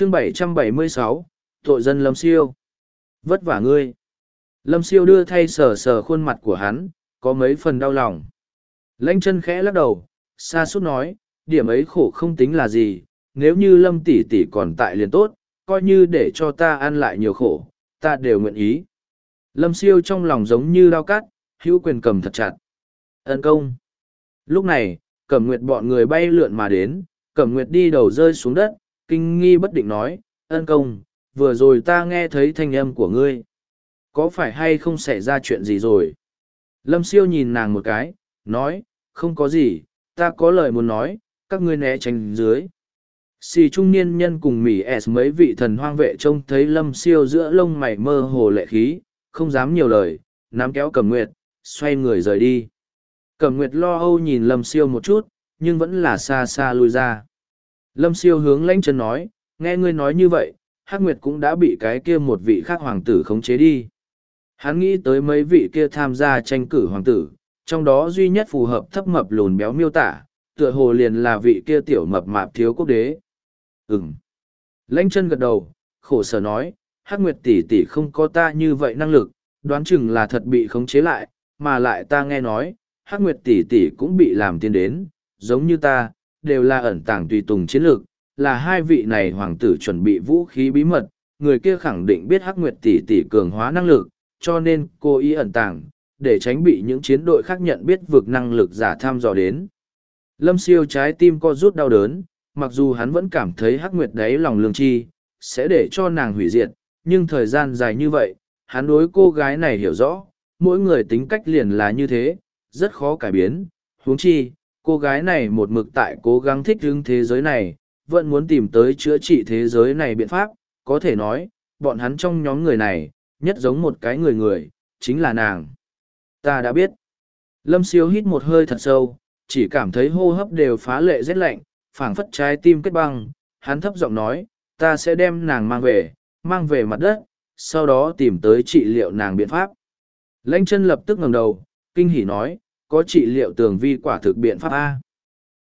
chương 776, tội dân Lâm Siêu. Vất vả ngươi. Lâm Siêu đưa thay sờ sờ khuôn mặt của hắn, có mấy phần đau lòng. Lãnh chân khẽ lắc đầu, xa suốt nói, điểm ấy khổ không tính là gì, nếu như Lâm tỷ tỷ còn tại liền tốt, coi như để cho ta ăn lại nhiều khổ, ta đều nguyện ý. Lâm Siêu trong lòng giống như đao cắt, hữu quyền cầm thật chặt. ân công. Lúc này, Cẩm Nguyệt bọn người bay lượn mà đến, Cẩm Nguyệt đi đầu rơi xuống đất, kinh nghi bất định nói, ân công, vừa rồi ta nghe thấy thanh âm của ngươi. Có phải hay không xảy ra chuyện gì rồi? Lâm siêu nhìn nàng một cái, nói, không có gì, ta có lời muốn nói, các ngươi né tránh dưới. Xì trung niên nhân cùng Mỹ S mấy vị thần hoang vệ trông thấy lâm siêu giữa lông mày mơ hồ lệ khí, không dám nhiều lời, nắm kéo cầm Nguyệt, xoay người rời đi. Cẩm Nguyệt lo âu nhìn lâm siêu một chút, nhưng vẫn là xa xa lui ra. Lâm siêu hướng lãnh chân nói, nghe ngươi nói như vậy, Hắc Nguyệt cũng đã bị cái kia một vị khác hoàng tử khống chế đi. Hắn nghĩ tới mấy vị kia tham gia tranh cử hoàng tử, trong đó duy nhất phù hợp thấp mập lùn béo miêu tả, tựa hồ liền là vị kia tiểu mập mạp thiếu quốc đế. Ừm. Lãnh chân gật đầu, khổ sở nói, Hắc Nguyệt tỷ tỷ không có ta như vậy năng lực, đoán chừng là thật bị khống chế lại, mà lại ta nghe nói, Hắc Nguyệt tỷ tỷ cũng bị làm tiên đến, giống như ta, đều là ẩn tàng tùy tùng chiến lược, là hai vị này hoàng tử chuẩn bị vũ khí bí mật, người kia khẳng định biết Hắc Nguyệt tỷ tỷ cường hóa năng lực, cho nên cô ý ẩn tàng, để tránh bị những chiến đội khác nhận biết vượt năng lực giả tham dò đến. Lâm siêu trái tim co rút đau đớn, mặc dù hắn vẫn cảm thấy Hắc Nguyệt đáy lòng lương chi, sẽ để cho nàng hủy diệt, nhưng thời gian dài như vậy, hắn đối cô gái này hiểu rõ, mỗi người tính cách liền là như thế, rất khó cải biến, huống chi, cô gái này một mực tại cố gắng thích ứng thế giới này, vẫn muốn tìm tới chữa trị thế giới này biện pháp, có thể nói, bọn hắn trong nhóm người này, nhất giống một cái người người, chính là nàng. Ta đã biết. Lâm siêu hít một hơi thật sâu, chỉ cảm thấy hô hấp đều phá lệ rét lạnh, phảng phất trái tim kết băng, hắn thấp giọng nói, ta sẽ đem nàng mang về, mang về mặt đất, sau đó tìm tới trị liệu nàng biện pháp. Lãnh chân lập tức ngẩng đầu, kinh hỉ nói, có trị liệu tường vi quả thực biện pháp A.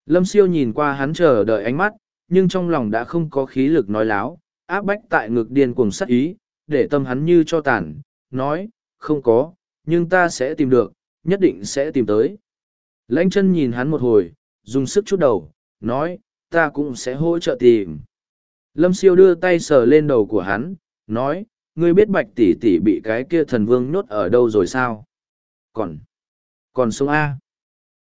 Lâm siêu nhìn qua hắn chờ đợi ánh mắt, nhưng trong lòng đã không có khí lực nói láo, áp bách tại ngực điên cuồng sắc ý, để tâm hắn như cho tàn, nói, không có, nhưng ta sẽ tìm được, nhất định sẽ tìm tới. Lãnh chân nhìn hắn một hồi, dùng sức chút đầu, nói, ta cũng sẽ hỗ trợ tìm. Lâm siêu đưa tay sờ lên đầu của hắn, nói, ngươi biết bạch tỷ tỷ bị cái kia thần vương nhốt ở đâu rồi sao? Còn, còn sống A.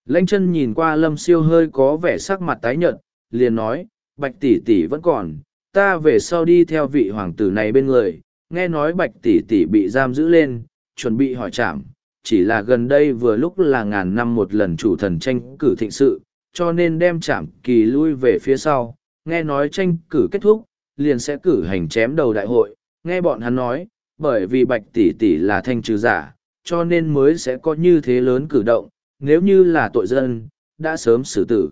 Lãnh chân nhìn qua lâm siêu hơi có vẻ sắc mặt tái nhợt, liền nói, bạch tỷ tỷ vẫn còn, ta về sau đi theo vị hoàng tử này bên người, nghe nói bạch tỷ tỷ bị giam giữ lên, chuẩn bị hỏi trảm, chỉ là gần đây vừa lúc là ngàn năm một lần chủ thần tranh cử thịnh sự, cho nên đem trảm kỳ lui về phía sau, nghe nói tranh cử kết thúc, liền sẽ cử hành chém đầu đại hội, nghe bọn hắn nói, bởi vì bạch tỷ tỷ là thanh trừ giả, cho nên mới sẽ có như thế lớn cử động, nếu như là tội dân, đã sớm xử tử.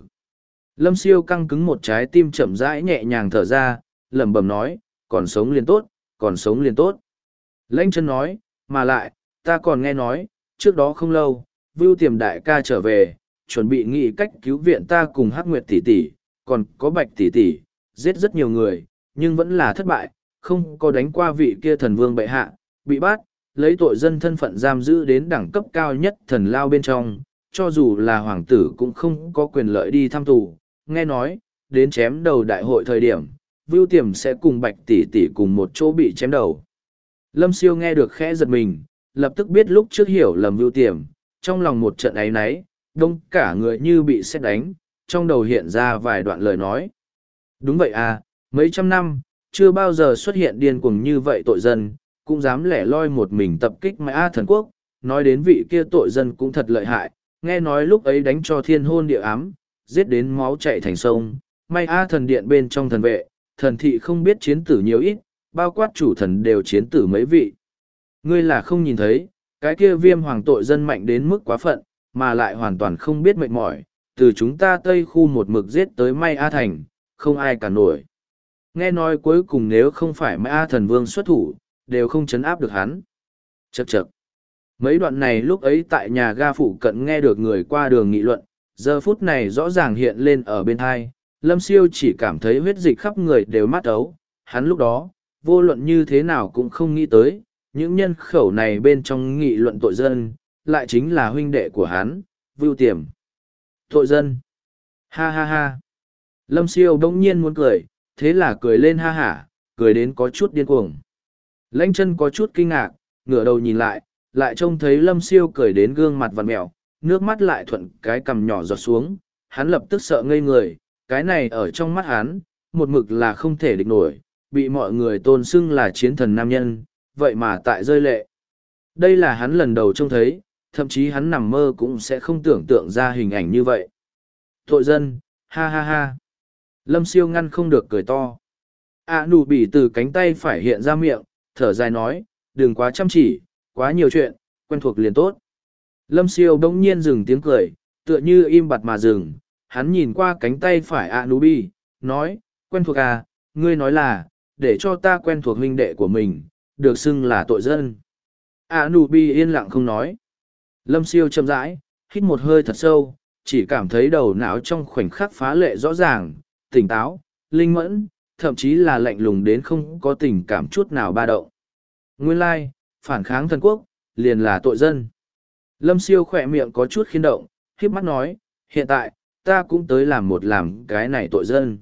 Lâm siêu căng cứng một trái tim chậm rãi nhẹ nhàng thở ra, lẩm bẩm nói, còn sống liền tốt, còn sống liền tốt. Lãnh chân nói, mà lại, ta còn nghe nói, trước đó không lâu, Vưu Tiềm đại ca trở về, chuẩn bị nghĩ cách cứu viện ta cùng Hắc Nguyệt tỷ tỷ, còn có Bạch tỷ tỷ, giết rất nhiều người, nhưng vẫn là thất bại, không có đánh qua vị kia thần vương bệ hạ, bị bắt, lấy tội dân thân phận giam giữ đến đẳng cấp cao nhất thần lao bên trong, cho dù là hoàng tử cũng không có quyền lợi đi thăm tù. Nghe nói, đến chém đầu đại hội thời điểm, Vưu Tiềm sẽ cùng Bạch Tỷ Tỷ cùng một chỗ bị chém đầu. Lâm Siêu nghe được khẽ giật mình, lập tức biết lúc trước hiểu lầm Vưu Tiềm, trong lòng một trận ấy náy, đông cả người như bị xét đánh, trong đầu hiện ra vài đoạn lời nói. Đúng vậy à, mấy trăm năm, chưa bao giờ xuất hiện điên cuồng như vậy tội dân, cũng dám lẻ loi một mình tập kích mã thần quốc, nói đến vị kia tội dân cũng thật lợi hại, nghe nói lúc ấy đánh cho thiên hôn địa ám, giết đến máu chạy thành sông, may A thần điện bên trong thần vệ, thần thị không biết chiến tử nhiều ít, bao quát chủ thần đều chiến tử mấy vị. Ngươi là không nhìn thấy, cái kia viêm hoàng tội dân mạnh đến mức quá phận, mà lại hoàn toàn không biết mệt mỏi, từ chúng ta tây khu một mực giết tới may A thành, không ai cả nổi. Nghe nói cuối cùng nếu không phải may A thần vương xuất thủ, đều không chấn áp được hắn. Chậc chậc. Mấy đoạn này lúc ấy tại nhà ga phụ cận nghe được người qua đường nghị luận, giờ phút này rõ ràng hiện lên ở bên thai, lâm siêu chỉ cảm thấy huyết dịch khắp người đều mát ấu, hắn lúc đó, vô luận như thế nào cũng không nghĩ tới, những nhân khẩu này bên trong nghị luận tội dân, lại chính là huynh đệ của hắn, Vưu Tiềm. Tội dân. Ha ha ha. Lâm siêu đông nhiên muốn cười, thế là cười lên ha hả, cười đến có chút điên cuồng. Lãnh chân có chút kinh ngạc, ngửa đầu nhìn lại, lại trông thấy lâm siêu cười đến gương mặt vằn mẹo, nước mắt lại thuận cái cằm nhỏ giọt xuống, hắn lập tức sợ ngây người, cái này ở trong mắt hắn, một mực là không thể địch nổi, bị mọi người tôn xưng là chiến thần nam nhân, vậy mà tại rơi lệ. Đây là hắn lần đầu trông thấy, thậm chí hắn nằm mơ cũng sẽ không tưởng tượng ra hình ảnh như vậy. Tội dân, ha ha ha. Lâm siêu ngăn không được cười to. À nụ bỉ từ cánh tay phải hiện ra miệng, thở dài nói, đừng quá chăm chỉ, quá nhiều chuyện, quen thuộc liền tốt. Lâm siêu bỗng nhiên dừng tiếng cười, tựa như im bặt mà dừng, hắn nhìn qua cánh tay phải A Nú Bi, nói, quen thuộc à, ngươi nói là, để cho ta quen thuộc huynh đệ của mình, được xưng là tội dân. A nụ Bi yên lặng không nói. Lâm siêu chậm rãi, hít một hơi thật sâu, chỉ cảm thấy đầu não trong khoảnh khắc phá lệ rõ ràng, tỉnh táo, linh mẫn, thậm chí là lạnh lùng đến không có tình cảm chút nào ba động. Nguyên lai, phản kháng thần quốc, liền là tội dân. Lâm siêu khỏe miệng có chút khiến động, khiếp mắt nói, hiện tại, ta cũng tới làm một làm cái này tội dân.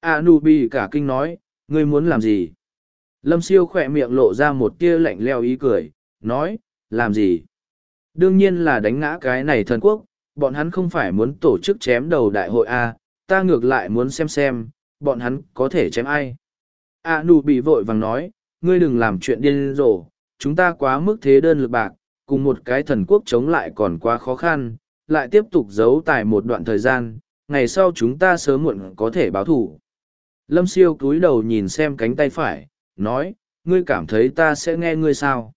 A bi cả kinh nói, ngươi muốn làm gì? Lâm siêu khỏe miệng lộ ra một tia lạnh leo ý cười, nói, làm gì? Đương nhiên là đánh ngã cái này thần quốc, bọn hắn không phải muốn tổ chức chém đầu đại hội A, ta ngược lại muốn xem xem, bọn hắn có thể chém ai. A nụ bị vội vàng nói, ngươi đừng làm chuyện điên rồ, chúng ta quá mức thế đơn lực bạc, cùng một cái thần quốc chống lại còn quá khó khăn, lại tiếp tục giấu tài một đoạn thời gian, ngày sau chúng ta sớm muộn có thể báo thủ. Lâm siêu cúi đầu nhìn xem cánh tay phải, nói, ngươi cảm thấy ta sẽ nghe ngươi sao.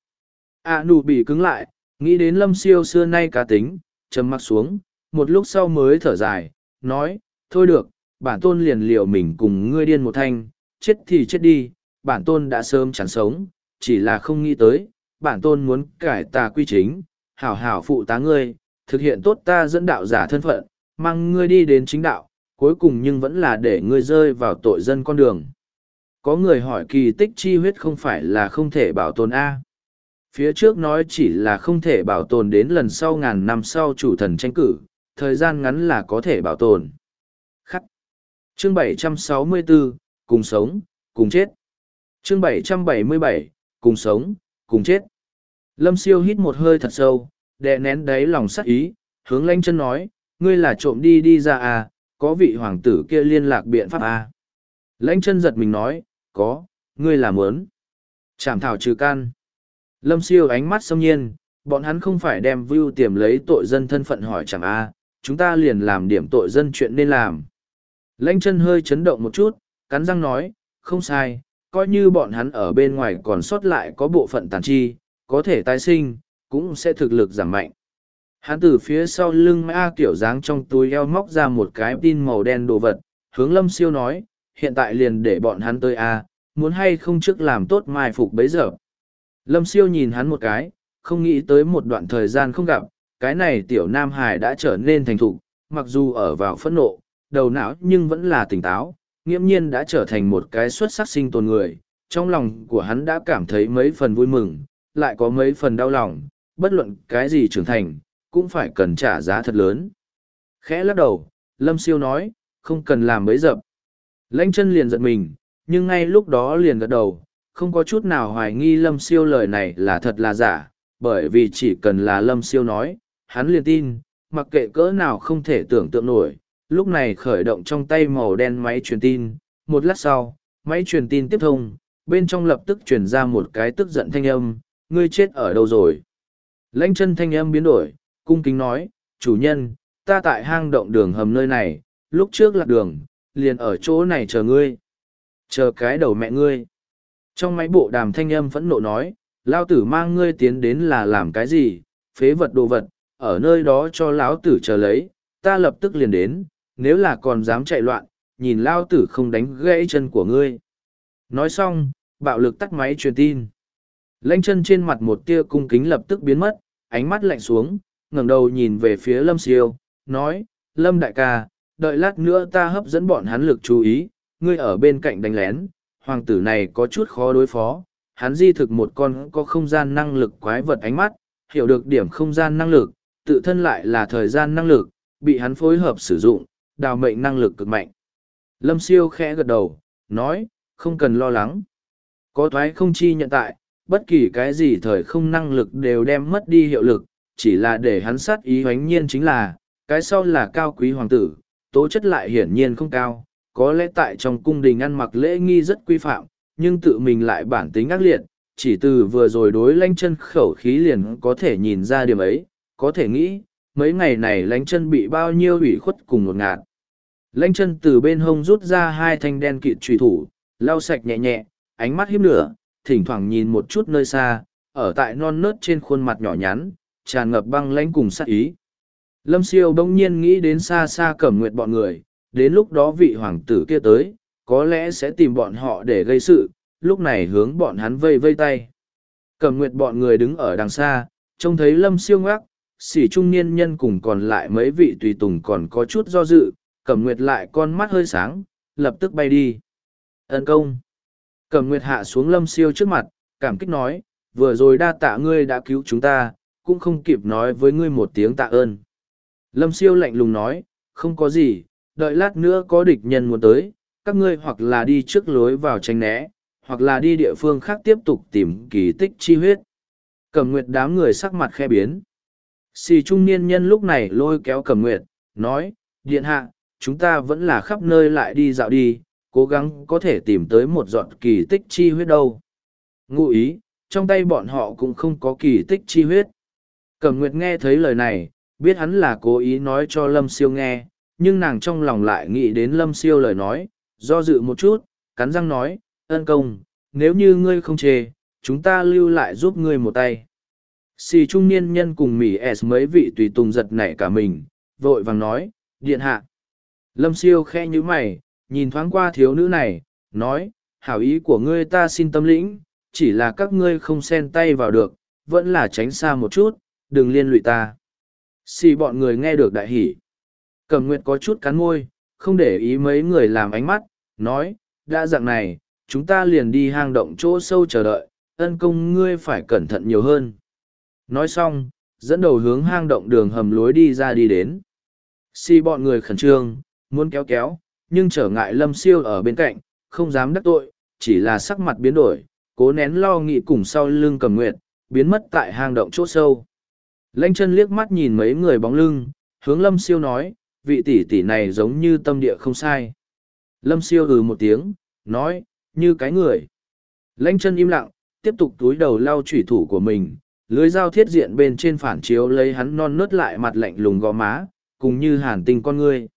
A nụ bị cứng lại, nghĩ đến lâm siêu xưa nay cá tính, trầm mắt xuống, một lúc sau mới thở dài, nói, thôi được, bản tôn liền liều mình cùng ngươi điên một thanh, chết thì chết đi, bản tôn đã sớm chán sống, chỉ là không nghĩ tới, bản tôn muốn cải tà quy chính, hảo hảo phụ tá ngươi, thực hiện tốt ta dẫn đạo giả thân phận, mang ngươi đi đến chính đạo, cuối cùng nhưng vẫn là để ngươi rơi vào tội dân con đường. Có người hỏi kỳ tích chi huyết không phải là không thể bảo tồn A. Phía trước nói chỉ là không thể bảo tồn đến lần sau ngàn năm sau chủ thần tranh cử, thời gian ngắn là có thể bảo tồn. Khắc. Chương 764, cùng sống, cùng chết. Chương 777, cùng sống, cùng chết. Lâm siêu hít một hơi thật sâu, đè nén đáy lòng sắc ý, hướng lanh chân nói, ngươi là trộm đi đi ra à, có vị hoàng tử kia liên lạc biện pháp à. Lãnh chân giật mình nói, có, ngươi là mớn. Chảm thảo trừ can. Lâm siêu ánh mắt xâm nhiên, bọn hắn không phải đem view tiềm lấy tội dân thân phận hỏi chẳng a à, chúng ta liền làm điểm tội dân chuyện nên làm. Lãnh chân hơi chấn động một chút, cắn răng nói, không sai, coi như bọn hắn ở bên ngoài còn sót lại có bộ phận tàn chi, có thể tái sinh, cũng sẽ thực lực giảm mạnh. Hắn từ phía sau lưng A kiểu dáng trong túi eo móc ra một cái tin màu đen đồ vật, hướng lâm siêu nói, hiện tại liền để bọn hắn tới A, muốn hay không trước làm tốt mai phục bấy giờ. Lâm siêu nhìn hắn một cái, không nghĩ tới một đoạn thời gian không gặp, cái này tiểu nam hải đã trở nên thành thục, mặc dù ở vào phẫn nộ, đầu não nhưng vẫn là tỉnh táo, nghiễm nhiên đã trở thành một cái xuất sắc sinh tồn người. Trong lòng của hắn đã cảm thấy mấy phần vui mừng, lại có mấy phần đau lòng, bất luận cái gì trưởng thành, cũng phải cần trả giá thật lớn. Khẽ lắc đầu, Lâm Siêu nói, không cần làm bấy dập. Lãnh chân liền giật mình, nhưng ngay lúc đó liền gật đầu, không có chút nào hoài nghi Lâm Siêu lời này là thật là giả, bởi vì chỉ cần là Lâm Siêu nói, hắn liền tin, mặc kệ cỡ nào không thể tưởng tượng nổi, lúc này khởi động trong tay màu đen máy truyền tin, một lát sau, máy truyền tin tiếp thông, bên trong lập tức truyền ra một cái tức giận thanh âm, ngươi chết ở đâu rồi? Lãnh chân thanh âm biến đổi, cung kính nói, chủ nhân, ta tại hang động đường hầm nơi này, lúc trước lạc đường, liền ở chỗ này chờ ngươi. Chờ cái đầu mẹ ngươi. Trong máy bộ đàm thanh âm phẫn nộ nói, lao tử mang ngươi tiến đến là làm cái gì, phế vật đồ vật, ở nơi đó cho lão tử chờ lấy, ta lập tức liền đến, nếu là còn dám chạy loạn, nhìn lao tử không đánh gãy chân của ngươi. Nói xong, bạo lực tắt máy truyền tin. Lanh chân trên mặt một tia cung kính lập tức biến mất, ánh mắt lạnh xuống, ngẩng đầu nhìn về phía Lâm Siêu, nói, Lâm đại ca, đợi lát nữa ta hấp dẫn bọn hắn lực chú ý, ngươi ở bên cạnh đánh lén, hoàng tử này có chút khó đối phó, hắn di thực một con có không gian năng lực quái vật ánh mắt, hiểu được điểm không gian năng lực, tự thân lại là thời gian năng lực, bị hắn phối hợp sử dụng, đào mệnh năng lực cực mạnh. Lâm siêu khẽ gật đầu, nói, không cần lo lắng. Có thoái không chi nhận tại, bất kỳ cái gì thời không năng lực đều đem mất đi hiệu lực, chỉ là để hắn sát ý hoánh nhiên chính là, cái sau là cao quý hoàng tử, tố chất lại hiển nhiên không cao, có lẽ tại trong cung đình ăn mặc lễ nghi rất quy phạm, nhưng tự mình lại bản tính ác liệt, chỉ từ vừa rồi đối lanh chân khẩu khí liền có thể nhìn ra điểm ấy, có thể nghĩ, mấy ngày này lánh chân bị bao nhiêu ủy khuất cùng ngột ngạt. Lanh chân từ bên hông rút ra hai thanh đen kịt trùy thủ, lau sạch nhẹ nhẹ, ánh mắt hiếp lửa, thỉnh thoảng nhìn một chút nơi xa, ở tại non nớt trên khuôn mặt nhỏ nhắn, tràn ngập băng lãnh cùng sát ý. Lâm siêu bỗng nhiên nghĩ đến xa xa cẩm nguyệt bọn người, đến lúc đó vị hoàng tử kia tới, có lẽ sẽ tìm bọn họ để gây sự, lúc này hướng bọn hắn vây vây tay. Cẩm nguyệt bọn người đứng ở đằng xa, trông thấy lâm siêu ngoác, sỉ trung niên nhân cùng còn lại mấy vị tùy tùng còn có chút do dự, cẩm nguyệt lại con mắt hơi sáng, lập tức bay đi. Ấn công. Cẩm nguyệt hạ xuống lâm siêu trước mặt, cảm kích nói, vừa rồi đa tạ ngươi đã cứu chúng ta, cũng không kịp nói với ngươi một tiếng tạ ơn. Lâm siêu lạnh lùng nói, không có gì, đợi lát nữa có địch nhân muốn tới, các ngươi hoặc là đi trước lối vào tranh né, hoặc là đi địa phương khác tiếp tục tìm kỳ tích chi huyết. Cẩm nguyệt đám người sắc mặt khe biến. Xì trung niên nhân lúc này lôi kéo cẩm nguyệt, nói, điện hạ, chúng ta vẫn là khắp nơi lại đi dạo đi, cố gắng có thể tìm tới một giọt kỳ tích chi huyết đâu. Ngụ ý, trong tay bọn họ cũng không có kỳ tích chi huyết. Cẩm nguyệt nghe thấy lời này, biết hắn là cố ý nói cho lâm siêu nghe nhưng nàng trong lòng lại nghĩ đến lâm siêu lời nói do dự một chút cắn răng nói ân công nếu như ngươi không chê chúng ta lưu lại giúp ngươi một tay xì trung niên nhân cùng mỹ s mấy vị tùy tùng giật nảy cả mình vội vàng nói điện hạ lâm siêu khe như mày nhìn thoáng qua thiếu nữ này nói hảo ý của ngươi ta xin tâm lĩnh chỉ là các ngươi không xen tay vào được vẫn là tránh xa một chút đừng liên lụy ta Xì bọn người nghe được đại hỉ. Cầm nguyệt có chút cắn môi, không để ý mấy người làm ánh mắt, nói, đã dạng này, chúng ta liền đi hang động chỗ sâu chờ đợi, ân công ngươi phải cẩn thận nhiều hơn. Nói xong, dẫn đầu hướng hang động đường hầm lối đi ra đi đến. Si bọn người khẩn trương, muốn kéo kéo, nhưng trở ngại lâm siêu ở bên cạnh, không dám đắc tội, chỉ là sắc mặt biến đổi, cố nén lo nghị cùng sau lưng cầm nguyệt, biến mất tại hang động chỗ sâu. Lanh chân liếc mắt nhìn mấy người bóng lưng, hướng lâm siêu nói, vị tỷ tỷ này giống như tâm địa không sai. Lâm siêu ừ một tiếng, nói, như cái người. Lanh chân im lặng, tiếp tục túi đầu lau chủy thủ của mình, lưới dao thiết diện bên trên phản chiếu lấy hắn non nớt lại mặt lạnh lùng gò má, cùng như hàn tinh con ngươi.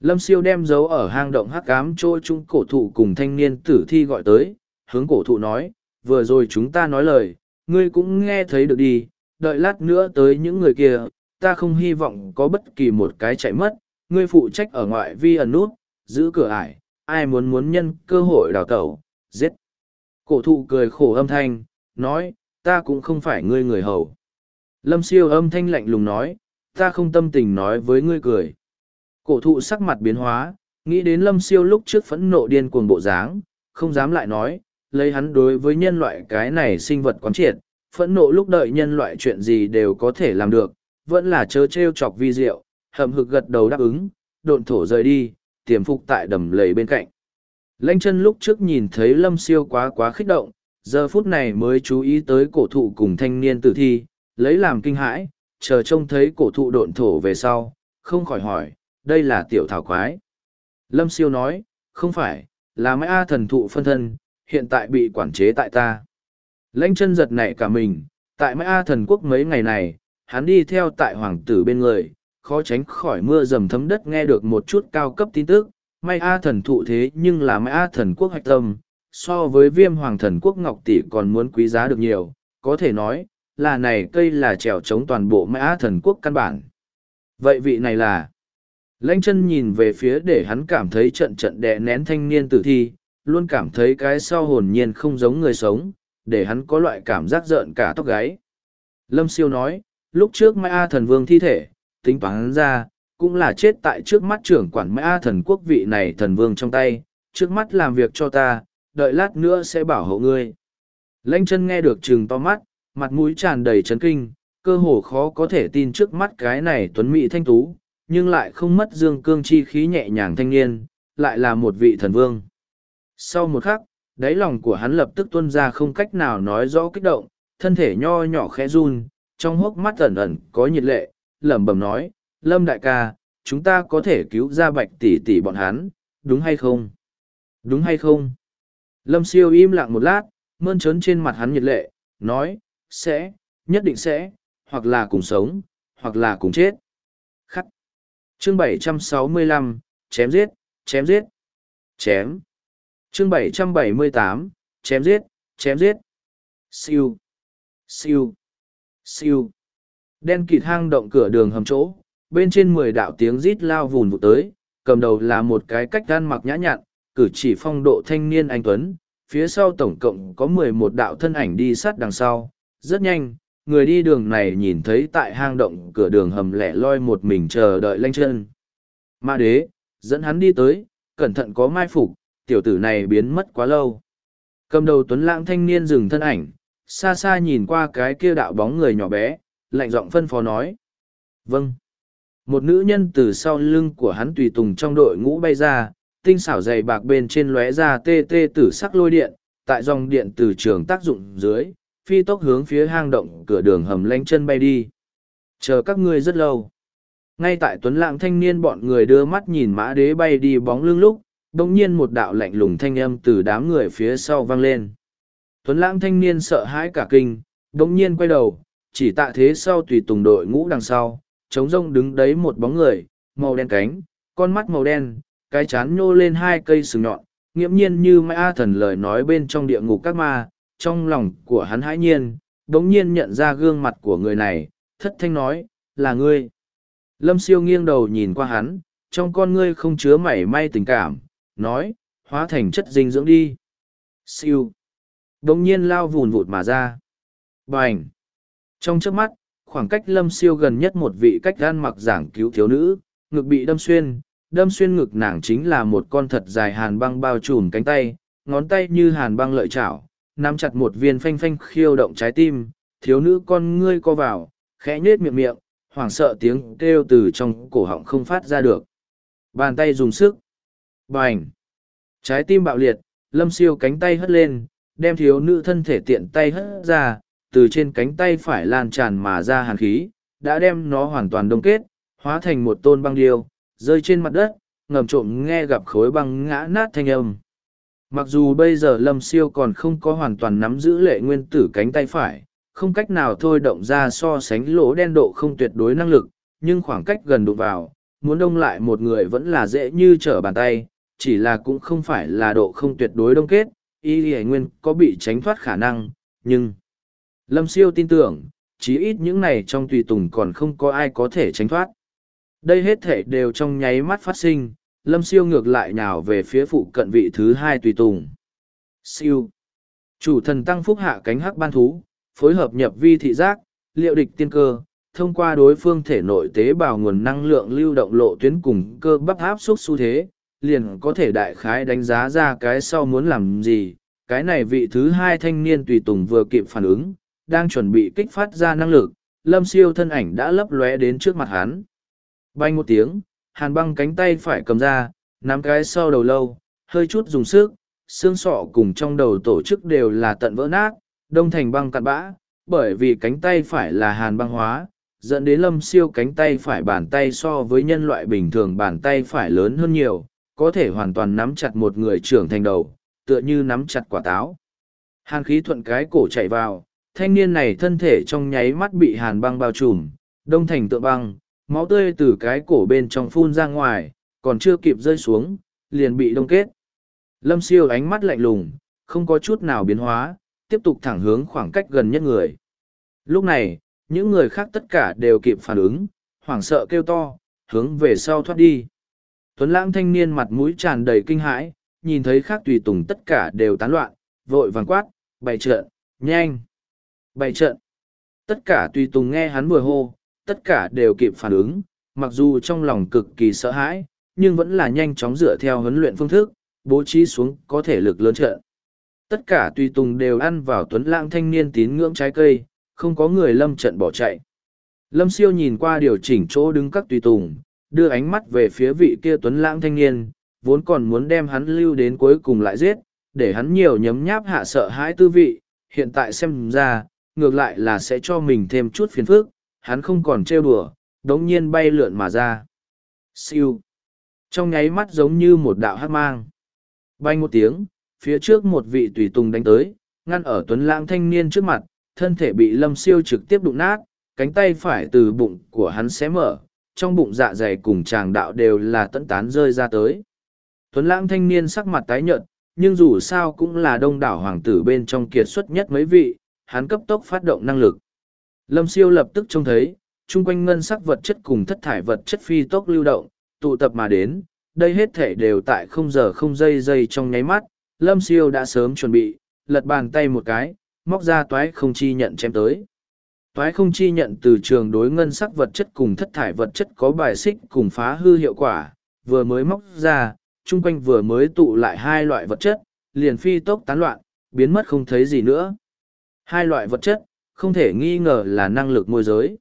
Lâm siêu đem dấu ở hang động hắc cám trôi chung cổ thụ cùng thanh niên tử thi gọi tới, hướng cổ thụ nói, vừa rồi chúng ta nói lời, ngươi cũng nghe thấy được đi, đợi lát nữa tới những người kia, ta không hy vọng có bất kỳ một cái chạy mất, ngươi phụ trách ở ngoại vi ẩn nút, giữ cửa ải, ai muốn muốn nhân cơ hội đào tẩu, giết. Cổ thụ cười khổ âm thanh, nói, ta cũng không phải ngươi người hầu. Lâm siêu âm thanh lạnh lùng nói, ta không tâm tình nói với ngươi cười. Cổ thụ sắc mặt biến hóa, nghĩ đến lâm siêu lúc trước phẫn nộ điên cuồng bộ dáng, không dám lại nói, lấy hắn đối với nhân loại cái này sinh vật quán triệt, phẫn nộ lúc đợi nhân loại chuyện gì đều có thể làm được, vẫn là chớ trêu chọc vi diệu, hầm hực gật đầu đáp ứng, độn thổ rời đi, tiềm phục tại đầm lầy bên cạnh. Lãnh chân lúc trước nhìn thấy lâm siêu quá quá khích động, giờ phút này mới chú ý tới cổ thụ cùng thanh niên tử thi, lấy làm kinh hãi, chờ trông thấy cổ thụ độn thổ về sau, không khỏi hỏi, đây là tiểu thảo quái. Lâm siêu nói, không phải, là mấy A thần thụ phân thân, hiện tại bị quản chế tại ta. Lãnh chân giật nảy cả mình, tại Mã A thần quốc mấy ngày này, hắn đi theo tại hoàng tử bên người, khó tránh khỏi mưa dầm thấm đất nghe được một chút cao cấp tin tức. May A thần thụ thế nhưng là Mã A thần quốc hạch tâm, so với viêm hoàng thần quốc ngọc tỷ còn muốn quý giá được nhiều, có thể nói, là này cây là trèo chống toàn bộ Mã thần quốc căn bản. Vậy vị này là... Lãnh chân nhìn về phía để hắn cảm thấy trận trận đè nén thanh niên tử thi, luôn cảm thấy cái sau hồn nhiên không giống người sống, để hắn có loại cảm giác rợn cả tóc gáy. Lâm siêu nói, lúc trước Mai A thần vương thi thể, tính toán ra, cũng là chết tại trước mắt trưởng quản Mai A thần quốc vị này thần vương trong tay, trước mắt làm việc cho ta, đợi lát nữa sẽ bảo hộ ngươi. Lãnh chân nghe được trừng to mắt, mặt mũi tràn đầy chấn kinh, cơ hồ khó có thể tin trước mắt cái này tuấn mỹ thanh tú, nhưng lại không mất dương cương chi khí nhẹ nhàng thanh niên, lại là một vị thần vương. Sau một khắc, đáy lòng của hắn lập tức tuôn ra không cách nào nói rõ kích động, thân thể nho nhỏ khẽ run, trong hốc mắt ẩn ẩn có nhiệt lệ, lẩm bẩm nói, Lâm đại ca, chúng ta có thể cứu ra bạch tỷ tỷ bọn hắn, đúng hay không? Đúng hay không? Lâm siêu im lặng một lát, mơn trớn trên mặt hắn nhiệt lệ, nói, sẽ, nhất định sẽ, hoặc là cùng sống, hoặc là cùng chết. Khắc. Chương 765, chém giết, chém giết, chém. Chương 778, chém giết, chém giết. Siêu, siêu, siêu. Đen kịt hang động cửa đường hầm chỗ, bên trên mười đạo tiếng rít lao vùn vụt tới, cầm đầu là một cái cách gan mặc nhã nhặn, cử chỉ phong độ thanh niên anh Tuấn, phía sau tổng cộng có mười một đạo thân ảnh đi sát đằng sau. Rất nhanh, người đi đường này nhìn thấy tại hang động cửa đường hầm lẻ loi một mình chờ đợi lanh chân. Ma đế, dẫn hắn đi tới, cẩn thận có mai phục, tiểu tử này biến mất quá lâu. Cầm đầu tuấn lãng thanh niên dừng thân ảnh, xa xa nhìn qua cái kia đạo bóng người nhỏ bé, lạnh giọng phân phó nói. Vâng. Một nữ nhân từ sau lưng của hắn tùy tùng trong đội ngũ bay ra, tinh xảo dày bạc bên trên lóe ra tê tê tử sắc lôi điện, tại dòng điện từ trường tác dụng dưới, phi tốc hướng phía hang động cửa đường hầm lanh chân bay đi. Chờ các ngươi rất lâu. Ngay tại tuấn lạng thanh niên bọn người đưa mắt nhìn mã đế bay đi bóng lưng lúc, đồng nhiên một đạo lạnh lùng thanh âm từ đám người phía sau vang lên. Tuấn lãng thanh niên sợ hãi cả kinh, đồng nhiên quay đầu, chỉ tạ thế sau tùy tùng đội ngũ đằng sau, trống rông đứng đấy một bóng người, màu đen cánh, con mắt màu đen, cái chán nhô lên hai cây sừng nhọn, nghiễm nhiên như mai thần lời nói bên trong địa ngục các ma, trong lòng của hắn hãi nhiên, đống nhiên nhận ra gương mặt của người này, thất thanh nói, là ngươi. Lâm siêu nghiêng đầu nhìn qua hắn, trong con ngươi không chứa mảy may tình cảm, nói, hóa thành chất dinh dưỡng đi. Siêu. Đống nhiên lao vùn vụt mà ra. Bành. Trong trước mắt, khoảng cách lâm siêu gần nhất một vị cách gan mặc giảng cứu thiếu nữ, ngực bị đâm xuyên, đâm xuyên ngực nàng chính là một con thật dài hàn băng bao trùm cánh tay, ngón tay như hàn băng lợi chảo, nắm chặt một viên phanh phanh khiêu động trái tim, thiếu nữ con ngươi co vào, khẽ nhết miệng miệng, hoảng sợ tiếng kêu từ trong cổ họng không phát ra được. Bàn tay dùng sức. Bành. Trái tim bạo liệt, lâm siêu cánh tay hất lên, đem thiếu nữ thân thể tiện tay hất ra, từ trên cánh tay phải lan tràn mà ra hàn khí, đã đem nó hoàn toàn đông kết, hóa thành một tôn băng điêu, rơi trên mặt đất, ngầm trộm nghe gặp khối băng ngã nát thanh âm. Mặc dù bây giờ Lâm Siêu còn không có hoàn toàn nắm giữ lệ nguyên tử cánh tay phải, không cách nào thôi động ra so sánh lỗ đen độ không tuyệt đối năng lực, nhưng khoảng cách gần đụng vào, muốn đông lại một người vẫn là dễ như trở bàn tay, chỉ là cũng không phải là độ không tuyệt đối đông kết, y hải nguyên có bị tránh thoát khả năng, nhưng Lâm Siêu tin tưởng, chí ít những này trong tùy tùng còn không có ai có thể tránh thoát. Đây hết thể đều trong nháy mắt phát sinh, lâm siêu ngược lại nhào về phía phụ cận vị thứ hai tùy tùng. Siêu. Chủ thần tăng phúc hạ cánh hắc ban thú, phối hợp nhập vi thị giác, liệu địch tiên cơ, thông qua đối phương thể nội tế bào nguồn năng lượng lưu động lộ tuyến cùng cơ bắp áp suất xu thế, liền có thể đại khái đánh giá ra cái sau muốn làm gì. Cái này vị thứ hai thanh niên tùy tùng vừa kịp phản ứng, đang chuẩn bị kích phát ra năng lực, lâm siêu thân ảnh đã lấp lóe đến trước mặt hắn. Bay một tiếng, hàn băng cánh tay phải cầm ra, nắm cái sau đầu lâu, hơi chút dùng sức, xương sọ cùng trong đầu tổ chức đều là tận vỡ nát, đông thành băng cặn bã, bởi vì cánh tay phải là hàn băng hóa, dẫn đến lâm siêu cánh tay phải bàn tay so với nhân loại bình thường bàn tay phải lớn hơn nhiều, có thể hoàn toàn nắm chặt một người trưởng thành đầu, tựa như nắm chặt quả táo. Hàn khí thuận cái cổ chạy vào, thanh niên này thân thể trong nháy mắt bị hàn băng bao trùm, đông thành tựa băng, máu tươi từ cái cổ bên trong phun ra ngoài, còn chưa kịp rơi xuống, liền bị đông kết. Lâm siêu ánh mắt lạnh lùng, không có chút nào biến hóa, tiếp tục thẳng hướng khoảng cách gần nhất người. Lúc này, những người khác tất cả đều kịp phản ứng, hoảng sợ kêu to, hướng về sau thoát đi. Tuấn lãng thanh niên mặt mũi tràn đầy kinh hãi, nhìn thấy khác tùy tùng tất cả đều tán loạn, vội vàng quát, bày trận, nhanh, bày trận. Tất cả tùy tùng nghe hắn vừa hô, tất cả đều kịp phản ứng, mặc dù trong lòng cực kỳ sợ hãi, nhưng vẫn là nhanh chóng dựa theo huấn luyện phương thức, bố trí xuống có thể lực lớn trợ. Tất cả tùy tùng đều ăn vào tuấn lãng thanh niên tín ngưỡng trái cây, không có người lâm trận bỏ chạy. Lâm siêu nhìn qua điều chỉnh chỗ đứng các tùy tùng, đưa ánh mắt về phía vị kia tuấn lãng thanh niên, vốn còn muốn đem hắn lưu đến cuối cùng lại giết, để hắn nhiều nhấm nháp hạ sợ hãi tư vị, hiện tại xem ra, ngược lại là sẽ cho mình thêm chút phiền phức, hắn không còn trêu đùa, đống nhiên bay lượn mà ra. Siêu. Trong nháy mắt giống như một đạo hát mang. Bay một tiếng, phía trước một vị tùy tùng đánh tới, ngăn ở tuấn lãng thanh niên trước mặt, thân thể bị lâm siêu trực tiếp đụng nát, cánh tay phải từ bụng của hắn xé mở, trong bụng dạ dày cùng tràng đạo đều là tận tán rơi ra tới. Tuấn lãng thanh niên sắc mặt tái nhợt, nhưng dù sao cũng là đông đảo hoàng tử bên trong kiệt xuất nhất mấy vị, hắn cấp tốc phát động năng lực. Lâm siêu lập tức trông thấy, chung quanh ngân sắc vật chất cùng thất thải vật chất phi tốc lưu động, tụ tập mà đến, đây hết thể đều tại không giờ không giây giây trong nháy mắt, lâm siêu đã sớm chuẩn bị, lật bàn tay một cái, móc ra toái không chi nhận chém tới. Toái không chi nhận từ trường đối ngân sắc vật chất cùng thất thải vật chất có bài xích cùng phá hư hiệu quả, vừa mới móc ra, chung quanh vừa mới tụ lại hai loại vật chất, liền phi tốc tán loạn, biến mất không thấy gì nữa. Hai loại vật chất, không thể nghi ngờ là năng lực môi giới.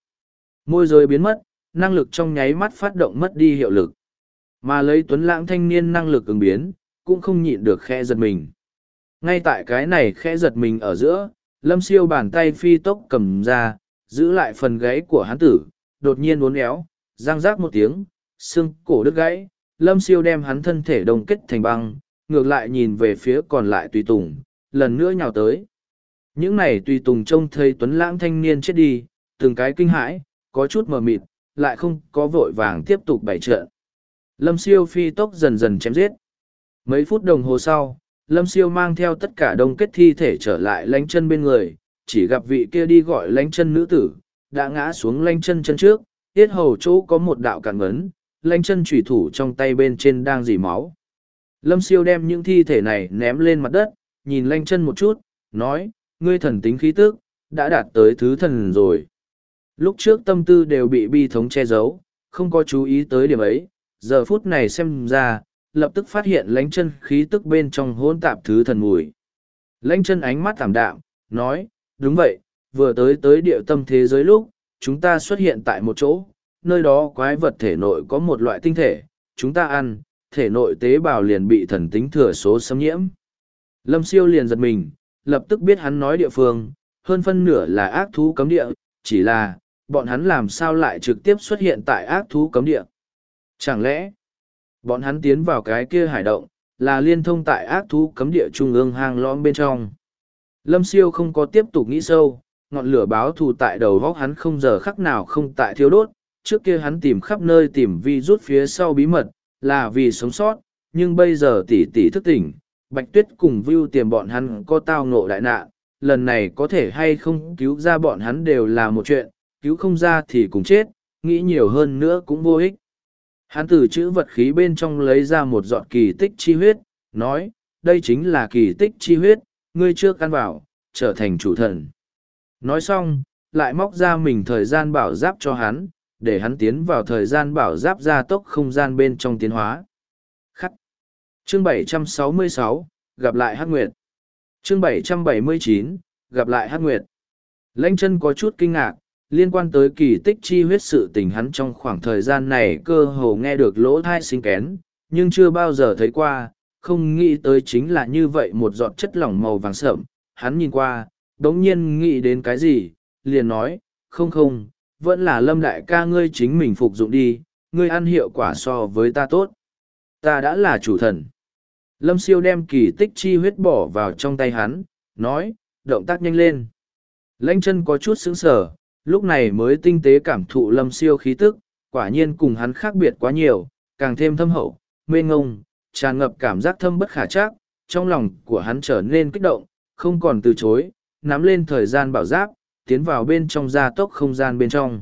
Môi giới biến mất, năng lực trong nháy mắt phát động mất đi hiệu lực. Mà lấy tuấn lãng thanh niên năng lực ứng biến, cũng không nhịn được khe giật mình. Ngay tại cái này khe giật mình ở giữa, lâm siêu bàn tay phi tốc cầm ra, giữ lại phần gáy của hán tử, đột nhiên uốn éo, răng rác một tiếng, xương cổ đứt gãy, lâm siêu đem hắn thân thể đông kết thành băng, ngược lại nhìn về phía còn lại tùy tùng, lần nữa nhào tới. Những này tùy tùng trông thấy tuấn lãng thanh niên chết đi, từng cái kinh hãi, có chút mờ mịt, lại không có vội vàng tiếp tục bày trận. Lâm siêu phi tốc dần dần chém giết. Mấy phút đồng hồ sau, Lâm siêu mang theo tất cả đông kết thi thể trở lại lánh chân bên người, chỉ gặp vị kia đi gọi lánh chân nữ tử, đã ngã xuống lánh chân chân trước, tiết hầu chỗ có một đạo cạn ngấn, lánh chân trùy thủ trong tay bên trên đang dỉ máu. Lâm siêu đem những thi thể này ném lên mặt đất, nhìn lanh chân một chút, nói, ngươi thần tính khí tức, đã đạt tới thứ thần rồi. Lúc trước tâm tư đều bị bi thống che giấu, không có chú ý tới điểm ấy, giờ phút này xem ra, lập tức phát hiện lánh chân khí tức bên trong hỗn tạp thứ thần mùi. Lánh chân ánh mắt thảm đạm, nói, đúng vậy, vừa tới tới địa tâm thế giới lúc, chúng ta xuất hiện tại một chỗ, nơi đó quái vật thể nội có một loại tinh thể, chúng ta ăn, thể nội tế bào liền bị thần tính thừa số xâm nhiễm. Lâm siêu liền giật mình, lập tức biết hắn nói địa phương, hơn phân nửa là ác thú cấm địa, chỉ là, bọn hắn làm sao lại trực tiếp xuất hiện tại ác thú cấm địa. Chẳng lẽ, bọn hắn tiến vào cái kia hải động, là liên thông tại ác thú cấm địa trung ương hang lõm bên trong. Lâm siêu không có tiếp tục nghĩ sâu, ngọn lửa báo thù tại đầu góc hắn không giờ khắc nào không tại thiếu đốt, trước kia hắn tìm khắp nơi tìm vi rút phía sau bí mật, là vì sống sót, nhưng bây giờ tỷ tỷ thức tỉnh, Bạch Tuyết cùng Vưu tiềm bọn hắn có tao ngộ đại nạn, lần này có thể hay không cứu ra bọn hắn đều là một chuyện, cứu không ra thì cùng chết, nghĩ nhiều hơn nữa cũng vô ích. Hắn từ chữ vật khí bên trong lấy ra một giọt kỳ tích chi huyết, nói, đây chính là kỳ tích chi huyết, ngươi chưa căn vào, trở thành chủ thần. Nói xong, lại móc ra mình thời gian bảo giáp cho hắn, để hắn tiến vào thời gian bảo giáp gia tốc không gian bên trong tiến hóa. Chương 766, gặp lại Hắc Nguyệt. Chương 779, gặp lại Hắc Nguyệt. Lãnh chân có chút kinh ngạc, liên quan tới kỳ tích chi huyết sự tình hắn trong khoảng thời gian này cơ hồ nghe được lỗ thai sinh kén, nhưng chưa bao giờ thấy qua, không nghĩ tới chính là như vậy một giọt chất lỏng màu vàng sợm. Hắn nhìn qua, đống nhiên nghĩ đến cái gì, liền nói, không không, vẫn là lâm đại ca ngươi chính mình phục dụng đi, ngươi ăn hiệu quả so với ta tốt. Ta đã là chủ thần. Lâm siêu đem kỳ tích chi huyết bỏ vào trong tay hắn, nói, động tác nhanh lên. Lanh chân có chút sững sờ, lúc này mới tinh tế cảm thụ lâm siêu khí tức, quả nhiên cùng hắn khác biệt quá nhiều, càng thêm thâm hậu, mê ngông, tràn ngập cảm giác thâm bất khả trác, trong lòng của hắn trở nên kích động, không còn từ chối, nắm lên thời gian bảo giáp, tiến vào bên trong gia tốc không gian bên trong.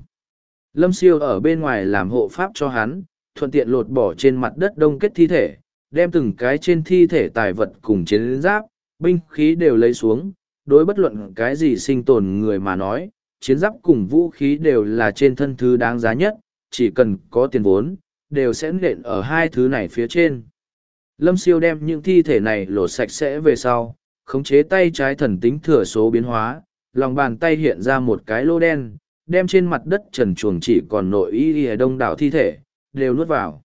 Lâm siêu ở bên ngoài làm hộ pháp cho hắn, thuận tiện lột bỏ trên mặt đất đông kết thi thể, đem từng cái trên thi thể tài vật cùng chiến giáp, binh khí đều lấy xuống, đối bất luận cái gì sinh tồn người mà nói, chiến giáp cùng vũ khí đều là trên thân thứ đáng giá nhất, chỉ cần có tiền vốn, đều sẽ nện ở hai thứ này phía trên. Lâm siêu đem những thi thể này lột sạch sẽ về sau, khống chế tay trái thần tính thừa số biến hóa, lòng bàn tay hiện ra một cái lô đen, đem trên mặt đất trần chuồng chỉ còn nội y y đông đảo thi thể, đều nuốt vào.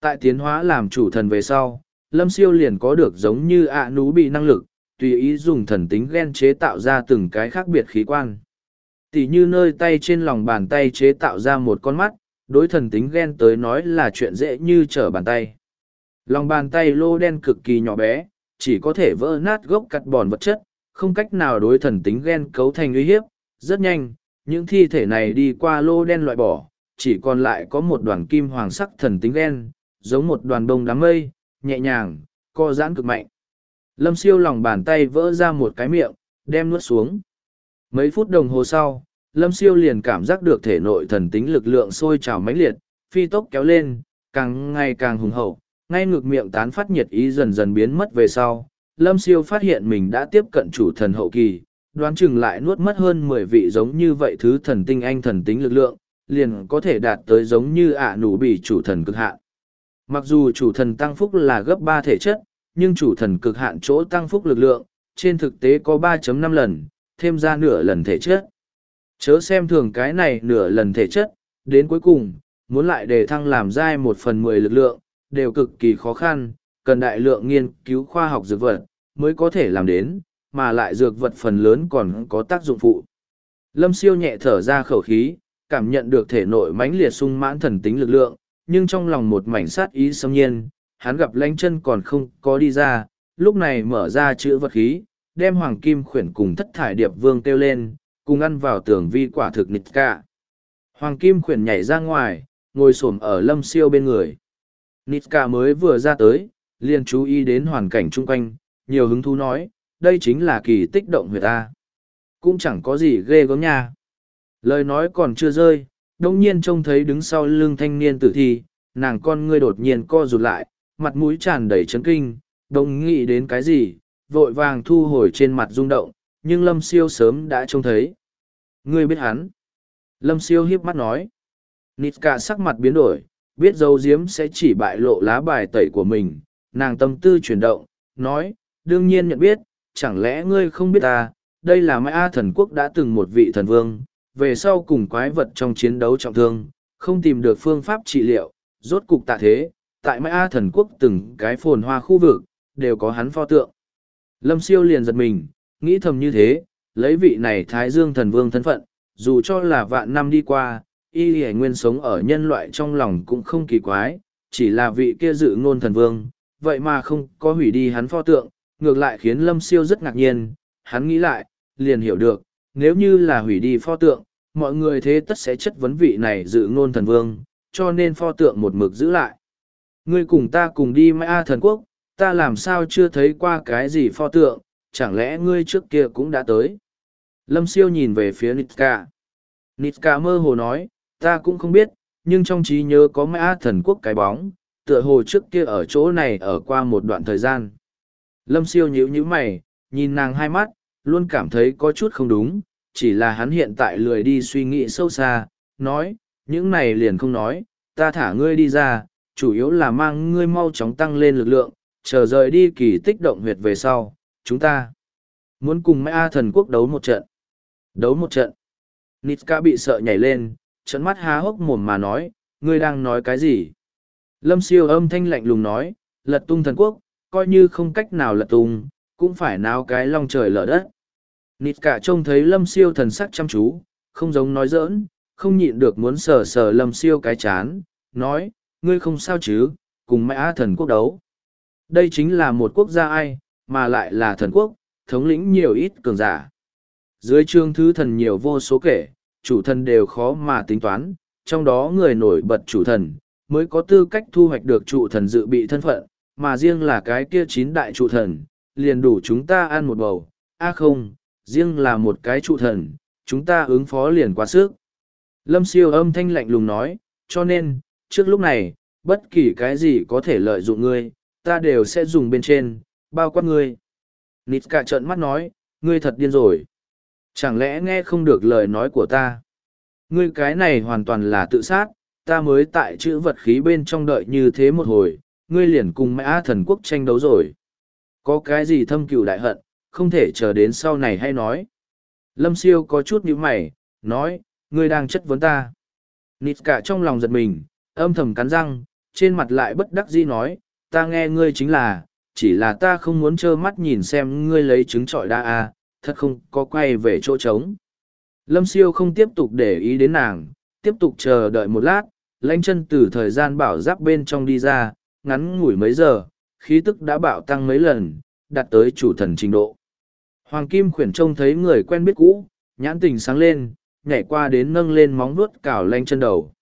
Tại tiến hóa làm chủ thần về sau, Lâm Siêu liền có được giống như ạ nú bị năng lực, tùy ý dùng thần tính ghen chế tạo ra từng cái khác biệt khí quan. Tỷ như nơi tay trên lòng bàn tay chế tạo ra một con mắt, đối thần tính ghen tới nói là chuyện dễ như trở bàn tay. Lòng bàn tay lô đen cực kỳ nhỏ bé, chỉ có thể vỡ nát gốc cắt bòn vật chất, không cách nào đối thần tính ghen cấu thành uy hiếp. Rất nhanh, những thi thể này đi qua lô đen loại bỏ, chỉ còn lại có một đoàn kim hoàng sắc thần tính ghen, giống một đoàn bông đám mây, nhẹ nhàng, co giãn cực mạnh. Lâm siêu lòng bàn tay vỡ ra một cái miệng, đem nuốt xuống. Mấy phút đồng hồ sau, Lâm siêu liền cảm giác được thể nội thần tính lực lượng sôi trào mãnh liệt, phi tốc kéo lên, càng ngày càng hùng hậu, ngay ngược miệng tán phát nhiệt ý dần dần biến mất về sau. Lâm siêu phát hiện mình đã tiếp cận chủ thần hậu kỳ, đoán chừng lại nuốt mất hơn mười vị giống như vậy thứ thần tinh anh thần tính lực lượng, liền có thể đạt tới giống như ả à nụ bị chủ thần cực hạn. Mặc dù chủ thần tăng phúc là gấp ba thể chất, nhưng chủ thần cực hạn chỗ tăng phúc lực lượng, trên thực tế có 3.5 lần, thêm ra nửa lần thể chất. Chớ xem thường cái này nửa lần thể chất, đến cuối cùng, muốn lại đề thăng làm dai một phần mười lực lượng, đều cực kỳ khó khăn, cần đại lượng nghiên cứu khoa học dược vật, mới có thể làm đến, mà lại dược vật phần lớn còn có tác dụng phụ. Lâm siêu nhẹ thở ra khẩu khí, cảm nhận được thể nội mãnh liệt sung mãn thần tính lực lượng, nhưng trong lòng một mảnh sát ý xâm nhiên, hắn gặp lánh chân còn không có đi ra, lúc này mở ra chữ vật khí, đem hoàng kim khuyển cùng thất thải điệp vương kêu lên, cùng ăn vào tường vi quả thực nịt cả. Hoàng kim khuyển nhảy ra ngoài, ngồi xổm ở lâm siêu bên người. Nịt cả mới vừa ra tới, liền chú ý đến hoàn cảnh chung quanh, nhiều hứng thú nói, đây chính là kỳ tích động huyệt ta. Cũng chẳng có gì ghê gớm nha. Lời nói còn chưa rơi, đông nhiên trông thấy đứng sau lưng thanh niên tử thi, nàng con ngươi đột nhiên co rụt lại, mặt mũi tràn đầy chấn kinh, đông nghĩ đến cái gì, vội vàng thu hồi trên mặt rung động, nhưng lâm siêu sớm đã trông thấy. Ngươi biết hắn. Lâm siêu hiếp mắt nói. Nịt cả sắc mặt biến đổi, biết dấu diếm sẽ chỉ bại lộ lá bài tẩy của mình, nàng tâm tư chuyển động, nói, đương nhiên nhận biết, chẳng lẽ ngươi không biết ta, đây là Mai A thần quốc đã từng một vị thần vương, về sau cùng quái vật trong chiến đấu trọng thương, không tìm được phương pháp trị liệu, rốt cục tạ thế, tại Mai A thần quốc từng cái phồn hoa khu vực, đều có hắn pho tượng. Lâm siêu liền giật mình, nghĩ thầm như thế, lấy vị này Thái Dương thần vương thân phận, dù cho là vạn năm đi qua, y hề nguyên sống ở nhân loại trong lòng cũng không kỳ quái, chỉ là vị kia dự ngôn thần vương, vậy mà không có hủy đi hắn pho tượng, ngược lại khiến Lâm siêu rất ngạc nhiên, hắn nghĩ lại, liền hiểu được, nếu như là hủy đi pho tượng, mọi người thế tất sẽ chất vấn vị này dự ngôn thần vương, cho nên pho tượng một mực giữ lại. Ngươi cùng ta cùng đi Mai A thần quốc, ta làm sao chưa thấy qua cái gì pho tượng, chẳng lẽ ngươi trước kia cũng đã tới. Lâm siêu nhìn về phía Nitka. Nitka mơ hồ nói, ta cũng không biết, nhưng trong trí nhớ có Mai A thần quốc cái bóng, tựa hồ trước kia ở chỗ này ở qua một đoạn thời gian. Lâm siêu nhíu nhíu mày, nhìn nàng hai mắt, luôn cảm thấy có chút không đúng, chỉ là hắn hiện tại lười đi suy nghĩ sâu xa, nói, những này liền không nói, ta thả ngươi đi ra, chủ yếu là mang ngươi mau chóng tăng lên lực lượng, chờ rời đi kỳ tích động huyệt về sau, chúng ta muốn cùng Mai A thần quốc đấu một trận. Đấu một trận. Nitska bị sợ nhảy lên, trận mắt há hốc mồm mà nói, ngươi đang nói cái gì? Lâm siêu âm thanh lạnh lùng nói, lật tung thần quốc, coi như không cách nào lật tung, cũng phải náo cái long trời lở đất. Nịt cả trông thấy lâm siêu thần sắc chăm chú, không giống nói dỡn không nhịn được muốn sờ sờ lâm siêu cái chán, nói, ngươi không sao chứ, cùng mã thần quốc đấu. Đây chính là một quốc gia ai, mà lại là thần quốc, thống lĩnh nhiều ít cường giả. Dưới chương thứ thần nhiều vô số kể, chủ thần đều khó mà tính toán, trong đó người nổi bật chủ thần, mới có tư cách thu hoạch được trụ thần dự bị thân phận, mà riêng là cái kia chín đại trụ thần, liền đủ chúng ta ăn một bầu. a không, riêng là một cái trụ thần, chúng ta ứng phó liền quá sức. Lâm siêu âm thanh lạnh lùng nói, cho nên, trước lúc này, bất kỳ cái gì có thể lợi dụng ngươi, ta đều sẽ dùng bên trên, bao quát ngươi. Nít cả trợn mắt nói, ngươi thật điên rồi. Chẳng lẽ nghe không được lời nói của ta? Ngươi cái này hoàn toàn là tự sát, ta mới tại chữ vật khí bên trong đợi như thế một hồi, ngươi liền cùng mã thần quốc tranh đấu rồi. Có cái gì thâm cừu đại hận, không thể chờ đến sau này hay nói. Lâm siêu có chút nhíu mày, nói, ngươi đang chất vấn ta. Nịt cả trong lòng giật mình, âm thầm cắn răng, trên mặt lại bất đắc dĩ nói, ta nghe ngươi chính là, chỉ là ta không muốn trơ mắt nhìn xem ngươi lấy trứng trọi đa a, thật không có quay về chỗ trống. Lâm siêu không tiếp tục để ý đến nàng, tiếp tục chờ đợi một lát, lãnh chân từ thời gian bảo giáp bên trong đi ra, ngắn ngủi mấy giờ, khí tức đã bạo tăng mấy lần, đạt tới chủ thần trình độ. Hoàng Kim khuyển trông thấy người quen biết cũ, nhãn tình sáng lên, nhảy qua đến nâng lên móng vuốt cào lanh chân đầu.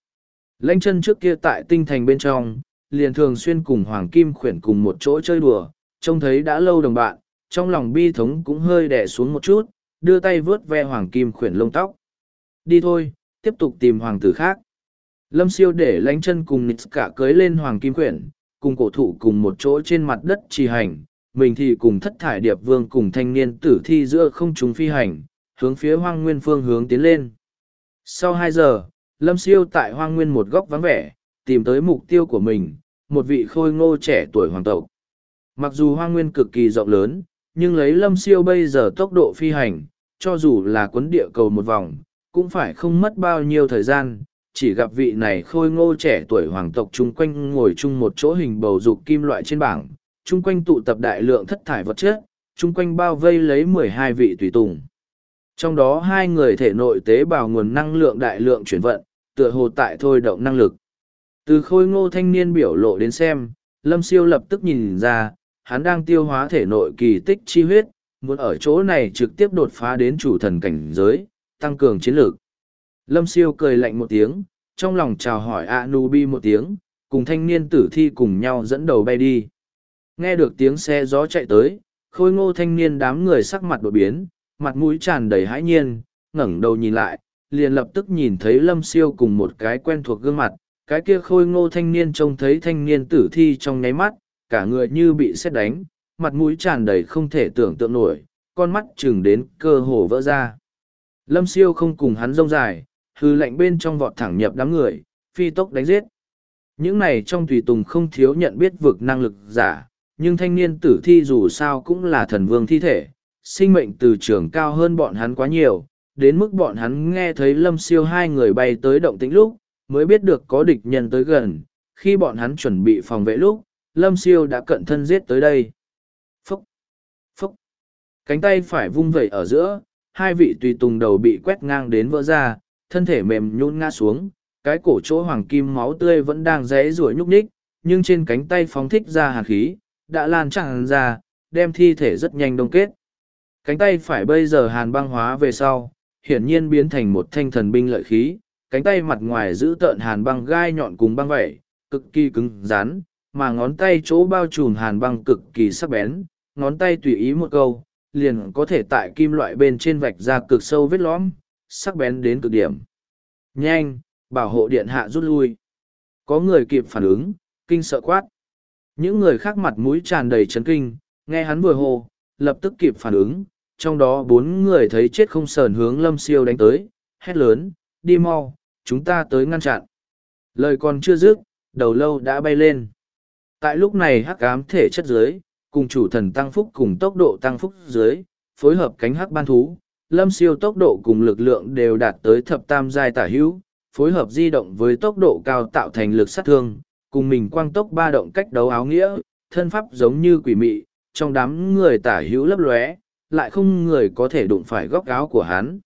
Lanh chân trước kia tại tinh thành bên trong, liền thường xuyên cùng Hoàng Kim khuyển cùng một chỗ chơi đùa, trông thấy đã lâu đồng bạn, trong lòng bi thống cũng hơi đẻ xuống một chút, đưa tay vớt ve Hoàng Kim khuyển lông tóc. Đi thôi, tiếp tục tìm hoàng tử khác. Lâm siêu để lanh chân cùng nít cả cưới lên Hoàng Kim khuyển, cùng cổ thụ cùng một chỗ trên mặt đất trì hành, mình thì cùng thất thải điệp vương cùng thanh niên tử thi giữa không chúng phi hành, hướng phía hoang nguyên phương hướng tiến lên. Sau hai giờ, Lâm Siêu tại hoang nguyên một góc vắng vẻ, tìm tới mục tiêu của mình, một vị khôi ngô trẻ tuổi hoàng tộc. Mặc dù hoang nguyên cực kỳ rộng lớn, nhưng lấy Lâm Siêu bây giờ tốc độ phi hành, cho dù là quấn địa cầu một vòng, cũng phải không mất bao nhiêu thời gian, chỉ gặp vị này khôi ngô trẻ tuổi hoàng tộc chung quanh ngồi chung một chỗ hình bầu dục kim loại trên bảng, chung quanh tụ tập đại lượng thất thải vật chất, chung quanh bao vây lấy mười hai vị tùy tùng. Trong đó hai người thể nội tế bào nguồn năng lượng đại lượng chuyển vận, tựa hồ tại thôi động năng lực. Từ khôi ngô thanh niên biểu lộ đến xem, Lâm Siêu lập tức nhìn ra, hắn đang tiêu hóa thể nội kỳ tích chi huyết, muốn ở chỗ này trực tiếp đột phá đến chủ thần cảnh giới, tăng cường chiến lược. Lâm Siêu cười lạnh một tiếng, trong lòng chào hỏi Anubi một tiếng, cùng thanh niên tử thi cùng nhau dẫn đầu bay đi. Nghe được tiếng xe gió chạy tới, khôi ngô thanh niên đám người sắc mặt đột biến, mặt mũi tràn đầy hãi nhiên, ngẩng đầu nhìn lại, liền lập tức nhìn thấy lâm siêu cùng một cái quen thuộc gương mặt, cái kia khôi ngô thanh niên trông thấy thanh niên tử thi trong nháy mắt, cả người như bị xét đánh, mặt mũi tràn đầy không thể tưởng tượng nổi, con mắt chừng đến cơ hồ vỡ ra. Lâm siêu không cùng hắn rông dài, hư lạnh bên trong vọt thẳng nhập đám người, phi tốc đánh giết. Những này trong tùy tùng không thiếu nhận biết vực năng lực giả, nhưng thanh niên tử thi dù sao cũng là thần vương thi thể, sinh mệnh từ trường cao hơn bọn hắn quá nhiều, đến mức bọn hắn nghe thấy lâm siêu hai người bay tới động tĩnh lúc, mới biết được có địch nhân tới gần, khi bọn hắn chuẩn bị phòng vệ lúc, lâm siêu đã cận thân giết tới đây. Phúc! Phúc! Cánh tay phải vung vẩy ở giữa, hai vị tùy tùng đầu bị quét ngang đến vỡ ra, thân thể mềm nhún ngã xuống, cái cổ chỗ hoàng kim máu tươi vẫn đang rẽ rủa nhúc nhích, nhưng trên cánh tay phóng thích ra hàn khí, đã lan tràn ra, đem thi thể rất nhanh đông kết. Cánh tay phải bây giờ hàn băng hóa về sau, hiển nhiên biến thành một thanh thần binh lợi khí, cánh tay mặt ngoài giữ tợn hàn băng gai nhọn cùng băng vẩy, cực kỳ cứng rắn, mà ngón tay chỗ bao trùm hàn băng cực kỳ sắc bén, ngón tay tùy ý một câu, liền có thể tại kim loại bên trên vạch ra cực sâu vết lõm, sắc bén đến cực điểm. Nhanh, bảo hộ điện hạ rút lui. Có người kịp phản ứng, kinh sợ quát. Những người khác mặt mũi tràn đầy chấn kinh, nghe hắn vừa hô, lập tức kịp phản ứng, trong đó bốn người thấy chết không sờn hướng lâm siêu đánh tới, hét lớn, đi mau, chúng ta tới ngăn chặn. Lời còn chưa dứt, đầu lâu đã bay lên. Tại lúc này hắc ám thể chất dưới, cùng chủ thần tăng phúc cùng tốc độ tăng phúc dưới, phối hợp cánh hắc ban thú, lâm siêu tốc độ cùng lực lượng đều đạt tới thập tam giai tả hữu, phối hợp di động với tốc độ cao tạo thành lực sát thương, cùng mình quang tốc ba động cách đấu áo nghĩa, thân pháp giống như quỷ mị, trong đám người tả hữu lấp lóe, lại không người có thể đụng phải góc áo của hắn.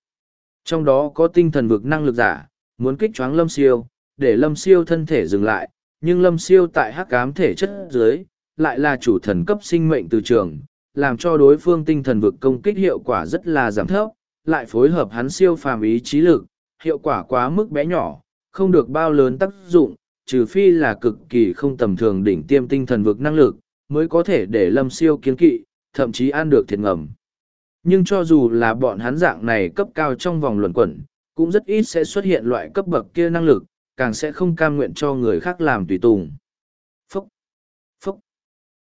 Trong đó có tinh thần vực năng lực giả, muốn kích choáng lâm siêu, để lâm siêu thân thể dừng lại, nhưng lâm siêu tại hắc ám thể chất dưới, lại là chủ thần cấp sinh mệnh từ trường, làm cho đối phương tinh thần vực công kích hiệu quả rất là giảm thấp, lại phối hợp hắn siêu phàm ý trí lực, hiệu quả quá mức bé nhỏ, không được bao lớn tác dụng, trừ phi là cực kỳ không tầm thường đỉnh tiêm tinh thần vực năng lực, mới có thể để lâm siêu kiến kỵ, thậm chí ăn được thiệt ngầm. Nhưng cho dù là bọn hắn dạng này cấp cao trong vòng luận quẩn, cũng rất ít sẽ xuất hiện loại cấp bậc kia năng lực, càng sẽ không cam nguyện cho người khác làm tùy tùng. Phúc! Phúc!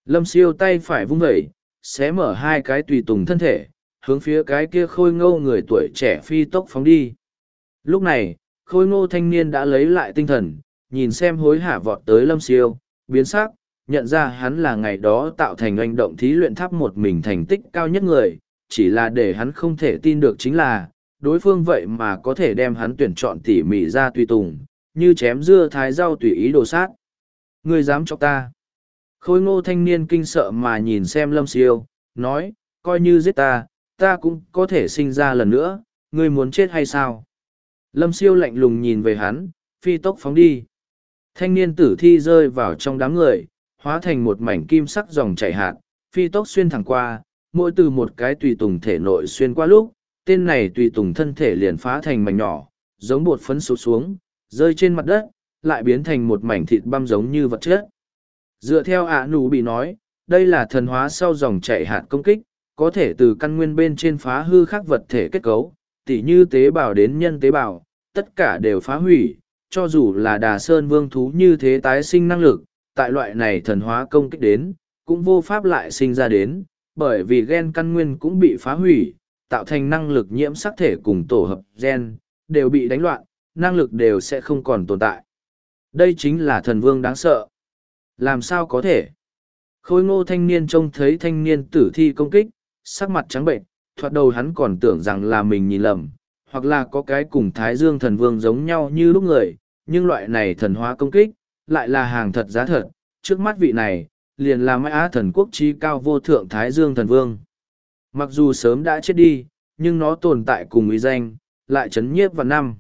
Lâm siêu tay phải vung vẩy, xé mở hai cái tùy tùng thân thể, hướng phía cái kia khôi ngô người tuổi trẻ phi tốc phóng đi. Lúc này, khôi ngô thanh niên đã lấy lại tinh thần, nhìn xem hối hả vọt tới lâm siêu, biến sắc, nhận ra hắn là ngày đó tạo thành hành động thí luyện tháp một mình thành tích cao nhất người, chỉ là để hắn không thể tin được chính là, đối phương vậy mà có thể đem hắn tuyển chọn tỉ mỉ ra tùy tùng, như chém dưa thái rau tùy ý đồ sát. Ngươi dám cho ta. Khôi ngô thanh niên kinh sợ mà nhìn xem lâm siêu, nói, coi như giết ta, ta cũng có thể sinh ra lần nữa, ngươi muốn chết hay sao? Lâm siêu lạnh lùng nhìn về hắn, phi tốc phóng đi. Thanh niên tử thi rơi vào trong đám người, hóa thành một mảnh kim sắc dòng chảy hạt, phi tốc xuyên thẳng qua, mỗi từ một cái tùy tùng thể nội xuyên qua lúc, tên này tùy tùng thân thể liền phá thành mảnh nhỏ, giống bột phấn sụp xuống, rơi trên mặt đất, lại biến thành một mảnh thịt băm giống như vật chất. Dựa theo ạ nụ bị nói, đây là thần hóa sau dòng chảy hạt công kích, có thể từ căn nguyên bên trên phá hư khắc vật thể kết cấu, tỉ như tế bào đến nhân tế bào, tất cả đều phá hủy, cho dù là đà sơn vương thú như thế tái sinh năng lực, tại loại này thần hóa công kích đến, cũng vô pháp lại sinh ra đến, bởi vì gen căn nguyên cũng bị phá hủy, tạo thành năng lực nhiễm sắc thể cùng tổ hợp gen, đều bị đánh loạn, năng lực đều sẽ không còn tồn tại. Đây chính là thần vương đáng sợ. Làm sao có thể? Khôi ngô thanh niên trông thấy thanh niên tử thi công kích, sắc mặt trắng bệnh, thoạt đầu hắn còn tưởng rằng là mình nhìn lầm, hoặc là có cái cùng Thái Dương thần vương giống nhau như lúc người, nhưng loại này thần hóa công kích, lại là hàng thật giá thật, trước mắt vị này, liền là mãi á thần quốc trí cao vô thượng Thái Dương thần vương. Mặc dù sớm đã chết đi, nhưng nó tồn tại cùng ý danh, lại chấn nhiếp vào năm.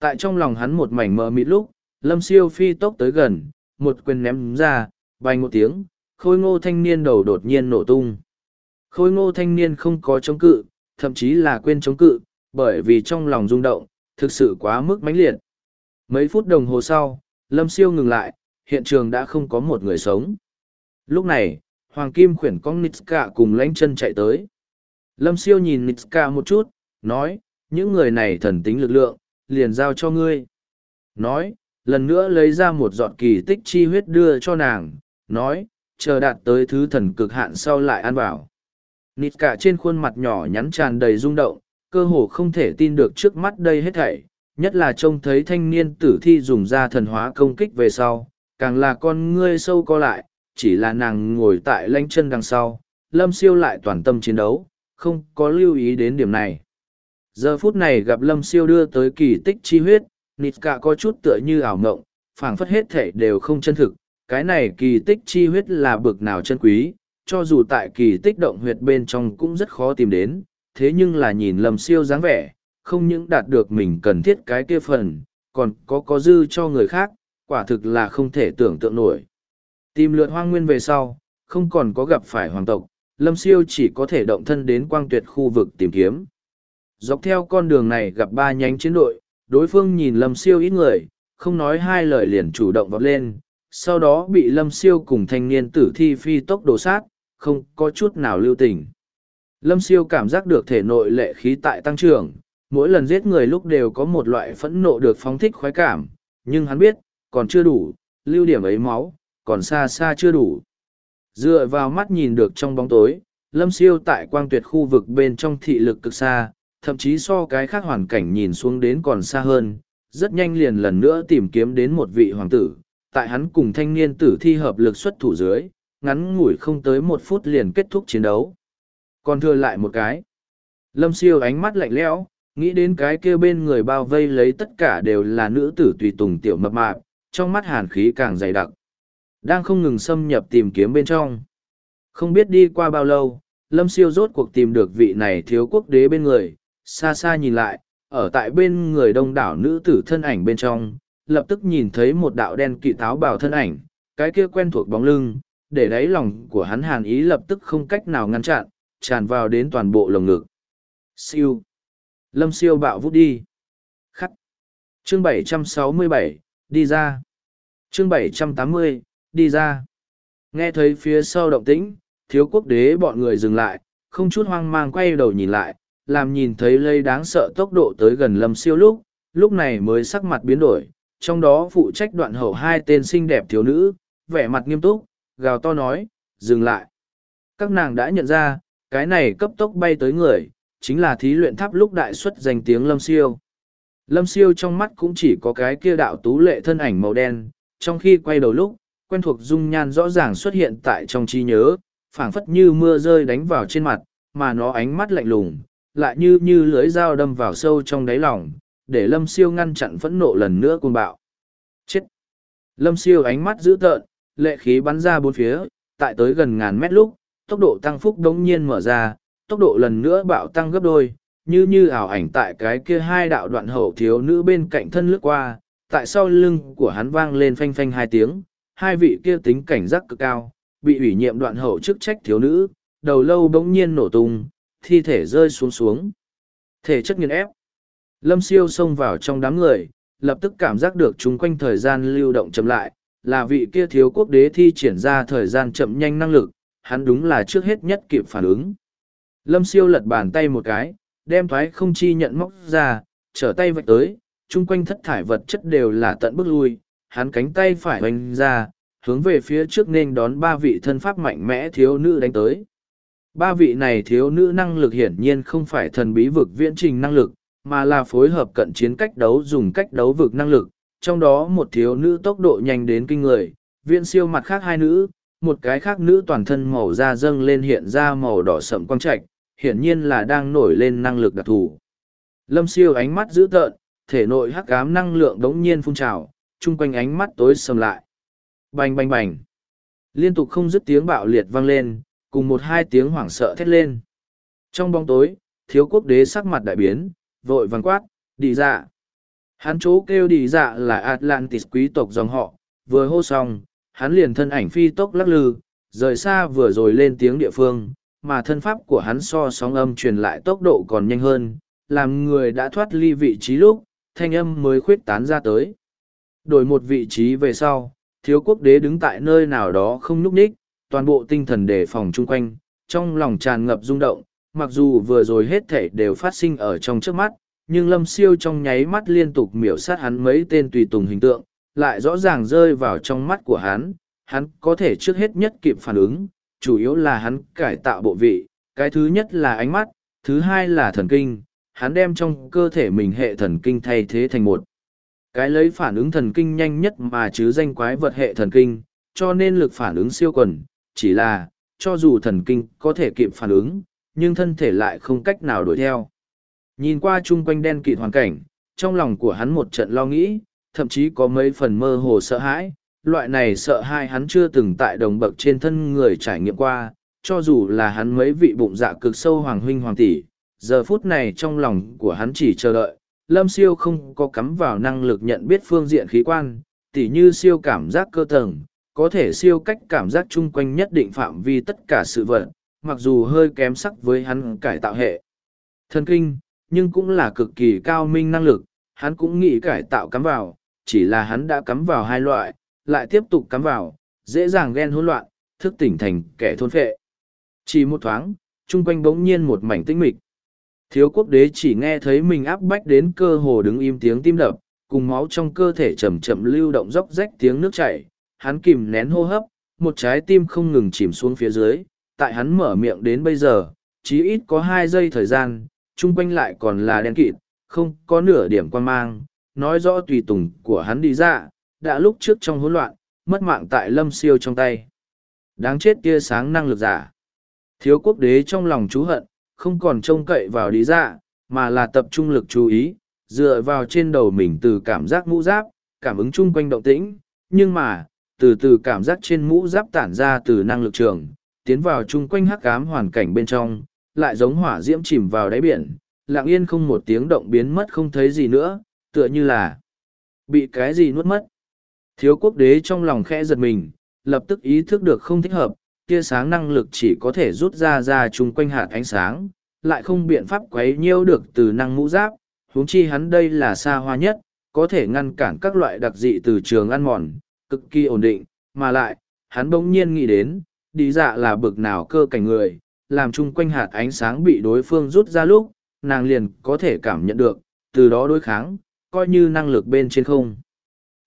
Tại trong lòng hắn một mảnh mờ mịt lúc, lâm siêu phi tốc tới gần, một quyền ném ra, bay một tiếng, khôi ngô thanh niên đầu đột nhiên nổ tung. Khôi ngô thanh niên không có chống cự, thậm chí là quên chống cự, bởi vì trong lòng rung động, thực sự quá mức mãnh liệt. Mấy phút đồng hồ sau, Lâm Siêu ngừng lại, hiện trường đã không có một người sống. Lúc này, Hoàng Kim khuyển con Nitska cùng lánh chân chạy tới. Lâm Siêu nhìn Nitska một chút, nói, những người này thần tính lực lượng, liền giao cho ngươi. Nói, lần nữa lấy ra một giọt kỳ tích chi huyết đưa cho nàng, nói, chờ đạt tới thứ thần cực hạn sau lại ăn vào. Nitska trên khuôn mặt nhỏ nhắn tràn đầy rung động, cơ hồ không thể tin được trước mắt đây hết thảy, nhất là trông thấy thanh niên tử thi dùng ra thần hóa công kích về sau, càng là con ngươi sâu co lại, chỉ là nàng ngồi tại lanh chân đằng sau, lâm siêu lại toàn tâm chiến đấu, không có lưu ý đến điểm này. Giờ phút này gặp lâm siêu đưa tới kỳ tích chi huyết, nịt cả có chút tựa như ảo mộng, phảng phất hết thể đều không chân thực, cái này kỳ tích chi huyết là bực nào chân quý, cho dù tại kỳ tích động huyệt bên trong cũng rất khó tìm đến, thế nhưng là nhìn lâm siêu dáng vẻ, không những đạt được mình cần thiết cái kia phần, còn có có dư cho người khác, quả thực là không thể tưởng tượng nổi. Tìm lượt hoang nguyên về sau, không còn có gặp phải hoàng tộc, lâm siêu chỉ có thể động thân đến quang tuyệt khu vực tìm kiếm. Dọc theo con đường này gặp ba nhánh chiến đội, đối phương nhìn lâm siêu ít người, không nói hai lời liền chủ động vọt lên, sau đó bị lâm siêu cùng thanh niên tử thi phi tốc đồ sát, không có chút nào lưu tình. Lâm siêu cảm giác được thể nội lệ khí tại tăng trưởng, mỗi lần giết người lúc đều có một loại phẫn nộ được phóng thích khoái cảm, nhưng hắn biết, còn chưa đủ, lưu điểm ấy máu, còn xa xa chưa đủ. Dựa vào mắt nhìn được trong bóng tối, lâm siêu tại quang tuyệt khu vực bên trong thị lực cực xa, thậm chí so cái khác hoàn cảnh nhìn xuống đến còn xa hơn, rất nhanh liền lần nữa tìm kiếm đến một vị hoàng tử, tại hắn cùng thanh niên tử thi hợp lực xuất thủ dưới, ngắn ngủi không tới một phút liền kết thúc chiến đấu. Còn thừa lại một cái. Lâm siêu ánh mắt lạnh lẽo, nghĩ đến cái kia bên người bao vây lấy tất cả đều là nữ tử tùy tùng tiểu mập mạp, trong mắt hàn khí càng dày đặc. Đang không ngừng xâm nhập tìm kiếm bên trong. Không biết đi qua bao lâu, Lâm siêu rốt cuộc tìm được vị này thiếu quốc đế bên người, xa xa nhìn lại, ở tại bên người đông đảo nữ tử thân ảnh bên trong, lập tức nhìn thấy một đạo đen kỵ táo bào thân ảnh, cái kia quen thuộc bóng lưng, để đáy lòng của hắn hàn ý lập tức không cách nào ngăn chặn, tràn vào đến toàn bộ lồng ngực. Siêu. Lâm siêu bạo vút đi. Khắc. Chương 767, đi ra. Chương 780, đi ra. Nghe thấy phía sau động tĩnh, thiếu quốc đế bọn người dừng lại, không chút hoang mang quay đầu nhìn lại, làm nhìn thấy lây đáng sợ tốc độ tới gần lâm siêu lúc, lúc này mới sắc mặt biến đổi, trong đó phụ trách đoạn hậu hai tên xinh đẹp thiếu nữ, vẻ mặt nghiêm túc, gào to nói, dừng lại. Các nàng đã nhận ra, cái này cấp tốc bay tới người, chính là thí luyện tháp lúc đại xuất danh tiếng lâm siêu. Lâm siêu trong mắt cũng chỉ có cái kia đạo tú lệ thân ảnh màu đen, trong khi quay đầu lúc, quen thuộc dung nhan rõ ràng xuất hiện tại trong trí nhớ, phảng phất như mưa rơi đánh vào trên mặt, mà nó ánh mắt lạnh lùng, lại như như lưới dao đâm vào sâu trong đáy lòng, để lâm siêu ngăn chặn phẫn nộ lần nữa cuồng bạo. Chết! Lâm siêu ánh mắt dữ tợn, lệ khí bắn ra bốn phía, tại tới gần ngàn mét lúc, tốc độ tăng phúc đống nhiên mở ra, tốc độ lần nữa bạo tăng gấp đôi, như như ảo ảnh tại cái kia hai đạo đoạn hậu thiếu nữ bên cạnh thân lướt qua, tại sau lưng của hắn vang lên phanh phanh hai tiếng, hai vị kia tính cảnh giác cực cao, bị ủy nhiệm đoạn hậu chức trách thiếu nữ, đầu lâu bỗng nhiên nổ tung, thi thể rơi xuống xuống. Thể chất nghiền ép. Lâm siêu xông vào trong đám người, lập tức cảm giác được chúng quanh thời gian lưu động chậm lại, là vị kia thiếu quốc đế thi triển ra thời gian chậm nhanh năng lực, hắn đúng là trước hết nhất kịp phản ứng. Lâm siêu lật bàn tay một cái, đem thoái không chi nhận móc ra, trở tay vạch tới, chung quanh thất thải vật chất đều là tận bước lui, hắn cánh tay phải hoành ra, hướng về phía trước nên đón ba vị thân pháp mạnh mẽ thiếu nữ đánh tới. Ba vị này thiếu nữ năng lực hiển nhiên không phải thần bí vực viễn trình năng lực, mà là phối hợp cận chiến cách đấu dùng cách đấu vực năng lực, trong đó một thiếu nữ tốc độ nhanh đến kinh người, viễn siêu mặt khác hai nữ, một cái khác nữ toàn thân màu da dâng lên hiện ra màu đỏ sậm quang trạch, hiển nhiên là đang nổi lên năng lực đặc thù. Lâm siêu ánh mắt dữ tợn, thể nội hắc ám năng lượng đống nhiên phun trào, chung quanh ánh mắt tối sầm lại. Bành bành bành. Liên tục không dứt tiếng bạo liệt vang lên, cùng một hai tiếng hoảng sợ thét lên. Trong bóng tối, thiếu quốc đế sắc mặt đại biến, vội vàng quát, đi dạ. Hắn chỗ kêu đi dạ là Atlantis quý tộc dòng họ, vừa hô xong, hắn liền thân ảnh phi tốc lắc lư, rời xa vừa rồi lên tiếng địa phương, mà thân pháp của hắn so sóng âm truyền lại tốc độ còn nhanh hơn, làm người đã thoát ly vị trí lúc, thanh âm mới khuyết tán ra tới. Đổi một vị trí về sau, thiếu quốc đế đứng tại nơi nào đó không nhúc ních, toàn bộ tinh thần đề phòng chung quanh, trong lòng tràn ngập rung động, mặc dù vừa rồi hết thể đều phát sinh ở trong trước mắt, nhưng lâm siêu trong nháy mắt liên tục miểu sát hắn mấy tên tùy tùng hình tượng, lại rõ ràng rơi vào trong mắt của hắn, hắn có thể trước hết nhất kịp phản ứng, chủ yếu là hắn cải tạo bộ vị, cái thứ nhất là ánh mắt, thứ hai là thần kinh, hắn đem trong cơ thể mình hệ thần kinh thay thế thành một. Cái lấy phản ứng thần kinh nhanh nhất mà chứ danh quái vật hệ thần kinh, cho nên lực phản ứng siêu quần, chỉ là, cho dù thần kinh có thể kịp phản ứng, nhưng thân thể lại không cách nào đuổi theo. Nhìn qua chung quanh đen kịt hoàn cảnh, trong lòng của hắn một trận lo nghĩ, thậm chí có mấy phần mơ hồ sợ hãi, loại này sợ hai hắn chưa từng tại đồng bậc trên thân người trải nghiệm qua, cho dù là hắn mấy vị bụng dạ cực sâu hoàng huynh hoàng tỷ, giờ phút này trong lòng của hắn chỉ chờ đợi, lâm siêu không có cắm vào năng lực nhận biết phương diện khí quan, tỉ như siêu cảm giác cơ tầng, có thể siêu cách cảm giác chung quanh nhất định phạm vi tất cả sự vật, mặc dù hơi kém sắc với hắn cải tạo hệ. Thần kinh, nhưng cũng là cực kỳ cao minh năng lực, hắn cũng nghĩ cải tạo cắm vào, chỉ là hắn đã cắm vào hai loại, lại tiếp tục cắm vào, dễ dàng ghen hỗn loạn, thức tỉnh thành kẻ thôn phệ. Chỉ một thoáng, chung quanh bỗng nhiên một mảnh tĩnh mịch. Thiếu quốc đế chỉ nghe thấy mình áp bách đến cơ hồ đứng im tiếng tim đập, cùng máu trong cơ thể chậm chậm lưu động róc rách tiếng nước chảy, hắn kìm nén hô hấp, một trái tim không ngừng chìm xuống phía dưới, tại hắn mở miệng đến bây giờ, chí ít có hai giây thời gian, chung quanh lại còn là đen kịt, không có nửa điểm quan mang, nói rõ tùy tùng của hắn đi ra, đã lúc trước trong hỗn loạn, mất mạng tại lâm siêu trong tay. Đáng chết tia sáng năng lực giả. Thiếu quốc đế trong lòng chú hận, không còn trông cậy vào đi ra, dạ, mà là tập trung lực chú ý, dựa vào trên đầu mình từ cảm giác mũ giáp, cảm ứng chung quanh động tĩnh, nhưng mà, từ từ cảm giác trên mũ giáp tản ra từ năng lực trường, tiến vào chung quanh hắc ám hoàn cảnh bên trong, lại giống hỏa diễm chìm vào đáy biển, lặng yên không một tiếng động biến mất không thấy gì nữa, tựa như là bị cái gì nuốt mất. Thiếu quốc đế trong lòng khẽ giật mình, lập tức ý thức được không thích hợp, tia sáng năng lực chỉ có thể rút ra ra chung quanh hạt ánh sáng, lại không biện pháp quấy nhiêu được từ năng mũ giáp, huống chi hắn đây là xa hoa nhất, có thể ngăn cản các loại đặc dị từ trường ăn mòn, cực kỳ ổn định, mà lại, hắn bỗng nhiên nghĩ đến, đi dạ là bực nào cơ cảnh người, làm chung quanh hạt ánh sáng bị đối phương rút ra lúc, nàng liền có thể cảm nhận được, từ đó đối kháng, coi như năng lực bên trên không.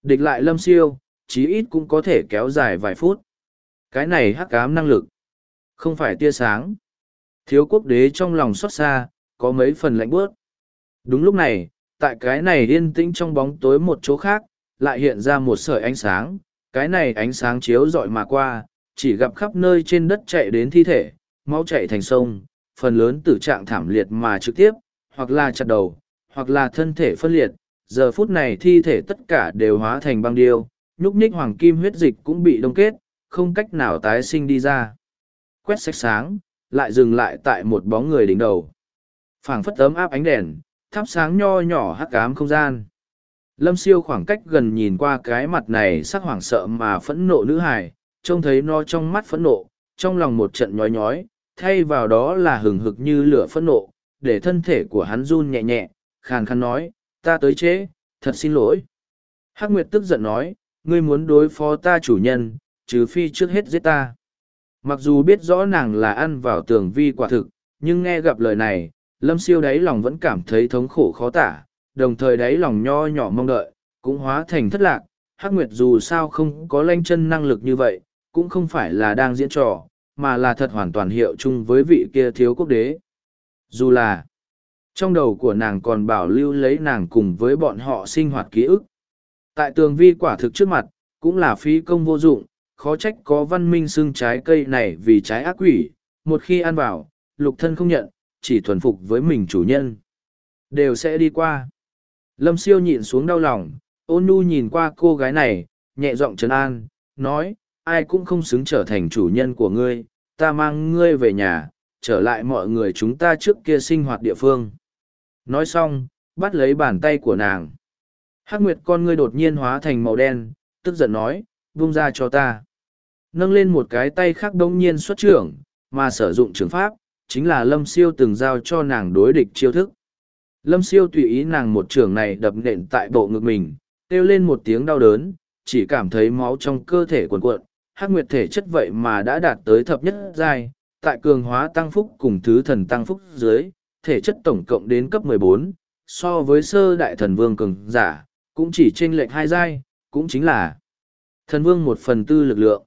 Địch lại lâm siêu, chí ít cũng có thể kéo dài vài phút. Cái này hắc ám năng lực, không phải tia sáng. Thiếu quốc đế trong lòng xót xa, có mấy phần lạnh bước. Đúng lúc này, tại cái này yên tĩnh trong bóng tối một chỗ khác, lại hiện ra một sợi ánh sáng. Cái này ánh sáng chiếu rọi mà qua, chỉ gặp khắp nơi trên đất chạy đến thi thể, máu chạy thành sông, phần lớn tử trạng thảm liệt mà trực tiếp, hoặc là chặt đầu, hoặc là thân thể phân liệt. Giờ phút này thi thể tất cả đều hóa thành băng điêu, nhúc nhích hoàng kim huyết dịch cũng bị đông kết, không cách nào tái sinh đi ra. Quét sạch sáng, lại dừng lại tại một bóng người đỉnh đầu. phảng phất ấm áp ánh đèn, thắp sáng nho nhỏ hắc ám không gian. Lâm siêu khoảng cách gần nhìn qua cái mặt này sắc hoảng sợ mà phẫn nộ nữ hài, trông thấy nó trong mắt phẫn nộ, trong lòng một trận nhói nhói, thay vào đó là hừng hực như lửa phẫn nộ, để thân thể của hắn run nhẹ nhẹ, khàn khàn nói, ta tới trễ, thật xin lỗi. Hắc Nguyệt tức giận nói, ngươi muốn đối phó ta chủ nhân, trừ phi trước hết giết ta. Mặc dù biết rõ nàng là ăn vào tường vi quả thực, nhưng nghe gặp lời này, lâm siêu đáy lòng vẫn cảm thấy thống khổ khó tả, đồng thời đáy lòng nho nhỏ mong đợi, cũng hóa thành thất lạc. Hắc Nguyệt dù sao không có lanh chân năng lực như vậy, cũng không phải là đang diễn trò, mà là thật hoàn toàn hiệu chung với vị kia thiếu quốc đế. Dù là, trong đầu của nàng còn bảo lưu lấy nàng cùng với bọn họ sinh hoạt ký ức. Tại tường vi quả thực trước mặt, cũng là phí công vô dụng, khó trách có văn minh xương trái cây này vì trái ác quỷ, một khi ăn vào, lục thân không nhận, chỉ thuần phục với mình chủ nhân. Đều sẽ đi qua. Lâm siêu nhịn xuống đau lòng, ôn nu nhìn qua cô gái này, nhẹ giọng trấn an, nói, ai cũng không xứng trở thành chủ nhân của ngươi, ta mang ngươi về nhà, trở lại mọi người chúng ta trước kia sinh hoạt địa phương. Nói xong, bắt lấy bàn tay của nàng. Hắc Nguyệt con ngươi đột nhiên hóa thành màu đen, tức giận nói, vung ra cho ta. Nâng lên một cái tay khác đông nhiên xuất trưởng, mà sử dụng trường pháp, chính là Lâm Siêu từng giao cho nàng đối địch chiêu thức. Lâm Siêu tùy ý nàng một trường này đập nện tại bộ ngực mình, kêu lên một tiếng đau đớn, chỉ cảm thấy máu trong cơ thể cuộn cuộn, hắc nguyệt thể chất vậy mà đã đạt tới thập nhất giai, tại cường hóa tăng phúc cùng thứ thần tăng phúc dưới, thể chất tổng cộng đến cấp 14, so với sơ đại thần vương cường giả, cũng chỉ trên lệch hai giai, cũng chính là thần vương một phần tư lực lượng.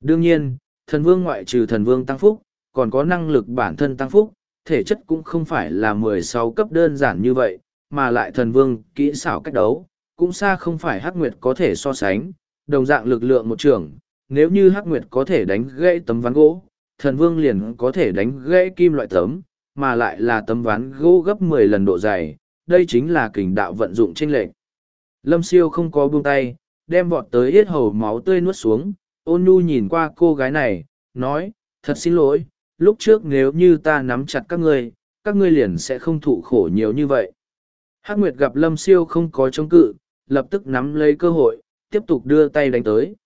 Đương nhiên, thần vương ngoại trừ thần vương tăng phúc, còn có năng lực bản thân tăng phúc, thể chất cũng không phải là 16 cấp đơn giản như vậy, mà lại thần vương kỹ xảo cách đấu, cũng xa không phải hắc nguyệt có thể so sánh, đồng dạng lực lượng một trường, nếu như hắc nguyệt có thể đánh gãy tấm ván gỗ, thần vương liền có thể đánh gãy kim loại tấm, mà lại là tấm ván gỗ gấp mười lần độ dày, đây chính là kình đạo vận dụng trên lệnh. Lâm siêu không có buông tay, đem vọt tới yết hầu máu tươi nuốt xuống, ôn nhu nhìn qua cô gái này, nói, thật xin lỗi, lúc trước nếu như ta nắm chặt các ngươi, các ngươi liền sẽ không thụ khổ nhiều như vậy. Hắc Nguyệt gặp Lâm Siêu không có chống cự, lập tức nắm lấy cơ hội, tiếp tục đưa tay đánh tới.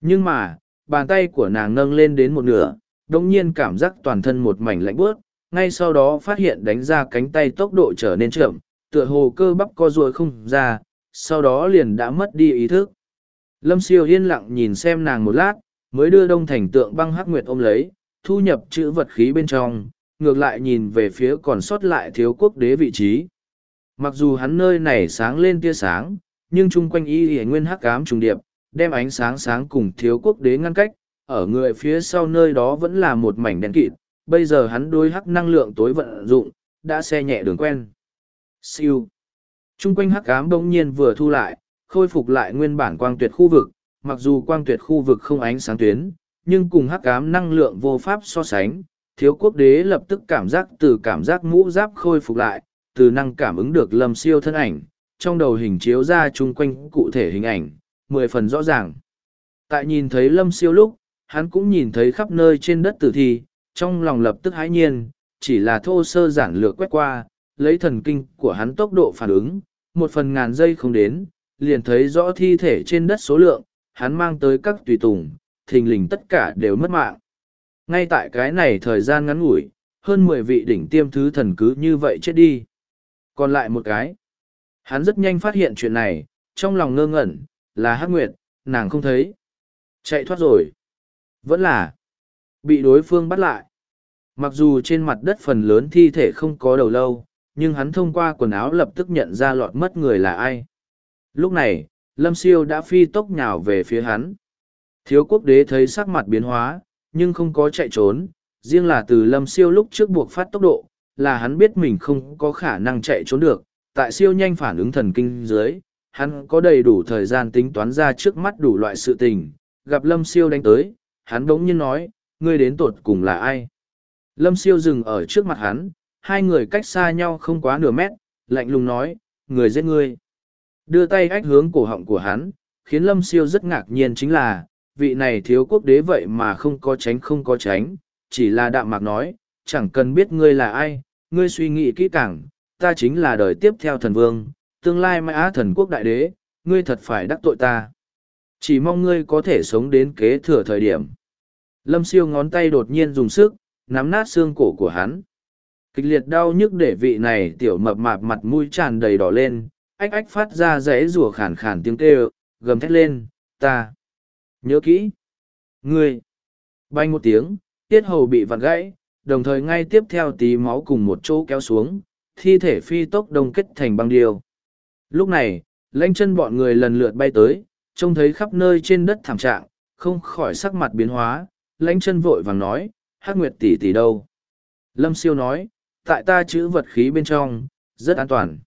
Nhưng mà, bàn tay của nàng nâng lên đến một nửa, đồng nhiên cảm giác toàn thân một mảnh lạnh bớt, ngay sau đó phát hiện đánh ra cánh tay tốc độ trở nên chậm, tựa hồ cơ bắp co ruồi không ra, sau đó liền đã mất đi ý thức. Lâm siêu yên lặng nhìn xem nàng một lát, mới đưa đông thành tượng băng hắc nguyệt ôm lấy, thu nhập chữ vật khí bên trong, ngược lại nhìn về phía còn sót lại thiếu quốc đế vị trí. Mặc dù hắn nơi này sáng lên tia sáng, nhưng chung quanh y hề nguyên hắc ám trùng điệp, đem ánh sáng sáng cùng thiếu quốc đế ngăn cách, ở người phía sau nơi đó vẫn là một mảnh đen kịt, bây giờ hắn đôi hắc năng lượng tối vận dụng, đã xe nhẹ đường quen. Siêu. Trung quanh hắc ám bỗng nhiên vừa thu lại, khôi phục lại nguyên bản quang tuyệt khu vực, mặc dù quang tuyệt khu vực không ánh sáng tuyến, nhưng cùng hắc ám năng lượng vô pháp so sánh, thiếu quốc đế lập tức cảm giác từ cảm giác mũ giáp khôi phục lại, từ năng cảm ứng được lâm siêu thân ảnh, trong đầu hình chiếu ra chung quanh cụ thể hình ảnh, mười phần rõ ràng. Tại nhìn thấy lâm siêu lúc, hắn cũng nhìn thấy khắp nơi trên đất tử thi, trong lòng lập tức hãi nhiên, chỉ là thô sơ giản lược quét qua, lấy thần kinh của hắn tốc độ phản ứng, một phần ngàn giây không đến, liền thấy rõ thi thể trên đất số lượng, hắn mang tới các tùy tùng, thình lình tất cả đều mất mạng. Ngay tại cái này thời gian ngắn ngủi, hơn mười vị đỉnh tiêm thứ thần cứ như vậy chết đi. Còn lại một cái. Hắn rất nhanh phát hiện chuyện này, trong lòng ngơ ngẩn, là Hắc Nguyệt, nàng không thấy. Chạy thoát rồi. Vẫn là bị đối phương bắt lại. Mặc dù trên mặt đất phần lớn thi thể không có đầu lâu, nhưng hắn thông qua quần áo lập tức nhận ra lọt mất người là ai. Lúc này, Lâm Siêu đã phi tốc nhào về phía hắn. Thiếu quốc đế thấy sắc mặt biến hóa, nhưng không có chạy trốn, riêng là từ Lâm Siêu lúc trước buộc phát tốc độ, là hắn biết mình không có khả năng chạy trốn được. Tại siêu nhanh phản ứng thần kinh dưới, hắn có đầy đủ thời gian tính toán ra trước mắt đủ loại sự tình, gặp Lâm Siêu đánh tới, hắn đống nhiên nói, ngươi đến tột cùng là ai? Lâm siêu dừng ở trước mặt hắn, hai người cách xa nhau không quá nửa mét, lạnh lùng nói, người giết ngươi. Đưa tay ách hướng cổ họng của hắn, khiến Lâm siêu rất ngạc nhiên chính là, vị này thiếu quốc đế vậy mà không có tránh không có tránh, chỉ là đạm mạc nói, chẳng cần biết ngươi là ai, ngươi suy nghĩ kỹ càng, ta chính là đời tiếp theo thần vương, tương lai mãi á thần quốc đại đế, ngươi thật phải đắc tội ta. Chỉ mong ngươi có thể sống đến kế thừa thời điểm. Lâm siêu ngón tay đột nhiên dùng sức, nắm nát xương cổ của hắn. Kịch liệt đau nhức để vị này tiểu mập mạp mặt mũi tràn đầy đỏ lên, ách ách phát ra rẽ rùa khàn khàn tiếng kêu, gầm thét lên, ta. Nhớ kỹ. Ngươi. Bay một tiếng, tiết hầu bị vặn gãy, đồng thời ngay tiếp theo tí máu cùng một chỗ kéo xuống, thi thể phi tốc đông kết thành băng điêu. Lúc này, lãnh chân bọn người lần lượt bay tới, trông thấy khắp nơi trên đất thảm trạng, không khỏi sắc mặt biến hóa, lãnh chân vội vàng nói, hắc nguyệt tỷ tỷ đâu. Lâm siêu nói, tại ta chữ vật khí bên trong, rất an toàn.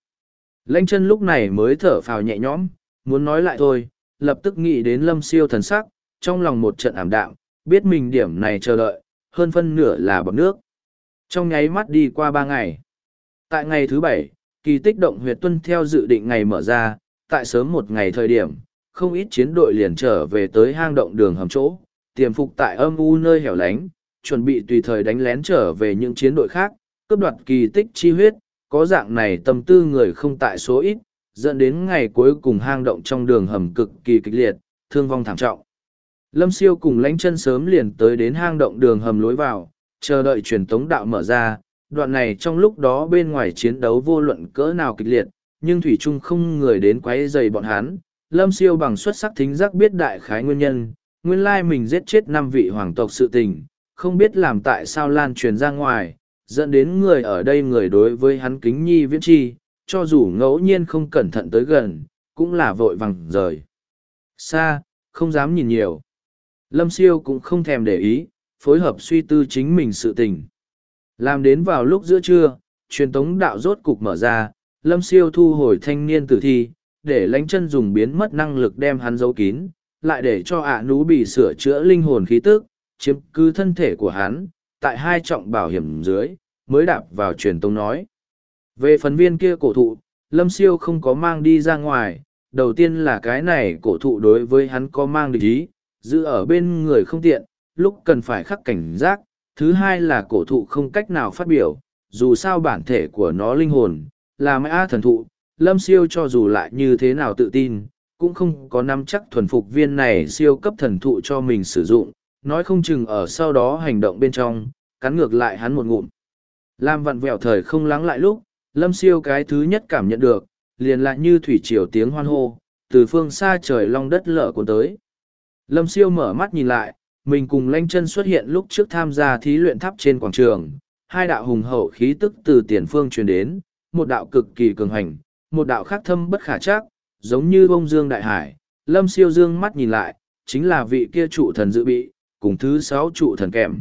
Lãnh chân lúc này mới thở phào nhẹ nhõm, muốn nói lại thôi, lập tức nghĩ đến lâm siêu thần sắc, trong lòng một trận ảm đạm, biết mình điểm này chờ đợi, hơn phân nửa là bọc nước. Trong nháy mắt đi qua ba ngày. Tại ngày thứ bảy, kỳ tích động huyệt tuân theo dự định ngày mở ra, tại sớm một ngày thời điểm, không ít chiến đội liền trở về tới hang động đường hầm chỗ, tiềm phục tại âm u nơi hẻo lánh, chuẩn bị tùy thời đánh lén trở về những chiến đội khác, cướp đoạt kỳ tích chi huyết, có dạng này tâm tư người không tại số ít, dẫn đến ngày cuối cùng hang động trong đường hầm cực kỳ kịch liệt, thương vong thảm trọng. Lâm siêu cùng lánh chân sớm liền tới đến hang động đường hầm lối vào, chờ đợi truyền tống đạo mở ra, đoạn này trong lúc đó bên ngoài chiến đấu vô luận cỡ nào kịch liệt, nhưng Thủy Trung không người đến quấy rầy bọn hắn. Lâm siêu bằng xuất sắc thính giác biết đại khái nguyên nhân, nguyên lai mình giết chết năm vị hoàng tộc sự tình, không biết làm tại sao lan truyền ra ngoài, dẫn đến người ở đây người đối với hắn kính nhi viễn chi, cho dù ngẫu nhiên không cẩn thận tới gần, cũng là vội vàng rời. Xa, không dám nhìn nhiều. Lâm siêu cũng không thèm để ý, phối hợp suy tư chính mình sự tình. Làm đến vào lúc giữa trưa, truyền tống đạo rốt cục mở ra, lâm siêu thu hồi thanh niên tử thi, để lánh chân dùng biến mất năng lực đem hắn giấu kín, lại để cho ạ nú bị sửa chữa linh hồn khí tức, chiếm cứ thân thể của hắn, tại hai trọng bảo hiểm dưới, mới đạp vào truyền tông nói. Về phần viên kia cổ thụ, lâm siêu không có mang đi ra ngoài, đầu tiên là cái này cổ thụ đối với hắn có mang địch ý, giữ ở bên người không tiện, lúc cần phải khắc cảnh giác. Thứ hai là cổ thụ không cách nào phát biểu, dù sao bản thể của nó linh hồn, là mã thần thụ, lâm siêu cho dù lại như thế nào tự tin, cũng không có nắm chắc thuần phục viên này siêu cấp thần thụ cho mình sử dụng, nói không chừng ở sau đó hành động bên trong, cắn ngược lại hắn một ngụm. Làm vặn vẹo thời không lắng lại lúc, lâm siêu cái thứ nhất cảm nhận được, liền lại như thủy triều tiếng hoan hô, từ phương xa trời long đất lở cuốn tới. Lâm siêu mở mắt nhìn lại, mình cùng lanh chân xuất hiện lúc trước tham gia thí luyện tháp trên quảng trường. Hai đạo hùng hậu khí tức từ tiền phương truyền đến, một đạo cực kỳ cường hành, một đạo khác thâm bất khả chắc, giống như bông dương đại hải. Lâm siêu dương mắt nhìn lại, chính là vị kia trụ thần dự bị, cùng thứ sáu trụ thần kèm.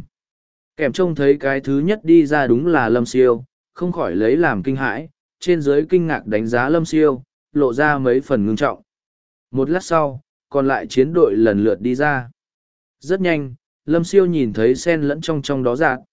Kèm trông thấy cái thứ nhất đi ra đúng là Lâm siêu, không khỏi lấy làm kinh hãi, trên dưới kinh ngạc đánh giá Lâm siêu, lộ ra mấy phần ngưng trọng. Một lát sau, còn lại chiến đội lần lượt đi ra. Rất nhanh, Lâm Siêu nhìn thấy sen lẫn trong trong đó dạng.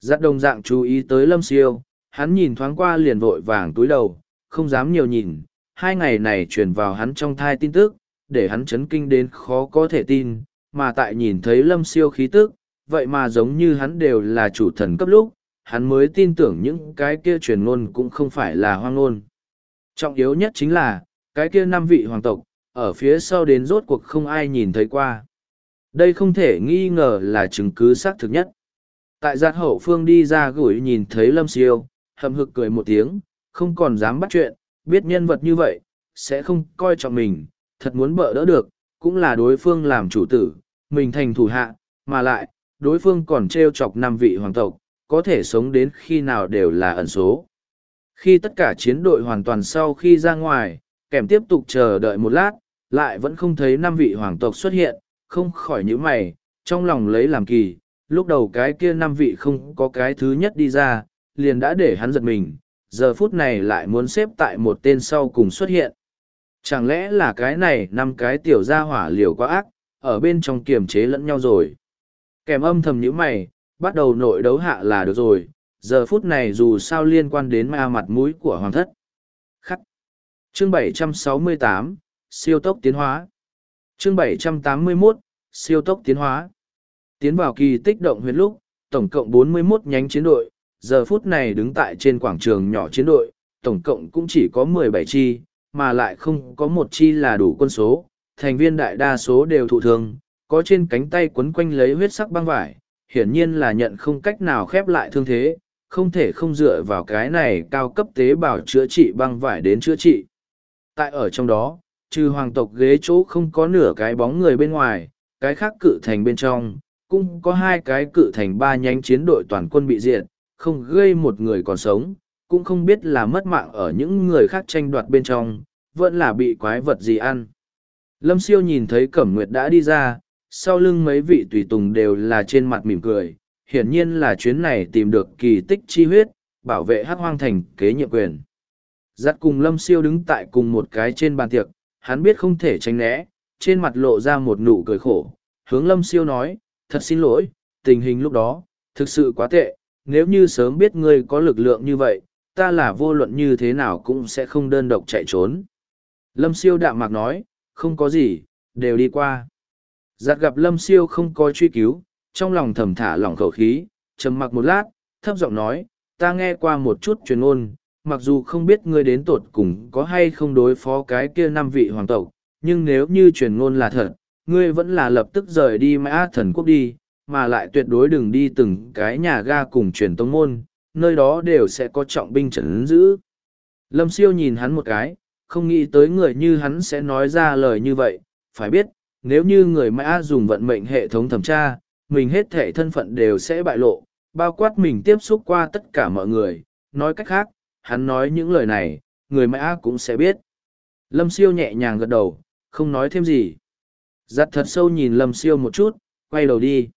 Giác đồng dạng chú ý tới Lâm Siêu, hắn nhìn thoáng qua liền vội vàng túi đầu, không dám nhiều nhìn. Hai ngày này truyền vào hắn trong thai tin tức, để hắn chấn kinh đến khó có thể tin, mà tại nhìn thấy Lâm Siêu khí tức, vậy mà giống như hắn đều là chủ thần cấp lúc, hắn mới tin tưởng những cái kia truyền ngôn cũng không phải là hoang ngôn. Trọng yếu nhất chính là, cái kia năm vị hoàng tộc, ở phía sau đến rốt cuộc không ai nhìn thấy qua. Đây không thể nghi ngờ là chứng cứ xác thực nhất. Tại giạt hậu phương đi ra gửi nhìn thấy lâm siêu, hậm hực cười một tiếng, không còn dám bắt chuyện, biết nhân vật như vậy, sẽ không coi trọng mình, thật muốn bỡ đỡ được, cũng là đối phương làm chủ tử, mình thành thủ hạ, mà lại, đối phương còn trêu chọc năm vị hoàng tộc, có thể sống đến khi nào đều là ẩn số. Khi tất cả chiến đội hoàn toàn sau khi ra ngoài, kèm tiếp tục chờ đợi một lát, lại vẫn không thấy năm vị hoàng tộc xuất hiện, không khỏi những mày, trong lòng lấy làm kỳ, lúc đầu cái kia năm vị không có cái thứ nhất đi ra, liền đã để hắn giật mình, giờ phút này lại muốn xếp tại một tên sau cùng xuất hiện. Chẳng lẽ là cái này năm cái tiểu gia hỏa liều quá ác, ở bên trong kiềm chế lẫn nhau rồi. Kèm âm thầm nhíu mày, bắt đầu nội đấu hạ là được rồi, giờ phút này dù sao liên quan đến ma mặt mũi của hoàng thất. Khắc. Chương 768, siêu tốc tiến hóa. Chương 781, siêu tốc tiến hóa. Tiến vào kỳ tích động huyết lúc, tổng cộng 41 nhánh chiến đội, giờ phút này đứng tại trên quảng trường nhỏ chiến đội, tổng cộng cũng chỉ có 17 chi, mà lại không có một chi là đủ quân số, thành viên đại đa số đều thụ thương, có trên cánh tay quấn quanh lấy huyết sắc băng vải, hiển nhiên là nhận không cách nào khép lại thương thế, không thể không dựa vào cái này cao cấp tế bào chữa trị băng vải đến chữa trị. Tại ở trong đó, trừ hoàng tộc ghế chỗ không có nửa cái bóng người bên ngoài, cái khác cự thành bên trong, cũng có hai cái cự thành ba nhánh chiến đội toàn quân bị diệt, không gây một người còn sống, cũng không biết là mất mạng ở những người khác tranh đoạt bên trong, vẫn là bị quái vật gì ăn. Lâm siêu nhìn thấy Cẩm Nguyệt đã đi ra, sau lưng mấy vị tùy tùng đều là trên mặt mỉm cười, hiển nhiên là chuyến này tìm được kỳ tích chi huyết, bảo vệ hát hoang thành kế nhiệm quyền. Giặt cùng Lâm siêu đứng tại cùng một cái trên bàn tiệc, hắn biết không thể tránh né, trên mặt lộ ra một nụ cười khổ, hướng Lâm siêu nói, thật xin lỗi, tình hình lúc đó, thực sự quá tệ, nếu như sớm biết ngươi có lực lượng như vậy, ta là vô luận như thế nào cũng sẽ không đơn độc chạy trốn. Lâm siêu đạm mạc nói, không có gì, đều đi qua. Giặt gặp lâm siêu không có truy cứu, trong lòng thầm thả lỏng khẩu khí, trầm mặc một lát, thấp giọng nói, ta nghe qua một chút truyền ngôn, mặc dù không biết ngươi đến tột cùng có hay không đối phó cái kia năm vị hoàng tộc, nhưng nếu như truyền ngôn là thật, ngươi vẫn là lập tức rời đi mã thần quốc đi, mà lại tuyệt đối đừng đi từng cái nhà ga cùng truyền tông môn, nơi đó đều sẽ có trọng binh trấn giữ. Lâm siêu nhìn hắn một cái, không nghĩ tới người như hắn sẽ nói ra lời như vậy, phải biết, nếu như người mã dùng vận mệnh hệ thống thẩm tra, mình hết thể thân phận đều sẽ bại lộ, bao quát mình tiếp xúc qua tất cả mọi người, nói cách khác, hắn nói những lời này, người mã cũng sẽ biết. Lâm siêu nhẹ nhàng gật đầu, không nói thêm gì. Giặt thật sâu nhìn lâm siêu một chút, quay đầu đi.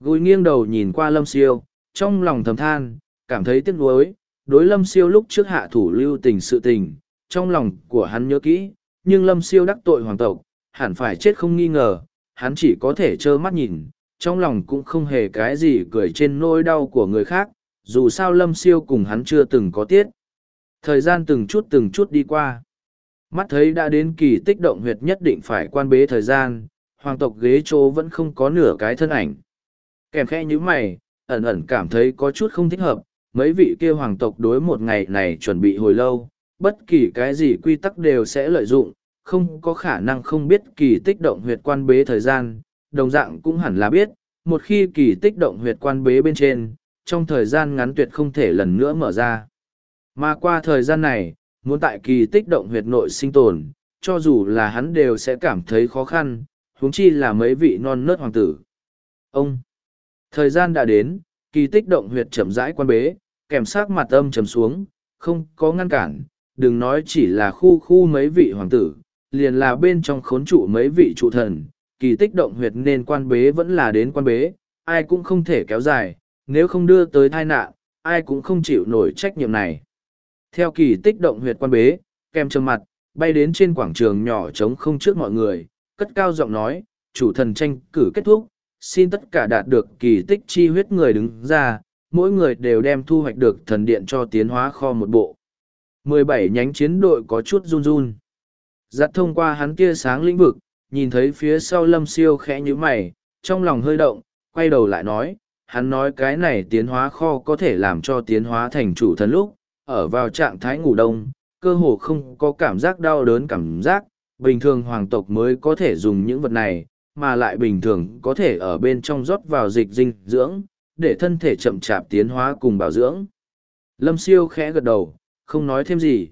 Gùi nghiêng đầu nhìn qua lâm siêu, trong lòng thầm than, cảm thấy tiếc nuối, đối lâm siêu lúc trước hạ thủ lưu tình sự tình, trong lòng của hắn nhớ kỹ, nhưng lâm siêu đắc tội hoàng tộc, hẳn phải chết không nghi ngờ, hắn chỉ có thể trơ mắt nhìn, trong lòng cũng không hề cái gì cười trên nỗi đau của người khác, dù sao lâm siêu cùng hắn chưa từng có tiết. Thời gian từng chút từng chút đi qua. Mắt thấy đã đến kỳ tích động huyệt nhất định phải quan bế thời gian, hoàng tộc ghế chỗ vẫn không có nửa cái thân ảnh. Kèm khe như mày, ẩn ẩn cảm thấy có chút không thích hợp, mấy vị kia hoàng tộc đối một ngày này chuẩn bị hồi lâu, bất kỳ cái gì quy tắc đều sẽ lợi dụng, không có khả năng không biết kỳ tích động huyệt quan bế thời gian, đồng dạng cũng hẳn là biết, một khi kỳ tích động huyệt quan bế bên trên, trong thời gian ngắn tuyệt không thể lần nữa mở ra. Mà qua thời gian này, muốn tại kỳ tích động huyệt nội sinh tồn, cho dù là hắn đều sẽ cảm thấy khó khăn, huống chi là mấy vị non nớt hoàng tử. Ông! Thời gian đã đến, kỳ tích động huyệt chậm rãi quan bế, kèm sát mặt âm trầm xuống, không có ngăn cản, đừng nói chỉ là khu khu mấy vị hoàng tử, liền là bên trong khốn trụ mấy vị trụ thần, kỳ tích động huyệt nên quan bế vẫn là đến quan bế, ai cũng không thể kéo dài, nếu không đưa tới tai nạn, ai cũng không chịu nổi trách nhiệm này. Theo kỳ tích động huyệt quan bế, kèm trầm mặt, bay đến trên quảng trường nhỏ trống không trước mọi người, cất cao giọng nói, chủ thần tranh cử kết thúc, xin tất cả đạt được kỳ tích chi huyết người đứng ra, mỗi người đều đem thu hoạch được thần điện cho tiến hóa kho một bộ. 17 nhánh chiến đội có chút run run. Giặt thông qua hắn kia sáng lĩnh vực, nhìn thấy phía sau lâm siêu khẽ như mày, trong lòng hơi động, quay đầu lại nói, hắn nói cái này tiến hóa kho có thể làm cho tiến hóa thành chủ thần lúc, ở vào trạng thái ngủ đông, cơ hồ không có cảm giác đau đớn cảm giác, bình thường hoàng tộc mới có thể dùng những vật này, mà lại bình thường có thể ở bên trong rót vào dịch dinh dưỡng, để thân thể chậm chạp tiến hóa cùng bảo dưỡng. Lâm siêu khẽ gật đầu, không nói thêm gì.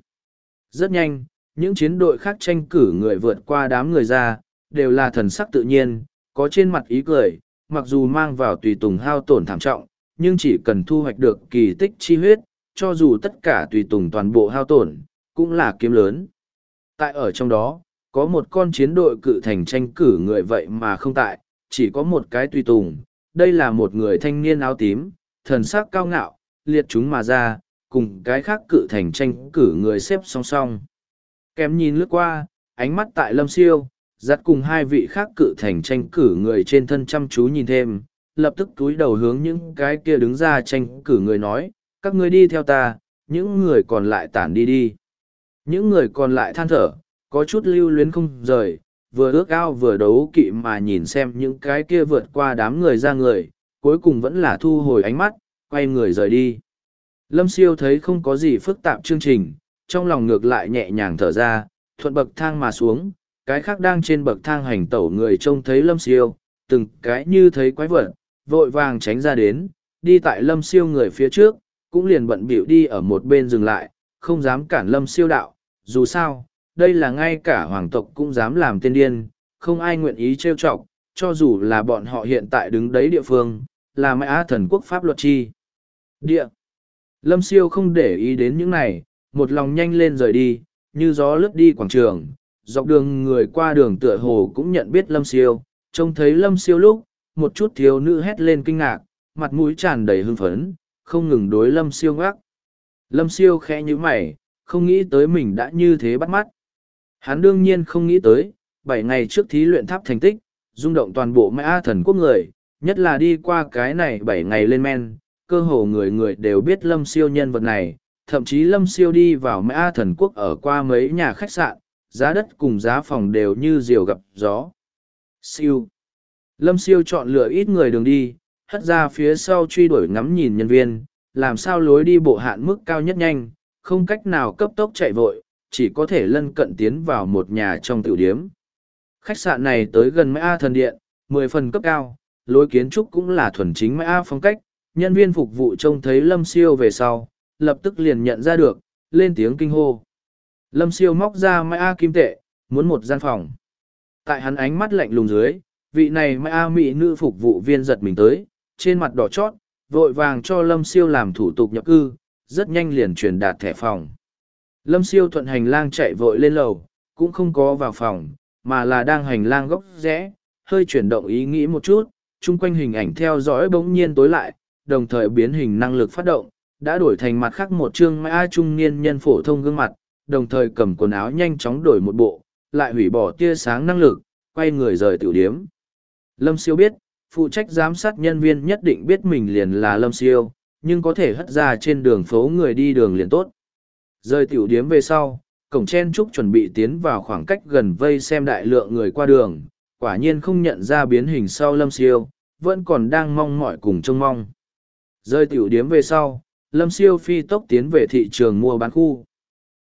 Rất nhanh, những chiến đội khác tranh cử người vượt qua đám người ra, đều là thần sắc tự nhiên, có trên mặt ý cười, mặc dù mang vào tùy tùng hao tổn thảm trọng, nhưng chỉ cần thu hoạch được kỳ tích chi huyết, cho dù tất cả tùy tùng toàn bộ hao tổn, cũng là kiếm lớn. Tại ở trong đó, có một con chiến đội cự thành tranh cử người vậy mà không tại, chỉ có một cái tùy tùng, đây là một người thanh niên áo tím, thần sắc cao ngạo, liệt chúng mà ra, cùng cái khác cự thành tranh cử người xếp song song. Kém nhìn lướt qua, ánh mắt tại lâm siêu, dắt cùng hai vị khác cự thành tranh cử người trên thân chăm chú nhìn thêm, lập tức túi đầu hướng những cái kia đứng ra tranh cử người nói, các ngươi đi theo ta, những người còn lại tản đi đi. Những người còn lại than thở, có chút lưu luyến không rời, vừa ước ao vừa đấu kỵ mà nhìn xem những cái kia vượt qua đám người ra người, cuối cùng vẫn là thu hồi ánh mắt, quay người rời đi. Lâm siêu thấy không có gì phức tạp chương trình, trong lòng ngược lại nhẹ nhàng thở ra, thuận bậc thang mà xuống, cái khác đang trên bậc thang hành tẩu người trông thấy lâm siêu, từng cái như thấy quái vật, vội vàng tránh ra đến, đi tại lâm siêu người phía trước, cũng liền bận bịu đi ở một bên dừng lại, không dám cản lâm siêu đạo, dù sao, đây là ngay cả hoàng tộc cũng dám làm tên điên, không ai nguyện ý trêu chọc, cho dù là bọn họ hiện tại đứng đấy địa phương, là mã thần quốc pháp luật chi. Địa. Lâm siêu không để ý đến những này, một lòng nhanh lên rời đi, như gió lướt đi quảng trường, dọc đường người qua đường tựa hồ cũng nhận biết lâm siêu, trông thấy lâm siêu lúc, một chút thiếu nữ hét lên kinh ngạc, mặt mũi tràn đầy hưng phấn, không ngừng đối lâm siêu ngắc. Lâm siêu khẽ như mày, không nghĩ tới mình đã như thế bắt mắt. Hắn đương nhiên không nghĩ tới, bảy ngày trước thí luyện tháp thành tích, rung động toàn bộ mã thần quốc người, nhất là đi qua cái này bảy ngày lên men, cơ hồ người người đều biết lâm siêu nhân vật này, thậm chí lâm siêu đi vào mã thần quốc ở qua mấy nhà khách sạn, giá đất cùng giá phòng đều như diều gặp gió. Siêu. Lâm siêu chọn lựa ít người đường đi, hất ra phía sau truy đuổi ngắm nhìn nhân viên, làm sao lối đi bộ hạn mức cao nhất nhanh, không cách nào cấp tốc chạy vội, chỉ có thể lân cận tiến vào một nhà trong tiểu điếm. Khách sạn này tới gần Mã Thần Điện, mười phần cấp cao, lối kiến trúc cũng là thuần chính Mã phong cách, nhân viên phục vụ trông thấy Lâm Siêu về sau, lập tức liền nhận ra được, lên tiếng kinh hô. Lâm Siêu móc ra Mã kim tệ, muốn một gian phòng. Tại hắn ánh mắt lạnh lùng dưới, vị này Mã mỹ nữ phục vụ viên giật mình tới, trên mặt đỏ chót, vội vàng cho Lâm Siêu làm thủ tục nhập cư, rất nhanh liền truyền đạt thẻ phòng. Lâm siêu thuận hành lang chạy vội lên lầu, cũng không có vào phòng, mà là đang hành lang góc rẽ, hơi chuyển động ý nghĩ một chút, chung quanh hình ảnh theo dõi bỗng nhiên tối lại, đồng thời biến hình năng lực phát động, đã đổi thành mặt khác một chương mai trung niên nhân phổ thông gương mặt, đồng thời cầm quần áo nhanh chóng đổi một bộ, lại hủy bỏ tia sáng năng lực, quay người rời tiểu điếm. Lâm siêu biết, phụ trách giám sát nhân viên nhất định biết mình liền là Lâm siêu, nhưng có thể hất ra trên đường phố người đi đường liền tốt. Rời tiểu điếm về sau, cổng chen trúc chuẩn bị tiến vào khoảng cách gần vây xem đại lượng người qua đường, quả nhiên không nhận ra biến hình sau lâm siêu, vẫn còn đang mong mỏi cùng trông mong. Rơi tiểu điếm về sau, lâm siêu phi tốc tiến về thị trường mua bán khu.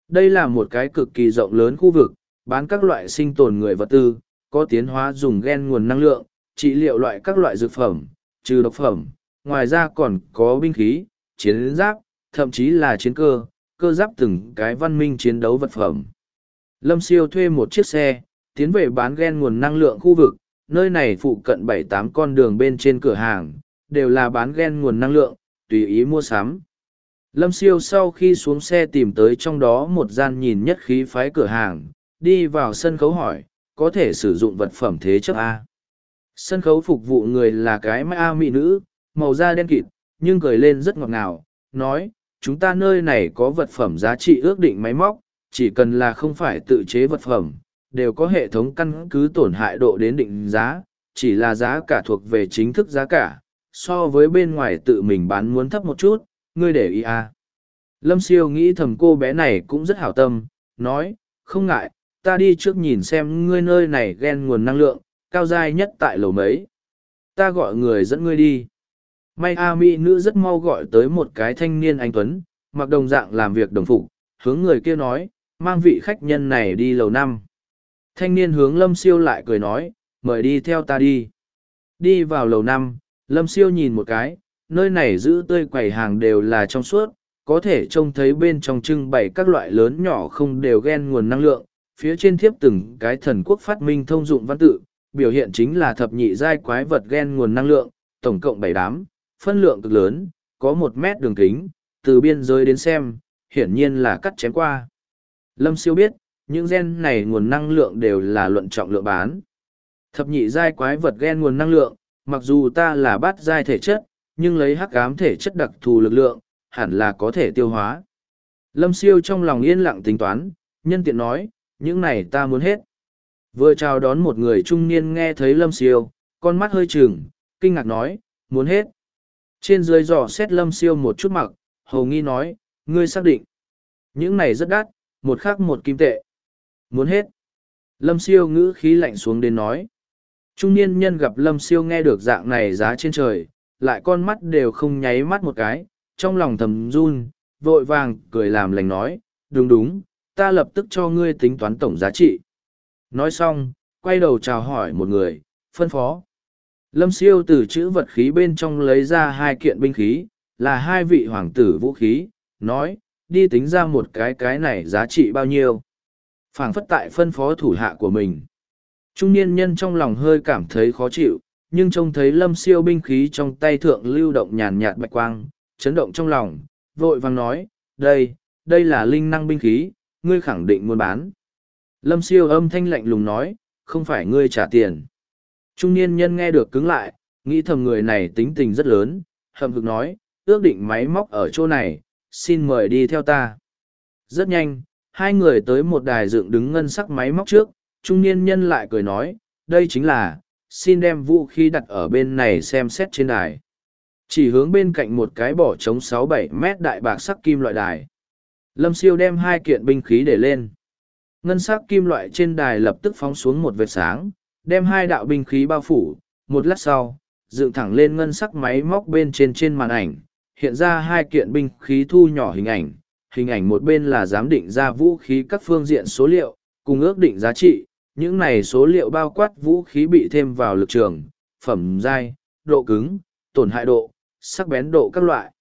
Đây là một cái cực kỳ rộng lớn khu vực, bán các loại sinh tồn người vật tư, có tiến hóa dùng gen nguồn năng lượng, trị liệu loại các loại dược phẩm, trừ độc phẩm, ngoài ra còn có binh khí, chiến giáp, thậm chí là chiến cơ, cơ giáp từng cái văn minh chiến đấu vật phẩm. Lâm Siêu thuê một chiếc xe, tiến về bán ghen nguồn năng lượng khu vực, nơi này phụ cận bảy tám con đường bên trên cửa hàng, đều là bán ghen nguồn năng lượng, tùy ý mua sắm. Lâm Siêu sau khi xuống xe tìm tới trong đó một gian nhìn nhất khí phái cửa hàng, đi vào sân khấu hỏi, có thể sử dụng vật phẩm thế chấp A. Sân khấu phục vụ người là cái ma mỹ nữ, màu da đen kịt, nhưng cười lên rất ngọt ngào, nói, chúng ta nơi này có vật phẩm giá trị ước định máy móc, chỉ cần là không phải tự chế vật phẩm, đều có hệ thống căn cứ tổn hại độ đến định giá, chỉ là giá cả thuộc về chính thức giá cả, so với bên ngoài tự mình bán muốn thấp một chút, ngươi để ý à. Lâm siêu nghĩ thầm cô bé này cũng rất hảo tâm, nói, không ngại, ta đi trước nhìn xem ngươi nơi này ghen nguồn năng lượng, cao dai nhất tại lầu mấy. Ta gọi người dẫn ngươi đi. May A Mỹ nữ rất mau gọi tới một cái thanh niên anh Tuấn, mặc đồng dạng làm việc đồng phục, hướng người kia nói, mang vị khách nhân này đi lầu năm. Thanh niên hướng Lâm Siêu lại cười nói, mời đi theo ta đi. Đi vào lầu năm, Lâm Siêu nhìn một cái, nơi này giữ tươi quầy hàng đều là trong suốt, có thể trông thấy bên trong trưng bày các loại lớn nhỏ không đều ghen nguồn năng lượng, phía trên thiếp từng cái thần quốc phát minh thông dụng văn tự, biểu hiện chính là thập nhị giai quái vật ghen nguồn năng lượng, tổng cộng bảy đám, phân lượng cực lớn, có một mét đường kính, từ biên giới đến xem, hiển nhiên là cắt chém qua. Lâm siêu biết, những gen này nguồn năng lượng đều là luận trọng lượng bán. Thập nhị giai quái vật gen nguồn năng lượng, mặc dù ta là bát giai thể chất, nhưng lấy hắc ám thể chất đặc thù lực lượng, hẳn là có thể tiêu hóa. Lâm siêu trong lòng yên lặng tính toán, nhân tiện nói, những này ta muốn hết. Vừa chào đón một người trung niên nghe thấy lâm siêu, con mắt hơi trừng, kinh ngạc nói, muốn hết. Trên dưới dò xét lâm siêu một chút mặc, hầu nghi nói, ngươi xác định. Những này rất đắt, một khắc một kim tệ. Muốn hết. Lâm siêu ngữ khí lạnh xuống đến nói. Trung niên nhân gặp lâm siêu nghe được dạng này giá trên trời, lại con mắt đều không nháy mắt một cái, trong lòng thầm run, vội vàng cười làm lành nói, đúng đúng, ta lập tức cho ngươi tính toán tổng giá trị. Nói xong, quay đầu chào hỏi một người, phân phó. Lâm siêu từ chữ vật khí bên trong lấy ra hai kiện binh khí, là hai vị hoàng tử vũ khí, nói, đi tính ra một cái cái này giá trị bao nhiêu. phảng phất tại phân phó thủ hạ của mình. Trung niên nhân trong lòng hơi cảm thấy khó chịu, nhưng trông thấy lâm siêu binh khí trong tay thượng lưu động nhàn nhạt bạch quang, chấn động trong lòng, vội vàng nói, đây, đây là linh năng binh khí, ngươi khẳng định muốn bán. Lâm siêu âm thanh lạnh lùng nói, không phải ngươi trả tiền. Trung niên nhân nghe được cứng lại, nghĩ thầm người này tính tình rất lớn, hầm hực nói, ước định máy móc ở chỗ này, xin mời đi theo ta. Rất nhanh, hai người tới một đài dựng đứng ngân sắc máy móc trước, trung niên nhân lại cười nói, đây chính là, xin đem vũ khí đặt ở bên này xem xét trên đài. Chỉ hướng bên cạnh một cái bỏ trống sáu bảy mét đại bạc sắc kim loại đài. Lâm siêu đem hai kiện binh khí để lên. Ngân sắc kim loại trên đài lập tức phóng xuống một vệt sáng, đem hai đạo binh khí bao phủ. Một lát sau, dựng thẳng lên ngân sắc máy móc bên trên trên màn ảnh, hiện ra hai kiện binh khí thu nhỏ hình ảnh. Hình ảnh một bên là giám định ra vũ khí các phương diện số liệu, cùng ước định giá trị. Những này số liệu bao quát vũ khí bị thêm vào lực trường, phẩm dai, độ cứng, tổn hại độ, sắc bén độ các loại.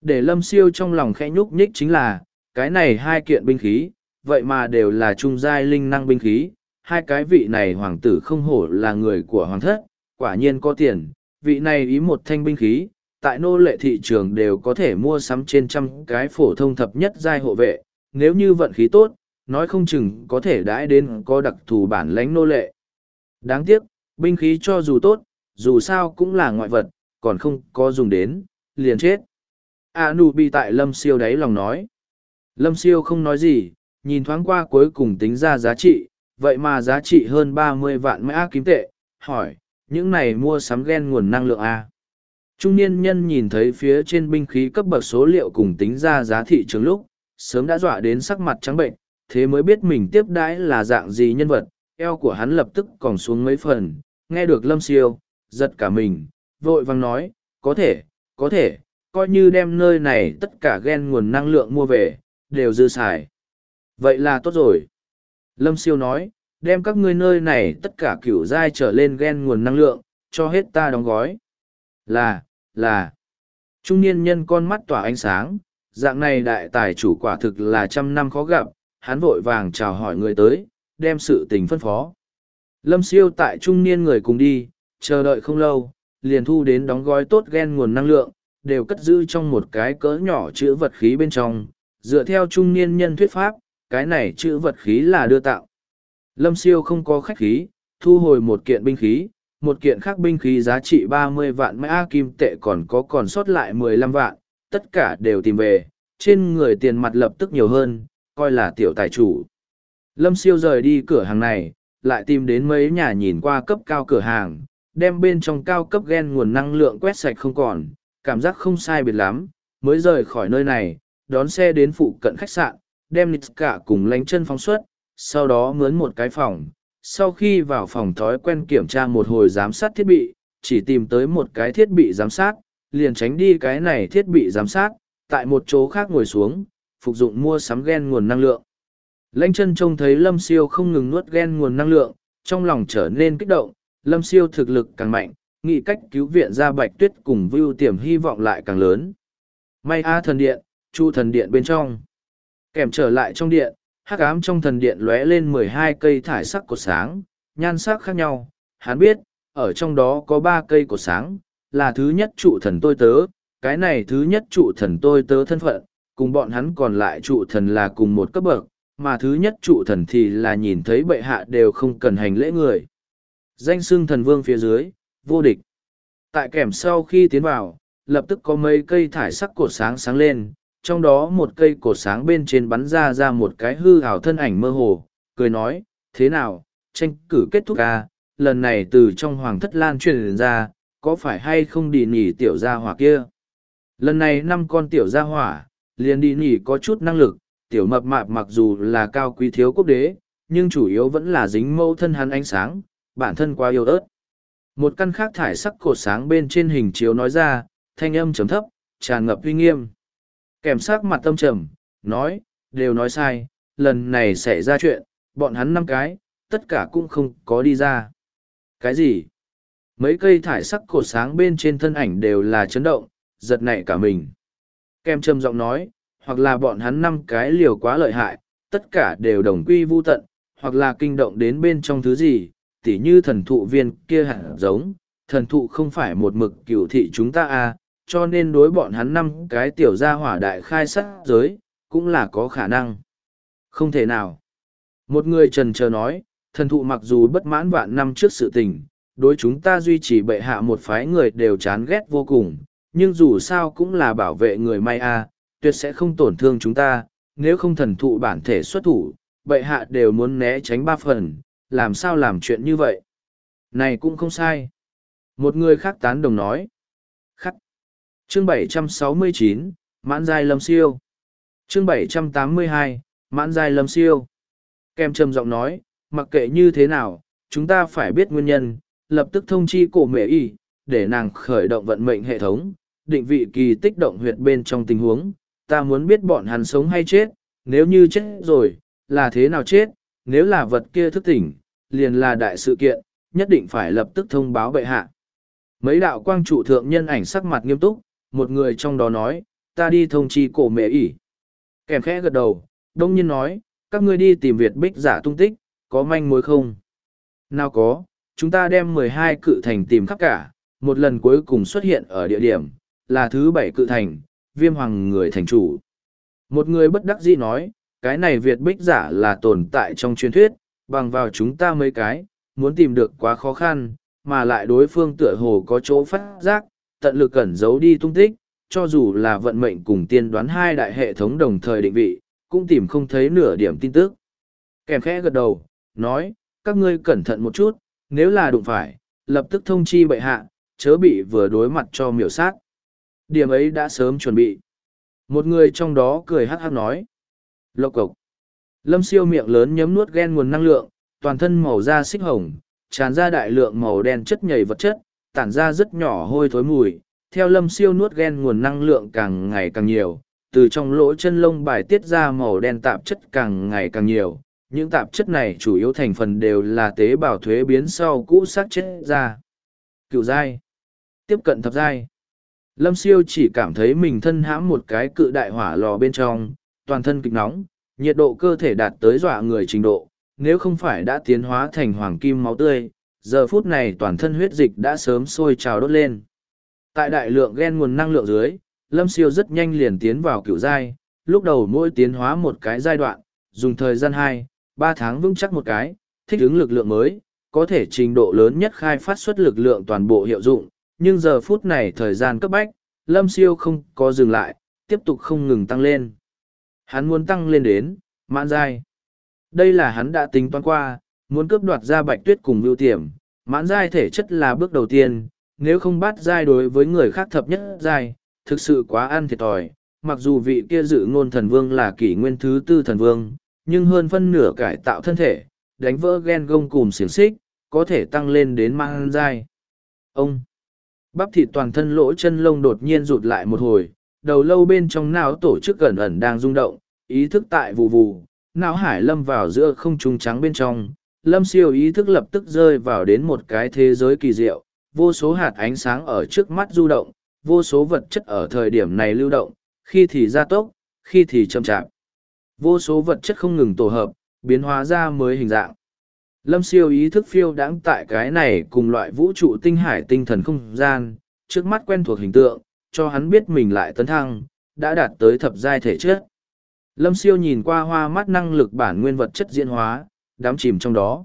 Để lâm siêu trong lòng khẽ nhúc nhích chính là, cái này hai kiện binh khí, vậy mà đều là trung giai linh năng binh khí, hai cái vị này hoàng tử không hổ là người của hoàng thất, quả nhiên có tiền, vị này ý một thanh binh khí, tại nô lệ thị trường đều có thể mua sắm trên trăm cái phổ thông thập nhất giai hộ vệ, nếu như vận khí tốt, nói không chừng có thể đãi đến có đặc thù bản lãnh nô lệ. Đáng tiếc, binh khí cho dù tốt, dù sao cũng là ngoại vật, còn không có dùng đến, liền chết. A nụ bị tại lâm siêu đáy lòng nói. Lâm siêu không nói gì, nhìn thoáng qua cuối cùng tính ra giá trị, vậy mà giá trị hơn ba mươi vạn mã kim tệ, hỏi, những này mua sắm ghen nguồn năng lượng A. Trung niên nhân nhìn thấy phía trên binh khí cấp bậc số liệu cùng tính ra giá thị trường lúc, sớm đã dọa đến sắc mặt trắng bệnh, thế mới biết mình tiếp đãi là dạng gì nhân vật, eo của hắn lập tức còn xuống mấy phần, nghe được lâm siêu, giật cả mình, vội vàng nói, có thể, có thể, coi như đem nơi này tất cả ghen nguồn năng lượng mua về, đều dư xài. Vậy là tốt rồi. Lâm siêu nói, đem các ngươi nơi này tất cả kiểu dai trở lên ghen nguồn năng lượng, cho hết ta đóng gói. Là, là. Trung niên nhân con mắt tỏa ánh sáng, dạng này đại tài chủ quả thực là trăm năm khó gặp, hắn vội vàng chào hỏi người tới, đem sự tình phân phó. Lâm siêu tại trung niên người cùng đi, chờ đợi không lâu, liền thu đến đóng gói tốt ghen nguồn năng lượng, đều cất giữ trong một cái cỡ nhỏ chữ vật khí bên trong. Dựa theo trung niên nhân thuyết pháp, cái này chữ vật khí là đưa tạo. Lâm siêu không có khách khí, thu hồi một kiện binh khí, một kiện khác binh khí giá trị ba mươi vạn mã kim tệ còn có còn sót lại mười lăm vạn, tất cả đều tìm về, trên người tiền mặt lập tức nhiều hơn, coi là tiểu tài chủ. Lâm siêu rời đi cửa hàng này, lại tìm đến mấy nhà nhìn qua cấp cao cửa hàng, đem bên trong cao cấp gen nguồn năng lượng quét sạch không còn, cảm giác không sai biệt lắm, mới rời khỏi nơi này, đón xe đến phụ cận khách sạn, đem nít cả cùng lánh chân phóng xuất, sau đó mướn một cái phòng. Sau khi vào phòng thói quen kiểm tra một hồi giám sát thiết bị, chỉ tìm tới một cái thiết bị giám sát, liền tránh đi cái này thiết bị giám sát, tại một chỗ khác ngồi xuống, phục dụng mua sắm gen nguồn năng lượng. Lanh chân trông thấy lâm siêu không ngừng nuốt gen nguồn năng lượng, trong lòng trở nên kích động, lâm siêu thực lực càng mạnh, nghị cách cứu viện ra bạch tuyết cùng vưu tiềm hy vọng lại càng lớn. May A thần điện, chu thần điện bên trong. Kèm trở lại trong điện, hắc ám trong thần điện lóe lên mười hai cây thải sắc cột sáng, nhan sắc khác nhau. Hắn biết, ở trong đó có ba cây cột sáng, là thứ nhất trụ thần tôi tớ, cái này thứ nhất trụ thần tôi tớ thân phận, cùng bọn hắn còn lại trụ thần là cùng một cấp bậc, mà thứ nhất trụ thần thì là nhìn thấy bệ hạ đều không cần hành lễ người. Danh xưng thần vương phía dưới, vô địch. Tại kèm sau khi tiến vào, lập tức có mấy cây thải sắc cột sáng sáng lên, trong đó một cây cột sáng bên trên bắn ra ra một cái hư hào thân ảnh mơ hồ, cười nói, thế nào, tranh cử kết thúc à, lần này từ trong hoàng thất lan truyền ra, có phải hay không đi nỉ tiểu gia hỏa kia? Lần này năm con tiểu gia hỏa liền đi nỉ có chút năng lực tiểu mập mạp mặc dù là cao quý thiếu quốc đế nhưng chủ yếu vẫn là dính mâu thân hắn ánh sáng bản thân quá yêu ớt. Một căn khác thải sắc cột sáng bên trên hình chiếu nói ra thanh âm chấm thấp tràn ngập uy nghiêm kèm sát mặt tâm trầm, nói, đều nói sai, lần này xảy ra chuyện, bọn hắn năm cái, tất cả cũng không có đi ra. Cái gì? Mấy cây thải sắc cột sáng bên trên thân ảnh đều là chấn động, giật nảy cả mình. Kem trầm giọng nói, hoặc là bọn hắn năm cái liều quá lợi hại, tất cả đều đồng quy vô tận, hoặc là kinh động đến bên trong thứ gì, tỉ như thần thụ viên kia hẳn giống, thần thụ không phải một mực cựu thị chúng ta à cho nên đối bọn hắn năm cái tiểu gia hỏa đại khai sát giới, cũng là có khả năng. Không thể nào. Một người trần chờ nói, thần thụ mặc dù bất mãn vạn năm trước sự tình, đối chúng ta duy trì bệ hạ một phái người đều chán ghét vô cùng, nhưng dù sao cũng là bảo vệ người may a, tuyệt sẽ không tổn thương chúng ta, nếu không thần thụ bản thể xuất thủ, bệ hạ đều muốn né tránh ba phần, làm sao làm chuyện như vậy? Này cũng không sai. Một người khác tán đồng nói chương 769, mãn giai lâm siêu. Chương 782, mãn giai lâm siêu. Kem trầm giọng nói mặc kệ như thế nào chúng ta phải biết nguyên nhân lập tức thông chi cổ mẹ y để nàng khởi động vận mệnh hệ thống định vị kỳ tích động huyệt bên trong tình huống. Ta muốn biết bọn hắn sống hay chết nếu như chết rồi là thế nào chết nếu là vật kia thức tỉnh liền là đại sự kiện nhất định phải lập tức thông báo bệ hạ. Mấy đạo quang trụ thượng nhân ảnh sắc mặt nghiêm túc một người trong đó nói, ta đi thông chi cổ mẹ ỉ kèm khẽ gật đầu, đông nhiên nói, các ngươi đi tìm việt bích giả tung tích, có manh mối không? Nào có, chúng ta đem mười hai cự thành tìm khắp cả, một lần cuối cùng xuất hiện ở địa điểm, là thứ bảy cự thành, viêm hoàng người thành chủ. Một người bất đắc dĩ nói, cái này việt bích giả là tồn tại trong truyền thuyết, bằng vào chúng ta mấy cái, muốn tìm được quá khó khăn, mà lại đối phương tựa hồ có chỗ phát giác tận lực cẩn giấu đi tung tích, cho dù là vận mệnh cùng tiên đoán hai đại hệ thống đồng thời định vị, cũng tìm không thấy nửa điểm tin tức. Kèm khẽ gật đầu, nói, các ngươi cẩn thận một chút, nếu là đụng phải, lập tức thông chi bệ hạ, chớ bị vừa đối mặt cho miểu sát. Điểm ấy đã sớm chuẩn bị. Một người trong đó cười hắc hắc nói, lộc cộc. Lâm siêu miệng lớn nhấm nuốt ghen nguồn năng lượng, toàn thân màu da xích hồng, tràn ra đại lượng màu đen chất nhầy vật chất tản ra rất nhỏ hôi thối mùi, theo lâm siêu nuốt ghen nguồn năng lượng càng ngày càng nhiều, từ trong lỗ chân lông bài tiết ra màu đen tạp chất càng ngày càng nhiều. Những tạp chất này chủ yếu thành phần đều là tế bào thuế biến sau cũ xác chết ra. Cựu giai. Tiếp cận thập giai. Lâm siêu chỉ cảm thấy mình thân hãm một cái cự đại hỏa lò bên trong, toàn thân kịch nóng, nhiệt độ cơ thể đạt tới dọa người trình độ, nếu không phải đã tiến hóa thành hoàng kim máu tươi giờ phút này toàn thân huyết dịch đã sớm sôi trào đốt lên. Tại đại lượng ghen nguồn năng lượng dưới, lâm siêu rất nhanh liền tiến vào cựu giai, lúc đầu mỗi tiến hóa một cái giai đoạn, dùng thời gian hai, ba tháng vững chắc một cái, thích ứng lực lượng mới, có thể trình độ lớn nhất khai phát xuất lực lượng toàn bộ hiệu dụng, nhưng giờ phút này thời gian cấp bách, lâm siêu không có dừng lại, tiếp tục không ngừng tăng lên. Hắn muốn tăng lên đến mãn giai. Đây là hắn đã tính toán qua muốn cướp đoạt ra bạch tuyết cùng ưu tiềm mãn giai thể chất là bước đầu tiên nếu không bắt giai đối với người khác thập nhất giai thực sự quá ăn thiệt thòi. Mặc dù vị kia dự ngôn thần vương là kỷ nguyên thứ tư thần vương nhưng hơn phân nửa cải tạo thân thể đánh vỡ ghen gông cùm xiềng xích có thể tăng lên đến mang giai. Ông bắp thịt toàn thân lỗ chân lông đột nhiên rụt lại một hồi đầu lâu bên trong não tổ chức ẩn ẩn đang rung động ý thức tại vụ vù, não hải lâm vào giữa không trung trắng bên trong lâm siêu ý thức lập tức rơi vào đến một cái thế giới kỳ diệu, vô số hạt ánh sáng ở trước mắt du động, vô số vật chất ở thời điểm này lưu động, khi thì gia tốc, khi thì chậm chạp. Vô số vật chất không ngừng tổ hợp, biến hóa ra mới hình dạng. Lâm siêu ý thức phiêu đãng tại cái này cùng loại vũ trụ tinh hải tinh thần không gian, trước mắt quen thuộc hình tượng, cho hắn biết mình lại tấn thăng, đã đạt tới thập giai thể chất. Lâm siêu nhìn qua hoa mắt năng lực bản nguyên vật chất diễn hóa đám chìm trong đó.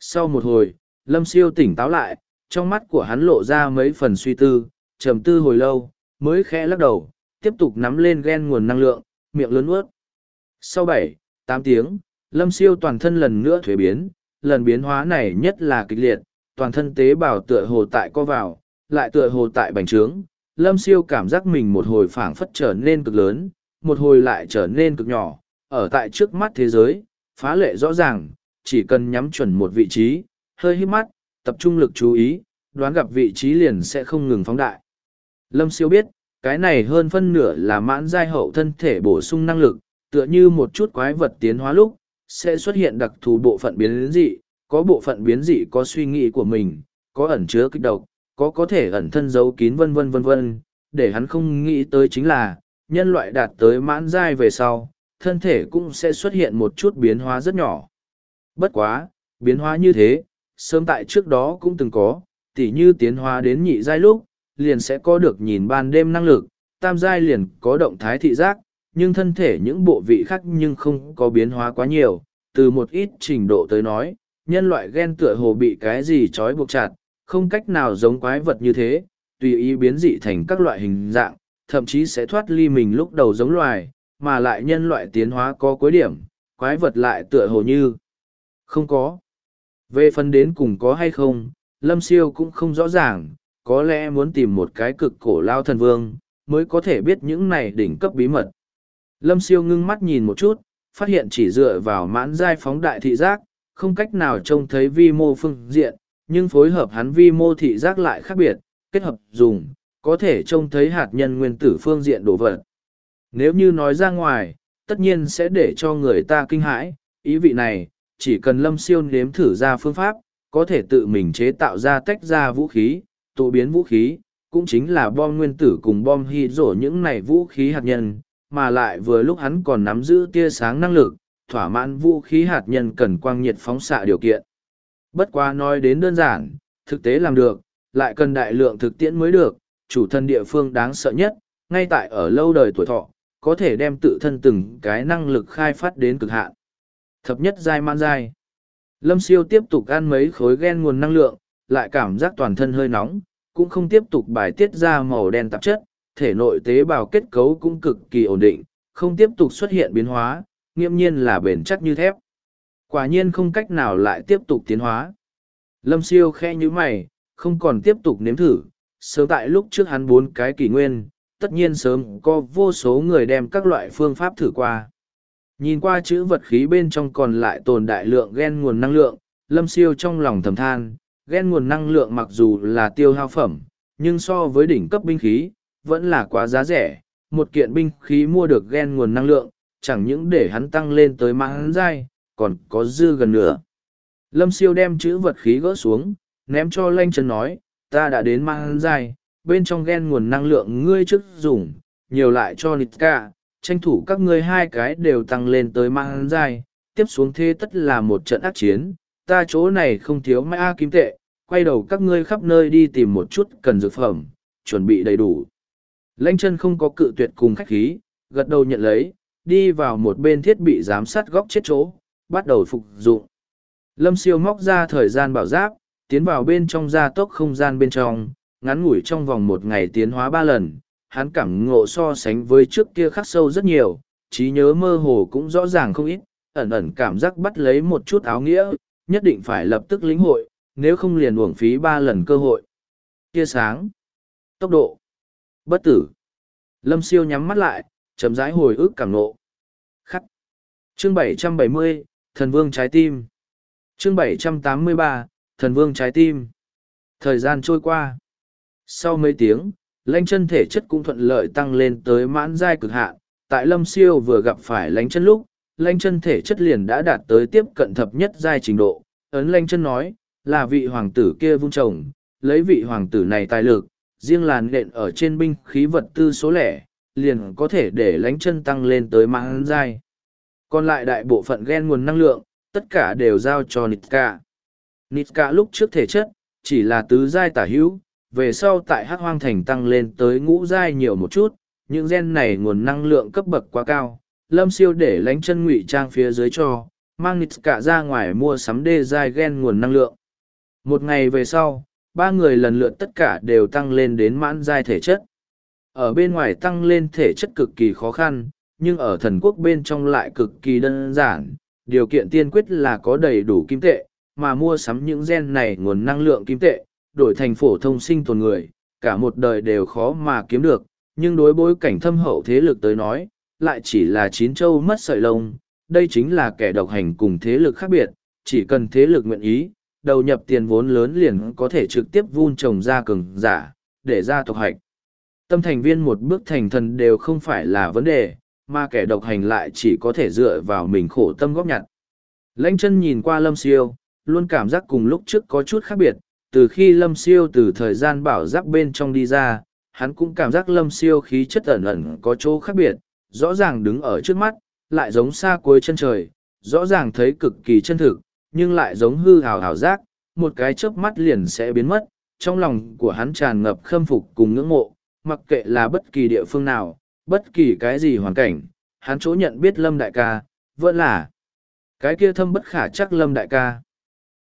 Sau một hồi lâm siêu tỉnh táo lại trong mắt của hắn lộ ra mấy phần suy tư trầm tư hồi lâu mới khẽ lắc đầu tiếp tục nắm lên ghen nguồn năng lượng miệng lớn ướt sau bảy tám tiếng lâm siêu toàn thân lần nữa thuế biến lần biến hóa này nhất là kịch liệt toàn thân tế bào tựa hồ tại co vào lại tựa hồ tại bành trướng, lâm siêu cảm giác mình một hồi phảng phất trở nên cực lớn, một hồi lại trở nên cực nhỏ, ở tại trước mắt thế giới, phá lệ rõ ràng, chỉ cần nhắm chuẩn một vị trí, hơi hít mắt, tập trung lực chú ý, đoán gặp vị trí liền sẽ không ngừng phóng đại. Lâm siêu biết, cái này hơn phân nửa là mãn giai hậu thân thể bổ sung năng lực, tựa như một chút quái vật tiến hóa lúc, sẽ xuất hiện đặc thù bộ phận biến dị, có bộ phận biến dị có suy nghĩ của mình, có ẩn chứa kích độc, có có thể ẩn thân giấu kín vân vân vân vân, để hắn không nghĩ tới chính là, nhân loại đạt tới mãn giai về sau, thân thể cũng sẽ xuất hiện một chút biến hóa rất nhỏ. Bất quá, biến hóa như thế, sớm tại trước đó cũng từng có, tỉ như tiến hóa đến nhị giai lúc, liền sẽ có được nhìn ban đêm năng lực, tam giai liền có động thái thị giác, nhưng thân thể những bộ vị khác nhưng không có biến hóa quá nhiều, từ một ít trình độ tới nói, nhân loại ghen tựa hồ bị cái gì trói buộc chặt, không cách nào giống quái vật như thế, tùy ý biến dị thành các loại hình dạng, thậm chí sẽ thoát ly mình lúc đầu giống loài, mà lại nhân loại tiến hóa có cuối điểm, quái vật lại tựa hồ như không có. Về phần đến cùng có hay không, Lâm Siêu cũng không rõ ràng, có lẽ muốn tìm một cái cực cổ lao thần vương, mới có thể biết những này đỉnh cấp bí mật. Lâm Siêu ngưng mắt nhìn một chút, phát hiện chỉ dựa vào mãn giai phóng đại thị giác, không cách nào trông thấy vi mô phương diện, nhưng phối hợp hắn vi mô thị giác lại khác biệt, kết hợp dùng, có thể trông thấy hạt nhân nguyên tử phương diện đồ vật. Nếu như nói ra ngoài, tất nhiên sẽ để cho người ta kinh hãi, ý vị này, chỉ cần lâm siêu nếm thử ra phương pháp, có thể tự mình chế tạo ra tách ra vũ khí, tụ biến vũ khí, cũng chính là bom nguyên tử cùng bom hy rổ những này vũ khí hạt nhân, mà lại vừa lúc hắn còn nắm giữ tia sáng năng lực, thỏa mãn vũ khí hạt nhân cần quang nhiệt phóng xạ điều kiện. Bất quá nói đến đơn giản, thực tế làm được, lại cần đại lượng thực tiễn mới được, chủ thân địa phương đáng sợ nhất, ngay tại ở lâu đời tuổi thọ, có thể đem tự thân từng cái năng lực khai phát đến cực hạn. Thập nhất giai man giai. Lâm siêu tiếp tục ăn mấy khối gen nguồn năng lượng, lại cảm giác toàn thân hơi nóng, cũng không tiếp tục bài tiết ra màu đen tạp chất, thể nội tế bào kết cấu cũng cực kỳ ổn định, không tiếp tục xuất hiện biến hóa, nghiêm nhiên là bền chắc như thép. Quả nhiên không cách nào lại tiếp tục tiến hóa. Lâm siêu khe như mày, không còn tiếp tục nếm thử, sớm tại lúc trước hắn bốn cái kỷ nguyên, tất nhiên sớm có vô số người đem các loại phương pháp thử qua. Nhìn qua chữ vật khí bên trong còn lại tồn đại lượng gen nguồn năng lượng, lâm siêu trong lòng thầm than, gen nguồn năng lượng mặc dù là tiêu hao phẩm, nhưng so với đỉnh cấp binh khí, vẫn là quá giá rẻ. Một kiện binh khí mua được gen nguồn năng lượng, chẳng những để hắn tăng lên tới mãn dai, còn có dư gần nữa. Lâm siêu đem chữ vật khí gỡ xuống, ném cho lanh chân nói, ta đã đến mãn dai, bên trong gen nguồn năng lượng ngươi trước dùng, nhiều lại cho nịt cả, tranh thủ các ngươi hai cái đều tăng lên tới mãn dài tiếp xuống thế tất là một trận ác chiến, ta chỗ này không thiếu mã kim tệ, quay đầu các ngươi khắp nơi đi tìm một chút cần dược phẩm, chuẩn bị đầy đủ. Lanh chân không có cự tuyệt cùng khách khí, gật đầu nhận lấy, đi vào một bên thiết bị giám sát góc chết chỗ, bắt đầu phục dụng. Lâm siêu móc ra thời gian bảo giáp, tiến vào bên trong gia tốc không gian bên trong, ngắn ngủi trong vòng một ngày tiến hóa ba lần, hắn cảm ngộ so sánh với trước kia khắc sâu rất nhiều, trí nhớ mơ hồ cũng rõ ràng không ít, ẩn ẩn cảm giác bắt lấy một chút áo nghĩa, nhất định phải lập tức lĩnh hội, nếu không liền uổng phí ba lần cơ hội. Tia sáng, tốc độ, bất tử. Lâm siêu nhắm mắt lại, chấm rãi hồi ức cảm ngộ. Khắc. Chương 770, Thần Vương Trái Tim. Chương 783, Thần Vương Trái Tim. Thời gian trôi qua. Sau mấy tiếng, lãnh chân thể chất cũng thuận lợi tăng lên tới mãn giai cực hạn. Tại Lâm Siêu vừa gặp phải lãnh chân lúc, lãnh chân thể chất liền đã đạt tới tiếp cận thập nhất giai trình độ. Ấn lãnh chân nói, là vị hoàng tử kia vung trồng, lấy vị hoàng tử này tài lực, riêng làn nện ở trên binh khí vật tư số lẻ, liền có thể để lãnh chân tăng lên tới mãn giai. Còn lại đại bộ phận gen nguồn năng lượng, tất cả đều giao cho Nitka. Nitka lúc trước thể chất, chỉ là tứ giai tả hữu, về sau tại hắc hoang thành tăng lên tới ngũ giai nhiều một chút, những gen này nguồn năng lượng cấp bậc quá cao. Lâm siêu để lánh chân ngụy trang phía dưới cho, mang Nitka ra ngoài mua sắm đê giai gen nguồn năng lượng. Một ngày về sau, ba người lần lượt tất cả đều tăng lên đến mãn giai thể chất. Ở bên ngoài tăng lên thể chất cực kỳ khó khăn, nhưng ở thần quốc bên trong lại cực kỳ đơn giản. Điều kiện tiên quyết là có đầy đủ kim tệ, mà mua sắm những gen này nguồn năng lượng kim tệ, đổi thành phổ thông sinh tồn người, cả một đời đều khó mà kiếm được, nhưng đối bối cảnh thâm hậu thế lực tới nói, lại chỉ là chín châu mất sợi lông, đây chính là kẻ độc hành cùng thế lực khác biệt, chỉ cần thế lực nguyện ý, đầu nhập tiền vốn lớn liền có thể trực tiếp vun trồng ra cường giả, để ra tộc hạch. Tâm thành viên một bước thành thần đều không phải là vấn đề, mà kẻ độc hành lại chỉ có thể dựa vào mình khổ tâm góp nhặt. Lãnh chân nhìn qua lâm siêu, luôn cảm giác cùng lúc trước có chút khác biệt, từ khi lâm siêu từ thời gian bảo giác bên trong đi ra, hắn cũng cảm giác lâm siêu khí chất ẩn ẩn có chỗ khác biệt, rõ ràng đứng ở trước mắt, lại giống xa cuối chân trời, rõ ràng thấy cực kỳ chân thực, nhưng lại giống hư hào hào giác, một cái chớp mắt liền sẽ biến mất, trong lòng của hắn tràn ngập khâm phục cùng ngưỡng mộ, mặc kệ là bất kỳ địa phương nào, bất kỳ cái gì hoàn cảnh, hắn chỗ nhận biết Lâm Đại ca, vẫn là cái kia thâm bất khả chắc Lâm Đại ca.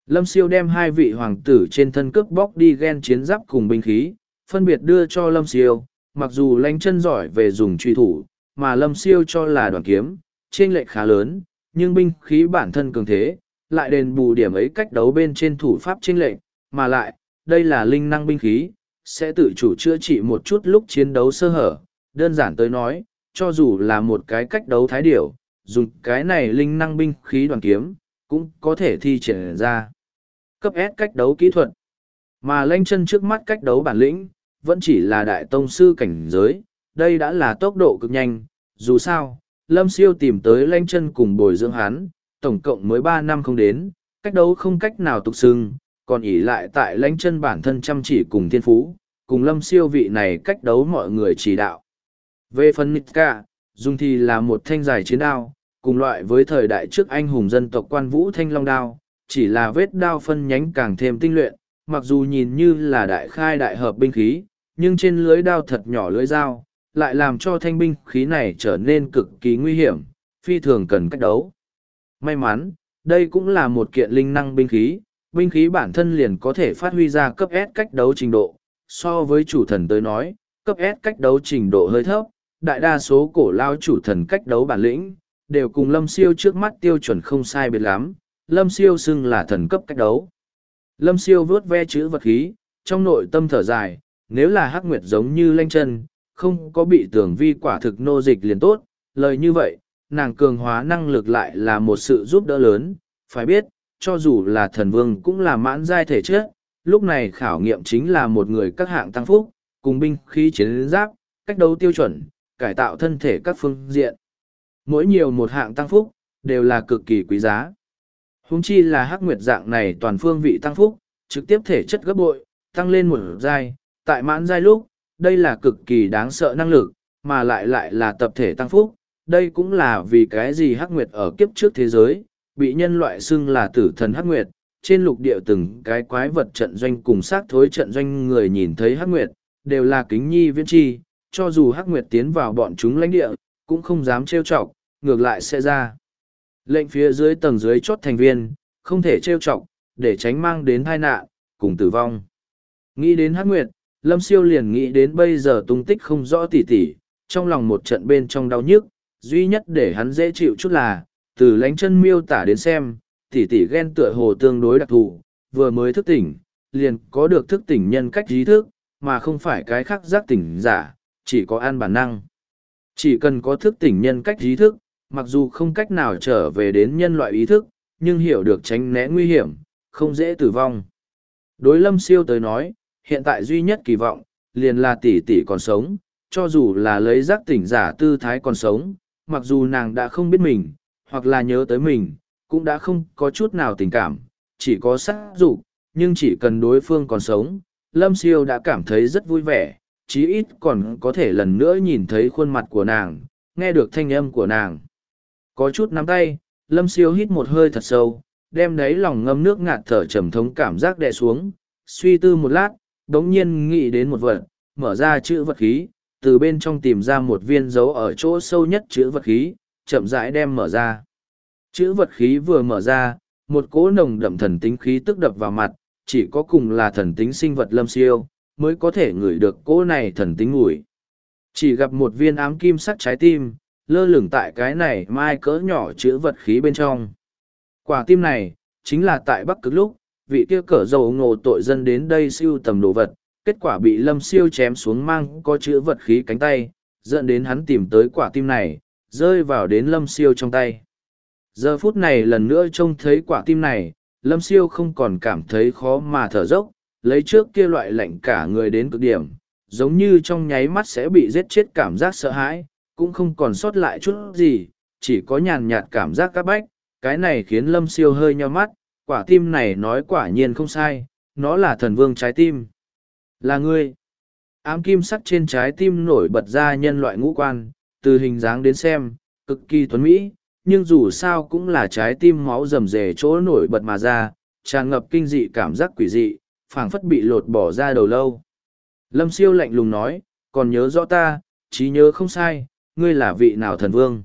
Lâm Siêu đem hai vị hoàng tử trên thân cướp bóc đi ghen chiến giáp cùng binh khí, phân biệt đưa cho Lâm Siêu, mặc dù lánh chân giỏi về dùng truy thủ, mà Lâm Siêu cho là đoàn kiếm, trên lệ khá lớn, nhưng binh khí bản thân cường thế, lại đền bù điểm ấy cách đấu bên trên thủ pháp trên lệ, mà lại, đây là linh năng binh khí, sẽ tự chủ chữa trị một chút lúc chiến đấu sơ hở. Đơn giản tới nói, cho dù là một cái cách đấu thái điểu, dùng cái này linh năng binh khí đoàn kiếm, cũng có thể thi triển ra. Cấp S cách đấu kỹ thuật. Mà lanh chân trước mắt cách đấu bản lĩnh, vẫn chỉ là đại tông sư cảnh giới, đây đã là tốc độ cực nhanh, dù sao, Lâm Siêu tìm tới lanh chân cùng bồi dưỡng hắn, tổng cộng mới ba năm không đến, cách đấu không cách nào tục xưng, còn ỉ lại tại lãnh chân bản thân chăm chỉ cùng thiên phú, cùng lâm siêu vị này cách đấu mọi người chỉ đạo. Về phần Nika, dùng thì là một thanh dài chiến đao, cùng loại với thời đại trước anh hùng dân tộc quan vũ thanh long đao, chỉ là vết đao phân nhánh càng thêm tinh luyện, mặc dù nhìn như là đại khai đại hợp binh khí, nhưng trên lưới đao thật nhỏ lưới dao, lại làm cho thanh binh khí này trở nên cực kỳ nguy hiểm, phi thường cần cách đấu. May mắn, đây cũng là một kiện linh năng binh khí, binh khí bản thân liền có thể phát huy ra cấp S cách đấu trình độ. So với chủ thần tới nói, cấp S cách đấu trình độ hơi thấp, đại đa số cổ lao chủ thần cách đấu bản lĩnh, đều cùng lâm siêu trước mắt tiêu chuẩn không sai biệt lắm, lâm siêu xưng là thần cấp cách đấu. Lâm siêu vớt ve chữ vật khí, trong nội tâm thở dài, nếu là hắc nguyệt giống như lanh chân, không có bị tưởng vi quả thực nô dịch liền tốt, lời như vậy, nàng cường hóa năng lực lại là một sự giúp đỡ lớn, phải biết, cho dù là thần vương cũng là mãn giai thể chết lúc này khảo nghiệm chính là một người các hạng tăng phúc, cùng binh khí chiến giáp, cách đấu tiêu chuẩn, cải tạo thân thể các phương diện. Mỗi nhiều một hạng tăng phúc, đều là cực kỳ quý giá. Húng chi là hắc nguyệt dạng này toàn phương vị tăng phúc, trực tiếp thể chất gấp bội, tăng lên một giai, tại mãn giai lúc, đây là cực kỳ đáng sợ năng lực, mà lại lại là tập thể tăng phúc, đây cũng là vì cái gì hắc nguyệt ở kiếp trước thế giới, bị nhân loại xưng là tử thần hắc nguyệt, trên lục địa từng cái quái vật trận doanh cùng xác thối trận doanh người nhìn thấy hắc nguyệt, đều là kính nhi viễn chi, cho dù hắc nguyệt tiến vào bọn chúng lãnh địa, cũng không dám trêu chọc, ngược lại sẽ ra. Lệnh phía dưới tầng dưới chốt thành viên, không thể trêu chọc, để tránh mang đến tai nạn, cùng tử vong. Nghĩ đến hắc nguyệt, lâm siêu liền nghĩ đến bây giờ tung tích không rõ tỉ tỉ, trong lòng một trận bên trong đau nhức, duy nhất để hắn dễ chịu chút là, từ lánh chân miêu tả đến xem, tỉ tỉ ghen tựa hồ tương đối đặc thù, vừa mới thức tỉnh, liền có được thức tỉnh nhân cách trí thức, mà không phải cái khác giác tỉnh giả, chỉ có an bản năng. Chỉ cần có thức tỉnh nhân cách trí thức, mặc dù không cách nào trở về đến nhân loại ý thức, nhưng hiểu được tránh né nguy hiểm, không dễ tử vong. Đối lâm siêu tới nói, hiện tại duy nhất kỳ vọng, liền là tỷ tỷ còn sống, cho dù là lấy giác tỉnh giả tư thái còn sống, mặc dù nàng đã không biết mình, hoặc là nhớ tới mình, cũng đã không có chút nào tình cảm, chỉ có sát dục nhưng chỉ cần đối phương còn sống, Lâm Siêu đã cảm thấy rất vui vẻ, chí ít còn có thể lần nữa nhìn thấy khuôn mặt của nàng, nghe được thanh âm của nàng. Có chút nắm tay, Lâm Siêu hít một hơi thật sâu, đem đấy lòng ngâm nước ngạt thở trầm thống cảm giác đè xuống, suy tư một lát, đống nhiên nghĩ đến một vật, mở ra chữ vật khí, từ bên trong tìm ra một viên dấu ở chỗ sâu nhất chữ vật khí, chậm rãi đem mở ra. Chữ vật khí vừa mở ra, một cỗ nồng đậm thần tính khí tức đập vào mặt, chỉ có cùng là thần tính sinh vật lâm siêu, mới có thể ngửi được cỗ này thần tính mùi. Chỉ gặp một viên ám kim sắc trái tim, lơ lửng tại cái này mai cỡ nhỏ chứa vật khí bên trong. Quả tim này, chính là tại Bắc Cực lúc, vị kia cỡ dầu ngộ tội dân đến đây siêu tầm đồ vật, kết quả bị lâm siêu chém xuống mang có chữ vật khí cánh tay, dẫn đến hắn tìm tới quả tim này, rơi vào đến lâm siêu trong tay. Giờ phút này lần nữa trông thấy quả tim này, lâm siêu không còn cảm thấy khó mà thở dốc, lấy trước kia loại lạnh cả người đến cực điểm, giống như trong nháy mắt sẽ bị giết chết cảm giác sợ hãi, cũng không còn sót lại chút gì, chỉ có nhàn nhạt cảm giác các bách, cái này khiến lâm siêu hơi nheo mắt, quả tim này nói quả nhiên không sai, nó là thần vương trái tim. Là ngươi. Ám kim sắc trên trái tim nổi bật ra nhân loại ngũ quan, từ hình dáng đến xem, cực kỳ tuấn mỹ, nhưng dù sao cũng là trái tim máu rầm rề chỗ nổi bật mà ra, tràn ngập kinh dị cảm giác quỷ dị, phảng phất bị lột bỏ ra đầu lâu. Lâm siêu lạnh lùng nói, còn nhớ rõ ta, trí nhớ không sai, ngươi là vị nào thần vương.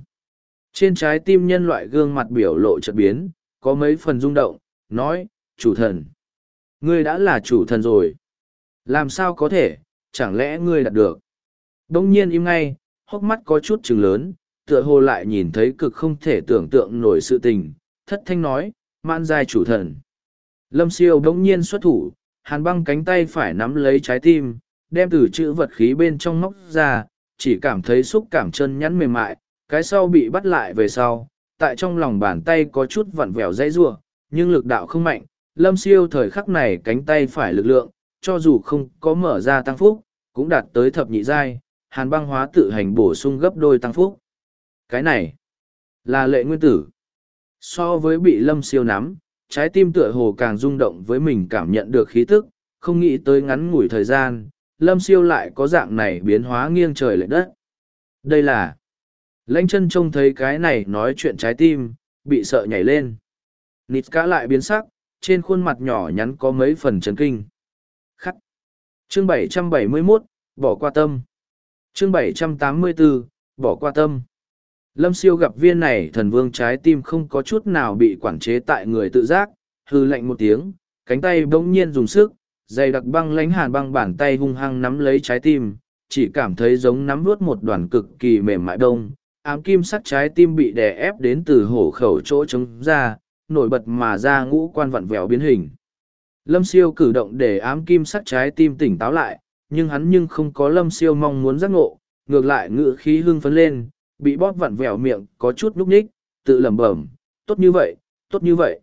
Trên trái tim nhân loại gương mặt biểu lộ chợt biến, có mấy phần rung động, nói, chủ thần. Ngươi đã là chủ thần rồi. Làm sao có thể, chẳng lẽ ngươi đạt được? Đông nhiên im ngay, hốc mắt có chút trừng lớn, tựa hồ lại nhìn thấy cực không thể tưởng tượng nổi sự tình, thất thanh nói, man giai chủ thần. Lâm siêu đông nhiên xuất thủ, hàn băng cánh tay phải nắm lấy trái tim, đem từ chữ vật khí bên trong móc ra, chỉ cảm thấy xúc cảm chân nhắn mềm mại, cái sau bị bắt lại về sau, tại trong lòng bàn tay có chút vặn vẹo dãy rua, nhưng lực đạo không mạnh, lâm siêu thời khắc này cánh tay phải lực lượng, cho dù không có mở ra tăng phúc, cũng đạt tới thập nhị giai, hàn băng hóa tự hành bổ sung gấp đôi tăng phúc. Cái này là lệ nguyên tử. So với bị lâm siêu nắm, trái tim tựa hồ càng rung động với mình cảm nhận được khí tức, không nghĩ tới ngắn ngủi thời gian, lâm siêu lại có dạng này biến hóa nghiêng trời lệch đất. Đây là lãnh chân trông thấy cái này nói chuyện trái tim, bị sợ nhảy lên. Nịt cá lại biến sắc, trên khuôn mặt nhỏ nhắn có mấy phần chấn kinh. Khắc. Chương 771, bỏ qua tâm. Chương 784, bỏ qua tâm. Lâm siêu gặp viên này thần vương trái tim không có chút nào bị quản chế tại người tự giác, hư lạnh một tiếng, cánh tay bỗng nhiên dùng sức, dày đặc băng lánh hàn băng bàn tay hung hăng nắm lấy trái tim, chỉ cảm thấy giống nắm vuốt một đoàn cực kỳ mềm mại đông, ám kim sắc trái tim bị đè ép đến từ hổ khẩu chỗ trống ra, nổi bật mà ra ngũ quan vặn vẹo biến hình. Lâm siêu cử động để ám kim sắc trái tim tỉnh táo lại, nhưng hắn nhưng không có lâm siêu mong muốn giác ngộ, ngược lại ngự khí hưng phấn lên, bị bóp vặn vẹo miệng có chút núp ních, tự lẩm bẩm, tốt như vậy, tốt như vậy.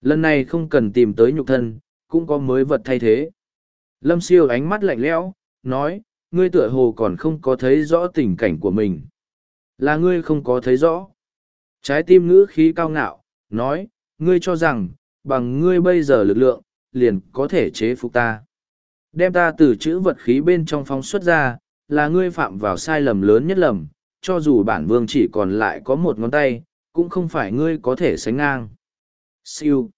Lần này không cần tìm tới nhục thân, cũng có mới vật thay thế. Lâm siêu ánh mắt lạnh lẽo, nói, ngươi tựa hồ còn không có thấy rõ tình cảnh của mình. Là ngươi không có thấy rõ. Trái tim ngữ khí cao ngạo, nói, ngươi cho rằng, bằng ngươi bây giờ lực lượng, liền có thể chế phục ta. Đem ta từ chữ vật khí bên trong phóng xuất ra, là ngươi phạm vào sai lầm lớn nhất lầm, cho dù bản vương chỉ còn lại có một ngón tay, cũng không phải ngươi có thể sánh ngang. Siêu.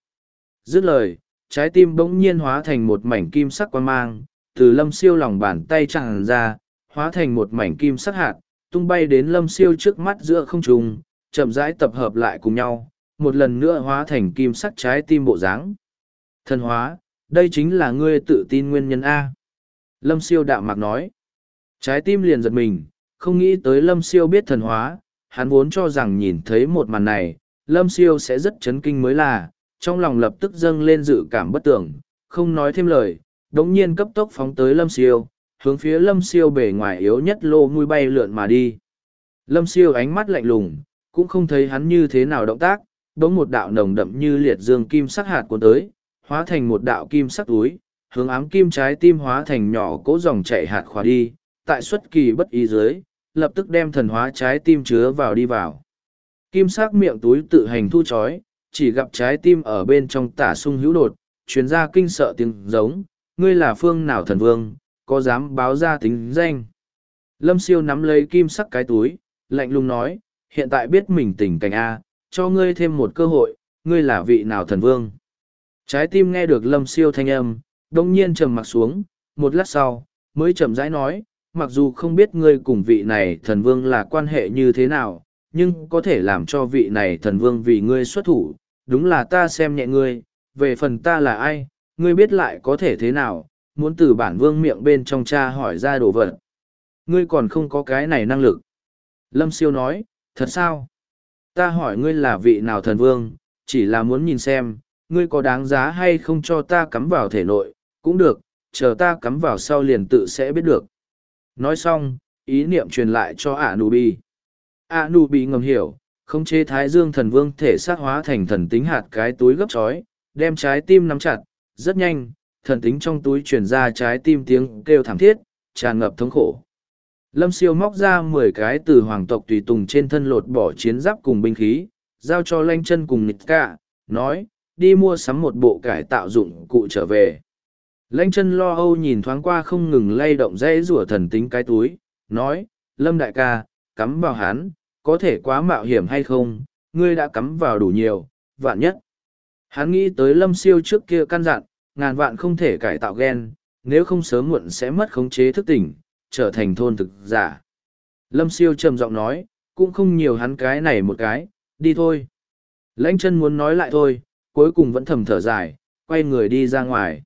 Dứt lời, trái tim bỗng nhiên hóa thành một mảnh kim sắc quan mang, từ lâm siêu lòng bàn tay tràn ra, hóa thành một mảnh kim sắc hạt, tung bay đến lâm siêu trước mắt giữa không trùng, chậm rãi tập hợp lại cùng nhau, một lần nữa hóa thành kim sắc trái tim bộ dáng. Thần hóa, đây chính là ngươi tự tin nguyên nhân A. Lâm siêu đạo mạc nói. Trái tim liền giật mình, không nghĩ tới lâm siêu biết thần hóa, hắn vốn cho rằng nhìn thấy một màn này, lâm siêu sẽ rất chấn kinh mới là, trong lòng lập tức dâng lên dự cảm bất tưởng, không nói thêm lời, đống nhiên cấp tốc phóng tới lâm siêu, hướng phía lâm siêu bề ngoài yếu nhất lô mui bay lượn mà đi. Lâm siêu ánh mắt lạnh lùng, cũng không thấy hắn như thế nào động tác, đống một đạo nồng đậm như liệt dương kim sắc hạt cuốn tới, hóa thành một đạo kim sắc túi, hướng ám kim trái tim hóa thành nhỏ cỗ dòng chảy hạt khóa đi, tại xuất kỳ bất ý dưới, lập tức đem thần hóa trái tim chứa vào đi vào. Kim sắc miệng túi tự hành thu chói, chỉ gặp trái tim ở bên trong tả sung hữu đột, chuyến ra kinh sợ tiếng giống, ngươi là phương nào thần vương, có dám báo ra tính danh. Lâm siêu nắm lấy kim sắc cái túi, lạnh lùng nói, hiện tại biết mình tình cảnh A, cho ngươi thêm một cơ hội, ngươi là vị nào thần vương. Trái tim nghe được lâm siêu thanh âm, đông nhiên trầm mặc xuống, một lát sau, mới chậm rãi nói, mặc dù không biết ngươi cùng vị này thần vương là quan hệ như thế nào, nhưng có thể làm cho vị này thần vương vì ngươi xuất thủ, đúng là ta xem nhẹ ngươi, về phần ta là ai, ngươi biết lại có thể thế nào, muốn từ bản vương miệng bên trong cha hỏi ra đồ vật. Ngươi còn không có cái này năng lực. Lâm siêu nói, thật sao? Ta hỏi ngươi là vị nào thần vương, chỉ là muốn nhìn xem, ngươi có đáng giá hay không cho ta cắm vào thể nội, cũng được, chờ ta cắm vào sau liền tự sẽ biết được. Nói xong, ý niệm truyền lại cho Anubi. Anubi ngầm hiểu, không chế thái dương thần vương thể xác hóa thành thần tính hạt cái túi gấp chói, đem trái tim nắm chặt, rất nhanh, thần tính trong túi truyền ra trái tim tiếng kêu thảm thiết, tràn ngập thống khổ. Lâm siêu móc ra mười cái từ hoàng tộc tùy tùng trên thân lột bỏ chiến giáp cùng binh khí, giao cho lanh chân cùng nịch cả, nói, đi mua sắm một bộ cải tạo dụng cụ trở về. Lanh chân lo âu nhìn thoáng qua không ngừng lay động rẽ rủa thần tính cái túi, nói, Lâm đại ca, cắm vào hắn, có thể quá mạo hiểm hay không, ngươi đã cắm vào đủ nhiều, vạn nhất. Hắn nghĩ tới lâm siêu trước kia căn dặn, ngàn vạn không thể cải tạo gen, nếu không sớm muộn sẽ mất khống chế thức tỉnh, trở thành thôn thực giả. Lâm siêu trầm giọng nói, cũng không nhiều hắn cái này một cái, đi thôi. Lãnh chân muốn nói lại thôi, cuối cùng vẫn thầm thở dài, quay người đi ra ngoài.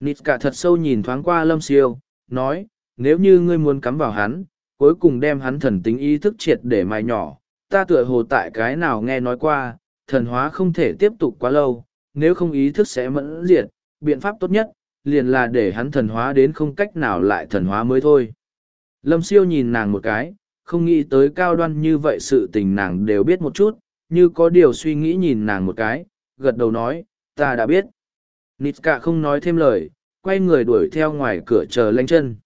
Nít cả thật sâu nhìn thoáng qua lâm siêu, nói, nếu như ngươi muốn cắm vào hắn, cuối cùng đem hắn thần tính ý thức triệt để mài nhỏ, ta tựa hồ tại cái nào nghe nói qua, thần hóa không thể tiếp tục quá lâu, nếu không ý thức sẽ mẫn diệt, biện pháp tốt nhất, liền là để hắn thần hóa đến không cách nào lại thần hóa mới thôi. Lâm siêu nhìn nàng một cái, không nghĩ tới cao đoan như vậy sự tình nàng đều biết một chút, như có điều suy nghĩ nhìn nàng một cái, gật đầu nói, ta đã biết. Nitska không nói thêm lời, quay người đuổi theo ngoài cửa chờ lanh chân.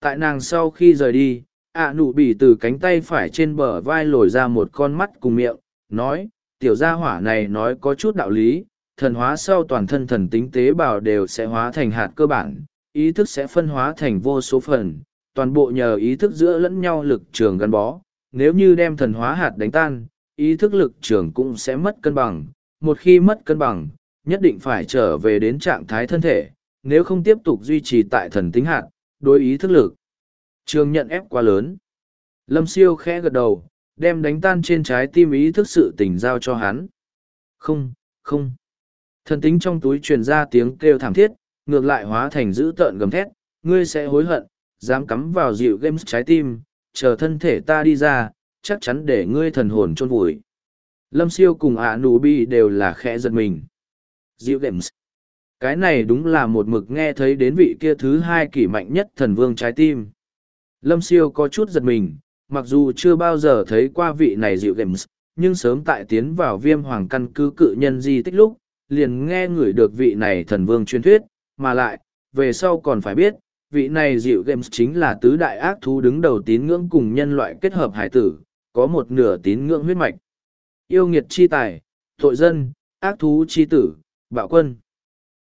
Tại nàng sau khi rời đi, ạ nụ bỉ từ cánh tay phải trên bờ vai lồi ra một con mắt cùng miệng, nói, tiểu gia hỏa này nói có chút đạo lý, thần hóa sau toàn thân thần tính tế bào đều sẽ hóa thành hạt cơ bản, ý thức sẽ phân hóa thành vô số phần, toàn bộ nhờ ý thức giữa lẫn nhau lực trường gắn bó. Nếu như đem thần hóa hạt đánh tan, ý thức lực trường cũng sẽ mất cân bằng. Một khi mất cân bằng, nhất định phải trở về đến trạng thái thân thể, nếu không tiếp tục duy trì tại thần tính hạt, đối ý thức lực. Trường nhận ép quá lớn. Lâm siêu khẽ gật đầu, đem đánh tan trên trái tim ý thức sự tình giao cho hắn. Không, không. Thần tính trong túi truyền ra tiếng kêu thảm thiết, ngược lại hóa thành dữ tợn gầm thét, ngươi sẽ hối hận, dám cắm vào dịu games trái tim, chờ thân thể ta đi ra, chắc chắn để ngươi thần hồn chôn vùi. Lâm siêu cùng ạ nụ bi đều là khẽ giật mình. Dịu games. Cái này đúng là một mực nghe thấy đến vị kia thứ hai kỷ mạnh nhất thần vương trái tim. Lâm siêu có chút giật mình, mặc dù chưa bao giờ thấy qua vị này dịu games, nhưng sớm tại tiến vào viêm hoàng căn cứ cự nhân di tích lúc, liền nghe ngửi được vị này thần vương truyền thuyết, mà lại, về sau còn phải biết, vị này dịu games chính là tứ đại ác thú đứng đầu tín ngưỡng cùng nhân loại kết hợp hải tử, có một nửa tín ngưỡng huyết mạch. Yêu nghiệt chi tài, tội dân, ác thú chi tử, bạo quân.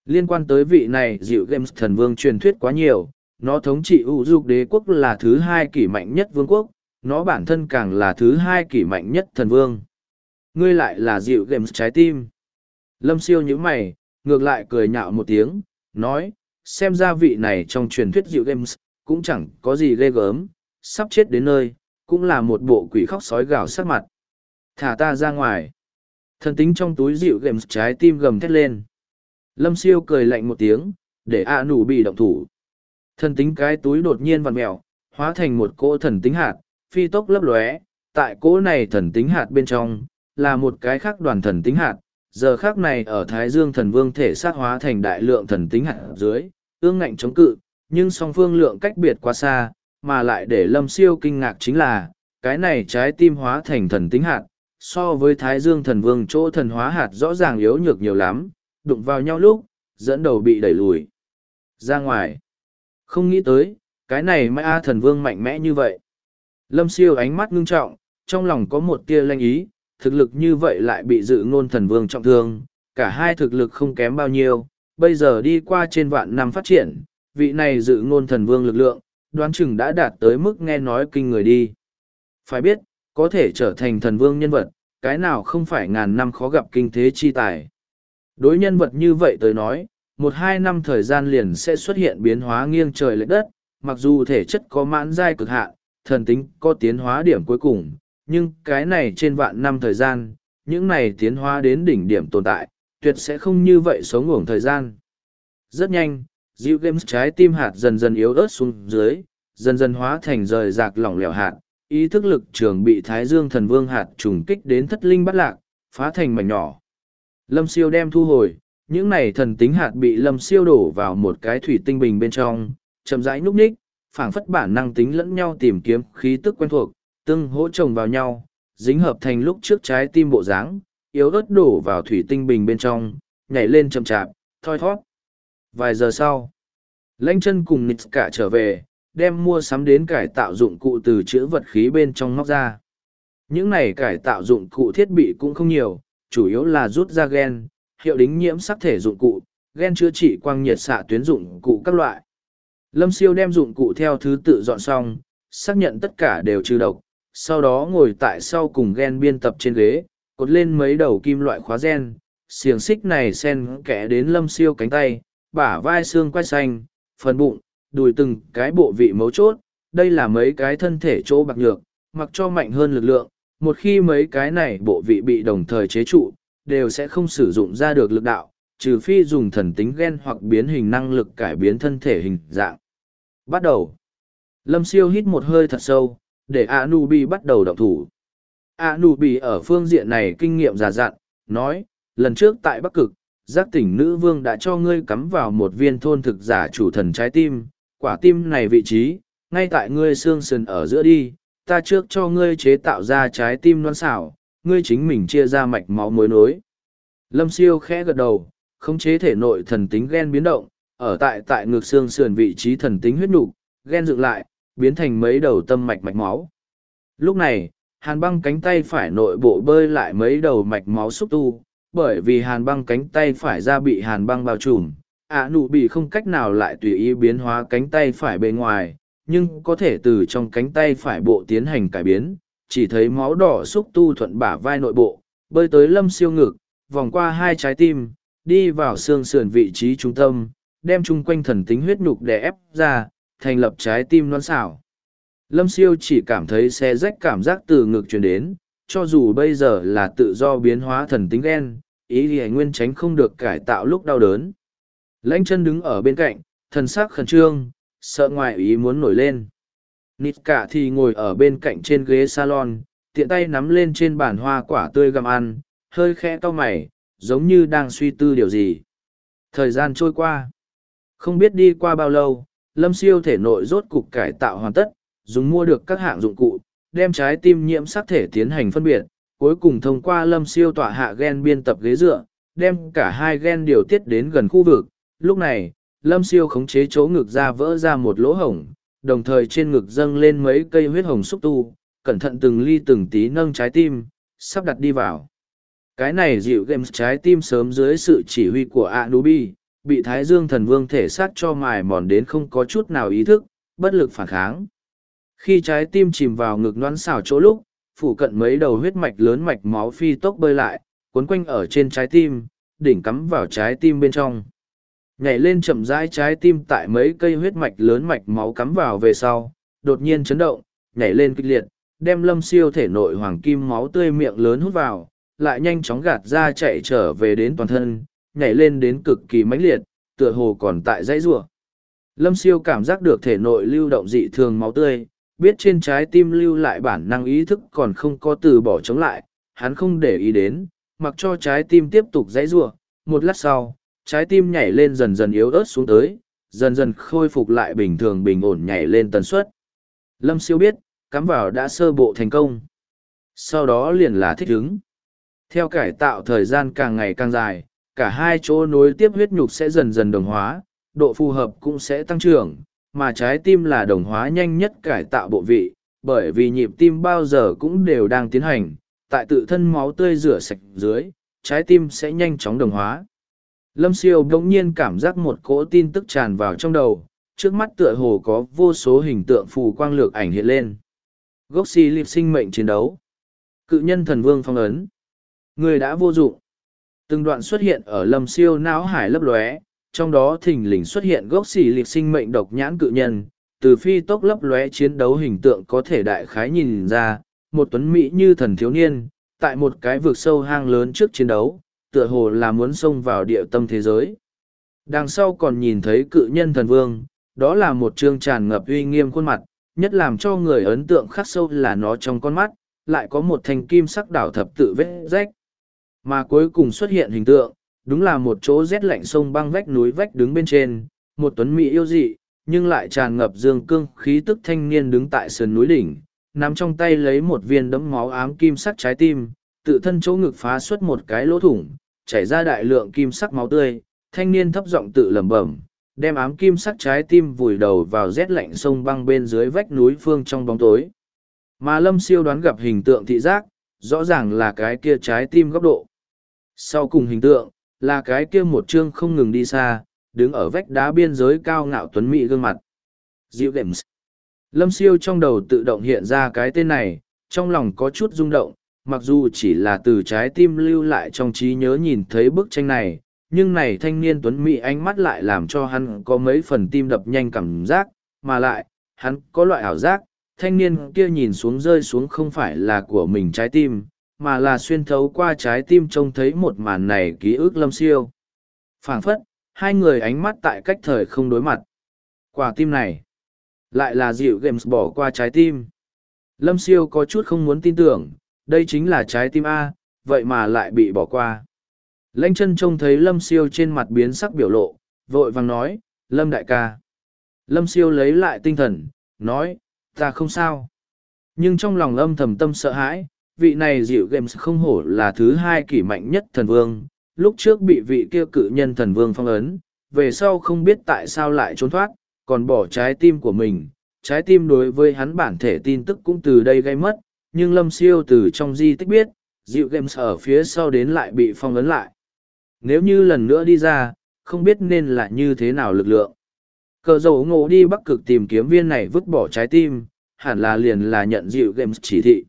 Liên quan tới vị này dịu games thần vương truyền thuyết quá nhiều, nó thống trị ủ dục đế quốc là thứ hai kỷ mạnh nhất vương quốc, nó bản thân càng là thứ hai kỷ mạnh nhất thần vương. Ngươi lại là dịu games trái tim. Lâm siêu nhíu mày, ngược lại cười nhạo một tiếng, nói, xem ra vị này trong truyền thuyết dịu games, cũng chẳng có gì ghê gớm, sắp chết đến nơi, cũng là một bộ quỷ khóc sói gào sắc mặt. Thả ta ra ngoài. Thần tính trong túi dịu games trái tim gầm thét lên. Lâm siêu cười lạnh một tiếng, để a nụ bị động thủ. Thần tính cái túi đột nhiên vặn mèo, hóa thành một cỗ thần tính hạt, phi tốc lấp lóe. Tại cỗ này thần tính hạt bên trong, là một cái khác đoàn thần tính hạt, giờ khác này ở Thái Dương thần vương thể sát hóa thành đại lượng thần tính hạt dưới, ương ngạnh chống cự, nhưng song phương lượng cách biệt quá xa, mà lại để lâm siêu kinh ngạc chính là, cái này trái tim hóa thành thần tính hạt, so với Thái Dương thần vương chỗ thần hóa hạt rõ ràng yếu nhược nhiều lắm, đụng vào nhau lúc, dẫn đầu bị đẩy lùi. Ra ngoài, không nghĩ tới, cái này mai A thần vương mạnh mẽ như vậy. Lâm siêu ánh mắt ngưng trọng, trong lòng có một tia lanh ý, thực lực như vậy lại bị dự ngôn thần vương trọng thương, cả hai thực lực không kém bao nhiêu, bây giờ đi qua trên vạn năm phát triển, vị này dự ngôn thần vương lực lượng, đoán chừng đã đạt tới mức nghe nói kinh người đi. Phải biết, có thể trở thành thần vương nhân vật, cái nào không phải ngàn năm khó gặp kinh thế chi tài. Đối nhân vật như vậy tới nói, một hai năm thời gian liền sẽ xuất hiện biến hóa nghiêng trời lệch đất, mặc dù thể chất có mãn giai cực hạn, thần tính có tiến hóa điểm cuối cùng, nhưng cái này trên vạn năm thời gian, những này tiến hóa đến đỉnh điểm tồn tại, tuyệt sẽ không như vậy sống ngủng thời gian. Rất nhanh, Diệu Games trái tim hạt dần dần yếu ớt xuống dưới, dần dần hóa thành rời rạc lỏng lẻo hạt, ý thức lực trường bị Thái Dương thần vương hạt trùng kích đến thất linh bắt lạc, phá thành mảnh nhỏ. Lâm siêu đem thu hồi, những này thần tính hạt bị lâm siêu đổ vào một cái thủy tinh bình bên trong, chậm rãi nhúc nhích, phảng phất bản năng tính lẫn nhau tìm kiếm khí tức quen thuộc, tương hỗ chồng vào nhau, dính hợp thành lúc trước trái tim bộ dáng, yếu ớt đổ vào thủy tinh bình bên trong, nhảy lên chậm chạp, thoi thoát. Vài giờ sau, lãnh chân cùng nít cả trở về, đem mua sắm đến cải tạo dụng cụ từ chữ vật khí bên trong móc ra. Những này cải tạo dụng cụ thiết bị cũng không nhiều, chủ yếu là rút ra gen, hiệu đính nhiễm sắc thể dụng cụ, gen chữa trị quang nhiệt xạ tuyến dụng cụ các loại. Lâm siêu đem dụng cụ theo thứ tự dọn xong, xác nhận tất cả đều trừ độc, sau đó ngồi tại sau cùng gen biên tập trên ghế, cột lên mấy đầu kim loại khóa gen, xiềng xích này sen kẽ đến lâm siêu cánh tay, bả vai xương quay xanh, phần bụng, đùi từng cái bộ vị mấu chốt, đây là mấy cái thân thể chỗ bạc nhược, mặc cho mạnh hơn lực lượng, một khi mấy cái này bộ vị bị đồng thời chế trụ, đều sẽ không sử dụng ra được lực đạo, trừ phi dùng thần tính gen hoặc biến hình năng lực cải biến thân thể hình dạng. Bắt đầu. Lâm siêu hít một hơi thật sâu, để Anubi bắt đầu động thủ. Anubi ở phương diện này kinh nghiệm già dặn, nói, lần trước tại Bắc Cực, giác tỉnh nữ vương đã cho ngươi cắm vào một viên thôn thực giả chủ thần trái tim, quả tim này vị trí, ngay tại ngươi xương sườn ở giữa đi, ta trước cho ngươi chế tạo ra trái tim non xảo, ngươi chính mình chia ra mạch máu mối nối. Lâm siêu khẽ gật đầu, khống chế thể nội thần tính gen biến động, ở tại tại ngược xương sườn vị trí thần tính huyết nục, gen dựng lại, biến thành mấy đầu tâm mạch mạch máu. Lúc này, hàn băng cánh tay phải nội bộ bơi lại mấy đầu mạch máu xúc tu, bởi vì hàn băng cánh tay phải ra bị hàn băng bao trùm, ạ nụ bị không cách nào lại tùy ý biến hóa cánh tay phải bề ngoài, nhưng có thể từ trong cánh tay phải bộ tiến hành cải biến, chỉ thấy máu đỏ xúc tu thuận bả vai nội bộ, bơi tới lâm siêu ngực, vòng qua hai trái tim, đi vào xương sườn vị trí trung tâm, đem chung quanh thần tính huyết nhục để ép ra, thành lập trái tim non xảo. Lâm siêu chỉ cảm thấy xe rách cảm giác từ ngực truyền đến, cho dù bây giờ là tự do biến hóa thần tính ghen, ý thì nguyên tránh không được cải tạo lúc đau đớn. Lãnh chân đứng ở bên cạnh, thần sắc khẩn trương, sợ ngoại ý muốn nổi lên. Nít cả thì ngồi ở bên cạnh trên ghế salon, tiện tay nắm lên trên bàn hoa quả tươi gặm ăn, hơi khẽ cau mày, giống như đang suy tư điều gì. Thời gian trôi qua. Không biết đi qua bao lâu, lâm siêu thể nội rốt cục cải tạo hoàn tất, dùng mua được các hạng dụng cụ, đem trái tim nhiễm sắc thể tiến hành phân biệt, cuối cùng thông qua lâm siêu tọa hạ gen biên tập ghế dựa, đem cả hai gen điều tiết đến gần khu vực. Lúc này, lâm siêu khống chế chỗ ngực ra vỡ ra một lỗ hổng, đồng thời trên ngực dâng lên mấy cây huyết hồng xúc tu, cẩn thận từng ly từng tí nâng trái tim, sắp đặt đi vào. Cái này dịu games trái tim sớm dưới sự chỉ huy của Anubi, bị Thái Dương thần vương thể sát cho mài mòn đến không có chút nào ý thức, bất lực phản kháng. Khi trái tim chìm vào ngực noan xào chỗ lúc, phủ cận mấy đầu huyết mạch lớn mạch máu phi tốc bơi lại, cuốn quanh ở trên trái tim, đỉnh cắm vào trái tim bên trong. Nhảy lên chậm rãi trái tim tại mấy cây huyết mạch lớn mạch máu cắm vào về sau, đột nhiên chấn động, nhảy lên kịch liệt, đem lâm siêu thể nội hoàng kim máu tươi miệng lớn hút vào, lại nhanh chóng gạt ra chạy trở về đến toàn thân, nhảy lên đến cực kỳ mãnh liệt, tựa hồ còn tại dãy rủa. Lâm siêu cảm giác được thể nội lưu động dị thường máu tươi, biết trên trái tim lưu lại bản năng ý thức còn không có từ bỏ chống lại, hắn không để ý đến, mặc cho trái tim tiếp tục dãy rủa. Một lát sau, trái tim nhảy lên dần dần yếu ớt xuống tới, dần dần khôi phục lại bình thường bình ổn nhảy lên tần suất. Lâm siêu biết, cắm vào đã sơ bộ thành công. Sau đó liền là thích ứng. Theo cải tạo thời gian càng ngày càng dài, cả hai chỗ nối tiếp huyết nhục sẽ dần dần đồng hóa, độ phù hợp cũng sẽ tăng trưởng, mà trái tim là đồng hóa nhanh nhất cải tạo bộ vị, bởi vì nhịp tim bao giờ cũng đều đang tiến hành, tại tự thân máu tươi rửa sạch dưới, trái tim sẽ nhanh chóng đồng hóa. Lâm siêu bỗng nhiên cảm giác một cỗ tin tức tràn vào trong đầu, trước mắt tựa hồ có vô số hình tượng phù quang lược ảnh hiện lên. Gốc xì lịp sinh mệnh chiến đấu. Cự nhân thần vương phong ấn. Người đã vô dụng. Từng đoạn xuất hiện ở lâm siêu não hải lấp lóe, trong đó thình lình xuất hiện gốc xì liệt sinh mệnh độc nhãn cự nhân, từ phi tốc lấp lóe chiến đấu hình tượng có thể đại khái nhìn ra, một tuấn mỹ như thần thiếu niên, tại một cái vực sâu hang lớn trước chiến đấu, tựa hồ là muốn xông vào địa tâm thế giới. Đằng sau còn nhìn thấy cự nhân thần vương, đó là một trương tràn ngập uy nghiêm khuôn mặt, nhất làm cho người ấn tượng khắc sâu là nó trong con mắt, lại có một thanh kim sắc đảo thập tự vết rách. Mà cuối cùng xuất hiện hình tượng, đúng là một chỗ rét lạnh sông băng vách núi vách đứng bên trên, một tuấn mỹ yêu dị, nhưng lại tràn ngập dương cương khí tức thanh niên đứng tại sườn núi đỉnh, nắm trong tay lấy một viên đấm máu ám kim sắc trái tim, tự thân chỗ ngực phá xuất một cái lỗ thủng, chảy ra đại lượng kim sắc máu tươi, thanh niên thấp giọng tự lẩm bẩm, đem ám kim sắc trái tim vùi đầu vào rét lạnh sông băng bên dưới vách núi phương trong bóng tối. Mà Lâm siêu đoán gặp hình tượng thị giác, rõ ràng là cái kia trái tim góc độ. Sau cùng hình tượng, là cái kia một chương không ngừng đi xa, đứng ở vách đá biên giới cao ngạo tuấn mỹ gương mặt. Diệu Games. Lâm siêu trong đầu tự động hiện ra cái tên này, trong lòng có chút rung động, mặc dù chỉ là từ trái tim lưu lại trong trí nhớ nhìn thấy bức tranh này, nhưng này thanh niên tuấn mỹ ánh mắt lại làm cho hắn có mấy phần tim đập nhanh cảm giác, mà lại, hắn có loại ảo giác, thanh niên kia nhìn xuống rơi xuống không phải là của mình trái tim, mà là xuyên thấu qua trái tim trông thấy một màn này ký ức lâm siêu. phảng phất, hai người ánh mắt tại cách thời không đối mặt. Quả tim này, lại là dịu games bỏ qua trái tim. Lâm siêu có chút không muốn tin tưởng, đây chính là trái tim A, vậy mà lại bị bỏ qua. Lãnh chân trông thấy Lâm siêu trên mặt biến sắc biểu lộ, vội vàng nói, Lâm đại ca. Lâm siêu lấy lại tinh thần, nói, ta không sao. Nhưng trong lòng âm thầm tâm sợ hãi, vị này dịu games không hổ là thứ hai kỷ mạnh nhất thần vương, lúc trước bị vị kia cự nhân thần vương phong ấn, về sau không biết tại sao lại trốn thoát, còn bỏ trái tim của mình. Trái tim đối với hắn bản thể tin tức cũng từ đây gây mất, nhưng lâm siêu từ trong di tích biết, dịu games ở phía sau đến lại bị phong ấn lại. Nếu như lần nữa đi ra, không biết nên là như thế nào lực lượng. Cờ dầu ngộ đi bắc cực tìm kiếm viên này vứt bỏ trái tim, hẳn là liền là nhận dịu games chỉ thị.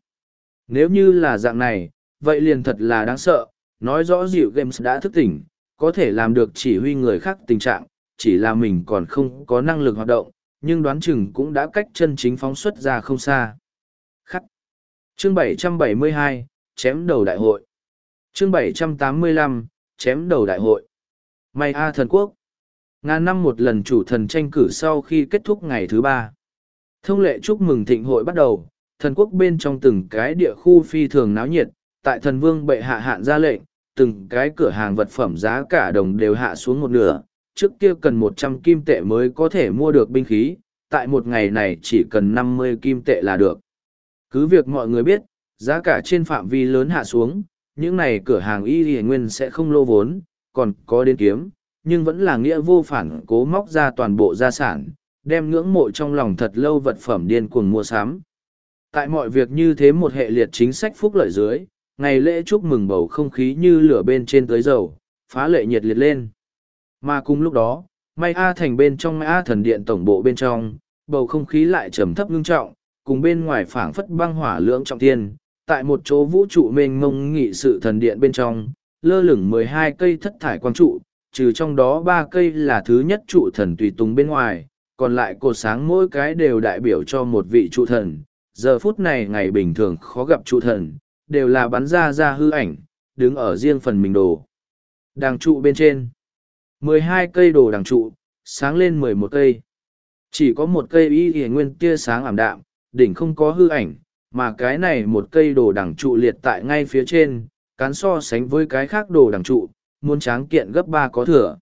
Nếu như là dạng này, vậy liền thật là đáng sợ, nói rõ dịu games đã thức tỉnh, có thể làm được chỉ huy người khác tình trạng, chỉ là mình còn không có năng lực hoạt động, nhưng đoán chừng cũng đã cách chân chính phóng xuất ra không xa. Chương 772, chém đầu đại hội. Chương 785, chém đầu đại hội. May A thần quốc. Ngàn năm một lần chủ thần tranh cử sau khi kết thúc ngày thứ ba. Thông lệ chúc mừng thịnh hội bắt đầu, thần quốc bên trong từng cái địa khu phi thường náo nhiệt, tại thần vương bệ hạ hạn ra lệnh, từng cái cửa hàng vật phẩm giá cả đồng đều hạ xuống một nửa, trước kia cần một trăm kim tệ mới có thể mua được binh khí, tại một ngày này chỉ cần năm mươi kim tệ là được. Cứ việc mọi người biết, giá cả trên phạm vi lớn hạ xuống, những này cửa hàng y y nguyên sẽ không lô vốn, còn có đến kiếm, nhưng vẫn là nghĩa vô phản cố móc ra toàn bộ gia sản, đem ngưỡng mộ trong lòng thật lâu vật phẩm điên cuồng mua sắm. Tại mọi việc như thế một hệ liệt chính sách phúc lợi dưới, ngày lễ chúc mừng bầu không khí như lửa bên trên tới dầu, phá lệ nhiệt liệt lên. Mà cùng lúc đó, May A thành bên trong May A thần điện tổng bộ bên trong, bầu không khí lại trầm thấp ngưng trọng, cùng bên ngoài phảng phất băng hỏa lưỡng trọng thiên, tại một chỗ vũ trụ mênh mông nghị sự thần điện bên trong, lơ lửng mười hai cây thất thải quang trụ, trừ trong đó ba cây là thứ nhất trụ thần tùy tùng bên ngoài, còn lại cột sáng mỗi cái đều đại biểu cho một vị trụ thần. Giờ phút này ngày bình thường khó gặp trụ thần, đều là bắn ra ra hư ảnh, đứng ở riêng phần mình đồ. Đàng trụ bên trên. mười hai cây đồ đàng trụ, sáng lên mười một cây. Chỉ có một cây y hề nguyên tia sáng ảm đạm, đỉnh không có hư ảnh, mà cái này một cây đồ đằng trụ liệt tại ngay phía trên, cán so sánh với cái khác đồ đằng trụ, muốn tráng kiện gấp ba có thừa.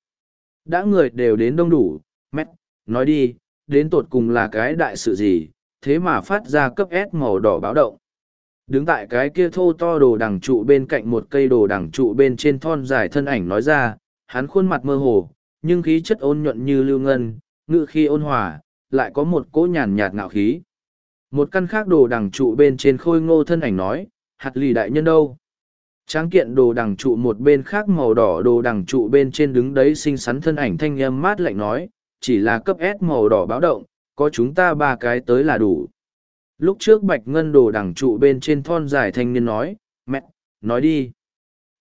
Đã người đều đến đông đủ, mét, nói đi, đến tột cùng là cái đại sự gì, thế mà phát ra cấp S màu đỏ báo động. Đứng tại cái kia thô to đồ đằng trụ bên cạnh một cây đồ đằng trụ bên trên thon dài thân ảnh nói ra, hắn khuôn mặt mơ hồ, nhưng khí chất ôn nhuận như lưu ngân, ngự khi ôn hòa, lại có một cỗ nhàn nhạt ngạo khí. Một căn khác đồ đằng trụ bên trên khôi ngô thân ảnh nói, hạt lì đại nhân đâu? Tráng kiện đồ đằng trụ một bên khác màu đỏ đồ đằng trụ bên trên đứng đấy xinh xắn thân ảnh thanh âm mát lạnh nói, chỉ là cấp S màu đỏ báo động, có chúng ta ba cái tới là đủ. Lúc trước bạch ngân đồ đằng trụ bên trên thon dài thanh niên nói, mẹ, nói đi.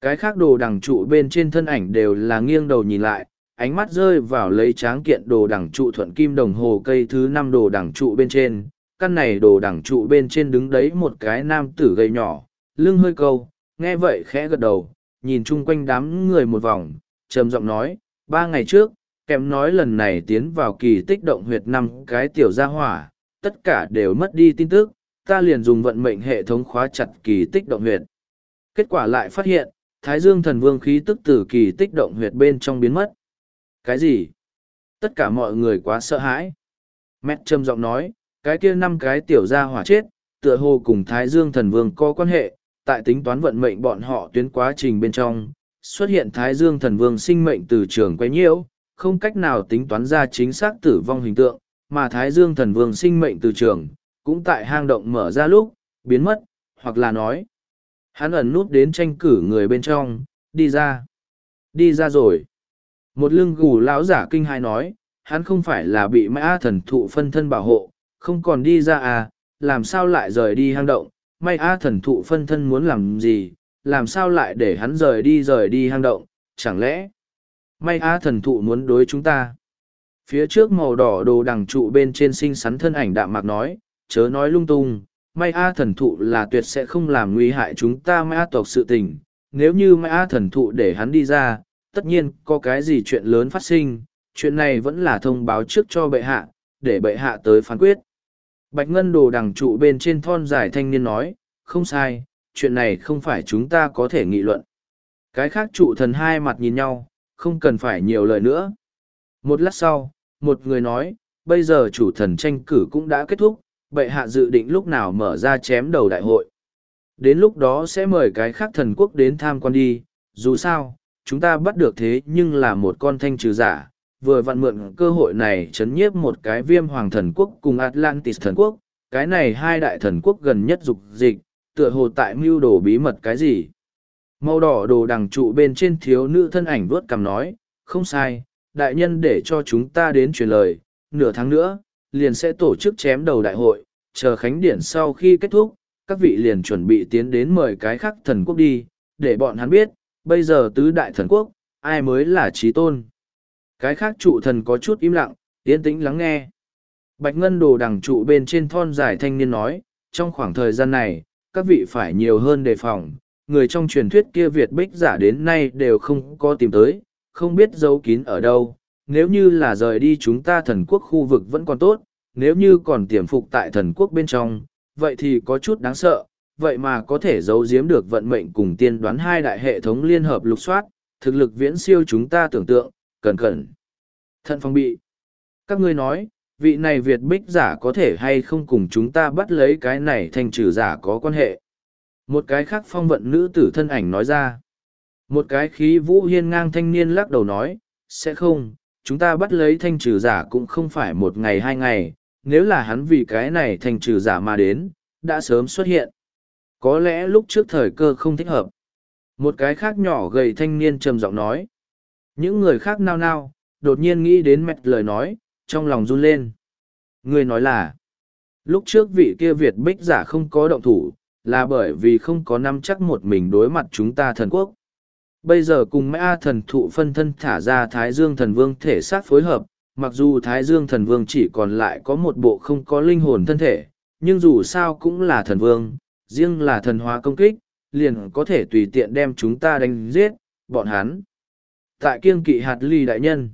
Cái khác đồ đằng trụ bên trên thân ảnh đều là nghiêng đầu nhìn lại, ánh mắt rơi vào lấy tráng kiện đồ đằng trụ thuận kim đồng hồ cây thứ năm đồ đằng trụ bên trên. Căn này đồ đẳng trụ bên trên đứng đấy một cái nam tử gầy nhỏ, lưng hơi câu, nghe vậy khẽ gật đầu, nhìn chung quanh đám người một vòng, trầm giọng nói, ba ngày trước, kèm nói lần này tiến vào kỳ tích động huyệt năm cái tiểu gia hỏa, tất cả đều mất đi tin tức, ta liền dùng vận mệnh hệ thống khóa chặt kỳ tích động huyệt. Kết quả lại phát hiện, Thái Dương thần vương khí tức tử kỳ tích động huyệt bên trong biến mất. Cái gì? Tất cả mọi người quá sợ hãi. Mẹ trầm giọng nói, cái kia năm cái tiểu gia hỏa chết, tựa hồ cùng Thái Dương thần vương có quan hệ, tại tính toán vận mệnh bọn họ tuyến quá trình bên trong, xuất hiện Thái Dương thần vương sinh mệnh từ trường quay nhiễu, không cách nào tính toán ra chính xác tử vong hình tượng, mà Thái Dương thần vương sinh mệnh từ trường, cũng tại hang động mở ra lúc, biến mất, hoặc là nói, hắn ẩn nút đến tranh cử người bên trong, đi ra. Đi ra rồi. Một lưng gù lão giả kinh hai nói, hắn không phải là bị mã thần thụ phân thân bảo hộ, không còn đi ra à, làm sao lại rời đi hang động, may a thần thụ phân thân muốn làm gì, làm sao lại để hắn rời đi rời đi hang động, chẳng lẽ may a thần thụ muốn đối chúng ta. Phía trước màu đỏ đồ đằng trụ bên trên xinh xắn thân ảnh đạm mạc nói, chớ nói lung tung, may a thần thụ là tuyệt sẽ không làm nguy hại chúng ta may a tộc sự tình, nếu như may a thần thụ để hắn đi ra, tất nhiên có cái gì chuyện lớn phát sinh, chuyện này vẫn là thông báo trước cho bệ hạ, để bệ hạ tới phán quyết. Bạch Ngân đồ đằng trụ bên trên thon dài thanh niên nói, không sai, chuyện này không phải chúng ta có thể nghị luận. Cái khác trụ thần hai mặt nhìn nhau, không cần phải nhiều lời nữa. Một lát sau, một người nói, bây giờ chủ thần tranh cử cũng đã kết thúc, bệ hạ dự định lúc nào mở ra chém đầu đại hội. Đến lúc đó sẽ mời cái khác thần quốc đến tham quan đi, dù sao, chúng ta bắt được thế nhưng là một con thanh trừ giả, vừa vặn mượn cơ hội này chấn nhiếp một cái viêm hoàng thần quốc cùng Atlantis thần quốc, cái này hai đại thần quốc gần nhất dục dịch, tựa hồ tại mưu đồ bí mật cái gì. Màu đỏ đồ đằng trụ bên trên thiếu nữ thân ảnh vuốt cằm nói, không sai, đại nhân để cho chúng ta đến truyền lời, nửa tháng nữa, liền sẽ tổ chức chém đầu đại hội, chờ khánh điển sau khi kết thúc, các vị liền chuẩn bị tiến đến mời cái khác thần quốc đi, để bọn hắn biết, bây giờ tứ đại thần quốc, ai mới là trí tôn. Cái khác trụ thần có chút im lặng, yên tĩnh lắng nghe. Bạch Ngân đồ đằng trụ bên trên thon dài thanh niên nói, trong khoảng thời gian này, các vị phải nhiều hơn đề phòng, người trong truyền thuyết kia Việt Bích giả đến nay đều không có tìm tới, không biết giấu kín ở đâu. Nếu như là rời đi chúng ta thần quốc khu vực vẫn còn tốt, nếu như còn tiềm phục tại thần quốc bên trong, vậy thì có chút đáng sợ, vậy mà có thể giấu giếm được vận mệnh cùng tiên đoán hai đại hệ thống liên hợp lục soát, thực lực viễn siêu chúng ta tưởng tượng, cẩn cẩn. Thận phong bị. Các ngươi nói, vị này Việt bích giả có thể hay không cùng chúng ta bắt lấy cái này thành trừ giả có quan hệ. Một cái khác phong vận nữ tử thân ảnh nói ra. Một cái khí vũ hiên ngang thanh niên lắc đầu nói, sẽ không, chúng ta bắt lấy thanh trừ giả cũng không phải một ngày hai ngày, nếu là hắn vì cái này thanh trừ giả mà đến, đã sớm xuất hiện. Có lẽ lúc trước thời cơ không thích hợp. Một cái khác nhỏ gầy thanh niên trầm giọng nói. Những người khác nao nao, đột nhiên nghĩ đến mẹ lời nói, trong lòng run lên. Người nói là, lúc trước vị kia Việt bích giả không có động thủ, là bởi vì không có năm chắc một mình đối mặt chúng ta thần quốc. Bây giờ cùng mã thần thụ phân thân thả ra Thái Dương thần vương thể xác phối hợp, mặc dù Thái Dương thần vương chỉ còn lại có một bộ không có linh hồn thân thể, nhưng dù sao cũng là thần vương, riêng là thần hóa công kích, liền có thể tùy tiện đem chúng ta đánh giết, bọn hắn. Tại kiêng kỵ hạt ly đại nhân.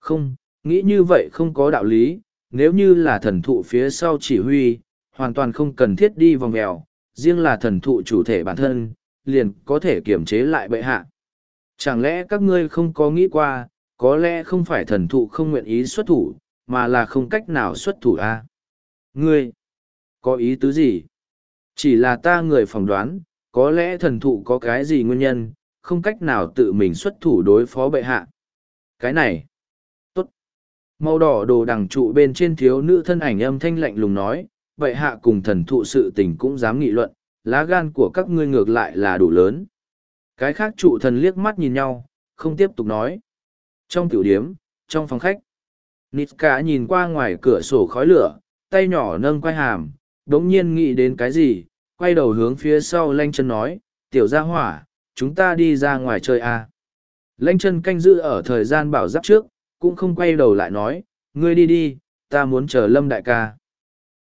Không, nghĩ như vậy không có đạo lý, nếu như là thần thụ phía sau chỉ huy, hoàn toàn không cần thiết đi vòng mèo, riêng là thần thụ chủ thể bản thân, liền có thể kiểm chế lại bệ hạ. Chẳng lẽ các ngươi không có nghĩ qua, có lẽ không phải thần thụ không nguyện ý xuất thủ, mà là không cách nào xuất thủ a à? Ngươi, có ý tứ gì? Chỉ là ta người phỏng đoán, có lẽ thần thụ có cái gì nguyên nhân, không cách nào tự mình xuất thủ đối phó bệ hạ. Cái này, tốt. Màu đỏ đồ đằng trụ bên trên thiếu nữ thân ảnh âm thanh lạnh lùng nói, bệ hạ cùng thần thụ sự tình cũng dám nghị luận, lá gan của các ngươi ngược lại là đủ lớn. Cái khác trụ thần liếc mắt nhìn nhau, không tiếp tục nói. Trong tiểu điếm, trong phòng khách, Nitka nhìn qua ngoài cửa sổ khói lửa, tay nhỏ nâng quay hàm, đống nhiên nghĩ đến cái gì, quay đầu hướng phía sau lanh chân nói, tiểu gia hỏa, chúng ta đi ra ngoài chơi à. Lanh chân canh giữ ở thời gian bảo giáp trước, cũng không quay đầu lại nói, ngươi đi đi, ta muốn chờ lâm đại ca.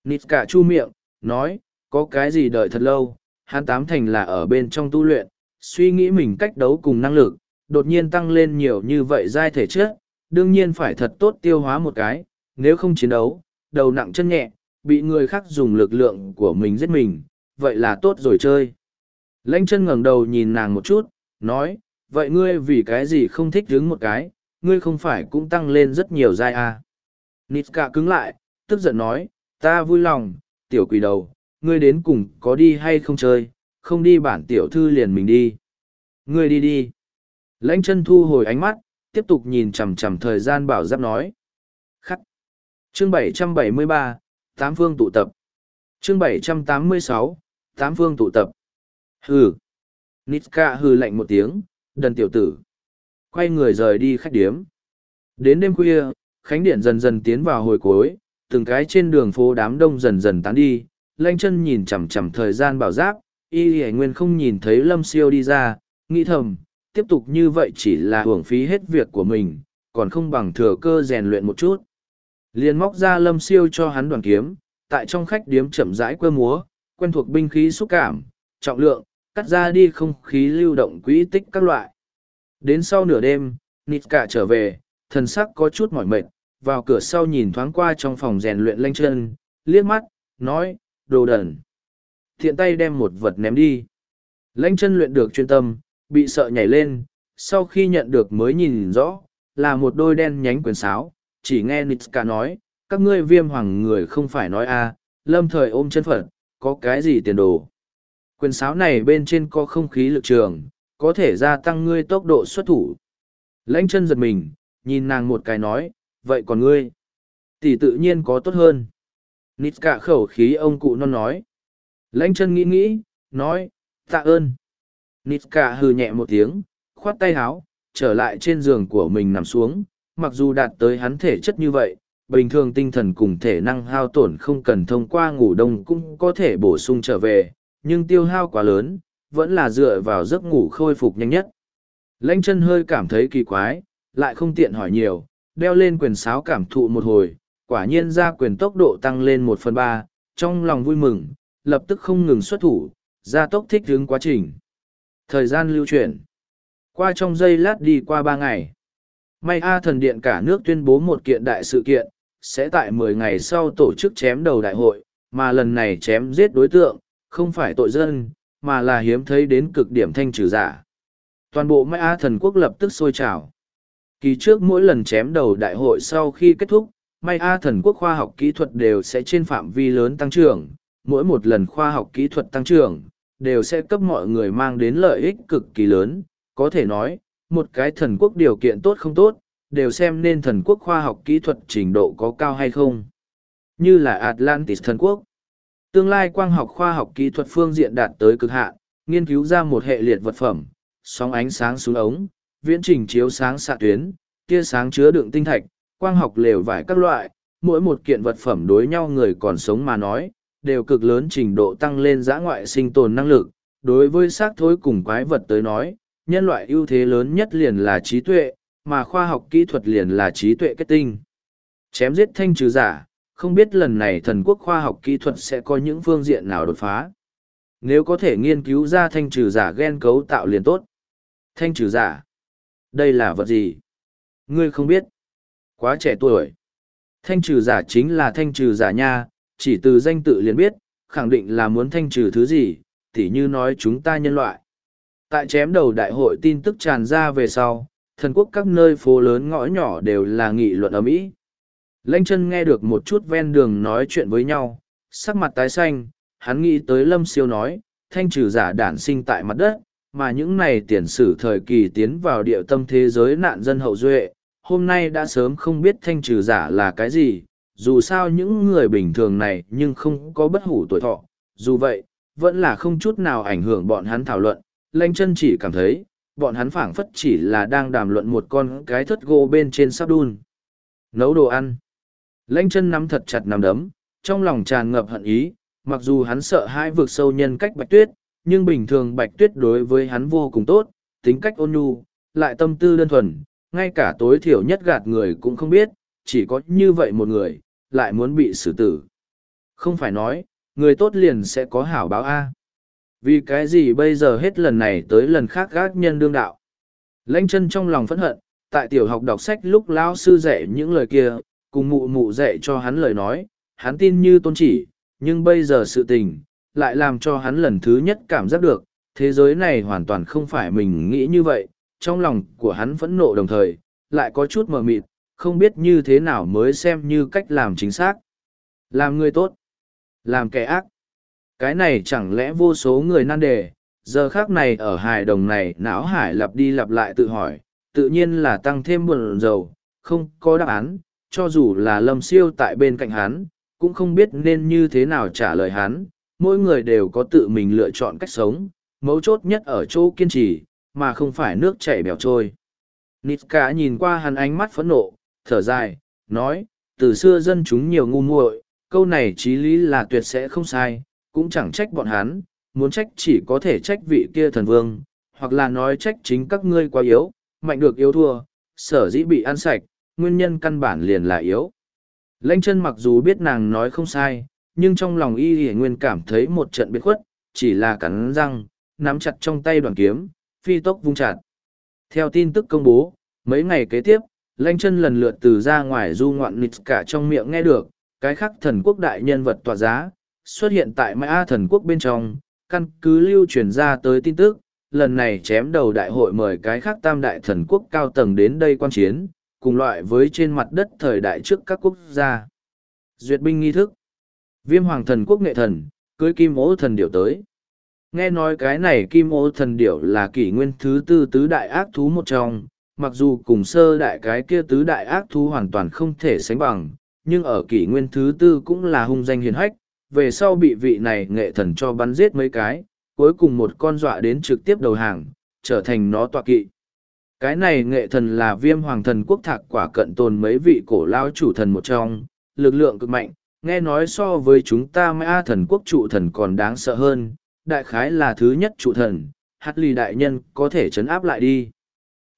Nịt cả chu miệng, nói, có cái gì đợi thật lâu, hắn tám thành là ở bên trong tu luyện, suy nghĩ mình cách đấu cùng năng lực, đột nhiên tăng lên nhiều như vậy dai thể chất, đương nhiên phải thật tốt tiêu hóa một cái, nếu không chiến đấu, đầu nặng chân nhẹ, bị người khác dùng lực lượng của mình giết mình, vậy là tốt rồi chơi. Lãnh chân ngẩng đầu nhìn nàng một chút, nói, vậy ngươi vì cái gì không thích đứng một cái, ngươi không phải cũng tăng lên rất nhiều giai à. Nitska cứng lại, tức giận nói, ta vui lòng, tiểu quỷ đầu, ngươi đến cùng có đi hay không chơi, không đi bản tiểu thư liền mình đi. Ngươi đi đi. Lãnh chân thu hồi ánh mắt, tiếp tục nhìn chằm chằm thời gian bảo giáp nói. Khắc. Chương 773, Tám phương tụ tập. Chương 786, Tám phương tụ tập. Hừ. Nitska hừ lạnh một tiếng, đần tiểu tử. Quay người rời đi khách điếm. Đến đêm khuya, khánh điện dần dần tiến vào hồi cuối, từng cái trên đường phố đám đông dần dần tán đi. Lanh chân nhìn chằm chằm thời gian bảo giáp, y hải nguyên không nhìn thấy lâm siêu đi ra, nghĩ thầm, tiếp tục như vậy chỉ là hưởng phí hết việc của mình, còn không bằng thừa cơ rèn luyện một chút. liền móc ra lâm siêu cho hắn đoàn kiếm, tại trong khách điếm chậm rãi quơ múa, quen thuộc binh khí xúc cảm, trọng lượng, cắt ra đi không khí lưu động quỹ tích các loại. Đến sau nửa đêm, Nitska trở về, thần sắc có chút mỏi mệt, vào cửa sau nhìn thoáng qua trong phòng rèn luyện lanh chân, liếc mắt, nói, đồ đần. Thiện tay đem một vật ném đi. Lanh chân luyện được chuyên tâm, bị sợ nhảy lên, sau khi nhận được mới nhìn rõ, là một đôi đen nhánh quyền sáo, chỉ nghe Nitska nói, các ngươi viêm hoàng người không phải nói a lâm thời ôm chân phật, có cái gì tiền đồ. Quyền sáo này bên trên có không khí lực trường, có thể gia tăng ngươi tốc độ xuất thủ. Lãnh chân giật mình, nhìn nàng một cái nói, vậy còn ngươi? Tỷ tự nhiên có tốt hơn. Nít cả khẩu khí ông cụ non nói. Lãnh chân nghĩ nghĩ, nói, tạ ơn. Nít cả hừ nhẹ một tiếng, khoát tay háo, trở lại trên giường của mình nằm xuống, mặc dù đạt tới hắn thể chất như vậy, bình thường tinh thần cùng thể năng hao tổn không cần thông qua ngủ đông cũng có thể bổ sung trở về, nhưng tiêu hao quá lớn, vẫn là dựa vào giấc ngủ khôi phục nhanh nhất. Lãnh chân hơi cảm thấy kỳ quái, lại không tiện hỏi nhiều, đeo lên quyền sáo cảm thụ một hồi, quả nhiên ra quyền tốc độ tăng lên một phần ba, trong lòng vui mừng, lập tức không ngừng xuất thủ, ra tốc thích hướng quá trình. Thời gian lưu chuyển. Qua trong giây lát đi qua ba ngày. May A thần điện cả nước tuyên bố một kiện đại sự kiện, sẽ tại mười ngày sau tổ chức chém đầu đại hội, mà lần này chém giết đối tượng, không phải tội dân, mà là hiếm thấy đến cực điểm thanh trừ giả. Toàn bộ Mai A thần quốc lập tức sôi trào. Kỳ trước mỗi lần chém đầu đại hội sau khi kết thúc, Mai A thần quốc khoa học kỹ thuật đều sẽ trên phạm vi lớn tăng trưởng, mỗi một lần khoa học kỹ thuật tăng trưởng, đều sẽ cấp mọi người mang đến lợi ích cực kỳ lớn, có thể nói, một cái thần quốc điều kiện tốt không tốt, đều xem nên thần quốc khoa học kỹ thuật trình độ có cao hay không. Như là Atlantis thần quốc. Tương lai quang học khoa học kỹ thuật phương diện đạt tới cực hạn, nghiên cứu ra một hệ liệt vật phẩm, sóng ánh sáng xuống ống, viễn trình chiếu sáng xạ tuyến, tia sáng chứa đựng tinh thạch, quang học lều vải các loại, mỗi một kiện vật phẩm đối nhau người còn sống mà nói, đều cực lớn trình độ tăng lên giã ngoại sinh tồn năng lực. Đối với xác thối cùng quái vật tới nói, nhân loại ưu thế lớn nhất liền là trí tuệ, mà khoa học kỹ thuật liền là trí tuệ kết tinh. Chém giết thanh trừ giả, không biết lần này thần quốc khoa học kỹ thuật sẽ có những phương diện nào đột phá. Nếu có thể nghiên cứu ra thanh trừ giả gen cấu tạo liền tốt. Thanh trừ giả? Đây là vật gì? Ngươi không biết. Quá trẻ tuổi. Thanh trừ giả chính là thanh trừ giả nha, chỉ từ danh tự liền biết, khẳng định là muốn thanh trừ thứ gì, tỉ như nói chúng ta nhân loại. Tại chém đầu đại hội tin tức tràn ra về sau, thần quốc các nơi phố lớn ngõ nhỏ đều là nghị luận ở Mỹ. Lanh chân nghe được một chút ven đường nói chuyện với nhau, sắc mặt tái xanh, hắn nghĩ tới lâm siêu nói, thanh trừ giả đản sinh tại mặt đất, mà những này tiền sử thời kỳ tiến vào địa tâm thế giới nạn dân hậu duệ, hôm nay đã sớm không biết thanh trừ giả là cái gì, dù sao những người bình thường này nhưng không có bất hủ tuổi thọ, dù vậy, vẫn là không chút nào ảnh hưởng bọn hắn thảo luận, lanh chân chỉ cảm thấy, bọn hắn phảng phất chỉ là đang đàm luận một con cái thất gỗ bên trên sắp đun. Nấu đồ ăn. Lanh chân nắm thật chặt nắm đấm, trong lòng tràn ngập hận ý, mặc dù hắn sợ hai vượt sâu nhân cách bạch tuyết, nhưng bình thường bạch tuyết đối với hắn vô cùng tốt, tính cách ôn nhu, lại tâm tư đơn thuần, ngay cả tối thiểu nhất gạt người cũng không biết, chỉ có như vậy một người, lại muốn bị xử tử. Không phải nói, người tốt liền sẽ có hảo báo A. Vì cái gì bây giờ hết lần này tới lần khác gác nhân đương đạo. Lãnh chân trong lòng phẫn hận, tại tiểu học đọc sách lúc lão sư dạy những lời kia, cùng mụ mụ dạy cho hắn lời nói, hắn tin như tôn chỉ, nhưng bây giờ sự tình, lại làm cho hắn lần thứ nhất cảm giác được, thế giới này hoàn toàn không phải mình nghĩ như vậy, trong lòng của hắn phẫn nộ đồng thời, lại có chút mờ mịt, không biết như thế nào mới xem như cách làm chính xác. Làm người tốt, làm kẻ ác. Cái này chẳng lẽ vô số người nan đề, giờ khác này ở hài đồng này não hải lặp đi lặp lại tự hỏi, tự nhiên là tăng thêm buồn rầu, không có đáp án, cho dù là lâm siêu tại bên cạnh hắn, cũng không biết nên như thế nào trả lời hắn, mỗi người đều có tự mình lựa chọn cách sống, mấu chốt nhất ở chỗ kiên trì, mà không phải nước chảy bèo trôi. Nitka nhìn qua hắn ánh mắt phẫn nộ, thở dài, nói, từ xưa dân chúng nhiều ngu muội, câu này trí lý là tuyệt sẽ không sai, cũng chẳng trách bọn hắn, muốn trách chỉ có thể trách vị kia thần vương, hoặc là nói trách chính các ngươi quá yếu, mạnh được yếu thua, sở dĩ bị ăn sạch, nguyên nhân căn bản liền là yếu. Lanh chân mặc dù biết nàng nói không sai, nhưng trong lòng y hề nguyên cảm thấy một trận biệt khuất, chỉ là cắn răng, nắm chặt trong tay đoàn kiếm, phi tốc vung chặt. Theo tin tức công bố, mấy ngày kế tiếp, Lanh chân lần lượt từ ra ngoài du ngoạn nịt cả trong miệng nghe được, cái khắc thần quốc đại nhân vật tỏa giá, xuất hiện tại mã thần quốc bên trong, căn cứ lưu truyền ra tới tin tức, lần này chém đầu đại hội mời cái khác tam đại thần quốc cao tầng đến đây quan chiến, cùng loại với trên mặt đất thời đại trước các quốc gia. Duyệt binh nghi thức. Viêm hoàng thần quốc nghệ thần, cưới kim ố thần điểu tới. Nghe nói cái này kim ố thần điểu là kỷ nguyên thứ tư tứ đại ác thú một trong, mặc dù cùng sơ đại cái kia tứ đại ác thú hoàn toàn không thể sánh bằng, nhưng ở kỷ nguyên thứ tư cũng là hung danh hiền hách, về sau bị vị này nghệ thần cho bắn giết mấy cái, cuối cùng một con dọa đến trực tiếp đầu hàng, trở thành nó tọa kỵ. Cái này nghệ thần là viêm hoàng thần quốc thạc quả cận tồn mấy vị cổ lao chủ thần một trong, lực lượng cực mạnh, nghe nói so với chúng ta mã thần quốc trụ thần còn đáng sợ hơn, đại khái là thứ nhất trụ thần, hát ly đại nhân có thể chấn áp lại đi.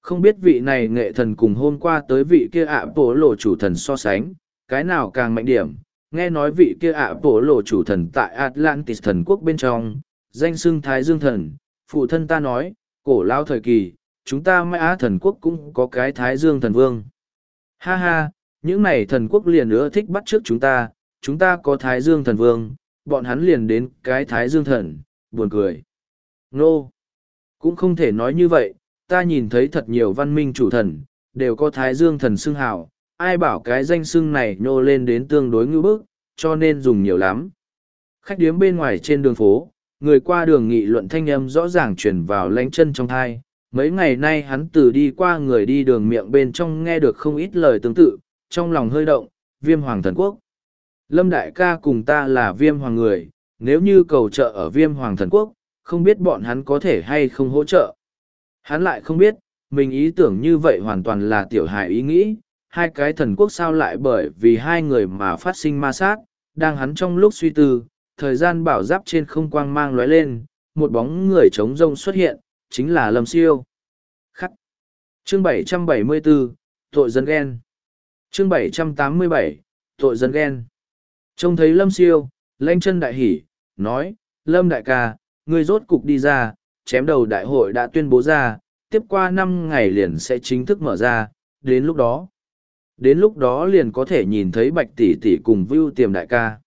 Không biết vị này nghệ thần cùng hôm qua tới vị kia ạ bổ lộ chủ thần so sánh, cái nào càng mạnh điểm, nghe nói vị kia ạ bổ lộ chủ thần tại Atlantis thần quốc bên trong, danh xưng Thái Dương thần, phụ thân ta nói, cổ lao thời kỳ, chúng ta mã thần quốc cũng có cái Thái Dương thần vương. Ha ha, những này thần quốc liền nữa thích bắt trước chúng ta, chúng ta có Thái Dương thần vương, bọn hắn liền đến cái Thái Dương thần, buồn cười. Nô! Cũng không thể nói như vậy, ta nhìn thấy thật nhiều văn minh chủ thần, đều có Thái Dương thần xưng hào, ai bảo cái danh xưng này nhô lên đến tương đối ngưỡng bức, cho nên dùng nhiều lắm. Khách điếm bên ngoài trên đường phố, người qua đường nghị luận thanh âm rõ ràng chuyển vào lánh chân trong thai. Mấy ngày nay hắn từ đi qua người đi đường miệng bên trong nghe được không ít lời tương tự, trong lòng hơi động, viêm hoàng thần quốc. Lâm đại ca cùng ta là viêm hoàng người, nếu như cầu trợ ở viêm hoàng thần quốc, không biết bọn hắn có thể hay không hỗ trợ. Hắn lại không biết, mình ý tưởng như vậy hoàn toàn là tiểu hài ý nghĩ, hai cái thần quốc sao lại bởi vì hai người mà phát sinh ma sát, đang hắn trong lúc suy tư, thời gian bảo giáp trên không quang mang lóe lên, một bóng người trống rông xuất hiện, chính là Lâm Siêu. Khắc. Chương 774, tội dân ghen. Chương 787, tội dân ghen. Trông thấy Lâm Siêu, lanh chân đại hỉ, nói, Lâm đại ca, ngươi rốt cục đi ra, chém đầu đại hội đã tuyên bố ra, tiếp qua năm ngày liền sẽ chính thức mở ra, đến lúc đó. Đến lúc đó liền có thể nhìn thấy bạch tỷ tỷ cùng vưu tiềm đại ca.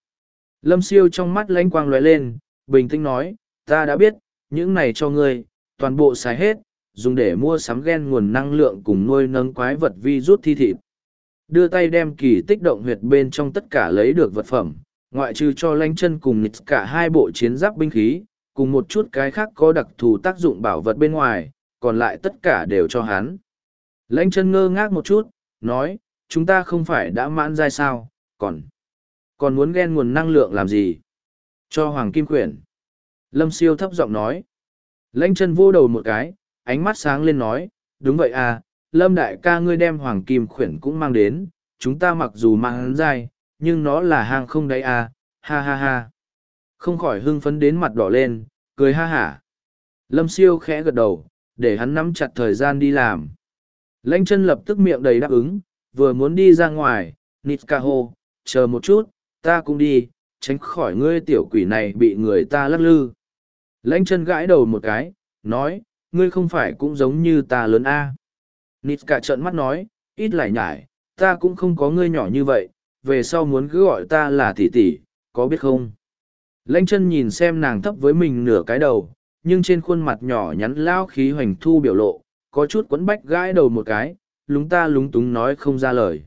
Lâm siêu trong mắt lanh quang lóe lên, bình tĩnh nói, ta đã biết, những này cho ngươi, toàn bộ xài hết, dùng để mua sắm gen nguồn năng lượng cùng nuôi nâng quái vật vi rút thi thịt. Đưa tay đem kỳ tích động huyệt bên trong tất cả lấy được vật phẩm, ngoại trừ cho lanh chân cùng nịt cả hai bộ chiến giáp binh khí, cùng một chút cái khác có đặc thù tác dụng bảo vật bên ngoài, còn lại tất cả đều cho hắn. Lãnh chân ngơ ngác một chút, nói, chúng ta không phải đã mãn giai sao, còn, còn muốn ghen nguồn năng lượng làm gì? Cho Hoàng Kim Quyển. Lâm siêu thấp giọng nói. Lãnh chân vô đầu một cái, ánh mắt sáng lên nói, đúng vậy à, Lâm đại ca ngươi đem Hoàng Kim Quyển cũng mang đến, chúng ta mặc dù mang hắn dai, nhưng nó là hàng không đấy à, ha ha ha. Không khỏi hưng phấn đến mặt đỏ lên, cười ha hả. Lâm siêu khẽ gật đầu, để hắn nắm chặt thời gian đi làm. Lãnh chân lập tức miệng đầy đáp ứng, vừa muốn đi ra ngoài, Nitka hô, chờ một chút, ta cũng đi, tránh khỏi ngươi tiểu quỷ này bị người ta lắc lư. Lãnh chân gãi đầu một cái, nói, ngươi không phải cũng giống như ta lớn A. cả trợn mắt nói, ít lại nhải, ta cũng không có ngươi nhỏ như vậy, về sau muốn cứ gọi ta là tỷ tỷ, có biết không? Lãnh chân nhìn xem nàng thấp với mình nửa cái đầu, nhưng trên khuôn mặt nhỏ nhắn lao khí hoành thu biểu lộ, có chút quấn bách gãi đầu một cái, lúng ta lúng túng nói không ra lời.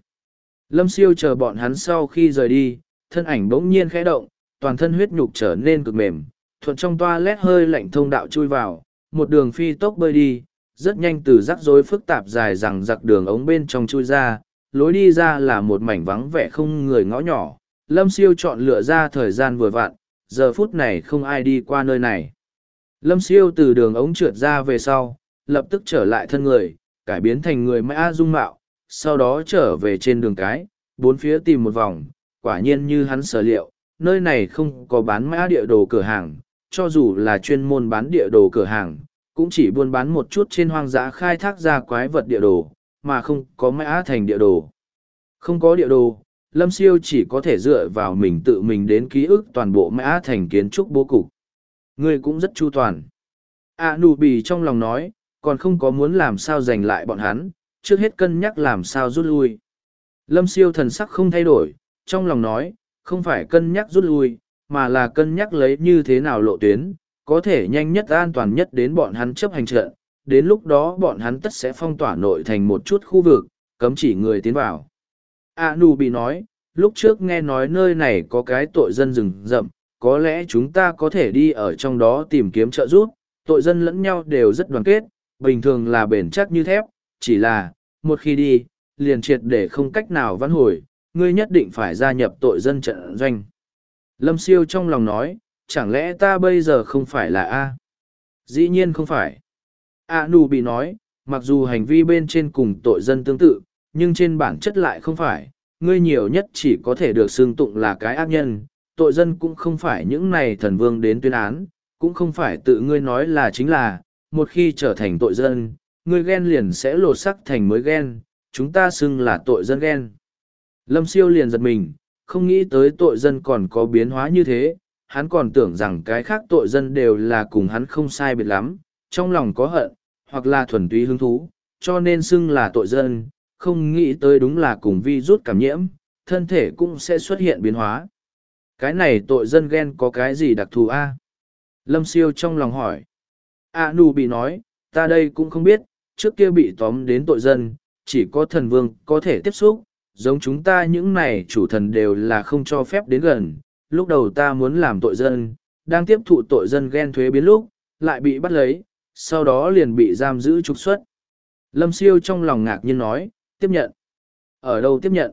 Lâm siêu chờ bọn hắn sau khi rời đi, thân ảnh bỗng nhiên khẽ động, toàn thân huyết nhục trở nên cực mềm, thuận trong toa lét hơi lạnh thông đạo chui vào, một đường phi tốc bơi đi, rất nhanh từ rắc rối phức tạp dài rằng giặc đường ống bên trong chui ra, lối đi ra là một mảnh vắng vẻ không người ngõ nhỏ. Lâm siêu chọn lựa ra thời gian vừa vặn, giờ phút này không ai đi qua nơi này. Lâm siêu từ đường ống trượt ra về sau, lập tức trở lại thân người, cải biến thành người mã dung mạo, sau đó trở về trên đường cái, bốn phía tìm một vòng, quả nhiên như hắn sở liệu, nơi này không có bán mã địa đồ cửa hàng, cho dù là chuyên môn bán địa đồ cửa hàng, cũng chỉ buôn bán một chút trên hoang dã khai thác ra quái vật địa đồ, mà không có mã thành địa đồ. Không có địa đồ, Lâm Siêu chỉ có thể dựa vào mình tự mình đến ký ức toàn bộ mã thành kiến trúc bố cục. Ngươi cũng rất chu toàn. À, nụ bì trong lòng nói, còn không có muốn làm sao giành lại bọn hắn, trước hết cân nhắc làm sao rút lui. Lâm siêu thần sắc không thay đổi, trong lòng nói, không phải cân nhắc rút lui, mà là cân nhắc lấy như thế nào lộ tuyến, có thể nhanh nhất an toàn nhất đến bọn hắn chấp hành trận, đến lúc đó bọn hắn tất sẽ phong tỏa nội thành một chút khu vực, cấm chỉ người tiến vào. A Nu bị nói, lúc trước nghe nói nơi này có cái tội dân rừng rậm, có lẽ chúng ta có thể đi ở trong đó tìm kiếm trợ giúp, tội dân lẫn nhau đều rất đoàn kết, bình thường là bền chắc như thép, chỉ là, một khi đi, liền triệt để không cách nào vãn hồi, ngươi nhất định phải gia nhập tội dân trận doanh. Lâm siêu trong lòng nói, chẳng lẽ ta bây giờ không phải là A? Dĩ nhiên không phải. A nù bị nói, mặc dù hành vi bên trên cùng tội dân tương tự, nhưng trên bản chất lại không phải, ngươi nhiều nhất chỉ có thể được xưng tụng là cái ác nhân, tội dân cũng không phải những này thần vương đến tuyên án, cũng không phải tự ngươi nói là chính là, một khi trở thành tội dân, ngươi ghen liền sẽ lột sắc thành mới ghen, chúng ta xưng là tội dân ghen. Lâm siêu liền giật mình, không nghĩ tới tội dân còn có biến hóa như thế, hắn còn tưởng rằng cái khác tội dân đều là cùng hắn không sai biệt lắm, trong lòng có hận, hoặc là thuần túy hứng thú, cho nên xưng là tội dân, không nghĩ tới đúng là cùng vi rút cảm nhiễm, thân thể cũng sẽ xuất hiện biến hóa. Cái này tội dân ghen có cái gì đặc thù a? Lâm siêu trong lòng hỏi. A nu bị nói, ta đây cũng không biết, trước kia bị tóm đến tội dân, chỉ có thần vương có thể tiếp xúc, giống chúng ta những này chủ thần đều là không cho phép đến gần. Lúc đầu ta muốn làm tội dân, đang tiếp thụ tội dân ghen thuế biến lúc, lại bị bắt lấy, sau đó liền bị giam giữ trục xuất. Lâm siêu trong lòng ngạc nhiên nói, tiếp nhận. Ở đâu tiếp nhận?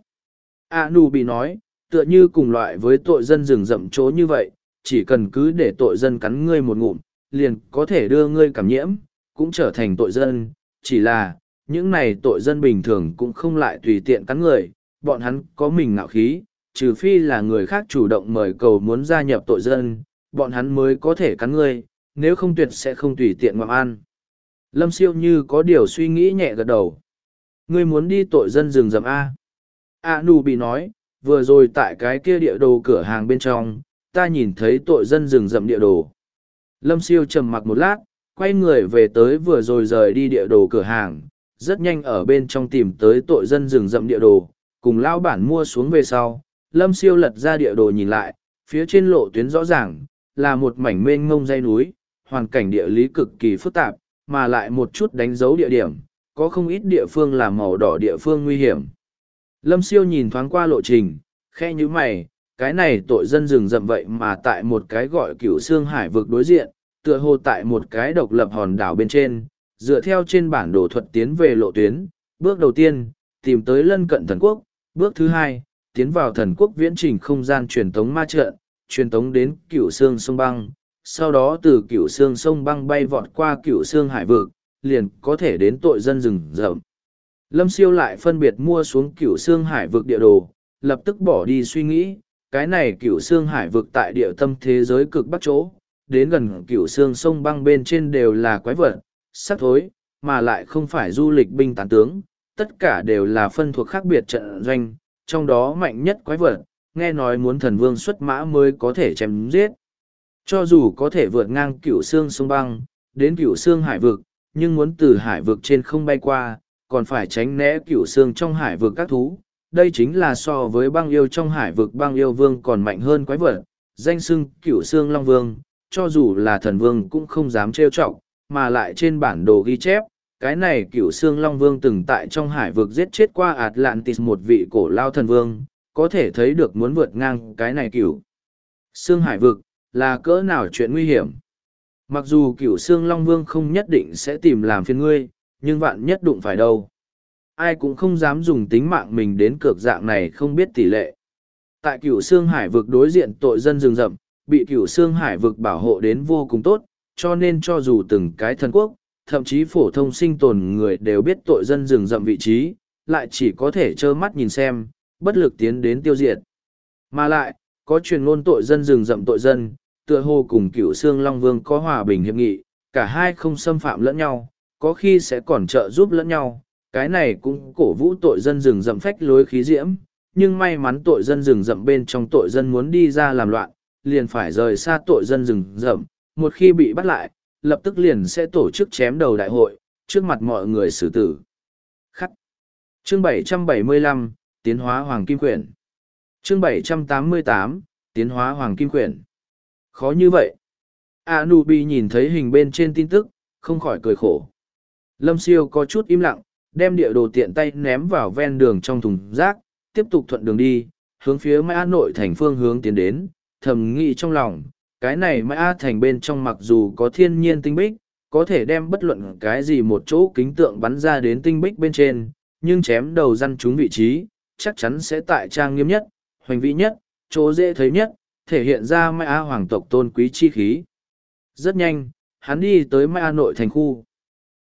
A nu bị nói, tựa như cùng loại với tội dân rừng rậm chỗ như vậy, chỉ cần cứ để tội dân cắn ngươi một ngụm, liền có thể đưa ngươi cảm nhiễm, cũng trở thành tội dân, chỉ là, những này tội dân bình thường cũng không lại tùy tiện cắn người, bọn hắn có mình ngạo khí, trừ phi là người khác chủ động mời cầu muốn gia nhập tội dân, bọn hắn mới có thể cắn người. nếu không tuyệt sẽ không tùy tiện ngoạm ăn. Lâm siêu như có điều suy nghĩ nhẹ gật đầu. Ngươi muốn đi tội dân rừng rậm A. A nù bị nói, vừa rồi tại cái kia địa đồ cửa hàng bên trong, ta nhìn thấy tội dân rừng rậm địa đồ. Lâm siêu trầm mặc một lát, quay người về tới vừa rồi rời đi địa đồ cửa hàng, rất nhanh ở bên trong tìm tới tội dân rừng rậm địa đồ, cùng lao bản mua xuống về sau. Lâm siêu lật ra địa đồ nhìn lại, phía trên lộ tuyến rõ ràng, là một mảnh mênh ngông dây núi, hoàn cảnh địa lý cực kỳ phức tạp, mà lại một chút đánh dấu địa điểm, có không ít địa phương là màu đỏ địa phương nguy hiểm. Lâm siêu nhìn thoáng qua lộ trình, khe như mày, cái này tội dân rừng rậm vậy mà tại một cái gọi cửu xương hải vực đối diện, tựa hồ tại một cái độc lập hòn đảo bên trên, dựa theo trên bản đồ thuật tiến về lộ tuyến, bước đầu tiên, tìm tới lân cận thần quốc, bước thứ hai, tiến vào thần quốc viễn trình không gian truyền tống ma trận, truyền tống đến cửu xương sông băng, sau đó từ cửu xương sông băng bay vọt qua cửu xương hải vực, liền có thể đến tội dân rừng rậm. Lâm siêu lại phân biệt mua xuống cửu xương hải vực địa đồ, lập tức bỏ đi suy nghĩ, cái này cửu xương hải vực tại địa tâm thế giới cực bắc chỗ, đến gần cửu xương sông băng bên trên đều là quái vật, sắc thối, mà lại không phải du lịch binh tán tướng, tất cả đều là phân thuộc khác biệt trận doanh, trong đó mạnh nhất quái vật, nghe nói muốn thần vương xuất mã mới có thể chém giết. Cho dù có thể vượt ngang cửu xương sông băng, đến cửu xương hải vực, nhưng muốn từ hải vực trên không bay qua, còn phải tránh né cửu xương trong hải vực các thú, đây chính là so với băng yêu trong hải vực băng yêu vương còn mạnh hơn quái vật, danh sưng cửu xương long vương, cho dù là thần vương cũng không dám trêu chọc, mà lại trên bản đồ ghi chép, cái này cựu xương long vương từng tại trong hải vực giết chết qua Atlantis một vị cổ lao thần vương, có thể thấy được muốn vượt ngang cái này cựu. Xương hải vực, là cỡ nào chuyện nguy hiểm. Mặc dù cựu xương long vương không nhất định sẽ tìm làm phiền ngươi, nhưng vạn nhất đụng phải đâu. Ai cũng không dám dùng tính mạng mình đến cược dạng này không biết tỷ lệ. Tại cựu xương hải vực đối diện tội dân rừng rậm, bị cựu xương hải vực bảo hộ đến vô cùng tốt, cho nên cho dù từng cái thần quốc, thậm chí phổ thông sinh tồn người đều biết tội dân rừng rậm vị trí, lại chỉ có thể trơ mắt nhìn xem, bất lực tiến đến tiêu diệt. Mà lại, có truyền ngôn tội dân rừng rậm tội dân, tựa hồ cùng cựu xương Long Vương có hòa bình hiệp nghị, cả hai không xâm phạm lẫn nhau, có khi sẽ còn trợ giúp lẫn nhau. Cái này cũng cổ vũ tội dân rừng rậm phách lối khí diễm, nhưng may mắn tội dân rừng rậm bên trong tội dân muốn đi ra làm loạn, liền phải rời xa tội dân rừng rậm, một khi bị bắt lại, lập tức liền sẽ tổ chức chém đầu đại hội, trước mặt mọi người xử tử. Khắc. Chương 775, Tiến hóa Hoàng Kim Quyển. Chương 788, Tiến hóa Hoàng Kim Quyển. Khó như vậy. Anubi nhìn thấy hình bên trên tin tức, không khỏi cười khổ. Lâm siêu có chút im lặng, đem địa đồ tiện tay ném vào ven đường trong thùng rác, tiếp tục thuận đường đi, hướng phía Mai An nội thành phương hướng tiến đến, thầm nghĩ trong lòng, cái này mã thành bên trong mặc dù có thiên nhiên tinh bích, có thể đem bất luận cái gì một chỗ kính tượng bắn ra đến tinh bích bên trên, nhưng chém đầu răn chúng vị trí, chắc chắn sẽ tại trang nghiêm nhất, hoành vĩ nhất, chỗ dễ thấy nhất, thể hiện ra mã hoàng tộc tôn quý chi khí. Rất nhanh, hắn đi tới mã nội thành khu.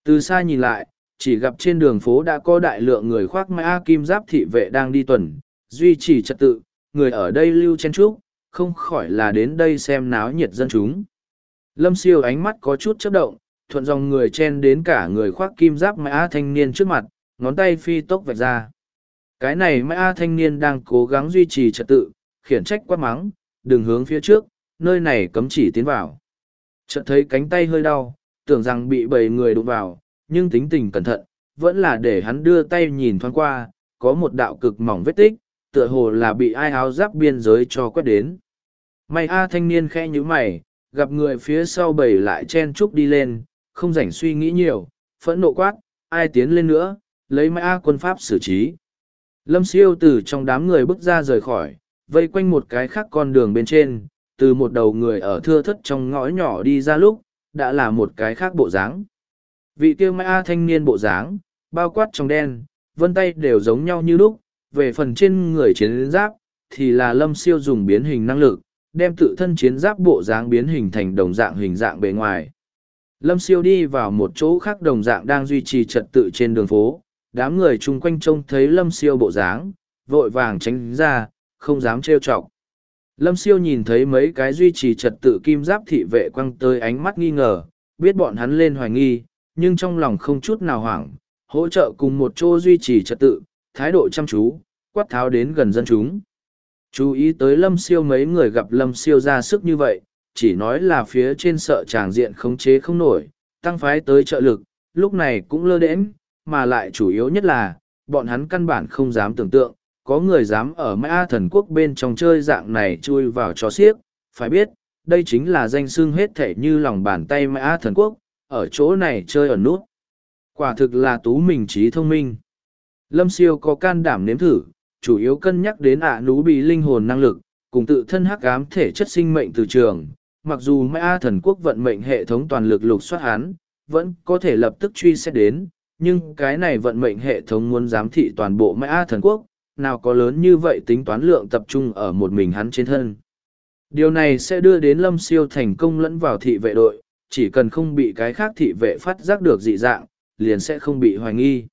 Từ xa nhìn lại, chỉ gặp trên đường phố đã có đại lượng người khoác mã kim giáp thị vệ đang đi tuần, duy trì trật tự, người ở đây lưu chen trúc, không khỏi là đến đây xem náo nhiệt dân chúng. Lâm siêu ánh mắt có chút chớp động, thuận dòng người chen đến cả người khoác kim giáp mã thanh niên trước mặt, ngón tay phi tốc vạch ra. Cái này mã thanh niên đang cố gắng duy trì trật tự, khiển trách quát mắng, đừng hướng phía trước, nơi này cấm chỉ tiến vào. Chợt thấy cánh tay hơi đau, tưởng rằng bị bầy người đụng vào, nhưng tính tình cẩn thận, vẫn là để hắn đưa tay nhìn thoáng qua, có một đạo cực mỏng vết tích, tựa hồ là bị ai áo giáp biên giới cho quét đến. May A thanh niên khẽ như mày, gặp người phía sau bầy lại chen chúc đi lên, không rảnh suy nghĩ nhiều, phẫn nộ quát, ai tiến lên nữa, lấy May A quân pháp xử trí. Lâm siêu từ trong đám người bước ra rời khỏi, vây quanh một cái khác con đường bên trên, từ một đầu người ở thưa thất trong ngõ nhỏ đi ra lúc, đã là một cái khác bộ dáng. Vị tiêu Mai A thanh niên bộ dáng, bao quát trong đen, vân tay đều giống nhau như lúc, về phần trên người chiến giáp, thì là lâm siêu dùng biến hình năng lực, đem tự thân chiến giáp bộ dáng biến hình thành đồng dạng hình dạng bề ngoài. Lâm siêu đi vào một chỗ khác đồng dạng đang duy trì trật tự trên đường phố, đám người chung quanh trông thấy lâm siêu bộ dáng, vội vàng tránh ra, không dám trêu chọc. Lâm siêu nhìn thấy mấy cái duy trì trật tự kim giáp thị vệ quăng tới ánh mắt nghi ngờ, biết bọn hắn lên hoài nghi, nhưng trong lòng không chút nào hoảng, hỗ trợ cùng một chỗ duy trì trật tự, thái độ chăm chú, quát tháo đến gần dân chúng. Chú ý tới lâm siêu mấy người gặp lâm siêu ra sức như vậy, chỉ nói là phía trên sợ tràng diện khống chế không nổi, tăng phái tới trợ lực, lúc này cũng lơ đễnh, mà lại chủ yếu nhất là, bọn hắn căn bản không dám tưởng tượng, có người dám ở mã thần quốc bên trong chơi dạng này chui vào cho xiếc, phải biết, đây chính là danh xưng hết thể như lòng bàn tay mã thần quốc, ở chỗ này chơi ở nút. Quả thực là tú mình trí thông minh. Lâm siêu có can đảm nếm thử, chủ yếu cân nhắc đến ạ nú bị linh hồn năng lực, cùng tự thân hắc ám thể chất sinh mệnh từ trường. Mặc dù Mã thần quốc vận mệnh hệ thống toàn lực lục soát hắn, vẫn có thể lập tức truy xét đến, nhưng cái này vận mệnh hệ thống muốn giám thị toàn bộ Mã thần quốc, nào có lớn như vậy tính toán lượng tập trung ở một mình hắn trên thân. Điều này sẽ đưa đến lâm siêu thành công lẫn vào thị vệ đội, chỉ cần không bị cái khác thị vệ phát giác được dị dạng, liền sẽ không bị hoài nghi.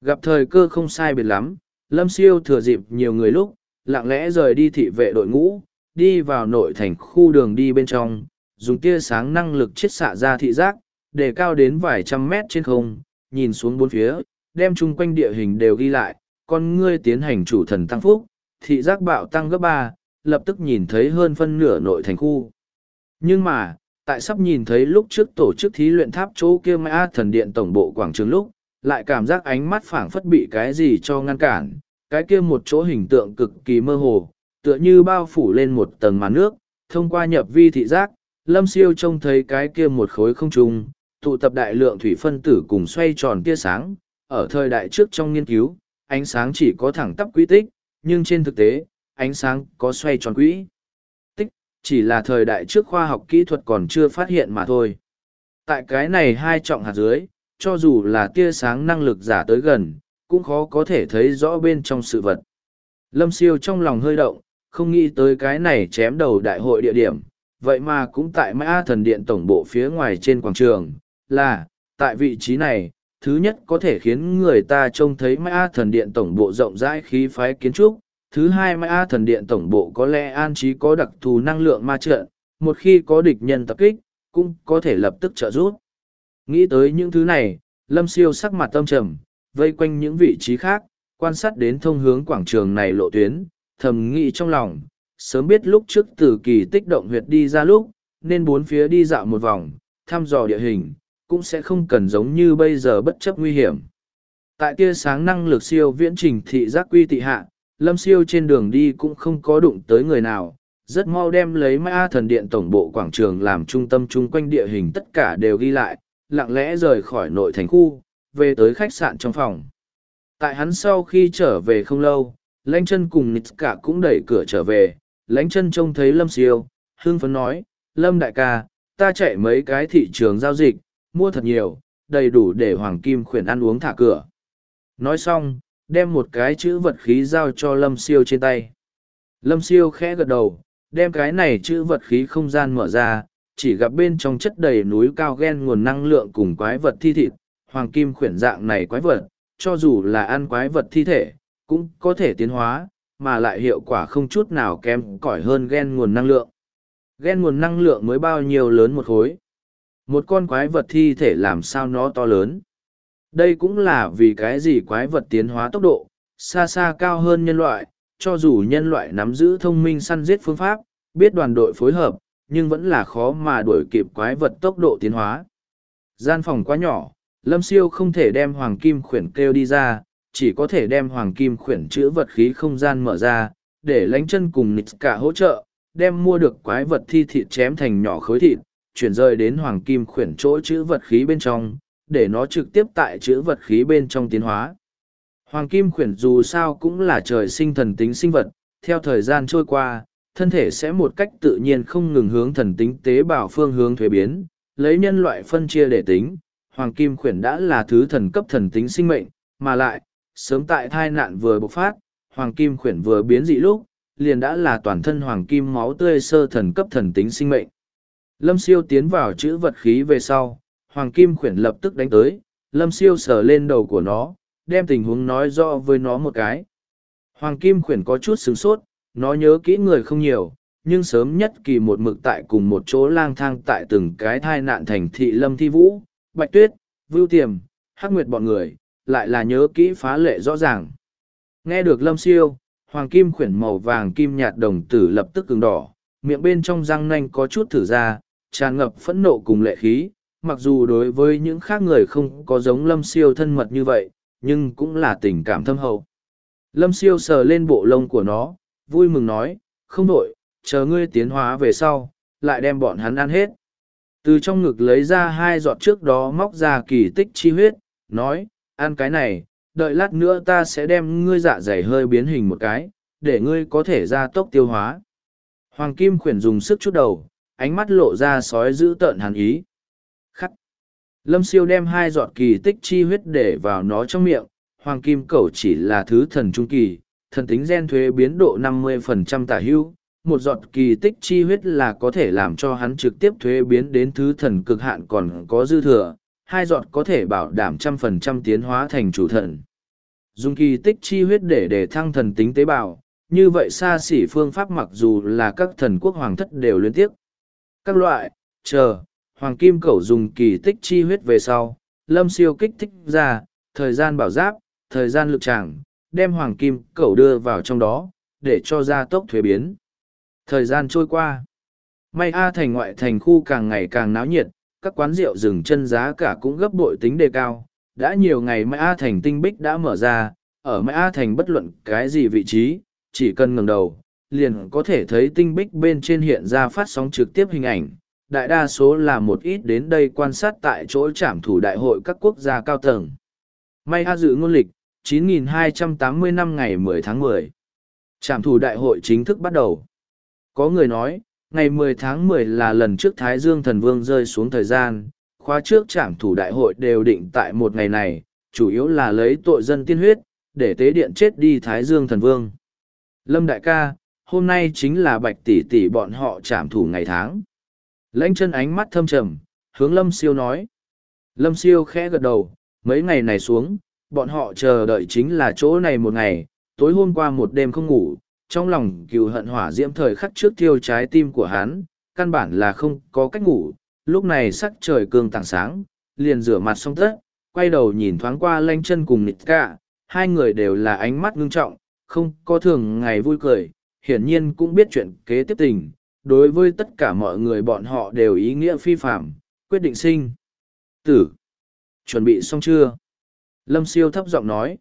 Gặp thời cơ không sai biệt lắm, lâm siêu thừa dịp nhiều người lúc, lặng lẽ rời đi thị vệ đội ngũ, đi vào nội thành khu đường đi bên trong, dùng tia sáng năng lực chiết xạ ra thị giác, để cao đến vài trăm mét trên không, nhìn xuống bốn phía, đem chung quanh địa hình đều ghi lại, con ngươi tiến hành chủ thần tăng phúc, thị giác bạo tăng gấp ba, lập tức nhìn thấy hơn phân nửa nội thành khu. Nhưng mà, tại sắp nhìn thấy lúc trước tổ chức thí luyện tháp chỗ kia mã thần điện tổng bộ quảng trường lúc lại cảm giác ánh mắt phảng phất bị cái gì cho ngăn cản, cái kia một chỗ hình tượng cực kỳ mơ hồ, tựa như bao phủ lên một tầng màn nước, thông qua nhập vi thị giác, lâm siêu trông thấy cái kia một khối không trung tụ tập đại lượng thủy phân tử cùng xoay tròn tia sáng ở thời đại trước trong nghiên cứu ánh sáng chỉ có thẳng tắp quỹ tích nhưng trên thực tế ánh sáng có xoay tròn quỹ. Tích chỉ là thời đại trước khoa học kỹ thuật còn chưa phát hiện mà thôi. Tại cái này hai trọng hạt dưới cho dù là tia sáng năng lực giả tới gần, cũng khó có thể thấy rõ bên trong sự vật. Lâm siêu trong lòng hơi động, không nghĩ tới cái này chém đầu đại hội địa điểm, vậy mà cũng tại mã thần điện tổng bộ phía ngoài trên quảng trường, là, tại vị trí này, thứ nhất có thể khiến người ta trông thấy mã thần điện tổng bộ rộng rãi khí phái kiến trúc, thứ hai mã thần điện tổng bộ có lẽ an trí có đặc thù năng lượng ma trận một khi có địch nhân tập kích, cũng có thể lập tức trợ giúp nghĩ tới những thứ này, lâm siêu sắc mặt tâm trầm, vây quanh những vị trí khác, quan sát đến thông hướng quảng trường này lộ tuyến, thầm nghĩ trong lòng, sớm biết lúc trước từ kỳ tích động huyệt đi ra lúc, nên bốn phía đi dạo một vòng, thăm dò địa hình, cũng sẽ không cần giống như bây giờ bất chấp nguy hiểm. Tại tia sáng năng lực siêu viễn trình thị giác quy tị hạ, lâm siêu trên đường đi cũng không có đụng tới người nào, rất mau đem lấy ma thần điện tổng bộ quảng trường làm trung tâm chung quanh địa hình tất cả đều ghi lại lặng lẽ rời khỏi nội thành khu, về tới khách sạn trong phòng. Tại hắn sau khi trở về không lâu, lãnh chân cùng Nitska cũng đẩy cửa trở về. Lãnh chân trông thấy lâm siêu hương phấn nói, lâm đại ca, ta chạy mấy cái thị trường giao dịch, mua thật nhiều, đầy đủ để hoàng kim khuyển ăn uống thả cửa. Nói xong, đem một cái chữ vật khí giao cho lâm siêu trên tay. Lâm siêu khẽ gật đầu, đem cái này chữ vật khí không gian mở ra chỉ gặp bên trong chất đầy núi cao ghen nguồn năng lượng cùng quái vật thi thịt, hoàng kim khuyển dạng này quái vật, cho dù là ăn quái vật thi thể, cũng có thể tiến hóa, mà lại hiệu quả không chút nào kém cỏi hơn ghen nguồn năng lượng. Ghen nguồn năng lượng mới bao nhiêu lớn một khối? Một con quái vật thi thể làm sao nó to lớn? Đây cũng là vì cái gì quái vật tiến hóa tốc độ, xa xa cao hơn nhân loại, cho dù nhân loại nắm giữ thông minh săn giết phương pháp, biết đoàn đội phối hợp nhưng vẫn là khó mà đuổi kịp quái vật tốc độ tiến hóa. Gian phòng quá nhỏ, lâm siêu không thể đem hoàng kim khuyển kêu đi ra, chỉ có thể đem hoàng kim khuyển chữ vật khí không gian mở ra, để lánh chân cùng nít cả hỗ trợ, đem mua được quái vật thi thịt chém thành nhỏ khối thịt, chuyển rời đến hoàng kim khuyển chỗ chữ vật khí bên trong, để nó trực tiếp tại chữ vật khí bên trong tiến hóa. Hoàng kim khuyển dù sao cũng là trời sinh thần tính sinh vật, theo thời gian trôi qua thân thể sẽ một cách tự nhiên không ngừng hướng thần tính tế bào phương hướng thuế biến, lấy nhân loại phân chia để tính, hoàng kim khuyển đã là thứ thần cấp thần tính sinh mệnh, mà lại, sớm tại thai nạn vừa bộc phát, hoàng kim khuyển vừa biến dị lúc, liền đã là toàn thân hoàng kim máu tươi sơ thần cấp thần tính sinh mệnh. Lâm siêu tiến vào chữ vật khí về sau, hoàng kim khuyển lập tức đánh tới, lâm siêu sờ lên đầu của nó, đem tình huống nói rõ với nó một cái. Hoàng kim khuyển có chút sửng sốt nó nhớ kỹ người không nhiều, nhưng sớm nhất kỳ một mực tại cùng một chỗ lang thang tại từng cái thai nạn thành thị lâm thi vũ, bạch tuyết, vưu tiềm, hắc nguyệt bọn người, lại là nhớ kỹ phá lệ rõ ràng. Nghe được lâm siêu, hoàng kim khuyển màu vàng kim nhạt đồng tử lập tức cứng đỏ, miệng bên trong răng nanh có chút thử ra, tràn ngập phẫn nộ cùng lệ khí. Mặc dù đối với những khác người không có giống lâm siêu thân mật như vậy, nhưng cũng là tình cảm thâm hậu. Lâm siêu sờ lên bộ lông của nó vui mừng nói không đổi, chờ ngươi tiến hóa về sau lại đem bọn hắn ăn hết. Từ trong ngực lấy ra hai giọt trước đó móc ra kỳ tích chi huyết nói ăn cái này đợi lát nữa ta sẽ đem ngươi dạ dày hơi biến hình một cái để ngươi có thể ra tốc tiêu hóa. Hoàng kim khuyển dùng sức chút đầu ánh mắt lộ ra sói dữ tợn hàn ý. Khắc. Lâm siêu đem hai giọt kỳ tích chi huyết để vào nó trong miệng hoàng kim cẩu chỉ là thứ thần trung kỳ thần tính gen thuế biến độ 50% tả hưu một giọt kỳ tích chi huyết là có thể làm cho hắn trực tiếp thuế biến đến thứ thần cực hạn còn có dư thừa, hai giọt có thể bảo đảm trăm phần trăm tiến hóa thành chủ thần. Dùng kỳ tích chi huyết để để thăng thần tính tế bào, như vậy xa xỉ phương pháp mặc dù là các thần quốc hoàng thất đều liên tiếp. Các loại, chờ, hoàng kim cẩu dùng kỳ tích chi huyết về sau, lâm siêu kích thích ra, thời gian bảo giáp, thời gian lực tràng, đem hoàng kim cẩu đưa vào trong đó, để cho gia tốc thuế biến. Thời gian trôi qua. May A thành ngoại thành khu càng ngày càng náo nhiệt, các quán rượu dừng chân giá cả cũng gấp bội tính đề cao. Đã nhiều ngày Mai A thành tinh bích đã mở ra, ở Mai A thành bất luận cái gì vị trí, chỉ cần ngẩng đầu, liền có thể thấy tinh bích bên trên hiện ra phát sóng trực tiếp hình ảnh, đại đa số là một ít đến đây quan sát tại chỗ trảm thủ đại hội các quốc gia cao tầng. May a dự ngôn lịch, 9.280 năm ngày 10 tháng 10. Trảm thủ đại hội chính thức bắt đầu. Có người nói, ngày 10 tháng 10 là lần trước Thái Dương Thần Vương rơi xuống thời gian, khóa trước trảm thủ đại hội đều định tại một ngày này, chủ yếu là lấy tội dân tiên huyết, để tế điện chết đi Thái Dương Thần Vương. Lâm Đại ca, hôm nay chính là bạch tỷ tỷ bọn họ trảm thủ ngày tháng. Lãnh chân ánh mắt thâm trầm, hướng Lâm Siêu nói. Lâm Siêu khẽ gật đầu, mấy ngày này xuống, bọn họ chờ đợi chính là chỗ này một ngày, tối hôm qua một đêm không ngủ, trong lòng cừu hận hỏa diễm thời khắc trước tiêu trái tim của hắn, căn bản là không có cách ngủ, lúc này sắc trời cương tảng sáng, liền rửa mặt xong tất, quay đầu nhìn thoáng qua lanh chân cùng nịt cả, hai người đều là ánh mắt ngưng trọng, không có thường ngày vui cười, hiển nhiên cũng biết chuyện kế tiếp tình, đối với tất cả mọi người bọn họ đều ý nghĩa phi phạm, quyết định sinh. Tử. Chuẩn bị xong chưa? Lâm siêu thấp giọng nói.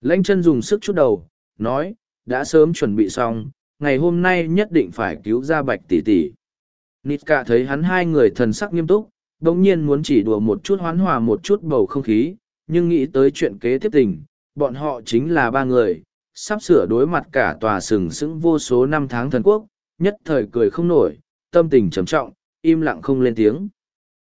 Lãnh chân dùng sức chút đầu, nói, đã sớm chuẩn bị xong, ngày hôm nay nhất định phải cứu ra bạch tỷ tỷ. Nitka thấy hắn hai người thần sắc nghiêm túc, đồng nhiên muốn chỉ đùa một chút hoán hòa một chút bầu không khí, nhưng nghĩ tới chuyện kế tiếp tình, bọn họ chính là ba người, sắp sửa đối mặt cả tòa sừng sững vô số năm tháng thần quốc, nhất thời cười không nổi, tâm tình trầm trọng, im lặng không lên tiếng.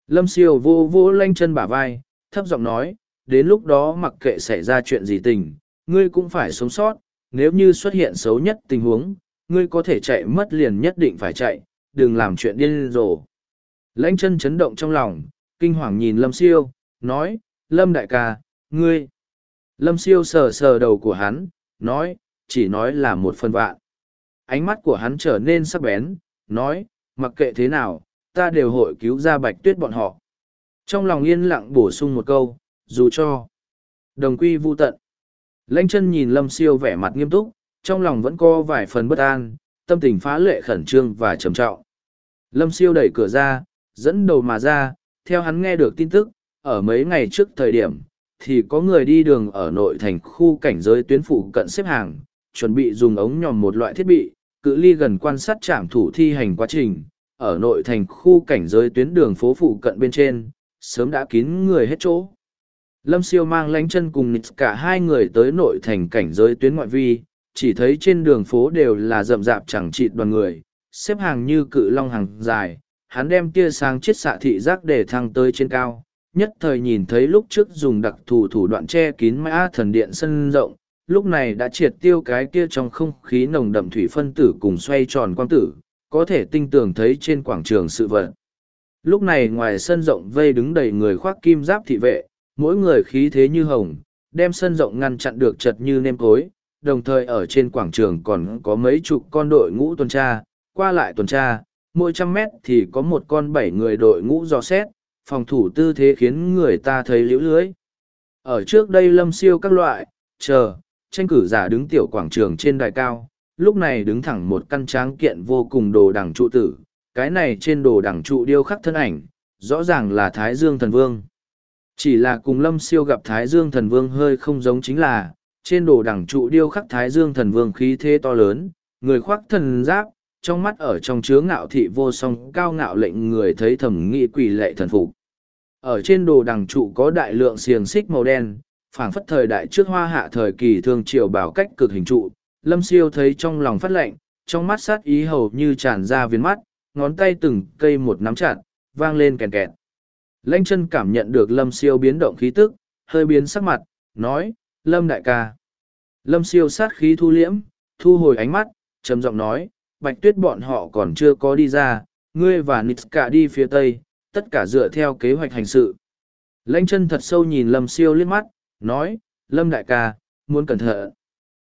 Lâm siêu vô vô lanh chân bả vai, thấp giọng nói, đến lúc đó mặc kệ xảy ra chuyện gì tình, ngươi cũng phải sống sót, nếu như xuất hiện xấu nhất tình huống, ngươi có thể chạy mất liền nhất định phải chạy, đừng làm chuyện điên rồ. Lãnh chân chấn động trong lòng, kinh hoàng nhìn Lâm siêu, nói, Lâm đại ca, ngươi. Lâm siêu sờ sờ đầu của hắn, nói, chỉ nói là một phần vạn. Ánh mắt của hắn trở nên sắc bén, nói, mặc kệ thế nào, ta đều hội cứu ra bạch tuyết bọn họ. Trong lòng yên lặng bổ sung một câu, dù cho đồng quy vu tận. Lanh chân nhìn lâm siêu vẻ mặt nghiêm túc, trong lòng vẫn có vài phần bất an, tâm tình phá lệ khẩn trương và trầm trọng. Lâm siêu đẩy cửa ra, dẫn đầu mà ra, theo hắn nghe được tin tức, ở mấy ngày trước thời điểm, thì có người đi đường ở nội thành khu cảnh giới tuyến phụ cận xếp hàng, chuẩn bị dùng ống nhòm một loại thiết bị, cự ly gần quan sát trạm thủ thi hành quá trình, ở nội thành khu cảnh giới tuyến đường phố phụ cận bên trên, sớm đã kín người hết chỗ. Lâm siêu mang lánh chân cùng nịt cả hai người tới nội thành cảnh giới tuyến ngoại vi, chỉ thấy trên đường phố đều là rậm rạp chẳng chịt đoàn người, xếp hàng như cự long hàng dài, hắn đem tia sáng chiết xạ thị giác để thăng tới trên cao, nhất thời nhìn thấy lúc trước dùng đặc thù thủ đoạn che kín mã thần điện sân rộng, lúc này đã triệt tiêu cái kia trong không khí nồng đậm thủy phân tử cùng xoay tròn quang tử, có thể tinh tường thấy trên quảng trường sự vật. Lúc này ngoài sân rộng vây đứng đầy người khoác kim giáp thị vệ, mỗi người khí thế như hồng, đem sân rộng ngăn chặn được chật như nêm cối, đồng thời ở trên quảng trường còn có mấy chục con đội ngũ tuần tra, qua lại tuần tra, mỗi trăm mét thì có một con bảy người đội ngũ dò xét, phòng thủ tư thế khiến người ta thấy liễu lưới. Ở trước đây lâm siêu các loại, chờ, tranh cử giả đứng tiểu quảng trường trên đài cao, lúc này đứng thẳng một căn tráng kiện vô cùng đồ đằng trụ tử, cái này trên đồ đằng trụ điêu khắc thân ảnh, rõ ràng là Thái Dương Thần Vương. Chỉ là cùng lâm siêu gặp Thái Dương Thần Vương hơi không giống chính là, trên đồ đẳng trụ điêu khắc Thái Dương Thần Vương khí thế to lớn, người khoác thần giáp, trong mắt ở trong chứa ngạo thị vô song cao ngạo lệnh người thấy thẩm nghị quỷ lệ thần phục. Ở trên đồ đằng trụ có đại lượng xiềng xích màu đen phảng phất thời đại trước hoa hạ thời kỳ thương triều bảo cách cực hình trụ lâm siêu thấy trong lòng phát lệnh trong mắt sát ý hầu như tràn ra viên mắt ngón tay từng cây một nắm chặt vang lên kèn kẹt lanh chân cảm nhận được lâm siêu biến động khí tức hơi biến sắc mặt nói lâm đại ca lâm siêu sát khí thu liễm thu hồi ánh mắt trầm giọng nói bạch tuyết bọn họ còn chưa có đi ra, ngươi và Nitska đi phía tây, tất cả dựa theo kế hoạch hành sự. Lãnh chân thật sâu nhìn Lâm Siêu liếc mắt, nói, Lâm đại ca, muốn cẩn thận.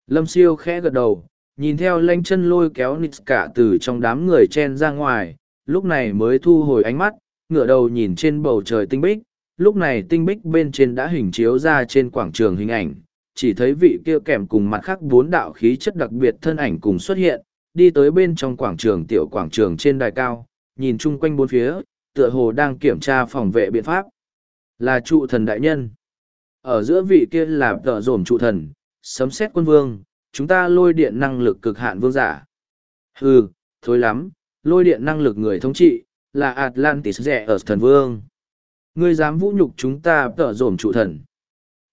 Lâm Siêu khẽ gật đầu, nhìn theo lãnh chân lôi kéo Nitska từ trong đám người chen ra ngoài, lúc này mới thu hồi ánh mắt, ngửa đầu nhìn trên bầu trời tinh bích, lúc này tinh bích bên trên đã hình chiếu ra trên quảng trường hình ảnh, chỉ thấy vị kia kèm cùng mặt khác bốn đạo khí chất đặc biệt thân ảnh cùng xuất hiện, đi tới bên trong quảng trường tiểu quảng trường trên đài cao, nhìn chung quanh bốn phía, tựa hồ đang kiểm tra phòng vệ biện pháp. Là trụ thần đại nhân. Ở giữa vị kia là tờ rổm trụ thần, sấm xét quân vương, chúng ta lôi điện năng lực cực hạn vương giả. Hừ, thôi lắm, lôi điện năng lực người thống trị, là Atlantis rẻ ở thần vương. Ngươi dám vũ nhục chúng ta tở dồn trụ thần.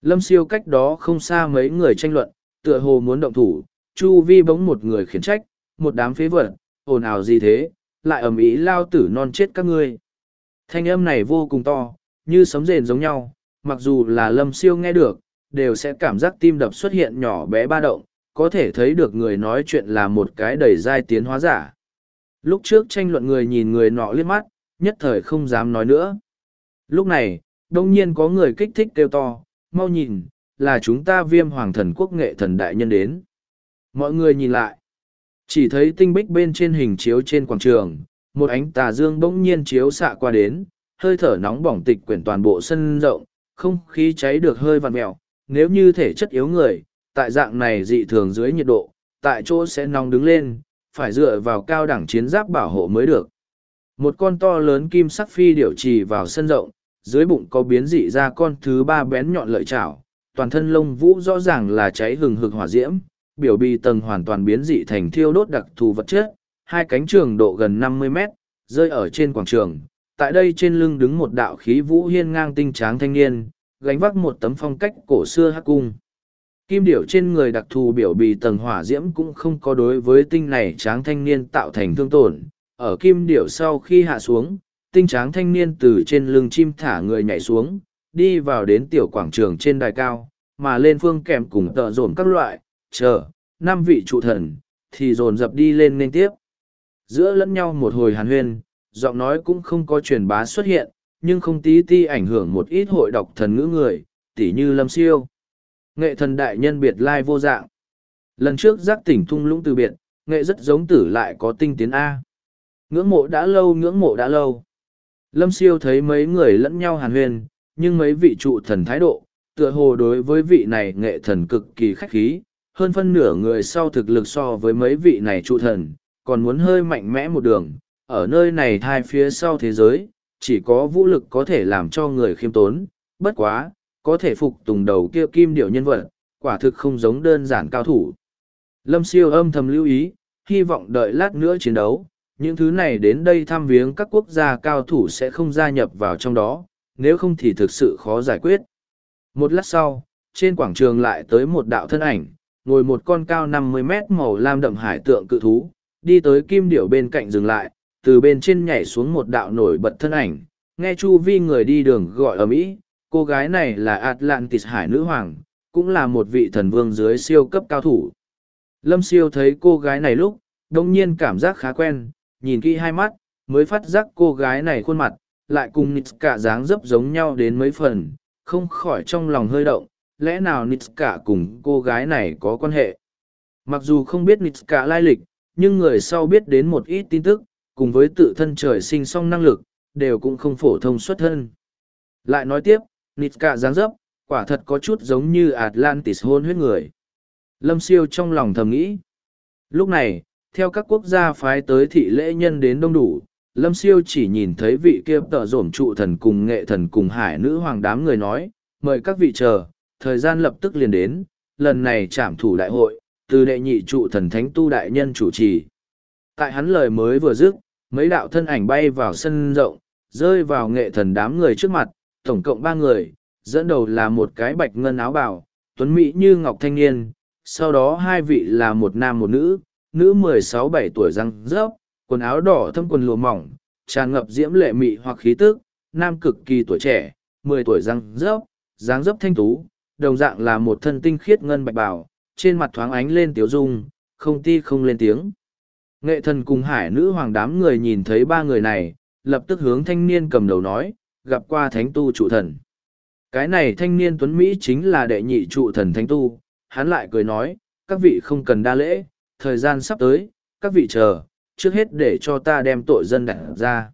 Lâm siêu cách đó không xa mấy người tranh luận, tựa hồ muốn động thủ, chu vi bỗng một người khiển trách, một đám phế vật, ồn ào gì thế, lại ầm ĩ lao tử non chết các ngươi. Thanh âm này vô cùng to, như sấm rền giống nhau, mặc dù là lâm siêu nghe được, đều sẽ cảm giác tim đập xuất hiện nhỏ bé ba động, có thể thấy được người nói chuyện là một cái đầy dai tiến hóa giả. Lúc trước tranh luận người nhìn người nọ liếc mắt, nhất thời không dám nói nữa. Lúc này, đông nhiên có người kích thích kêu to, mau nhìn, là chúng ta viêm hoàng thần quốc nghệ thần đại nhân đến. Mọi người nhìn lại, chỉ thấy tinh bích bên trên hình chiếu trên quảng trường, một ánh tà dương bỗng nhiên chiếu xạ qua đến, hơi thở nóng bỏng tịch quyển toàn bộ sân rộng, không khí cháy được hơi vằn mẹo, nếu như thể chất yếu người, tại dạng này dị thường dưới nhiệt độ, tại chỗ sẽ nóng đứng lên, phải dựa vào cao đẳng chiến giáp bảo hộ mới được. Một con to lớn kim sắc phi điểu trì vào sân rộng, dưới bụng có biến dị ra con thứ ba bén nhọn lợi chảo, toàn thân lông vũ rõ ràng là cháy hừng hực hỏa diễm, biểu bì tầng hoàn toàn biến dị thành thiêu đốt đặc thù vật chất, hai cánh trường độ gần năm mươi mét, rơi ở trên quảng trường. Tại đây trên lưng đứng một đạo khí vũ hiên ngang tinh tráng thanh niên, gánh vác một tấm phong cách cổ xưa hắc cung. Kim điểu trên người đặc thù biểu bì tầng hỏa diễm cũng không có đối với tinh này tráng thanh niên tạo thành thương tổn. Ở kim điểu sau khi hạ xuống, tinh tráng thanh niên từ trên lưng chim thả người nhảy xuống, đi vào đến tiểu quảng trường trên đài cao, mà lên phương kèm cùng tợ dồn các loại, chờ, năm vị trụ thần, thì dồn dập đi lên nên tiếp. Giữa lẫn nhau một hồi hàn huyên, giọng nói cũng không có truyền bá xuất hiện, nhưng không tí ti ảnh hưởng một ít hội đọc thần ngữ người, tỉ như lâm siêu. Nghệ thần đại nhân biệt lai vô dạng. Lần trước giác tỉnh thung lũng từ biệt, nghệ rất giống tử lại có tinh tiến A. Ngưỡng mộ đã lâu ngưỡng mộ đã lâu. Lâm siêu thấy mấy người lẫn nhau hàn huyên, nhưng mấy vị trụ thần thái độ, tựa hồ đối với vị này nghệ thần cực kỳ khách khí, hơn phân nửa người sau thực lực so với mấy vị này trụ thần, còn muốn hơi mạnh mẽ một đường, ở nơi này hai phía sau thế giới, chỉ có vũ lực có thể làm cho người khiêm tốn, bất quá, có thể phục tùng đầu kia kim điệu nhân vật, quả thực không giống đơn giản cao thủ. Lâm siêu âm thầm lưu ý, hy vọng đợi lát nữa chiến đấu, những thứ này đến đây thăm viếng các quốc gia cao thủ sẽ không gia nhập vào trong đó, nếu không thì thực sự khó giải quyết. Một lát sau, trên quảng trường lại tới một đạo thân ảnh, ngồi một con cao năm mươi mét màu lam đậm hải tượng cự thú, đi tới kim điểu bên cạnh dừng lại, từ bên trên nhảy xuống một đạo nổi bật thân ảnh, nghe chu vi người đi đường gọi ở mỹ cô gái này là atlantis hải nữ hoàng cũng là một vị thần vương dưới siêu cấp cao thủ lâm siêu thấy cô gái này lúc đông nhiên cảm giác khá quen nhìn kỹ hai mắt mới phát giác cô gái này khuôn mặt lại cùng nít cả dáng dấp giống nhau đến mấy phần không khỏi trong lòng hơi động lẽ nào nít cả cùng cô gái này có quan hệ mặc dù không biết nít cả lai lịch nhưng người sau biết đến một ít tin tức cùng với tự thân trời sinh song năng lực, đều cũng không phổ thông xuất thân. Lại nói tiếp, Nitka dáng dấp, quả thật có chút giống như Atlantis hôn huyết người. Lâm siêu trong lòng thầm nghĩ. Lúc này, theo các quốc gia phái tới thị lễ nhân đến đông đủ, Lâm siêu chỉ nhìn thấy vị kia tợ rổm trụ thần cùng nghệ thần cùng hải nữ hoàng đám người nói, mời các vị chờ, thời gian lập tức liền đến, lần này trảm thủ đại hội, từ đệ nhị trụ thần thánh tu đại nhân chủ trì. Tại hắn lời mới vừa dứt, mấy đạo thân ảnh bay vào sân rộng, rơi vào nghệ thần đám người trước mặt, tổng cộng ba người, dẫn đầu là một cái bạch ngân áo bào, tuấn mỹ như ngọc thanh niên, sau đó hai vị là một nam một nữ, nữ mười sáu bảy tuổi răng rớp, quần áo đỏ thâm quần lụa mỏng, tràn ngập diễm lệ mị hoặc khí tức, nam cực kỳ tuổi trẻ, mười tuổi răng rớp, dáng dấp thanh tú, đồng dạng là một thân tinh khiết ngân bạch bảo, trên mặt thoáng ánh lên tiếu dung, không ti không lên tiếng. Nghệ thần cùng hải nữ hoàng đám người nhìn thấy ba người này, lập tức hướng thanh niên cầm đầu nói, gặp qua thánh tu trụ thần. Cái này thanh niên tuấn Mỹ chính là đệ nhị trụ thần thánh tu, hắn lại cười nói, các vị không cần đa lễ, thời gian sắp tới, các vị chờ, trước hết để cho ta đem tội dân đặt ra.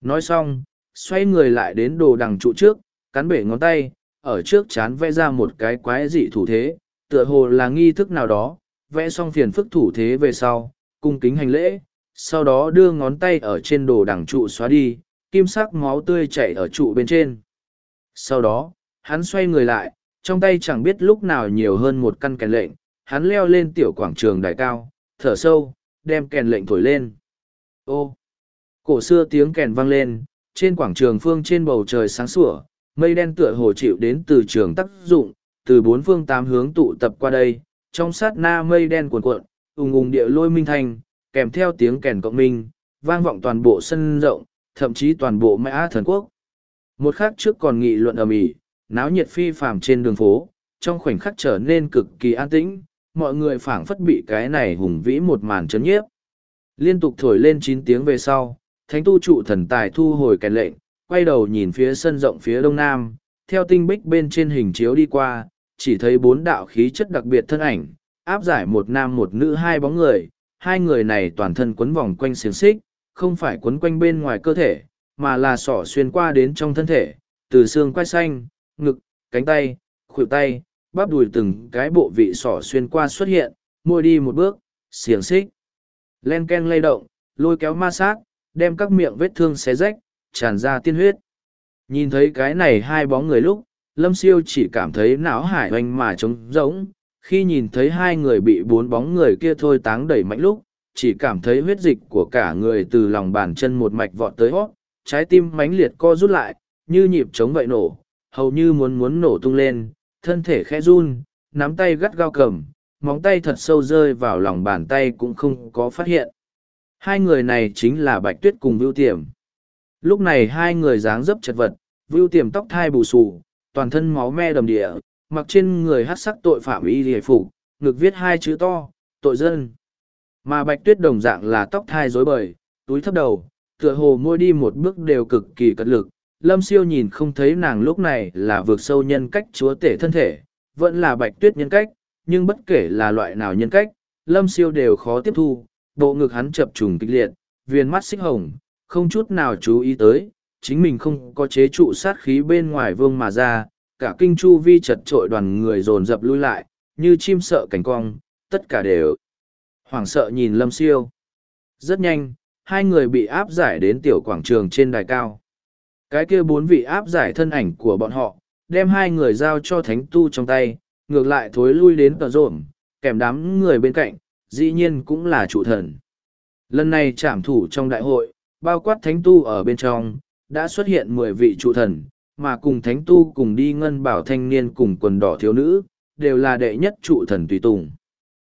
Nói xong, xoay người lại đến đồ đằng trụ trước, cắn bể ngón tay, ở trước chán vẽ ra một cái quái dị thủ thế, tựa hồ là nghi thức nào đó, vẽ xong phiền phức thủ thế về sau, cung kính hành lễ, sau đó đưa ngón tay ở trên đồ đằng trụ xóa đi, kim sắc máu tươi chảy ở trụ bên trên. Sau đó, hắn xoay người lại, trong tay chẳng biết lúc nào nhiều hơn một căn kèn lệnh, hắn leo lên tiểu quảng trường đài cao, thở sâu, đem kèn lệnh thổi lên. Ô! Cổ xưa tiếng kèn vang lên, trên quảng trường phương trên bầu trời sáng sủa, mây đen tựa hồ chịu đến từ trường tác dụng, từ bốn phương tám hướng tụ tập qua đây, trong sát na mây đen cuồn cuộn, ùng ùng địa lôi minh thành, kèm theo tiếng kèn cộng minh, vang vọng toàn bộ sân rộng, thậm chí toàn bộ mã thần quốc. Một khắc trước còn nghị luận ầm ĩ, náo nhiệt phi phàm trên đường phố, trong khoảnh khắc trở nên cực kỳ an tĩnh, mọi người phảng phất bị cái này hùng vĩ một màn chấn nhiếp. Liên tục thổi lên chín tiếng về sau, thánh tu trụ thần tài thu hồi kèn lệnh, quay đầu nhìn phía sân rộng phía đông nam, theo tinh bích bên trên hình chiếu đi qua, chỉ thấy bốn đạo khí chất đặc biệt thân ảnh, áp giải một nam một nữ hai bóng người, hai người này toàn thân quấn vòng quanh xiềng xích, không phải quấn quanh bên ngoài cơ thể, mà là sỏ xuyên qua đến trong thân thể, từ xương quai xanh, ngực, cánh tay, khuỷu tay, bắp đùi từng cái bộ vị sỏ xuyên qua xuất hiện, môi đi một bước, xiềng xích. Len ken lay động, lôi kéo ma sát, đem các miệng vết thương xé rách, tràn ra tiên huyết. Nhìn thấy cái này hai bóng người lúc, Lâm Siêu chỉ cảm thấy não hải oanh mà trống rỗng, khi nhìn thấy hai người bị bốn bóng người kia thôi táng đẩy mạnh lúc, chỉ cảm thấy huyết dịch của cả người từ lòng bàn chân một mạch vọt tới hót, trái tim mãnh liệt co rút lại, như nhịp chống vậy nổ, hầu như muốn muốn nổ tung lên, thân thể khẽ run, nắm tay gắt gao cầm, móng tay thật sâu rơi vào lòng bàn tay cũng không có phát hiện. Hai người này chính là Bạch Tuyết cùng Vưu Tiềm. Lúc này hai người dáng dấp chật vật, Vưu Tiềm tóc thai bù xù, toàn thân máu me đầm địa, mặc trên người hát sắc tội phạm y hề phục, ngực viết hai chữ to, tội dân. Mà Bạch Tuyết đồng dạng là tóc thai rối bời, túi thấp đầu, tựa hồ môi đi một bước đều cực kỳ cật lực. Lâm siêu nhìn không thấy nàng lúc này là vượt sâu nhân cách chúa tể thân thể, vẫn là Bạch Tuyết nhân cách, nhưng bất kể là loại nào nhân cách, Lâm siêu đều khó tiếp thu, bộ ngực hắn chập trùng kịch liệt, viên mắt xích hồng, không chút nào chú ý tới, chính mình không có chế trụ sát khí bên ngoài vương mà ra, cả kinh chu vi chật trội đoàn người dồn dập lui lại, như chim sợ cảnh cong, tất cả đều hoảng sợ nhìn lâm siêu. Rất nhanh, hai người bị áp giải đến tiểu quảng trường trên đài cao. Cái kia bốn vị áp giải thân ảnh của bọn họ, đem hai người giao cho thánh tu trong tay, ngược lại thối lui đến tờ rộn, kèm đám người bên cạnh, dĩ nhiên cũng là trụ thần. Lần này trảm thủ trong đại hội, bao quát thánh tu ở bên trong, đã xuất hiện mười vị trụ thần, mà cùng thánh tu cùng đi ngân bảo thanh niên cùng quần đỏ thiếu nữ, đều là đệ nhất trụ thần tùy tùng.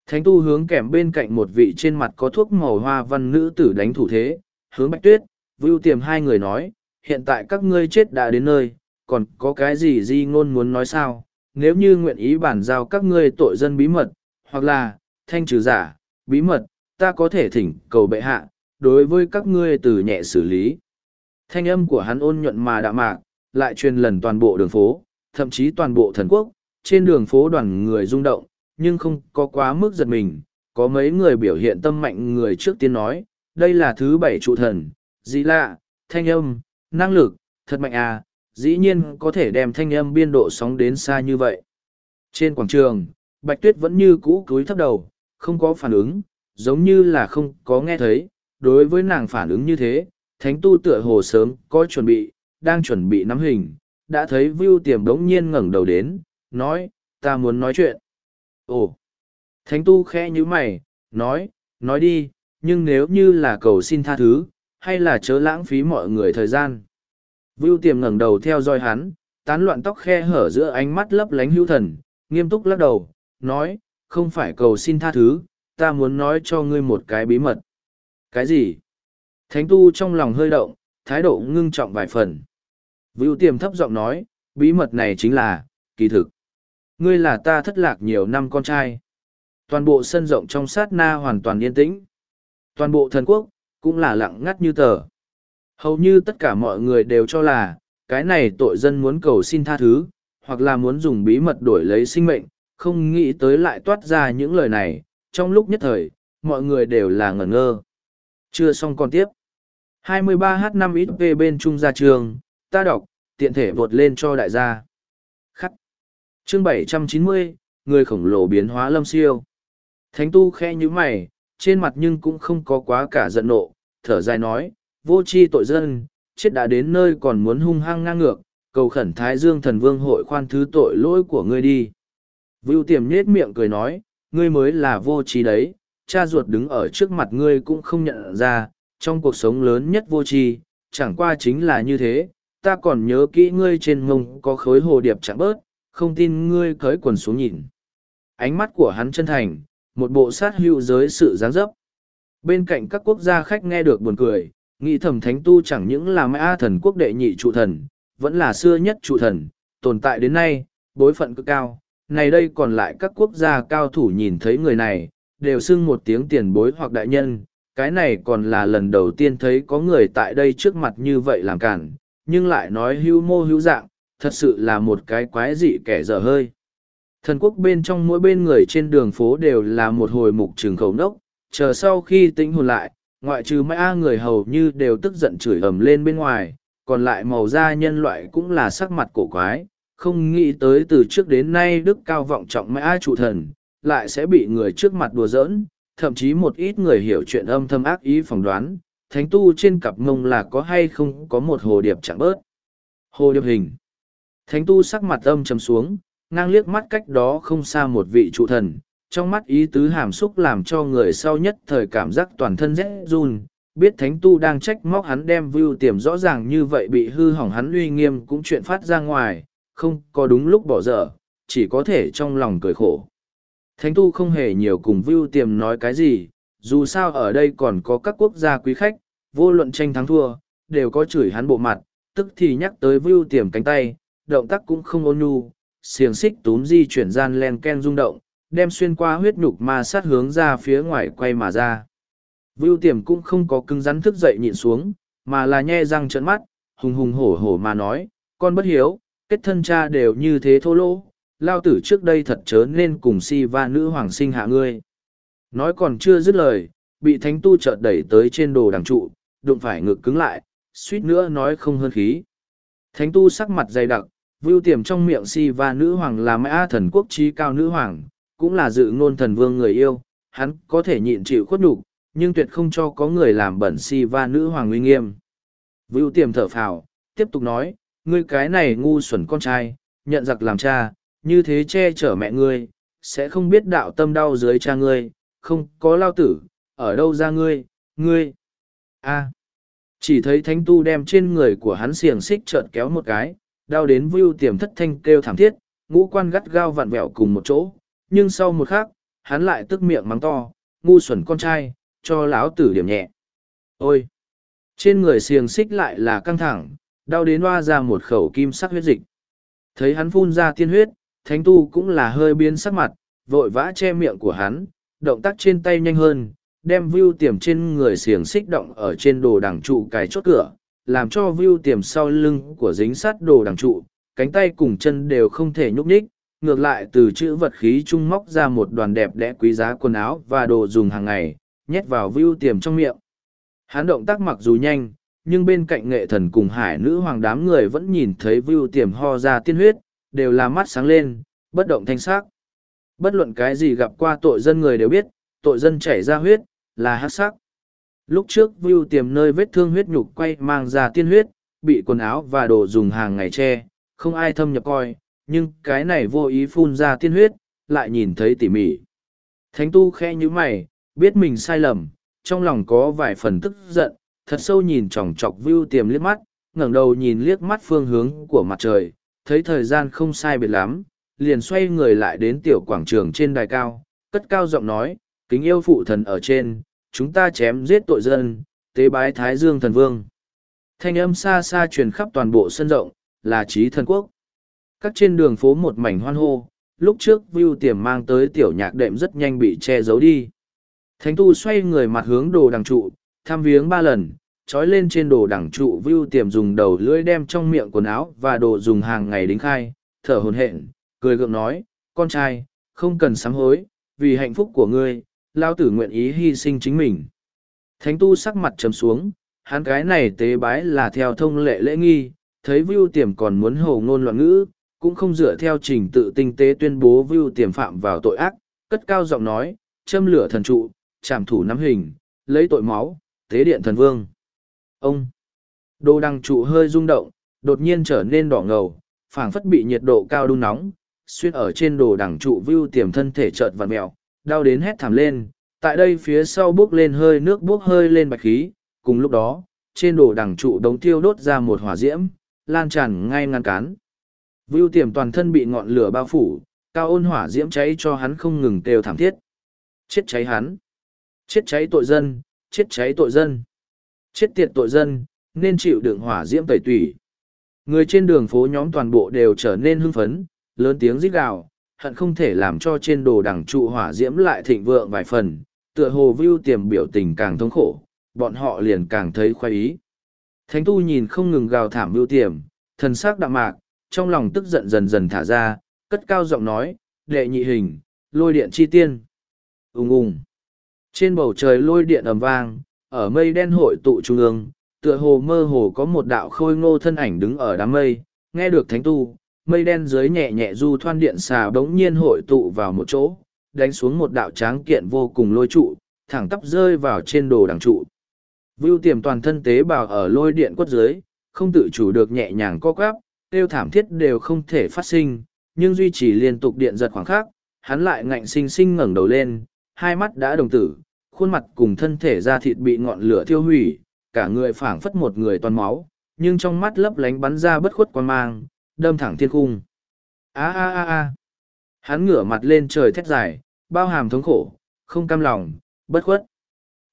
Thánh tu hướng kèm bên cạnh một vị trên mặt có thuốc màu hoa văn nữ tử đánh thủ thế, hướng bạch tuyết, vưu tiềm hai người nói, hiện tại các ngươi chết đã đến nơi, còn có cái gì di ngôn muốn nói sao, nếu như nguyện ý bản giao các ngươi tội dân bí mật, hoặc là, thanh trừ giả, bí mật, ta có thể thỉnh cầu bệ hạ, đối với các ngươi từ nhẹ xử lý. Thanh âm của hắn ôn nhuận mà đạm mạc, lại truyền lần toàn bộ đường phố, thậm chí toàn bộ thần quốc, trên đường phố đoàn người rung động, nhưng không có quá mức giật mình, có mấy người biểu hiện tâm mạnh người trước tiên nói, đây là thứ bảy trụ thần, dĩ lạ, thanh âm, năng lực, thật mạnh à, dĩ nhiên có thể đem thanh âm biên độ sóng đến xa như vậy. Trên quảng trường, Bạch Tuyết vẫn như cũ cúi thấp đầu, không có phản ứng, giống như là không có nghe thấy, đối với nàng phản ứng như thế, thánh tu tựa hồ sớm có chuẩn bị, đang chuẩn bị nắm hình, đã thấy Vưu Tiềm đống nhiên ngẩng đầu đến, nói, ta muốn nói chuyện. Ồ! Thánh tu khẽ như mày, nói, nói đi, nhưng nếu như là cầu xin tha thứ, hay là chớ lãng phí mọi người thời gian. Vưu Tiềm ngẩng đầu theo dõi hắn, tán loạn tóc khe hở giữa ánh mắt lấp lánh hữu thần, nghiêm túc lắc đầu, nói, không phải cầu xin tha thứ, ta muốn nói cho ngươi một cái bí mật. Cái gì? Thánh tu trong lòng hơi động, thái độ ngưng trọng vài phần. Vưu tiềm thấp giọng nói, bí mật này chính là, kỳ thực. Ngươi là ta thất lạc nhiều năm con trai. Toàn bộ sân rộng trong sát na hoàn toàn yên tĩnh. Toàn bộ thần quốc, cũng là lặng ngắt như tờ. Hầu như tất cả mọi người đều cho là, cái này tội dân muốn cầu xin tha thứ, hoặc là muốn dùng bí mật đổi lấy sinh mệnh, không nghĩ tới lại toát ra những lời này, trong lúc nhất thời, mọi người đều là ngẩn ngơ. Chưa xong còn tiếp. 23H5XP bên trung gia trường, ta đọc, tiện thể vột lên cho đại gia. Chương 790, người khổng lồ biến hóa lâm siêu. Thánh tu khe như mày, trên mặt nhưng cũng không có quá cả giận nộ, thở dài nói, vô chi tội dân, chết đã đến nơi còn muốn hung hăng ngang ngược, cầu khẩn Thái Dương thần vương hội khoan thứ tội lỗi của ngươi đi. Vưu tiềm nhết miệng cười nói, ngươi mới là vô trí đấy, cha ruột đứng ở trước mặt ngươi cũng không nhận ra, trong cuộc sống lớn nhất vô tri chẳng qua chính là như thế, ta còn nhớ kỹ ngươi trên mông có khối hồ điệp chẳng bớt, không tin ngươi cởi quần xuống nhìn. Ánh mắt của hắn chân thành, một bộ sát hữu giới sự giáng dấp. Bên cạnh các quốc gia khách nghe được buồn cười, nghĩ thầm thánh tu chẳng những là mã thần quốc đệ nhị trụ thần, vẫn là xưa nhất trụ thần, tồn tại đến nay, bối phận cực cao. Này đây còn lại các quốc gia cao thủ nhìn thấy người này, đều xưng một tiếng tiền bối hoặc đại nhân, cái này còn là lần đầu tiên thấy có người tại đây trước mặt như vậy làm cản, nhưng lại nói hưu mô hữu dạng, thật sự là một cái quái dị kẻ dở hơi. Thần quốc bên trong mỗi bên người trên đường phố đều là một hồi mục trường khẩu nốc, chờ sau khi tĩnh hồn lại, ngoại trừ mấy A người hầu như đều tức giận chửi ầm lên bên ngoài, còn lại màu da nhân loại cũng là sắc mặt cổ quái, không nghĩ tới từ trước đến nay đức cao vọng trọng mấy A trụ thần, lại sẽ bị người trước mặt đùa giỡn, thậm chí một ít người hiểu chuyện âm thầm ác ý phỏng đoán, thánh tu trên cặp mông là có hay không có một hồ điệp chẳng bớt. Hồ điệp hình. Thánh tu sắc mặt âm trầm xuống, ngang liếc mắt cách đó không xa một vị trụ thần, trong mắt ý tứ hàm xúc làm cho người sau nhất thời cảm giác toàn thân rét run, biết thánh tu đang trách móc hắn đem view tiềm rõ ràng như vậy bị hư hỏng hắn uy nghiêm cũng chuyện phát ra ngoài, không có đúng lúc bỏ dở, chỉ có thể trong lòng cười khổ. Thánh tu không hề nhiều cùng view tiềm nói cái gì, dù sao ở đây còn có các quốc gia quý khách, vô luận tranh thắng thua, đều có chửi hắn bộ mặt, tức thì nhắc tới view tiềm cánh tay, động tác cũng không ôn nhu, xiềng xích túm di chuyển gian len ken rung động, đem xuyên qua huyết nhục ma sát hướng ra phía ngoài quay mà ra. Vưu tiềm cũng không có cứng rắn thức dậy nhịn xuống, mà là nhe răng trợn mắt, hùng hùng hổ hổ mà nói, con bất hiếu, kết thân cha đều như thế thô lỗ, lao tử trước đây thật chớ nên cùng si va nữ hoàng sinh hạ ngươi. Nói còn chưa dứt lời, bị thánh tu chợt đẩy tới trên đồ đằng trụ, đụng phải ngực cứng lại, suýt nữa nói không hơn khí. Thánh tu sắc mặt dày đặc, vưu tiềm trong miệng si va nữ hoàng là mã thần quốc trí cao nữ hoàng, cũng là dự ngôn thần vương người yêu, hắn có thể nhịn chịu khuất nhục, nhưng tuyệt không cho có người làm bẩn si va nữ hoàng uy nghiêm. Vưu tiềm thở phào, tiếp tục nói, ngươi cái này ngu xuẩn con trai, nhận giặc làm cha, như thế che chở mẹ ngươi, sẽ không biết đạo tâm đau dưới cha ngươi, không có lao tử, ở đâu ra ngươi, ngươi. a chỉ thấy thánh tu đem trên người của hắn xiềng xích trợn kéo một cái, đau đến vưu tiềm thất thanh kêu thảm thiết, ngũ quan gắt gao vặn vẹo cùng một chỗ, nhưng sau một khắc, hắn lại tức miệng mắng to, ngu xuẩn con trai, cho lão tử điểm nhẹ. Ôi! Trên người xiềng xích lại là căng thẳng, đau đến hoa ra một khẩu kim sắc huyết dịch. Thấy hắn phun ra tiên huyết, thánh tu cũng là hơi biến sắc mặt, vội vã che miệng của hắn, động tác trên tay nhanh hơn, đem view tiềm trên người xiềng xích động ở trên đồ đằng trụ cái chốt cửa, làm cho view tiềm sau lưng của dính sát đồ đằng trụ, cánh tay cùng chân đều không thể nhúc nhích, ngược lại từ chữ vật khí trung móc ra một đoàn đẹp đẽ quý giá quần áo và đồ dùng hàng ngày, nhét vào view tiềm trong miệng. Hắn động tác mặc dù nhanh, nhưng bên cạnh nghệ thần cùng hải nữ hoàng đám người vẫn nhìn thấy view tiềm ho ra tiên huyết, đều là mắt sáng lên, bất động thanh sắc. Bất luận cái gì gặp qua tội dân người đều biết, tội dân chảy ra huyết, là hát sắc. Lúc trước Vu tiềm nơi vết thương huyết nhục quay mang ra tiên huyết, bị quần áo và đồ dùng hàng ngày che, không ai thâm nhập coi, nhưng cái này vô ý phun ra tiên huyết, lại nhìn thấy tỉ mỉ. Thánh tu khe như mày, biết mình sai lầm, trong lòng có vài phần tức giận, thật sâu nhìn chòng chọc Vu tiềm liếc mắt, ngẩng đầu nhìn liếc mắt phương hướng của mặt trời, thấy thời gian không sai biệt lắm, liền xoay người lại đến tiểu quảng trường trên đài cao, cất cao giọng nói, kính yêu phụ thần ở trên, chúng ta chém giết tội dân, tế bái Thái Dương thần vương. Thanh âm xa xa truyền khắp toàn bộ sân rộng, là trí thần quốc. Các trên đường phố một mảnh hoan hô, lúc trước view tiềm mang tới tiểu nhạc đệm rất nhanh bị che giấu đi. Thánh tu xoay người mặt hướng đồ đằng trụ, thăm viếng ba lần, trói lên trên đồ đằng trụ view tiềm dùng đầu lưỡi đem trong miệng quần áo và đồ dùng hàng ngày đính khai, thở hồn hện, cười gượng nói, con trai, không cần sám hối, vì hạnh phúc của ngươi, lao tử nguyện ý hy sinh chính mình. Thánh tu sắc mặt trầm xuống, hắn cái này tế bái là theo thông lệ lễ nghi, thấy Vưu tiềm còn muốn hồ ngôn loạn ngữ, cũng không dựa theo trình tự tinh tế tuyên bố Vưu tiềm phạm vào tội ác, cất cao giọng nói, châm lửa thần trụ, chạm thủ nắm hình, lấy tội máu, tế điện thần vương. Ông! Đồ đăng trụ hơi rung động, đột nhiên trở nên đỏ ngầu, phảng phất bị nhiệt độ cao đun nóng, xuyên ở trên đồ đằng trụ Vưu tiềm thân thể chợt vặn mèo, đau đến hét thảm lên, tại đây phía sau bước lên hơi nước bước hơi lên bạch khí, cùng lúc đó, trên đồ đằng trụ đống tiêu đốt ra một hỏa diễm, lan tràn ngay ngăn cán. Vưu tiềm toàn thân bị ngọn lửa bao phủ, cao ôn hỏa diễm cháy cho hắn không ngừng kêu thảm thiết. Chết cháy hắn. Chết cháy tội dân, chết cháy tội dân. Chết tiệt tội dân, nên chịu đựng hỏa diễm tẩy tủy. Người trên đường phố nhóm toàn bộ đều trở nên hưng phấn, lớn tiếng rít gào, hận không thể làm cho trên đồ đằng trụ hỏa diễm lại thịnh vượng vài phần, tựa hồ view tiềm biểu tình càng thống khổ, bọn họ liền càng thấy khoái ý. Thánh tu nhìn không ngừng gào thảm view tiềm, thần sắc đạm mạc, trong lòng tức giận dần dần thả ra, cất cao giọng nói, đệ nhị hình, lôi điện chi tiên. Ung ung. Trên bầu trời lôi điện ầm vang, ở mây đen hội tụ trung ương, tựa hồ mơ hồ có một đạo khôi ngô thân ảnh đứng ở đám mây, nghe được thánh tu, mây đen dưới nhẹ nhẹ du thoan điện xà bỗng nhiên hội tụ vào một chỗ, đánh xuống một đạo tráng kiện vô cùng lôi trụ, thẳng tắp rơi vào trên đồ đằng trụ. Vưu tiềm toàn thân tế bào ở lôi điện quất dưới, không tự chủ được nhẹ nhàng co quắp, tiêu thảm thiết đều không thể phát sinh, nhưng duy trì liên tục điện giật khoảng khắc, hắn lại ngạnh sinh sinh ngẩng đầu lên, hai mắt đã đồng tử, khuôn mặt cùng thân thể da thịt bị ngọn lửa thiêu hủy, cả người phảng phất một người toàn máu, nhưng trong mắt lấp lánh bắn ra bất khuất quan mang, đâm thẳng thiên cung. Á á á á. Hắn ngửa mặt lên trời thét dài, bao hàm thống khổ, không cam lòng, bất khuất.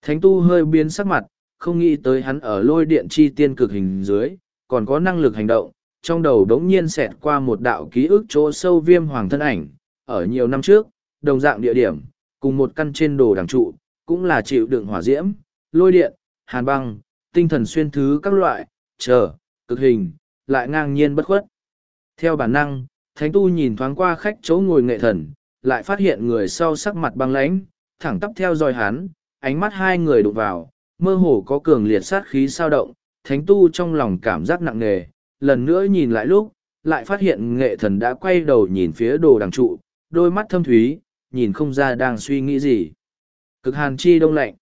Thánh tu hơi biến sắc mặt, không nghĩ tới hắn ở lôi điện chi tiên cực hình dưới, còn có năng lực hành động, trong đầu đống nhiên xẹt qua một đạo ký ức chỗ sâu viêm hoàng thân ảnh, ở nhiều năm trước, đồng dạng địa điểm, cùng một căn trên đồ đằng trụ, cũng là chịu đựng hỏa diễm, lôi điện, hàn băng, tinh thần xuyên thứ các loại, chờ, cực hình, lại ngang nhiên bất khuất. Theo bản năng, Thánh Tu nhìn thoáng qua khách chỗ ngồi nghệ thần, lại phát hiện người sau sắc mặt băng lãnh, thẳng tắp theo dõi hắn, ánh mắt hai người đụng vào, mơ hồ có cường liệt sát khí sao động, Thánh Tu trong lòng cảm giác nặng nề, lần nữa nhìn lại lúc, lại phát hiện nghệ thần đã quay đầu nhìn phía đồ đằng trụ, đôi mắt thâm thúy, nhìn không ra đang suy nghĩ gì. Cực hàn chi đông lạnh.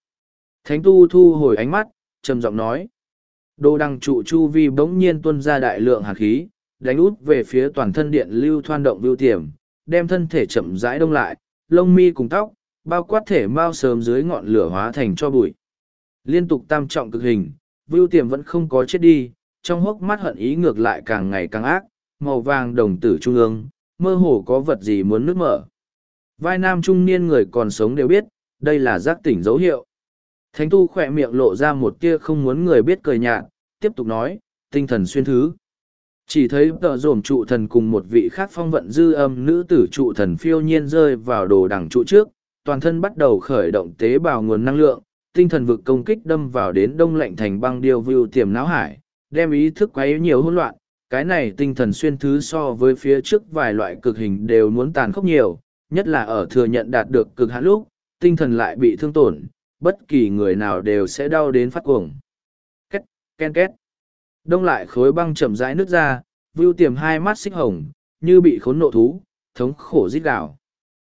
Thánh tu thu hồi ánh mắt, trầm giọng nói. Đồ đằng trụ chu vi bỗng nhiên tuân ra đại lượng hạt khí, đánh út về phía toàn thân điện lưu thoan động vưu tiềm, đem thân thể chậm rãi đông lại, lông mi cùng tóc, bao quát thể mau sớm dưới ngọn lửa hóa thành cho bụi. Liên tục tam trọng cực hình, vưu tiềm vẫn không có chết đi, trong hốc mắt hận ý ngược lại càng ngày càng ác, màu vàng đồng tử trung ương, mơ hồ có vật gì muốn nước mở. Vai nam trung niên người còn sống đều biết, đây là giác tỉnh dấu hiệu. Thánh tu khỏe miệng lộ ra một tia không muốn người biết cười nhạt, tiếp tục nói, tinh thần xuyên thứ. Chỉ thấy tờ dồn trụ thần cùng một vị khác phong vận dư âm nữ tử trụ thần phiêu nhiên rơi vào đồ đằng trụ trước, toàn thân bắt đầu khởi động tế bào nguồn năng lượng, tinh thần vực công kích đâm vào đến đông lạnh thành băng điêu vưu tiềm não hải, đem ý thức quấy nhiều hỗn loạn. Cái này tinh thần xuyên thứ so với phía trước vài loại cực hình đều muốn tàn khốc nhiều, nhất là ở thừa nhận đạt được cực hạn lúc, tinh thần lại bị thương tổn, bất kỳ người nào đều sẽ đau đến phát cuồng. Két, ken két. Đông lại khối băng chậm rãi nước ra, vưu tiềm hai mắt xích hồng, như bị khốn nộ thú, thống khổ rít gạo.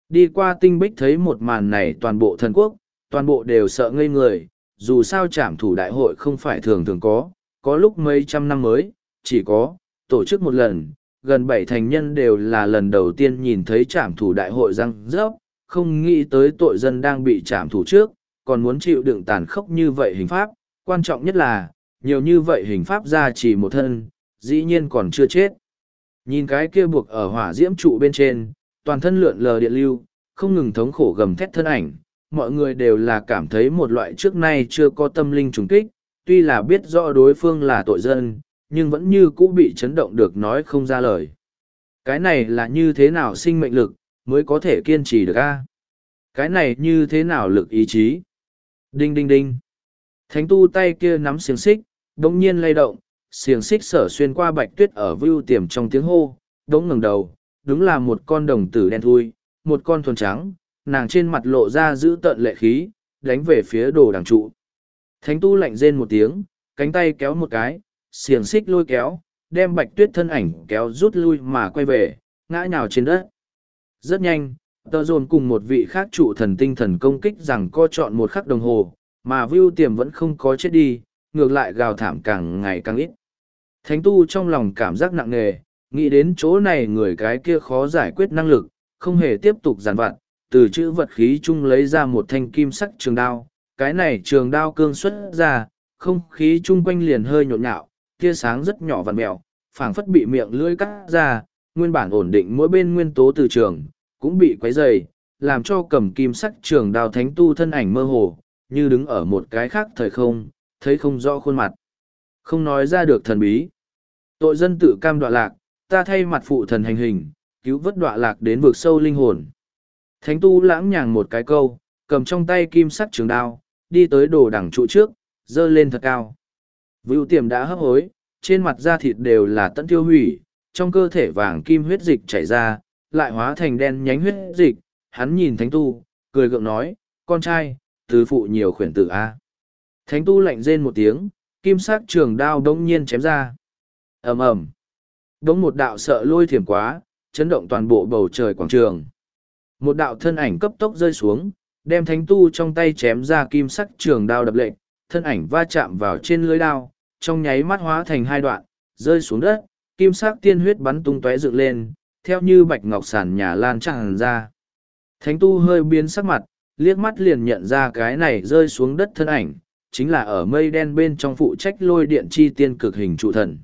Đi qua tinh bích thấy một màn này toàn bộ thần quốc, toàn bộ đều sợ ngây người, dù sao trảm thủ đại hội không phải thường thường có, có lúc mấy trăm năm mới, chỉ có, tổ chức một lần, gần bảy thành nhân đều là lần đầu tiên nhìn thấy trảm thủ đại hội răng rớp, không nghĩ tới tội dân đang bị trảm thủ trước, còn muốn chịu đựng tàn khốc như vậy hình pháp, quan trọng nhất là, nhiều như vậy hình pháp ra chỉ một thân, dĩ nhiên còn chưa chết. Nhìn cái kia buộc ở hỏa diễm trụ bên trên, toàn thân lượn lờ điện lưu, không ngừng thống khổ gầm thét thân ảnh, mọi người đều là cảm thấy một loại trước nay chưa có tâm linh trùng kích, tuy là biết rõ đối phương là tội dân, nhưng vẫn như cũ bị chấn động được nói không ra lời. Cái này là như thế nào sinh mệnh lực, mới có thể kiên trì được a Cái này như thế nào lực ý chí? Đinh đinh đinh. Thánh tu tay kia nắm xiềng xích, đống nhiên lay động, xiềng xích sở xuyên qua bạch tuyết ở vưu tiềm trong tiếng hô, đống ngẩng đầu, đúng là một con đồng tử đen thui, một con thuần trắng, nàng trên mặt lộ ra giữ tợn lệ khí, đánh về phía đồ đằng trụ. Thánh tu lạnh rên một tiếng, cánh tay kéo một cái, xiềng xích lôi kéo, đem bạch tuyết thân ảnh kéo rút lui mà quay về, ngã nhào trên đất. Rất nhanh, tờ dồn cùng một vị khác trụ thần tinh thần công kích rằng co chọn một khắc đồng hồ, mà view tiềm vẫn không có chết đi, ngược lại gào thảm càng ngày càng ít. Thánh tu trong lòng cảm giác nặng nề, nghĩ đến chỗ này người cái kia khó giải quyết năng lực, không hề tiếp tục giàn vặt, từ chữ vật khí chung lấy ra một thanh kim sắc trường đao, cái này trường đao cương xuất ra, không khí chung quanh liền hơi nhộn nhạo, tia sáng rất nhỏ vằn mèo, phảng phất bị miệng lưỡi cắt ra, nguyên bản ổn định mỗi bên nguyên tố từ trường, cũng bị quấy dày, làm cho cầm kim sắc trường đao thánh tu thân ảnh mơ hồ, như đứng ở một cái khác thời không, thấy không rõ khuôn mặt. Không nói ra được thần bí. Tội dân tự cam đoạ lạc, ta thay mặt phụ thần hành hình, cứu vớt đoạ lạc đến vực sâu linh hồn. Thánh tu lãng nhàng một cái câu, cầm trong tay kim sắt trường đao, đi tới đồ đẳng trụ trước, dơ lên thật cao. Vưu tiềm đã hấp hối, trên mặt da thịt đều là tận tiêu hủy, trong cơ thể vàng kim huyết dịch chảy ra, lại hóa thành đen nhánh huyết dịch. Hắn nhìn thánh tu, cười gượng nói, con trai, tứ phụ nhiều khuyển tử A. Thánh tu lạnh rên một tiếng, kim sắc trường đao đống nhiên chém ra. ầm ầm Đống một đạo sợ lôi thiểm quá, chấn động toàn bộ bầu trời quảng trường. Một đạo thân ảnh cấp tốc rơi xuống, đem thánh tu trong tay chém ra kim sắc trường đao đập lệnh, thân ảnh va chạm vào trên lưới đao, trong nháy mắt hóa thành hai đoạn, rơi xuống đất, kim sắc tiên huyết bắn tung tóe dựng lên, theo như bạch ngọc sàn nhà lan tràn ra. Thánh tu hơi biến sắc mặt, liếc mắt liền nhận ra cái này rơi xuống đất thân ảnh, chính là ở mây đen bên trong phụ trách lôi điện chi tiên cực hình trụ thần.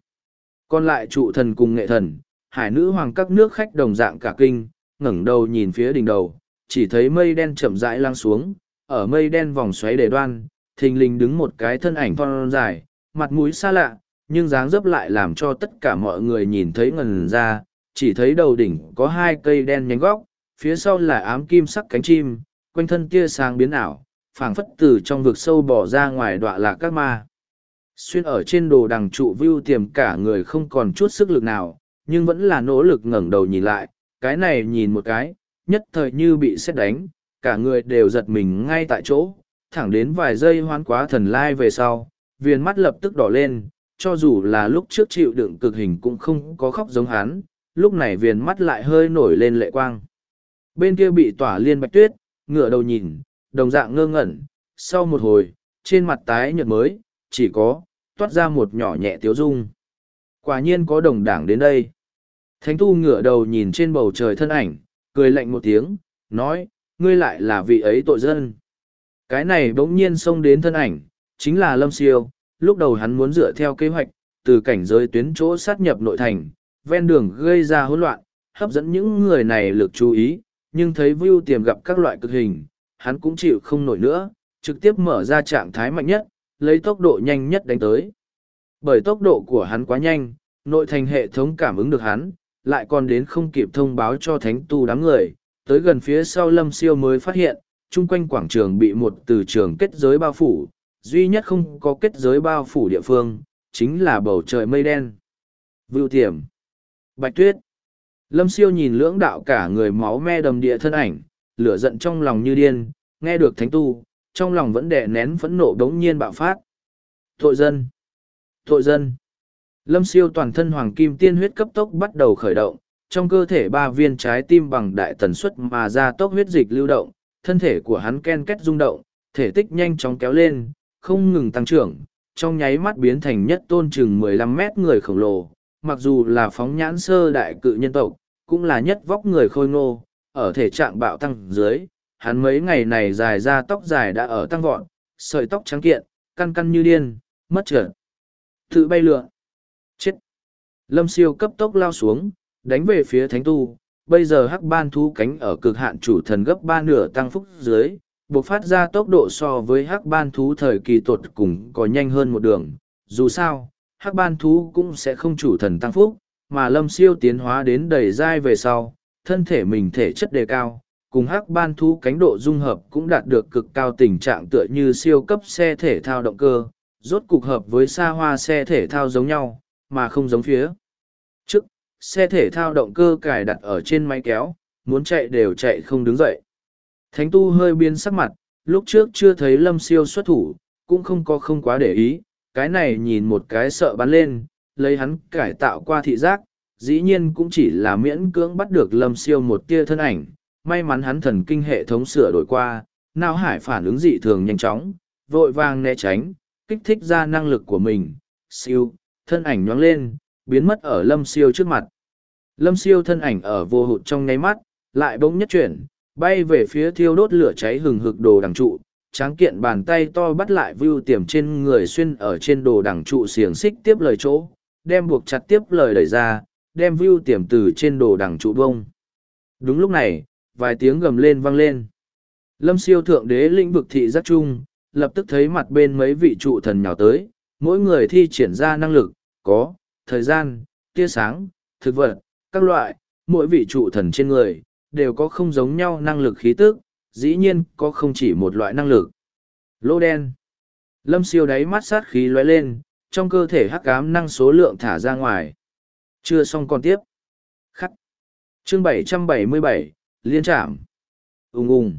Còn lại trụ thần cùng nghệ thần, hải nữ hoàng các nước khách đồng dạng cả kinh, ngẩng đầu nhìn phía đỉnh đầu, chỉ thấy mây đen chậm rãi lăng xuống, ở mây đen vòng xoáy đề đoan, thình lình đứng một cái thân ảnh thon dài, mặt mũi xa lạ, nhưng dáng dấp lại làm cho tất cả mọi người nhìn thấy ngần ra, chỉ thấy đầu đỉnh có hai cây đen nhánh góc, phía sau là ám kim sắc cánh chim, quanh thân tia sáng biến ảo, phảng phất từ trong vực sâu bỏ ra ngoài đọa lạc các ma. Xuyên ở trên đồ đằng trụ view tiềm cả người không còn chút sức lực nào, nhưng vẫn là nỗ lực ngẩng đầu nhìn lại, cái này nhìn một cái, nhất thời như bị xét đánh, cả người đều giật mình ngay tại chỗ, thẳng đến vài giây hoán quá thần lai về sau, viên mắt lập tức đỏ lên, cho dù là lúc trước chịu đựng cực hình cũng không có khóc giống hắn, lúc này viền mắt lại hơi nổi lên lệ quang. Bên kia bị tỏa liên bạch tuyết, ngựa đầu nhìn, đồng dạng ngơ ngẩn, sau một hồi, trên mặt tái nhợt mới, chỉ có, toát ra một nhỏ nhẹ tiếu dung. Quả nhiên có đồng đảng đến đây. Thánh tu ngửa đầu nhìn trên bầu trời thân ảnh, cười lạnh một tiếng, nói, ngươi lại là vị ấy tội dân. Cái này bỗng nhiên xông đến thân ảnh, chính là Lâm Siêu, lúc đầu hắn muốn dựa theo kế hoạch, từ cảnh giới tuyến chỗ sát nhập nội thành, ven đường gây ra hỗn loạn, hấp dẫn những người này lực chú ý, nhưng thấy Vưu tiềm gặp các loại cực hình, hắn cũng chịu không nổi nữa, trực tiếp mở ra trạng thái mạnh nhất, lấy tốc độ nhanh nhất đánh tới. Bởi tốc độ của hắn quá nhanh, nội thành hệ thống cảm ứng được hắn, lại còn đến không kịp thông báo cho thánh tu đám người, tới gần phía sau lâm siêu mới phát hiện, chung quanh quảng trường bị một từ trường kết giới bao phủ, duy nhất không có kết giới bao phủ địa phương, chính là bầu trời mây đen. Vưu tiềm. Bạch tuyết. Lâm siêu nhìn lưỡng đạo cả người máu me đầm địa thân ảnh, lửa giận trong lòng như điên, nghe được thánh tu, trong lòng vẫn đè nén phẫn nộ đống nhiên bạo phát. Tội dân. Tội dân. Lâm siêu toàn thân hoàng kim tiên huyết cấp tốc bắt đầu khởi động, trong cơ thể ba viên trái tim bằng đại tần suất mà ra tốc huyết dịch lưu động, thân thể của hắn ken kết rung động, thể tích nhanh chóng kéo lên, không ngừng tăng trưởng, trong nháy mắt biến thành nhất tôn chừng 15 mét người khổng lồ, mặc dù là phóng nhãn sơ đại cự nhân tộc, cũng là nhất vóc người khôi ngô, ở thể trạng bạo tăng dưới, hắn mấy ngày này dài ra tóc dài đã ở tăng vọt, sợi tóc trắng kiện, căn căn như điên, mất trở. Tự bay lượn. Chết. Lâm siêu cấp tốc lao xuống, đánh về phía thánh tu, bây giờ hắc ban thú cánh ở cực hạn chủ thần gấp ba nửa tăng phúc dưới, buộc phát ra tốc độ so với hắc ban thú thời kỳ tột cùng có nhanh hơn một đường. Dù sao, hắc ban thú cũng sẽ không chủ thần tăng phúc, mà lâm siêu tiến hóa đến đầy dai về sau, thân thể mình thể chất đề cao, cùng hắc ban thú cánh độ dung hợp cũng đạt được cực cao tình trạng tựa như siêu cấp xe thể thao động cơ, rốt cục hợp với xa hoa xe thể thao giống nhau, mà không giống phía. Trước, xe thể thao động cơ cài đặt ở trên máy kéo, muốn chạy đều chạy không đứng dậy. Thánh tu hơi biến sắc mặt, lúc trước chưa thấy lâm siêu xuất thủ, cũng không có không quá để ý, cái này nhìn một cái sợ bắn lên, lấy hắn cải tạo qua thị giác, dĩ nhiên cũng chỉ là miễn cưỡng bắt được lâm siêu một tia thân ảnh, may mắn hắn thần kinh hệ thống sửa đổi qua, nao hải phản ứng dị thường nhanh chóng, vội vàng né tránh, kích thích ra năng lực của mình, siêu, thân ảnh nhoáng lên, biến mất ở lâm siêu trước mặt. Lâm siêu thân ảnh ở vô hụt trong nháy mắt, lại bỗng nhất chuyển, bay về phía thiêu đốt lửa cháy hừng hực đồ đằng trụ, tráng kiện bàn tay to bắt lại vưu tiềm trên người xuyên ở trên đồ đằng trụ xiềng xích tiếp lời chỗ, đem buộc chặt tiếp lời đẩy ra, đem view tiềm từ trên đồ đằng trụ bông. Đúng lúc này, vài tiếng gầm lên vang lên. Lâm siêu thượng đế lĩnh vực thị giác chung, lập tức thấy mặt bên mấy vị trụ thần nhào tới, mỗi người thi triển ra năng lực, có, thời gian, tia sáng, thực vật, các loại, mỗi vị trụ thần trên người, đều có không giống nhau năng lực khí tức, dĩ nhiên có không chỉ một loại năng lực. Lô đen. Lâm siêu đáy mắt sát khí lóe lên, trong cơ thể hắc ám năng số lượng thả ra ngoài. Chưa xong còn tiếp. Khắc. Chương 777, Liên trạm. Ung ung.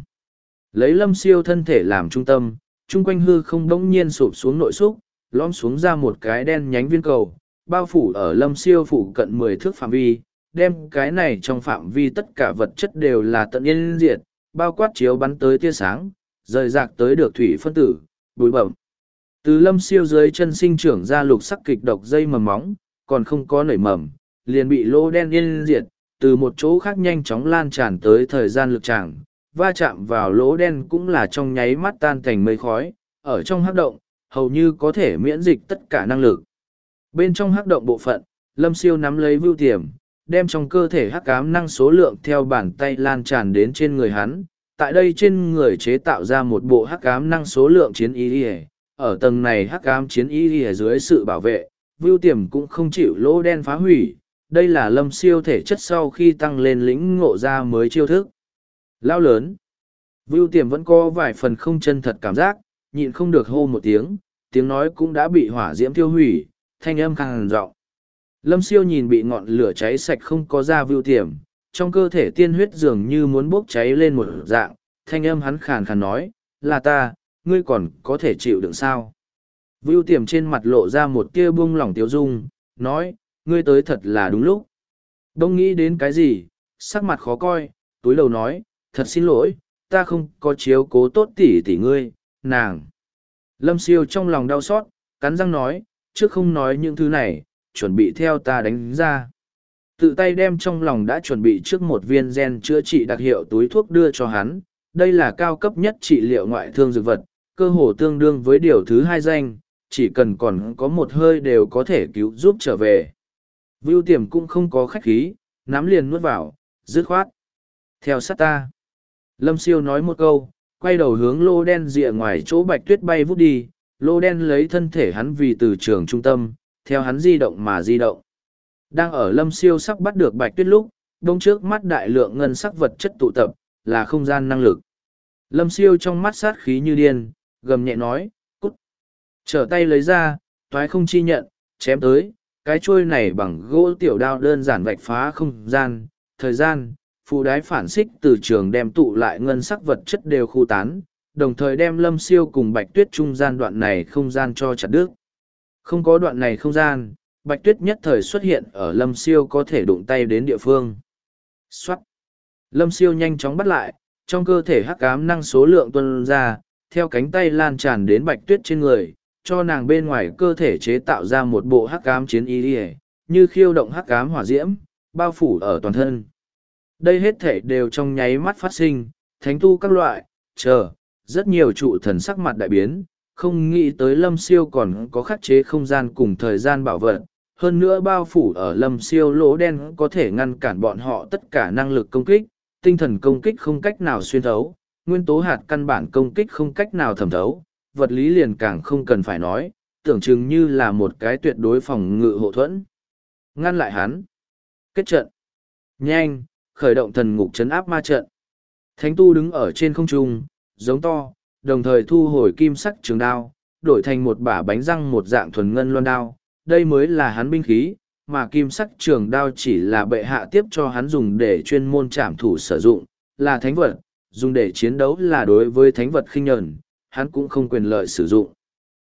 Lấy lâm siêu thân thể làm trung tâm, chung quanh hư không đống nhiên sụp xuống nội xúc, lõm xuống ra một cái đen nhánh viên cầu, bao phủ ở lâm siêu phủ cận mười thước phạm vi, đem cái này trong phạm vi tất cả vật chất đều là tận yên diệt, bao quát chiếu bắn tới tia sáng, rời rạc tới được thủy phân tử, bụi bẩm. Từ lâm siêu dưới chân sinh trưởng ra lục sắc kịch độc dây mầm móng, còn không có nảy mầm, liền bị lỗ đen yên diệt, từ một chỗ khác nhanh chóng lan tràn tới thời gian lực tràng, va chạm vào lỗ đen cũng là trong nháy mắt tan thành mây khói, ở trong hắc động, hầu như có thể miễn dịch tất cả năng lực. Bên trong hắc động bộ phận, lâm siêu nắm lấy vưu tiềm, đem trong cơ thể hắc ám năng số lượng theo bàn tay lan tràn đến trên người hắn. Tại đây trên người chế tạo ra một bộ hắc ám năng số lượng chiến y ở tầng này hắc ám chiến y dưới sự bảo vệ, vưu tiềm cũng không chịu lỗ đen phá hủy. Đây là lâm siêu thể chất sau khi tăng lên lĩnh ngộ ra mới chiêu thức. Lao lớn. Vưu tiềm vẫn có vài phần không chân thật cảm giác, nhịn không được hô một tiếng, tiếng nói cũng đã bị hỏa diễm tiêu hủy, thanh âm càng giọng Lâm siêu nhìn bị ngọn lửa cháy sạch không có ra vưu tiềm, trong cơ thể tiên huyết dường như muốn bốc cháy lên một dạng, thanh âm hắn khàn khàn nói, là ta, ngươi còn có thể chịu đựng sao? Vưu tiềm trên mặt lộ ra một tia buông lỏng tiêu dung, nói, ngươi tới thật là đúng lúc. Đông nghĩ đến cái gì, sắc mặt khó coi, túi lầu nói, thật xin lỗi, ta không có chiếu cố tốt tỉ tỉ ngươi, nàng. Lâm siêu trong lòng đau xót, cắn răng nói, trước không nói những thứ này, chuẩn bị theo ta đánh ra. Tự tay đem trong lòng đã chuẩn bị trước một viên gen chữa trị đặc hiệu túi thuốc đưa cho hắn, đây là cao cấp nhất trị liệu ngoại thương dược vật, cơ hồ tương đương với điều thứ hai danh, chỉ cần còn có một hơi đều có thể cứu giúp trở về. Vưu tiềm cũng không có khách khí, nắm liền nuốt vào, dứt khoát. Theo sát ta. Lâm siêu nói một câu, quay đầu hướng lô đen rìa ngoài chỗ bạch tuyết bay vút đi, lô đen lấy thân thể hắn vì từ trường trung tâm, theo hắn di động mà di động. Đang ở lâm siêu sắp bắt được bạch tuyết lúc, đông trước mắt đại lượng ngân sắc vật chất tụ tập, là không gian năng lực. Lâm siêu trong mắt sát khí như điên, gầm nhẹ nói. Trở tay lấy ra, toái không chi nhận, chém tới, cái chuôi này bằng gỗ tiểu đao đơn giản vạch phá không gian, thời gian, phụ đái phản xích từ trường đem tụ lại ngân sắc vật chất đều khu tán, đồng thời đem lâm siêu cùng bạch tuyết trung gian đoạn này không gian cho chặt đứt. Không có đoạn này không gian, bạch tuyết nhất thời xuất hiện ở lâm siêu có thể đụng tay đến địa phương. Xoát! Lâm siêu nhanh chóng bắt lại, trong cơ thể hắc ám năng số lượng tuân ra, theo cánh tay lan tràn đến bạch tuyết trên người, cho nàng bên ngoài cơ thể chế tạo ra một bộ hắc ám chiến y như khiêu động hắc ám hỏa diễm, bao phủ ở toàn thân. Đây hết thể đều trong nháy mắt phát sinh, thánh tu các loại, chờ, rất nhiều trụ thần sắc mặt đại biến, không nghĩ tới lâm siêu còn có khắc chế không gian cùng thời gian bảo vật. Hơn nữa bao phủ ở lâm siêu lỗ đen có thể ngăn cản bọn họ tất cả năng lực công kích, tinh thần công kích không cách nào xuyên thấu, nguyên tố hạt căn bản công kích không cách nào thẩm thấu, vật lý liền càng không cần phải nói, tưởng chừng như là một cái tuyệt đối phòng ngự hộ thuẫn. Ngăn lại hắn. Kết trận. Nhanh, khởi động thần ngục chấn áp ma trận. Thánh tu đứng ở trên không trung, giống to, đồng thời thu hồi kim sắc trường đao, đổi thành một bả bánh răng một dạng thuần ngân loan đao. Đây mới là hắn binh khí, mà kim sắc trường đao chỉ là bệ hạ tiếp cho hắn dùng để chuyên môn trảm thủ sử dụng, là thánh vật, dùng để chiến đấu là đối với thánh vật khinh nhẫn, hắn cũng không quyền lợi sử dụng.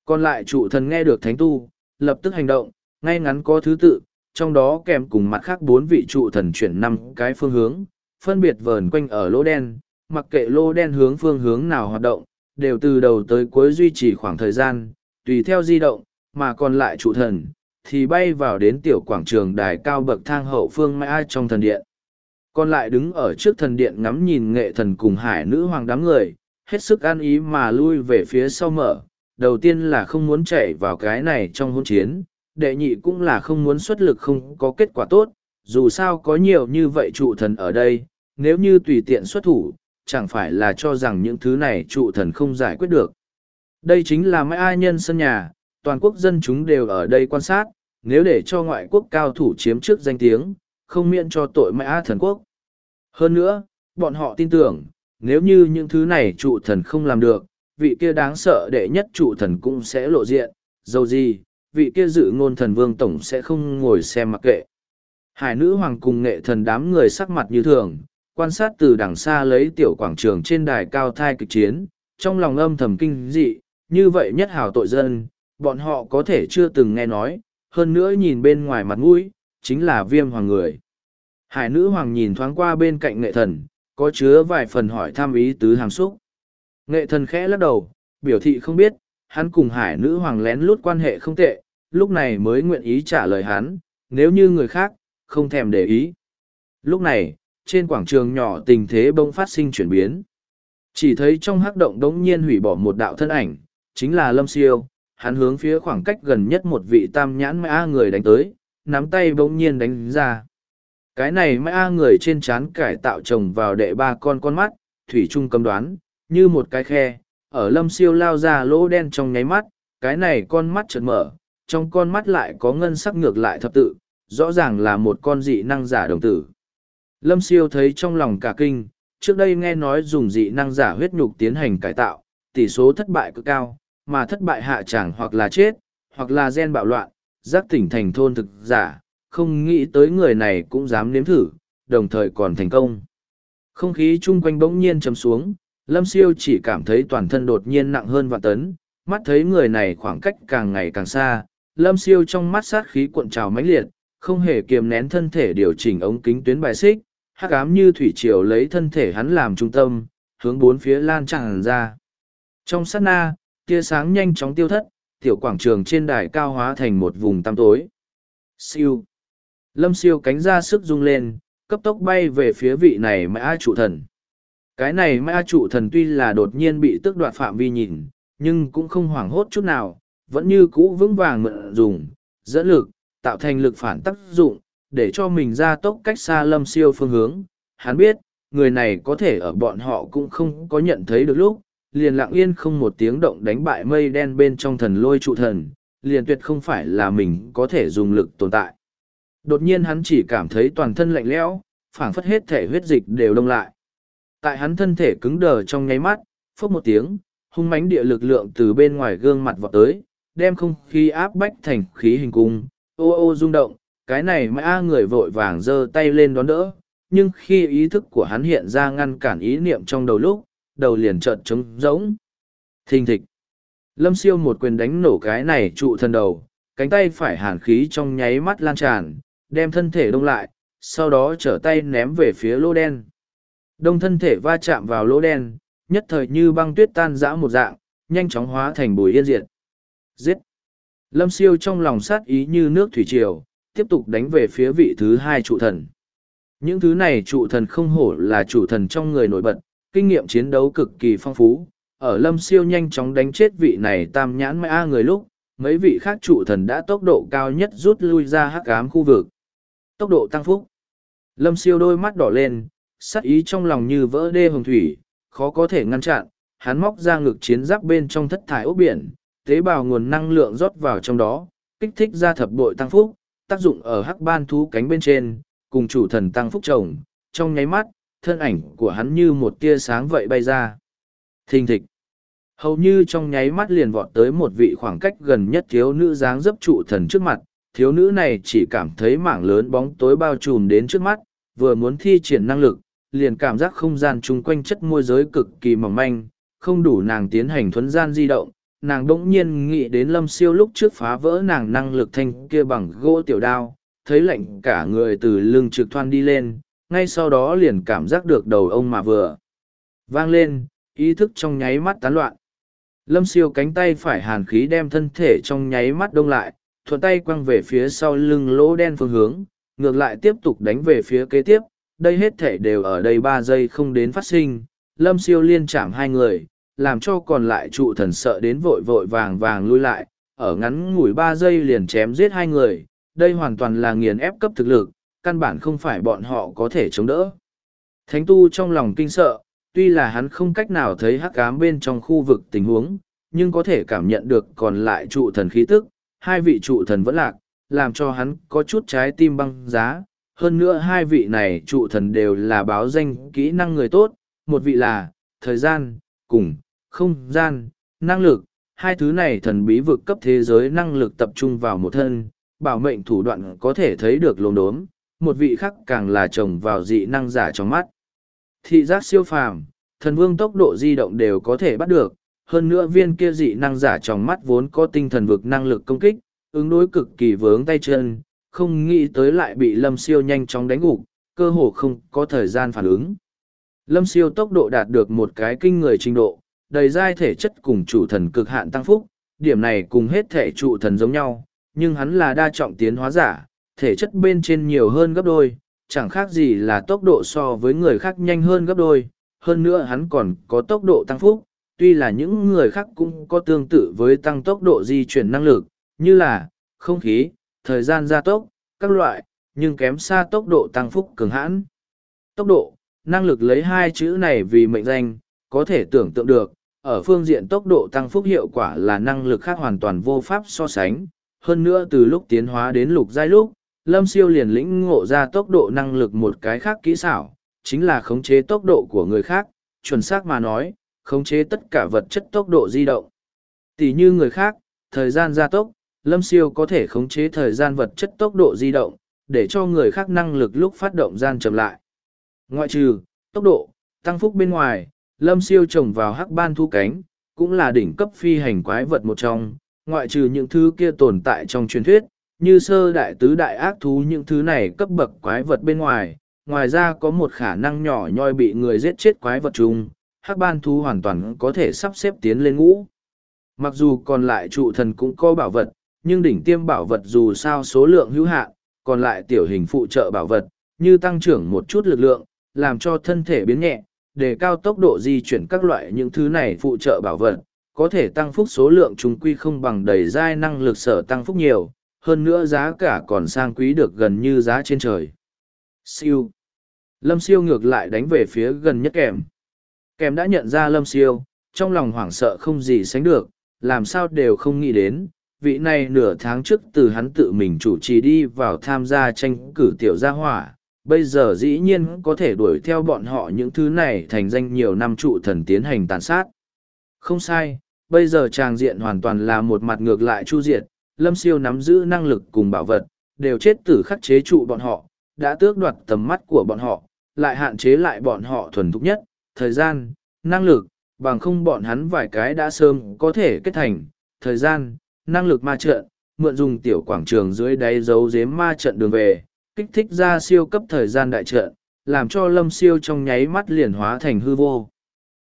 Còn lại trụ thần nghe được thánh tu, lập tức hành động, ngay ngắn có thứ tự, trong đó kèm cùng mặt khác bốn vị trụ thần chuyển năm cái phương hướng, phân biệt vờn quanh ở lỗ đen, mặc kệ lỗ đen hướng phương hướng nào hoạt động, đều từ đầu tới cuối duy trì khoảng thời gian, tùy theo di động, mà còn lại trụ thần, thì bay vào đến tiểu quảng trường đài cao bậc thang hậu phương mai ai trong thần điện. Còn lại đứng ở trước thần điện ngắm nhìn nghệ thần cùng hải nữ hoàng đám người, hết sức an ý mà lui về phía sau mở. Đầu tiên là không muốn chạy vào cái này trong hôn chiến, đệ nhị cũng là không muốn xuất lực không có kết quả tốt, dù sao có nhiều như vậy trụ thần ở đây, nếu như tùy tiện xuất thủ, chẳng phải là cho rằng những thứ này trụ thần không giải quyết được. Đây chính là mấy ai nhân sân nhà, toàn quốc dân chúng đều ở đây quan sát, nếu để cho ngoại quốc cao thủ chiếm trước danh tiếng, không miễn cho tội mấy ai thần quốc. Hơn nữa, bọn họ tin tưởng, nếu như những thứ này trụ thần không làm được, vị kia đáng sợ đệ nhất trụ thần cũng sẽ lộ diện, dầu gì, vị kia dự ngôn thần vương tổng sẽ không ngồi xem mặc kệ. Hải nữ hoàng cùng nghệ thần đám người sắc mặt như thường, quan sát từ đằng xa lấy tiểu quảng trường trên đài cao thai kịch chiến, trong lòng âm thầm kinh dị, như vậy nhất hào tội dân, bọn họ có thể chưa từng nghe nói, hơn nữa nhìn bên ngoài mặt mũi, chính là viêm hoàng người. Hải nữ hoàng nhìn thoáng qua bên cạnh nghệ thần, có chứa vài phần hỏi thăm ý tứ hàng xúc. Nghệ thần khẽ lắc đầu, biểu thị không biết, hắn cùng hải nữ hoàng lén lút quan hệ không tệ, lúc này mới nguyện ý trả lời hắn, nếu như người khác, không thèm để ý. Lúc này, trên quảng trường nhỏ tình thế bỗng phát sinh chuyển biến. Chỉ thấy trong hắc động đống nhiên hủy bỏ một đạo thân ảnh, chính là Lâm Siêu, hắn hướng phía khoảng cách gần nhất một vị tam nhãn mã người đánh tới, nắm tay bỗng nhiên đánh ra. Cái này mã người trên trán cải tạo trồng vào đệ ba con con mắt, thủy trung cầm đoán, như một cái khe, ở Lâm Siêu lao ra lỗ đen trong nháy mắt, cái này con mắt chợt mở, trong con mắt lại có ngân sắc ngược lại thập tự, rõ ràng là một con dị năng giả đồng tử. Lâm siêu thấy trong lòng cả kinh, trước đây nghe nói dùng dị năng giả huyết nhục tiến hành cải tạo, tỷ số thất bại cực cao, mà thất bại hạ chẳng hoặc là chết, hoặc là gen bạo loạn, giác tỉnh thành thôn thực giả, không nghĩ tới người này cũng dám nếm thử, đồng thời còn thành công. Không khí chung quanh bỗng nhiên chấm xuống, Lâm Siêu chỉ cảm thấy toàn thân đột nhiên nặng hơn vạn tấn, mắt thấy người này khoảng cách càng ngày càng xa, Lâm Siêu trong mắt sát khí cuộn trào mãnh liệt, không hề kiềm nén thân thể điều chỉnh ống kính tuyến bài xích, hắc ám như thủy triều lấy thân thể hắn làm trung tâm, hướng bốn phía lan tràn ra. Trong sát na, tia sáng nhanh chóng tiêu thất, tiểu quảng trường trên đài cao hóa thành một vùng tăm tối. Siêu. Lâm siêu cánh ra sức rung lên, cấp tốc bay về phía vị này mã trụ thần. Cái này mã trụ thần tuy là đột nhiên bị tước đoạt phạm vi nhìn, nhưng cũng không hoảng hốt chút nào, vẫn như cũ vững vàng mượn dùng, dẫn lực, tạo thành lực phản tác dụng, để cho mình ra tốc cách xa lâm siêu phương hướng. Hắn biết, người này có thể ở bọn họ cũng không có nhận thấy được lúc, liền lặng yên không một tiếng động đánh bại mây đen bên trong thần lôi trụ thần, liền tuyệt không phải là mình có thể dùng lực tồn tại. Đột nhiên hắn chỉ cảm thấy toàn thân lạnh lẽo, phảng phất hết thể huyết dịch đều đông lại. Tại hắn thân thể cứng đờ trong nháy mắt, phốc một tiếng, hung mãnh địa lực lượng từ bên ngoài gương mặt vọt tới, đem không khí áp bách thành khí hình cung, ô ô rung động, cái này mã người vội vàng giơ tay lên đón đỡ, nhưng khi ý thức của hắn hiện ra ngăn cản ý niệm trong đầu lúc, đầu liền trợn trống rỗng. Thình thịch. Lâm siêu một quyền đánh nổ cái này trụ thân đầu, cánh tay phải hàn khí trong nháy mắt lan tràn, đem thân thể đông lại, sau đó trở tay ném về phía lỗ đen. Đông thân thể va chạm vào lỗ đen, nhất thời như băng tuyết tan rã một dạng, nhanh chóng hóa thành bùi yên diệt. Giết! Lâm siêu trong lòng sát ý như nước thủy triều, tiếp tục đánh về phía vị thứ hai trụ thần. Những thứ này trụ thần không hổ là chủ thần trong người nổi bật, kinh nghiệm chiến đấu cực kỳ phong phú. Ở lâm siêu nhanh chóng đánh chết vị này tam nhãn mã người lúc, mấy vị khác trụ thần đã tốc độ cao nhất rút lui ra hắc ám khu vực. Tốc độ tăng phúc. Lâm siêu đôi mắt đỏ lên, sát ý trong lòng như vỡ đê hồng thủy, khó có thể ngăn chặn, hắn móc ra ngực chiến giáp bên trong thất thải ốc biển, tế bào nguồn năng lượng rót vào trong đó, kích thích ra thập bội tăng phúc, tác dụng ở hắc ban thú cánh bên trên, cùng chủ thần tăng phúc chồng, trong nháy mắt, thân ảnh của hắn như một tia sáng vậy bay ra. Thình thịch. Hầu như trong nháy mắt liền vọt tới một vị khoảng cách gần nhất thiếu nữ dáng dấp trụ thần trước mặt, thiếu nữ này chỉ cảm thấy mảng lớn bóng tối bao trùm đến trước mắt, vừa muốn thi triển năng lực, liền cảm giác không gian chung quanh chất môi giới cực kỳ mỏng manh, không đủ nàng tiến hành thuấn gian di động, nàng đỗng nhiên nghĩ đến lâm siêu lúc trước phá vỡ nàng năng lực thanh kia bằng gỗ tiểu đao thấy lạnh cả người từ lưng trực thoan đi lên ngay sau đó liền cảm giác được đầu ông mà vừa vang lên ý thức trong nháy mắt tán loạn. Lâm siêu cánh tay phải hàn khí đem thân thể trong nháy mắt đông lại thuận tay quăng về phía sau lưng lỗ đen phương hướng ngược lại tiếp tục đánh về phía kế tiếp. Đây hết thể đều ở đây ba giây không đến phát sinh. Lâm siêu liên chạm hai người làm cho còn lại trụ thần sợ đến vội vội vàng vàng lui lại, ở ngắn ngủi ba giây liền chém giết hai người, đây hoàn toàn là nghiền ép cấp thực lực, căn bản không phải bọn họ có thể chống đỡ. Thánh tu trong lòng kinh sợ, tuy là hắn không cách nào thấy hắc ám bên trong khu vực tình huống, nhưng có thể cảm nhận được còn lại trụ thần khí tức, hai vị trụ thần vẫn lạc, làm cho hắn có chút trái tim băng giá. Hơn nữa hai vị này trụ thần đều là báo danh kỹ năng người tốt, một vị là thời gian, cùng, không gian, năng lực, hai thứ này thần bí vực cấp thế giới năng lực tập trung vào một thân, bảo mệnh thủ đoạn có thể thấy được lồn đốm, một vị khác càng là trồng vào dị năng giả trong mắt. Thị giác siêu phàm, thần vương tốc độ di động đều có thể bắt được, hơn nữa viên kia dị năng giả trong mắt vốn có tinh thần vực năng lực công kích, ứng đối cực kỳ vướng tay chân, không nghĩ tới lại bị lâm siêu nhanh chóng đánh gục, cơ hồ không có thời gian phản ứng. Lâm siêu tốc độ đạt được một cái kinh người trình độ, đầy dai thể chất cùng chủ thần cực hạn tăng phúc, điểm này cùng hết thể trụ thần giống nhau, nhưng hắn là đa trọng tiến hóa giả, thể chất bên trên nhiều hơn gấp đôi, chẳng khác gì là tốc độ so với người khác nhanh hơn gấp đôi, hơn nữa hắn còn có tốc độ tăng phúc, tuy là những người khác cũng có tương tự với tăng tốc độ di chuyển năng lực, như là không khí, thời gian gia tốc, các loại, nhưng kém xa tốc độ tăng phúc cường hãn. Tốc độ, năng lực lấy hai chữ này vì mệnh danh, có thể tưởng tượng được, ở phương diện tốc độ tăng phúc hiệu quả là năng lực khác hoàn toàn vô pháp so sánh. Hơn nữa từ lúc tiến hóa đến lục giai lúc, Lâm Siêu liền lĩnh ngộ ra tốc độ năng lực một cái khác kỹ xảo, chính là khống chế tốc độ của người khác, chuẩn xác mà nói, khống chế tất cả vật chất tốc độ di động. Tỷ như người khác, thời gian gia tốc, Lâm Siêu có thể khống chế thời gian vật chất tốc độ di động, để cho người khác năng lực lúc phát động gian chậm lại. Ngoại trừ, tốc độ, tăng phúc bên ngoài, Lâm Siêu trồng vào hắc ban thu cánh, cũng là đỉnh cấp phi hành quái vật một trong, ngoại trừ những thứ kia tồn tại trong truyền thuyết, như sơ đại tứ đại ác thú những thứ này cấp bậc quái vật bên ngoài, ngoài ra có một khả năng nhỏ nhoi bị người giết chết quái vật chung, hắc ban thú hoàn toàn có thể sắp xếp tiến lên ngũ. Mặc dù còn lại trụ thần cũng có bảo vật, nhưng đỉnh tiêm bảo vật dù sao số lượng hữu hạn, còn lại tiểu hình phụ trợ bảo vật, như tăng trưởng một chút lực lượng, làm cho thân thể biến nhẹ, đề cao tốc độ di chuyển các loại những thứ này phụ trợ bảo vật, có thể tăng phúc số lượng chúng quy không bằng đầy giai năng lực sở tăng phúc nhiều, hơn nữa giá cả còn sang quý được gần như giá trên trời. Siêu. Lâm siêu ngược lại đánh về phía gần nhất kèm. Kèm đã nhận ra lâm siêu, trong lòng hoảng sợ không gì sánh được, làm sao đều không nghĩ đến. Vị này nửa tháng trước từ hắn tự mình chủ trì đi vào tham gia tranh cử tiểu gia hỏa, bây giờ dĩ nhiên có thể đuổi theo bọn họ những thứ này thành danh nhiều năm trụ thần tiến hành tàn sát. Không sai, bây giờ tràng diện hoàn toàn là một mặt ngược lại chu diệt, lâm siêu nắm giữ năng lực cùng bảo vật, đều chết tử khắc chế trụ bọn họ, đã tước đoạt tầm mắt của bọn họ, lại hạn chế lại bọn họ thuần thục nhất, thời gian, năng lực, bằng không bọn hắn vài cái đã sớm có thể kết thành, thời gian, năng lực ma trận, mượn dùng tiểu quảng trường dưới đáy dấu giếm ma trận đường về, kích thích ra siêu cấp thời gian đại trận, làm cho lâm siêu trong nháy mắt liền hóa thành hư vô.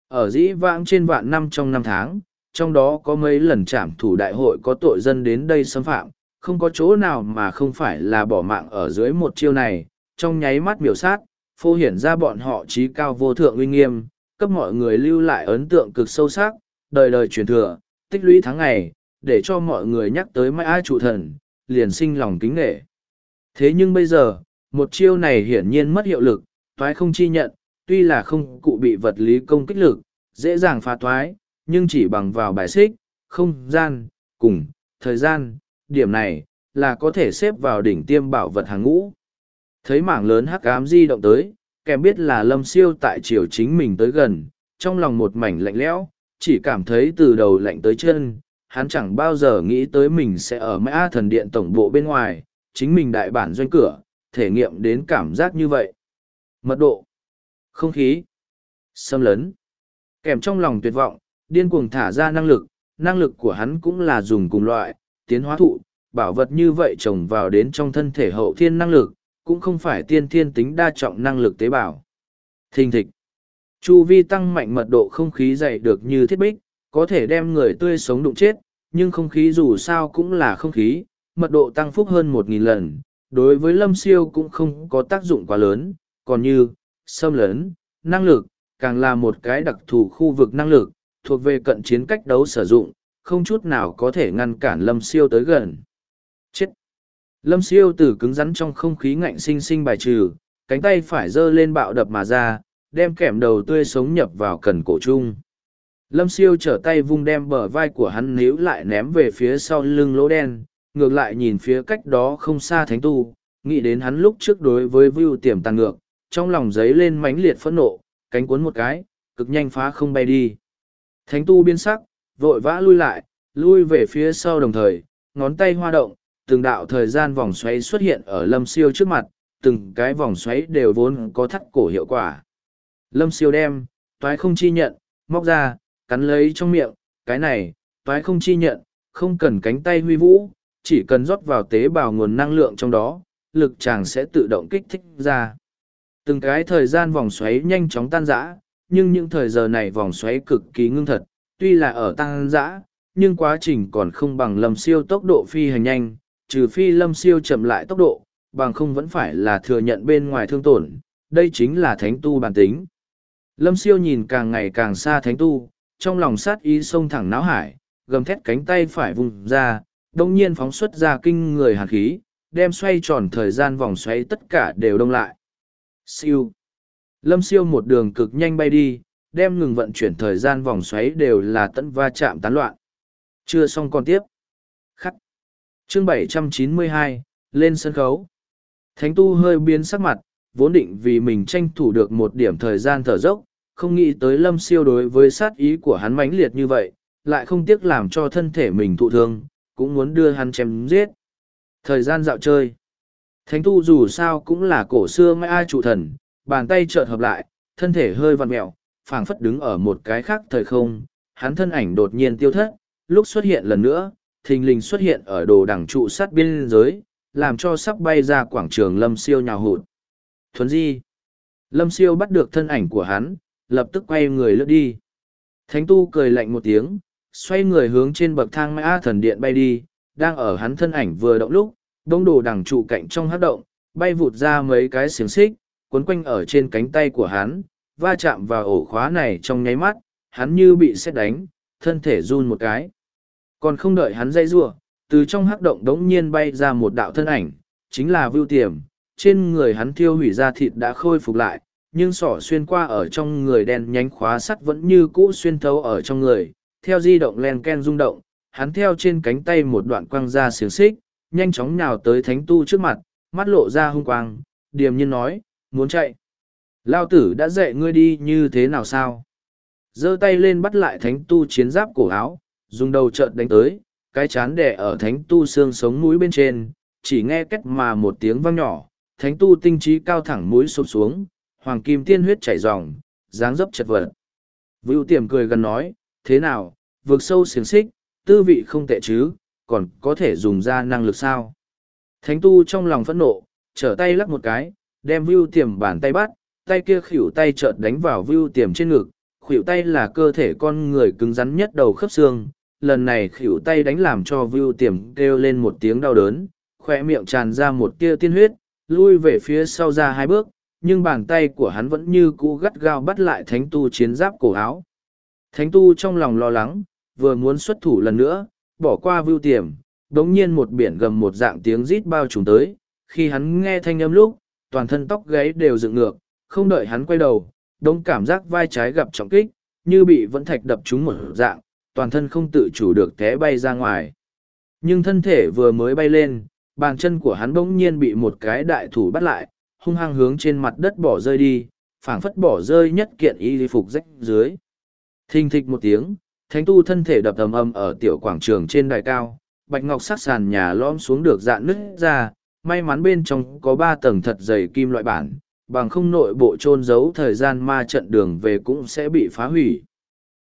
Ở dĩ vãng trên vạn năm trong năm tháng, trong đó có mấy lần trảm thủ đại hội có tội dân đến đây xâm phạm, không có chỗ nào mà không phải là bỏ mạng ở dưới một chiêu này, trong nháy mắt miểu sát, phô hiển ra bọn họ trí cao vô thượng uy nghiêm, cấp mọi người lưu lại ấn tượng cực sâu sắc, đời đời truyền thừa, tích lũy tháng ngày, để cho mọi người nhắc tới mai ai chủ thần, liền sinh lòng kính nghệ. Thế nhưng bây giờ, một chiêu này hiển nhiên mất hiệu lực, toái không chi nhận, tuy là không cụ bị vật lý công kích lực, dễ dàng phá toái, nhưng chỉ bằng vào bài xích, không gian, cùng, thời gian, điểm này, là có thể xếp vào đỉnh tiêm bảo vật hàng ngũ. Thấy mảng lớn hắc ám di động tới, kèm biết là lâm siêu tại chiều chính mình tới gần, trong lòng một mảnh lạnh lẽo, chỉ cảm thấy từ đầu lạnh tới chân, hắn chẳng bao giờ nghĩ tới mình sẽ ở mã thần điện tổng bộ bên ngoài, chính mình đại bản doanh cửa, thể nghiệm đến cảm giác như vậy. Mật độ, không khí, xâm lấn, kèm trong lòng tuyệt vọng, điên cuồng thả ra năng lực, năng lực của hắn cũng là dùng cùng loại, tiến hóa thụ, bảo vật như vậy trồng vào đến trong thân thể hậu thiên năng lực, cũng không phải tiên thiên tính đa trọng năng lực tế bào. Thình thịch. Chu vi tăng mạnh mật độ không khí dày được như thiết bích, có thể đem người tươi sống đụng chết, nhưng không khí dù sao cũng là không khí, mật độ tăng phúc hơn một nghìn lần, đối với lâm siêu cũng không có tác dụng quá lớn, còn như, xâm lấn, năng lực, càng là một cái đặc thù khu vực năng lực, thuộc về cận chiến cách đấu sử dụng, không chút nào có thể ngăn cản lâm siêu tới gần. Lâm siêu từ cứng rắn trong không khí ngạnh sinh sinh bài trừ, cánh tay phải giơ lên bạo đập mà ra, đem kẻm đầu tươi sống nhập vào cần cổ chung. Lâm siêu trở tay vung đem bờ vai của hắn níu lại ném về phía sau lưng lỗ đen, ngược lại nhìn phía cách đó không xa thánh tu, nghĩ đến hắn lúc trước đối với view tiềm tàn ngược, trong lòng giấy lên mãnh liệt phẫn nộ, cánh cuốn một cái, cực nhanh phá không bay đi. Thánh tu biến sắc, vội vã lui lại, lui về phía sau đồng thời, ngón tay hoa động, từng đạo thời gian vòng xoáy xuất hiện ở lâm siêu trước mặt, từng cái vòng xoáy đều vốn có thắt cổ hiệu quả. Lâm siêu đem, toái không chi nhận, móc ra, cắn lấy trong miệng, cái này, toái không chi nhận, không cần cánh tay huy vũ, chỉ cần rót vào tế bào nguồn năng lượng trong đó, lực chàng sẽ tự động kích thích ra. Từng cái thời gian vòng xoáy nhanh chóng tan rã, nhưng những thời giờ này vòng xoáy cực kỳ ngưng thật, tuy là ở tan rã, nhưng quá trình còn không bằng lâm siêu tốc độ phi hành nhanh, trừ phi lâm siêu chậm lại tốc độ, bằng không vẫn phải là thừa nhận bên ngoài thương tổn, đây chính là thánh tu bản tính. Lâm siêu nhìn càng ngày càng xa thánh tu, trong lòng sát ý sông thẳng náo hải, gầm thét cánh tay phải vùng ra, đông nhiên phóng xuất ra kinh người hàn khí, đem xoay tròn thời gian vòng xoáy tất cả đều đông lại. Siêu. Lâm siêu một đường cực nhanh bay đi, đem ngừng vận chuyển thời gian vòng xoáy đều là tận va chạm tán loạn. Chưa xong còn tiếp. Chương 792, lên sân khấu. Thánh tu hơi biến sắc mặt, vốn định vì mình tranh thủ được một điểm thời gian thở dốc, không nghĩ tới lâm siêu đối với sát ý của hắn mãnh liệt như vậy, lại không tiếc làm cho thân thể mình thụ thương, cũng muốn đưa hắn chém giết. Thời gian dạo chơi. Thánh tu dù sao cũng là cổ xưa mai ai trụ thần, bàn tay chợt hợp lại, thân thể hơi vặn mẹo, phảng phất đứng ở một cái khác thời không, hắn thân ảnh đột nhiên tiêu thất, lúc xuất hiện lần nữa, thình lình xuất hiện ở đồ đằng trụ sát biên giới, làm cho sắp bay ra quảng trường lâm siêu nhào hụt. Thuấn di. Lâm siêu bắt được thân ảnh của hắn, lập tức quay người lướt đi. Thánh tu cười lạnh một tiếng, xoay người hướng trên bậc thang mã thần điện bay đi, đang ở hắn thân ảnh vừa động lúc, đông đồ đằng trụ cạnh trong hát động, bay vụt ra mấy cái xiềng xích, cuốn quanh ở trên cánh tay của hắn, va chạm vào ổ khóa này trong nháy mắt, hắn như bị xét đánh, thân thể run một cái. Còn không đợi hắn dây rua, từ trong hắc động đống nhiên bay ra một đạo thân ảnh, chính là Vưu Tiềm, trên người hắn thiêu hủy ra thịt đã khôi phục lại, nhưng sỏ xuyên qua ở trong người đen nhánh khóa sắt vẫn như cũ xuyên thấu ở trong người, theo di động len ken rung động, hắn theo trên cánh tay một đoạn quăng ra xiềng xích, nhanh chóng nhào tới thánh tu trước mặt, mắt lộ ra hung quang, điềm nhiên nói, muốn chạy. Lao tử đã dạy ngươi đi như thế nào sao? giơ tay lên bắt lại thánh tu chiến giáp cổ áo, dùng đầu trợn đánh tới, cái chán đẻ ở thánh tu xương sống mũi bên trên, chỉ nghe cách mà một tiếng vang nhỏ, thánh tu tinh trí cao thẳng mũi sụp xuống, hoàng kim tiên huyết chảy ròng, dáng dấp chật vật. Vưu tiềm cười gần nói, thế nào, vượt sâu xiềng xích, tư vị không tệ chứ, còn có thể dùng ra năng lực sao? Thánh tu trong lòng phẫn nộ, trở tay lắc một cái, đem Vưu tiềm bàn tay bắt, tay kia khỉu tay chợt đánh vào Vưu tiềm trên ngực, khuỷu tay là cơ thể con người cứng rắn nhất đầu khớp xương, lần này khuỷu tay đánh làm cho Vưu tiềm kêu lên một tiếng đau đớn, khỏe miệng tràn ra một tia tiên huyết, lui về phía sau ra hai bước, nhưng bàn tay của hắn vẫn như cũ gắt gao bắt lại thánh tu chiến giáp cổ áo. Thánh tu trong lòng lo lắng, vừa muốn xuất thủ lần nữa, bỏ qua vưu tiềm, đống nhiên một biển gầm một dạng tiếng rít bao trùm tới, khi hắn nghe thanh âm lúc, toàn thân tóc gáy đều dựng ngược, không đợi hắn quay đầu, đông cảm giác vai trái gặp trọng kích, như bị vẫn thạch đập trúng một dạng, toàn thân không tự chủ được té bay ra ngoài. Nhưng thân thể vừa mới bay lên, bàn chân của hắn bỗng nhiên bị một cái đại thủ bắt lại, hung hăng hướng trên mặt đất bỏ rơi đi, phảng phất bỏ rơi nhất kiện y phục rách dưới. Thình thịch một tiếng, thánh tu thân thể đập ầm ầm ở tiểu quảng trường trên đài cao, bạch ngọc sắc sàn nhà lõm xuống được dạn nứt ra, may mắn bên trong có ba tầng thật dày kim loại bản, bằng không nội bộ trôn giấu thời gian ma trận đường về cũng sẽ bị phá hủy.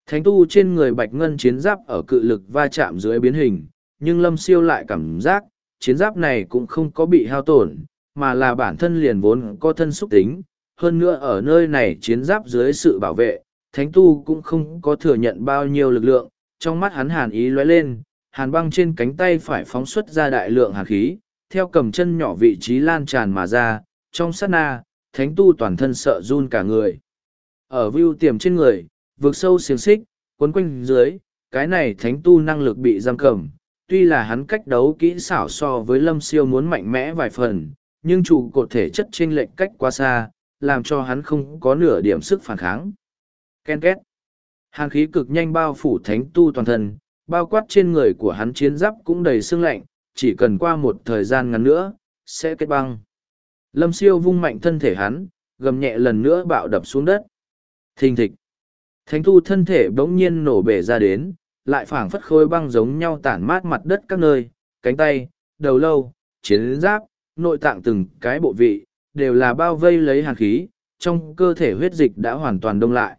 Thánh tu trên người bạch ngân chiến giáp ở cự lực va chạm dưới biến hình, nhưng lâm siêu lại cảm giác, chiến giáp này cũng không có bị hao tổn, mà là bản thân liền vốn có thân xúc tính. Hơn nữa ở nơi này chiến giáp dưới sự bảo vệ, thánh tu cũng không có thừa nhận bao nhiêu lực lượng, trong mắt hắn hàn ý lóe lên, hàn băng trên cánh tay phải phóng xuất ra đại lượng hàn khí, theo cầm chân nhỏ vị trí lan tràn mà ra, trong sát na, thánh tu toàn thân sợ run cả người. Ở view tiềm trên người, vượt sâu xiềng xích, quấn quanh dưới, cái này thánh tu năng lực bị giam cầm. Tuy là hắn cách đấu kỹ xảo so với lâm siêu muốn mạnh mẽ vài phần, nhưng trụ cột thể chất trên lệnh cách quá xa, làm cho hắn không có nửa điểm sức phản kháng. Ken két. Hàn khí cực nhanh bao phủ thánh tu toàn thân, bao quát trên người của hắn chiến giáp cũng đầy sương lạnh, chỉ cần qua một thời gian ngắn nữa, sẽ kết băng. Lâm siêu vung mạnh thân thể hắn, gầm nhẹ lần nữa bạo đập xuống đất. Thình thịch. Thánh thu thân thể bỗng nhiên nổ bể ra đến, lại phảng phất khối băng giống nhau tản mát mặt đất các nơi, cánh tay, đầu lâu, chiến giáp, nội tạng từng cái bộ vị, đều là bao vây lấy hàn khí, trong cơ thể huyết dịch đã hoàn toàn đông lại.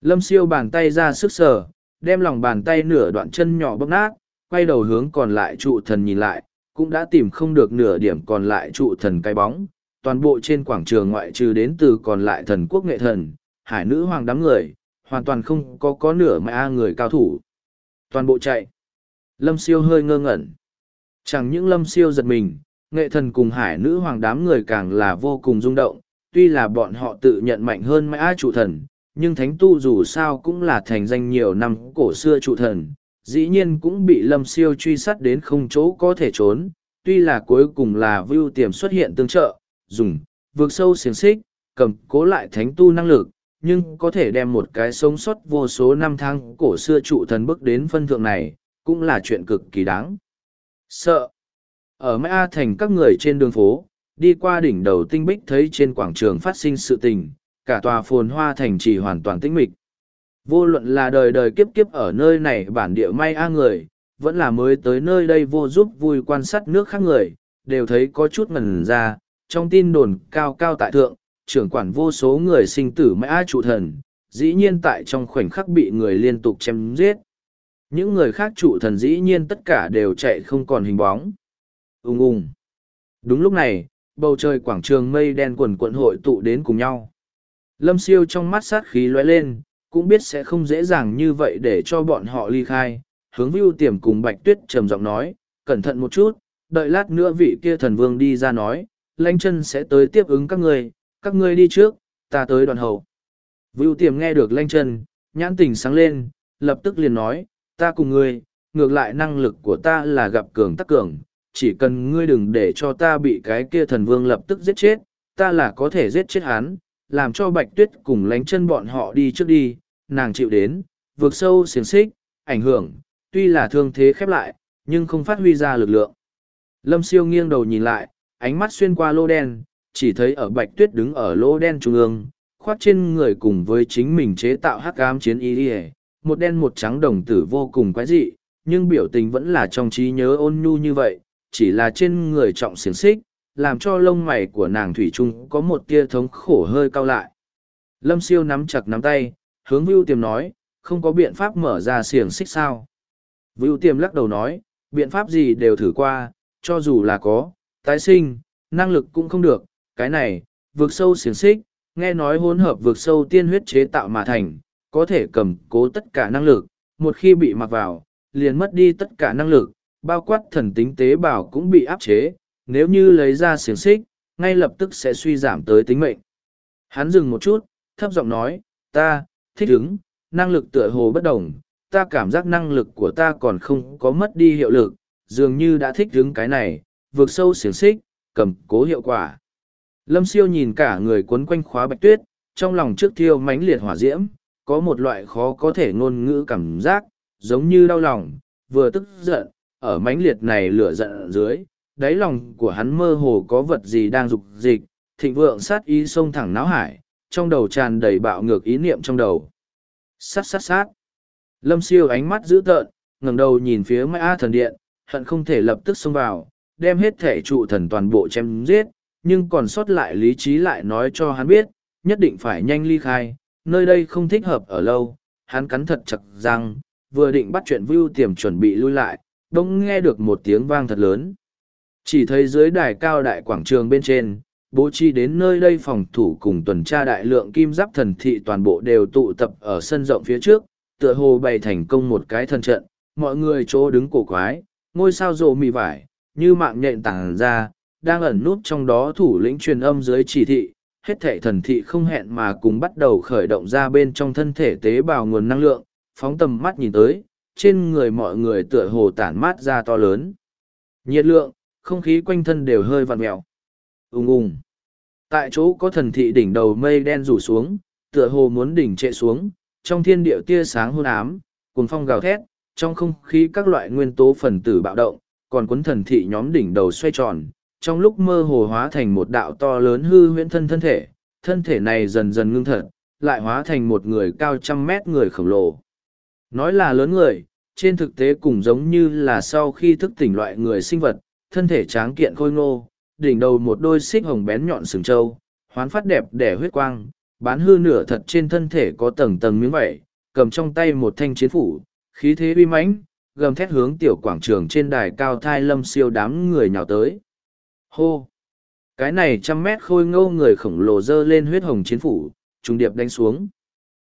Lâm siêu bàn tay ra sức sờ, đem lòng bàn tay nửa đoạn chân nhỏ bóp nát, quay đầu hướng còn lại trụ thần nhìn lại, cũng đã tìm không được nửa điểm còn lại trụ thần cái bóng. Toàn bộ trên quảng trường ngoại trừ đến từ còn lại thần quốc nghệ thần, hải nữ hoàng đám người, hoàn toàn không có có nửa mà người cao thủ. Toàn bộ chạy. Lâm siêu hơi ngơ ngẩn. Chẳng những lâm siêu giật mình, nghệ thần cùng hải nữ hoàng đám người càng là vô cùng rung động, tuy là bọn họ tự nhận mạnh hơn mã trụ thần, nhưng thánh tu dù sao cũng là thành danh nhiều năm cổ xưa trụ thần, dĩ nhiên cũng bị lâm siêu truy sát đến không chỗ có thể trốn, tuy là cuối cùng là vưu tiềm xuất hiện tương trợ, dùng, vượt sâu xiềng xích, cầm cố lại thánh tu năng lực, nhưng có thể đem một cái sống sót vô số năm tháng cổ xưa trụ thần bước đến phân thượng này, cũng là chuyện cực kỳ đáng. Sợ. Ở Mai A Thành các người trên đường phố, đi qua đỉnh đầu tinh bích thấy trên quảng trường phát sinh sự tình, cả tòa phồn hoa thành trì hoàn toàn tĩnh mịch. Vô luận là đời đời kiếp kiếp ở nơi này bản địa may A người, vẫn là mới tới nơi đây vô giúp vui quan sát nước khác người, đều thấy có chút ngần ra, trong tin đồn cao cao tại thượng, trưởng quản vô số người sinh tử mãi A trụ thần, dĩ nhiên tại trong khoảnh khắc bị người liên tục chém giết. Những người khác trụ thần dĩ nhiên tất cả đều chạy không còn hình bóng. Ung ung. Đúng lúc này, bầu trời quảng trường mây đen quần quận hội tụ đến cùng nhau. Lâm siêu trong mắt sát khí lóe lên, cũng biết sẽ không dễ dàng như vậy để cho bọn họ ly khai. Hướng vưu tiềm cùng bạch tuyết trầm giọng nói, cẩn thận một chút, đợi lát nữa vị kia thần vương đi ra nói, lanh chân sẽ tới tiếp ứng các ngươi, các ngươi đi trước, ta tới đoàn hậu. Vưu tiềm nghe được lanh chân, nhãn tình sáng lên, lập tức liền nói, ta cùng ngươi, ngược lại năng lực của ta là gặp cường tắc cường, chỉ cần ngươi đừng để cho ta bị cái kia thần vương lập tức giết chết, ta là có thể giết chết hắn, làm cho bạch tuyết cùng lánh chân bọn họ đi trước đi, nàng chịu đến, vượt sâu xiềng xích, ảnh hưởng, tuy là thương thế khép lại, nhưng không phát huy ra lực lượng. Lâm siêu nghiêng đầu nhìn lại, ánh mắt xuyên qua lô đen, chỉ thấy ở bạch tuyết đứng ở lô đen trung ương, khoác trên người cùng với chính mình chế tạo hắc ám chiến y đi một đen một trắng đồng tử vô cùng quái dị, nhưng biểu tình vẫn là trong trí nhớ ôn nhu như vậy, chỉ là trên người trọng xiềng xích, làm cho lông mày của nàng thủy trung có một tia thống khổ hơi cao lại. Lâm siêu nắm chặt nắm tay, hướng Vưu Tiềm nói, không có biện pháp mở ra xiềng xích sao. Vưu Tiềm lắc đầu nói, biện pháp gì đều thử qua, cho dù là có, tái sinh, năng lực cũng không được, cái này, vượt sâu xiềng xích, nghe nói hỗn hợp vượt sâu tiên huyết chế tạo mà thành, có thể cầm cố tất cả năng lực, một khi bị mặc vào, liền mất đi tất cả năng lực, bao quát thần tính tế bào cũng bị áp chế, nếu như lấy ra xiềng xích, ngay lập tức sẽ suy giảm tới tính mệnh. Hắn dừng một chút, thấp giọng nói, ta, thích ứng, năng lực tựa hồ bất đồng, ta cảm giác năng lực của ta còn không có mất đi hiệu lực, dường như đã thích ứng cái này, vượt sâu xiềng xích, cầm cố hiệu quả. Lâm siêu nhìn cả người quấn quanh khóa bạch tuyết, trong lòng trước thiêu mãnh liệt hỏa diễm, có một loại khó có thể ngôn ngữ cảm giác, giống như đau lòng, vừa tức giận, ở mãnh liệt này lửa giận dưới, đáy lòng của hắn mơ hồ có vật gì đang dục dịch, thịnh vượng sát ý xông thẳng náo hải, trong đầu tràn đầy bạo ngược ý niệm trong đầu. Sát sát sát. Lâm siêu ánh mắt dữ tợn, ngẩng đầu nhìn phía Mai A thần điện, hận không thể lập tức xông vào, đem hết thể trụ thần toàn bộ chém giết, nhưng còn sót lại lý trí lại nói cho hắn biết, nhất định phải nhanh ly khai, nơi đây không thích hợp ở lâu. Hắn cắn thật chặt răng, vừa định bắt chuyện Vưu Tiềm chuẩn bị lui lại, đông nghe được một tiếng vang thật lớn. Chỉ thấy dưới đài cao đại quảng trường bên trên, bố trí đến nơi đây phòng thủ cùng tuần tra đại lượng kim giáp thần thị toàn bộ đều tụ tập ở sân rộng phía trước, tựa hồ bày thành công một cái thần trận, mọi người chỗ đứng cổ quái, ngôi sao rộ mì vải, như mạng nhện tàng ra, đang ẩn nút trong đó thủ lĩnh truyền âm dưới chỉ thị, hết thệ thần thị không hẹn mà cùng bắt đầu khởi động ra bên trong thân thể tế bào nguồn năng lượng, phóng tầm mắt nhìn tới, trên người mọi người tựa hồ tản mát ra to lớn. Nhiệt lượng, không khí quanh thân đều hơi vặn mẹo. Ùng ùng. Tại chỗ có thần thị đỉnh đầu mây đen rủ xuống, tựa hồ muốn đỉnh trệ xuống, trong thiên địa tia sáng hôn ám, cuồng phong gào thét, trong không khí các loại nguyên tố phần tử bạo động, còn cuốn thần thị nhóm đỉnh đầu xoay tròn, trong lúc mơ hồ hóa thành một đạo to lớn hư huyễn thân thân thể, thân thể này dần dần ngưng thật, lại hóa thành một người cao trăm mét người khổng lồ. Nói là lớn người, trên thực tế cũng giống như là sau khi thức tỉnh loại người sinh vật, thân thể tráng kiện khôi ngô, đỉnh đầu một đôi xích hồng bén nhọn sừng trâu, hoán phát đẹp đẻ huyết quang, bán hư nửa thật trên thân thể có tầng tầng miếng vảy, cầm trong tay một thanh chiến phủ, khí thế uy mãnh, gầm thét hướng tiểu quảng trường trên đài cao thai lâm siêu đám người nhào tới. Hô! Cái này trăm mét khôi ngô người khổng lồ dơ lên huyết hồng chiến phủ, trùng điệp đánh xuống.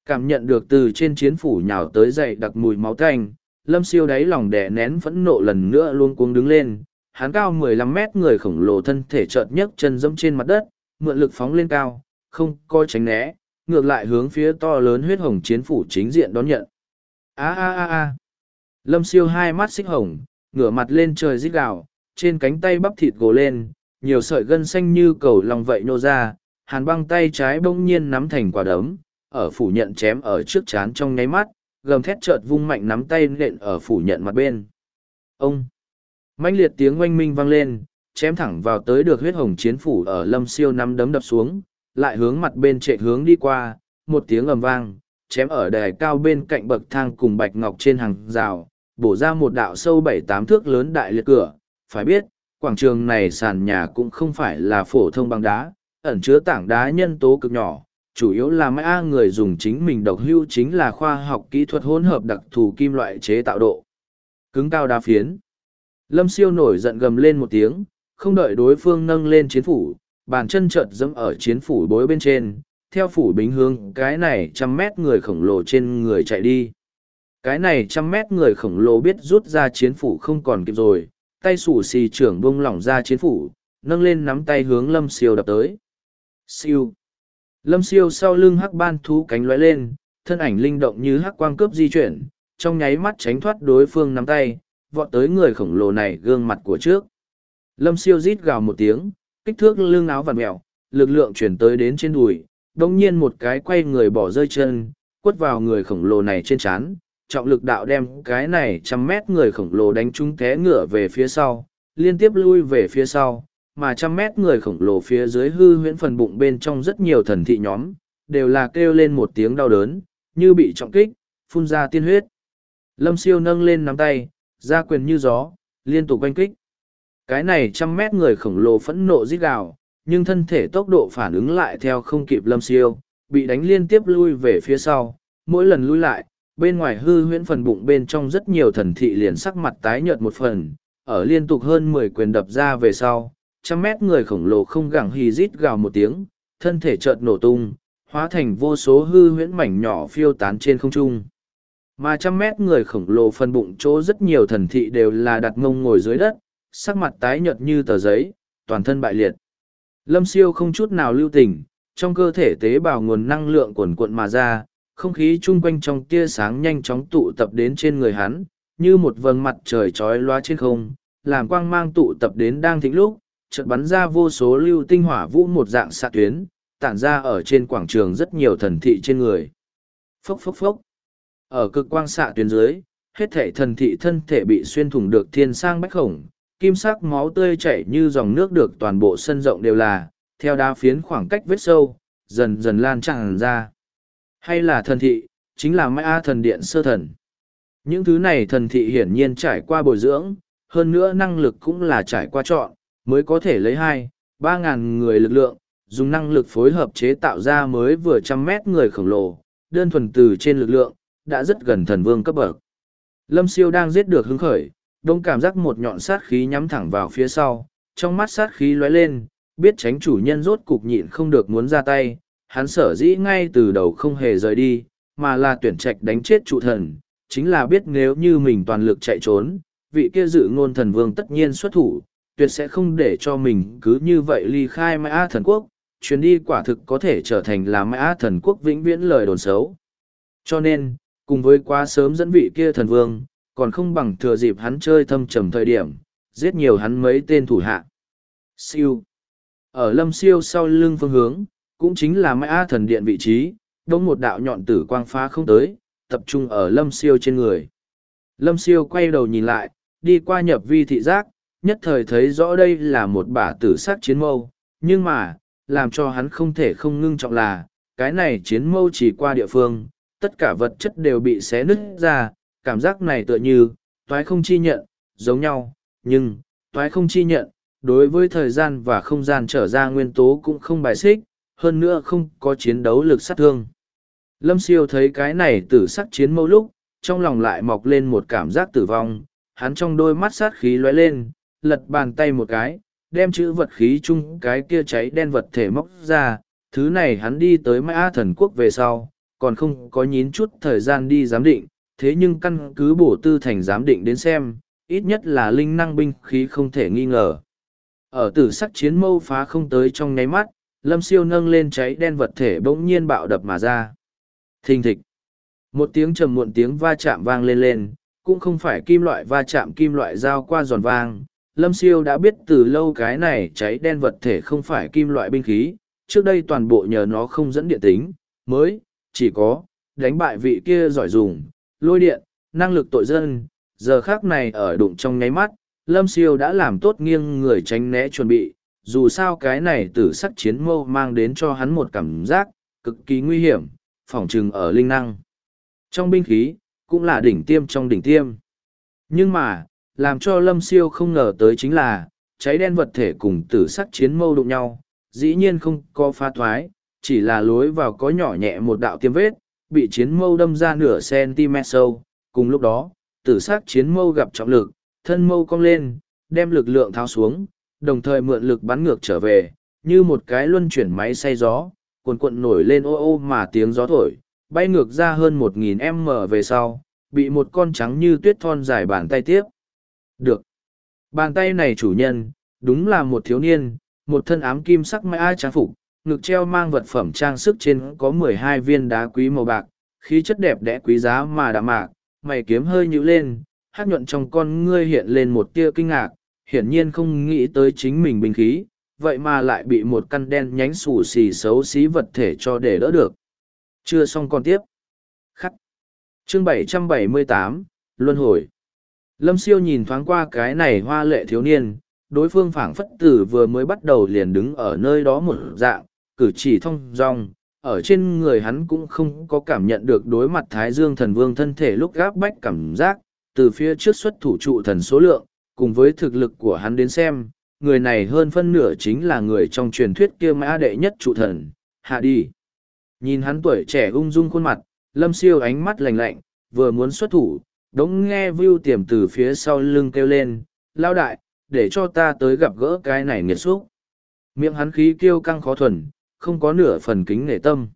Cảm nhận được từ trên chiến phủ nhào tới dậy đặc mùi máu tanh, lâm siêu đáy lòng đè nén phẫn nộ lần nữa luôn cuống đứng lên. Hắn cao 15 mét người khổng lồ thân thể chợt nhấc chân dẫm trên mặt đất, mượn lực phóng lên cao, không coi tránh né, ngược lại hướng phía to lớn huyết hồng chiến phủ chính diện đón nhận. A a a a. Lâm siêu hai mắt xích hồng, ngửa mặt lên trời rít gào, trên cánh tay bắp thịt gồ lên, nhiều sợi gân xanh như cầu lòng vậy nô ra, hàn băng tay trái bỗng nhiên nắm thành quả đấm, ở phủ nhận chém ở trước chán trong nháy mắt, gầm thét chợt vung mạnh nắm tay nện ở phủ nhận mặt bên. Ông! Mãnh liệt tiếng oanh minh vang lên, chém thẳng vào tới được huyết hồng chiến phủ ở lâm siêu nắm đấm đập xuống, lại hướng mặt bên trệ hướng đi qua, một tiếng ầm vang, chém ở đài cao bên cạnh bậc thang cùng bạch ngọc trên hàng rào, bổ ra một đạo sâu bảy tám thước lớn đại liệt cửa. Phải biết, quảng trường này sàn nhà cũng không phải là phổ thông bằng đá, ẩn chứa tảng đá nhân tố cực nhỏ, chủ yếu là mã A người dùng chính mình độc hưu chính là khoa học kỹ thuật hỗn hợp đặc thù kim loại chế tạo độ. Cứng cao đá phiến. Lâm siêu nổi giận gầm lên một tiếng, không đợi đối phương nâng lên chiến phủ, bàn chân chợt dẫm ở chiến phủ bối bên trên, theo phủ bính hướng cái này trăm mét người khổng lồ trên người chạy đi. Cái này trăm mét người khổng lồ biết rút ra chiến phủ không còn kịp rồi, tay sủ xì trưởng bung lỏng ra chiến phủ, nâng lên nắm tay hướng lâm siêu đập tới. Siêu. Lâm siêu sau lưng hắc ban thú cánh lóe lên, thân ảnh linh động như hắc quang cướp di chuyển, trong nháy mắt tránh thoát đối phương nắm tay, vọt tới người khổng lồ này gương mặt của trước. Lâm siêu rít gào một tiếng, kích thước lưng áo vằn mẹo, lực lượng chuyển tới đến trên đùi, đồng nhiên một cái quay người bỏ rơi chân, quất vào người khổng lồ này trên chán, trọng lực đạo đem cái này trăm mét người khổng lồ đánh trúng té ngựa về phía sau, liên tiếp lui về phía sau, mà trăm mét người khổng lồ phía dưới hư huyễn phần bụng bên trong rất nhiều thần thị nhóm, đều là kêu lên một tiếng đau đớn, như bị trọng kích, phun ra tiên huyết. Lâm siêu nâng lên nắm tay, ra quyền như gió, liên tục quanh kích. Cái này trăm mét người khổng lồ phẫn nộ rít gào, nhưng thân thể tốc độ phản ứng lại theo không kịp lâm siêu, bị đánh liên tiếp lui về phía sau, mỗi lần lui lại, bên ngoài hư huyễn phần bụng bên trong rất nhiều thần thị liền sắc mặt tái nhợt một phần, ở liên tục hơn mười quyền đập ra về sau, trăm mét người khổng lồ không gẳng hì rít gào một tiếng, thân thể chợt nổ tung, hóa thành vô số hư huyễn mảnh nhỏ phiêu tán trên không trung. Mà trăm mét người khổng lồ phần bụng chỗ rất nhiều thần thị đều là đặt ngông ngồi dưới đất, sắc mặt tái nhợt như tờ giấy, toàn thân bại liệt. Lâm siêu không chút nào lưu tình, trong cơ thể tế bào nguồn năng lượng cuồn cuộn mà ra, không khí chung quanh trong tia sáng nhanh chóng tụ tập đến trên người hắn, như một vầng mặt trời trói loa trên không, làm quang mang tụ tập đến đang thịnh lúc, chợt bắn ra vô số lưu tinh hỏa vũ một dạng xạ tuyến, tản ra ở trên quảng trường rất nhiều thần thị trên người. Phốc phốc phốc. Ở cực quang xạ tuyến dưới, hết thể thần thị thân thể bị xuyên thủng được thiên sang bách khổng, kim sắc máu tươi chảy như dòng nước được toàn bộ sân rộng đều là, theo đá phiến khoảng cách vết sâu, dần dần lan tràn ra. Hay là thần thị, chính là Mai A thần điện sơ thần. Những thứ này thần thị hiển nhiên trải qua bồi dưỡng, hơn nữa năng lực cũng là trải qua chọn, mới có thể lấy hai, ba ngàn người lực lượng, dùng năng lực phối hợp chế tạo ra mới vừa trăm mét người khổng lồ, đơn thuần từ trên lực lượng, đã rất gần thần vương cấp bậc. Lâm siêu đang giết được hứng khởi, đông cảm giác một nhọn sát khí nhắm thẳng vào phía sau, trong mắt sát khí lóe lên, biết tránh chủ nhân rốt cục nhịn không được muốn ra tay, hắn sở dĩ ngay từ đầu không hề rời đi, mà là tuyển trạch đánh chết trụ thần, chính là biết nếu như mình toàn lực chạy trốn, vị kia dự ngôn thần vương tất nhiên xuất thủ, tuyệt sẽ không để cho mình cứ như vậy ly khai mã thần quốc, chuyến đi quả thực có thể trở thành là mã thần quốc vĩnh viễn lời đồn xấu. Cho nên, Cùng với quá sớm dẫn vị kia thần vương, còn không bằng thừa dịp hắn chơi thâm trầm thời điểm, giết nhiều hắn mấy tên thủ hạ. Siêu. Ở lâm siêu sau lưng phương hướng, cũng chính là mã thần điện vị trí, đông một đạo nhọn tử quang phá không tới, tập trung ở lâm siêu trên người. Lâm siêu quay đầu nhìn lại, đi qua nhập vi thị giác, nhất thời thấy rõ đây là một bả tử sát chiến mâu, nhưng mà, làm cho hắn không thể không ngưng trọng là, cái này chiến mâu chỉ qua địa phương, tất cả vật chất đều bị xé nứt ra, cảm giác này tựa như, toái không chi nhận, giống nhau, nhưng, toái không chi nhận, đối với thời gian và không gian trở ra nguyên tố cũng không bài xích, hơn nữa không có chiến đấu lực sát thương. Lâm siêu thấy cái này tử sắc chiến mâu lúc, trong lòng lại mọc lên một cảm giác tử vong, hắn trong đôi mắt sát khí lóe lên, lật bàn tay một cái, đem chữ vật khí chung cái kia cháy đen vật thể móc ra, thứ này hắn đi tới mã thần quốc về sau, còn không có nhín chút thời gian đi giám định, thế nhưng căn cứ bổ tư thành giám định đến xem, ít nhất là linh năng binh khí không thể nghi ngờ. Ở tử sắc chiến mâu phá không tới trong nháy mắt, lâm siêu nâng lên cháy đen vật thể bỗng nhiên bạo đập mà ra. Thình thịch. Một tiếng trầm muộn tiếng va chạm vang lên lên, cũng không phải kim loại va chạm kim loại dao qua giòn vang. Lâm siêu đã biết từ lâu cái này cháy đen vật thể không phải kim loại binh khí, trước đây toàn bộ nhờ nó không dẫn điện tính, mới, chỉ có, đánh bại vị kia giỏi dùng, lôi điện, năng lực tội dân, giờ khác này ở đụng trong nháy mắt, Lâm Siêu đã làm tốt nghiêng người tránh né chuẩn bị, dù sao cái này tử sắc chiến mâu mang đến cho hắn một cảm giác, cực kỳ nguy hiểm, phỏng chừng ở linh năng. Trong binh khí, cũng là đỉnh tiêm trong đỉnh tiêm. Nhưng mà, làm cho Lâm Siêu không ngờ tới chính là, cháy đen vật thể cùng tử sắc chiến mâu đụng nhau, dĩ nhiên không có phá thoái, chỉ là lối vào có nhỏ nhẹ một đạo tiêm vết, bị chiến mâu đâm ra nửa cm sâu. Cùng lúc đó, tử sắc chiến mâu gặp trọng lực, thân mâu cong lên, đem lực lượng tháo xuống, đồng thời mượn lực bắn ngược trở về, như một cái luân chuyển máy xay gió, cuộn cuộn nổi lên ô ô mà tiếng gió thổi, bay ngược ra hơn một nghìn m về sau, bị một con trắng như tuyết thon dài bàn tay tiếp. Được. Bàn tay này chủ nhân, đúng là một thiếu niên, một thân ám kim sắc mai ai trang phục, ngực treo mang vật phẩm trang sức trên có mười hai viên đá quý màu bạc, khí chất đẹp đẽ quý giá mà đạm mạc, mày kiếm hơi nhíu lên, hát nhuận trong con ngươi hiện lên một tia kinh ngạc, hiển nhiên không nghĩ tới chính mình bình khí, vậy mà lại bị một căn đen nhánh xù xì xấu xí vật thể cho để đỡ được. Chưa xong còn tiếp. Khắc. Chương 778, Luân hồi. Lâm siêu nhìn thoáng qua cái này hoa lệ thiếu niên, đối phương phảng phất tử vừa mới bắt đầu liền đứng ở nơi đó một dạng, cử chỉ thông dong, ở trên người hắn cũng không có cảm nhận được đối mặt Thái Dương thần vương thân thể lúc gáp bách cảm giác, từ phía trước xuất thủ trụ thần số lượng, cùng với thực lực của hắn đến xem, người này hơn phân nửa chính là người trong truyền thuyết kia mã đệ nhất trụ thần, hạ đi. Nhìn hắn tuổi trẻ ung dung khuôn mặt, lâm siêu ánh mắt lành lạnh, vừa muốn xuất thủ, đống nghe view tiềm từ phía sau lưng kêu lên, lao đại, để cho ta tới gặp gỡ cái này nghiệt xúc. Miệng hắn khí kêu căng khó thuần, không có nửa phần kính nể tâm.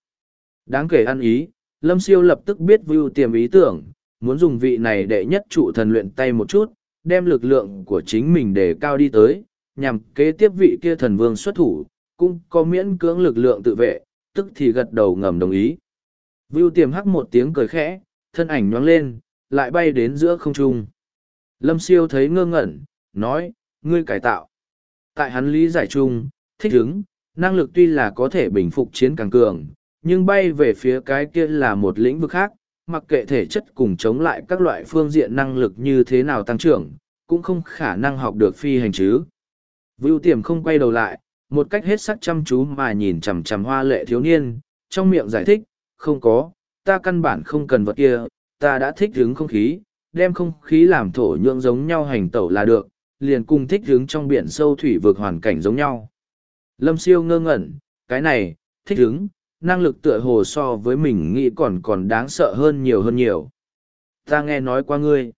Đáng kể ăn ý, Lâm Siêu lập tức biết Vưu tiềm ý tưởng, muốn dùng vị này để nhất trụ thần luyện tay một chút, đem lực lượng của chính mình để cao đi tới, nhằm kế tiếp vị kia thần vương xuất thủ, cũng có miễn cưỡng lực lượng tự vệ, tức thì gật đầu ngầm đồng ý. Vưu tiềm hắc một tiếng cười khẽ, thân ảnh nhoáng lên, lại bay đến giữa không trung. Lâm siêu thấy ngơ ngẩn, nói, ngươi cải tạo. Tại hắn lý giải chung, thích ứng, năng lực tuy là có thể bình phục chiến càng cường, nhưng bay về phía cái kia là một lĩnh vực khác, mặc kệ thể chất cùng chống lại các loại phương diện năng lực như thế nào tăng trưởng, cũng không khả năng học được phi hành chứ. Vưu tiềm không quay đầu lại, một cách hết sắc chăm chú mà nhìn chằm chằm hoa lệ thiếu niên, trong miệng giải thích, không có, ta căn bản không cần vật kia, ta đã thích hứng không khí, đem không khí làm thổ nhượng giống nhau hành tẩu là được, liền cùng thích hứng trong biển sâu thủy vực hoàn cảnh giống nhau. Lâm siêu ngơ ngẩn, cái này, thích ứng, năng lực tựa hồ so với mình nghĩ còn còn đáng sợ hơn nhiều hơn nhiều. Ta nghe nói qua ngươi.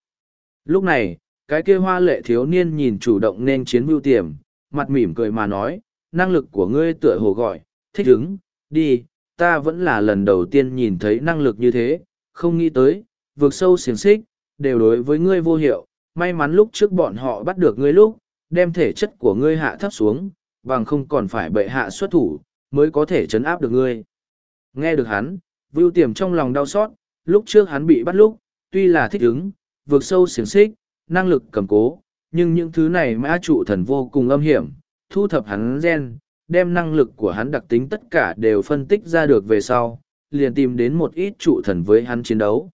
Lúc này, cái kia hoa lệ thiếu niên nhìn chủ động nên chiến mưu tiềm, mặt mỉm cười mà nói, năng lực của ngươi tựa hồ gọi, thích ứng, đi, ta vẫn là lần đầu tiên nhìn thấy năng lực như thế, không nghĩ tới, vượt sâu xiềng xích, đều đối với ngươi vô hiệu, may mắn lúc trước bọn họ bắt được ngươi lúc, đem thể chất của ngươi hạ thấp xuống, bằng không còn phải bệ hạ xuất thủ, mới có thể chấn áp được ngươi. Nghe được hắn, Vưu Tiềm trong lòng đau xót, lúc trước hắn bị bắt lúc, tuy là thích ứng, vượt sâu xiềng xích, năng lực cầm cố, nhưng những thứ này mã trụ thần vô cùng âm hiểm, thu thập hắn gen, đem năng lực của hắn đặc tính tất cả đều phân tích ra được về sau, liền tìm đến một ít trụ thần với hắn chiến đấu.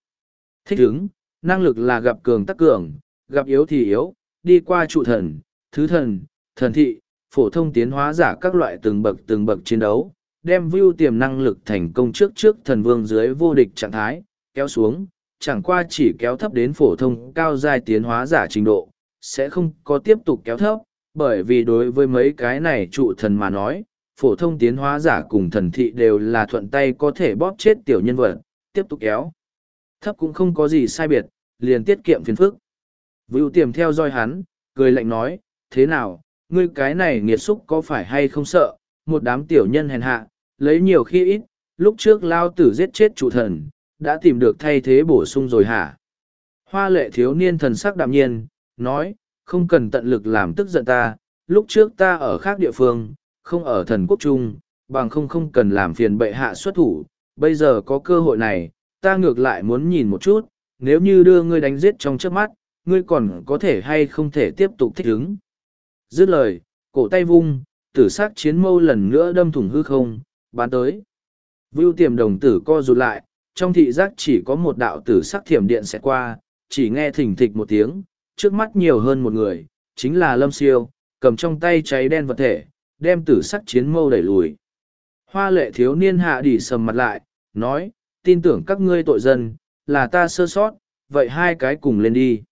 Thích ứng, năng lực là gặp cường tắc cường, gặp yếu thì yếu, đi qua trụ thần, thứ thần, thần thị, phổ thông tiến hóa giả các loại từng bậc từng bậc chiến đấu, đem view tiềm năng lực thành công trước trước thần vương dưới vô địch trạng thái, kéo xuống, chẳng qua chỉ kéo thấp đến phổ thông cao giai tiến hóa giả trình độ, sẽ không có tiếp tục kéo thấp, bởi vì đối với mấy cái này trụ thần mà nói, phổ thông tiến hóa giả cùng thần thị đều là thuận tay có thể bóp chết tiểu nhân vật, tiếp tục kéo. Thấp cũng không có gì sai biệt, liền tiết kiệm phiền phức. Vưu tiềm theo dõi hắn, cười lạnh nói, thế nào, ngươi cái này nghiệt xúc có phải hay không sợ, một đám tiểu nhân hèn hạ, lấy nhiều khi ít, lúc trước lao tử giết chết chủ thần, đã tìm được thay thế bổ sung rồi hả? Hoa lệ thiếu niên thần sắc đạm nhiên, nói, không cần tận lực làm tức giận ta, lúc trước ta ở khác địa phương, không ở thần quốc trung, bằng không không cần làm phiền bệ hạ xuất thủ, bây giờ có cơ hội này, ta ngược lại muốn nhìn một chút, nếu như đưa ngươi đánh giết trong trước mắt, ngươi còn có thể hay không thể tiếp tục thích ứng. Dứt lời, cổ tay vung, tử sắc chiến mâu lần nữa đâm thủng hư không, bán tới. Vưu tiềm đồng tử co rụt lại, trong thị giác chỉ có một đạo tử sắc thiểm điện sẽ qua, chỉ nghe thỉnh thịch một tiếng, trước mắt nhiều hơn một người, chính là Lâm Siêu, cầm trong tay cháy đen vật thể, đem tử sắc chiến mâu đẩy lùi. Hoa lệ thiếu niên hạ đỉ sầm mặt lại, nói, tin tưởng các ngươi tội dân, là ta sơ sót, vậy hai cái cùng lên đi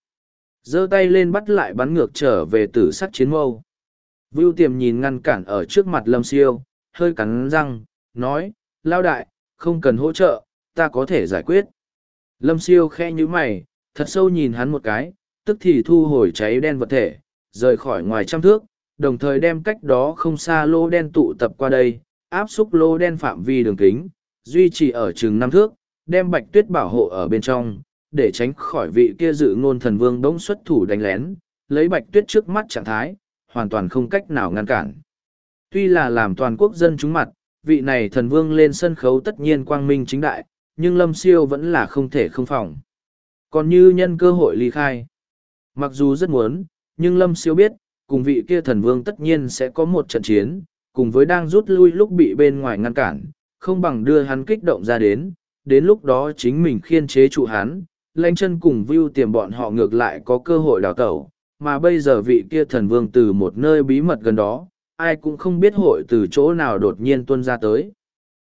giơ tay lên bắt lại bắn ngược trở về tử sắc chiến mâu. Vưu tiềm nhìn ngăn cản ở trước mặt lâm siêu, hơi cắn răng, nói, lao đại, không cần hỗ trợ, ta có thể giải quyết. Lâm siêu khe như mày, thật sâu nhìn hắn một cái, tức thì thu hồi cháy đen vật thể, rời khỏi ngoài trăm thước, đồng thời đem cách đó không xa lô đen tụ tập qua đây, áp xúc lô đen phạm vi đường kính, duy trì ở chừng năm thước, đem bạch tuyết bảo hộ ở bên trong, để tránh khỏi vị kia dự ngôn thần vương bỗng xuất thủ đánh lén, lấy bạch tuyết trước mắt trạng thái, hoàn toàn không cách nào ngăn cản. Tuy là làm toàn quốc dân chúng mặt, vị này thần vương lên sân khấu tất nhiên quang minh chính đại, nhưng lâm siêu vẫn là không thể không phòng. Còn như nhân cơ hội ly khai, mặc dù rất muốn, nhưng lâm siêu biết, cùng vị kia thần vương tất nhiên sẽ có một trận chiến, cùng với đang rút lui lúc bị bên ngoài ngăn cản, không bằng đưa hắn kích động ra đến, đến lúc đó chính mình khiên chế trụ hắn, lãnh chân cùng view tiềm bọn họ ngược lại có cơ hội đào tẩu, mà bây giờ vị kia thần vương từ một nơi bí mật gần đó, ai cũng không biết hội từ chỗ nào đột nhiên tuân ra tới.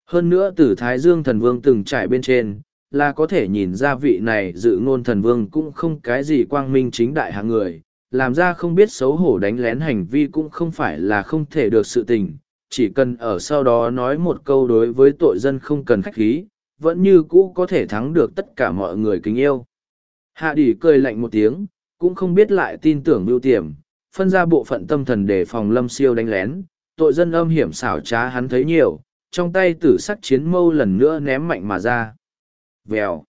Hơn nữa từ Thái Dương thần vương từng trải bên trên, là có thể nhìn ra vị này dự ngôn thần vương cũng không cái gì quang minh chính đại hạng người, làm ra không biết xấu hổ đánh lén hành vi cũng không phải là không thể được sự tình, chỉ cần ở sau đó nói một câu đối với tội dân không cần khách khí, vẫn như cũ có thể thắng được tất cả mọi người kính yêu. Hạ đỉ cười lạnh một tiếng, cũng không biết lại tin tưởng mưu tiềm, phân ra bộ phận tâm thần để phòng lâm siêu đánh lén, tội dân âm hiểm xảo trá hắn thấy nhiều, trong tay tử sắc chiến mâu lần nữa ném mạnh mà ra. Vèo.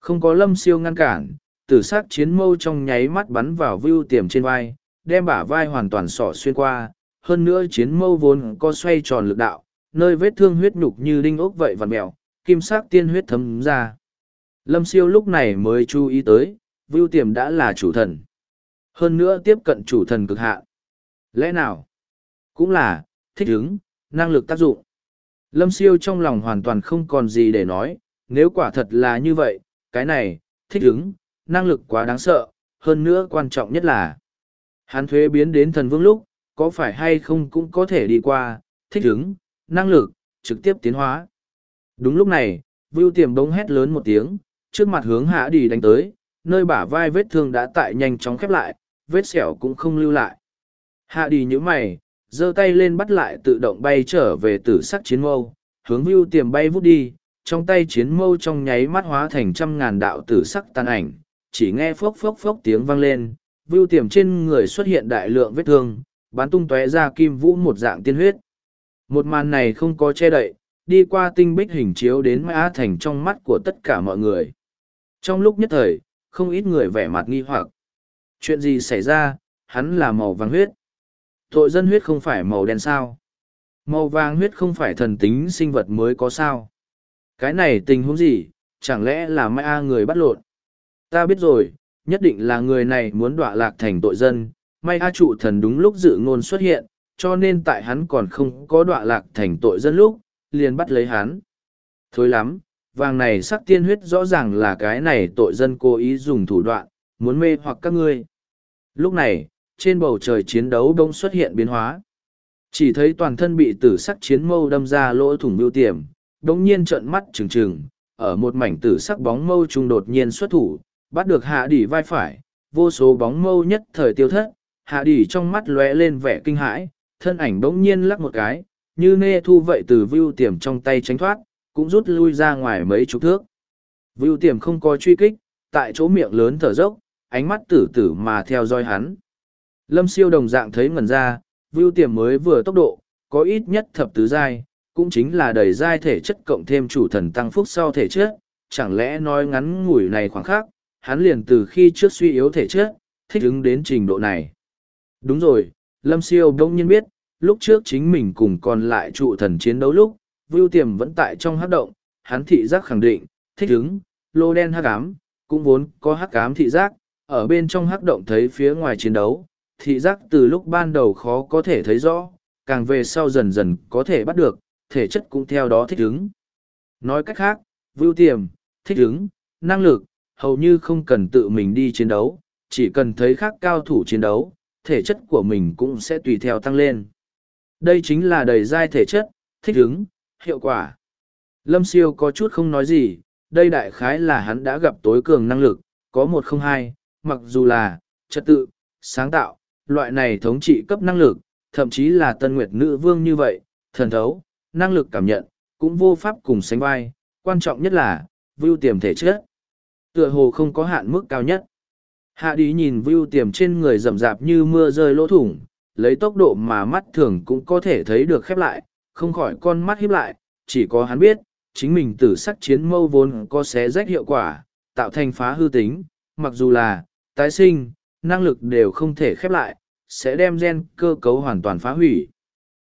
Không có lâm siêu ngăn cản, tử sắc chiến mâu trong nháy mắt bắn vào vưu tiềm trên vai, đem bả vai hoàn toàn sỏ xuyên qua, hơn nữa chiến mâu vốn có xoay tròn lực đạo, nơi vết thương huyết nhục như đinh ốc vậy vằn mèo, kim sắc tiên huyết thấm ra. Lâm siêu lúc này mới chú ý tới, Vưu Tiềm đã là chủ thần. Hơn nữa tiếp cận chủ thần cực hạ, Lẽ nào? Cũng là, thích ứng, năng lực tác dụng. Lâm siêu trong lòng hoàn toàn không còn gì để nói, nếu quả thật là như vậy, cái này, thích ứng, năng lực quá đáng sợ, hơn nữa quan trọng nhất là hắn thuế biến đến thần vương lúc, có phải hay không cũng có thể đi qua, thích ứng, năng lực, trực tiếp tiến hóa. Đúng lúc này, Vưu Tiềm bỗng hét lớn một tiếng, trước mặt hướng Hạ Đi đánh tới, nơi bả vai vết thương đã tại nhanh chóng khép lại, vết sẹo cũng không lưu lại. Hạ Đi nhíu mày, giơ tay lên bắt lại tự động bay trở về tử sắc chiến mâu, hướng Vưu Tiềm bay vút đi, trong tay chiến mâu trong nháy mắt hóa thành trăm ngàn đạo tử sắc tàn ảnh, chỉ nghe phốc phốc phốc tiếng vang lên, Vưu Tiềm trên người xuất hiện đại lượng vết thương, bắn tung tóe ra kim vũ một dạng tiên huyết. Một màn này không có che đậy, đi qua tinh bích hình chiếu đến mã thành trong mắt của tất cả mọi người. Trong lúc nhất thời, không ít người vẻ mặt nghi hoặc. Chuyện gì xảy ra, hắn là màu vàng huyết. Tội dân huyết không phải màu đen sao. Màu vàng huyết không phải thần tính sinh vật mới có sao. Cái này tình huống gì, chẳng lẽ là mai a người bắt lộn ta biết rồi nhất định là người này muốn đọa lạc thành tội dân may a trụ thần đúng lúc dự ngôn xuất hiện cho nên tại hắn còn không có đọa lạc thành tội dân lúc liền bắt lấy hắn. Thối lắm, vàng này sắc tiên huyết rõ ràng là cái này tội dân cố ý dùng thủ đoạn, muốn mê hoặc các ngươi. Lúc này, trên bầu trời chiến đấu đông xuất hiện biến hóa. Chỉ thấy toàn thân bị tử sắc chiến mâu đâm ra lỗ thủng mưu tiềm, đống nhiên trợn mắt trừng trừng, ở một mảnh tử sắc bóng mâu trung đột nhiên xuất thủ, bắt được hạ đỉ vai phải, vô số bóng mâu nhất thời tiêu thất, hạ đỉ trong mắt lóe lên vẻ kinh hãi, thân ảnh đống nhiên lắc một cái như nê thu vậy từ vưu tiềm trong tay tránh thoát cũng rút lui ra ngoài mấy chục thước vưu tiềm không có truy kích tại chỗ miệng lớn thở dốc ánh mắt tử tử mà theo dõi hắn lâm siêu đồng dạng thấy ngần ra vưu tiềm mới vừa tốc độ, có ít nhất thập tứ giai, cũng chính là đầy giai thể chất cộng thêm chủ thần tăng phúc sau thể chất, chẳng lẽ nói ngắn ngủi này khoảng khắc, hắn liền từ khi trước suy yếu thể chất, thích ứng đến trình độ này. Đúng rồi, Lâm Siêu đông nhiên biết, lúc trước chính mình cùng còn lại trụ thần chiến đấu lúc, Vưu Tiềm vẫn tại trong hắc động, hắn thị giác khẳng định, thích ứng, lô đen hắc ám, cũng vốn có hắc ám thị giác, ở bên trong hắc động thấy phía ngoài chiến đấu, thị giác từ lúc ban đầu khó có thể thấy rõ, càng về sau dần dần có thể bắt được, thể chất cũng theo đó thích ứng. Nói cách khác, vưu tiềm, thích ứng, năng lực, hầu như không cần tự mình đi chiến đấu, chỉ cần thấy khác cao thủ chiến đấu, thể chất của mình cũng sẽ tùy theo tăng lên. Đây chính là đầy dai thể chất, thích ứng, hiệu quả. Lâm siêu có chút không nói gì, đây đại khái là hắn đã gặp tối cường năng lực, có một không hai, mặc dù là, trật tự, sáng tạo, loại này thống trị cấp năng lực, thậm chí là tân nguyệt nữ vương như vậy, thần thấu, năng lực cảm nhận, cũng vô pháp cùng sánh vai, quan trọng nhất là, view tiềm thể chất. Tựa hồ không có hạn mức cao nhất. Hạ đi nhìn view tiềm trên người rậm rạp như mưa rơi lỗ thủng, lấy tốc độ mà mắt thường cũng có thể thấy được khép lại, không khỏi con mắt híp lại, chỉ có hắn biết, chính mình tử sắc chiến mâu vốn có xé rách hiệu quả, tạo thành phá hư tính, mặc dù là tái sinh, năng lực đều không thể khép lại, sẽ đem gen cơ cấu hoàn toàn phá hủy.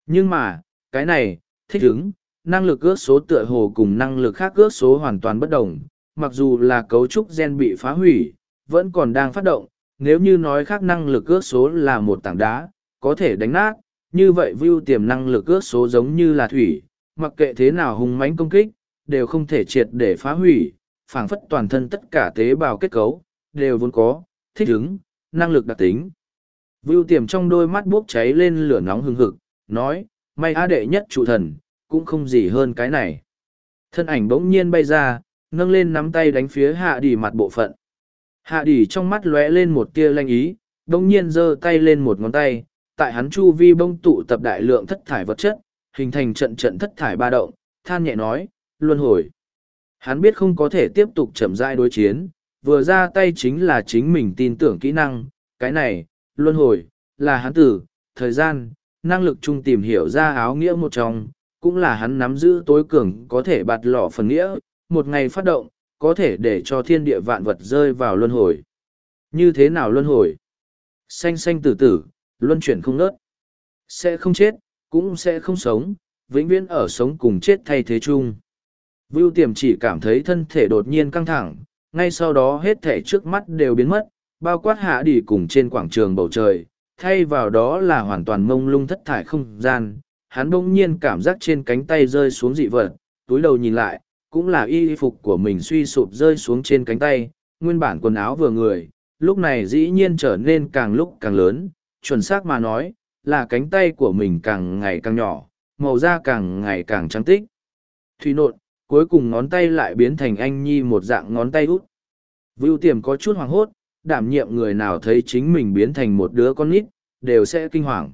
Nhưng mà, cái này, thích ứng, năng lực ước số tựa hồ cùng năng lực khác ước số hoàn toàn bất đồng, mặc dù là cấu trúc gen bị phá hủy, vẫn còn đang phát động, nếu như nói khác năng lực ước số là một tảng đá, có thể đánh nát, như vậy view tiềm năng lực ước số giống như là thủy, mặc kệ thế nào hùng mãnh công kích, đều không thể triệt để phá hủy, phảng phất toàn thân tất cả tế bào kết cấu, đều vốn có, thích ứng, năng lực đặc tính. Vưu tiềm trong đôi mắt bốc cháy lên lửa nóng hừng hực, nói, may á đệ nhất trụ thần, cũng không gì hơn cái này. Thân ảnh bỗng nhiên bay ra, nâng lên nắm tay đánh phía hạ đỉ mặt bộ phận. Hạ đỉ trong mắt lóe lên một tia lanh ý, bỗng nhiên giơ tay lên một ngón tay, tại hắn chu vi bông tụ tập đại lượng thất thải vật chất, hình thành trận trận thất thải ba động, than nhẹ nói, luân hồi. Hắn biết không có thể tiếp tục chậm rãi đối chiến, vừa ra tay chính là chính mình tin tưởng kỹ năng, cái này, luân hồi, là hắn tử, thời gian, năng lực chung tìm hiểu ra áo nghĩa một trong, cũng là hắn nắm giữ tối cường có thể bạt lọ phần nghĩa, một ngày phát động, có thể để cho thiên địa vạn vật rơi vào luân hồi. Như thế nào luân hồi? Xanh xanh tử tử, luân chuyển không nớt. Sẽ không chết, cũng sẽ không sống, vĩnh viễn ở sống cùng chết thay thế chung. Vưu tiềm chỉ cảm thấy thân thể đột nhiên căng thẳng, ngay sau đó hết thể trước mắt đều biến mất, bao quát hạ đi cùng trên quảng trường bầu trời, thay vào đó là hoàn toàn mông lung thất thải không gian. Hắn bỗng nhiên cảm giác trên cánh tay rơi xuống dị vật, túi đầu nhìn lại, cũng là y phục của mình suy sụp rơi xuống trên cánh tay, nguyên bản quần áo vừa người, lúc này dĩ nhiên trở nên càng lúc càng lớn, chuẩn xác mà nói, là cánh tay của mình càng ngày càng nhỏ, màu da càng ngày càng trắng tích. Thủy nộn, cuối cùng ngón tay lại biến thành anh nhi một dạng ngón tay út. Vưu tiềm có chút hoảng hốt, đảm nhiệm người nào thấy chính mình biến thành một đứa con nít, đều sẽ kinh hoàng.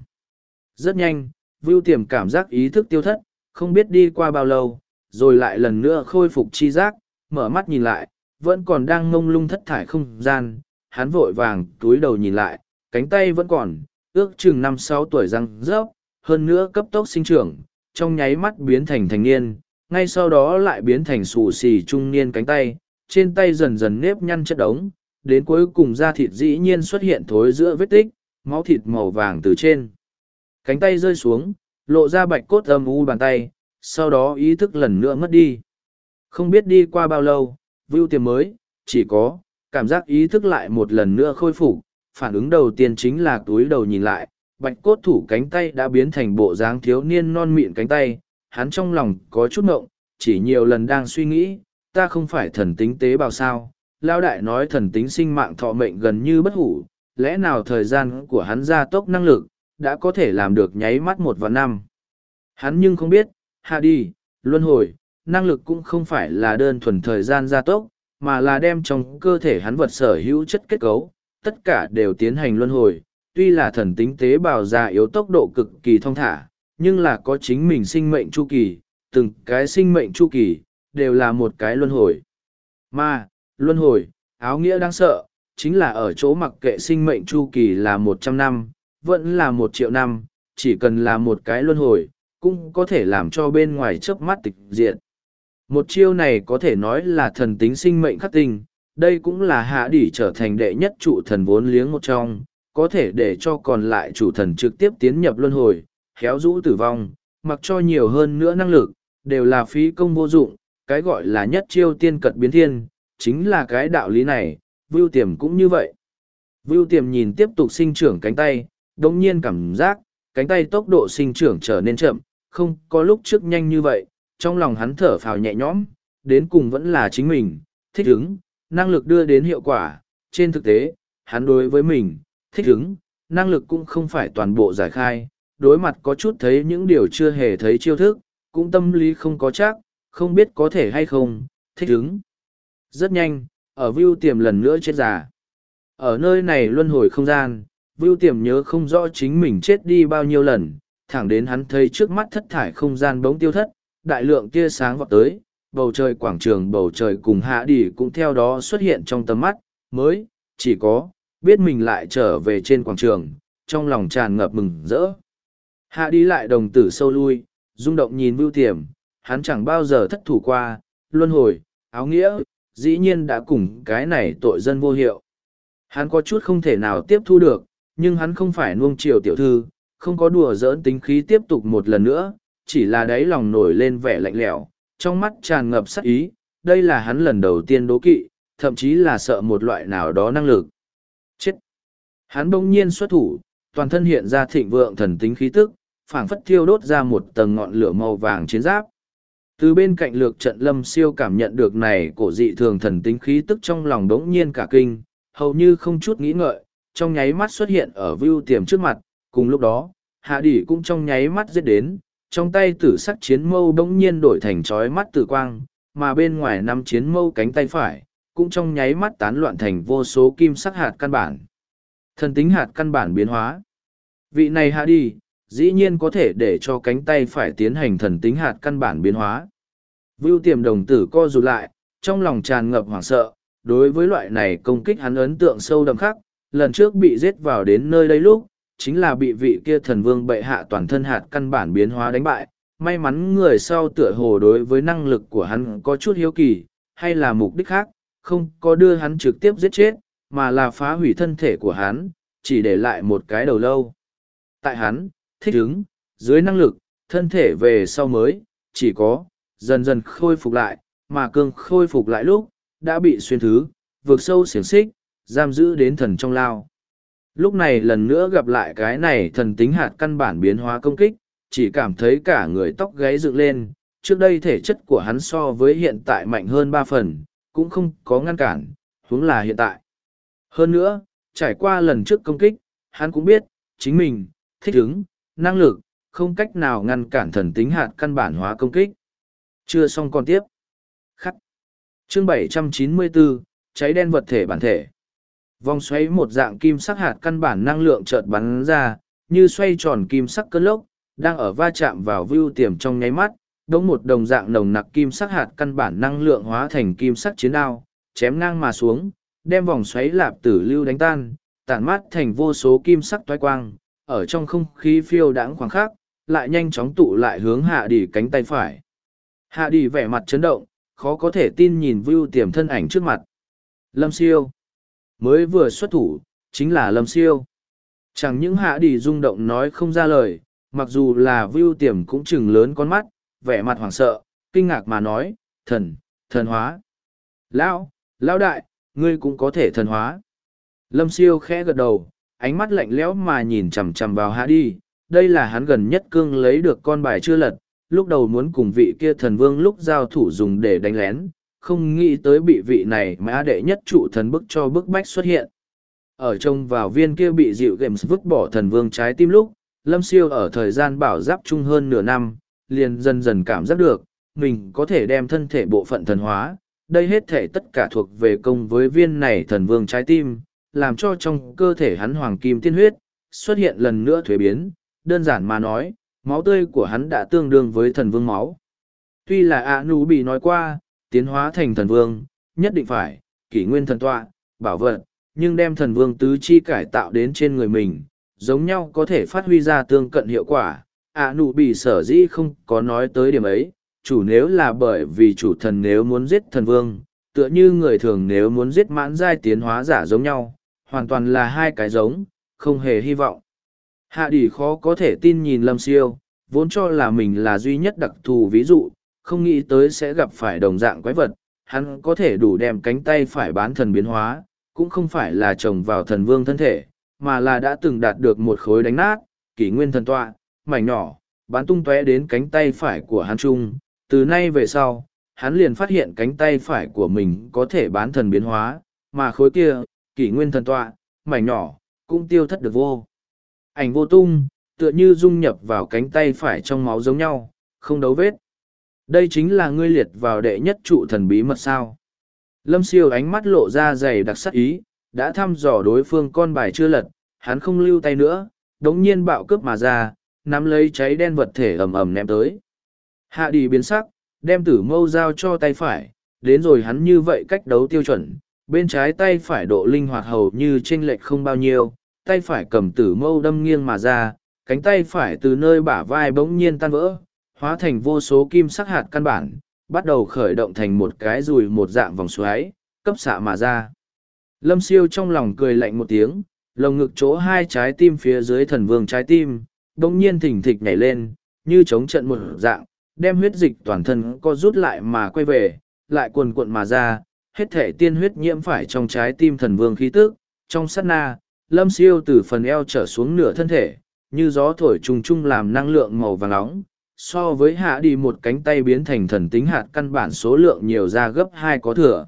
Rất nhanh, Vưu tiềm cảm giác ý thức tiêu thất, không biết đi qua bao lâu, rồi lại lần nữa khôi phục chi giác, mở mắt nhìn lại, vẫn còn đang ngông lung thất thải không gian, hắn vội vàng túi đầu nhìn lại, cánh tay vẫn còn, ước chừng năm sáu tuổi răng rớp, hơn nữa cấp tốc sinh trưởng, trong nháy mắt biến thành thành niên, ngay sau đó lại biến thành xù xì trung niên cánh tay, trên tay dần dần nếp nhăn chất đống, đến cuối cùng da thịt dĩ nhiên xuất hiện thối giữa vết tích, máu thịt màu vàng từ trên. Cánh tay rơi xuống, lộ ra bạch cốt âm u bàn tay, sau đó ý thức lần nữa mất đi. Không biết đi qua bao lâu, Vưu tiềm mới, chỉ có, cảm giác ý thức lại một lần nữa khôi phục, phản ứng đầu tiên chính là túi đầu nhìn lại, bạch cốt thủ cánh tay đã biến thành bộ dáng thiếu niên non mịn cánh tay, hắn trong lòng có chút ngộng, chỉ nhiều lần đang suy nghĩ, ta không phải thần tính tế bào sao, lao đại nói thần tính sinh mạng thọ mệnh gần như bất hủ, lẽ nào thời gian của hắn gia tốc năng lực, đã có thể làm được nháy mắt một và năm. Hắn nhưng không biết, hạ đi, luân hồi, năng lực cũng không phải là đơn thuần thời gian gia tốc, mà là đem trong cơ thể hắn vật sở hữu chất kết cấu, tất cả đều tiến hành luân hồi. Tuy là thần tính tế bào già yếu tốc độ cực kỳ thông thả, nhưng là có chính mình sinh mệnh chu kỳ, từng cái sinh mệnh chu kỳ, đều là một cái luân hồi. Mà, luân hồi, áo nghĩa đáng sợ, chính là ở chỗ mặc kệ sinh mệnh chu kỳ là một trăm năm, vẫn là một triệu năm, chỉ cần là một cái luân hồi, cũng có thể làm cho bên ngoài chớp mắt tịch diệt. Một chiêu này có thể nói là thần tính sinh mệnh khắc tinh, đây cũng là hạ đỉ trở thành đệ nhất trụ thần vốn liếng một trong, có thể để cho còn lại chủ thần trực tiếp tiến nhập luân hồi, khéo rũ tử vong, mặc cho nhiều hơn nữa năng lực, đều là phí công vô dụng, cái gọi là nhất chiêu tiên cật biến thiên, chính là cái đạo lý này, Vưu Tiềm cũng như vậy. Vưu Tiềm nhìn tiếp tục sinh trưởng cánh tay, đồng nhiên cảm giác, cánh tay tốc độ sinh trưởng trở nên chậm, không có lúc trước nhanh như vậy, trong lòng hắn thở phào nhẹ nhõm, đến cùng vẫn là chính mình, thích ứng, năng lực đưa đến hiệu quả, trên thực tế, hắn đối với mình, thích ứng, năng lực cũng không phải toàn bộ giải khai, đối mặt có chút thấy những điều chưa hề thấy chiêu thức, cũng tâm lý không có chắc, không biết có thể hay không, thích ứng. Rất nhanh, ở view Tiềm lần nữa chết già. Ở nơi này luân hồi không gian, Vưu Tiềm nhớ không rõ chính mình chết đi bao nhiêu lần, thẳng đến hắn thấy trước mắt thất thải không gian bỗng tiêu thất, đại lượng tia sáng vọt tới, bầu trời quảng trường bầu trời cùng hạ đi cũng theo đó xuất hiện trong tầm mắt, mới, chỉ có, biết mình lại trở về trên quảng trường, trong lòng tràn ngập mừng rỡ. Hạ đi lại đồng tử sâu lui, rung động nhìn vưu tiềm, hắn chẳng bao giờ thất thủ qua, luân hồi, áo nghĩa, dĩ nhiên đã cùng cái này tội dân vô hiệu. Hắn có chút không thể nào tiếp thu được, nhưng hắn không phải nuông chiều tiểu thư, không có đùa giỡn tính khí tiếp tục một lần nữa, chỉ là đáy lòng nổi lên vẻ lạnh lẽo, trong mắt tràn ngập sắc ý, đây là hắn lần đầu tiên đố kỵ, thậm chí là sợ một loại nào đó năng lực. Chết! Hắn bỗng nhiên xuất thủ, toàn thân hiện ra thịnh vượng thần tính khí tức, phảng phất thiêu đốt ra một tầng ngọn lửa màu vàng chiến giáp. Từ bên cạnh lược trận lâm siêu cảm nhận được này cổ dị thường thần tính khí tức trong lòng đống nhiên cả kinh, hầu như không chút nghĩ ngợi, trong nháy mắt xuất hiện ở view tiềm trước mặt, cùng lúc đó, hạ đỉ cũng trong nháy mắt giết đến, trong tay tử sắc chiến mâu bỗng nhiên đổi thành trói mắt tử quang, mà bên ngoài năm chiến mâu cánh tay phải, cũng trong nháy mắt tán loạn thành vô số kim sắc hạt căn bản. Thần tính hạt căn bản biến hóa. Vị này hạ đi, dĩ nhiên có thể để cho cánh tay phải tiến hành thần tính hạt căn bản biến hóa. Vưu tiềm đồng tử co rụt lại, trong lòng tràn ngập hoảng sợ, đối với loại này công kích hắn ấn tượng sâu đậm khắc, lần trước bị giết vào đến nơi đây lúc, chính là bị vị kia thần vương bệ hạ toàn thân hạt căn bản biến hóa đánh bại. May mắn người sau tựa hồ đối với năng lực của hắn có chút hiếu kỳ, hay là mục đích khác, không có đưa hắn trực tiếp giết chết, mà là phá hủy thân thể của hắn, chỉ để lại một cái đầu lâu. Tại hắn, thích ứng, dưới năng lực, thân thể về sau mới, chỉ có, dần dần khôi phục lại, mà cương khôi phục lại lúc, đã bị xuyên thứ, vượt sâu xiềng xích, giam giữ đến thần trong lao. Lúc này lần nữa gặp lại cái này thần tính hạt căn bản biến hóa công kích, chỉ cảm thấy cả người tóc gáy dựng lên, trước đây thể chất của hắn so với hiện tại mạnh hơn ba phần, cũng không có ngăn cản, huống là hiện tại. Hơn nữa, trải qua lần trước công kích, hắn cũng biết, chính mình, thích ứng, năng lực, không cách nào ngăn cản thần tính hạt căn bản hóa công kích. Chưa xong còn tiếp. Khắc. Chương 794, cháy đen vật thể bản thể. Vòng xoáy một dạng kim sắc hạt căn bản năng lượng chợt bắn ra, như xoay tròn kim sắc cơn lốc, đang ở va chạm vào view tiềm trong nháy mắt, đống một đồng dạng nồng nặc kim sắc hạt căn bản năng lượng hóa thành kim sắc chiến đao, chém ngang mà xuống, đem vòng xoáy lạp tử lưu đánh tan, tản mát thành vô số kim sắc toái quang, ở trong không khí phiêu đãng khoảng khắc, lại nhanh chóng tụ lại hướng hạ đi cánh tay phải. Hạ đi vẻ mặt chấn động, khó có thể tin nhìn view tiềm thân ảnh trước mặt. Lâm siêu mới vừa xuất thủ chính là lâm siêu chẳng những hạ đi rung động nói không ra lời mặc dù là vưu tiềm cũng chừng lớn con mắt vẻ mặt hoảng sợ kinh ngạc mà nói thần thần hóa Lão, lão đại, ngươi cũng có thể thần hóa. Lâm siêu khẽ gật đầu, ánh mắt lạnh lẽo mà nhìn chằm chằm vào hạ đi. Đây là hắn gần nhất cương lấy được con bài chưa lật, lúc đầu muốn cùng vị kia thần vương lúc giao thủ dùng để đánh lén, không nghĩ tới bị vị này mà đệ nhất trụ thần bức cho bức bách xuất hiện. Ở trông vào viên kia bị dịu games vứt bỏ thần vương trái tim lúc, Lâm Siêu ở thời gian bảo giáp chung hơn nửa năm, liền dần dần cảm giác được, mình có thể đem thân thể bộ phận thần hóa, đây hết thể tất cả thuộc về công với viên này thần vương trái tim, làm cho trong cơ thể hắn hoàng kim tiên huyết, xuất hiện lần nữa thuế biến, đơn giản mà nói, máu tươi của hắn đã tương đương với thần vương máu. Tuy là ạ nú bị nói qua, tiến hóa thành thần vương, nhất định phải, kỷ nguyên thần tọa, bảo vật, nhưng đem thần vương tứ chi cải tạo đến trên người mình, giống nhau có thể phát huy ra tương cận hiệu quả. ạ nụ bị sở dĩ không có nói tới điểm ấy, chủ nếu là bởi vì chủ thần nếu muốn giết thần vương, tựa như người thường nếu muốn giết mãn giai tiến hóa giả giống nhau, hoàn toàn là hai cái giống, không hề hy vọng. Hạ đỉ khó có thể tin nhìn lâm siêu, vốn cho là mình là duy nhất đặc thù ví dụ, không nghĩ tới sẽ gặp phải đồng dạng quái vật, hắn có thể đủ đem cánh tay phải bán thần biến hóa, cũng không phải là trồng vào thần vương thân thể, mà là đã từng đạt được một khối đánh nát, kỷ nguyên thần tọa, mảnh nhỏ, bán tung tóe đến cánh tay phải của hắn trung. Từ nay về sau, hắn liền phát hiện cánh tay phải của mình có thể bán thần biến hóa, mà khối kia, kỷ nguyên thần tọa, mảnh nhỏ, cũng tiêu thất được vô. Ảnh vô tung, tựa như dung nhập vào cánh tay phải trong máu giống nhau, không đấu vết. Đây chính là ngươi liệt vào đệ nhất trụ thần bí mật sao. Lâm siêu ánh mắt lộ ra dày đặc sắc ý, đã thăm dò đối phương con bài chưa lật, hắn không lưu tay nữa, đống nhiên bạo cướp mà ra, nắm lấy cháy đen vật thể ầm ầm ném tới. Hạ đi biến sắc, đem tử mâu giao cho tay phải, đến rồi hắn như vậy cách đấu tiêu chuẩn, bên trái tay phải độ linh hoạt hầu như chênh lệch không bao nhiêu, tay phải cầm tử mâu đâm nghiêng mà ra, cánh tay phải từ nơi bả vai bỗng nhiên tan vỡ, hóa thành vô số kim sắc hạt căn bản, bắt đầu khởi động thành một cái rùi một dạng vòng xoáy, cấp xạ mà ra. Lâm siêu trong lòng cười lạnh một tiếng, lồng ngực chỗ hai trái tim phía dưới thần vương trái tim, đồng nhiên thỉnh thịch nhảy lên, như chống trận một dạng, đem huyết dịch toàn thân co rút lại mà quay về, lại cuồn cuộn mà ra, hết thể tiên huyết nhiễm phải trong trái tim thần vương khí tức, trong sát na, lâm siêu từ phần eo trở xuống nửa thân thể, như gió thổi trùng trung làm năng lượng màu vàng nóng, so với hạ đi một cánh tay biến thành thần tính hạt căn bản số lượng nhiều ra gấp hai có thừa.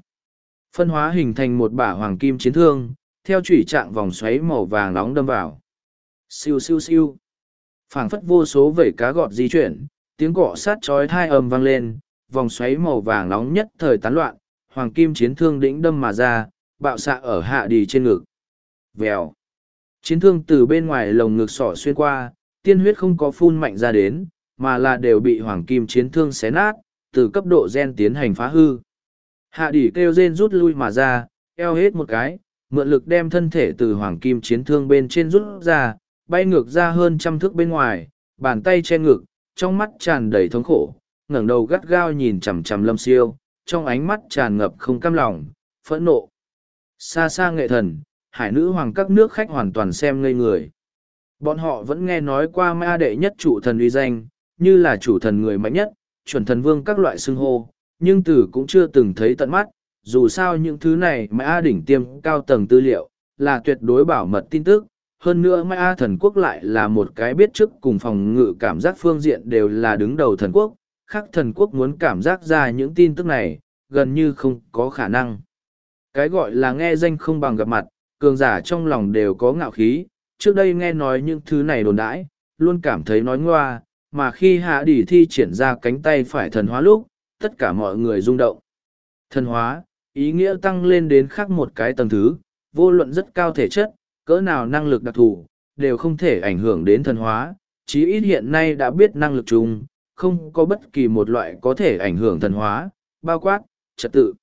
Phân hóa hình thành một bả hoàng kim chiến thương, theo chủy trạng vòng xoáy màu vàng nóng đâm vào. Siêu siêu siêu. phảng phất vô số vẩy cá gọt di chuyển, tiếng cọ sát chói thai ầm vang lên, vòng xoáy màu vàng nóng nhất thời tán loạn, hoàng kim chiến thương đĩnh đâm mà ra, bạo xạ ở hạ đi trên ngực. Vèo. Chiến thương từ bên ngoài lồng ngực sỏ xuyên qua, tiên huyết không có phun mạnh ra đến, mà là đều bị hoàng kim chiến thương xé nát, từ cấp độ gen tiến hành phá hư. Hạ đỉ kêu rên rút lui mà ra, eo hết một cái, mượn lực đem thân thể từ hoàng kim chiến thương bên trên rút ra, bay ngược ra hơn trăm thước bên ngoài, bàn tay che ngực, trong mắt tràn đầy thống khổ, ngẩng đầu gắt gao nhìn chằm chằm lâm siêu, trong ánh mắt tràn ngập không cam lòng, phẫn nộ. Xa xa nghệ thần, hải nữ hoàng các nước khách hoàn toàn xem ngây người. Bọn họ vẫn nghe nói qua ma đệ nhất chủ thần uy danh, như là chủ thần người mạnh nhất, chuẩn thần vương các loại xưng hô, nhưng tử cũng chưa từng thấy tận mắt, dù sao những thứ này ma đỉnh tiêm cao tầng tư liệu, là tuyệt đối bảo mật tin tức. Hơn nữa ma thần quốc lại là một cái biết trước cùng phòng ngự cảm giác phương diện đều là đứng đầu thần quốc, khác thần quốc muốn cảm giác ra những tin tức này, gần như không có khả năng. Cái gọi là nghe danh không bằng gặp mặt, cường giả trong lòng đều có ngạo khí, trước đây nghe nói những thứ này đồn đãi, luôn cảm thấy nói ngoa, mà khi hạ đỉ thi triển ra cánh tay phải thần hóa lúc, tất cả mọi người rung động. Thần hóa, ý nghĩa tăng lên đến khác một cái tầng thứ, vô luận rất cao thể chất, cỡ nào năng lực đặc thù, đều không thể ảnh hưởng đến thần hóa, chí ít hiện nay đã biết năng lực chung, không có bất kỳ một loại có thể ảnh hưởng thần hóa, bao quát, trật tự.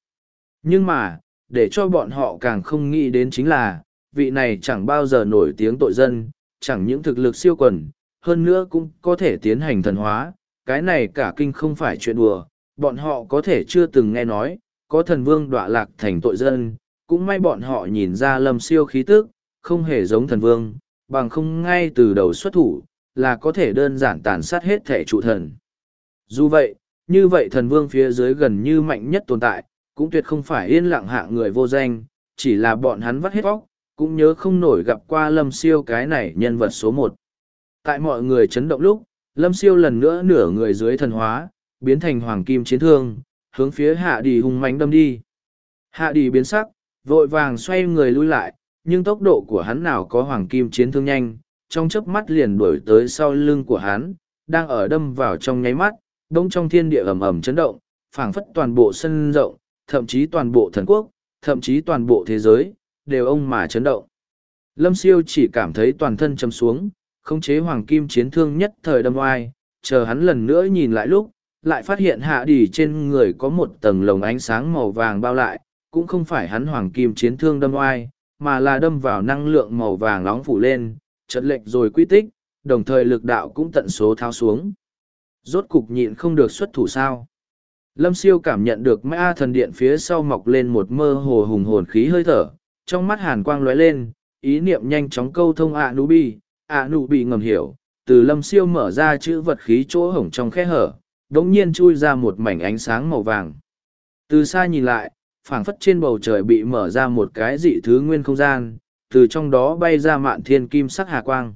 Nhưng mà, để cho bọn họ càng không nghĩ đến chính là, vị này chẳng bao giờ nổi tiếng tội dân, chẳng những thực lực siêu quần, hơn nữa cũng có thể tiến hành thần hóa, cái này cả kinh không phải chuyện đùa, bọn họ có thể chưa từng nghe nói, có thần vương đọa lạc thành tội dân, cũng may bọn họ nhìn ra lâm siêu khí tức, không hề giống thần vương, bằng không ngay từ đầu xuất thủ, là có thể đơn giản tàn sát hết thể trụ thần. Dù vậy, như vậy thần vương phía dưới gần như mạnh nhất tồn tại, cũng tuyệt không phải yên lặng hạ người vô danh, chỉ là bọn hắn vắt hết óc, cũng nhớ không nổi gặp qua lâm siêu cái này nhân vật số một. Tại mọi người chấn động lúc, lâm siêu lần nữa nửa người dưới thần hóa, biến thành hoàng kim chiến thương, hướng phía hạ đi hung mánh đâm đi. Hạ đi biến sắc, vội vàng xoay người lui lại, nhưng tốc độ của hắn nào có hoàng kim chiến thương nhanh, trong chớp mắt liền đuổi tới sau lưng của hắn, đang ở đâm vào trong nháy mắt, đông trong thiên địa ầm ầm chấn động, phảng phất toàn bộ sân rộng, thậm chí toàn bộ thần quốc, thậm chí toàn bộ thế giới, đều ông mà chấn động. Lâm siêu chỉ cảm thấy toàn thân chấm xuống, khống chế hoàng kim chiến thương nhất thời đâm oai, chờ hắn lần nữa nhìn lại lúc, lại phát hiện hạ đỉ trên người có một tầng lồng ánh sáng màu vàng bao lại, cũng không phải hắn hoàng kim chiến thương đâm oai, mà là đâm vào năng lượng màu vàng nóng phủ lên, trận lệnh rồi quy tích, đồng thời lực đạo cũng tận số thao xuống. Rốt cục nhịn không được xuất thủ sao. Lâm siêu cảm nhận được ma thần điện phía sau mọc lên một mơ hồ hùng hồn khí hơi thở, trong mắt hàn quang lóe lên, ý niệm nhanh chóng câu thông ạ nú bi, ạ nụ bị ngầm hiểu, từ lâm siêu mở ra chữ vật khí chỗ hổng trong khe hở, đống nhiên chui ra một mảnh ánh sáng màu vàng. Từ xa nhìn lại, phảng phất trên bầu trời bị mở ra một cái dị thứ nguyên không gian, từ trong đó bay ra mạn thiên kim sắc hà quang.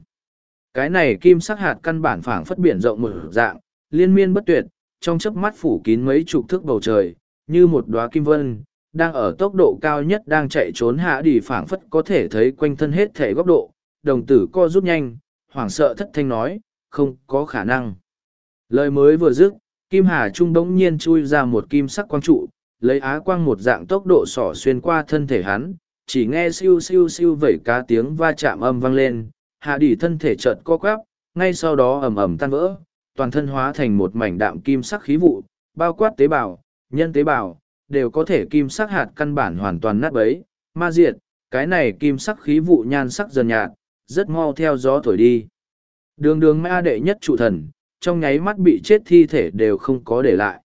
Cái này kim sắc hạt căn bản phảng phất biển rộng một dạng, liên miên bất tuyệt, trong chớp mắt phủ kín mấy chục thước bầu trời, như một đóa kim vân, đang ở tốc độ cao nhất đang chạy trốn hạ đi phảng phất có thể thấy quanh thân hết thể góc độ, đồng tử co rút nhanh, hoảng sợ thất thanh nói, không có khả năng. Lời mới vừa dứt, Kim Hà Trung đống nhiên chui ra một kim sắc quang trụ, lấy á quang một dạng tốc độ sỏ xuyên qua thân thể hắn, chỉ nghe siêu siêu siêu vẩy cá tiếng va chạm âm vang lên, hạ đỉ thân thể chợt co quắp, ngay sau đó ầm ầm tan vỡ, toàn thân hóa thành một mảnh đạm kim sắc khí vụ, bao quát tế bào, nhân tế bào, đều có thể kim sắc hạt căn bản hoàn toàn nát bấy, ma diệt, cái này kim sắc khí vụ nhan sắc dần nhạt, rất mau theo gió thổi đi. Đường đường ma đệ nhất trụ thần, trong nháy mắt bị chết thi thể đều không có để lại.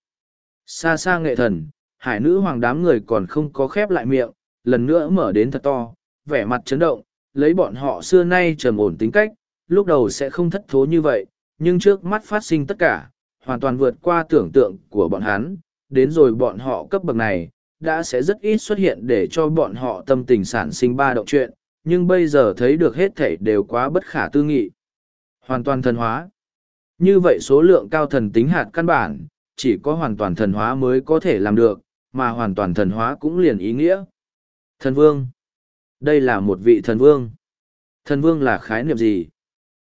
Xa xa nghệ thần, hải nữ hoàng đám người còn không có khép lại miệng, lần nữa mở đến thật to, vẻ mặt chấn động, lấy bọn họ xưa nay trầm ổn tính cách, lúc đầu sẽ không thất thố như vậy, nhưng trước mắt phát sinh tất cả, hoàn toàn vượt qua tưởng tượng của bọn hắn, đến rồi bọn họ cấp bậc này, đã sẽ rất ít xuất hiện để cho bọn họ tâm tình sản sinh ba động chuyện, nhưng bây giờ thấy được hết thảy đều quá bất khả tư nghị. Hoàn toàn thần hóa. Như vậy số lượng cao thần tính hạt căn bản, chỉ có hoàn toàn thần hóa mới có thể làm được, mà hoàn toàn thần hóa cũng liền ý nghĩa. Thần vương. Đây là một vị thần vương. Thần vương là khái niệm gì?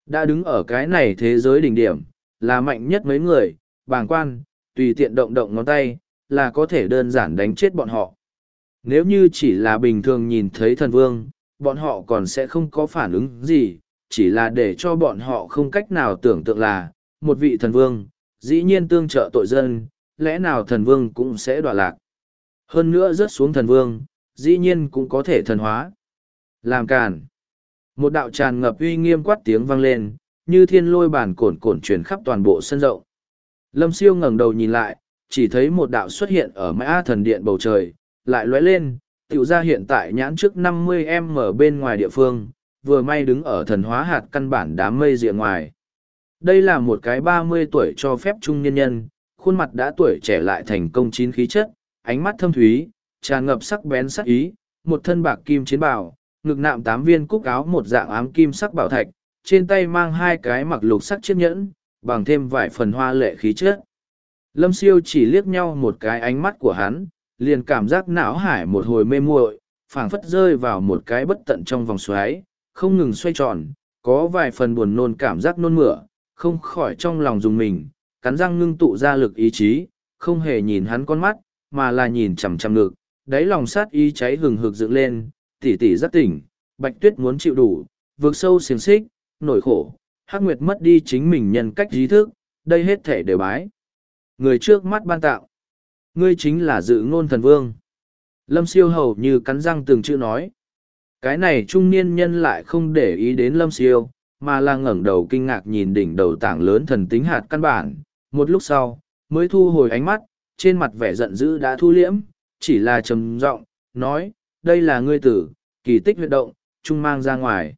Đã đứng ở cái này thế giới đỉnh điểm, là mạnh nhất mấy người, bàng quan, tùy tiện động động ngón tay, là có thể đơn giản đánh chết bọn họ. Nếu như chỉ là bình thường nhìn thấy thần vương, bọn họ còn sẽ không có phản ứng gì, chỉ là để cho bọn họ không cách nào tưởng tượng là, một vị thần vương, dĩ nhiên tương trợ tội dân, lẽ nào thần vương cũng sẽ đọa lạc. Hơn nữa rớt xuống thần vương, dĩ nhiên cũng có thể thần hóa. Làm càn. Một đạo tràn ngập uy nghiêm quát tiếng vang lên, như thiên lôi bản cổn cổn truyền khắp toàn bộ sân rộng. Lâm siêu ngẩng đầu nhìn lại, chỉ thấy một đạo xuất hiện ở mã thần điện bầu trời, lại lóe lên, tiểu ra hiện tại nhãn trước năm mươi em bên ngoài địa phương, vừa may đứng ở thần hóa hạt căn bản đám mây rìa ngoài. Đây là một cái ba mươi tuổi cho phép trung nhân nhân, khuôn mặt đã tuổi trẻ lại thành công chín khí chất, ánh mắt thâm thúy, tràn ngập sắc bén sắc ý, một thân bạc kim chiến bào, ngực nạm tám viên cúc áo một dạng ám kim sắc bảo thạch, trên tay mang hai cái mặc lục sắc chiếc nhẫn, bằng thêm vài phần hoa lệ khí chất. Lâm siêu chỉ liếc nhau một cái ánh mắt của hắn, liền cảm giác não hải một hồi mê muội, phảng phất rơi vào một cái bất tận trong vòng xoáy, không ngừng xoay tròn, có vài phần buồn nôn cảm giác nôn mửa, không khỏi trong lòng dùng mình, cắn răng ngưng tụ ra lực ý chí, không hề nhìn hắn con mắt, mà là nhìn chằm chằm ngực, đáy lòng sát ý cháy hừng hực dựng lên, tỉ tỉ rất tỉnh, bạch tuyết muốn chịu đủ, vượt sâu xiềng xích, nổi khổ, hắc nguyệt mất đi chính mình nhân cách trí thức, đây hết thể đều bái. Người trước mắt ban tạo, ngươi chính là dự ngôn thần vương. Lâm siêu hầu như cắn răng từng chữ nói. Cái này trung niên nhân lại không để ý đến lâm siêu, mà là ngẩng đầu kinh ngạc nhìn đỉnh đầu tảng lớn thần tính hạt căn bản. Một lúc sau, mới thu hồi ánh mắt, trên mặt vẻ giận dữ đã thu liễm, chỉ là trầm giọng nói, đây là ngươi tử, kỳ tích huyệt động, trung mang ra ngoài.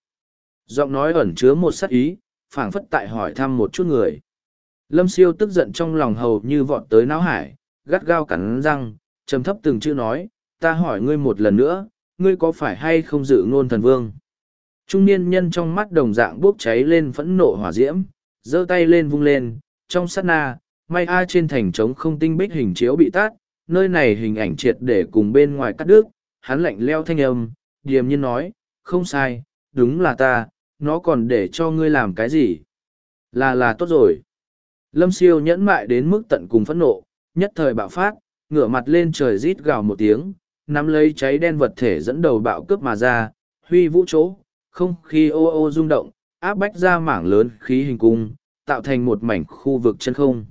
Giọng nói ẩn chứa một sắc ý, phảng phất tại hỏi thăm một chút người. Lâm siêu tức giận trong lòng hầu như vọt tới não hải, gắt gao cắn răng, trầm thấp từng chữ nói, ta hỏi ngươi một lần nữa, ngươi có phải hay không dự ngôn thần vương? Trung niên nhân trong mắt đồng dạng bốc cháy lên phẫn nộ hỏa diễm, giơ tay lên vung lên, trong sát na, may a trên thành trống không tinh bích hình chiếu bị tát, nơi này hình ảnh triệt để cùng bên ngoài cắt đứt, hắn lạnh leo thanh âm, điềm nhiên nói, không sai, đúng là ta, nó còn để cho ngươi làm cái gì? Là là tốt rồi. Lâm siêu nhẫn mại đến mức tận cùng phẫn nộ, nhất thời bạo phát, ngửa mặt lên trời rít gào một tiếng, nắm lấy cháy đen vật thể dẫn đầu bạo cướp mà ra, huy vũ chỗ, không khí ô ô rung động, áp bách ra mảng lớn khí hình cung, tạo thành một mảnh khu vực chân không.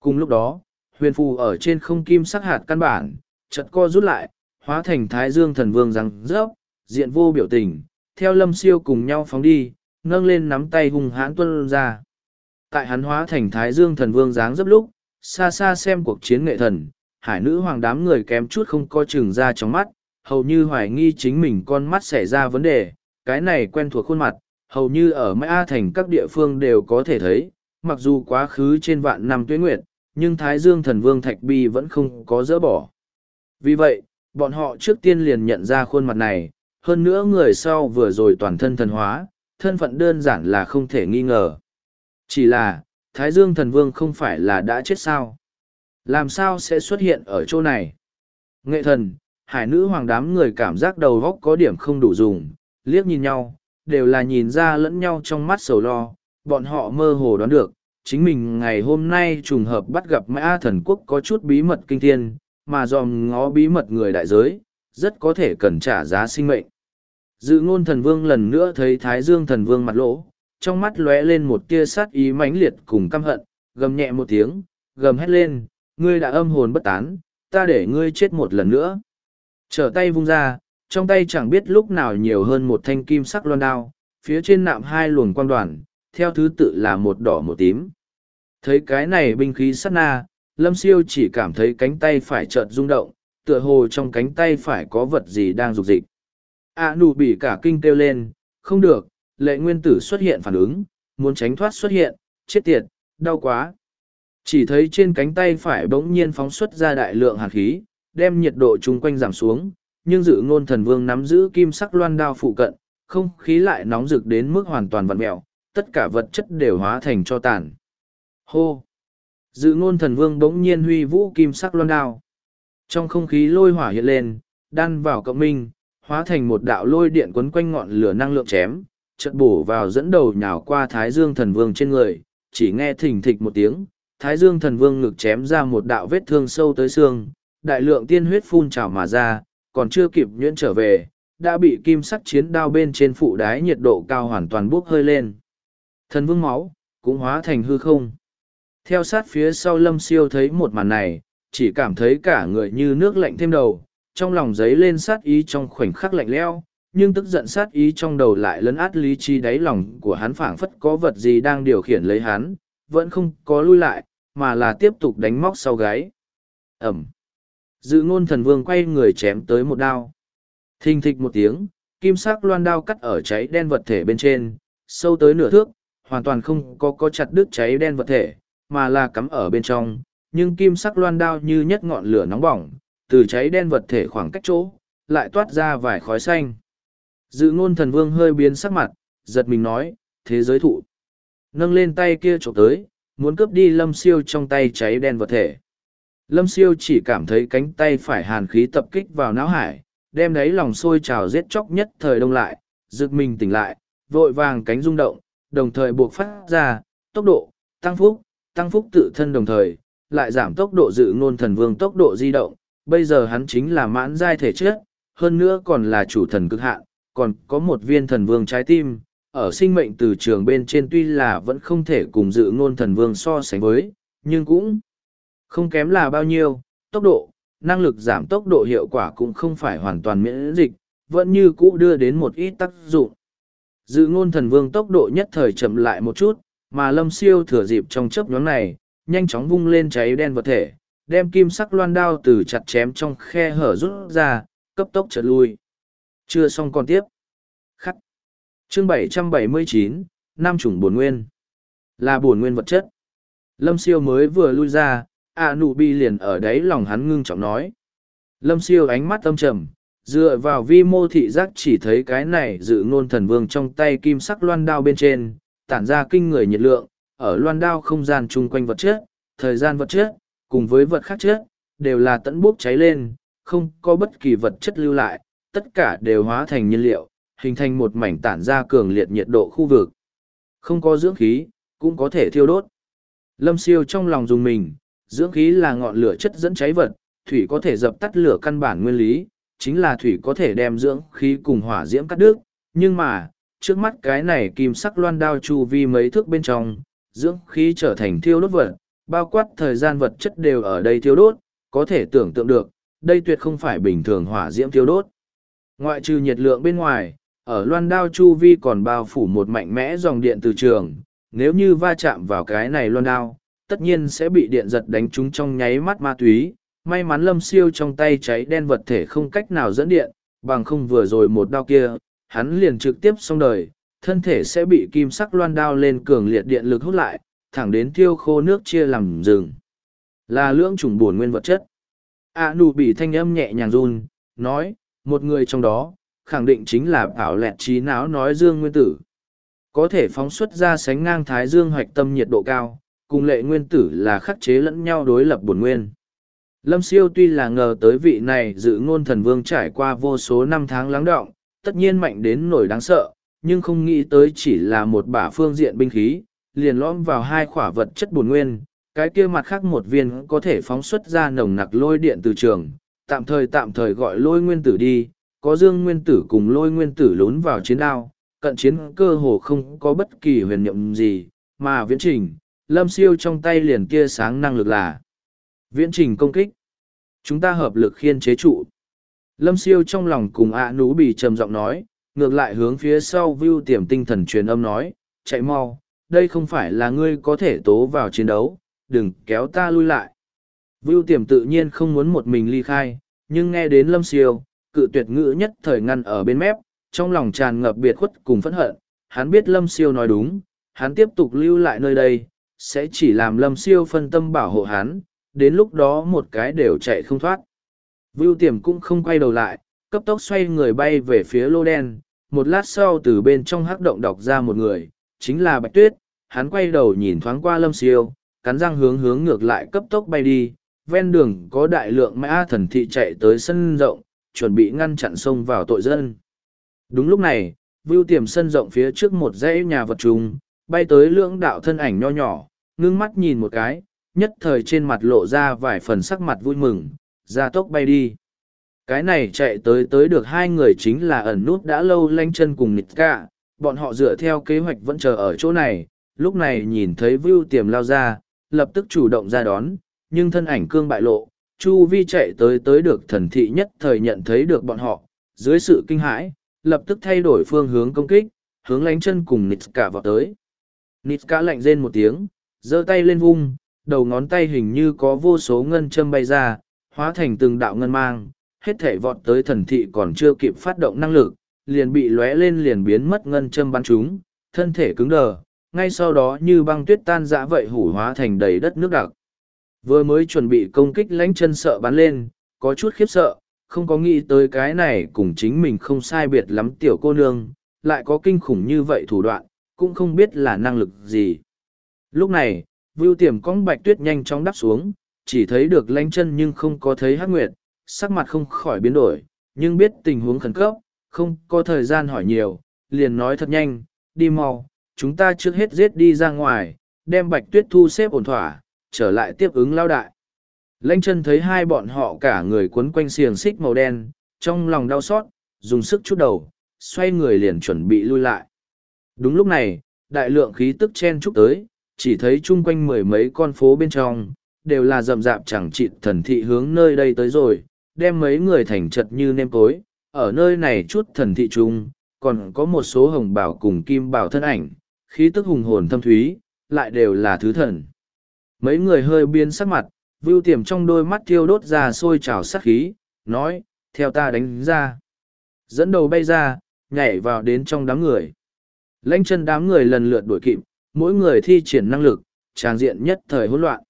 Cùng lúc đó, huyền phù ở trên không kim sắc hạt căn bản, chật co rút lại, hóa thành thái dương thần vương răng rớp, diện vô biểu tình, theo lâm siêu cùng nhau phóng đi, nâng lên nắm tay hung hãn tuân ra. Tại hắn hóa thành thái dương thần vương dáng dấp lúc, xa xa xem cuộc chiến nghệ thần, hải nữ hoàng đám người kém chút không co chừng ra trong mắt, hầu như hoài nghi chính mình con mắt xảy ra vấn đề, cái này quen thuộc khuôn mặt, hầu như ở Mã Thành các địa phương đều có thể thấy, mặc dù quá khứ trên vạn năm tuyết nguyệt, nhưng Thái Dương thần vương Thạch Bi vẫn không có dỡ bỏ. Vì vậy, bọn họ trước tiên liền nhận ra khuôn mặt này, hơn nữa người sau vừa rồi toàn thân thần hóa, thân phận đơn giản là không thể nghi ngờ. Chỉ là, Thái Dương thần vương không phải là đã chết sao? Làm sao sẽ xuất hiện ở chỗ này? Nghệ thần, hải nữ hoàng đám người cảm giác đầu góc có điểm không đủ dùng, liếc nhìn nhau, đều là nhìn ra lẫn nhau trong mắt sầu lo, bọn họ mơ hồ đoán được, chính mình ngày hôm nay trùng hợp bắt gặp mã thần quốc có chút bí mật kinh thiên, mà dòm ngó bí mật người đại giới, rất có thể cần trả giá sinh mệnh. Dự ngôn thần vương lần nữa thấy Thái Dương thần vương mặt lỗ, trong mắt lóe lên một tia sát ý mãnh liệt cùng căm hận, gầm nhẹ một tiếng, gầm hét lên, ngươi đã âm hồn bất tán, ta để ngươi chết một lần nữa. Trở tay vung ra, trong tay chẳng biết lúc nào nhiều hơn một thanh kim sắc loan đao, phía trên nạm hai luồng quang đoàn, theo thứ tự là một đỏ một tím. Thấy cái này binh khí sắt na, Lâm Siêu chỉ cảm thấy cánh tay phải chợt rung động, tựa hồ trong cánh tay phải có vật gì đang rục dịch. A nụ bị cả kinh kêu lên, không được, lệ nguyên tử xuất hiện phản ứng, muốn tránh thoát xuất hiện, chết tiệt, đau quá. Chỉ thấy trên cánh tay phải bỗng nhiên phóng xuất ra đại lượng hạt khí, đem nhiệt độ chung quanh giảm xuống, nhưng dự ngôn thần vương nắm giữ kim sắc loan đao phụ cận, không khí lại nóng rực đến mức hoàn toàn vặn mẹo, tất cả vật chất đều hóa thành cho tàn. Hô! Dự ngôn thần vương bỗng nhiên huy vũ kim sắc loan đao. Trong không khí lôi hỏa hiện lên, đan vào cộng minh, hóa thành một đạo lôi điện quấn quanh ngọn lửa năng lượng chém, chợt bổ vào dẫn đầu nhào qua Thái Dương thần vương trên người, chỉ nghe thình thịch một tiếng, Thái Dương thần vương ngực chém ra một đạo vết thương sâu tới xương, đại lượng tiên huyết phun trào mà ra, còn chưa kịp nhuyễn trở về, đã bị kim sắc chiến đao bên trên phụ đái nhiệt độ cao hoàn toàn bốc hơi lên. Thần vương máu, cũng hóa thành hư không. Theo sát phía sau lâm siêu thấy một màn này, chỉ cảm thấy cả người như nước lạnh thêm đầu, trong lòng giấy lên sát ý trong khoảnh khắc lạnh leo, nhưng tức giận sát ý trong đầu lại lấn át lý trí đáy lòng của hắn phảng phất có vật gì đang điều khiển lấy hắn, vẫn không có lui lại, mà là tiếp tục đánh móc sau gáy. Ẩm. Dự ngôn thần vương quay người chém tới một đao. Thình thịch một tiếng, kim sắc loan đao cắt ở cháy đen vật thể bên trên, sâu tới nửa thước, hoàn toàn không có có chặt đứt cháy đen vật thể, mà là cắm ở bên trong, nhưng kim sắc loan đao như nhất ngọn lửa nóng bỏng, từ cháy đen vật thể khoảng cách chỗ, lại toát ra vài khói xanh. Dự ngôn thần vương hơi biến sắc mặt, giật mình nói, thế giới thụ. Nâng lên tay kia trộm tới, muốn cướp đi lâm siêu trong tay cháy đen vật thể. Lâm siêu chỉ cảm thấy cánh tay phải hàn khí tập kích vào não hải, đem đấy lòng sôi trào giết chóc nhất thời đông lại, giật mình tỉnh lại, vội vàng cánh rung động, đồng thời buộc phát ra, tốc độ, tăng phúc, tăng phúc tự thân đồng thời, lại giảm tốc độ dự ngôn thần vương tốc độ di động, bây giờ hắn chính là mãn giai thể chất, hơn nữa còn là chủ thần cực hạn, còn có một viên thần vương trái tim, ở sinh mệnh từ trường bên trên tuy là vẫn không thể cùng dự ngôn thần vương so sánh với, nhưng cũng không kém là bao nhiêu, tốc độ, năng lực giảm tốc độ hiệu quả cũng không phải hoàn toàn miễn dịch, vẫn như cũ đưa đến một ít tác dụng. Dự ngôn thần vương tốc độ nhất thời chậm lại một chút, mà lâm siêu thừa dịp trong chớp nhóm này, nhanh chóng vung lên cháy đen vật thể, đem kim sắc loan đao từ chặt chém trong khe hở rút ra, cấp tốc trở lui. Chưa xong còn tiếp. Khắc. Chương 779, Nam chủng bổn nguyên. Là bổn nguyên vật chất. Lâm siêu mới vừa lui ra, a nụ bi liền ở đấy lòng hắn ngưng trọng nói Lâm siêu ánh mắt âm trầm, dựa vào vi mô thị giác chỉ thấy cái này dự ngôn thần vương trong tay kim sắc loan đao bên trên, tản ra kinh người nhiệt lượng, ở loan đao không gian chung quanh vật chất, thời gian vật chất, cùng với vật khác chất, đều là tận bốc cháy lên, không có bất kỳ vật chất lưu lại, tất cả đều hóa thành nhiên liệu, hình thành một mảnh tản ra cường liệt nhiệt độ khu vực. Không có dưỡng khí, cũng có thể thiêu đốt. Lâm siêu trong lòng dùng mình, dưỡng khí là ngọn lửa chất dẫn cháy vật, thủy có thể dập tắt lửa căn bản nguyên lý, chính là thủy có thể đem dưỡng khí cùng hỏa diễm cắt đứt, nhưng mà, trước mắt cái này kim sắc loan đao chu vi mấy thước bên trong, dưỡng khí trở thành thiêu đốt vật, bao quát thời gian vật chất đều ở đây thiêu đốt, có thể tưởng tượng được, đây tuyệt không phải bình thường hỏa diễm thiêu đốt. Ngoại trừ nhiệt lượng bên ngoài, ở loan đao chu vi còn bao phủ một mạnh mẽ dòng điện từ trường, nếu như va chạm vào cái này loan đao, tất nhiên sẽ bị điện giật đánh trúng trong nháy mắt ma túy. May mắn lâm siêu trong tay cháy đen vật thể không cách nào dẫn điện, bằng không vừa rồi một đao kia, hắn liền trực tiếp xong đời, thân thể sẽ bị kim sắc loan đao lên cường liệt điện lực hút lại, thẳng đến tiêu khô nước chia làm rừng. Là lưỡng trùng buồn nguyên vật chất. A nụ bị thanh âm nhẹ nhàng run, nói, một người trong đó, khẳng định chính là bảo lẹt trí não nói dương nguyên tử. Có thể phóng xuất ra sánh ngang thái dương hoạch tâm nhiệt độ cao, cùng lệ nguyên tử là khắc chế lẫn nhau đối lập bổn nguyên. Lâm siêu tuy là ngờ tới vị này dự ngôn thần vương trải qua vô số năm tháng lắng đọng tất nhiên mạnh đến nổi đáng sợ, nhưng không nghĩ tới chỉ là một bả phương diện binh khí, liền lõm vào hai khỏa vật chất bổn nguyên, cái kia mặt khác một viên có thể phóng xuất ra nồng nặc lôi điện từ trường, tạm thời tạm thời gọi lôi nguyên tử đi, có dương nguyên tử cùng lôi nguyên tử lún vào chiến đao, cận chiến cơ hồ không có bất kỳ huyền nhậm gì, mà viễn trình, lâm siêu trong tay liền kia sáng năng lực là viễn trình công kích. Chúng ta hợp lực khiên chế trụ. Lâm siêu trong lòng cùng ạ nú bị trầm giọng nói, ngược lại hướng phía sau view tiềm tinh thần truyền âm nói, chạy mau, đây không phải là ngươi có thể tố vào chiến đấu, đừng kéo ta lui lại. Vưu tiềm tự nhiên không muốn một mình ly khai, nhưng nghe đến lâm siêu, cự tuyệt ngữ nhất thời ngăn ở bên mép, trong lòng tràn ngập biệt khuất cùng phẫn hận, hắn biết lâm siêu nói đúng, hắn tiếp tục lưu lại nơi đây, sẽ chỉ làm lâm siêu phân tâm bảo hộ hắn, đến lúc đó một cái đều chạy không thoát. Vưu tiềm cũng không quay đầu lại, cấp tốc xoay người bay về phía lô đen, một lát sau từ bên trong hắc động đọc ra một người, chính là Bạch Tuyết, hắn quay đầu nhìn thoáng qua lâm siêu, cắn răng hướng hướng ngược lại cấp tốc bay đi, ven đường có đại lượng mã thần thị chạy tới sân rộng, chuẩn bị ngăn chặn sông vào tội dân. Đúng lúc này, vưu tiềm sân rộng phía trước một dãy nhà vật trùng, bay tới lưỡng đạo thân ảnh nho nhỏ, ngưng mắt nhìn một cái, nhất thời trên mặt lộ ra vài phần sắc mặt vui mừng, ra tốc bay đi. Cái này chạy tới tới được hai người chính là ẩn nút đã lâu lanh chân cùng nịt cả, bọn họ dựa theo kế hoạch vẫn chờ ở chỗ này, lúc này nhìn thấy vưu tiềm lao ra, lập tức chủ động ra đón, nhưng thân ảnh cương bại lộ, Chu Vi chạy tới tới được thần thị nhất thời nhận thấy được bọn họ, dưới sự kinh hãi, lập tức thay đổi phương hướng công kích, hướng lánh chân cùng Nitska vào tới. Nitska lạnh rên một tiếng, giơ tay lên vung, đầu ngón tay hình như có vô số ngân châm bay ra, hóa thành từng đạo ngân mang, hết thể vọt tới thần thị còn chưa kịp phát động năng lực, liền bị lóe lên liền biến mất ngân châm bắn chúng, thân thể cứng đờ, ngay sau đó như băng tuyết tan dã vậy hủ hóa thành đầy đất nước đặc. Vừa mới chuẩn bị công kích lãnh chân sợ bắn lên, có chút khiếp sợ, không có nghĩ tới cái này cùng chính mình không sai biệt lắm tiểu cô nương, lại có kinh khủng như vậy thủ đoạn, cũng không biết là năng lực gì. Lúc này, Vưu Tiềm cong bạch tuyết nhanh chóng đắp xuống, chỉ thấy được lãnh chân nhưng không có thấy hắc nguyệt, sắc mặt không khỏi biến đổi, nhưng biết tình huống khẩn cấp, không có thời gian hỏi nhiều, liền nói thật nhanh, đi mau, chúng ta trước hết giết đi ra ngoài, đem bạch tuyết thu xếp ổn thỏa, trở lại tiếp ứng lao đại. lanh chân thấy hai bọn họ cả người quấn quanh xiềng xích màu đen, trong lòng đau xót, dùng sức chút đầu, xoay người liền chuẩn bị lui lại. Đúng lúc này, đại lượng khí tức chen chúc tới, chỉ thấy chung quanh mười mấy con phố bên trong, đều là rậm rạp chẳng chịt thần thị hướng nơi đây tới rồi, đem mấy người thành chật như nêm tối. Ở nơi này chút thần thị chung, còn có một số hồng bảo cùng kim bảo thân ảnh, khí tức hùng hồn thâm thúy, lại đều là thứ thần. Mấy người hơi biến sắc mặt, vưu tiềm trong đôi mắt thiêu đốt ra sôi trào sắc khí, nói, theo ta đánh ra. Dẫn đầu bay ra, nhảy vào đến trong đám người. Lãnh chân đám người lần lượt đuổi kịp, mỗi người thi triển năng lực, tràng diện nhất thời hỗn loạn.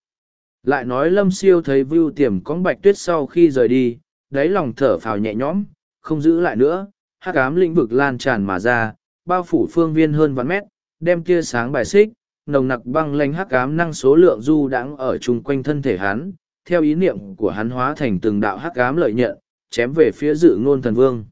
Lại nói lâm siêu thấy vưu tiềm cóng bạch tuyết sau khi rời đi, đáy lòng thở phào nhẹ nhõm, không giữ lại nữa, hắc ám lĩnh vực lan tràn mà ra, bao phủ phương viên hơn vạn mét, đem tia sáng bài xích, nồng nặc băng lanh hắc ám năng số lượng du đãng ở chung quanh thân thể hắn, theo ý niệm của hắn hóa thành từng đạo hắc ám lợi nhận, chém về phía dự ngôn thần vương.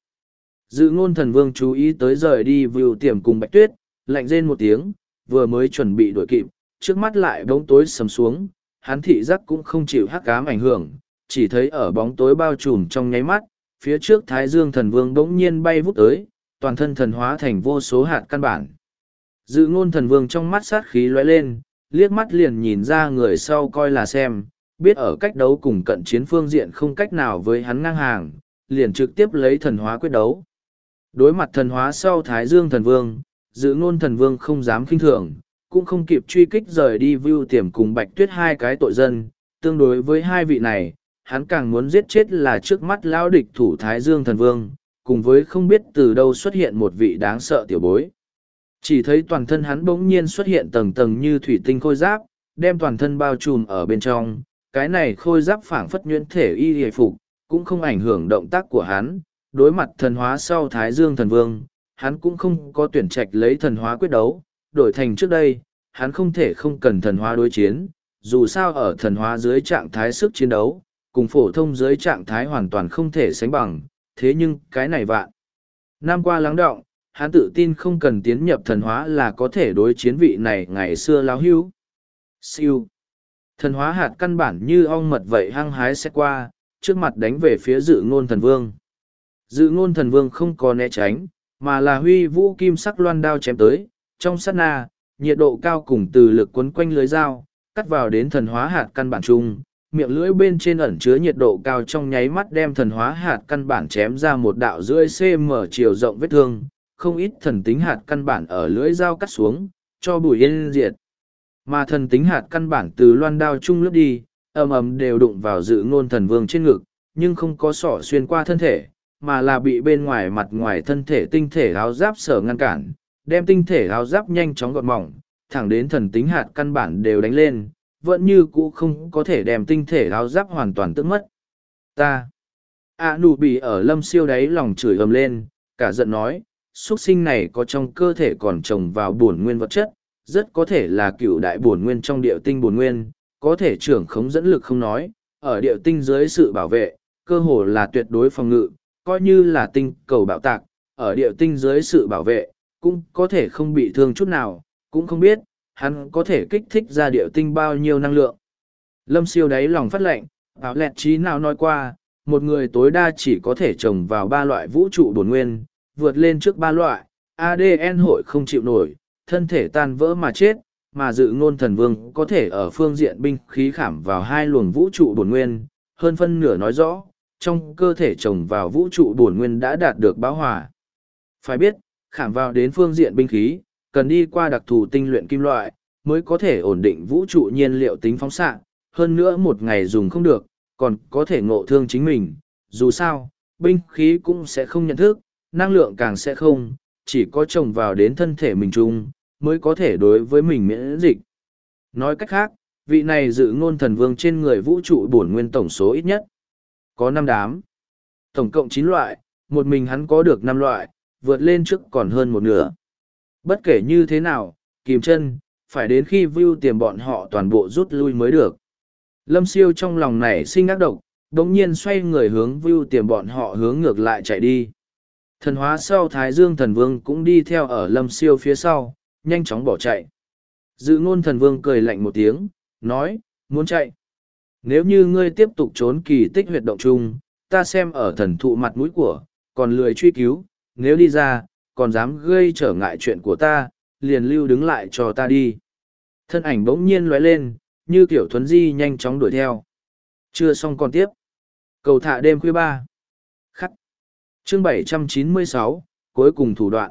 Dự ngôn thần vương chú ý tới rời đi vưu tiềm cùng bạch tuyết, lạnh rên một tiếng, vừa mới chuẩn bị đuổi kịp, trước mắt lại bóng tối sầm xuống, hắn thị giác cũng không chịu hắc ám ảnh hưởng, chỉ thấy ở bóng tối bao trùm trong nháy mắt, phía trước Thái Dương thần vương bỗng nhiên bay vút tới, toàn thân thần hóa thành vô số hạt căn bản. Dự ngôn thần vương trong mắt sát khí lóe lên, liếc mắt liền nhìn ra người sau coi là xem, biết ở cách đấu cùng cận chiến phương diện không cách nào với hắn ngang hàng, liền trực tiếp lấy thần hóa quyết đấu. Đối mặt thần hóa sau Thái Dương thần vương, dự ngôn thần vương không dám kinh thường, cũng không kịp truy kích rời đi vưu tiềm cùng bạch tuyết hai cái tội dân, tương đối với hai vị này, hắn càng muốn giết chết là trước mắt lão địch thủ Thái Dương thần vương, cùng với không biết từ đâu xuất hiện một vị đáng sợ tiểu bối. Chỉ thấy toàn thân hắn bỗng nhiên xuất hiện tầng tầng như thủy tinh khôi giáp, đem toàn thân bao trùm ở bên trong, cái này khôi giáp phảng phất nhuyễn thể y hề phục, cũng không ảnh hưởng động tác của hắn, đối mặt thần hóa sau Thái Dương thần vương, hắn cũng không có tuyển trạch lấy thần hóa quyết đấu, đổi thành trước đây, hắn không thể không cần thần hóa đối chiến, dù sao ở thần hóa dưới trạng thái sức chiến đấu, cùng phổ thông dưới trạng thái hoàn toàn không thể sánh bằng, thế nhưng cái này vạn. Năm qua lắng động, hắn tự tin không cần tiến nhập thần hóa là có thể đối chiến vị này ngày xưa láo hưu. Siêu. Thần hóa hạt căn bản như ong mật vậy hăng hái sẽ qua, trước mặt đánh về phía dự ngôn thần vương. Dự ngôn thần vương không có né tránh, mà là huy vũ kim sắc loan đao chém tới, trong sát na, nhiệt độ cao cùng từ lực quấn quanh lưới dao, cắt vào đến thần hóa hạt căn bản chung, miệng lưỡi bên trên ẩn chứa nhiệt độ cao trong nháy mắt đem thần hóa hạt căn bản chém ra một đạo rưỡi cm chiều rộng vết thương, không ít thần tính hạt căn bản ở lưỡi dao cắt xuống, cho bùi yên diệt. Mà thần tính hạt căn bản từ loan đao chung lướt đi, ầm ầm đều đụng vào dự ngôn thần vương trên ngực, nhưng không có sỏ xuyên qua thân thể, mà là bị bên ngoài mặt ngoài thân thể tinh thể áo giáp sở ngăn cản, đem tinh thể áo giáp nhanh chóng gọt mỏng, thẳng đến thần tính hạt căn bản đều đánh lên, vẫn như cũ không có thể đem tinh thể áo giáp hoàn toàn tức mất. Ta! A nụ bị ở lâm siêu đáy lòng chửi ầm lên, cả giận nói, xuất sinh này có trong cơ thể còn trồng vào bổn nguyên vật chất, rất có thể là cựu đại bổn nguyên trong địa tinh bổn nguyên, có thể trưởng khống dẫn lực không nói, ở địa tinh dưới sự bảo vệ, cơ hồ là tuyệt đối phòng ngự, coi như là tinh cầu bạo tạc, ở địa tinh dưới sự bảo vệ, cũng có thể không bị thương chút nào, cũng không biết, hắn có thể kích thích ra địa tinh bao nhiêu năng lượng. Lâm siêu đáy lòng phát lệnh, áo lẹt trí nào nói qua, một người tối đa chỉ có thể trồng vào ba loại vũ trụ bổn nguyên, vượt lên trước ba loại, ADN hội không chịu nổi, thân thể tan vỡ mà chết, mà dự ngôn thần vương có thể ở phương diện binh khí khảm vào hai luồng vũ trụ bổn nguyên, hơn phân nửa nói rõ, trong cơ thể trồng vào vũ trụ bổn nguyên đã đạt được báo hòa. Phải biết, khảm vào đến phương diện binh khí, cần đi qua đặc thù tinh luyện kim loại, mới có thể ổn định vũ trụ nhiên liệu tính phóng xạ, hơn nữa một ngày dùng không được, còn có thể ngộ thương chính mình. Dù sao, binh khí cũng sẽ không nhận thức, năng lượng càng sẽ không, chỉ có trồng vào đến thân thể mình chung, mới có thể đối với mình miễn dịch. Nói cách khác, vị này dự ngôn thần vương trên người vũ trụ bổn nguyên tổng số ít nhất. Có năm đám. Tổng cộng chín loại, một mình hắn có được năm loại, vượt lên trước còn hơn một nửa. Bất kể như thế nào, kìm chân, phải đến khi view tiềm bọn họ toàn bộ rút lui mới được. Lâm siêu trong lòng này sinh ác độc, đồng nhiên xoay người hướng view tiềm bọn họ hướng ngược lại chạy đi. Thần hóa sau Thái Dương thần vương cũng đi theo ở lâm siêu phía sau, nhanh chóng bỏ chạy. Dự ngôn thần vương cười lạnh một tiếng, nói, muốn chạy. Nếu như ngươi tiếp tục trốn kỳ tích huyệt động chung, ta xem ở thần thụ mặt mũi của, còn lười truy cứu, nếu đi ra, còn dám gây trở ngại chuyện của ta, liền lưu đứng lại cho ta đi. Thân ảnh bỗng nhiên lóe lên, như kiểu thuấn di nhanh chóng đuổi theo. Chưa xong còn tiếp. Cầu thả đêm khuya ba. Chương 796, cuối cùng thủ đoạn.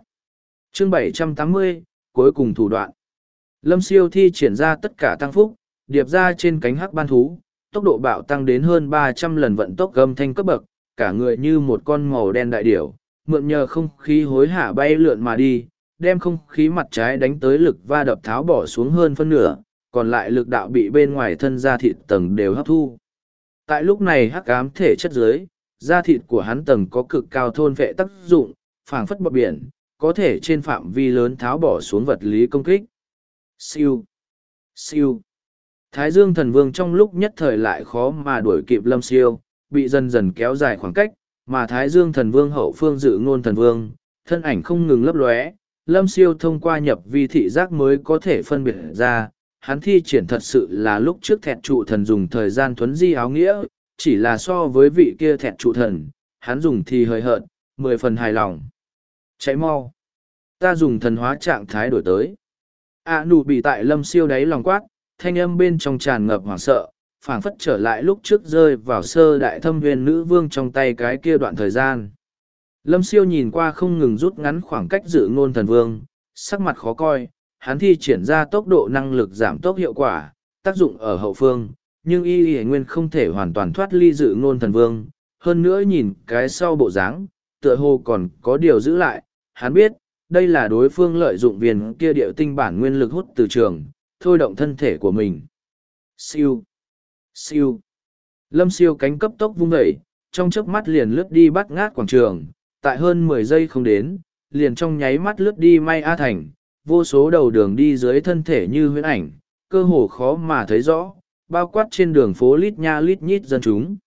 Chương 780, cuối cùng thủ đoạn. Lâm siêu thi triển ra tất cả tăng phúc, điệp ra trên cánh hắc ban thú, tốc độ bạo tăng đến hơn ba trăm lần vận tốc gầm thanh cấp bậc, cả người như một con màu đen đại điểu, mượn nhờ không khí hối hả bay lượn mà đi, đem không khí mặt trái đánh tới lực va đập tháo bỏ xuống hơn phân nửa, còn lại lực đạo bị bên ngoài thân ra thịt tầng đều hấp thu. Tại lúc này hắc ám thể chất dưới, da thịt của hắn tầng có cực cao thôn vệ tác dụng, phảng phất bọt biển, có thể trên phạm vi lớn tháo bỏ xuống vật lý công kích. Siêu! Siêu! Thái Dương thần vương trong lúc nhất thời lại khó mà đuổi kịp lâm siêu, bị dần dần kéo dài khoảng cách, mà Thái Dương thần vương hậu phương dự ngôn thần vương, thân ảnh không ngừng lấp lóe, lâm siêu thông qua nhập vi thị giác mới có thể phân biệt ra, hắn thi triển thật sự là lúc trước thẹt trụ thần dùng thời gian thuấn di áo nghĩa, chỉ là so với vị kia thẹn trụ thần, hắn dùng thì hơi hợt, mười phần hài lòng. Cháy mau! Ta dùng thần hóa trạng thái đổi tới. A nụ bị tại lâm siêu đáy lòng quát, thanh âm bên trong tràn ngập hoảng sợ, phảng phất trở lại lúc trước rơi vào sơ đại thâm viên nữ vương trong tay cái kia đoạn thời gian. Lâm siêu nhìn qua không ngừng rút ngắn khoảng cách dự ngôn thần vương, sắc mặt khó coi, hắn thi triển ra tốc độ năng lực giảm tốc hiệu quả, tác dụng ở hậu phương, nhưng y y nguyên không thể hoàn toàn thoát ly dự ngôn thần vương. Hơn nữa nhìn cái sau bộ dáng, tựa hồ còn có điều giữ lại, hắn biết, đây là đối phương lợi dụng viên kia điệu tinh bản nguyên lực hút từ trường, thôi động thân thể của mình. Siêu, siêu, lâm siêu cánh cấp tốc vung vẩy, trong chớp mắt liền lướt đi bắt ngát quảng trường, tại hơn mười giây không đến, liền trong nháy mắt lướt đi may A Thành, vô số đầu đường đi dưới thân thể như huyễn ảnh, cơ hồ khó mà thấy rõ, bao quát trên đường phố lít nha lít nhít dân chúng.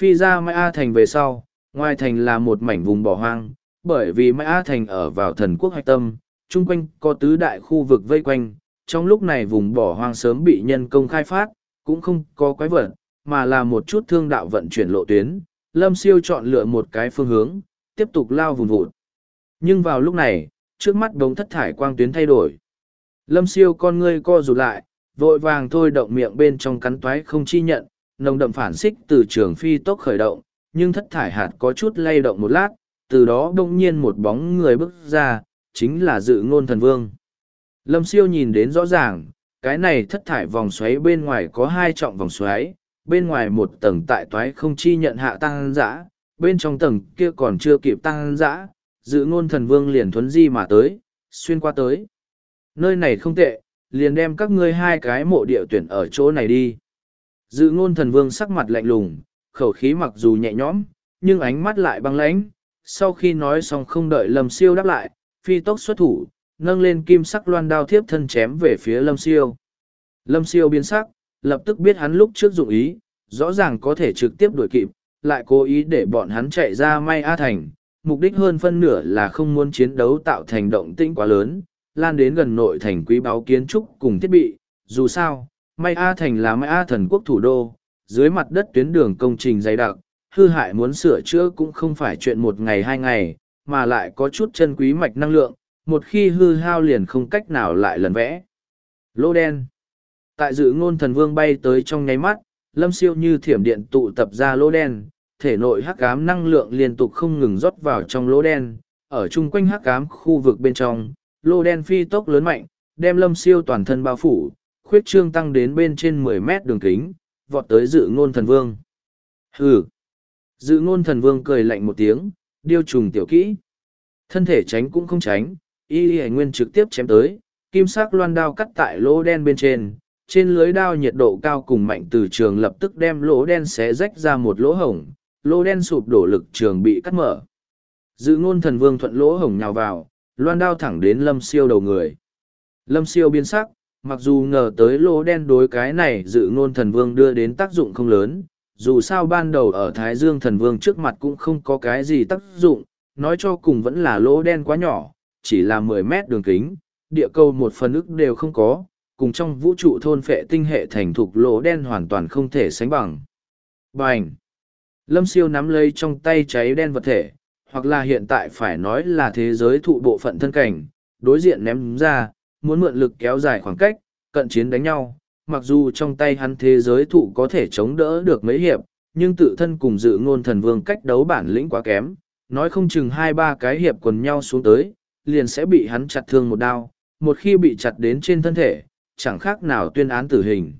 Phi ra Mai A Thành về sau, ngoài thành là một mảnh vùng bỏ hoang, bởi vì Mai A Thành ở vào thần quốc hạch tâm, chung quanh có tứ đại khu vực vây quanh, trong lúc này vùng bỏ hoang sớm bị nhân công khai phát, cũng không có quái vật, mà là một chút thương đạo vận chuyển lộ tuyến. Lâm siêu chọn lựa một cái phương hướng, tiếp tục lao vùng vụt. Nhưng vào lúc này, trước mắt đống thất thải quang tuyến thay đổi. Lâm siêu con ngươi co rụt lại, vội vàng thôi động miệng bên trong cắn toái không chi nhận, nồng đậm phản xích từ trường phi tốc khởi động, nhưng thất thải hạt có chút lay động một lát, từ đó đông nhiên một bóng người bước ra, chính là dự ngôn thần vương. Lâm siêu nhìn đến rõ ràng, cái này thất thải vòng xoáy bên ngoài có hai trọng vòng xoáy, bên ngoài một tầng tại toái không chi nhận hạ tăng dã, bên trong tầng kia còn chưa kịp tăng dã, dự ngôn thần vương liền thuấn di mà tới, xuyên qua tới. Nơi này không tệ, liền đem các ngươi hai cái mộ địa tuyển ở chỗ này đi. Dự ngôn thần vương sắc mặt lạnh lùng, khẩu khí mặc dù nhẹ nhõm, nhưng ánh mắt lại băng lãnh. Sau khi nói xong không đợi lâm siêu đáp lại, phi tốc xuất thủ, nâng lên kim sắc loan đao thiếp thân chém về phía lâm siêu. Lâm siêu biến sắc, lập tức biết hắn lúc trước dụng ý, rõ ràng có thể trực tiếp đuổi kịp, lại cố ý để bọn hắn chạy ra may A Thành. Mục đích hơn phân nửa là không muốn chiến đấu tạo thành động tĩnh quá lớn, lan đến gần nội thành quý báo kiến trúc cùng thiết bị. Dù sao, may A Thành là may A thần quốc thủ đô, dưới mặt đất tuyến đường công trình dày đặc, hư hại muốn sửa chữa cũng không phải chuyện một ngày hai ngày, mà lại có chút chân quý mạch năng lượng, một khi hư hao liền không cách nào lại lần vẽ. Lô đen. Tại dự ngôn thần vương bay tới trong nháy mắt, lâm siêu như thiểm điện tụ tập ra lỗ đen, thể nội hắc ám năng lượng liên tục không ngừng rót vào trong lỗ đen, ở chung quanh hắc ám khu vực bên trong, lô đen phi tốc lớn mạnh, đem lâm siêu toàn thân bao phủ, khuyết trương tăng đến bên trên mười mét đường kính, vọt tới dự ngôn thần vương. Hừ! Dự ngôn thần vương cười lạnh một tiếng, điêu trùng tiểu kỹ. Thân thể tránh cũng không tránh, y y nguyên trực tiếp chém tới, kim sắc loan đao cắt tại lỗ đen bên trên, trên lưới đao nhiệt độ cao cùng mạnh từ trường lập tức đem lỗ đen xé rách ra một lỗ hổng, lỗ đen sụp đổ lực trường bị cắt mở. Dự ngôn thần vương thuận lỗ hổng nhào vào, loan đao thẳng đến lâm siêu đầu người. Lâm siêu biến sắc, mặc dù ngờ tới lỗ đen đối cái này dự ngôn thần vương đưa đến tác dụng không lớn, dù sao ban đầu ở Thái Dương thần vương trước mặt cũng không có cái gì tác dụng, nói cho cùng vẫn là lỗ đen quá nhỏ, chỉ là mười mét đường kính, địa cầu một phần ức đều không có, cùng trong vũ trụ thôn phệ tinh hệ thành thục lỗ đen hoàn toàn không thể sánh bằng. Bành! Lâm siêu nắm lấy trong tay cháy đen vật thể, hoặc là hiện tại phải nói là thế giới thụ bộ phận thân cảnh, đối diện ném ra, muốn mượn lực kéo dài khoảng cách, cận chiến đánh nhau. Mặc dù trong tay hắn thế giới thụ có thể chống đỡ được mấy hiệp, nhưng tự thân cùng dự ngôn thần vương cách đấu bản lĩnh quá kém, nói không chừng hai ba cái hiệp quần nhau xuống tới, liền sẽ bị hắn chặt thương một đao, một khi bị chặt đến trên thân thể, chẳng khác nào tuyên án tử hình.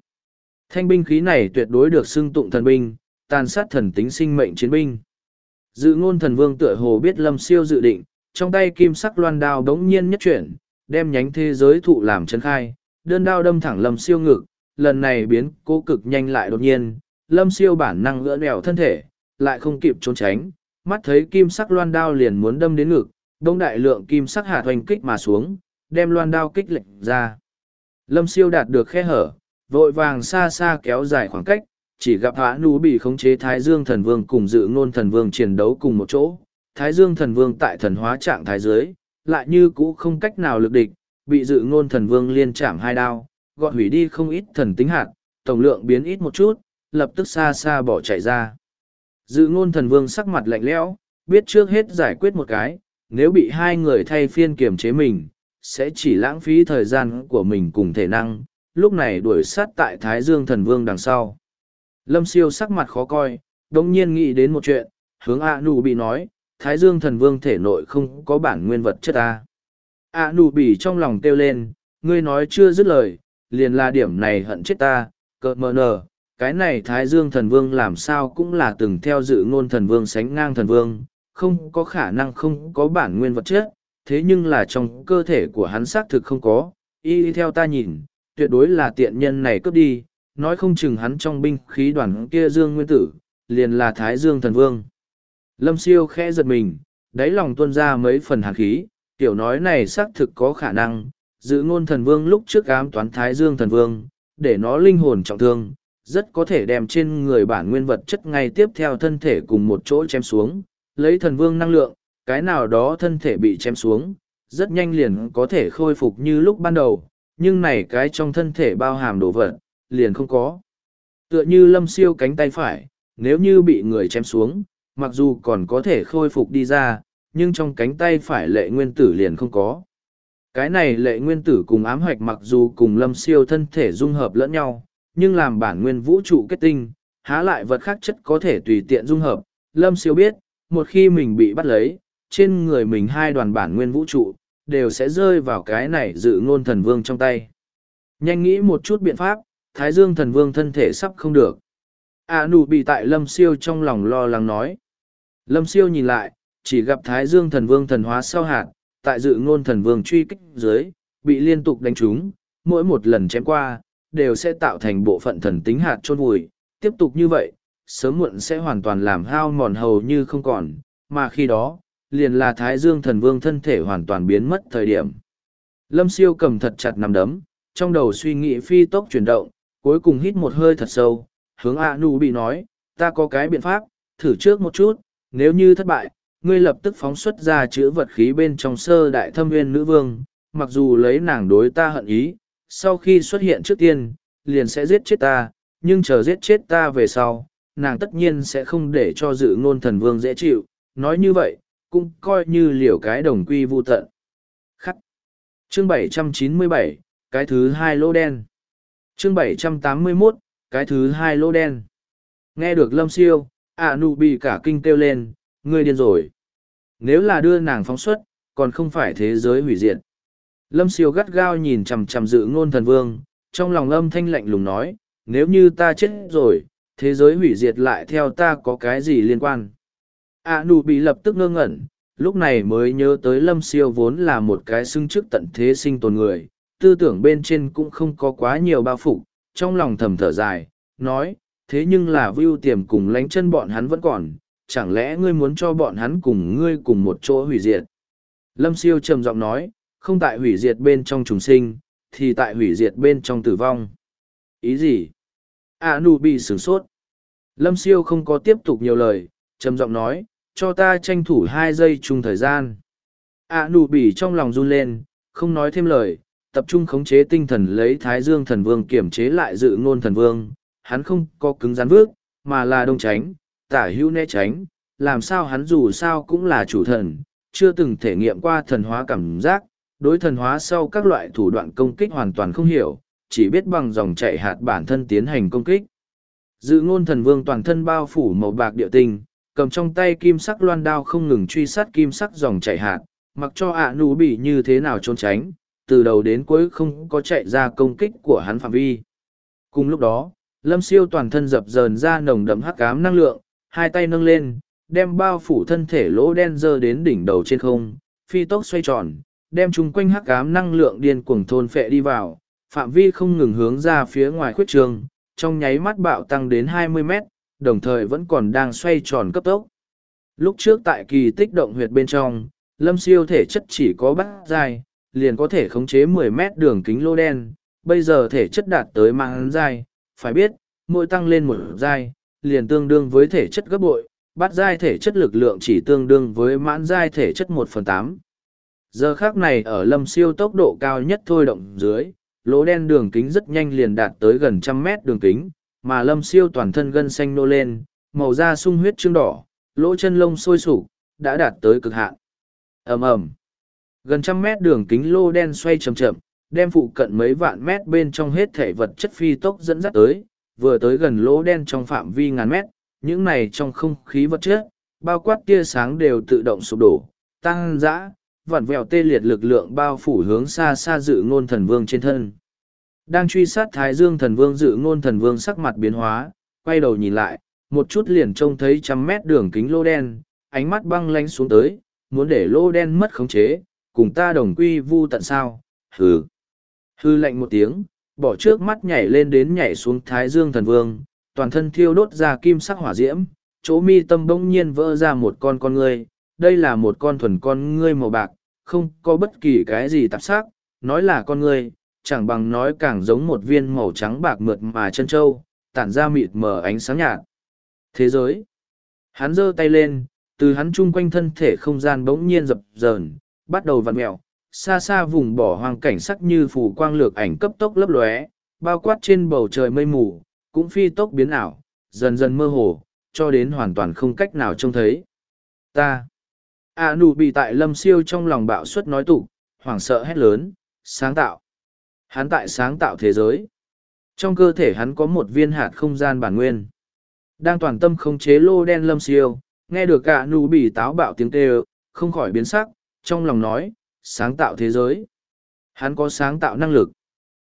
Thanh binh khí này tuyệt đối được xưng tụng thần binh, tàn sát thần tính sinh mệnh chiến binh. Dự ngôn thần vương tựa hồ biết lâm siêu dự định, trong tay kim sắc loan đao đống nhiên nhất chuyển, đem nhánh thế giới thụ làm chân khai, đơn đao đâm thẳng lâm siêu ngực, lần này biến cố cực nhanh lại đột nhiên, lâm siêu bản năng ngỡ nẻo thân thể, lại không kịp trốn tránh, mắt thấy kim sắc loan đao liền muốn đâm đến ngực, đông đại lượng kim sắc hạt hoành kích mà xuống, đem loan đao kích lệnh ra. Lâm siêu đạt được khe hở, vội vàng xa xa kéo dài khoảng cách, chỉ gặp hạ nú bị khống chế Thái Dương thần vương cùng dự ngôn thần vương chiến đấu cùng một chỗ. Thái Dương thần vương tại thần hóa trạng thái dưới, lại như cũ không cách nào lực địch, bị dự ngôn thần vương liên chạm hai đao, gọt hủy đi không ít thần tính hạt, tổng lượng biến ít một chút, lập tức xa xa bỏ chạy ra. Dự ngôn thần vương sắc mặt lạnh lẽo, biết trước hết giải quyết một cái, nếu bị hai người thay phiên kiềm chế mình, sẽ chỉ lãng phí thời gian của mình cùng thể năng, lúc này đuổi sát tại Thái Dương thần vương đằng sau. Lâm siêu sắc mặt khó coi, đồng nhiên nghĩ đến một chuyện, hướng A Nụ bị nói, Thái Dương thần vương thể nội không có bản nguyên vật chất ta. A Nụ bị trong lòng kêu lên, ngươi nói chưa dứt lời, liền là điểm này hận chết ta, cợt mờ nờ, cái này Thái Dương thần vương làm sao cũng là từng theo dự ngôn thần vương sánh ngang thần vương, không có khả năng không có bản nguyên vật chất, thế nhưng là trong cơ thể của hắn xác thực không có, y theo ta nhìn, tuyệt đối là tiện nhân này cướp đi, nói không chừng hắn trong binh khí đoàn kia Dương Nguyên Tử, liền là Thái Dương Thần Vương. Lâm siêu khẽ giật mình, đáy lòng tuôn ra mấy phần hàn khí, tiểu nói này xác thực có khả năng, giữ ngôn thần vương lúc trước ám toán Thái Dương Thần Vương, để nó linh hồn trọng thương, rất có thể đem trên người bản nguyên vật chất ngay tiếp theo thân thể cùng một chỗ chém xuống, lấy thần vương năng lượng, cái nào đó thân thể bị chém xuống, rất nhanh liền có thể khôi phục như lúc ban đầu, nhưng này cái trong thân thể bao hàm đồ vật, liền không có. Tựa như lâm siêu cánh tay phải, nếu như bị người chém xuống, mặc dù còn có thể khôi phục đi ra, nhưng trong cánh tay phải lệ nguyên tử liền không có. Cái này lệ nguyên tử cùng ám hoạch mặc dù cùng lâm siêu thân thể dung hợp lẫn nhau, nhưng làm bản nguyên vũ trụ kết tinh, há lại vật khác chất có thể tùy tiện dung hợp. Lâm siêu biết, một khi mình bị bắt lấy, trên người mình hai đoàn bản nguyên vũ trụ, đều sẽ rơi vào cái này dự ngôn thần vương trong tay. Nhanh nghĩ một chút biện pháp, Thái Dương thần vương thân thể sắp không được. A nụ bị tại Lâm Siêu trong lòng lo lắng nói. Lâm Siêu nhìn lại, chỉ gặp Thái Dương thần vương thần hóa sau hạt, tại dự ngôn thần vương truy kích dưới, bị liên tục đánh trúng, mỗi một lần chém qua, đều sẽ tạo thành bộ phận thần tính hạt chôn vùi. Tiếp tục như vậy, sớm muộn sẽ hoàn toàn làm hao mòn hầu như không còn, mà khi đó, liền là Thái Dương thần vương thân thể hoàn toàn biến mất thời điểm. Lâm siêu cầm thật chặt nằm đấm, trong đầu suy nghĩ phi tốc chuyển động, cuối cùng hít một hơi thật sâu, hướng A Nu bị nói, ta có cái biện pháp, thử trước một chút, nếu như thất bại, ngươi lập tức phóng xuất ra chữ vật khí bên trong sơ đại thâm viên nữ vương, mặc dù lấy nàng đối ta hận ý, sau khi xuất hiện trước tiên, liền sẽ giết chết ta, nhưng chờ giết chết ta về sau, nàng tất nhiên sẽ không để cho dự ngôn thần vương dễ chịu, nói như vậy, cũng coi như liều cái đồng quy vô tận. Khắc. Chương 797, cái thứ hai lô đen. Chương 781, cái thứ hai lô đen. Nghe được lâm siêu, ạ nụ bị cả kinh kêu lên, ngươi điên rồi. Nếu là đưa nàng phóng xuất, còn không phải thế giới hủy diệt. Lâm siêu gắt gao nhìn chằm chằm dự ngôn thần vương, trong lòng âm thanh lạnh lùng nói, nếu như ta chết rồi, thế giới hủy diệt lại theo ta có cái gì liên quan a nụ bị lập tức ngơ ngẩn lúc này mới nhớ tới lâm siêu vốn là một cái xưng chức tận thế sinh tồn người tư tưởng bên trên cũng không có quá nhiều bao phục trong lòng thầm thở dài, nói, thế nhưng là vưu tiềm cùng lánh chân bọn hắn vẫn còn, chẳng lẽ ngươi muốn cho bọn hắn cùng ngươi cùng một chỗ hủy diệt? Lâm siêu trầm giọng nói, không tại hủy diệt bên trong trùng sinh, thì tại hủy diệt bên trong tử vong. Ý gì? A nu bị sửng sốt. Lâm siêu không có tiếp tục nhiều lời, trầm giọng nói, cho ta tranh thủ hai giây chung thời gian. A nụ bỉ trong lòng run lên, không nói thêm lời tập trung khống chế tinh thần lấy thái dương thần vương kiểm chế lại dự ngôn thần vương hắn không có cứng rắn vước mà là đông tránh tả hữu né tránh làm sao hắn dù sao cũng là chủ thần chưa từng thể nghiệm qua thần hóa cảm giác đối thần hóa sau các loại thủ đoạn công kích hoàn toàn không hiểu chỉ biết bằng dòng chạy hạt bản thân tiến hành công kích. Dự ngôn thần vương toàn thân bao phủ màu bạc địa tinh cầm trong tay kim sắc loan đao không ngừng truy sát kim sắc dòng chảy hạt, mặc cho ạ nụ bị như thế nào trốn tránh, từ đầu đến cuối không có chạy ra công kích của hắn phạm vi. Cùng lúc đó, lâm siêu toàn thân dập dờn ra nồng đậm hắc cám năng lượng, hai tay nâng lên, đem bao phủ thân thể lỗ đen dơ đến đỉnh đầu trên không, phi tốc xoay tròn, đem chung quanh hắc cám năng lượng điên cuồng thôn phệ đi vào, phạm vi không ngừng hướng ra phía ngoài khuyết trường, trong nháy mắt bạo tăng đến 20 mét, đồng thời vẫn còn đang xoay tròn cấp tốc. Lúc trước tại kỳ tích động huyệt bên trong, lâm siêu thể chất chỉ có bát dài, liền có thể khống chế 10 mét đường kính lô đen, bây giờ thể chất đạt tới mạng dài, phải biết, mỗi tăng lên một dài, liền tương đương với thể chất gấp bội, bát giai thể chất lực lượng chỉ tương đương với mãn giai thể chất một phần tám. Giờ khác này ở lâm siêu tốc độ cao nhất thôi động dưới lỗ đen đường kính rất nhanh liền đạt tới gần trăm mét đường kính mà lâm siêu toàn thân gân xanh nô lên màu da sung huyết trương đỏ lỗ chân lông sôi sục đã đạt tới cực hạn. Ầm ầm gần trăm mét đường kính lô đen xoay chậm chậm đem phụ cận mấy vạn mét bên trong hết thể vật chất phi tốc dẫn dắt tới vừa tới gần lỗ đen trong phạm vi ngàn mét những này trong không khí vật chất, bao quát tia sáng đều tự động sụp đổ, tăng dã, vặn vẹo tê liệt lực lượng bao phủ hướng xa xa dự ngôn thần vương trên thân. Đang truy sát Thái Dương thần vương dự ngôn thần vương sắc mặt biến hóa, quay đầu nhìn lại, một chút liền trông thấy trăm mét đường kính lô đen, ánh mắt băng lánh xuống tới, muốn để lô đen mất khống chế, cùng ta đồng quy vu tận sao, hừ. Hư lạnh một tiếng, bỏ trước mắt nhảy lên đến nhảy xuống Thái Dương thần vương, toàn thân thiêu đốt ra kim sắc hỏa diễm, chỗ mi tâm bỗng nhiên vỡ ra một con con ngươi, đây là một con thuần con ngươi màu bạc, không có bất kỳ cái gì tạp sắc, nói là con ngươi, chẳng bằng nói càng giống một viên màu trắng bạc mượt mà chân trâu, tản ra mịt mờ ánh sáng nhạt. Thế giới. Hắn giơ tay lên, từ hắn chung quanh thân thể không gian bỗng nhiên dập dờn, bắt đầu vặn mẹo, xa xa vùng bỏ hoang cảnh sắc như phủ quang lược ảnh cấp tốc lấp lóe, bao quát trên bầu trời mây mù, cũng phi tốc biến ảo, dần dần mơ hồ, cho đến hoàn toàn không cách nào trông thấy. Ta. A nụ bị tại lâm siêu trong lòng bạo suất nói tụ, hoảng sợ hét lớn, sáng tạo. Hắn tại sáng tạo thế giới. Trong cơ thể hắn có một viên hạt không gian bản nguyên. Đang toàn tâm khống chế lô đen lâm siêu, nghe được cả nụ bị táo bạo tiếng kêu, không khỏi biến sắc, trong lòng nói, sáng tạo thế giới. Hắn có sáng tạo năng lực.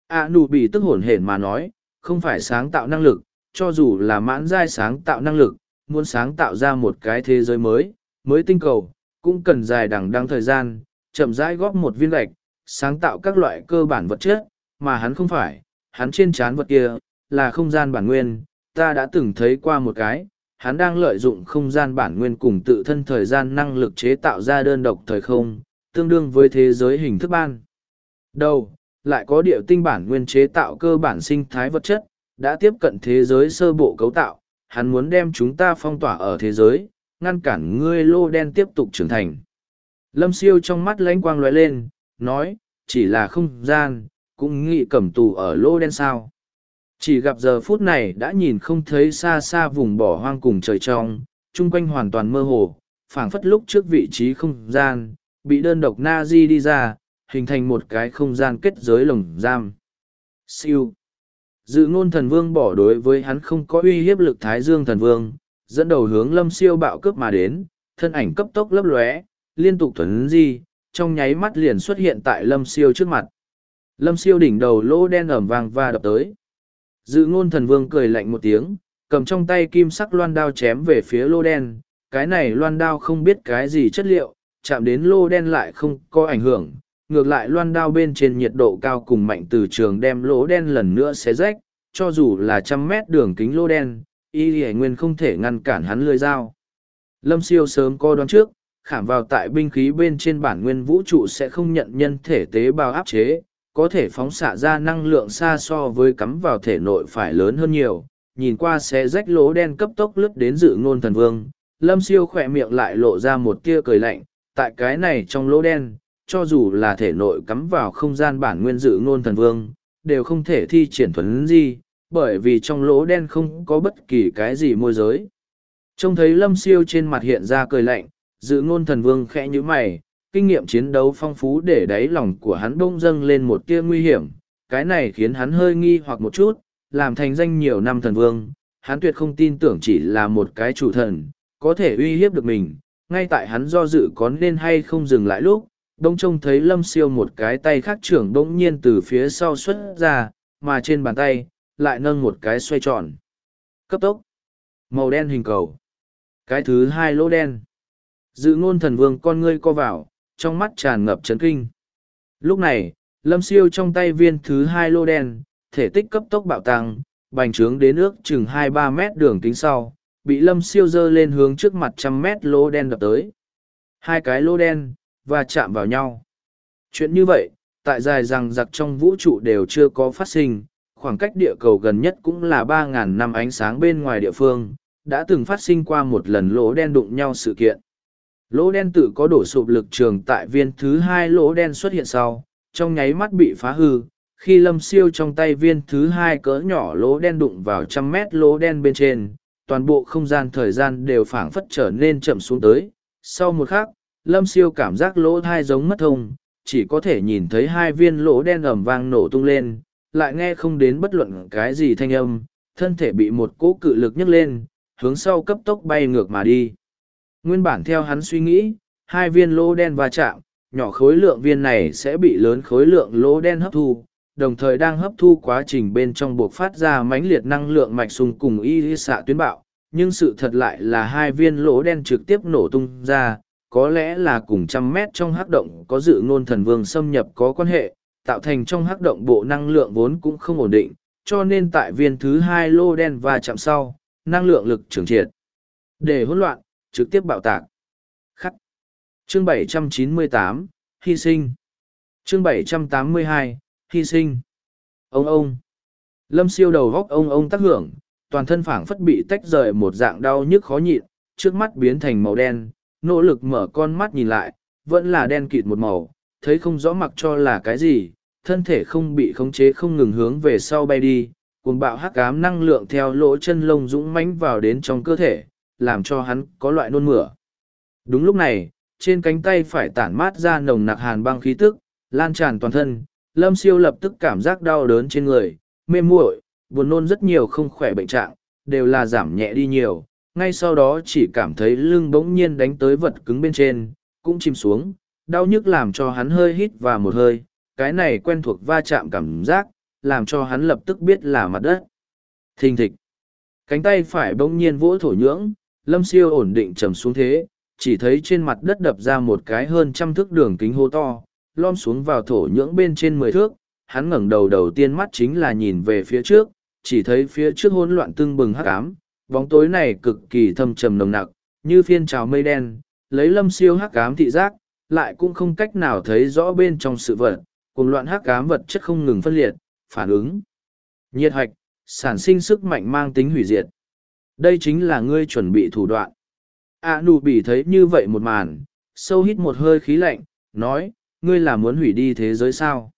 A nụ bị tức hổn hển mà nói, không phải sáng tạo năng lực, cho dù là mãn giai sáng tạo năng lực, muốn sáng tạo ra một cái thế giới mới, mới tinh cầu, cũng cần dài đằng đăng thời gian, chậm rãi góp một viên gạch, sáng tạo các loại cơ bản vật chất, mà hắn không phải, hắn trên chán vật kia, là không gian bản nguyên, ta đã từng thấy qua một cái, hắn đang lợi dụng không gian bản nguyên cùng tự thân thời gian năng lực chế tạo ra đơn độc thời không, tương đương với thế giới hình thức ban. Đầu, lại có địa tinh bản nguyên chế tạo cơ bản sinh thái vật chất, đã tiếp cận thế giới sơ bộ cấu tạo, hắn muốn đem chúng ta phong tỏa ở thế giới, ngăn cản ngươi lô đen tiếp tục trưởng thành. Lâm siêu trong mắt lánh quang lóe lên, nói, chỉ là không gian, cũng nghĩ cầm tù ở lô đen sao. Chỉ gặp giờ phút này đã nhìn không thấy xa xa vùng bỏ hoang cùng trời trong, chung quanh hoàn toàn mơ hồ, phảng phất lúc trước vị trí không gian, bị đơn độc na di đi ra, hình thành một cái không gian kết giới lồng giam. Siêu. Dự ngôn thần vương bỏ đối với hắn không có uy hiếp lực thái dương thần vương, dẫn đầu hướng lâm siêu bạo cướp mà đến, thân ảnh cấp tốc lấp lóe, liên tục thuấn di, trong nháy mắt liền xuất hiện tại lâm siêu trước mặt. Lâm siêu đỉnh đầu lỗ đen ẩm vàng và đập tới. Dự ngôn thần vương cười lạnh một tiếng, cầm trong tay kim sắc loan đao chém về phía lô đen. Cái này loan đao không biết cái gì chất liệu, chạm đến lô đen lại không có ảnh hưởng, ngược lại loan đao bên trên nhiệt độ cao cùng mạnh từ trường đem lỗ đen lần nữa xé rách, cho dù là trăm mét đường kính lô đen, y hải nguyên không thể ngăn cản hắn lưỡi dao. Lâm siêu sớm co đoán trước, khảm vào tại binh khí bên trên bản nguyên vũ trụ sẽ không nhận nhân thể tế bào áp chế, có thể phóng xạ ra năng lượng xa so với cắm vào thể nội phải lớn hơn nhiều. Nhìn qua sẽ rách lỗ đen cấp tốc lướt đến dự ngôn thần vương, lâm siêu khỏe miệng lại lộ ra một tia cười lạnh, tại cái này trong lỗ đen, cho dù là thể nội cắm vào không gian bản nguyên dự ngôn thần vương, đều không thể thi triển thuấn di, bởi vì trong lỗ đen không có bất kỳ cái gì môi giới. Trông thấy lâm siêu trên mặt hiện ra cười lạnh, dự ngôn thần vương khẽ nhữ mày, kinh nghiệm chiến đấu phong phú để đáy lòng của hắn bỗng dâng lên một tia nguy hiểm, cái này khiến hắn hơi nghi hoặc một chút, làm thành danh nhiều năm thần vương, hắn tuyệt không tin tưởng chỉ là một cái chủ thần, có thể uy hiếp được mình, ngay tại hắn do dự có nên hay không dừng lại lúc, đông trông thấy lâm siêu một cái tay khác trưởng bỗng nhiên từ phía sau xuất ra mà trên bàn tay lại nâng một cái xoay tròn. Cấp tốc. Màu đen hình cầu. Cái thứ hai lỗ đen. Dự ngôn thần vương con ngươi co vào trong mắt tràn ngập trấn kinh lúc này lâm siêu trong tay viên thứ hai lô đen thể tích cấp tốc bạo tăng bành trướng đến ước chừng hai ba mét đường kính sau, bị lâm siêu dơ lên hướng trước mặt trăm mét lỗ đen đập tới. Hai cái lỗ đen, và chạm vào nhau. Chuyện như vậy, tại dài rằng giặc trong vũ trụ đều chưa có phát sinh, khoảng cách địa cầu gần nhất cũng là 3.000 năm ánh sáng bên ngoài địa phương, đã từng phát sinh qua một lần lỗ đen đụng nhau sự kiện. Lỗ đen tự có đổ sụp lực trường tại viên thứ hai lỗ đen xuất hiện sau, trong nháy mắt bị phá hư, khi lâm siêu trong tay viên thứ hai cỡ nhỏ lỗ đen đụng vào trăm mét lỗ đen bên trên, toàn bộ không gian thời gian đều phảng phất trở nên chậm xuống tới. Sau một khắc, lâm siêu cảm giác lỗ thai giống mất thông, chỉ có thể nhìn thấy hai viên lỗ đen ẩm vang nổ tung lên, lại nghe không đến bất luận cái gì thanh âm, thân thể bị một cỗ cự lực nhấc lên, hướng sau cấp tốc bay ngược mà đi. Nguyên bản theo hắn suy nghĩ, hai viên lỗ đen va chạm, nhỏ khối lượng viên này sẽ bị lớn khối lượng lỗ đen hấp thu, đồng thời đang hấp thu quá trình bên trong buộc phát ra mãnh liệt năng lượng mạch sùng cùng y xạ tuyến bạo. Nhưng sự thật lại là hai viên lỗ đen trực tiếp nổ tung ra, có lẽ là cùng trăm mét trong hắc động có dự ngôn thần vương xâm nhập có quan hệ, tạo thành trong hắc động bộ năng lượng vốn cũng không ổn định, cho nên tại viên thứ hai lô đen va chạm sau, năng lượng lực trưởng triệt. Để hỗn loạn, trực tiếp bạo tạc. Khắc. Chương 798, hy sinh. Chương 782, hy sinh. Ông ông. Lâm siêu đầu góc ông ông tác hưởng, toàn thân phảng phất bị tách rời một dạng đau nhức khó nhịn, trước mắt biến thành màu đen, nỗ lực mở con mắt nhìn lại, vẫn là đen kịt một màu, thấy không rõ mặc cho là cái gì, thân thể không bị khống chế không ngừng hướng về sau bay đi, cuồng bạo hắc ám năng lượng theo lỗ chân lông dũng mãnh vào đến trong cơ thể, làm cho hắn có loại nôn mửa. Đúng lúc này, trên cánh tay phải tản mát ra nồng nặc hàn băng khí tức, lan tràn toàn thân, lâm siêu lập tức cảm giác đau đớn trên người, mê muội, buồn nôn rất nhiều không khỏe bệnh trạng, đều là giảm nhẹ đi nhiều, ngay sau đó chỉ cảm thấy lưng bỗng nhiên đánh tới vật cứng bên trên, cũng chìm xuống, đau nhức làm cho hắn hơi hít và một hơi, cái này quen thuộc va chạm cảm giác, làm cho hắn lập tức biết là mặt đất. Thình thịch. Cánh tay phải bỗng nhiên vỗ thổ nhưỡng, lâm siêu ổn định trầm xuống thế, chỉ thấy trên mặt đất đập ra một cái hơn trăm thước đường kính hô to, lom xuống vào thổ nhưỡng bên trên mười thước, hắn ngẩng đầu đầu tiên mắt chính là nhìn về phía trước, chỉ thấy phía trước hỗn loạn tưng bừng hắc ám, bóng tối này cực kỳ thâm trầm nồng nặc, như phiên trào mây đen, lấy lâm siêu hắc ám thị giác, lại cũng không cách nào thấy rõ bên trong sự vật, cùng loạn hắc ám vật chất không ngừng phân liệt, phản ứng, nhiệt hoạch, sản sinh sức mạnh mang tính hủy diệt. Đây chính là ngươi chuẩn bị thủ đoạn. A nụ bị thấy như vậy một màn, sâu hít một hơi khí lạnh, nói, ngươi là muốn hủy đi thế giới sao?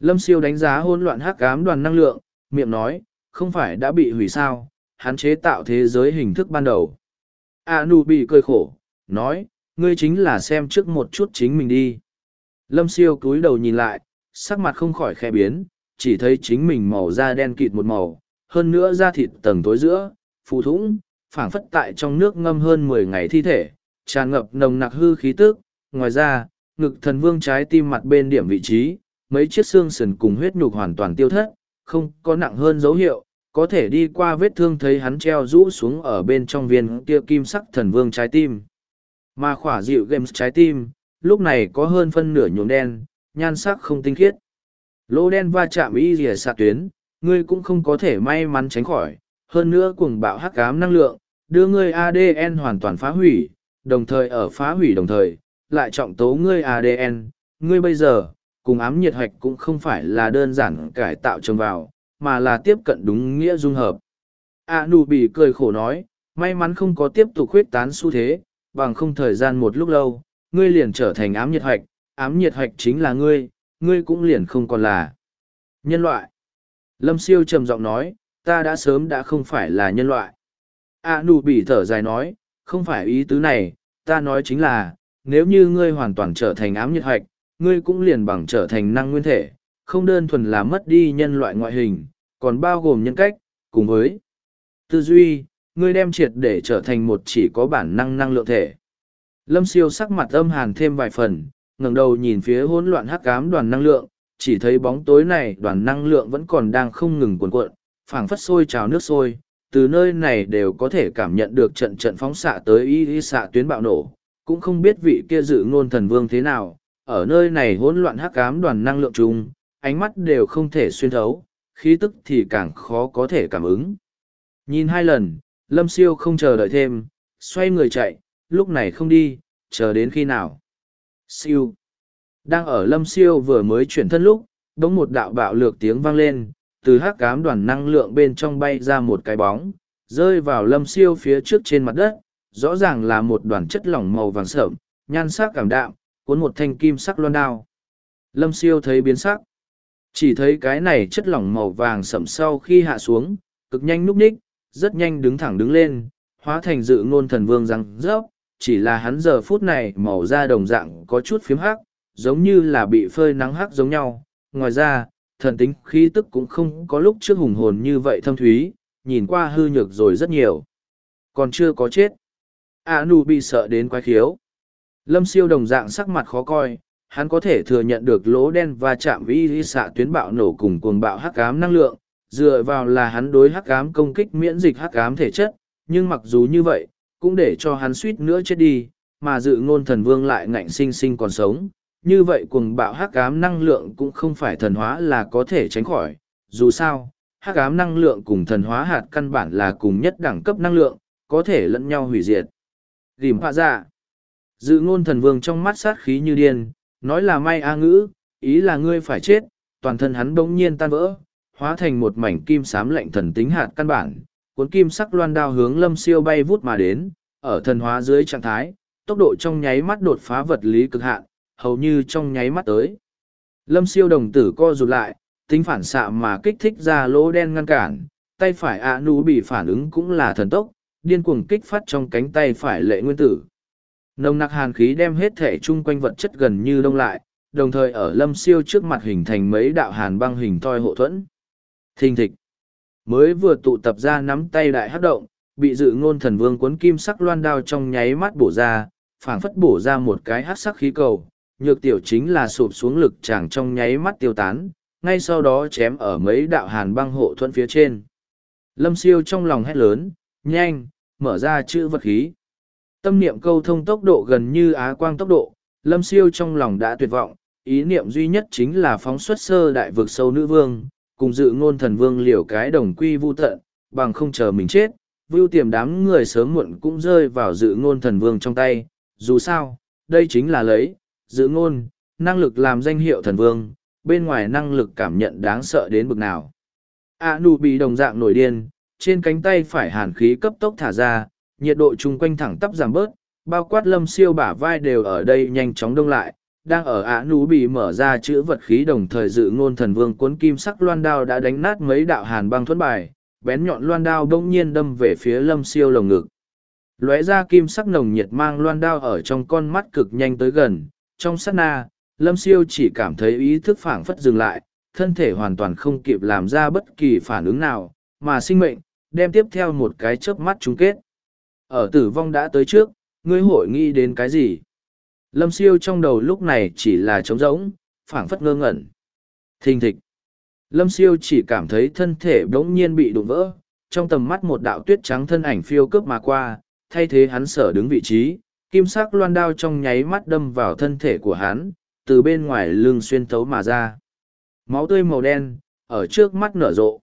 Lâm siêu đánh giá hỗn loạn hắc ám đoàn năng lượng, miệng nói, không phải đã bị hủy sao, hắn chế tạo thế giới hình thức ban đầu. A nụ bị cười khổ, nói, ngươi chính là xem trước một chút chính mình đi. Lâm siêu cúi đầu nhìn lại, sắc mặt không khỏi khe biến, chỉ thấy chính mình màu da đen kịt một màu, hơn nữa da thịt tầng tối giữa, phù thủng, phảng phất tại trong nước ngâm hơn mười ngày thi thể, tràn ngập nồng nặc hư khí tức. Ngoài ra, ngực thần vương trái tim mặt bên điểm vị trí, mấy chiếc xương sườn cùng huyết nhục hoàn toàn tiêu thất, không có nặng hơn dấu hiệu, có thể đi qua vết thương thấy hắn treo rũ xuống ở bên trong viên kia kim sắc thần vương trái tim. Mà khỏa dịu games trái tim, lúc này có hơn phân nửa nhuộm đen, nhan sắc không tinh khiết. Lô đen va chạm y rìa xạ tuyến, ngươi cũng không có thể may mắn tránh khỏi, hơn nữa cuồng bạo hắc cám năng lượng, đưa ngươi ADN hoàn toàn phá hủy, đồng thời ở phá hủy đồng thời, lại trọng tố ngươi ADN, ngươi bây giờ, cùng ám nhiệt hoạch cũng không phải là đơn giản cải tạo trồng vào, mà là tiếp cận đúng nghĩa dung hợp. A nụ bị cười khổ nói, may mắn không có tiếp tục khuyết tán xu thế, bằng không thời gian một lúc lâu, ngươi liền trở thành ám nhiệt hoạch, ám nhiệt hoạch chính là ngươi, ngươi cũng liền không còn là nhân loại. Lâm siêu trầm giọng nói, ta đã sớm đã không phải là nhân loại. A nụ bị thở dài nói, không phải ý tứ này, ta nói chính là, nếu như ngươi hoàn toàn trở thành ám nhiệt hoạch, ngươi cũng liền bằng trở thành năng nguyên thể, không đơn thuần là mất đi nhân loại ngoại hình, còn bao gồm nhân cách, cùng với tư duy, ngươi đem triệt để trở thành một chỉ có bản năng năng lượng thể. Lâm siêu sắc mặt âm hàn thêm vài phần, ngẩng đầu nhìn phía hỗn loạn hắc ám đoàn năng lượng, chỉ thấy bóng tối này đoàn năng lượng vẫn còn đang không ngừng cuộn cuộn, phảng phất sôi trào nước sôi, từ nơi này đều có thể cảm nhận được trận trận phóng xạ tới y y xạ tuyến bạo nổ, cũng không biết vị kia dự ngôn thần vương thế nào, ở nơi này hỗn loạn hắc ám đoàn năng lượng chung, ánh mắt đều không thể xuyên thấu, khí tức thì càng khó có thể cảm ứng. Nhìn hai lần, lâm siêu không chờ đợi thêm, xoay người chạy, lúc này không đi, chờ đến khi nào. Siêu. Đang ở lâm siêu vừa mới chuyển thân lúc, đống một đạo bạo lược tiếng vang lên, từ hắc cám đoàn năng lượng bên trong bay ra một cái bóng, rơi vào lâm siêu phía trước trên mặt đất, rõ ràng là một đoàn chất lỏng màu vàng sợm, nhan sắc cảm đạm, cuốn một thanh kim sắc loan đao. Lâm siêu thấy biến sắc. Chỉ thấy cái này chất lỏng màu vàng sậm sau khi hạ xuống, cực nhanh núp ních, rất nhanh đứng thẳng đứng lên, hóa thành dự ngôn thần vương răng rớp, chỉ là hắn giờ phút này màu da đồng dạng có chút phiếm hắc, giống như là bị phơi nắng hắc giống nhau. Ngoài ra, thần tính khí tức cũng không có lúc trước hùng hồn như vậy thâm thúy, nhìn qua hư nhược rồi rất nhiều. Còn chưa có chết. A nu bị sợ đến quái khiếu. Lâm siêu đồng dạng sắc mặt khó coi, hắn có thể thừa nhận được lỗ đen và chạm vi xạ tuyến bạo nổ cùng cuồng bạo hắc ám năng lượng, dựa vào là hắn đối hắc ám công kích miễn dịch hắc ám thể chất, nhưng mặc dù như vậy, cũng để cho hắn suýt nữa chết đi, mà dự ngôn thần vương lại ngạnh sinh sinh còn sống. Như vậy cuồng bạo hắc ám năng lượng cũng không phải thần hóa là có thể tránh khỏi, dù sao, hắc ám năng lượng cùng thần hóa hạt căn bản là cùng nhất đẳng cấp năng lượng, có thể lẫn nhau hủy diệt. Rìm họa dạ. Dự ngôn thần vương trong mắt sát khí như điên, nói là may a ngữ, ý là ngươi phải chết, toàn thân hắn bỗng nhiên tan vỡ, hóa thành một mảnh kim sám lạnh thần tính hạt căn bản, cuốn kim sắc loan đao hướng lâm siêu bay vút mà đến, ở thần hóa dưới trạng thái, tốc độ trong nháy mắt đột phá vật lý cực hạn, hầu như trong nháy mắt tới. Lâm siêu đồng tử co rụt lại, tính phản xạ mà kích thích ra lỗ đen ngăn cản, tay phải ạ nú bị phản ứng cũng là thần tốc, điên cuồng kích phát trong cánh tay phải lệ nguyên tử. Nồng nặc hàn khí đem hết thể chung quanh vật chất gần như đông lại, đồng thời ở lâm siêu trước mặt hình thành mấy đạo hàn băng hình thoi hộ thuẫn. Thình thịch. Mới vừa tụ tập ra nắm tay đại hát động, bị dự ngôn thần vương cuốn kim sắc loan đao trong nháy mắt bổ ra, phảng phất bổ ra một cái hát sắc khí cầu. Nhược tiểu chính là sụp xuống lực chàng trong nháy mắt tiêu tán, ngay sau đó chém ở mấy đạo hàn băng hộ thuẫn phía trên. Lâm siêu trong lòng hét lớn, nhanh, mở ra chữ vật khí. Tâm niệm câu thông tốc độ gần như á quang tốc độ, lâm siêu trong lòng đã tuyệt vọng, ý niệm duy nhất chính là phóng xuất sơ đại vực sâu nữ vương, cùng dự ngôn thần vương liều cái đồng quy vu tận, bằng không chờ mình chết, vưu tiềm đám người sớm muộn cũng rơi vào dự ngôn thần vương trong tay, dù sao, đây chính là lấy, dự ngôn, năng lực làm danh hiệu thần vương, bên ngoài năng lực cảm nhận đáng sợ đến bực nào. A nụ bị đồng dạng nổi điên, trên cánh tay phải hàn khí cấp tốc thả ra, nhiệt độ chung quanh thẳng tắp giảm bớt, bao quát lâm siêu bả vai đều ở đây nhanh chóng đông lại, đang ở ả nú bị mở ra chữ vật khí đồng thời dự ngôn thần vương cuốn kim sắc loan đao đã đánh nát mấy đạo hàn băng thuẫn bài, bén nhọn loan đao bỗng nhiên đâm về phía lâm siêu lồng ngực. Lóe ra kim sắc nồng nhiệt mang loan đao ở trong con mắt cực nhanh tới gần, trong sát na, lâm siêu chỉ cảm thấy ý thức phảng phất dừng lại, thân thể hoàn toàn không kịp làm ra bất kỳ phản ứng nào, mà sinh mệnh, đem tiếp theo một cái chớp mắt chung kết. Ở tử vong đã tới trước, ngươi hội nghĩ đến cái gì? Lâm siêu trong đầu lúc này chỉ là trống rỗng, phảng phất ngơ ngẩn. Thình thịch. Lâm siêu chỉ cảm thấy thân thể bỗng nhiên bị đụng vỡ, trong tầm mắt một đạo tuyết trắng thân ảnh phiêu cướp mà qua, thay thế hắn sở đứng vị trí, kim sắc loan đao trong nháy mắt đâm vào thân thể của hắn, từ bên ngoài lưng xuyên thấu mà ra. Máu tươi màu đen, ở trước mắt nở rộ.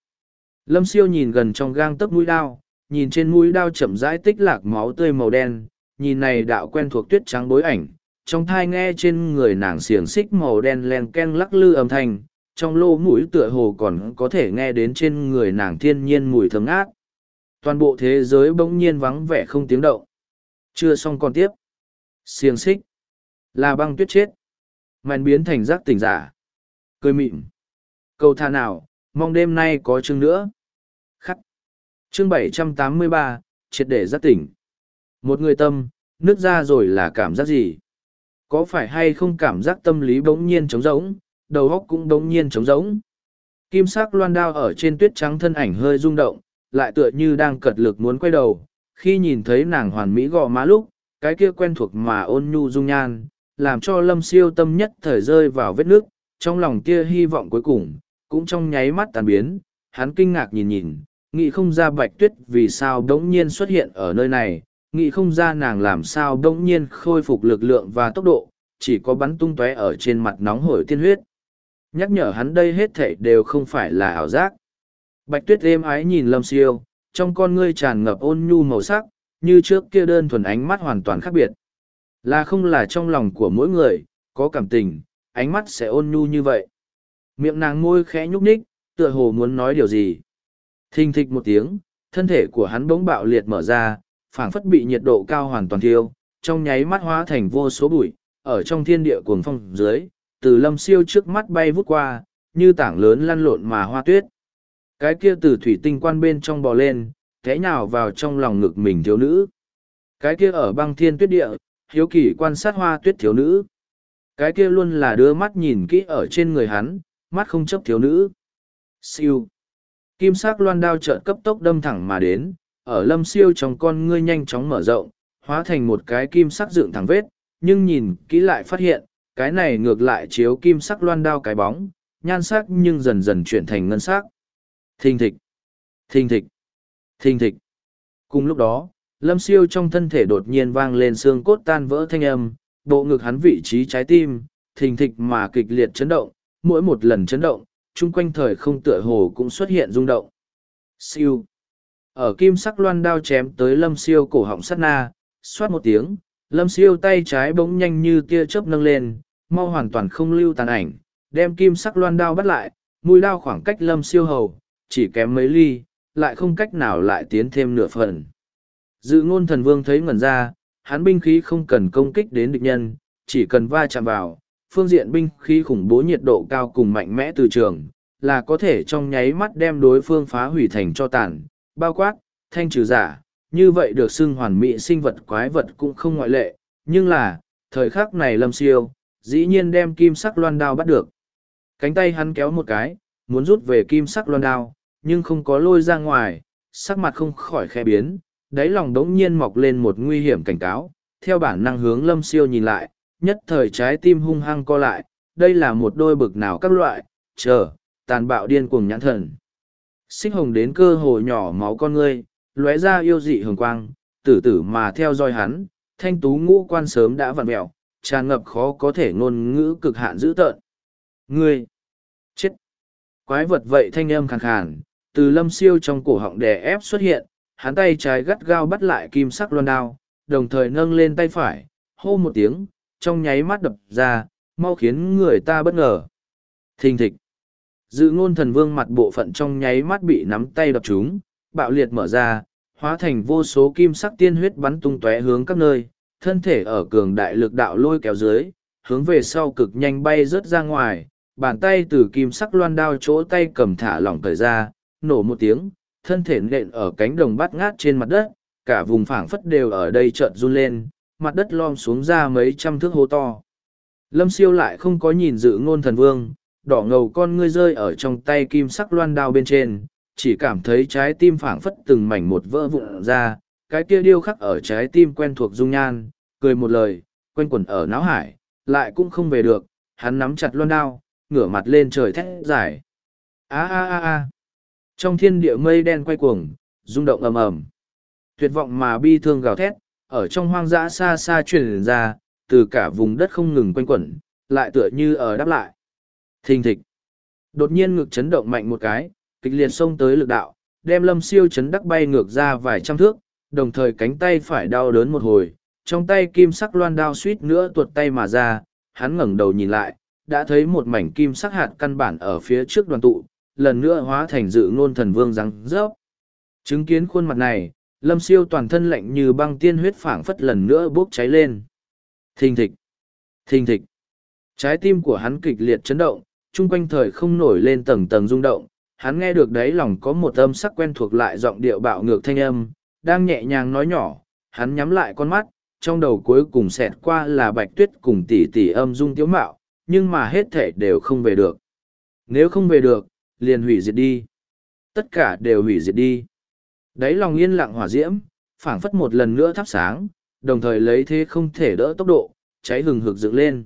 Lâm siêu nhìn gần trong gang tấc mũi đao, nhìn trên mũi đao chậm rãi tích lạc máu tươi màu đen, nhìn này đạo quen thuộc tuyết trắng bối ảnh, trong thai nghe trên người nàng xiềng xích màu đen len ken lắc lư âm thanh, trong lô mũi tựa hồ còn có thể nghe đến trên người nàng thiên nhiên mùi thơm ngát. Toàn bộ thế giới bỗng nhiên vắng vẻ không tiếng động. Chưa xong còn tiếp. Xiềng xích. Là băng tuyết chết. Màn biến thành giác tỉnh giả. Cười mịn. Câu tha nào, mong đêm nay có chương nữa. Khắc. Chương 783, triệt để giác tỉnh. Một người tâm, nước ra rồi là cảm giác gì? Có phải hay không cảm giác tâm lý bỗng nhiên trống rỗng, đầu óc cũng bỗng nhiên trống rỗng? Kim sắc loan đao ở trên tuyết trắng thân ảnh hơi rung động, lại tựa như đang cật lực muốn quay đầu. Khi nhìn thấy nàng hoàn mỹ gò má lúc, cái kia quen thuộc mà ôn nhu dung nhan, làm cho lâm siêu tâm nhất thời rơi vào vết nước, trong lòng kia hy vọng cuối cùng, cũng trong nháy mắt tàn biến, hắn kinh ngạc nhìn nhìn, nghĩ không ra bạch tuyết vì sao đống nhiên xuất hiện ở nơi này, nghĩ không ra nàng làm sao đống nhiên khôi phục lực lượng và tốc độ, chỉ có bắn tung tóe ở trên mặt nóng hổi tiên huyết. Nhắc nhở hắn đây hết thảy đều không phải là ảo giác. Bạch tuyết êm ái nhìn lâm siêu, trong con ngươi tràn ngập ôn nhu màu sắc, như trước kia đơn thuần ánh mắt hoàn toàn khác biệt. Là không là trong lòng của mỗi người, có cảm tình, ánh mắt sẽ ôn nhu như vậy. Miệng nàng môi khẽ nhúc nhích, tựa hồ muốn nói điều gì. Thình thịch một tiếng, thân thể của hắn bỗng bạo liệt mở ra, phảng phất bị nhiệt độ cao hoàn toàn thiêu, trong nháy mắt hóa thành vô số bụi, ở trong thiên địa cuồng phong dưới, từ lâm siêu trước mắt bay vút qua, như tảng lớn lăn lộn mà hoa tuyết. Cái kia từ thủy tinh quan bên trong bò lên, thế nào vào trong lòng ngực mình thiếu nữ. Cái kia ở băng thiên tuyết địa, hiếu kỳ quan sát hoa tuyết thiếu nữ. Cái kia luôn là đưa mắt nhìn kỹ ở trên người hắn, mắt không chấp thiếu nữ. Siêu. Kim sắc loan đao trợn cấp tốc đâm thẳng mà đến, ở lâm siêu trong con ngươi nhanh chóng mở rộng, hóa thành một cái kim sắc dựng thẳng vết, nhưng nhìn kỹ lại phát hiện, cái này ngược lại chiếu kim sắc loan đao cái bóng, nhan sắc nhưng dần dần chuyển thành ngân sắc. Thình thịch, thình thịch, thình thịch. Cùng lúc đó, lâm siêu trong thân thể đột nhiên vang lên xương cốt tan vỡ thanh âm, bộ ngực hắn vị trí trái tim, thình thịch mà kịch liệt chấn động, mỗi một lần chấn động, chung quanh thời không tựa hồ cũng xuất hiện rung động. Siêu. Ở kim sắc loan đao chém tới lâm siêu cổ họng sắt na, xoát một tiếng, lâm siêu tay trái bỗng nhanh như tia chớp nâng lên, mau hoàn toàn không lưu tàn ảnh, đem kim sắc loan đao bắt lại, mũi đao khoảng cách lâm siêu hầu, chỉ kém mấy ly, lại không cách nào lại tiến thêm nửa phần. Dự ngôn thần vương thấy ngẩn ra, hắn binh khí không cần công kích đến địch nhân, chỉ cần va chạm vào, phương diện binh khí khủng bố nhiệt độ cao cùng mạnh mẽ từ trường, là có thể trong nháy mắt đem đối phương phá hủy thành cho tàn, bao quát, thanh trừ giả, như vậy được xưng hoàn mỹ sinh vật quái vật cũng không ngoại lệ, nhưng là, thời khắc này lâm siêu, dĩ nhiên đem kim sắc loan đao bắt được. Cánh tay hắn kéo một cái, muốn rút về kim sắc loan đao, nhưng không có lôi ra ngoài, sắc mặt không khỏi khe biến, đáy lòng đống nhiên mọc lên một nguy hiểm cảnh cáo, theo bản năng hướng lâm siêu nhìn lại, nhất thời trái tim hung hăng co lại, đây là một đôi bực nào các loại, chờ, tàn bạo điên cuồng nhãn thần. Xích hồng đến cơ hồ nhỏ máu con ngươi, lóe ra yêu dị hồng quang, tử tử mà theo dõi hắn, thanh tú ngũ quan sớm đã vặn mẹo, tràn ngập khó có thể ngôn ngữ cực hạn dữ tợn. Ngươi! Chết! Quái vật vậy thanh âm khàn khàn, từ lâm siêu trong cổ họng đè ép xuất hiện, hắn tay trái gắt gao bắt lại kim sắc loan đao, đồng thời nâng lên tay phải, hô một tiếng, trong nháy mắt đập ra, mau khiến người ta bất ngờ. Thình thịch. Dự ngôn thần vương mặt bộ phận trong nháy mắt bị nắm tay đập chúng, bạo liệt mở ra, hóa thành vô số kim sắc tiên huyết bắn tung tóe hướng các nơi, thân thể ở cường đại lực đạo lôi kéo dưới, hướng về sau cực nhanh bay rớt ra ngoài, bàn tay từ kim sắc loan đao chỗ tay cầm thả lỏng thời ra, nổ một tiếng, thân thể nện ở cánh đồng bát ngát trên mặt đất, cả vùng phảng phất đều ở đây chợt run lên, mặt đất lom xuống ra mấy trăm thước hố to. Lâm siêu lại không có nhìn dự ngôn thần vương, đỏ ngầu con ngươi rơi ở trong tay kim sắc loan đao bên trên, chỉ cảm thấy trái tim phảng phất từng mảnh một vỡ vụn ra, cái kia điêu khắc ở trái tim quen thuộc dung nhan, cười một lời, quanh quẩn ở Náo hải, lại cũng không về được, hắn nắm chặt loan đao, ngửa mặt lên trời thét giải. a a a a trong thiên địa mây đen quay cuồng, rung động ầm ầm. Tuyệt vọng mà bi thương gào thét, ở trong hoang dã xa xa truyền ra, từ cả vùng đất không ngừng quanh quẩn, lại tựa như ở đáp lại. Thình thịch. Đột nhiên ngực chấn động mạnh một cái, kịch liệt xông tới lực đạo, đem lâm siêu chấn đắc bay ngược ra vài trăm thước, đồng thời cánh tay phải đau đớn một hồi, trong tay kim sắc loan đao suýt nữa tuột tay mà ra, hắn ngẩng đầu nhìn lại, đã thấy một mảnh kim sắc hạt căn bản ở phía trước đoàn tụ, lần nữa hóa thành dự ngôn thần vương răng rớp. Chứng kiến khuôn mặt này, lâm siêu toàn thân lạnh như băng tiên huyết phảng phất lần nữa bốc cháy lên. Thình thịch, thình thịch. Trái tim của hắn kịch liệt chấn động, chung quanh thời không nổi lên tầng tầng rung động, hắn nghe được đấy lòng có một âm sắc quen thuộc lại giọng điệu bạo ngược thanh âm, đang nhẹ nhàng nói nhỏ, hắn nhắm lại con mắt, trong đầu cuối cùng xẹt qua là bạch tuyết cùng tỷ tỷ âm dung tiếu mạo, nhưng mà hết thể đều không về được. Nếu không về được, liền hủy diệt đi. Tất cả đều hủy diệt đi. Đấy lòng yên lặng hỏa diễm, phảng phất một lần nữa thắp sáng, đồng thời lấy thế không thể đỡ tốc độ, cháy hừng hực dựng lên.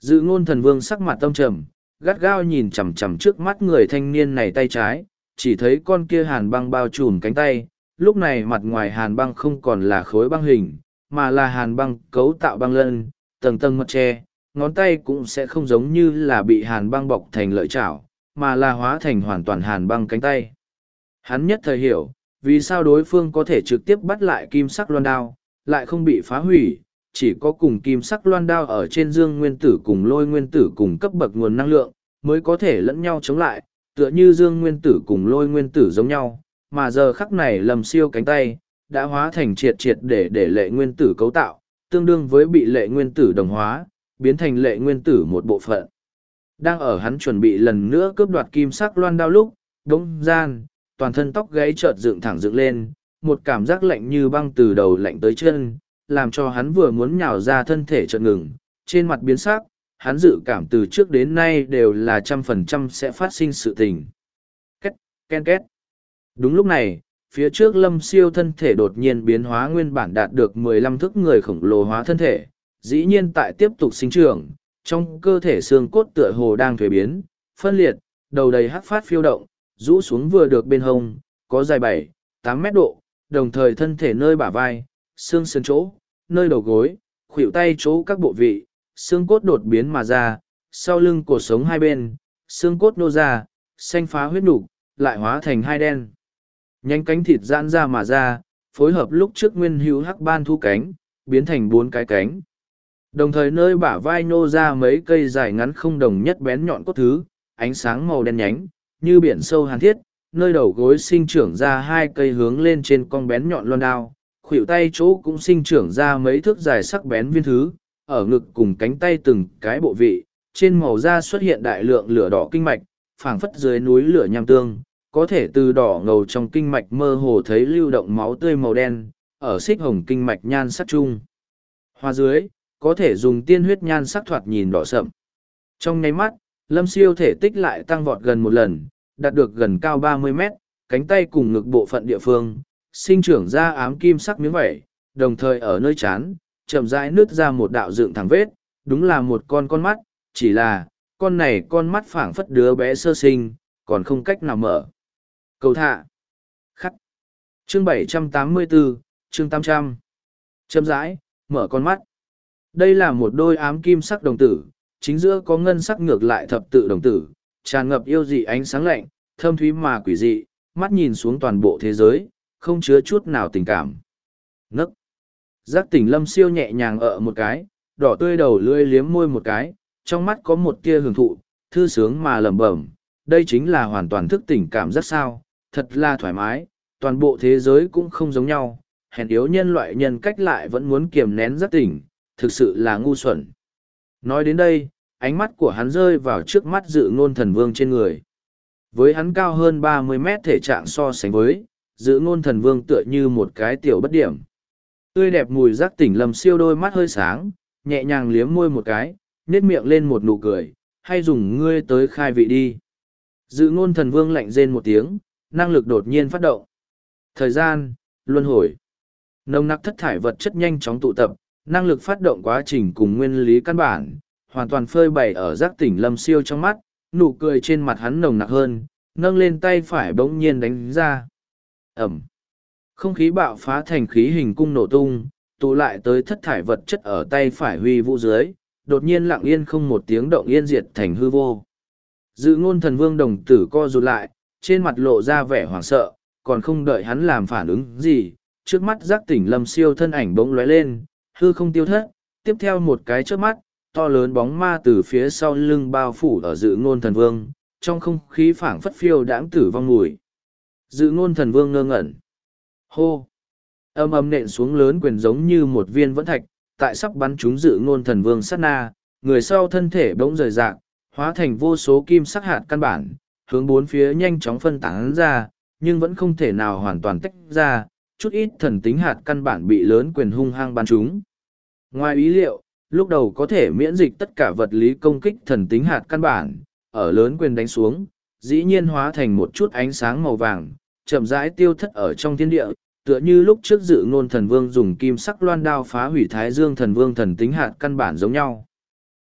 Dự ngôn thần vương sắc mặt tâm trầm, gắt gao nhìn chằm chằm trước mắt người thanh niên này tay trái, chỉ thấy con kia hàn băng bao trùm cánh tay, lúc này mặt ngoài hàn băng không còn là khối băng hình, mà là hàn băng cấu tạo băng lân, tầng tầng mật tre, ngón tay cũng sẽ không giống như là bị hàn băng bọc thành lợi chảo, mà là hóa thành hoàn toàn hàn băng cánh tay. Hắn nhất thời hiểu, vì sao đối phương có thể trực tiếp bắt lại kim sắc loan đao, lại không bị phá hủy, chỉ có cùng kim sắc loan đao ở trên dương nguyên tử cùng lôi nguyên tử cùng cấp bậc nguồn năng lượng, mới có thể lẫn nhau chống lại, tựa như dương nguyên tử cùng lôi nguyên tử giống nhau, mà giờ khắc này lầm siêu cánh tay, đã hóa thành triệt triệt để để lệ nguyên tử cấu tạo, tương đương với bị lệ nguyên tử đồng hóa, biến thành lệ nguyên tử một bộ phận. Đang ở hắn chuẩn bị lần nữa cướp đoạt kim sắc loan đao lúc, đống gian, toàn thân tóc gáy chợt dựng thẳng dựng lên, một cảm giác lạnh như băng từ đầu lạnh tới chân, làm cho hắn vừa muốn nhào ra thân thể chợt ngừng, trên mặt biến sắc, hắn dự cảm từ trước đến nay đều là trăm phần trăm sẽ phát sinh sự tình. Két, ken két. Đúng lúc này, phía trước lâm siêu thân thể đột nhiên biến hóa nguyên bản đạt được mười lăm thức người khổng lồ hóa thân thể, dĩ nhiên tại tiếp tục sinh trưởng, trong cơ thể xương cốt tựa hồ đang thuế biến, phân liệt, đầu đầy hắc phát phiêu động, rũ xuống vừa được bên hông, có dài bảy, tám mét độ, đồng thời thân thể nơi bả vai, xương sườn chỗ, nơi đầu gối, khuỷu tay chỗ các bộ vị, xương cốt đột biến mà ra, sau lưng cổ sống hai bên, xương cốt nô ra, xanh phá huyết nục, lại hóa thành hai đen. Nhánh cánh thịt giãn ra mà ra, phối hợp lúc trước nguyên hữu hắc ban thu cánh, biến thành bốn cái cánh. Đồng thời nơi bả vai nô ra mấy cây dài ngắn không đồng nhất bén nhọn cốt thứ, ánh sáng màu đen nhánh, như biển sâu hàn thiết, nơi đầu gối sinh trưởng ra hai cây hướng lên trên con bén nhọn loan đao, khuỷu tay chỗ cũng sinh trưởng ra mấy thước dài sắc bén viên thứ, ở ngực cùng cánh tay từng cái bộ vị, trên màu da xuất hiện đại lượng lửa đỏ kinh mạch, phảng phất dưới núi lửa nham tương, có thể từ đỏ ngầu trong kinh mạch mơ hồ thấy lưu động máu tươi màu đen, ở xích hồng kinh mạch nhan sắc chung. Hoa dưới, có thể dùng tiên huyết nhan sắc thoạt nhìn đỏ sậm. Trong nháy mắt, lâm siêu thể tích lại tăng vọt gần một lần, đạt được gần cao ba mươi mét, cánh tay cùng ngực bộ phận địa phương, sinh trưởng ra ám kim sắc miếng vẩy, đồng thời ở nơi chán, chậm rãi nứt ra một đạo dựng thẳng vết, đúng là một con con mắt, chỉ là, con này con mắt phảng phất đứa bé sơ sinh, còn không cách nào mở. Cầu thạ. Khắc. Chương 784, chương 800. Chậm rãi, mở con mắt. Đây là một đôi ám kim sắc đồng tử, chính giữa có ngân sắc ngược lại thập tự đồng tử, tràn ngập yêu dị ánh sáng lạnh, thâm thúy mà quỷ dị, mắt nhìn xuống toàn bộ thế giới, không chứa chút nào tình cảm. Nấc. Giác tỉnh lâm siêu nhẹ nhàng ở một cái, đỏ tươi đầu lưỡi liếm môi một cái, trong mắt có một tia hưởng thụ, thư sướng mà lẩm bẩm. Đây chính là hoàn toàn thức tỉnh cảm rất sao, thật là thoải mái, toàn bộ thế giới cũng không giống nhau, hèn yếu nhân loại nhân cách lại vẫn muốn kiềm nén giác tỉnh, thực sự là ngu xuẩn. Nói đến đây, ánh mắt của hắn rơi vào trước mắt dự ngôn thần vương trên người. Với hắn cao hơn ba mươi mét thể trạng so sánh với, dự ngôn thần vương tựa như một cái tiểu bất điểm. Tươi đẹp mùi giác tỉnh lầm siêu đôi mắt hơi sáng, nhẹ nhàng liếm môi một cái, nết miệng lên một nụ cười, hay dùng ngươi tới khai vị đi. Dự ngôn thần vương lạnh rên một tiếng, năng lực đột nhiên phát động. Thời gian, luân hồi. Nồng nặc thất thải vật chất nhanh chóng tụ tập, năng lực phát động quá trình cùng nguyên lý căn bản, hoàn toàn phơi bày ở giác tỉnh lâm siêu trong mắt, nụ cười trên mặt hắn nồng nặc hơn, nâng lên tay phải bỗng nhiên đánh ra. Ẩm. Không khí bạo phá thành khí hình cung nổ tung, tụ lại tới thất thải vật chất ở tay phải huy vũ dưới, đột nhiên lặng yên không một tiếng động yên diệt thành hư vô. Dự ngôn thần vương đồng tử co rụt lại, trên mặt lộ ra vẻ hoảng sợ, còn không đợi hắn làm phản ứng gì, trước mắt giác tỉnh lâm siêu thân ảnh bỗng lóe lên, hư không tiêu thất, tiếp theo một cái trước mắt, to lớn bóng ma từ phía sau lưng bao phủ ở dự ngôn thần vương, trong không khí phảng phất phiêu đãng tử vong mùi. Dự ngôn thần vương ngơ ngẩn. Hô! Âm âm nện xuống lớn quyền giống như một viên vẫn thạch, tại sắp bắn chúng dự ngôn thần vương sát na, người sau thân thể bỗng rời rạc, hóa thành vô số kim sắc hạt căn bản, hướng bốn phía nhanh chóng phân tán ra, nhưng vẫn không thể nào hoàn toàn tách ra, chút ít thần tính hạt căn bản bị lớn quyền hung hăng bắn chúng Ngoài ý liệu, lúc đầu có thể miễn dịch tất cả vật lý công kích thần tính hạt căn bản, ở lớn quyền đánh xuống, dĩ nhiên hóa thành một chút ánh sáng màu vàng, chậm rãi tiêu thất ở trong thiên địa, tựa như lúc trước dự ngôn thần vương dùng kim sắc loan đao phá hủy thái dương thần vương thần tính hạt căn bản giống nhau.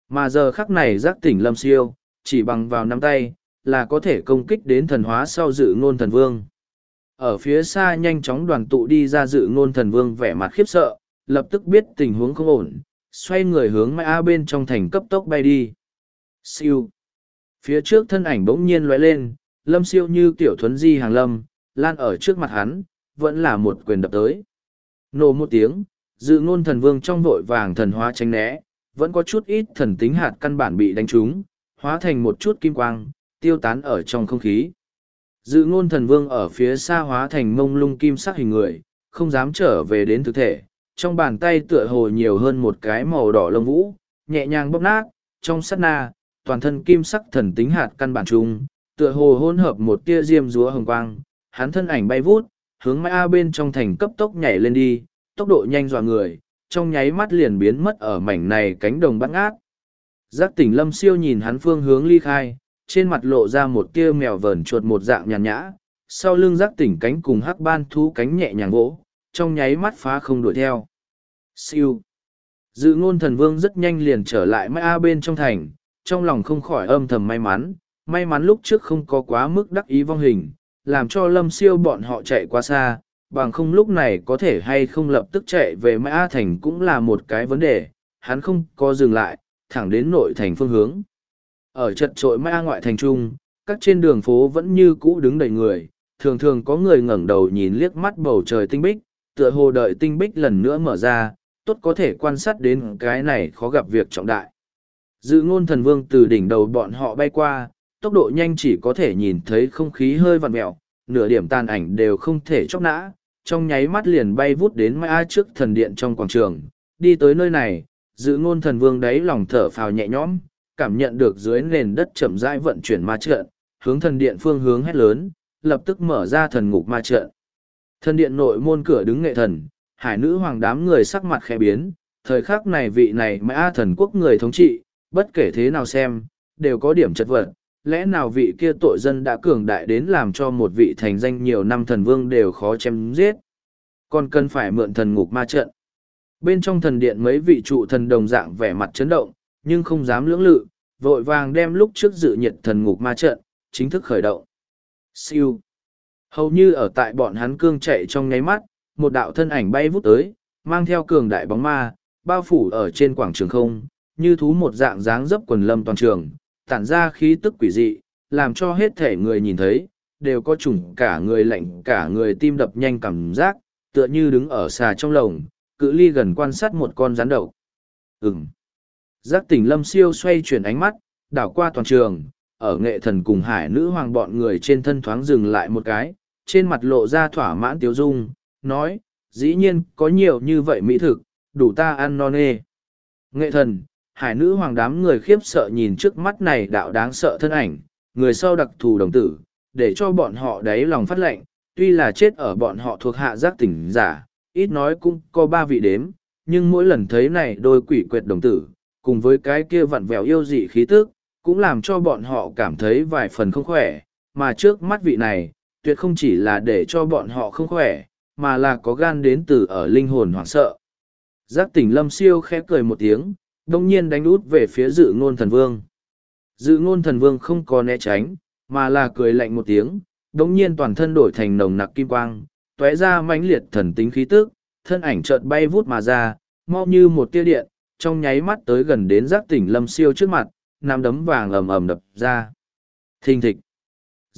Mà giờ khắc này giác tỉnh lâm siêu, chỉ bằng vào nắm tay, là có thể công kích đến thần hóa sau dự ngôn thần vương. Ở phía xa nhanh chóng đoàn tụ đi ra dự ngôn thần vương vẻ mặt khiếp sợ, lập tức biết tình huống không ổn, xoay người hướng mai A bên trong thành cấp tốc bay đi. Siêu. Phía trước thân ảnh bỗng nhiên lóe lên, lâm siêu như tiểu thuấn di hàng lâm, lan ở trước mặt hắn, vẫn là một quyền đập tới. Nổ một tiếng, dự ngôn thần vương trong vội vàng thần hóa tránh né, vẫn có chút ít thần tính hạt căn bản bị đánh trúng, hóa thành một chút kim quang, tiêu tán ở trong không khí. Dự ngôn thần vương ở phía xa hóa thành mông lung kim sắc hình người, không dám trở về đến thực thể, trong bàn tay tựa hồ nhiều hơn một cái màu đỏ lông vũ, nhẹ nhàng bóp nát, trong sát na, toàn thân kim sắc thần tính hạt căn bản chung, tựa hồ hỗn hợp một tia diêm rúa hồng quang, hắn thân ảnh bay vút, hướng mai A bên trong thành cấp tốc nhảy lên đi, tốc độ nhanh dọa người, trong nháy mắt liền biến mất ở mảnh này cánh đồng bắt ngát. Giác tỉnh lâm siêu nhìn hắn phương hướng ly khai, trên mặt lộ ra một tia mèo vờn chuột một dạng nhàn nhã, sau lưng giác tỉnh cánh cùng hắc ban thú cánh nhẹ nhàng vỗ, trong nháy mắt phá không đuổi theo. Siêu. Dự ngôn thần vương rất nhanh liền trở lại mai A bên trong thành, trong lòng không khỏi âm thầm may mắn, may mắn lúc trước không có quá mức đắc ý vong hình, làm cho lâm siêu bọn họ chạy quá xa, bằng không lúc này có thể hay không lập tức chạy về mai A thành cũng là một cái vấn đề, hắn không có dừng lại, thẳng đến nội thành phương hướng. Ở chật trội mai A ngoại thành trung, các trên đường phố vẫn như cũ đứng đầy người, thường thường có người ngẩng đầu nhìn liếc mắt bầu trời tinh bích, tựa hồ đợi tinh bích lần nữa mở ra, tốt có thể quan sát đến cái này khó gặp việc trọng đại. Dự ngôn thần vương từ đỉnh đầu bọn họ bay qua, tốc độ nhanh chỉ có thể nhìn thấy không khí hơi vặn mẹo, nửa điểm tàn ảnh đều không thể chóc nã, trong nháy mắt liền bay vút đến mai a trước thần điện trong quảng trường. Đi tới nơi này, dự ngôn thần vương đáy lòng thở phào nhẹ nhõm, cảm nhận được dưới nền đất chậm rãi vận chuyển ma trận, hướng thần điện phương hướng hét lớn, lập tức mở ra thần ngục ma trận. Thần điện nội môn cửa đứng nghệ thần, hải nữ hoàng đám người sắc mặt khẽ biến, thời khắc này vị này mã thần quốc người thống trị, bất kể thế nào xem, đều có điểm chật vật. Lẽ nào vị kia tội dân đã cường đại đến làm cho một vị thành danh nhiều năm thần vương đều khó chém giết? Còn cần phải mượn thần ngục ma trận. Bên trong thần điện mấy vị trụ thần đồng dạng vẻ mặt chấn động, nhưng không dám lưỡng lự, vội vàng đem lúc trước dự nhiệt thần ngục ma trận, chính thức khởi động. Siêu. Hầu như ở tại bọn hắn cương chạy trong nháy mắt, một đạo thân ảnh bay vút tới, mang theo cường đại bóng ma, bao phủ ở trên quảng trường không, như thú một dạng dáng dấp quần lâm toàn trường, tản ra khí tức quỷ dị, làm cho hết thể người nhìn thấy, đều có chủng cả người lạnh cả người tim đập nhanh cảm giác, tựa như đứng ở xà trong lồng, cự ly gần quan sát một con rắn đầu. Ừm. Giác tỉnh lâm siêu xoay chuyển ánh mắt, đảo qua toàn trường, ở nghệ thần cùng hải nữ hoàng bọn người trên thân thoáng dừng lại một cái, trên mặt lộ ra thỏa mãn tiếu dung, nói, dĩ nhiên có nhiều như vậy mỹ thực, đủ ta ăn non nê. Nghệ thần, hải nữ hoàng đám người khiếp sợ nhìn trước mắt này đạo đáng sợ thân ảnh, người sau đặc thù đồng tử, để cho bọn họ đáy lòng phát lệnh, tuy là chết ở bọn họ thuộc hạ giác tỉnh giả, ít nói cũng có ba vị đếm, nhưng mỗi lần thấy này đôi quỷ quyệt đồng tử, cùng với cái kia vặn vẹo yêu dị khí tức, cũng làm cho bọn họ cảm thấy vài phần không khỏe, mà trước mắt vị này, tuyệt không chỉ là để cho bọn họ không khỏe, mà là có gan đến từ ở linh hồn hoảng sợ. Giác tỉnh lâm siêu khẽ cười một tiếng, đồng nhiên đánh út về phía dự ngôn thần vương. Dự ngôn thần vương không có né tránh, mà là cười lạnh một tiếng, đồng nhiên toàn thân đổi thành nồng nặc kim quang, tóe ra mãnh liệt thần tính khí tức, thân ảnh chợt bay vút mà ra, mau như một tia điện, trong nháy mắt tới gần đến giác tỉnh lâm siêu trước mặt, nam đấm vàng ầm ầm đập ra. Thình thịch.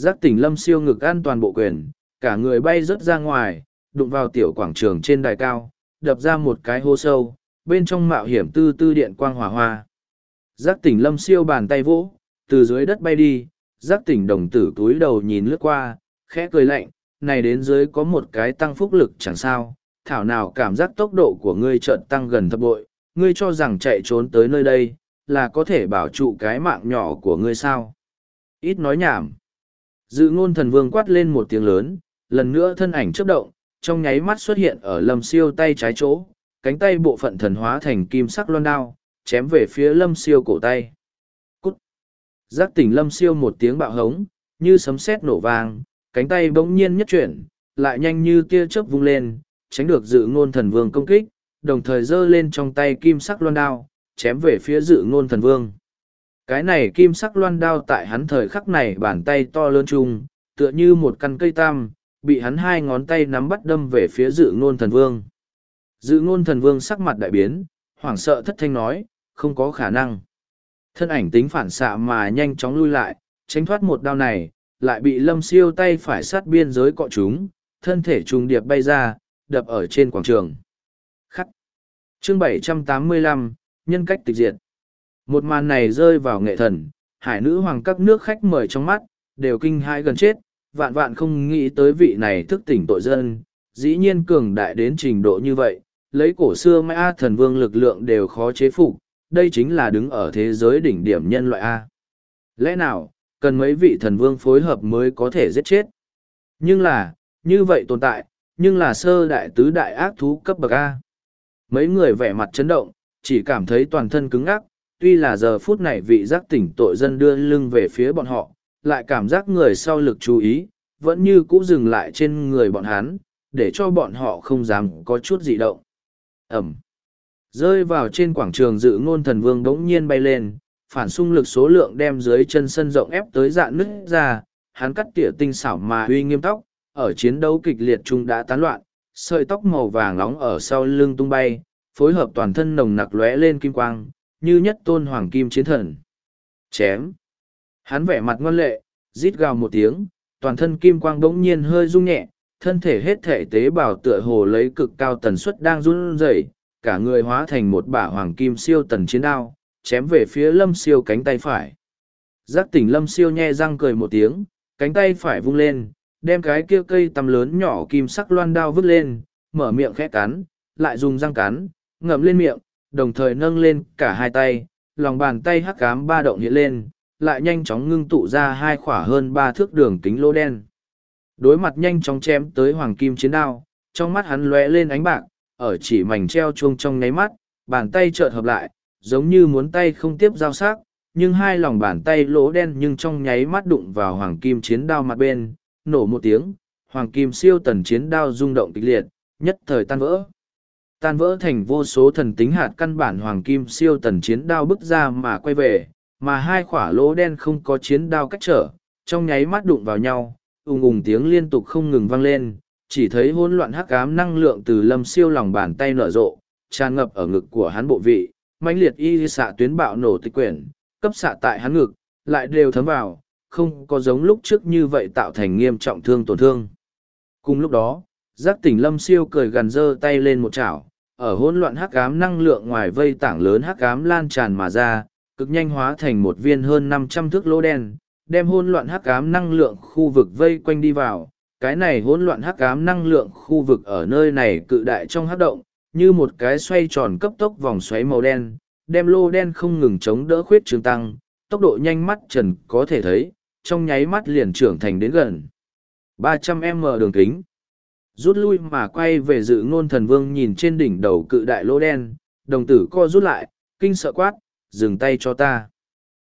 Giác tỉnh lâm siêu ngực an toàn bộ quyền, cả người bay rớt ra ngoài, đụng vào tiểu quảng trường trên đài cao, đập ra một cái hô sâu, bên trong mạo hiểm tư tư điện quang hỏa hoa. Giác tỉnh lâm siêu bàn tay vỗ, từ dưới đất bay đi, giác tỉnh đồng tử túi đầu nhìn lướt qua, khẽ cười lạnh, này đến dưới có một cái tăng phúc lực chẳng sao, thảo nào cảm giác tốc độ của ngươi chợt tăng gần thập bội, ngươi cho rằng chạy trốn tới nơi đây, là có thể bảo trụ cái mạng nhỏ của ngươi sao. Ít nói nhảm. Dự ngôn thần vương quát lên một tiếng lớn, lần nữa thân ảnh chớp động, trong nháy mắt xuất hiện ở lâm siêu tay trái chỗ, cánh tay bộ phận thần hóa thành kim sắc loan đao, chém về phía lâm siêu cổ tay. Cút! Giác tỉnh lâm siêu một tiếng bạo hống, như sấm sét nổ vang, cánh tay bỗng nhiên nhất chuyển, lại nhanh như tia chớp vung lên, tránh được dự ngôn thần vương công kích, đồng thời giơ lên trong tay kim sắc loan đao, chém về phía dự ngôn thần vương. Cái này kim sắc loan đao tại hắn thời khắc này bàn tay to lớn chung, tựa như một căn cây tam, bị hắn hai ngón tay nắm bắt đâm về phía dự ngôn thần vương. Dự ngôn thần vương sắc mặt đại biến, hoảng sợ thất thanh nói, không có khả năng. Thân ảnh tính phản xạ mà nhanh chóng lui lại, tránh thoát một đao này, lại bị lâm siêu tay phải sát biên giới cọ chúng, thân thể trùng điệp bay ra, đập ở trên quảng trường. Khắc. Chương 785, nhân cách tịch diệt. Một màn này rơi vào nghệ thần, hải nữ hoàng các nước khách mời trong mắt, đều kinh hãi gần chết, vạn vạn không nghĩ tới vị này thức tỉnh tội dân, dĩ nhiên cường đại đến trình độ như vậy, lấy cổ xưa mai A thần vương lực lượng đều khó chế phục, đây chính là đứng ở thế giới đỉnh điểm nhân loại A. Lẽ nào, cần mấy vị thần vương phối hợp mới có thể giết chết? Nhưng là, như vậy tồn tại, nhưng là sơ đại tứ đại ác thú cấp bậc A. Mấy người vẻ mặt chấn động, chỉ cảm thấy toàn thân cứng ngắc, tuy là giờ phút này vị giác tỉnh tội dân đưa lưng về phía bọn họ, lại cảm giác người sau lực chú ý, vẫn như cũ dừng lại trên người bọn hắn, để cho bọn họ không dám có chút dị động. Ẩm. Rơi vào trên quảng trường dự ngôn thần vương đống nhiên bay lên, phản xung lực số lượng đem dưới chân sân rộng ép tới dạn nứt ra, hắn cắt tỉa tinh xảo mà uy nghiêm tóc, ở chiến đấu kịch liệt chung đã tán loạn, sợi tóc màu vàng nóng ở sau lưng tung bay, phối hợp toàn thân nồng nặc lóe lên kim quang, như nhất tôn hoàng kim chiến thần. Chém. Hắn vẻ mặt ngoan lệ, rít gào một tiếng, toàn thân kim quang bỗng nhiên hơi rung nhẹ, thân thể hết thể tế bào tựa hồ lấy cực cao tần suất đang run rẩy, cả người hóa thành một bả hoàng kim siêu tần chiến đao, chém về phía lâm siêu cánh tay phải. Giác tỉnh lâm siêu nhe răng cười một tiếng, cánh tay phải vung lên, đem cái kia cây tầm lớn nhỏ kim sắc loan đao vứt lên, mở miệng khẽ cắn, lại dùng răng cắn, ngậm lên miệng, đồng thời nâng lên cả hai tay, lòng bàn tay hắc cám ba động hiện lên, lại nhanh chóng ngưng tụ ra hai khỏa hơn ba thước đường kính lỗ đen. Đối mặt nhanh chóng chém tới hoàng kim chiến đao, trong mắt hắn lóe lên ánh bạc, ở chỉ mảnh treo chuông trong nháy mắt, bàn tay chợt hợp lại, giống như muốn tay không tiếp giao sắc, nhưng hai lòng bàn tay lỗ đen nhưng trong nháy mắt đụng vào hoàng kim chiến đao mặt bên, nổ một tiếng, hoàng kim siêu tần chiến đao rung động kịch liệt, nhất thời tan vỡ. Tan vỡ thành vô số thần tính hạt căn bản hoàng kim siêu tần chiến đao bước ra mà quay về, mà hai khỏa lỗ đen không có chiến đao cách trở, trong nháy mắt đụng vào nhau, ùng ùng tiếng liên tục không ngừng vang lên, chỉ thấy hỗn loạn hắc ám năng lượng từ lâm siêu lòng bàn tay nở rộ, tràn ngập ở ngực của hắn bộ vị, mãnh liệt y xạ tuyến bạo nổ tịch quyển, cấp xạ tại hắn ngực, lại đều thấm vào, không có giống lúc trước như vậy tạo thành nghiêm trọng thương tổn thương. Cùng lúc đó, giác tỉnh lâm siêu cười gằn giơ tay lên một chảo, ở hỗn loạn hắc ám năng lượng ngoài vây tảng lớn hắc ám lan tràn mà ra, cực nhanh hóa thành một viên hơn năm trăm thước lỗ đen, đem hỗn loạn hắc ám năng lượng khu vực vây quanh đi vào. Cái này hỗn loạn hắc ám năng lượng khu vực ở nơi này cự đại trong hắc động, như một cái xoay tròn cấp tốc vòng xoáy màu đen, đem lô đen không ngừng chống đỡ khuyết trường tăng, tốc độ nhanh mắt trần có thể thấy, trong nháy mắt liền trưởng thành đến gần 300m đường kính. Rút lui mà quay về dự ngôn thần vương nhìn trên đỉnh đầu cự đại lô đen, đồng tử co rút lại, kinh sợ quát, dừng tay cho ta.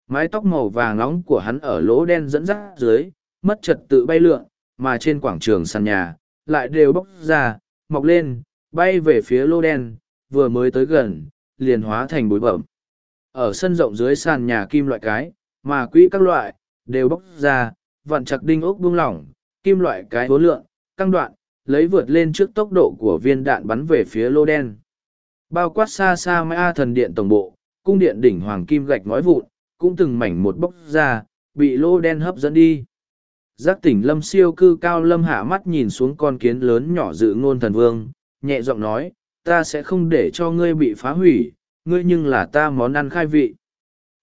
Mái tóc màu vàng nóng của hắn ở lỗ đen dẫn dắt dưới, mất trật tự bay lượn, mà trên quảng trường sàn nhà, lại đều bốc ra, mọc lên, bay về phía lô đen, vừa mới tới gần, liền hóa thành bụi bẩm. Ở sân rộng dưới sàn nhà kim loại cái, mà quỹ các loại, đều bốc ra, vặn chặt đinh ốc buông lỏng, kim loại cái hố lượng, căng đoạn, lấy vượt lên trước tốc độ của viên đạn bắn về phía lô đen. Bao quát xa xa Ma thần điện tổng bộ, cung điện đỉnh hoàng kim gạch ngói vụn, cũng từng mảnh một bốc ra, bị lô đen hấp dẫn đi. Giác tỉnh lâm siêu cư cao lâm hạ mắt nhìn xuống con kiến lớn nhỏ dự ngôn thần vương, nhẹ giọng nói, ta sẽ không để cho ngươi bị phá hủy, ngươi nhưng là ta món ăn khai vị.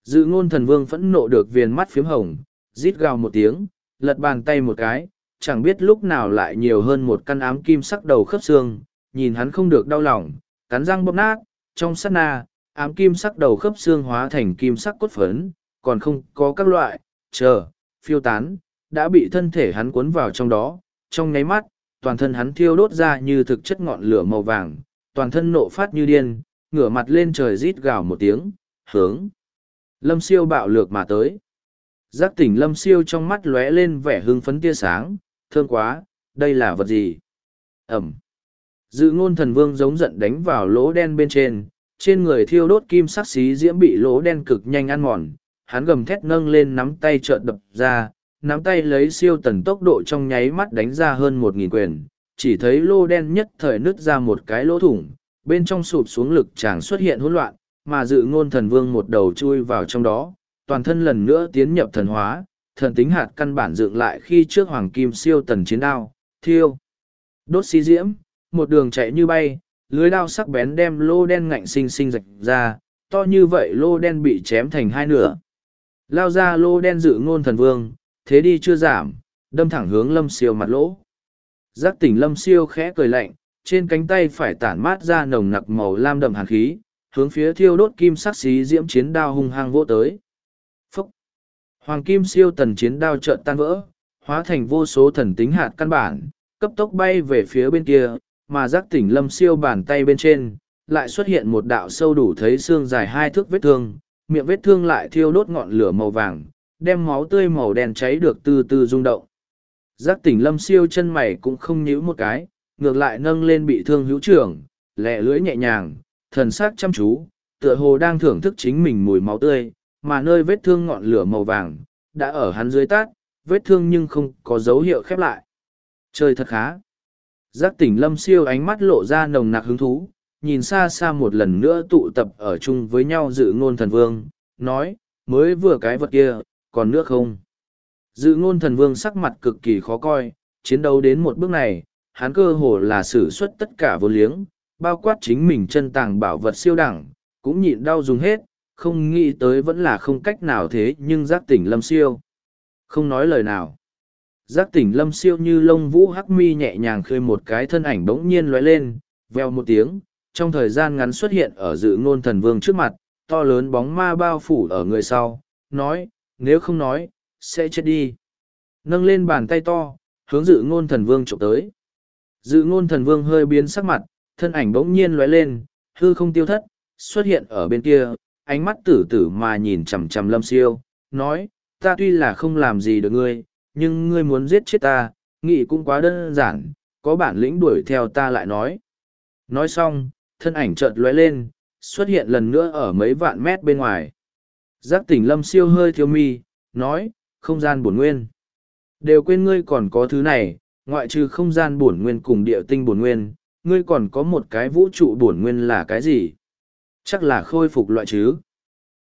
Dự ngôn thần vương phẫn nộ được viền mắt phiếm hồng, rít gào một tiếng, lật bàn tay một cái, chẳng biết lúc nào lại nhiều hơn một căn ám kim sắc đầu khớp xương, nhìn hắn không được đau lòng, cắn răng bóp nát, trong sát na, ám kim sắc đầu khớp xương hóa thành kim sắc cốt phấn, còn không có các loại, chờ, phiêu tán, đã bị thân thể hắn cuốn vào trong đó, trong nháy mắt, toàn thân hắn thiêu đốt ra như thực chất ngọn lửa màu vàng, toàn thân nộ phát như điên, ngửa mặt lên trời rít gào một tiếng, hướng. Lâm siêu bạo lược mà tới. Giác tỉnh lâm siêu trong mắt lóe lên vẻ hưng phấn tia sáng, thương quá, đây là vật gì? Ẩm. Dự ngôn thần vương giống giận đánh vào lỗ đen bên trên, trên người thiêu đốt kim sắc xí diễm bị lỗ đen cực nhanh ăn mòn, hắn gầm thét nâng lên nắm tay trợn đập ra, nắm tay lấy siêu tần tốc độ trong nháy mắt đánh ra hơn một nghìn quyền, chỉ thấy lô đen nhất thời nứt ra một cái lỗ thủng, bên trong sụp xuống lực chàng xuất hiện hỗn loạn, mà dự ngôn thần vương một đầu chui vào trong đó, toàn thân lần nữa tiến nhập thần hóa, thần tính hạt căn bản dựng lại khi trước hoàng kim siêu tần chiến đao, thiêu. Đốt xí diễm, một đường chạy như bay, lưới đao sắc bén đem lô đen ngạnh xinh xinh rạch ra, to như vậy lô đen bị chém thành hai nửa. Lao ra lô đen dự ngôn thần vương, thế đi chưa giảm, đâm thẳng hướng lâm siêu mặt lỗ. Giác tỉnh lâm siêu khẽ cười lạnh, trên cánh tay phải tản mát ra nồng nặc màu lam đậm hàn khí, hướng phía thiêu đốt kim sắc xí diễm chiến đao hung hăng vỗ tới. Hoàng kim siêu tần chiến đao trợn tan vỡ, hóa thành vô số thần tính hạt căn bản, cấp tốc bay về phía bên kia, mà giác tỉnh lâm siêu bàn tay bên trên, lại xuất hiện một đạo sâu đủ thấy xương dài hai thước vết thương, miệng vết thương lại thiêu đốt ngọn lửa màu vàng, đem máu tươi màu đen cháy được từ từ rung động. Giác tỉnh lâm siêu chân mày cũng không nhíu một cái, ngược lại nâng lên bị thương hữu trưởng, lẹ lưỡi nhẹ nhàng, thần sắc chăm chú, tựa hồ đang thưởng thức chính mình mùi máu tươi, mà nơi vết thương ngọn lửa màu vàng, đã ở hắn dưới tát, vết thương nhưng không có dấu hiệu khép lại. Chơi thật khá. Giác tỉnh lâm siêu ánh mắt lộ ra nồng nặc hứng thú, nhìn xa xa một lần nữa tụ tập ở chung với nhau dự ngôn thần vương, nói, mới vừa cái vật kia, còn nước không? Dự ngôn thần vương sắc mặt cực kỳ khó coi, chiến đấu đến một bước này, hắn cơ hồ là sử xuất tất cả vô liếng, bao quát chính mình chân tàng bảo vật siêu đẳng, cũng nhịn đau dùng hết, không nghĩ tới vẫn là không cách nào thế nhưng giác tỉnh lâm siêu. Không nói lời nào. Giác tỉnh lâm siêu như lông vũ hắc mi nhẹ nhàng khơi một cái thân ảnh bỗng nhiên lóe lên, veo một tiếng, trong thời gian ngắn xuất hiện ở dự ngôn thần vương trước mặt, to lớn bóng ma bao phủ ở người sau, nói, nếu không nói, sẽ chết đi. Nâng lên bàn tay to, hướng dự ngôn thần vương trộm tới. Dự ngôn thần vương hơi biến sắc mặt, thân ảnh bỗng nhiên lóe lên, hư không tiêu thất, xuất hiện ở bên kia, ánh mắt tử tử mà nhìn chằm chằm lâm siêu, nói, ta tuy là không làm gì được ngươi, nhưng ngươi muốn giết chết ta, nghĩ cũng quá đơn giản, có bản lĩnh đuổi theo ta lại nói. Nói xong, thân ảnh chợt lóe lên, xuất hiện lần nữa ở mấy vạn mét bên ngoài. Giác tỉnh lâm siêu hơi thiếu mi, nói, không gian bổn nguyên. Đều quên ngươi còn có thứ này, ngoại trừ không gian bổn nguyên cùng địa tinh bổn nguyên, ngươi còn có một cái vũ trụ bổn nguyên là cái gì? Chắc là khôi phục loại chứ.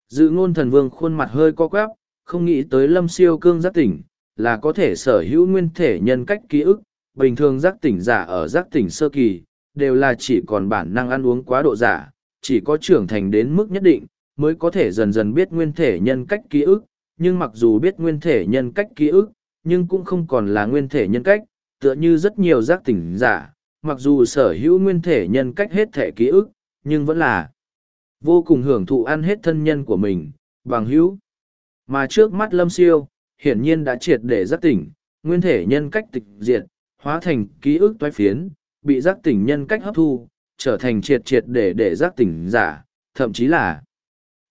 Dự ngôn thần vương khuôn mặt hơi co quắp, không nghĩ tới lâm siêu cương giác tỉnh, là có thể sở hữu nguyên thể nhân cách ký ức, bình thường giác tỉnh giả ở giác tỉnh sơ kỳ, đều là chỉ còn bản năng ăn uống quá độ giả, chỉ có trưởng thành đến mức nhất định, mới có thể dần dần biết nguyên thể nhân cách ký ức, nhưng mặc dù biết nguyên thể nhân cách ký ức, nhưng cũng không còn là nguyên thể nhân cách, tựa như rất nhiều giác tỉnh giả, mặc dù sở hữu nguyên thể nhân cách hết thể ký ức, nhưng vẫn là vô cùng hưởng thụ ăn hết thân nhân của mình, bằng hữu. Mà trước mắt lâm siêu, hiển nhiên đã triệt để giác tỉnh, nguyên thể nhân cách tịch diệt, hóa thành ký ức toái phiến, bị giác tỉnh nhân cách hấp thu, trở thành triệt triệt để để giác tỉnh giả, thậm chí là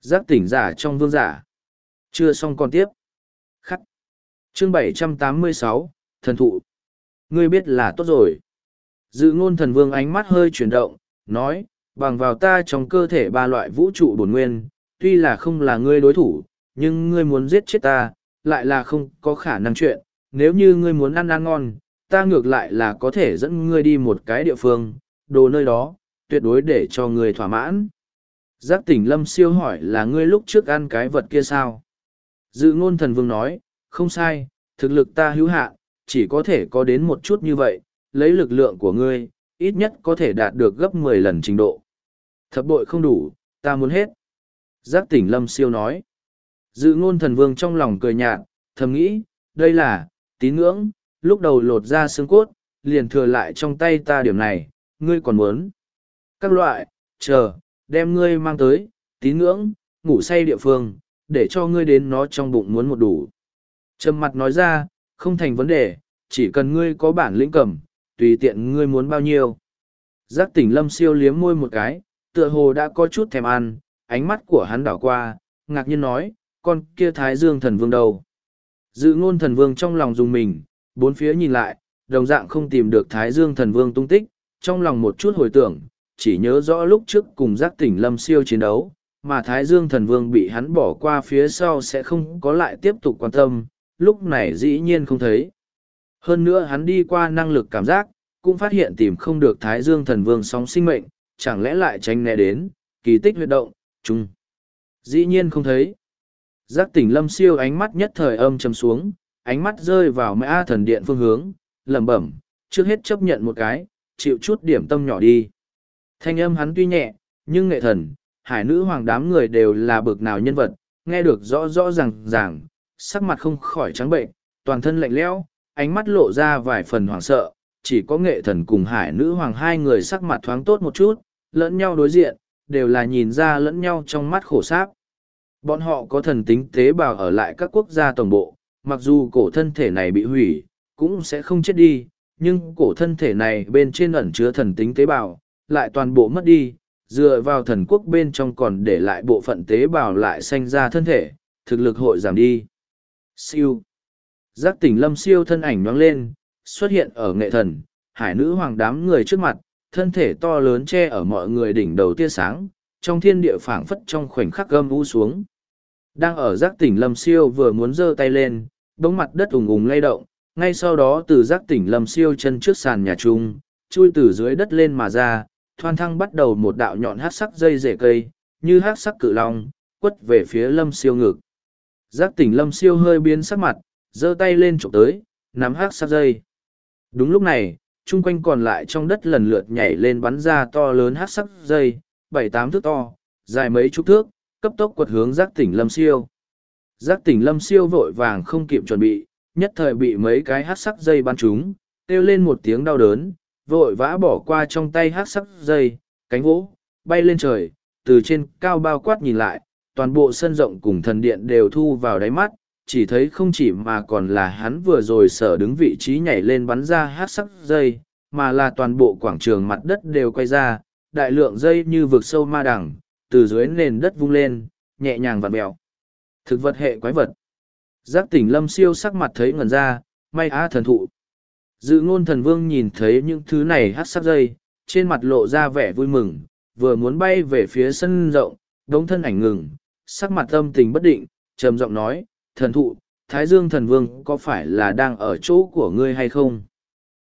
giác tỉnh giả trong vương giả. Chưa xong còn tiếp. Khắc. Chương 786, Thần thụ. Ngươi biết là tốt rồi. Dự ngôn thần vương ánh mắt hơi chuyển động, nói, bằng vào ta trong cơ thể ba loại vũ trụ bổn nguyên, tuy là không là ngươi đối thủ, nhưng ngươi muốn giết chết ta, lại là không có khả năng chuyện. Nếu như ngươi muốn ăn ăn ngon, ta ngược lại là có thể dẫn ngươi đi một cái địa phương, đồ nơi đó, tuyệt đối để cho ngươi thỏa mãn. Giác tỉnh lâm siêu hỏi là ngươi lúc trước ăn cái vật kia sao? Dự ngôn thần vương nói, không sai, thực lực ta hữu hạn, chỉ có thể có đến một chút như vậy, lấy lực lượng của ngươi, ít nhất có thể đạt được gấp mười lần trình độ. Thập bội không đủ, ta muốn hết. Giác tỉnh lâm siêu nói. Dự ngôn thần vương trong lòng cười nhạt, thầm nghĩ, đây là, tín ngưỡng, lúc đầu lột ra xương cốt, liền thừa lại trong tay ta điểm này, ngươi còn muốn. Các loại, chờ, đem ngươi mang tới, tín ngưỡng, ngủ say địa phương, để cho ngươi đến nó trong bụng muốn một đủ. Trầm mặt nói ra, không thành vấn đề, chỉ cần ngươi có bản lĩnh cầm, tùy tiện ngươi muốn bao nhiêu. Giác tỉnh lâm siêu liếm môi một cái, tựa hồ đã có chút thèm ăn, ánh mắt của hắn đảo qua, ngạc nhiên nói, con kia thái dương thần vương đâu. Dự ngôn thần vương trong lòng dùng mình, bốn phía nhìn lại, đồng dạng không tìm được thái dương thần vương tung tích, trong lòng một chút hồi tưởng, chỉ nhớ rõ lúc trước cùng giác tỉnh lâm siêu chiến đấu, mà thái dương thần vương bị hắn bỏ qua phía sau sẽ không có lại tiếp tục quan tâm, lúc này dĩ nhiên không thấy. Hơn nữa hắn đi qua năng lực cảm giác, cũng phát hiện tìm không được Thái Dương thần vương sóng sinh mệnh, chẳng lẽ lại tránh né đến, kỳ tích huyệt động, chung. Dĩ nhiên không thấy. Giác tỉnh lâm siêu ánh mắt nhất thời âm chầm xuống, ánh mắt rơi vào mã thần điện phương hướng, lẩm bẩm, trước hết chấp nhận một cái, chịu chút điểm tâm nhỏ đi. Thanh âm hắn tuy nhẹ, nhưng nghệ thần, hải nữ hoàng đám người đều là bực nào nhân vật, nghe được rõ rõ ràng ràng, sắc mặt không khỏi trắng bệnh, toàn thân lạnh lẽo, ánh mắt lộ ra vài phần hoảng sợ, chỉ có nghệ thần cùng hải nữ hoàng hai người sắc mặt thoáng tốt một chút, lẫn nhau đối diện, đều là nhìn ra lẫn nhau trong mắt khổ sáp. Bọn họ có thần tính tế bào ở lại các quốc gia tổng bộ, mặc dù cổ thân thể này bị hủy, cũng sẽ không chết đi, nhưng cổ thân thể này bên trên ẩn chứa thần tính tế bào, lại toàn bộ mất đi, dựa vào thần quốc bên trong còn để lại bộ phận tế bào lại sanh ra thân thể, thực lực hội giảm đi. Siêu. Giác tỉnh lâm siêu thân ảnh nhoáng lên, xuất hiện ở nghệ thần, hải nữ hoàng đám người trước mặt, thân thể to lớn che ở mọi người đỉnh đầu tia sáng, trong thiên địa phảng phất trong khoảnh khắc gâm u xuống. Đang ở giác tỉnh lâm siêu vừa muốn giơ tay lên, bóng mặt đất ùng ùng lay động, ngay sau đó từ giác tỉnh lâm siêu chân trước sàn nhà trung, chui từ dưới đất lên mà ra, thoan thăng bắt đầu một đạo nhọn hát sắc dây rễ cây, như hát sắc cự long, quất về phía lâm siêu ngực. Giác tỉnh lâm siêu hơi biến sắc mặt, giơ tay lên chụp tới, nắm hát sắc dây. Đúng lúc này, chung quanh còn lại trong đất lần lượt nhảy lên bắn ra to lớn hát sắc dây, bảy tám thước to, dài mấy chục thước, cấp tốc quật hướng giác tỉnh lâm siêu. Giác tỉnh lâm siêu vội vàng không kịp chuẩn bị, nhất thời bị mấy cái hát sắc dây bắn trúng, kêu lên một tiếng đau đớn, vội vã bỏ qua trong tay hát sắc dây, cánh vỗ, bay lên trời, từ trên cao bao quát nhìn lại, toàn bộ sân rộng cùng thần điện đều thu vào đáy mắt, chỉ thấy không chỉ mà còn là hắn vừa rồi sở đứng vị trí nhảy lên bắn ra hát sắc dây, mà là toàn bộ quảng trường mặt đất đều quay ra, đại lượng dây như vực sâu ma đẳng từ dưới nền đất vung lên, nhẹ nhàng vặn mèo. Thực vật hệ quái vật. Giác tỉnh lâm siêu sắc mặt thấy ngần ra, may á thần thụ. Dự ngôn thần vương nhìn thấy những thứ này hát sắc dây, trên mặt lộ ra vẻ vui mừng, vừa muốn bay về phía sân rộng, đống thân ảnh ngừng, sắc mặt âm tình bất định, trầm giọng nói, thần thụ, Thái Dương thần vương có phải là đang ở chỗ của ngươi hay không?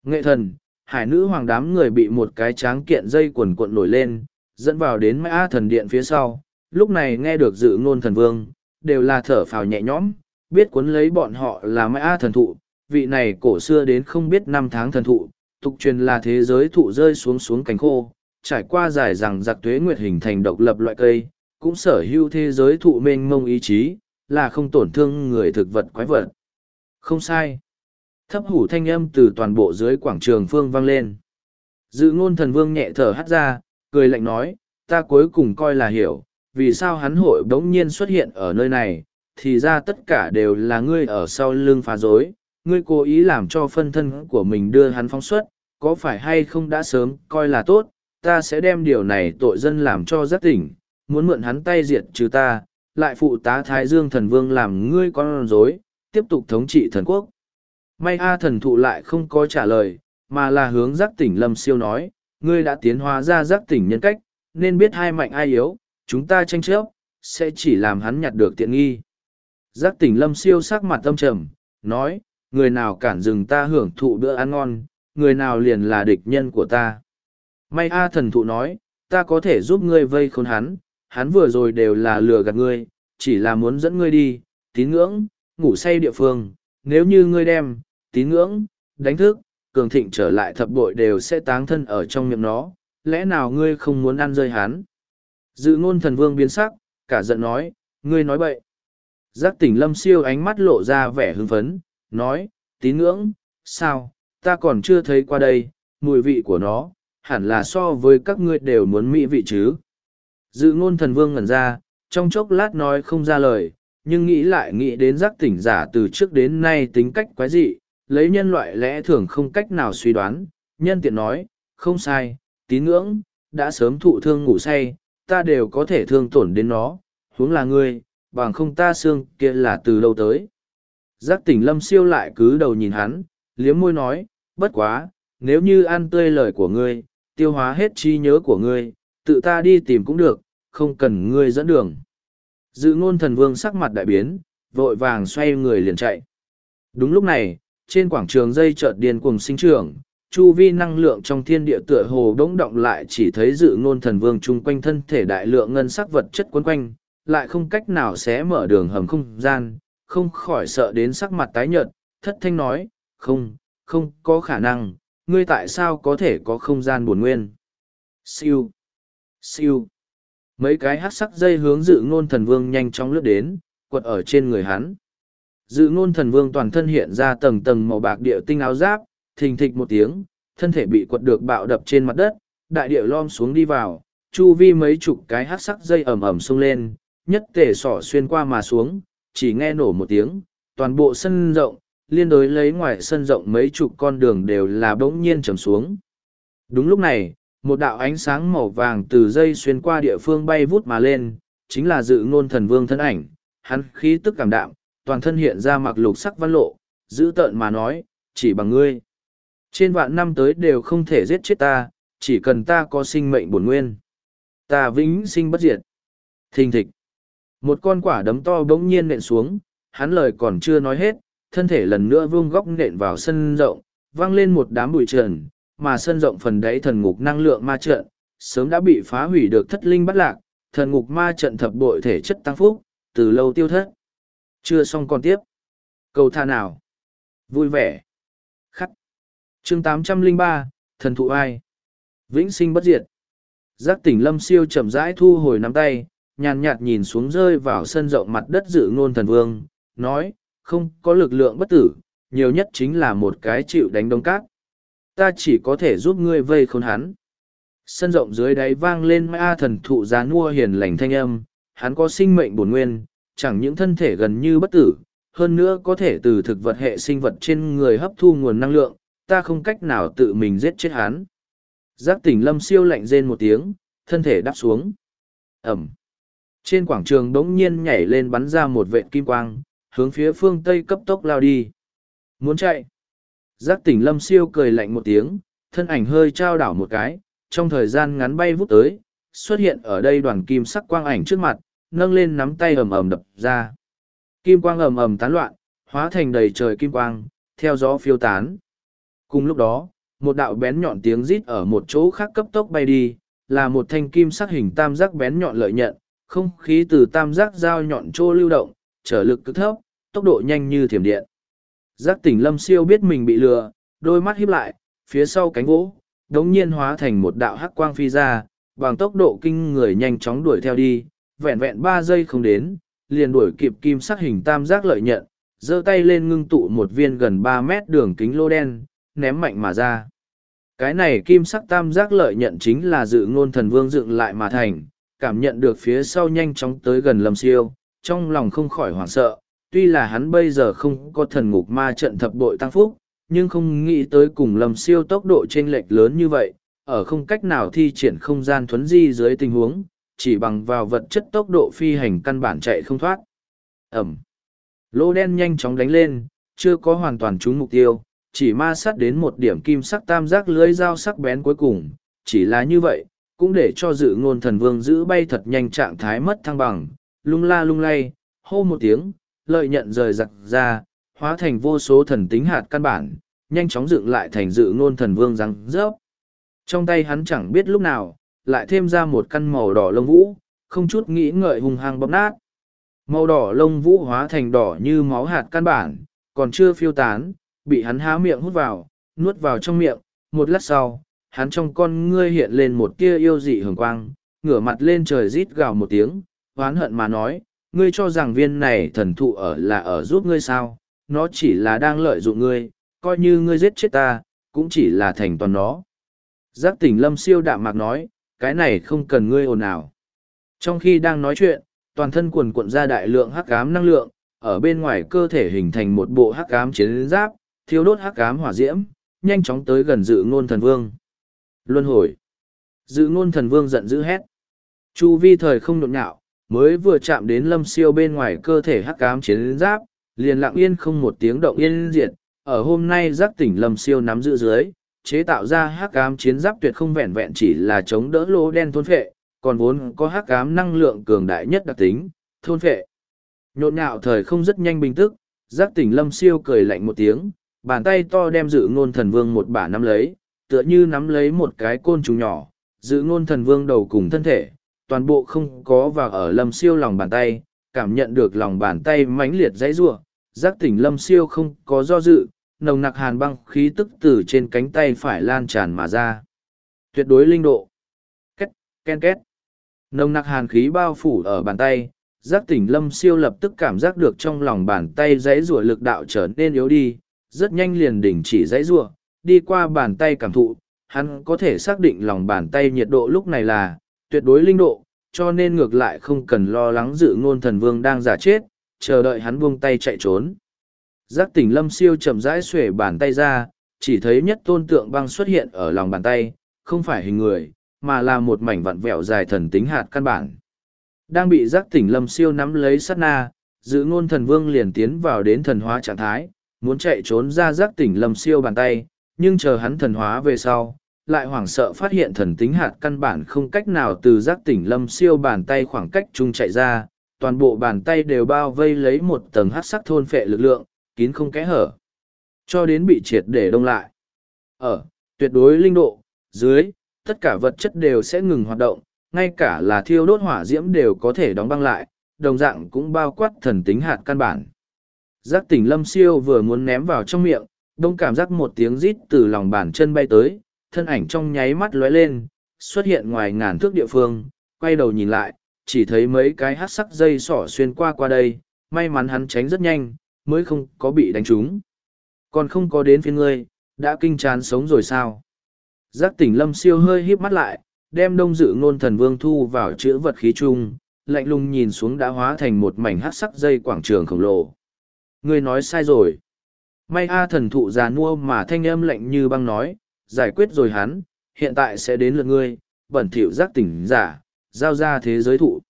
Nghệ thần, hải nữ hoàng đám người bị một cái tráng kiện dây quần cuộn nổi lên, dẫn vào đến mã thần điện phía sau, lúc này nghe được dự ngôn thần vương, đều là thở phào nhẹ nhõm, biết cuốn lấy bọn họ là mã thần thụ, vị này cổ xưa đến không biết năm tháng thần thụ, tục truyền là thế giới thụ rơi xuống xuống cánh khô, trải qua dài rằng giặc tuế nguyệt hình thành độc lập loại cây, cũng sở hữu thế giới thụ mênh mông ý chí, là không tổn thương người thực vật quái vật. Không sai. Thấp hủ thanh âm từ toàn bộ dưới quảng trường phương vang lên. Dự ngôn thần vương nhẹ thở hắt ra, cười lạnh nói, ta cuối cùng coi là hiểu, vì sao hắn hội đống nhiên xuất hiện ở nơi này, thì ra tất cả đều là ngươi ở sau lưng phá rối. ngươi cố ý làm cho phân thân của mình đưa hắn phóng xuất, có phải hay không đã sớm coi là tốt, ta sẽ đem điều này tội dân làm cho rất tỉnh, muốn mượn hắn tay diệt trừ ta, lại phụ tá Thái Dương thần vương làm ngươi con rối, tiếp tục thống trị thần quốc. May A thần thụ lại không có trả lời, mà là hướng giác tỉnh lâm siêu nói, ngươi đã tiến hóa ra giác tỉnh nhân cách, nên biết hai mạnh ai yếu, chúng ta tranh chấp, sẽ chỉ làm hắn nhặt được tiện nghi. Giác tỉnh lâm siêu sắc mặt tâm trầm, nói, người nào cản dừng ta hưởng thụ bữa ăn ngon, người nào liền là địch nhân của ta. May A thần thụ nói, ta có thể giúp ngươi vây khốn hắn, hắn vừa rồi đều là lừa gạt ngươi, chỉ là muốn dẫn ngươi đi, tín ngưỡng, ngủ say địa phương, nếu như ngươi đem, tín ngưỡng, đánh thức, cường thịnh trở lại thập bội đều sẽ táng thân ở trong miệng nó, lẽ nào ngươi không muốn ăn rơi hắn? Dự ngôn thần vương biến sắc, cả giận nói, ngươi nói bậy. Giác tỉnh lâm siêu ánh mắt lộ ra vẻ hưng phấn, nói, tín ngưỡng, sao, ta còn chưa thấy qua đây, mùi vị của nó, hẳn là so với các ngươi đều muốn mỹ vị chứ. Dự ngôn thần vương ngẩn ra, trong chốc lát nói không ra lời, nhưng nghĩ lại nghĩ đến giác tỉnh giả từ trước đến nay tính cách quái dị, lấy nhân loại lẽ thường không cách nào suy đoán, nhân tiện nói, không sai, tín ngưỡng, đã sớm thụ thương ngủ say, ta đều có thể thương tổn đến nó, huống là ngươi, bằng không ta xương kia là từ lâu tới. Giác tỉnh lâm siêu lại cứ đầu nhìn hắn, liếm môi nói, bất quá, nếu như ăn tươi lời của ngươi, tiêu hóa hết trí nhớ của ngươi, tự ta đi tìm cũng được, không cần ngươi dẫn đường. Dự ngôn thần vương sắc mặt đại biến, vội vàng xoay người liền chạy. Đúng lúc này, trên quảng trường dây chợt điên cuồng sinh trưởng, chu vi năng lượng trong thiên địa tựa hồ đống động lại chỉ thấy dự ngôn thần vương chung quanh thân thể đại lượng ngân sắc vật chất quấn quanh, lại không cách nào xé mở đường hầm không gian, không khỏi sợ đến sắc mặt tái nhợt, thất thanh nói, không, không có khả năng, ngươi tại sao có thể có không gian buồn nguyên. Siêu, siêu, mấy cái hát sắc dây hướng dự ngôn thần vương nhanh chóng lướt đến, quật ở trên người hắn. Dự ngôn thần vương toàn thân hiện ra tầng tầng màu bạc địa tinh áo giáp, thình thịch một tiếng, thân thể bị quật được bạo đập trên mặt đất, đại địa lom xuống đi vào, chu vi mấy chục cái hát sắc dây ẩm ẩm xông lên, nhất tể sỏ xuyên qua mà xuống, chỉ nghe nổ một tiếng, toàn bộ sân rộng, liên đối lấy ngoài sân rộng mấy chục con đường đều là bỗng nhiên trầm xuống. Đúng lúc này, một đạo ánh sáng màu vàng từ dây xuyên qua địa phương bay vút mà lên, chính là dự ngôn thần vương thân ảnh, hắn khí tức cảm đạm, toàn thân hiện ra mặc lục sắc văn lộ, dữ tợn mà nói, chỉ bằng ngươi. Trên vạn năm tới đều không thể giết chết ta, chỉ cần ta có sinh mệnh bổn nguyên. Ta vĩnh sinh bất diệt. Thình thịch. Một con quả đấm to bỗng nhiên nện xuống, hắn lời còn chưa nói hết, thân thể lần nữa vuông góc nện vào sân rộng, vang lên một đám bụi trần, mà sân rộng phần đáy thần ngục năng lượng ma trận, sớm đã bị phá hủy được thất linh bắt lạc, thần ngục ma trận thập bội thể chất tăng phúc, từ lâu tiêu thất. Chưa xong còn tiếp. Cầu tha nào. Vui vẻ. Khắc. chương 803, thần thụ ai. Vĩnh sinh bất diệt. Giác tỉnh lâm siêu chậm rãi thu hồi nắm tay, nhàn nhạt nhìn xuống rơi vào sân rộng mặt đất dự ngôn thần vương, nói, không có lực lượng bất tử, nhiều nhất chính là một cái chịu đánh đông cát. Ta chỉ có thể giúp ngươi vây khốn hắn. Sân rộng dưới đáy vang lên ma thần thụ giá nua hiền lành thanh âm, hắn có sinh mệnh bổn nguyên, chẳng những thân thể gần như bất tử, hơn nữa có thể từ thực vật hệ sinh vật trên người hấp thu nguồn năng lượng, ta không cách nào tự mình giết chết hắn. Giác tỉnh lâm siêu lạnh rên một tiếng, thân thể đáp xuống. Ẩm. Trên quảng trường đống nhiên nhảy lên bắn ra một vệ kim quang, hướng phía phương Tây cấp tốc lao đi. Muốn chạy. Giác tỉnh lâm siêu cười lạnh một tiếng, thân ảnh hơi trao đảo một cái, trong thời gian ngắn bay vút tới, xuất hiện ở đây đoàn kim sắc quang ảnh trước mặt, nâng lên nắm tay ầm ầm đập ra. Kim quang ầm ầm tán loạn, hóa thành đầy trời kim quang, theo gió phiêu tán. Cùng lúc đó, một đạo bén nhọn tiếng rít ở một chỗ khác cấp tốc bay đi, là một thanh kim sắc hình tam giác bén nhọn lợi nhận, không khí từ tam giác dao nhọn trô lưu động, trở lực cực thấp, tốc độ nhanh như thiểm điện. Giác tỉnh lâm siêu biết mình bị lừa, đôi mắt híp lại, phía sau cánh gỗ, đống nhiên hóa thành một đạo hắc quang phi ra, bằng tốc độ kinh người nhanh chóng đuổi theo đi, vẹn vẹn ba giây không đến, liền đuổi kịp kim sắc hình tam giác lợi nhận, giơ tay lên ngưng tụ một viên gần ba mét đường kính lô đen, ném mạnh mà ra. Cái này kim sắc tam giác lợi nhận chính là dự ngôn thần vương dựng lại mà thành, cảm nhận được phía sau nhanh chóng tới gần lâm siêu, trong lòng không khỏi hoảng sợ, tuy là hắn bây giờ không có thần ngục ma trận thập bội tăng phúc, nhưng không nghĩ tới cùng lầm siêu tốc độ chênh lệch lớn như vậy, ở không cách nào thi triển không gian thuấn di dưới tình huống, chỉ bằng vào vật chất tốc độ phi hành căn bản chạy không thoát. Ẩm. Lô đen nhanh chóng đánh lên, chưa có hoàn toàn trúng mục tiêu, chỉ ma sát đến một điểm kim sắc tam giác lưới dao sắc bén cuối cùng, chỉ là như vậy, cũng để cho dự ngôn thần vương giữ bay thật nhanh trạng thái mất thăng bằng, lung la lung lay, hô một tiếng, lợi nhận rời giặc ra, hóa thành vô số thần tính hạt căn bản, nhanh chóng dựng lại thành dự ngôn thần vương răng rớp. Trong tay hắn chẳng biết lúc nào, lại thêm ra một căn màu đỏ lông vũ, không chút nghĩ ngợi hung hăng bóp nát. Màu đỏ lông vũ hóa thành đỏ như máu hạt căn bản, còn chưa phiêu tán, bị hắn há miệng hút vào, nuốt vào trong miệng, một lát sau, hắn trong con ngươi hiện lên một tia yêu dị hường quang, ngửa mặt lên trời rít gào một tiếng, oán hận mà nói, ngươi cho rằng viên này thần thụ ở là ở giúp ngươi sao, nó chỉ là đang lợi dụng ngươi, coi như ngươi giết chết ta, cũng chỉ là thành toàn nó. Giác tỉnh lâm siêu đạm mạc nói, cái này không cần ngươi ồn ào. Trong khi đang nói chuyện, toàn thân quần cuộn ra đại lượng hắc ám năng lượng, ở bên ngoài cơ thể hình thành một bộ hắc ám chiến giáp, thiếu đốt hắc ám hỏa diễm, nhanh chóng tới gần dự ngôn thần vương. Luân hồi. Dự ngôn thần vương giận dữ hét. Chu vi thời không nộn nhạo, mới vừa chạm đến lâm siêu bên ngoài cơ thể hắc ám chiến giáp, liền lặng yên không một tiếng động yên diệt. Ở hôm nay giác tỉnh lâm siêu nắm giữ dưới, chế tạo ra hắc ám chiến giáp tuyệt không vẹn vẹn chỉ là chống đỡ lỗ đen thôn phệ, còn vốn có hắc ám năng lượng cường đại nhất đặc tính, thôn phệ. Nhộn nhạo thời không rất nhanh bình tức, giác tỉnh lâm siêu cười lạnh một tiếng, bàn tay to đem dự ngôn thần vương một bả nắm lấy, tựa như nắm lấy một cái côn trùng nhỏ, dự ngôn thần vương đầu cùng thân thể, toàn bộ không có và ở lâm siêu lòng bàn tay, cảm nhận được lòng bàn tay mãnh liệt dãy rủa giác tỉnh lâm siêu không có do dự, nồng nặc hàn băng khí tức từ trên cánh tay phải lan tràn mà ra. Tuyệt đối linh độ. Két, ken két. Nồng nặc hàn khí bao phủ ở bàn tay, giác tỉnh lâm siêu lập tức cảm giác được trong lòng bàn tay dãy rủa lực đạo trở nên yếu đi, rất nhanh liền đình chỉ dãy rủa đi qua bàn tay cảm thụ, hắn có thể xác định lòng bàn tay nhiệt độ lúc này là tuyệt đối linh độ, cho nên ngược lại không cần lo lắng dự ngôn thần vương đang giả chết, chờ đợi hắn buông tay chạy trốn. Giác tỉnh lâm siêu chậm rãi xuể bàn tay ra, chỉ thấy nhất tôn tượng băng xuất hiện ở lòng bàn tay, không phải hình người, mà là một mảnh vặn vẹo dài thần tính hạt căn bản. Đang bị giác tỉnh lâm siêu nắm lấy sát na, dự ngôn thần vương liền tiến vào đến thần hóa trạng thái, muốn chạy trốn ra giác tỉnh lâm siêu bàn tay, nhưng chờ hắn thần hóa về sau, lại hoảng sợ phát hiện thần tính hạt căn bản không cách nào từ giác tỉnh lâm siêu bàn tay khoảng cách chung chạy ra, toàn bộ bàn tay đều bao vây lấy một tầng hát sắc thôn phệ lực lượng, kín không kẽ hở, cho đến bị triệt để đông lại. Ở, tuyệt đối linh độ, dưới, tất cả vật chất đều sẽ ngừng hoạt động, ngay cả là thiêu đốt hỏa diễm đều có thể đóng băng lại, đồng dạng cũng bao quát thần tính hạt căn bản. Giác tỉnh lâm siêu vừa muốn ném vào trong miệng, đông cảm giác một tiếng rít từ lòng bàn chân bay tới, thân ảnh trong nháy mắt lóe lên, xuất hiện ngoài ngàn thước địa phương, quay đầu nhìn lại, chỉ thấy mấy cái hát sắc dây sỏ xuyên qua qua đây, may mắn hắn tránh rất nhanh, mới không có bị đánh trúng. Còn không có đến phía ngươi, đã kinh chán sống rồi sao? Giác tỉnh lâm siêu hơi híp mắt lại, đem đông dự ngôn thần vương thu vào chữ vật khí chung, lạnh lùng nhìn xuống đã hóa thành một mảnh hát sắc dây quảng trường khổng lồ. Ngươi nói sai rồi. May A thần thụ già nua mà thanh âm lạnh như băng nói, giải quyết rồi hắn, hiện tại sẽ đến lượt ngươi, bẩn thỉu giác tỉnh giả, giao ra thế giới thụ.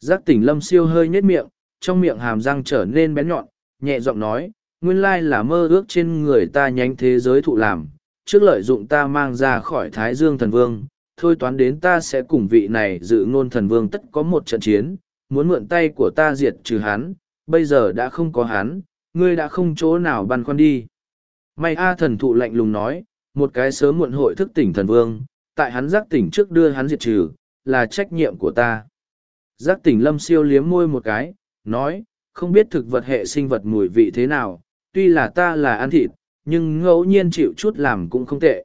Giác tỉnh lâm siêu hơi nhếch miệng, trong miệng hàm răng trở nên bén nhọn, nhẹ giọng nói, nguyên lai là mơ ước trên người ta nhánh thế giới thụ làm, trước lợi dụng ta mang ra khỏi Thái Dương thần vương, thôi toán đến ta sẽ cùng vị này dự ngôn thần vương tất có một trận chiến, muốn mượn tay của ta diệt trừ hắn, bây giờ đã không có hắn, ngươi đã không chỗ nào băn khoăn đi. May A thần thụ lạnh lùng nói, một cái sớm muộn hội thức tỉnh thần vương, tại hắn giác tỉnh trước đưa hắn diệt trừ, là trách nhiệm của ta. Giác tỉnh lâm siêu liếm môi một cái, nói, không biết thực vật hệ sinh vật mùi vị thế nào, tuy là ta là ăn thịt, nhưng ngẫu nhiên chịu chút làm cũng không tệ.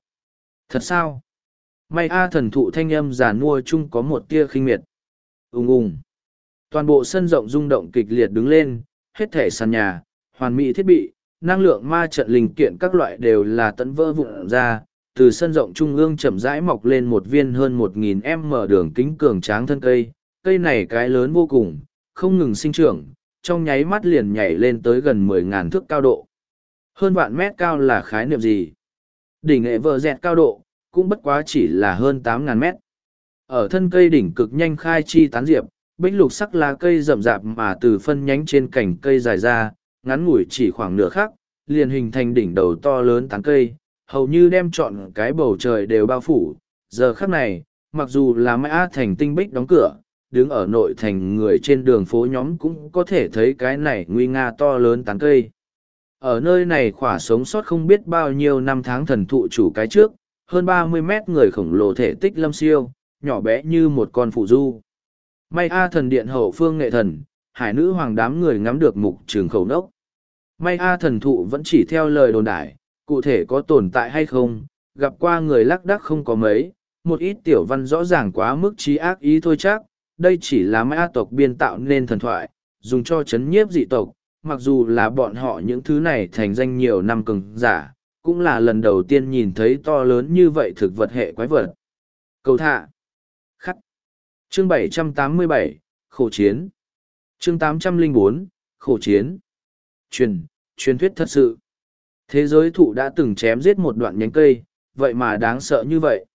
Thật sao? May A thần thụ thanh âm giả nua chung có một tia khinh miệt. Ung ung. Toàn bộ sân rộng rung động kịch liệt đứng lên, hết thể sàn nhà, hoàn mỹ thiết bị, năng lượng ma trận linh kiện các loại đều là tận vỡ vụn ra, từ sân rộng trung ương chậm rãi mọc lên một viên hơn một nghìn m đường kính cường tráng thân cây, cây này cái lớn vô cùng, không ngừng sinh trưởng, trong nháy mắt liền nhảy lên tới gần 10.000 thước cao độ. Hơn vạn mét cao là khái niệm gì? Đỉnh nghệ vợ dẹt cao độ, cũng bất quá chỉ là hơn 8.000 mét. Ở thân cây đỉnh cực nhanh khai chi tán diệp, bích lục sắc lá cây rậm rạp mà từ phân nhánh trên cành cây dài ra, ngắn ngủi chỉ khoảng nửa khắc, liền hình thành đỉnh đầu to lớn tán cây, hầu như đem trọn cái bầu trời đều bao phủ. Giờ khắc này, mặc dù là mã thành tinh bích đóng cửa, đứng ở nội thành người trên đường phố nhóm cũng có thể thấy cái này nguy nga to lớn tán cây. Ở nơi này khỏa sống sót không biết bao nhiêu năm tháng thần thụ chủ cái trước, hơn ba mươi mét người khổng lồ thể tích lâm siêu, nhỏ bé như một con phụ du. May A thần điện hậu phương nghệ thần, hải nữ hoàng đám người ngắm được mục trường khẩu nốc. May A thần thụ vẫn chỉ theo lời đồn đại, cụ thể có tồn tại hay không, gặp qua người lắc đắc không có mấy, một ít tiểu văn rõ ràng quá mức trí ác ý thôi chắc, đây chỉ là mã tộc biên tạo nên thần thoại, dùng cho chấn nhiếp dị tộc, mặc dù là bọn họ những thứ này thành danh nhiều năm cường giả, cũng là lần đầu tiên nhìn thấy to lớn như vậy thực vật hệ quái vật. Cầu thạ. Khắc. Chương 787, Khổ chiến. Chương 804, Khổ chiến. Truyền, truyền thuyết thật sự. Thế giới thụ đã từng chém giết một đoạn nhánh cây, vậy mà đáng sợ như vậy.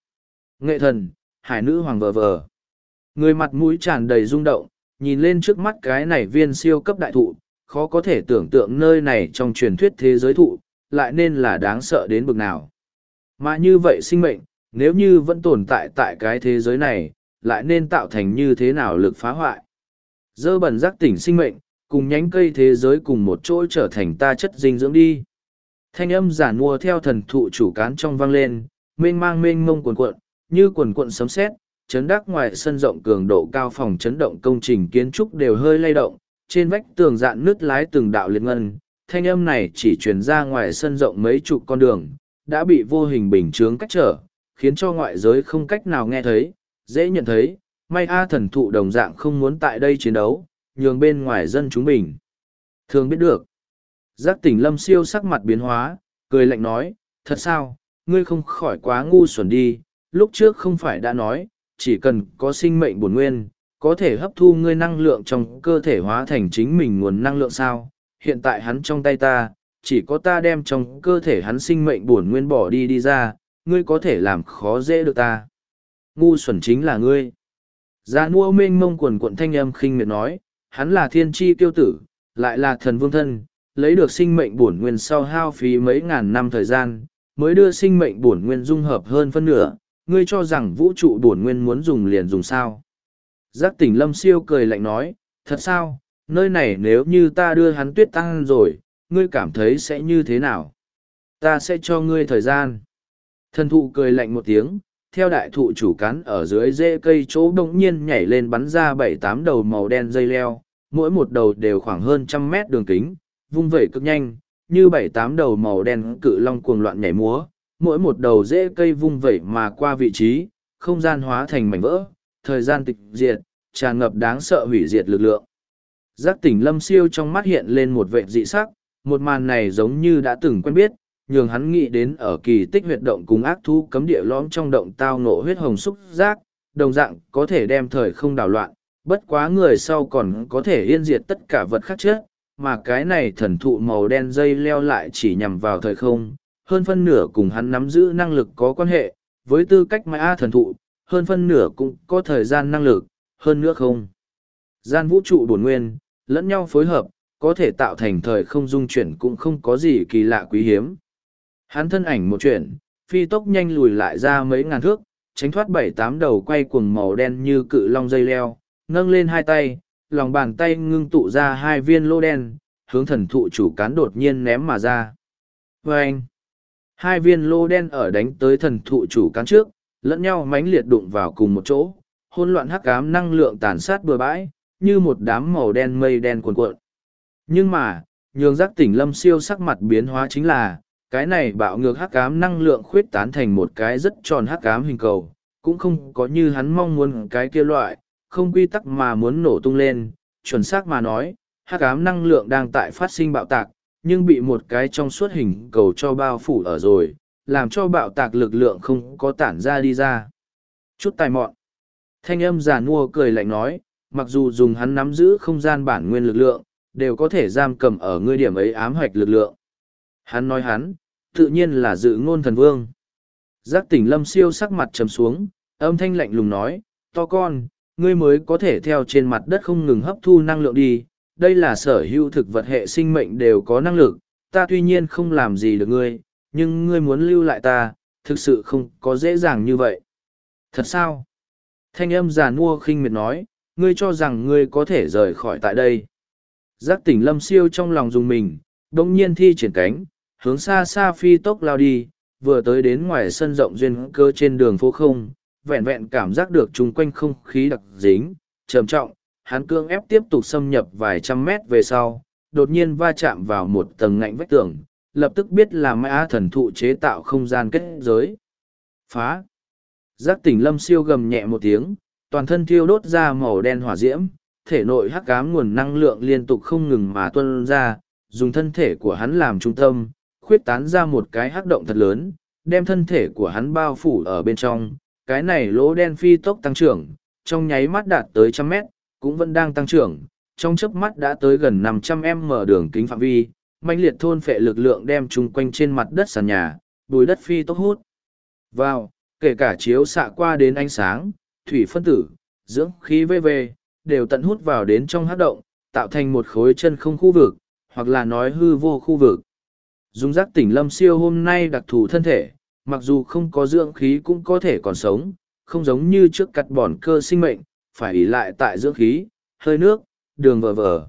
Nghệ thần, hải nữ hoàng vờ vờ. Người mặt mũi tràn đầy rung động, nhìn lên trước mắt cái này viên siêu cấp đại thụ, khó có thể tưởng tượng nơi này trong truyền thuyết thế giới thụ, lại nên là đáng sợ đến bực nào. Mà như vậy sinh mệnh, nếu như vẫn tồn tại tại cái thế giới này, lại nên tạo thành như thế nào lực phá hoại. Dơ bẩn giác tỉnh sinh mệnh, cùng nhánh cây thế giới cùng một chỗ trở thành ta chất dinh dưỡng đi. Thanh âm giả mua theo thần thụ chủ cán trong vang lên, mênh mang mênh mông cuồn cuộn, như cuồn cuộn sấm sét, chấn đắc ngoài sân rộng cường độ cao phòng chấn động công trình kiến trúc đều hơi lay động, trên vách tường dạn nứt lái từng đạo liệt ngân, thanh âm này chỉ truyền ra ngoài sân rộng mấy chục con đường, đã bị vô hình bình chướng cách trở, khiến cho ngoại giới không cách nào nghe thấy, dễ nhận thấy, may A thần thụ đồng dạng không muốn tại đây chiến đấu, nhường bên ngoài dân chúng mình. Thường biết được. Giác tỉnh lâm siêu sắc mặt biến hóa, cười lạnh nói, thật sao, ngươi không khỏi quá ngu xuẩn đi, lúc trước không phải đã nói, chỉ cần có sinh mệnh bổn nguyên, có thể hấp thu ngươi năng lượng trong cơ thể hóa thành chính mình nguồn năng lượng sao. Hiện tại hắn trong tay ta, chỉ có ta đem trong cơ thể hắn sinh mệnh bổn nguyên bỏ đi đi ra, ngươi có thể làm khó dễ được ta. Ngu xuẩn chính là ngươi. Gia nua mênh mông quần quận thanh âm khinh miệt nói, hắn là thiên tri tiêu tử, lại là thần vương thân, lấy được sinh mệnh bổn nguyên sau hao phí mấy ngàn năm thời gian, mới đưa sinh mệnh bổn nguyên dung hợp hơn phân nửa, ngươi cho rằng vũ trụ bổn nguyên muốn dùng liền dùng sao. Giác tỉnh lâm siêu cười lạnh nói, thật sao, nơi này nếu như ta đưa hắn tuyết tăng rồi, ngươi cảm thấy sẽ như thế nào? Ta sẽ cho ngươi thời gian. Thần thụ cười lạnh một tiếng, theo đại thụ chủ cắn ở dưới rễ cây chỗ đông nhiên nhảy lên bắn ra bảy tám đầu màu đen dây leo, mỗi một đầu đều khoảng hơn trăm mét đường kính, vung vẩy cực nhanh, như bảy tám đầu màu đen cự long cuồng loạn nhảy múa, mỗi một đầu rễ cây vung vẩy mà qua vị trí, không gian hóa thành mảnh vỡ, thời gian tịch diệt, tràn ngập đáng sợ hủy diệt lực lượng. Giác tỉnh lâm siêu trong mắt hiện lên một vệ dị sắc, một màn này giống như đã từng quen biết, nhường hắn nghĩ đến ở kỳ tích huyệt động cùng ác thú cấm địa lõm trong động tao nộ huyết hồng xúc giác, đồng dạng có thể đem thời không đảo loạn, bất quá người sau còn có thể yên diệt tất cả vật khác chết, mà cái này thần thụ màu đen dây leo lại chỉ nhằm vào thời không, hơn phân nửa cùng hắn nắm giữ năng lực có quan hệ, với tư cách mã thần thụ, hơn phân nửa cũng có thời gian năng lực, hơn nữa không. Gian vũ trụ bổn nguyên, lẫn nhau phối hợp, có thể tạo thành thời không dung chuyển cũng không có gì kỳ lạ quý hiếm. Hắn thân ảnh một chuyện, phi tốc nhanh lùi lại ra mấy ngàn thước, tránh thoát bảy tám đầu quay cuồng màu đen như cự long dây leo, nâng lên hai tay, lòng bàn tay ngưng tụ ra hai viên lô đen, hướng thần thụ chủ cán đột nhiên ném mà ra. Và anh, hai viên lô đen ở đánh tới thần thụ chủ cán trước, lẫn nhau mãnh liệt đụng vào cùng một chỗ, hỗn loạn hắc ám năng lượng tàn sát bừa bãi, như một đám màu đen mây đen cuồn cuộn. Nhưng mà, nhường giác tỉnh lâm siêu sắc mặt biến hóa chính là, cái này bạo ngược hắc ám năng lượng khuyết tán thành một cái rất tròn hắc ám hình cầu, cũng không có như hắn mong muốn cái kia loại, không quy tắc mà muốn nổ tung lên, chuẩn xác mà nói, hắc ám năng lượng đang tại phát sinh bạo tạc, nhưng bị một cái trong suốt hình cầu cho bao phủ ở rồi, làm cho bạo tạc lực lượng không có tản ra đi ra. Chút tài mọn. Thanh âm giả nua cười lạnh nói, mặc dù dùng hắn nắm giữ không gian bản nguyên lực lượng, đều có thể giam cầm ở ngươi điểm ấy ám hoạch lực lượng. Hắn nói hắn, tự nhiên là dự ngôn thần vương. Giác tỉnh lâm siêu sắc mặt trầm xuống, âm thanh lạnh lùng nói, to con, ngươi mới có thể theo trên mặt đất không ngừng hấp thu năng lượng đi, đây là sở hữu thực vật hệ sinh mệnh đều có năng lực, ta tuy nhiên không làm gì được ngươi, nhưng ngươi muốn lưu lại ta, thực sự không có dễ dàng như vậy. Thật sao? Thanh âm già nua khinh miệt nói, ngươi cho rằng ngươi có thể rời khỏi tại đây. Giác tỉnh lâm siêu trong lòng dùng mình, đồng nhiên thi triển cánh, hướng xa xa phi tốc lao đi, vừa tới đến ngoài sân rộng duyên cơ trên đường phố không, vẹn vẹn cảm giác được chung quanh không khí đặc dính, trầm trọng, hắn cương ép tiếp tục xâm nhập vài trăm mét về sau, đột nhiên va chạm vào một tầng ngạnh vách tường, lập tức biết là mã thần thụ chế tạo không gian kết giới. Phá! Giác tỉnh lâm siêu gầm nhẹ một tiếng, toàn thân thiêu đốt ra màu đen hỏa diễm, thể nội hắc cám nguồn năng lượng liên tục không ngừng mà tuân ra, dùng thân thể của hắn làm trung tâm, khuyết tán ra một cái hắc động thật lớn, đem thân thể của hắn bao phủ ở bên trong. Cái này lỗ đen phi tốc tăng trưởng, trong nháy mắt đạt tới trăm mét, cũng vẫn đang tăng trưởng, trong chớp mắt đã tới gần 500m đường kính phạm vi, mãnh liệt thôn phệ lực lượng đem chung quanh trên mặt đất sàn nhà, bùi đất phi tốc hút. Vào, kể cả chiếu xạ qua đến ánh sáng, thủy phân tử, dưỡng khí VV, đều tận hút vào đến trong hát động, tạo thành một khối chân không khu vực, hoặc là nói hư vô khu vực. Dung giác tỉnh lâm siêu hôm nay đặc thù thân thể, mặc dù không có dưỡng khí cũng có thể còn sống, không giống như trước cắt bòn cơ sinh mệnh, phải ỉ lại tại dưỡng khí, hơi nước, đường vờ vờ.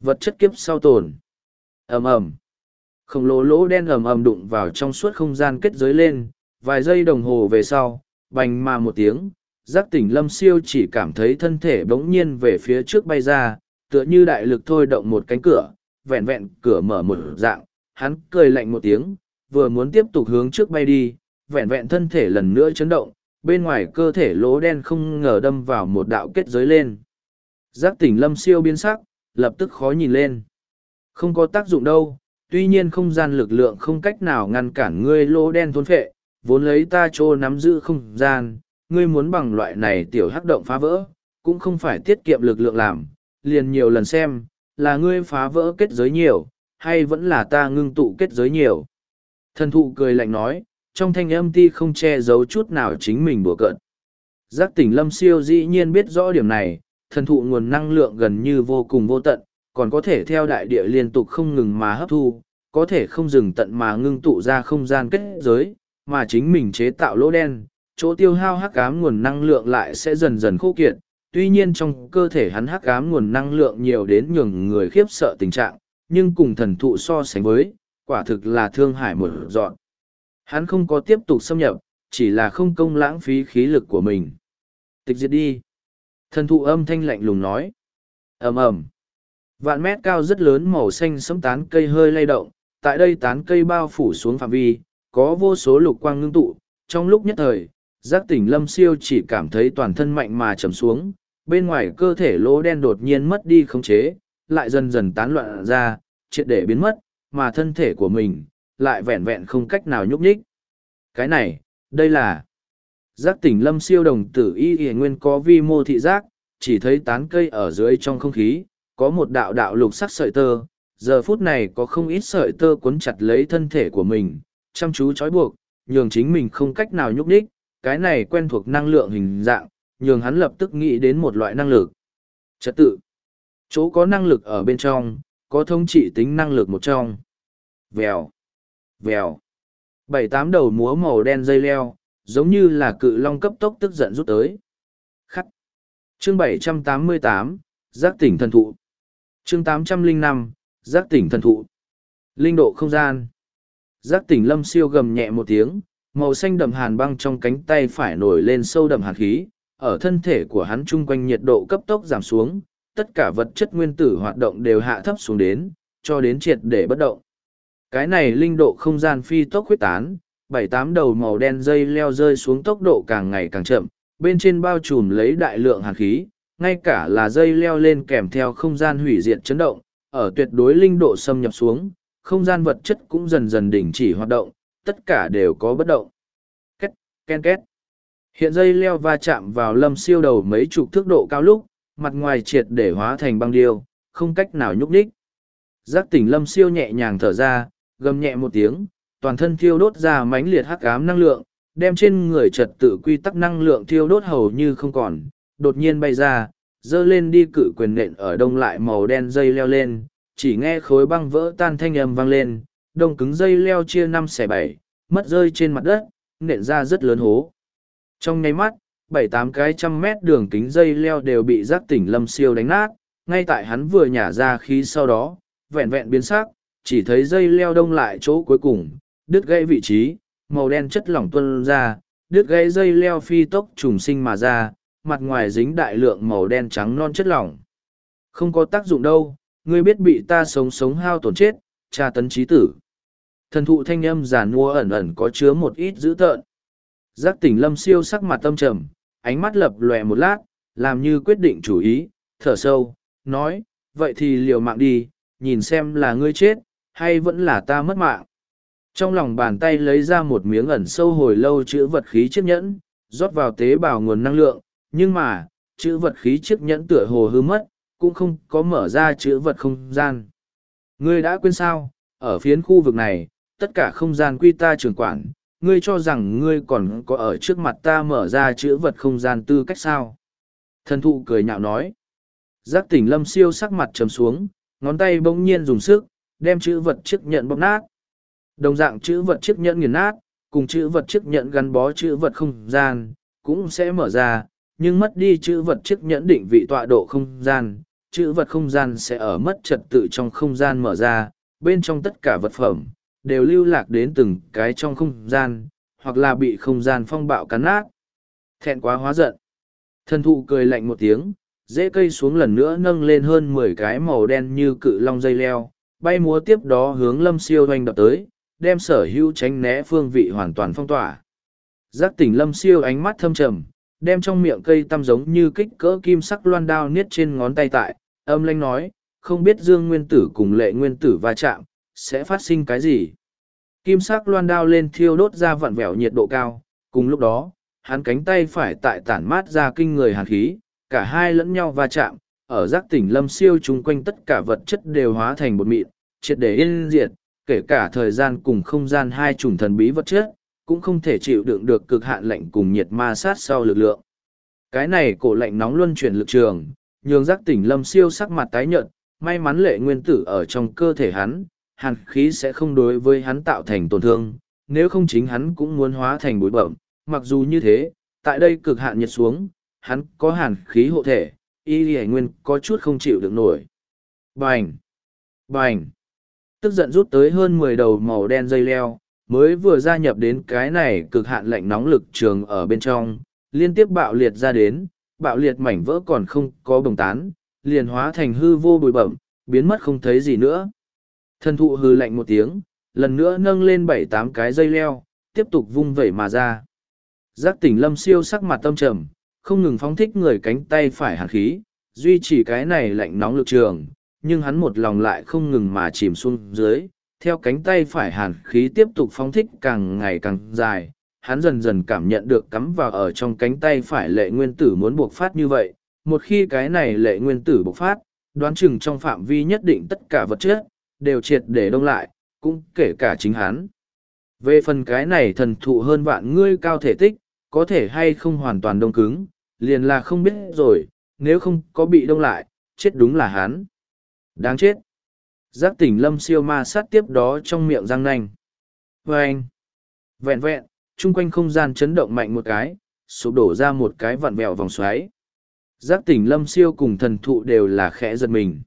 Vật chất kiếp sau tồn. ầm ầm Khổng lồ lỗ đen ầm ầm đụng vào trong suốt không gian kết giới lên, vài giây đồng hồ về sau, bành mà một tiếng, giác tỉnh lâm siêu chỉ cảm thấy thân thể bỗng nhiên về phía trước bay ra, tựa như đại lực thôi động một cánh cửa, vẹn vẹn cửa mở một dạng, hắn cười lạnh một tiếng, vừa muốn tiếp tục hướng trước bay đi, vẹn vẹn thân thể lần nữa chấn động, bên ngoài cơ thể lỗ đen không ngờ đâm vào một đạo kết giới lên. Giác tỉnh lâm siêu biến sắc, lập tức khó nhìn lên. Không có tác dụng đâu, tuy nhiên không gian lực lượng không cách nào ngăn cản ngươi lỗ đen thôn phệ, vốn lấy ta trô nắm giữ không gian, ngươi muốn bằng loại này tiểu hắc động phá vỡ, cũng không phải tiết kiệm lực lượng làm, liền nhiều lần xem, là ngươi phá vỡ kết giới nhiều, hay vẫn là ta ngưng tụ kết giới nhiều. Thần thụ cười lạnh nói, trong thanh âm ti không che giấu chút nào chính mình bùa cợt. Giác tỉnh lâm siêu dĩ nhiên biết rõ điểm này, thần thụ nguồn năng lượng gần như vô cùng vô tận, còn có thể theo đại địa liên tục không ngừng mà hấp thu, có thể không dừng tận mà ngưng tụ ra không gian kết giới, mà chính mình chế tạo lỗ đen, chỗ tiêu hao hắc ám nguồn năng lượng lại sẽ dần dần khô kiệt. Tuy nhiên trong cơ thể hắn hắc ám nguồn năng lượng nhiều đến nhường người khiếp sợ tình trạng, nhưng cùng thần thụ so sánh với, quả thực là thương hải một dọn. Hắn không có tiếp tục xâm nhập, chỉ là không công lãng phí khí lực của mình. Tịch diệt đi. Thần thụ âm thanh lạnh lùng nói. ầm ầm Vạn mét cao rất lớn màu xanh sẫm tán cây hơi lay động, tại đây tán cây bao phủ xuống phạm vi, có vô số lục quang ngưng tụ, trong lúc nhất thời, giác tỉnh lâm siêu chỉ cảm thấy toàn thân mạnh mà trầm xuống, bên ngoài cơ thể lỗ đen đột nhiên mất đi khống chế, lại dần dần tán loạn ra, triệt để biến mất, mà thân thể của mình, lại vẹn vẹn không cách nào nhúc nhích. Cái này, đây là giác tỉnh lâm siêu đồng tử y y nguyên có vi mô thị giác, chỉ thấy tán cây ở dưới trong không khí, có một đạo đạo lục sắc sợi tơ, giờ phút này có không ít sợi tơ cuốn chặt lấy thân thể của mình, chăm chú trói buộc, nhường chính mình không cách nào nhúc nhích, cái này quen thuộc năng lượng hình dạng, nhường hắn lập tức nghĩ đến một loại năng lực. Trật tự. Chỗ có năng lực ở bên trong, có thống trị tính năng lực một trong. Vèo. Vèo. Bảy tám đầu múa màu đen dây leo, giống như là cự long cấp tốc tức giận rút tới. Khắc. Chương bảy trăm tám mươi tám Giác tỉnh thần thụ. Chương tám trăm linh năm Giác tỉnh thần thụ. Linh độ không gian. Giác tỉnh lâm siêu gầm nhẹ một tiếng, màu xanh đậm hàn băng trong cánh tay phải nổi lên sâu đậm hàn khí, ở thân thể của hắn chung quanh nhiệt độ cấp tốc giảm xuống, tất cả vật chất nguyên tử hoạt động đều hạ thấp xuống đến, cho đến triệt để bất động. Cái này linh độ không gian phi tốc huyết tán, bảy tám đầu màu đen dây leo rơi xuống tốc độ càng ngày càng chậm, bên trên bao trùm lấy đại lượng hàn khí, ngay cả là dây leo lên kèm theo không gian hủy diệt chấn động, ở tuyệt đối linh độ xâm nhập xuống, không gian vật chất cũng dần dần đình chỉ hoạt động, tất cả đều có bất động. Két, ken két. Hiện dây leo va chạm vào lâm siêu đầu mấy chục thước độ cao lúc, mặt ngoài triệt để hóa thành băng điêu, không cách nào nhúc nhích. Giác tỉnh lâm siêu nhẹ nhàng thở ra, gầm nhẹ một tiếng, toàn thân thiêu đốt ra mãnh liệt hắc ám năng lượng, đem trên người trật tự quy tắc năng lượng thiêu đốt hầu như không còn, đột nhiên bay ra, dơ lên đi cự quyền nện ở đông lại màu đen dây leo lên, chỉ nghe khối băng vỡ tan thanh âm vang lên, đông cứng dây leo chia năm xẻ bảy, mất rơi trên mặt đất, nện ra rất lớn hố. Trong nháy mắt, bảy tám cái trăm mét đường kính dây leo đều bị giác tỉnh lâm siêu đánh nát, ngay tại hắn vừa nhả ra khí sau đó, vẹn vẹn biến sắc, chỉ thấy dây leo đông lại chỗ cuối cùng, đứt gãy vị trí, màu đen chất lỏng tuân ra, đứt gãy dây leo phi tốc trùng sinh mà ra, mặt ngoài dính đại lượng màu đen trắng non chất lỏng. Không có tác dụng đâu, ngươi biết bị ta sống sống hao tổn chết, tra tấn trí tử. Thần thụ thanh âm giàn nua ẩn ẩn có chứa một ít dữ tợn. Giác tỉnh lâm siêu sắc mặt tâm trầm, ánh mắt lập lòe một lát, làm như quyết định chủ ý, thở sâu, nói, vậy thì liều mạng đi, nhìn xem là ngươi chết, hay vẫn là ta mất mạng. Trong lòng bàn tay lấy ra một miếng ẩn sâu hồi lâu chữ vật khí chiếc nhẫn, rót vào tế bào nguồn năng lượng, nhưng mà, chữ vật khí chiếc nhẫn tựa hồ hư mất, cũng không có mở ra chữ vật không gian. Ngươi đã quên sao, ở phiến khu vực này, tất cả không gian quy ta trường quản, ngươi cho rằng ngươi còn có ở trước mặt ta mở ra chữ vật không gian tư cách sao. Thần thụ cười nhạo nói. Giác tỉnh lâm siêu sắc mặt trầm xuống, ngón tay bỗng nhiên dùng sức, đem chữ vật chiếc nhận bóp nát. Đồng dạng chữ vật chiếc nhận nghiền nát, cùng chữ vật chiếc nhận gắn bó chữ vật không gian, cũng sẽ mở ra, nhưng mất đi chữ vật chiếc nhẫn định vị tọa độ không gian, chữ vật không gian sẽ ở mất trật tự trong không gian mở ra, bên trong tất cả vật phẩm, đều lưu lạc đến từng cái trong không gian, hoặc là bị không gian phong bạo cắn nát. Thẹn quá hóa giận. Thần thụ cười lạnh một tiếng, dễ cây xuống lần nữa nâng lên hơn mười cái màu đen như cự long dây leo, bay múa tiếp đó hướng lâm siêu doanh đập tới, đem sở hữu tránh né phương vị hoàn toàn phong tỏa. Giác tỉnh lâm siêu ánh mắt thâm trầm, đem trong miệng cây tăm giống như kích cỡ kim sắc loan đao niết trên ngón tay tại, âm lanh nói, không biết dương nguyên tử cùng lệ nguyên tử va chạm, sẽ phát sinh cái gì. Kim sắc loan đao lên thiêu đốt ra vặn vẹo nhiệt độ cao, cùng lúc đó, hắn cánh tay phải tại tản mát ra kinh người hàn khí, cả hai lẫn nhau va chạm, ở giác tỉnh lâm siêu chung quanh tất cả vật chất đều hóa thành bột mịn, triệt để yên diệt, kể cả thời gian cùng không gian hai chủng thần bí vật chất, cũng không thể chịu đựng được cực hạn lạnh cùng nhiệt ma sát sau lực lượng. Cái này cổ lạnh nóng luân chuyển lực trường, nhường giác tỉnh lâm siêu sắc mặt tái nhợt, may mắn lệ nguyên tử ở trong cơ thể hắn, hàn khí sẽ không đối với hắn tạo thành tổn thương, nếu không chính hắn cũng muốn hóa thành bụi bẩm. Mặc dù như thế, tại đây cực hạn nhiệt xuống, hắn có hàn khí hộ thể, y lì nguyên có chút không chịu được nổi. Bành! Bành! Tức giận rút tới hơn mười đầu màu đen dây leo, mới vừa gia nhập đến cái này cực hạn lạnh nóng lực trường ở bên trong, liên tiếp bạo liệt ra đến, bạo liệt mảnh vỡ còn không có bồng tán, liền hóa thành hư vô bụi bẩm, biến mất không thấy gì nữa. Thần thụ hừ lạnh một tiếng, lần nữa nâng lên bảy tám cái dây leo, tiếp tục vung vẩy mà ra. Giác tỉnh lâm siêu sắc mặt tâm trầm, không ngừng phóng thích người cánh tay phải hàn khí, duy trì cái này lạnh nóng lực trường, nhưng hắn một lòng lại không ngừng mà chìm xuống dưới, theo cánh tay phải hàn khí tiếp tục phóng thích càng ngày càng dài, hắn dần dần cảm nhận được cắm vào ở trong cánh tay phải lệ nguyên tử muốn buộc phát như vậy, một khi cái này lệ nguyên tử bộc phát, đoán chừng trong phạm vi nhất định tất cả vật chất, đều triệt để đông lại, cũng kể cả chính hắn. Về phần cái này thần thụ hơn vạn ngươi cao thể tích, có thể hay không hoàn toàn đông cứng, liền là không biết rồi, nếu không có bị đông lại, chết đúng là hắn. Đáng chết. Giác tỉnh lâm siêu ma sát tiếp đó trong miệng răng nanh. Và anh. Vẹn vẹn, chung quanh không gian chấn động mạnh một cái, sụp đổ ra một cái vặn vẹo vòng xoáy. Giác tỉnh lâm siêu cùng thần thụ đều là khẽ giật mình.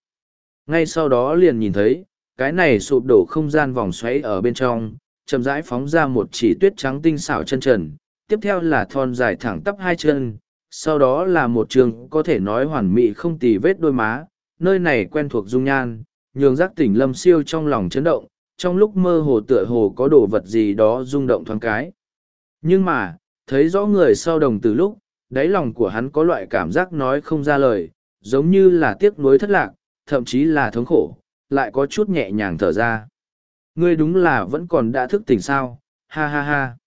Ngay sau đó liền nhìn thấy, cái này sụp đổ không gian vòng xoáy ở bên trong, chậm rãi phóng ra một chỉ tuyết trắng tinh xảo chân trần, tiếp theo là thon dài thẳng tắp hai chân, sau đó là một trường có thể nói hoàn mỹ không tì vết đôi má, nơi này quen thuộc dung nhan, nhường giác tỉnh lâm siêu trong lòng chấn động, trong lúc mơ hồ tựa hồ có đồ vật gì đó rung động thoáng cái. Nhưng mà, thấy rõ người sau đồng từ lúc, đáy lòng của hắn có loại cảm giác nói không ra lời, giống như là tiếc nuối thất lạc, thậm chí là thống khổ, lại có chút nhẹ nhàng thở ra. Ngươi đúng là vẫn còn đã thức tỉnh sao, ha ha ha.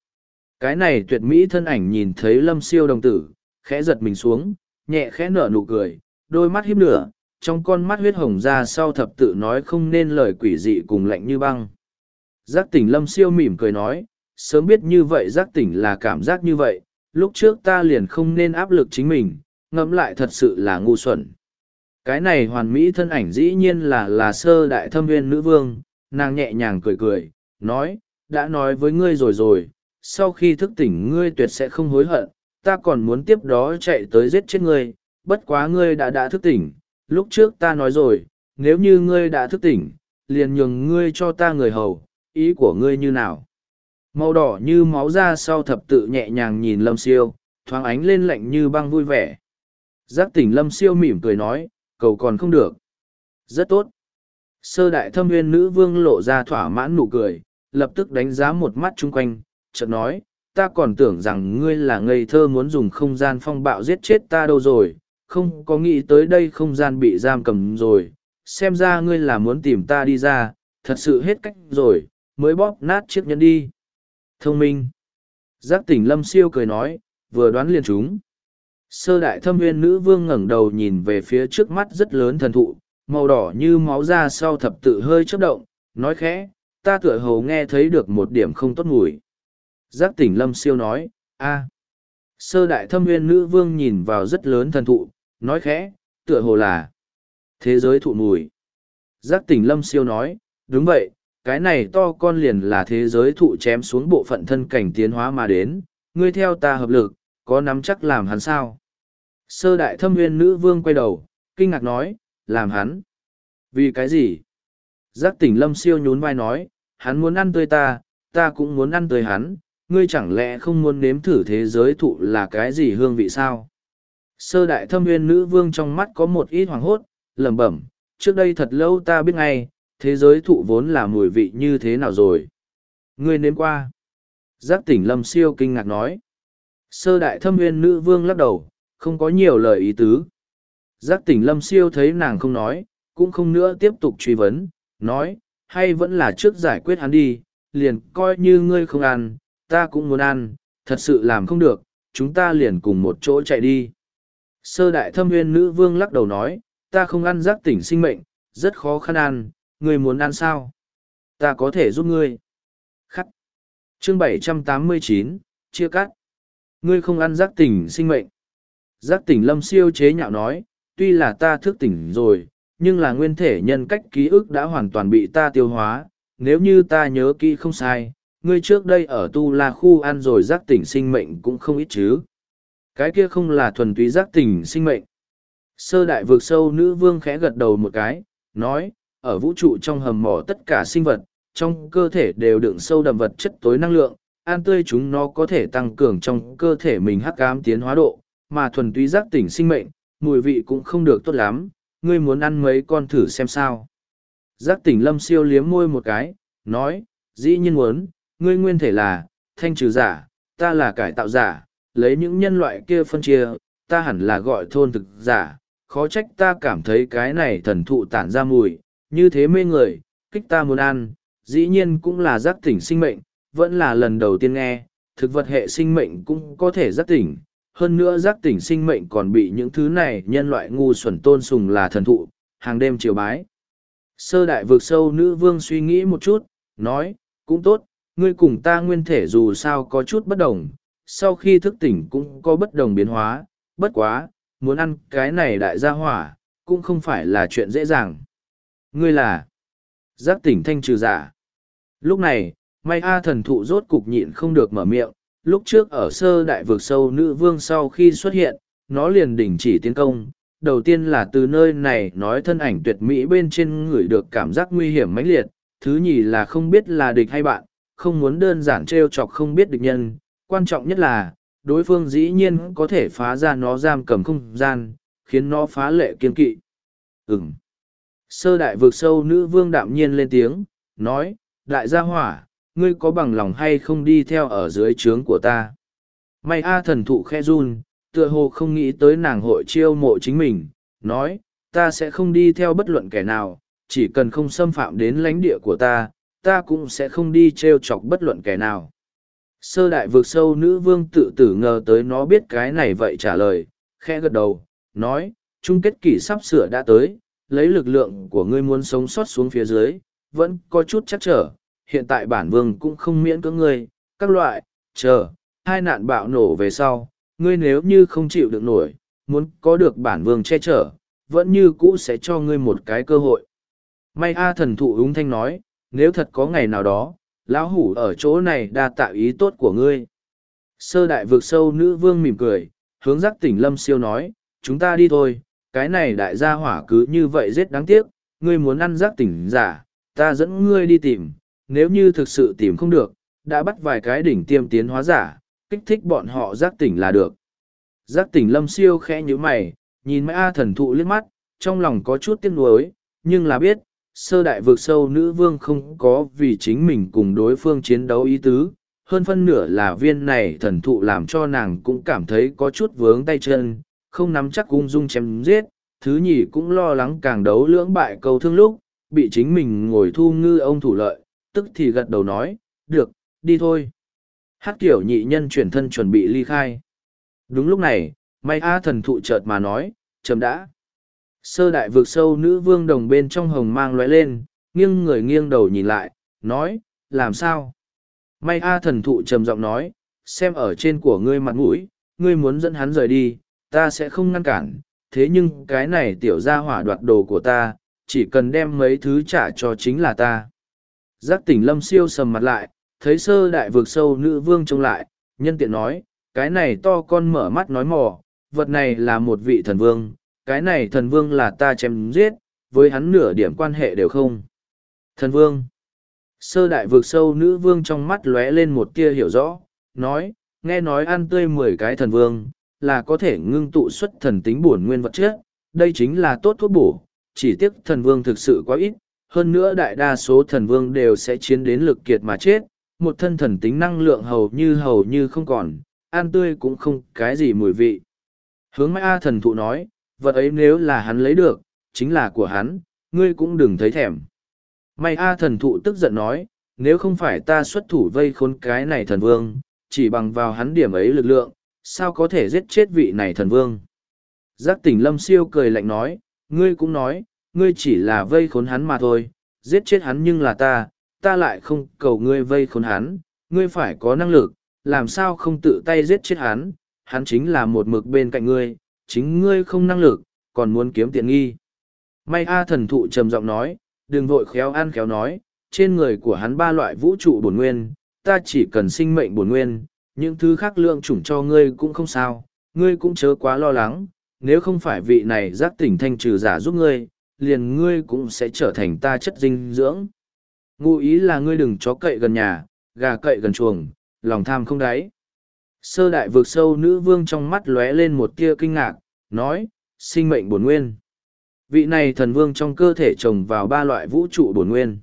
Cái này tuyệt mỹ thân ảnh nhìn thấy lâm siêu đồng tử, khẽ giật mình xuống, nhẹ khẽ nở nụ cười, đôi mắt hiếp lửa, trong con mắt huyết hồng ra sau thập tự nói không nên lời quỷ dị cùng lạnh như băng. Giác tỉnh lâm siêu mỉm cười nói, sớm biết như vậy giác tỉnh là cảm giác như vậy, lúc trước ta liền không nên áp lực chính mình, ngẫm lại thật sự là ngu xuẩn. Cái này hoàn mỹ thân ảnh dĩ nhiên là là sơ đại thâm viên nữ vương, nàng nhẹ nhàng cười cười, nói, đã nói với ngươi rồi rồi, sau khi thức tỉnh ngươi tuyệt sẽ không hối hận, ta còn muốn tiếp đó chạy tới giết chết ngươi, bất quá ngươi đã đã thức tỉnh, lúc trước ta nói rồi, nếu như ngươi đã thức tỉnh, liền nhường ngươi cho ta người hầu, ý của ngươi như nào. Màu đỏ như máu ra sau thập tự nhẹ nhàng nhìn lâm siêu, thoáng ánh lên lạnh như băng vui vẻ. Giác tỉnh lâm siêu mỉm cười nói, cầu còn không được. Rất tốt. Sơ đại thâm nguyên nữ vương lộ ra thỏa mãn nụ cười, lập tức đánh giá một mắt chung quanh, chợt nói, ta còn tưởng rằng ngươi là ngây thơ muốn dùng không gian phong bạo giết chết ta đâu rồi, không có nghĩ tới đây không gian bị giam cầm rồi, xem ra ngươi là muốn tìm ta đi ra, thật sự hết cách rồi, mới bóp nát chiếc nhẫn đi. Thông minh. Giác tỉnh lâm siêu cười nói, vừa đoán liền chúng. Sơ đại thâm nguyên nữ vương ngẩng đầu nhìn về phía trước mắt rất lớn thần thụ, màu đỏ như máu ra sau thập tự hơi chớp động, nói khẽ, ta tựa hồ nghe thấy được một điểm không tốt mùi. Giác tỉnh lâm siêu nói, a. Sơ đại thâm nguyên nữ vương nhìn vào rất lớn thần thụ, nói khẽ, tựa hồ là thế giới thụ mùi. Giác tỉnh lâm siêu nói, đúng vậy, cái này to con liền là thế giới thụ chém xuống bộ phận thân cảnh tiến hóa mà đến, ngươi theo ta hợp lực, có nắm chắc làm hắn sao? Sơ đại thâm nguyên nữ vương quay đầu, kinh ngạc nói, làm hắn. Vì cái gì? Giác tỉnh lâm siêu nhún vai nói, hắn muốn ăn tươi ta, ta cũng muốn ăn tươi hắn, ngươi chẳng lẽ không muốn nếm thử thế giới thụ là cái gì hương vị sao? Sơ đại thâm nguyên nữ vương trong mắt có một ít hoàng hốt, lẩm bẩm, trước đây thật lâu ta biết ngay, thế giới thụ vốn là mùi vị như thế nào rồi. Ngươi nếm qua. Giác tỉnh lâm siêu kinh ngạc nói. Sơ đại thâm nguyên nữ vương lắc đầu, không có nhiều lời ý tứ. Giác tỉnh lâm siêu thấy nàng không nói, cũng không nữa tiếp tục truy vấn, nói, hay vẫn là trước giải quyết hắn đi, liền coi như ngươi không ăn, ta cũng muốn ăn, thật sự làm không được, chúng ta liền cùng một chỗ chạy đi. Sơ đại thâm nguyên nữ vương lắc đầu nói, ta không ăn giác tỉnh sinh mệnh, rất khó khăn ăn, ngươi muốn ăn sao? Ta có thể giúp ngươi. Khắc. Chương 789, chia cắt. Ngươi không ăn giác tỉnh sinh mệnh. Giác tỉnh lâm siêu chế nhạo nói, tuy là ta thức tỉnh rồi, nhưng là nguyên thể nhân cách ký ức đã hoàn toàn bị ta tiêu hóa. Nếu như ta nhớ kỹ không sai, ngươi trước đây ở tu la khu ăn rồi giác tỉnh sinh mệnh cũng không ít chứ. Cái kia không là thuần túy giác tỉnh sinh mệnh. Sơ đại vượt sâu nữ vương khẽ gật đầu một cái, nói, ở vũ trụ trong hầm mỏ tất cả sinh vật, trong cơ thể đều đựng sâu đậm vật chất tối năng lượng, ăn tươi chúng nó có thể tăng cường trong cơ thể mình hắc ám tiến hóa độ, mà thuần túy giác tỉnh sinh mệnh, mùi vị cũng không được tốt lắm, ngươi muốn ăn mấy con thử xem sao. Giác tỉnh lâm siêu liếm môi một cái, nói, dĩ nhiên muốn, ngươi nguyên thể là, thanh trừ giả, ta là cải tạo giả, lấy những nhân loại kia phân chia, ta hẳn là gọi thôn thực giả, khó trách ta cảm thấy cái này thần thụ tản ra mùi, như thế mê người, kích ta muốn ăn, dĩ nhiên cũng là giác tỉnh sinh mệnh, vẫn là lần đầu tiên nghe, thực vật hệ sinh mệnh cũng có thể giác tỉnh, hơn nữa giác tỉnh sinh mệnh còn bị những thứ này nhân loại ngu xuẩn tôn sùng là thần thụ, hàng đêm chiều bái. Sơ đại vực sâu nữ vương suy nghĩ một chút, nói, cũng tốt, ngươi cùng ta nguyên thể dù sao có chút bất đồng, sau khi thức tỉnh cũng có bất đồng biến hóa, bất quá, muốn ăn cái này đại gia hỏa, cũng không phải là chuyện dễ dàng. Ngươi là giác tỉnh thanh trừ giả. Lúc này, may A thần thụ rốt cục nhịn không được mở miệng, lúc trước ở sơ đại vực sâu nữ vương sau khi xuất hiện, nó liền đình chỉ tiến công. Đầu tiên là từ nơi này nói thân ảnh tuyệt mỹ bên trên người được cảm giác nguy hiểm mãnh liệt, thứ nhì là không biết là địch hay bạn, không muốn đơn giản trêu chọc không biết địch nhân, quan trọng nhất là, đối phương dĩ nhiên có thể phá ra nó giam cầm không gian, khiến nó phá lệ kiên kỵ. Ừm. Sơ đại vực sâu nữ vương đạm nhiên lên tiếng, nói, đại gia hỏa, ngươi có bằng lòng hay không đi theo ở dưới trướng của ta. May A thần thụ khe run, tựa hồ không nghĩ tới nàng hội chiêu mộ chính mình, nói, ta sẽ không đi theo bất luận kẻ nào, chỉ cần không xâm phạm đến lãnh địa của ta, ta cũng sẽ không đi trêu chọc bất luận kẻ nào. Sơ đại vượt sâu nữ vương tự tử ngờ tới nó biết cái này vậy trả lời, khẽ gật đầu, nói, chung kết kỷ sắp sửa đã tới, lấy lực lượng của ngươi muốn sống sót xuống phía dưới, vẫn có chút chắc trở, hiện tại bản vương cũng không miễn cưỡng ngươi, các loại, chờ, hai nạn bạo nổ về sau, ngươi nếu như không chịu được nổi, muốn có được bản vương che chở, vẫn như cũ sẽ cho ngươi một cái cơ hội. May A thần thụ úng thanh nói, nếu thật có ngày nào đó, lão hủ ở chỗ này đa tạo ý tốt của ngươi. Sơ đại vực sâu nữ vương mỉm cười, hướng giác tỉnh lâm siêu nói, chúng ta đi thôi, cái này đại gia hỏa cứ như vậy rất đáng tiếc, ngươi muốn ăn giác tỉnh giả, ta dẫn ngươi đi tìm, nếu như thực sự tìm không được, đã bắt vài cái đỉnh tiêm tiến hóa giả, kích thích bọn họ giác tỉnh là được. Giác tỉnh lâm siêu khẽ như mày, nhìn mãi A thần thụ liếc mắt, trong lòng có chút tiếc nuối, nhưng là biết, sơ đại vực sâu nữ vương không có vì chính mình cùng đối phương chiến đấu ý tứ, hơn phân nửa là viên này thần thụ làm cho nàng cũng cảm thấy có chút vướng tay chân, không nắm chắc ung dung chém giết, thứ nhì cũng lo lắng càng đấu lưỡng bại cầu thương lúc, bị chính mình ngồi thu ngư ông thủ lợi, tức thì gật đầu nói, được, đi thôi. Hát kiểu nhị nhân chuyển thân chuẩn bị ly khai. Đúng lúc này, may A thần thụ chợt mà nói, chấm đã. Sơ đại vượt sâu nữ vương đồng bên trong hồng mang lóe lên, nghiêng người nghiêng đầu nhìn lại, nói, làm sao? May A thần thụ trầm giọng nói, xem ở trên của ngươi mặt mũi, ngươi muốn dẫn hắn rời đi, ta sẽ không ngăn cản, thế nhưng cái này tiểu ra hỏa đoạt đồ của ta, chỉ cần đem mấy thứ trả cho chính là ta. Giác tỉnh lâm siêu sầm mặt lại, thấy sơ đại vượt sâu nữ vương trông lại, nhân tiện nói, cái này to con mở mắt nói mò, vật này là một vị thần vương, cái này thần vương là ta chém giết, với hắn nửa điểm quan hệ đều không. Thần vương. Sơ đại vượt sâu nữ vương trong mắt lóe lên một tia hiểu rõ, nói, nghe nói ăn tươi mười cái thần vương, là có thể ngưng tụ xuất thần tính bổn nguyên vật chất, đây chính là tốt thuốc bổ, chỉ tiếc thần vương thực sự quá ít, hơn nữa đại đa số thần vương đều sẽ chiến đến lực kiệt mà chết, một thân thần tính năng lượng hầu như hầu như không còn, ăn tươi cũng không cái gì mùi vị. Hướng Mai A thần thụ nói, vật ấy nếu là hắn lấy được, chính là của hắn, ngươi cũng đừng thấy thèm. May A thần thụ tức giận nói, nếu không phải ta xuất thủ vây khốn cái này thần vương, chỉ bằng vào hắn điểm ấy lực lượng, sao có thể giết chết vị này thần vương. Giác tỉnh lâm siêu cười lạnh nói, ngươi cũng nói, ngươi chỉ là vây khốn hắn mà thôi, giết chết hắn nhưng là ta, ta lại không cầu ngươi vây khốn hắn, ngươi phải có năng lực, làm sao không tự tay giết chết hắn, hắn chính là một mực bên cạnh ngươi, chính ngươi không năng lực, còn muốn kiếm tiện nghi. May A thần thụ trầm giọng nói, đừng vội khéo ăn khéo nói, trên người của hắn ba loại vũ trụ bổn nguyên, ta chỉ cần sinh mệnh bổn nguyên, những thứ khác lượng chủng cho ngươi cũng không sao, ngươi cũng chớ quá lo lắng, nếu không phải vị này giác tỉnh thanh trừ giả giúp ngươi, liền ngươi cũng sẽ trở thành ta chất dinh dưỡng. Ngụ ý là ngươi đừng chó cậy gần nhà, gà cậy gần chuồng, lòng tham không đáy. Sơ đại vượt sâu nữ vương trong mắt lóe lên một tia kinh ngạc, nói, sinh mệnh bổn nguyên. Vị này thần vương trong cơ thể trồng vào ba loại vũ trụ bổn nguyên.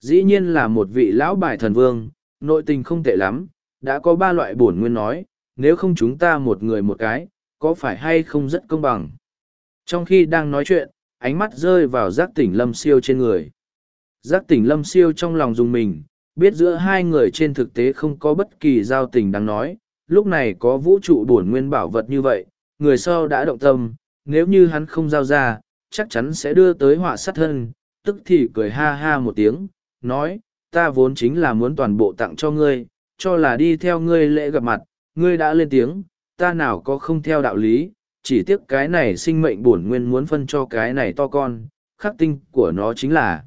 Dĩ nhiên là một vị lão bài thần vương, nội tình không tệ lắm, đã có ba loại bổn nguyên nói, nếu không chúng ta một người một cái, có phải hay không rất công bằng. Trong khi đang nói chuyện, ánh mắt rơi vào giác tỉnh lâm siêu trên người. Giác tỉnh lâm siêu trong lòng dùng mình, biết giữa hai người trên thực tế không có bất kỳ giao tình đáng nói, lúc này có vũ trụ bổn nguyên bảo vật như vậy, người sau đã động tâm, nếu như hắn không giao ra, chắc chắn sẽ đưa tới họa sát thân, tức thì cười ha ha một tiếng, nói, ta vốn chính là muốn toàn bộ tặng cho ngươi, cho là đi theo ngươi lễ gặp mặt, ngươi đã lên tiếng, ta nào có không theo đạo lý, chỉ tiếc cái này sinh mệnh bổn nguyên muốn phân cho cái này to con, khắc tinh của nó chính là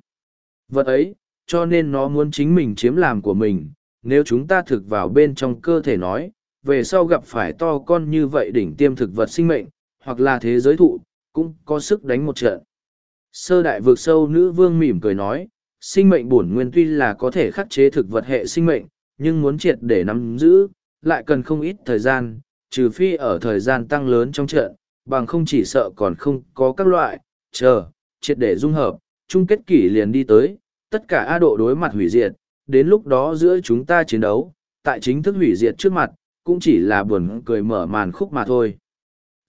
vật ấy, cho nên nó muốn chính mình chiếm làm của mình, nếu chúng ta thực vào bên trong cơ thể nói, về sau gặp phải to con như vậy đỉnh tiêm thực vật sinh mệnh, hoặc là thế giới thụ, cũng có sức đánh một trận. Sơ đại vực sâu nữ vương mỉm cười nói, sinh mệnh bổn nguyên tuy là có thể khắc chế thực vật hệ sinh mệnh, nhưng muốn triệt để nắm giữ, lại cần không ít thời gian, trừ phi ở thời gian tăng lớn trong trận, bằng không chỉ sợ còn không có các loại, chờ, triệt để dung hợp, chung kết kỷ liền đi tới, tất cả A độ đối mặt hủy diệt, đến lúc đó giữa chúng ta chiến đấu, tại chính thức hủy diệt trước mặt, cũng chỉ là buồn cười mở màn khúc mà thôi.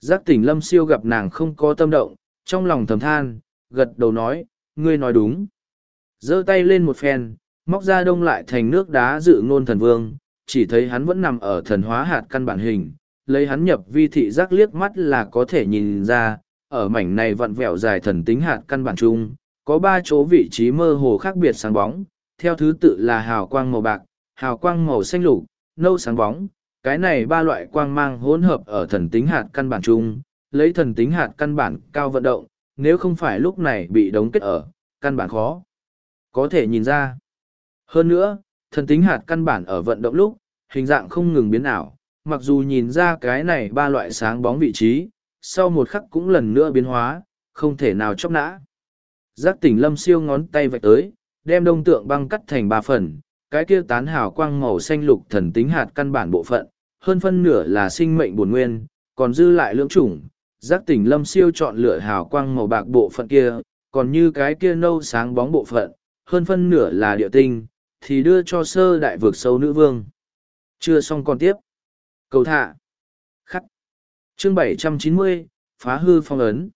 Giác tỉnh lâm siêu gặp nàng không có tâm động, trong lòng thầm than, gật đầu nói, ngươi nói đúng. giơ tay lên một phen, móc ra đông lại thành nước đá dự ngôn thần vương, chỉ thấy hắn vẫn nằm ở thần hóa hạt căn bản hình, lấy hắn nhập vi thị giác liếc mắt là có thể nhìn ra, ở mảnh này vặn vẹo dài thần tính hạt căn bản chung, có ba chỗ vị trí mơ hồ khác biệt sáng bóng, theo thứ tự là hào quang màu bạc, hào quang màu xanh lục, nâu sáng bóng, cái này ba loại quang mang hỗn hợp ở thần tính hạt căn bản chung, lấy thần tính hạt căn bản cao vận động, nếu không phải lúc này bị đóng kết ở, căn bản khó. Có thể nhìn ra. Hơn nữa, thần tính hạt căn bản ở vận động lúc, hình dạng không ngừng biến ảo, mặc dù nhìn ra cái này ba loại sáng bóng vị trí, sau một khắc cũng lần nữa biến hóa, không thể nào chóc nã. Giác tỉnh lâm siêu ngón tay vạch tới, đem đông tượng băng cắt thành ba phần, cái kia tán hào quang màu xanh lục thần tính hạt căn bản bộ phận, hơn phân nửa là sinh mệnh bổn nguyên, còn dư lại lưỡng chủng. Giác tỉnh lâm siêu chọn lựa hào quang màu bạc bộ phận kia, còn như cái kia nâu sáng bóng bộ phận, hơn phân nửa là địa tinh, thì đưa cho sơ đại vực sâu nữ vương. Chưa xong còn tiếp. Cầu thả. Khắc. Chương 790, phá hư phong ấn.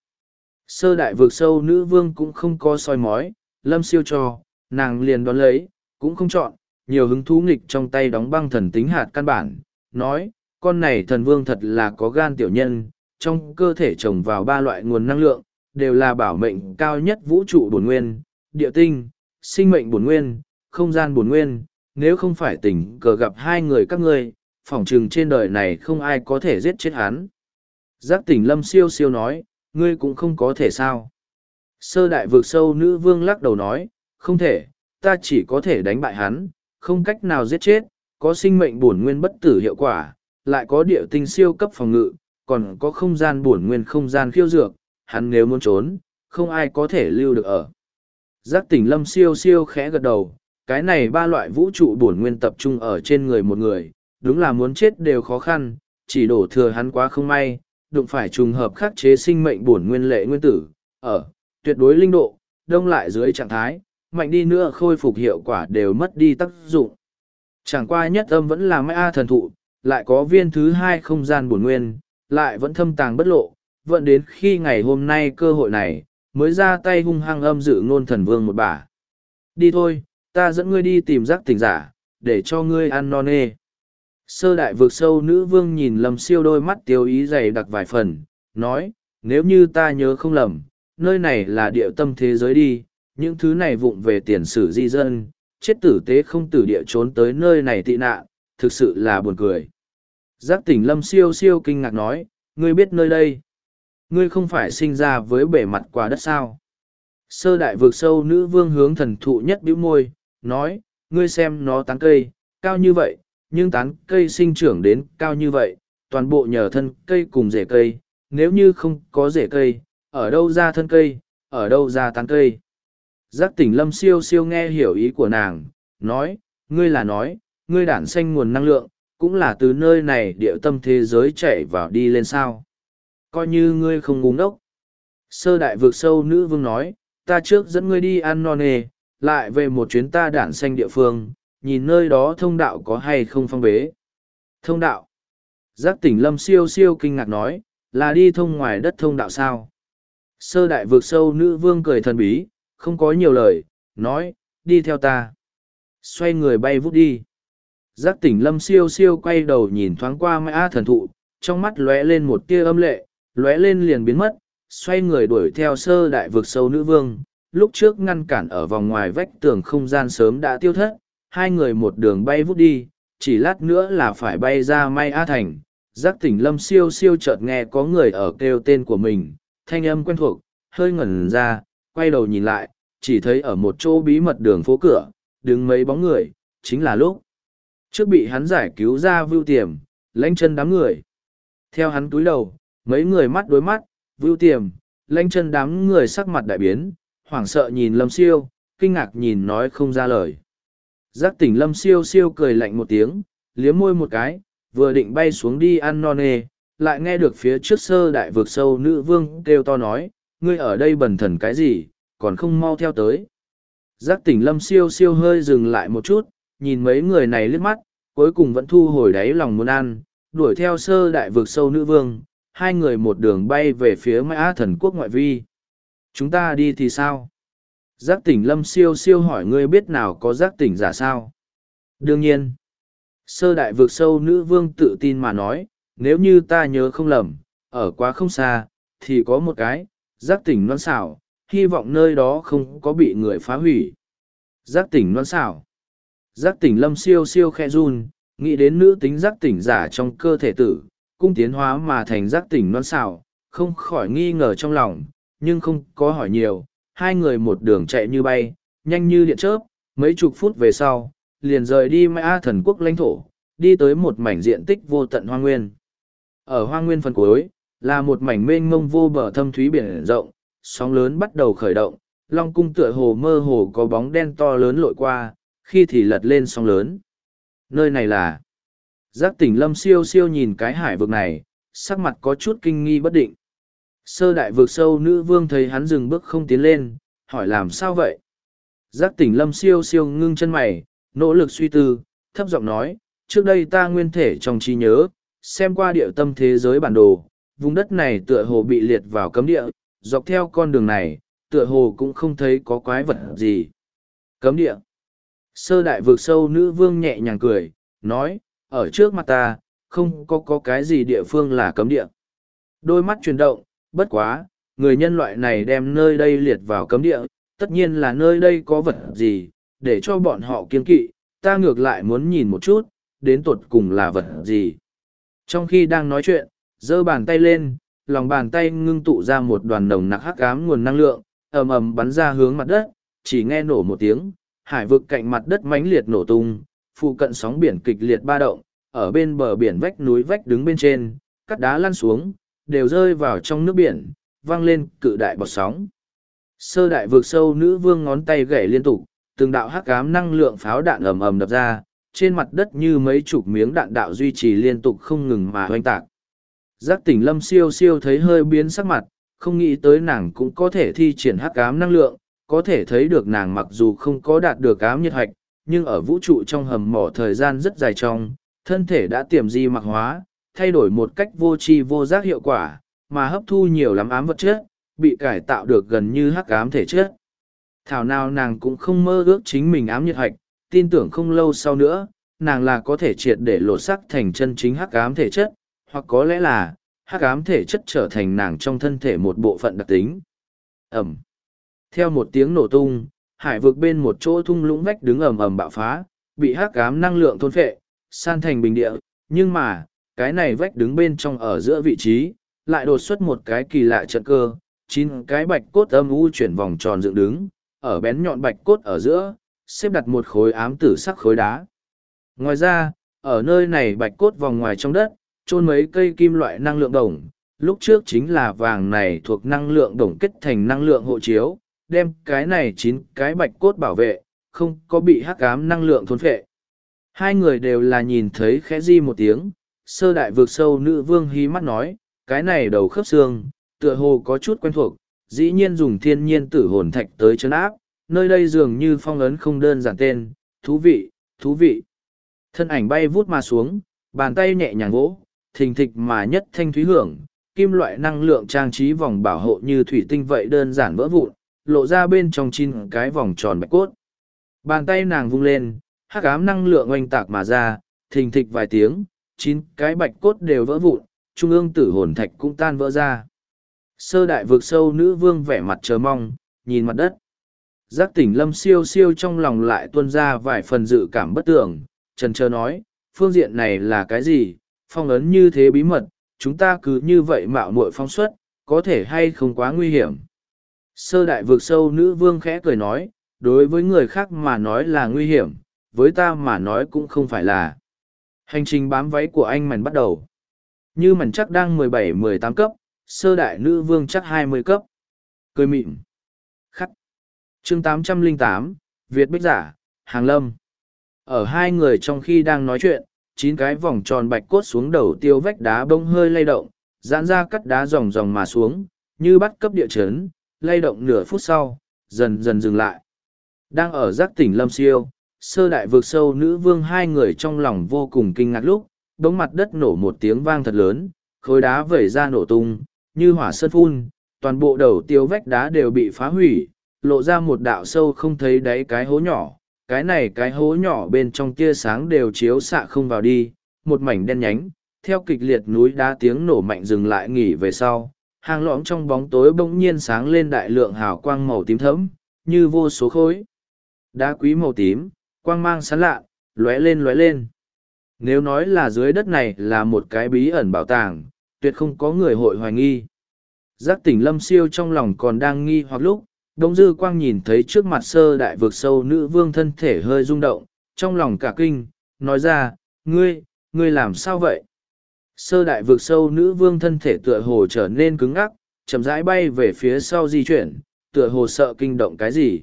Sơ đại vượt sâu nữ vương cũng không có soi mói, lâm siêu cho, nàng liền đón lấy, cũng không chọn, nhiều hứng thú nghịch trong tay đóng băng thần tính hạt căn bản, nói, con này thần vương thật là có gan tiểu nhân, trong cơ thể trồng vào ba loại nguồn năng lượng, đều là bảo mệnh cao nhất vũ trụ bổn nguyên, địa tinh, sinh mệnh bổn nguyên, không gian bổn nguyên, nếu không phải tình cờ gặp hai người các ngươi, phỏng chừng trên đời này không ai có thể giết chết hắn. Giác tỉnh lâm siêu siêu nói, ngươi cũng không có thể sao. Sơ đại vực sâu nữ vương lắc đầu nói, không thể, ta chỉ có thể đánh bại hắn, không cách nào giết chết, có sinh mệnh bổn nguyên bất tử hiệu quả, lại có địa tinh siêu cấp phòng ngự, còn có không gian bổn nguyên không gian khiêu dược, hắn nếu muốn trốn, không ai có thể lưu được ở. Giác tỉnh lâm siêu siêu khẽ gật đầu, cái này ba loại vũ trụ bổn nguyên tập trung ở trên người một người, đúng là muốn chết đều khó khăn, chỉ đổ thừa hắn quá không may, đụng phải trùng hợp khắc chế sinh mệnh bổn nguyên lệ nguyên tử, ở tuyệt đối linh độ, đông lại dưới trạng thái, mạnh đi nữa khôi phục hiệu quả đều mất đi tác dụng. Chẳng qua nhất âm vẫn là mai A thần thụ, lại có viên thứ hai không gian bổn nguyên, lại vẫn thâm tàng bất lộ, vẫn đến khi ngày hôm nay cơ hội này, mới ra tay hung hăng âm dự ngôn thần vương một bả. Đi thôi, ta dẫn ngươi đi tìm giác tỉnh giả, để cho ngươi ăn non nê. Sơ đại vực sâu nữ vương nhìn lâm siêu đôi mắt tiêu ý dày đặc vài phần, nói, nếu như ta nhớ không lầm, nơi này là địa tâm thế giới đi, những thứ này vụng về tiền sử di dân, chết tử tế không tử địa trốn tới nơi này tị nạn, thực sự là buồn cười. Giác tỉnh lâm siêu siêu kinh ngạc nói, ngươi biết nơi đây. Ngươi không phải sinh ra với bể mặt quả đất sao. Sơ đại vực sâu nữ vương hướng thần thụ nhất bĩu môi, nói, ngươi xem nó tán cây, cao như vậy, nhưng tán cây sinh trưởng đến cao như vậy, toàn bộ nhờ thân cây cùng rễ cây, nếu như không có rễ cây, ở đâu ra thân cây, ở đâu ra tán cây. Giác tỉnh lâm siêu siêu nghe hiểu ý của nàng, nói, ngươi là nói, ngươi đản xanh nguồn năng lượng, cũng là từ nơi này địa tâm thế giới chạy vào đi lên sao. Coi như ngươi không ngu ngốc. Sơ đại vực sâu nữ vương nói, ta trước dẫn ngươi đi ăn non nê, lại về một chuyến ta đản xanh địa phương, nhìn nơi đó thông đạo có hay không phong bế. Thông đạo. Giác tỉnh lâm siêu siêu kinh ngạc nói, là đi thông ngoài đất thông đạo sao. Sơ đại vượt sâu nữ vương cười thần bí, không có nhiều lời, nói, đi theo ta. Xoay người bay vút đi. Giác tỉnh lâm siêu siêu quay đầu nhìn thoáng qua mãi thần thụ, trong mắt lóe lên một tia âm lệ, lóe lên liền biến mất, xoay người đuổi theo sơ đại vực sâu nữ vương. Lúc trước ngăn cản ở vòng ngoài vách tường không gian sớm đã tiêu thất, hai người một đường bay vút đi, chỉ lát nữa là phải bay ra may A thành. Giác tỉnh lâm siêu siêu chợt nghe có người ở kêu tên của mình, thanh âm quen thuộc, hơi ngẩn ra, quay đầu nhìn lại, chỉ thấy ở một chỗ bí mật đường phố cửa, đứng mấy bóng người, chính là lúc. Trước bị hắn giải cứu ra vưu tiềm, lãnh chân đám người. Theo hắn túi đầu, mấy người mắt đối mắt, vưu tiềm, lãnh chân đám người sắc mặt đại biến, hoảng sợ nhìn lâm siêu, kinh ngạc nhìn nói không ra lời. Giác tỉnh lâm siêu siêu cười lạnh một tiếng, liếm môi một cái, vừa định bay xuống đi ăn non nê, lại nghe được phía trước sơ đại vực sâu nữ vương kêu to nói, ngươi ở đây bần thần cái gì, còn không mau theo tới. Giác tỉnh lâm siêu siêu hơi dừng lại một chút, nhìn mấy người này liếc mắt, cuối cùng vẫn thu hồi đáy lòng muốn ăn, đuổi theo sơ đại vực sâu nữ vương, hai người một đường bay về phía mã thần quốc ngoại vi. Chúng ta đi thì sao? Giác tỉnh lâm siêu siêu hỏi ngươi biết nào có giác tỉnh giả sao? Đương nhiên. Sơ đại vượt sâu nữ vương tự tin mà nói, nếu như ta nhớ không lầm, ở quá không xa, thì có một cái, giác tỉnh non xảo, hy vọng nơi đó không có bị người phá hủy. Giác tỉnh non xảo. Giác tỉnh lâm siêu siêu khe run, nghĩ đến nữ tính giác tỉnh giả trong cơ thể tử, cung tiến hóa mà thành giác tỉnh non xảo, không khỏi nghi ngờ trong lòng, nhưng không có hỏi nhiều. Hai người một đường chạy như bay, nhanh như điện chớp, mấy chục phút về sau, liền rời đi Mã thần quốc lãnh thổ, đi tới một mảnh diện tích vô tận hoang nguyên. Ở hoang nguyên phần cuối, là một mảnh mênh mông vô bờ thâm thúy biển rộng, sóng lớn bắt đầu khởi động, long cung tựa hồ mơ hồ có bóng đen to lớn lội qua, khi thì lật lên sóng lớn. Nơi này là... Giác tỉnh lâm siêu siêu nhìn cái hải vực này, sắc mặt có chút kinh nghi bất định. Sơ đại vượt sâu nữ vương thấy hắn dừng bước không tiến lên, hỏi làm sao vậy? Giác tỉnh lâm siêu siêu ngưng chân mày, nỗ lực suy tư, thấp giọng nói, trước đây ta nguyên thể trong trí nhớ, xem qua địa tâm thế giới bản đồ, vùng đất này tựa hồ bị liệt vào cấm địa, dọc theo con đường này, tựa hồ cũng không thấy có quái vật gì. Cấm địa. Sơ đại vượt sâu nữ vương nhẹ nhàng cười, nói, ở trước mặt ta, không có có cái gì địa phương là cấm địa. Đôi mắt chuyển động, bất quá, người nhân loại này đem nơi đây liệt vào cấm địa, tất nhiên là nơi đây có vật gì, để cho bọn họ kiên kỵ, ta ngược lại muốn nhìn một chút, đến tột cùng là vật gì. Trong khi đang nói chuyện, giơ bàn tay lên, lòng bàn tay ngưng tụ ra một đoàn nồng nặc hắc ám nguồn năng lượng, ầm ầm bắn ra hướng mặt đất, chỉ nghe nổ một tiếng, hải vực cạnh mặt đất mãnh liệt nổ tung, phụ cận sóng biển kịch liệt ba động, ở bên bờ biển vách núi vách đứng bên trên, cắt đá lăn xuống, đều rơi vào trong nước biển, vang lên cự đại bọt sóng. Sơ đại vượt sâu nữ vương ngón tay gảy liên tục, từng đạo hắc ám năng lượng pháo đạn ầm ầm đập ra, trên mặt đất như mấy chục miếng đạn đạo duy trì liên tục không ngừng mà oanh tạc. Giác tỉnh lâm siêu siêu thấy hơi biến sắc mặt, không nghĩ tới nàng cũng có thể thi triển hắc ám năng lượng, có thể thấy được nàng mặc dù không có đạt được ám nhiệt hạch, nhưng ở vũ trụ trong hầm mỏ thời gian rất dài trong, thân thể đã tiềm di mặc hóa, thay đổi một cách vô tri vô giác hiệu quả, mà hấp thu nhiều lắm ám vật chất, bị cải tạo được gần như hắc ám thể chất. Thảo nào nàng cũng không mơ ước chính mình ám nhiệt hạch, tin tưởng không lâu sau nữa, nàng là có thể triệt để lột sắc thành chân chính hắc ám thể chất, hoặc có lẽ là, hắc ám thể chất trở thành nàng trong thân thể một bộ phận đặc tính. Ẩm. Theo một tiếng nổ tung, hải vực bên một chỗ thung lũng vách đứng ầm ầm bạo phá, bị hắc ám năng lượng thôn phệ, san thành bình địa, nhưng mà, cái này vách đứng bên trong ở giữa vị trí, lại đột xuất một cái kỳ lạ trận cơ, chín cái bạch cốt âm u chuyển vòng tròn dựng đứng, ở bén nhọn bạch cốt ở giữa, xếp đặt một khối ám tử sắc khối đá. Ngoài ra, ở nơi này bạch cốt vòng ngoài trong đất, chôn mấy cây kim loại năng lượng đồng, lúc trước chính là vàng này thuộc năng lượng đồng kết thành năng lượng hộ chiếu, đem cái này chín cái bạch cốt bảo vệ, không có bị hắc ám năng lượng thôn phệ. Hai người đều là nhìn thấy khẽ di một tiếng, sơ đại vượt sâu nữ vương hí mắt nói, cái này đầu khớp xương, tựa hồ có chút quen thuộc, dĩ nhiên dùng thiên nhiên tử hồn thạch tới chấn áp, nơi đây dường như phong ấn không đơn giản tên, thú vị, thú vị. Thân ảnh bay vút mà xuống, bàn tay nhẹ nhàng vỗ, thình thịch mà nhất thanh thúy hưởng, kim loại năng lượng trang trí vòng bảo hộ như thủy tinh vậy đơn giản vỡ vụn, lộ ra bên trong chín cái vòng tròn bạch cốt. Bàn tay nàng vung lên, hắc ám năng lượng oanh tạc mà ra, thình thịch vài tiếng, chín cái bạch cốt đều vỡ vụn, trung ương tử hồn thạch cũng tan vỡ ra. Sơ đại vực sâu nữ vương vẻ mặt chờ mong, nhìn mặt đất. Giác tỉnh lâm siêu siêu trong lòng lại tuôn ra vài phần dự cảm bất tưởng, trần trơ nói, phương diện này là cái gì, phong ấn như thế bí mật, chúng ta cứ như vậy mạo muội phong xuất, có thể hay không quá nguy hiểm. Sơ đại vực sâu nữ vương khẽ cười nói, đối với người khác mà nói là nguy hiểm, với ta mà nói cũng không phải là. Hành trình bám váy của anh mảnh bắt đầu. Như mảnh chắc đang mười bảy mười tám cấp, sơ đại nữ vương chắc hai mươi cấp. Cười mịn. Khắc. chương tám trăm linh tám Việt Bích Giả, Hàng Lâm. Ở hai người trong khi đang nói chuyện, chín cái vòng tròn bạch cốt xuống đầu tiêu vách đá bông hơi lay động, giãn ra cắt đá ròng ròng mà xuống, như bắt cấp địa chấn, lay động nửa phút sau, dần dần dừng lại. Đang ở giác tỉnh lâm siêu, sơ đại vượt sâu nữ vương hai người trong lòng vô cùng kinh ngạc lúc, đống mặt đất nổ một tiếng vang thật lớn, khối đá vẩy ra nổ tung, như hỏa sơn phun, toàn bộ đầu tiêu vách đá đều bị phá hủy, lộ ra một đạo sâu không thấy đáy cái hố nhỏ. Cái này cái hố nhỏ bên trong tia sáng đều chiếu xạ không vào đi, một mảnh đen nhánh, theo kịch liệt núi đá tiếng nổ mạnh dừng lại nghỉ về sau, hàng lõm trong bóng tối bỗng nhiên sáng lên đại lượng hào quang màu tím thẫm, như vô số khối. Đá quý màu tím, quang mang sán lạ, lóe lên lóe lên. Nếu nói là dưới đất này là một cái bí ẩn bảo tàng, tuyệt không có người hội hoài nghi. Giác tỉnh lâm siêu trong lòng còn đang nghi hoặc lúc, Đông Dư Quang nhìn thấy trước mặt sơ đại vực sâu nữ vương thân thể hơi rung động, trong lòng cả kinh, nói ra, ngươi, ngươi làm sao vậy? Sơ đại vực sâu nữ vương thân thể tựa hồ trở nên cứng ngắc, chậm rãi bay về phía sau di chuyển, tựa hồ sợ kinh động cái gì.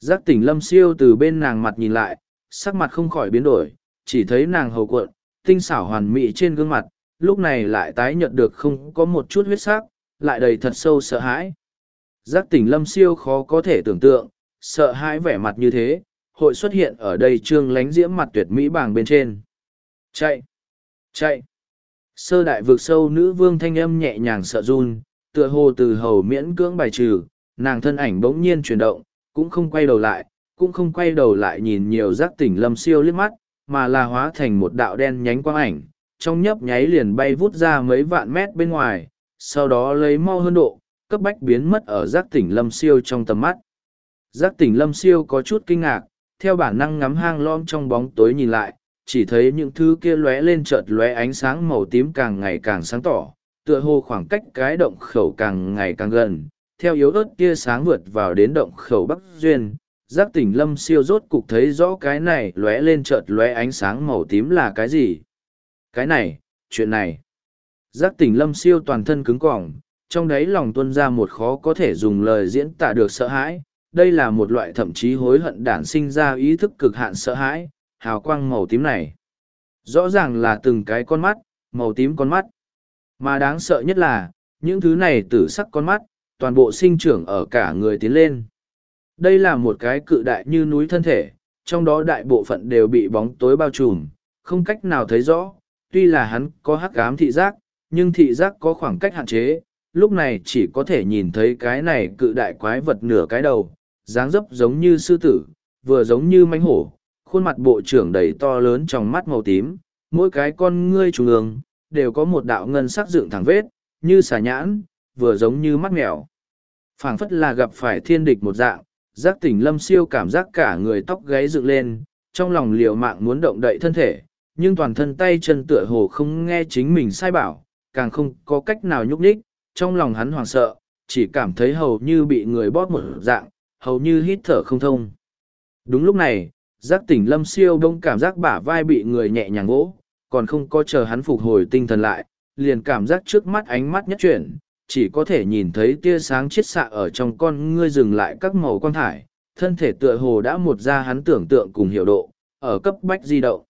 Giác tỉnh lâm siêu từ bên nàng mặt nhìn lại, sắc mặt không khỏi biến đổi, chỉ thấy nàng hầu cuộn, tinh xảo hoàn mỹ trên gương mặt, lúc này lại tái nhận được không có một chút huyết sắc, lại đầy thật sâu sợ hãi. Giác tỉnh lâm siêu khó có thể tưởng tượng, sợ hãi vẻ mặt như thế, hội xuất hiện ở đây trương lánh diễm mặt tuyệt mỹ bàng bên trên. Chạy! Chạy! Sơ đại vực sâu nữ vương thanh âm nhẹ nhàng sợ run, tựa hồ từ hầu miễn cưỡng bài trừ, nàng thân ảnh bỗng nhiên chuyển động, cũng không quay đầu lại, cũng không quay đầu lại nhìn nhiều giác tỉnh lâm siêu liếc mắt, mà là hóa thành một đạo đen nhánh quang ảnh, trong nhấp nháy liền bay vút ra mấy vạn mét bên ngoài, sau đó lấy mau hơn độ, cấp bách biến mất ở giác tỉnh lâm siêu trong tầm mắt. Giác tỉnh lâm siêu có chút kinh ngạc, theo bản năng ngắm hang lom trong bóng tối nhìn lại, chỉ thấy những thứ kia lóe lên chợt lóe ánh sáng màu tím càng ngày càng sáng tỏ, tựa hồ khoảng cách cái động khẩu càng ngày càng gần, theo yếu ớt kia sáng vượt vào đến động khẩu Bắc Duyên, giác tỉnh lâm siêu rốt cục thấy rõ cái này lóe lên chợt lóe ánh sáng màu tím là cái gì. Cái này, chuyện này. Giác tỉnh lâm siêu toàn thân cứng cỏng, trong đấy lòng tuân ra một khó có thể dùng lời diễn tả được sợ hãi. Đây là một loại thậm chí hối hận đản sinh ra ý thức cực hạn sợ hãi, hào quang màu tím này. Rõ ràng là từng cái con mắt, màu tím con mắt. Mà đáng sợ nhất là, những thứ này tử sắc con mắt, toàn bộ sinh trưởng ở cả người tiến lên. Đây là một cái cự đại như núi thân thể, trong đó đại bộ phận đều bị bóng tối bao trùm, không cách nào thấy rõ. Tuy là hắn có hắc ám thị giác, nhưng thị giác có khoảng cách hạn chế, lúc này chỉ có thể nhìn thấy cái này cự đại quái vật nửa cái đầu, dáng dấp giống như sư tử, vừa giống như mánh hổ, khuôn mặt bộ trưởng đầy to lớn trong mắt màu tím, mỗi cái con ngươi trung ương, đều có một đạo ngân sắc dựng thẳng vết, như xà nhãn, vừa giống như mắt mèo. phảng phất là gặp phải thiên địch một dạng, giác tỉnh lâm siêu cảm giác cả người tóc gáy dựng lên, trong lòng liều mạng muốn động đậy thân thể, nhưng toàn thân tay chân tựa hồ không nghe chính mình sai bảo, càng không có cách nào nhúc nhích, trong lòng hắn hoảng sợ, chỉ cảm thấy hầu như bị người bóp một dạng, hầu như hít thở không thông. Đúng lúc này, giác tỉnh lâm siêu đông cảm giác bả vai bị người nhẹ nhàng gỗ còn không có chờ hắn phục hồi tinh thần lại, liền cảm giác trước mắt ánh mắt nhất chuyển, chỉ có thể nhìn thấy tia sáng chiết xạ ở trong con ngươi dừng lại các màu quang thải, thân thể tựa hồ đã một ra hắn tưởng tượng cùng hiểu độ, ở cấp bách di động.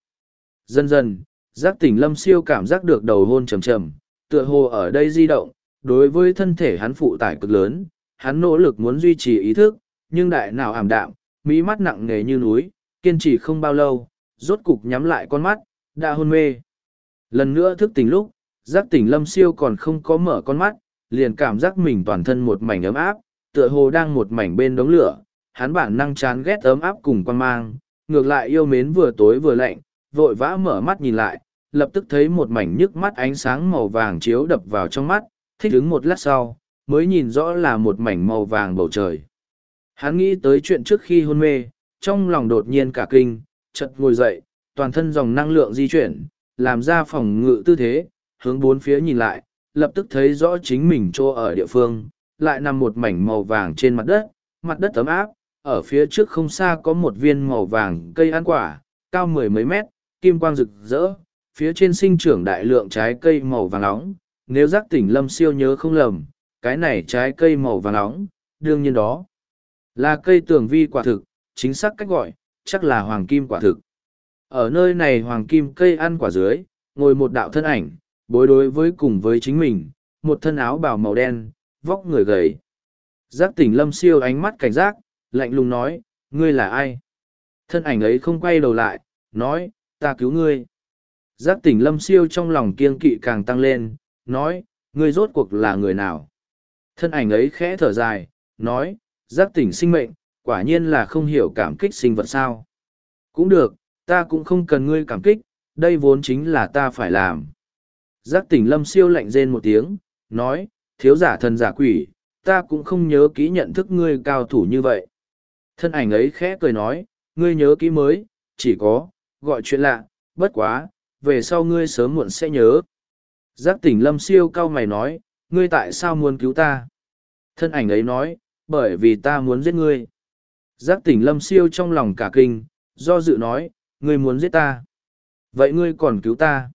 Dần dần, giác tỉnh lâm siêu cảm giác được đầu hôn trầm trầm, tựa hồ ở đây di động, đối với thân thể hắn phụ tải cực lớn, hắn nỗ lực muốn duy trì ý thức, nhưng đại nào ảm đạm, mỹ mắt nặng nề như núi, kiên trì không bao lâu, rốt cục nhắm lại con mắt, đã hôn mê. Lần nữa thức tỉnh lúc, giác tỉnh lâm siêu còn không có mở con mắt, liền cảm giác mình toàn thân một mảnh ấm áp, tựa hồ đang một mảnh bên đống lửa, hắn bản năng chán ghét ấm áp cùng quan mang, ngược lại yêu mến vừa tối vừa lạnh, vội vã mở mắt nhìn lại, lập tức thấy một mảnh nhức mắt ánh sáng màu vàng chiếu đập vào trong mắt, thích đứng một lát sau, mới nhìn rõ là một mảnh màu vàng bầu trời. Hắn nghĩ tới chuyện trước khi hôn mê, trong lòng đột nhiên cả kinh, chợt ngồi dậy, toàn thân dòng năng lượng di chuyển, làm ra phòng ngự tư thế, hướng bốn phía nhìn lại, lập tức thấy rõ chính mình chỗ ở địa phương, lại nằm một mảnh màu vàng trên mặt đất, mặt đất ấm áp, ở phía trước không xa có một viên màu vàng cây ăn quả, cao mười mấy mét, kim quang rực rỡ, phía trên sinh trưởng đại lượng trái cây màu vàng nóng, nếu giác tỉnh lâm siêu nhớ không lầm, cái này trái cây màu vàng nóng, đương nhiên đó là cây tường vi quả thực, chính xác cách gọi, chắc là hoàng kim quả thực. Ở nơi này hoàng kim cây ăn quả dưới, ngồi một đạo thân ảnh, bối đối với cùng với chính mình, một thân áo bào màu đen, vóc người gầy. Giác tỉnh lâm siêu ánh mắt cảnh giác, lạnh lùng nói, ngươi là ai? Thân ảnh ấy không quay đầu lại, nói, ta cứu ngươi. Giác tỉnh lâm siêu trong lòng kiên kỵ càng tăng lên, nói, ngươi rốt cuộc là người nào? Thân ảnh ấy khẽ thở dài, nói, giác tỉnh sinh mệnh, quả nhiên là không hiểu cảm kích sinh vật sao. Cũng được, ta cũng không cần ngươi cảm kích, đây vốn chính là ta phải làm. Giác tỉnh lâm siêu lạnh rên một tiếng, nói, thiếu giả thần giả quỷ, ta cũng không nhớ kỹ nhận thức ngươi cao thủ như vậy. Thân ảnh ấy khẽ cười nói, ngươi nhớ kỹ mới, chỉ có, gọi chuyện lạ, bất quá, về sau ngươi sớm muộn sẽ nhớ. Giác tỉnh lâm siêu cao mày nói, ngươi tại sao muốn cứu ta? Thân ảnh ấy nói, bởi vì ta muốn giết ngươi. Giác tỉnh lâm siêu trong lòng cả kinh, do dự nói, ngươi muốn giết ta. Vậy ngươi còn cứu ta?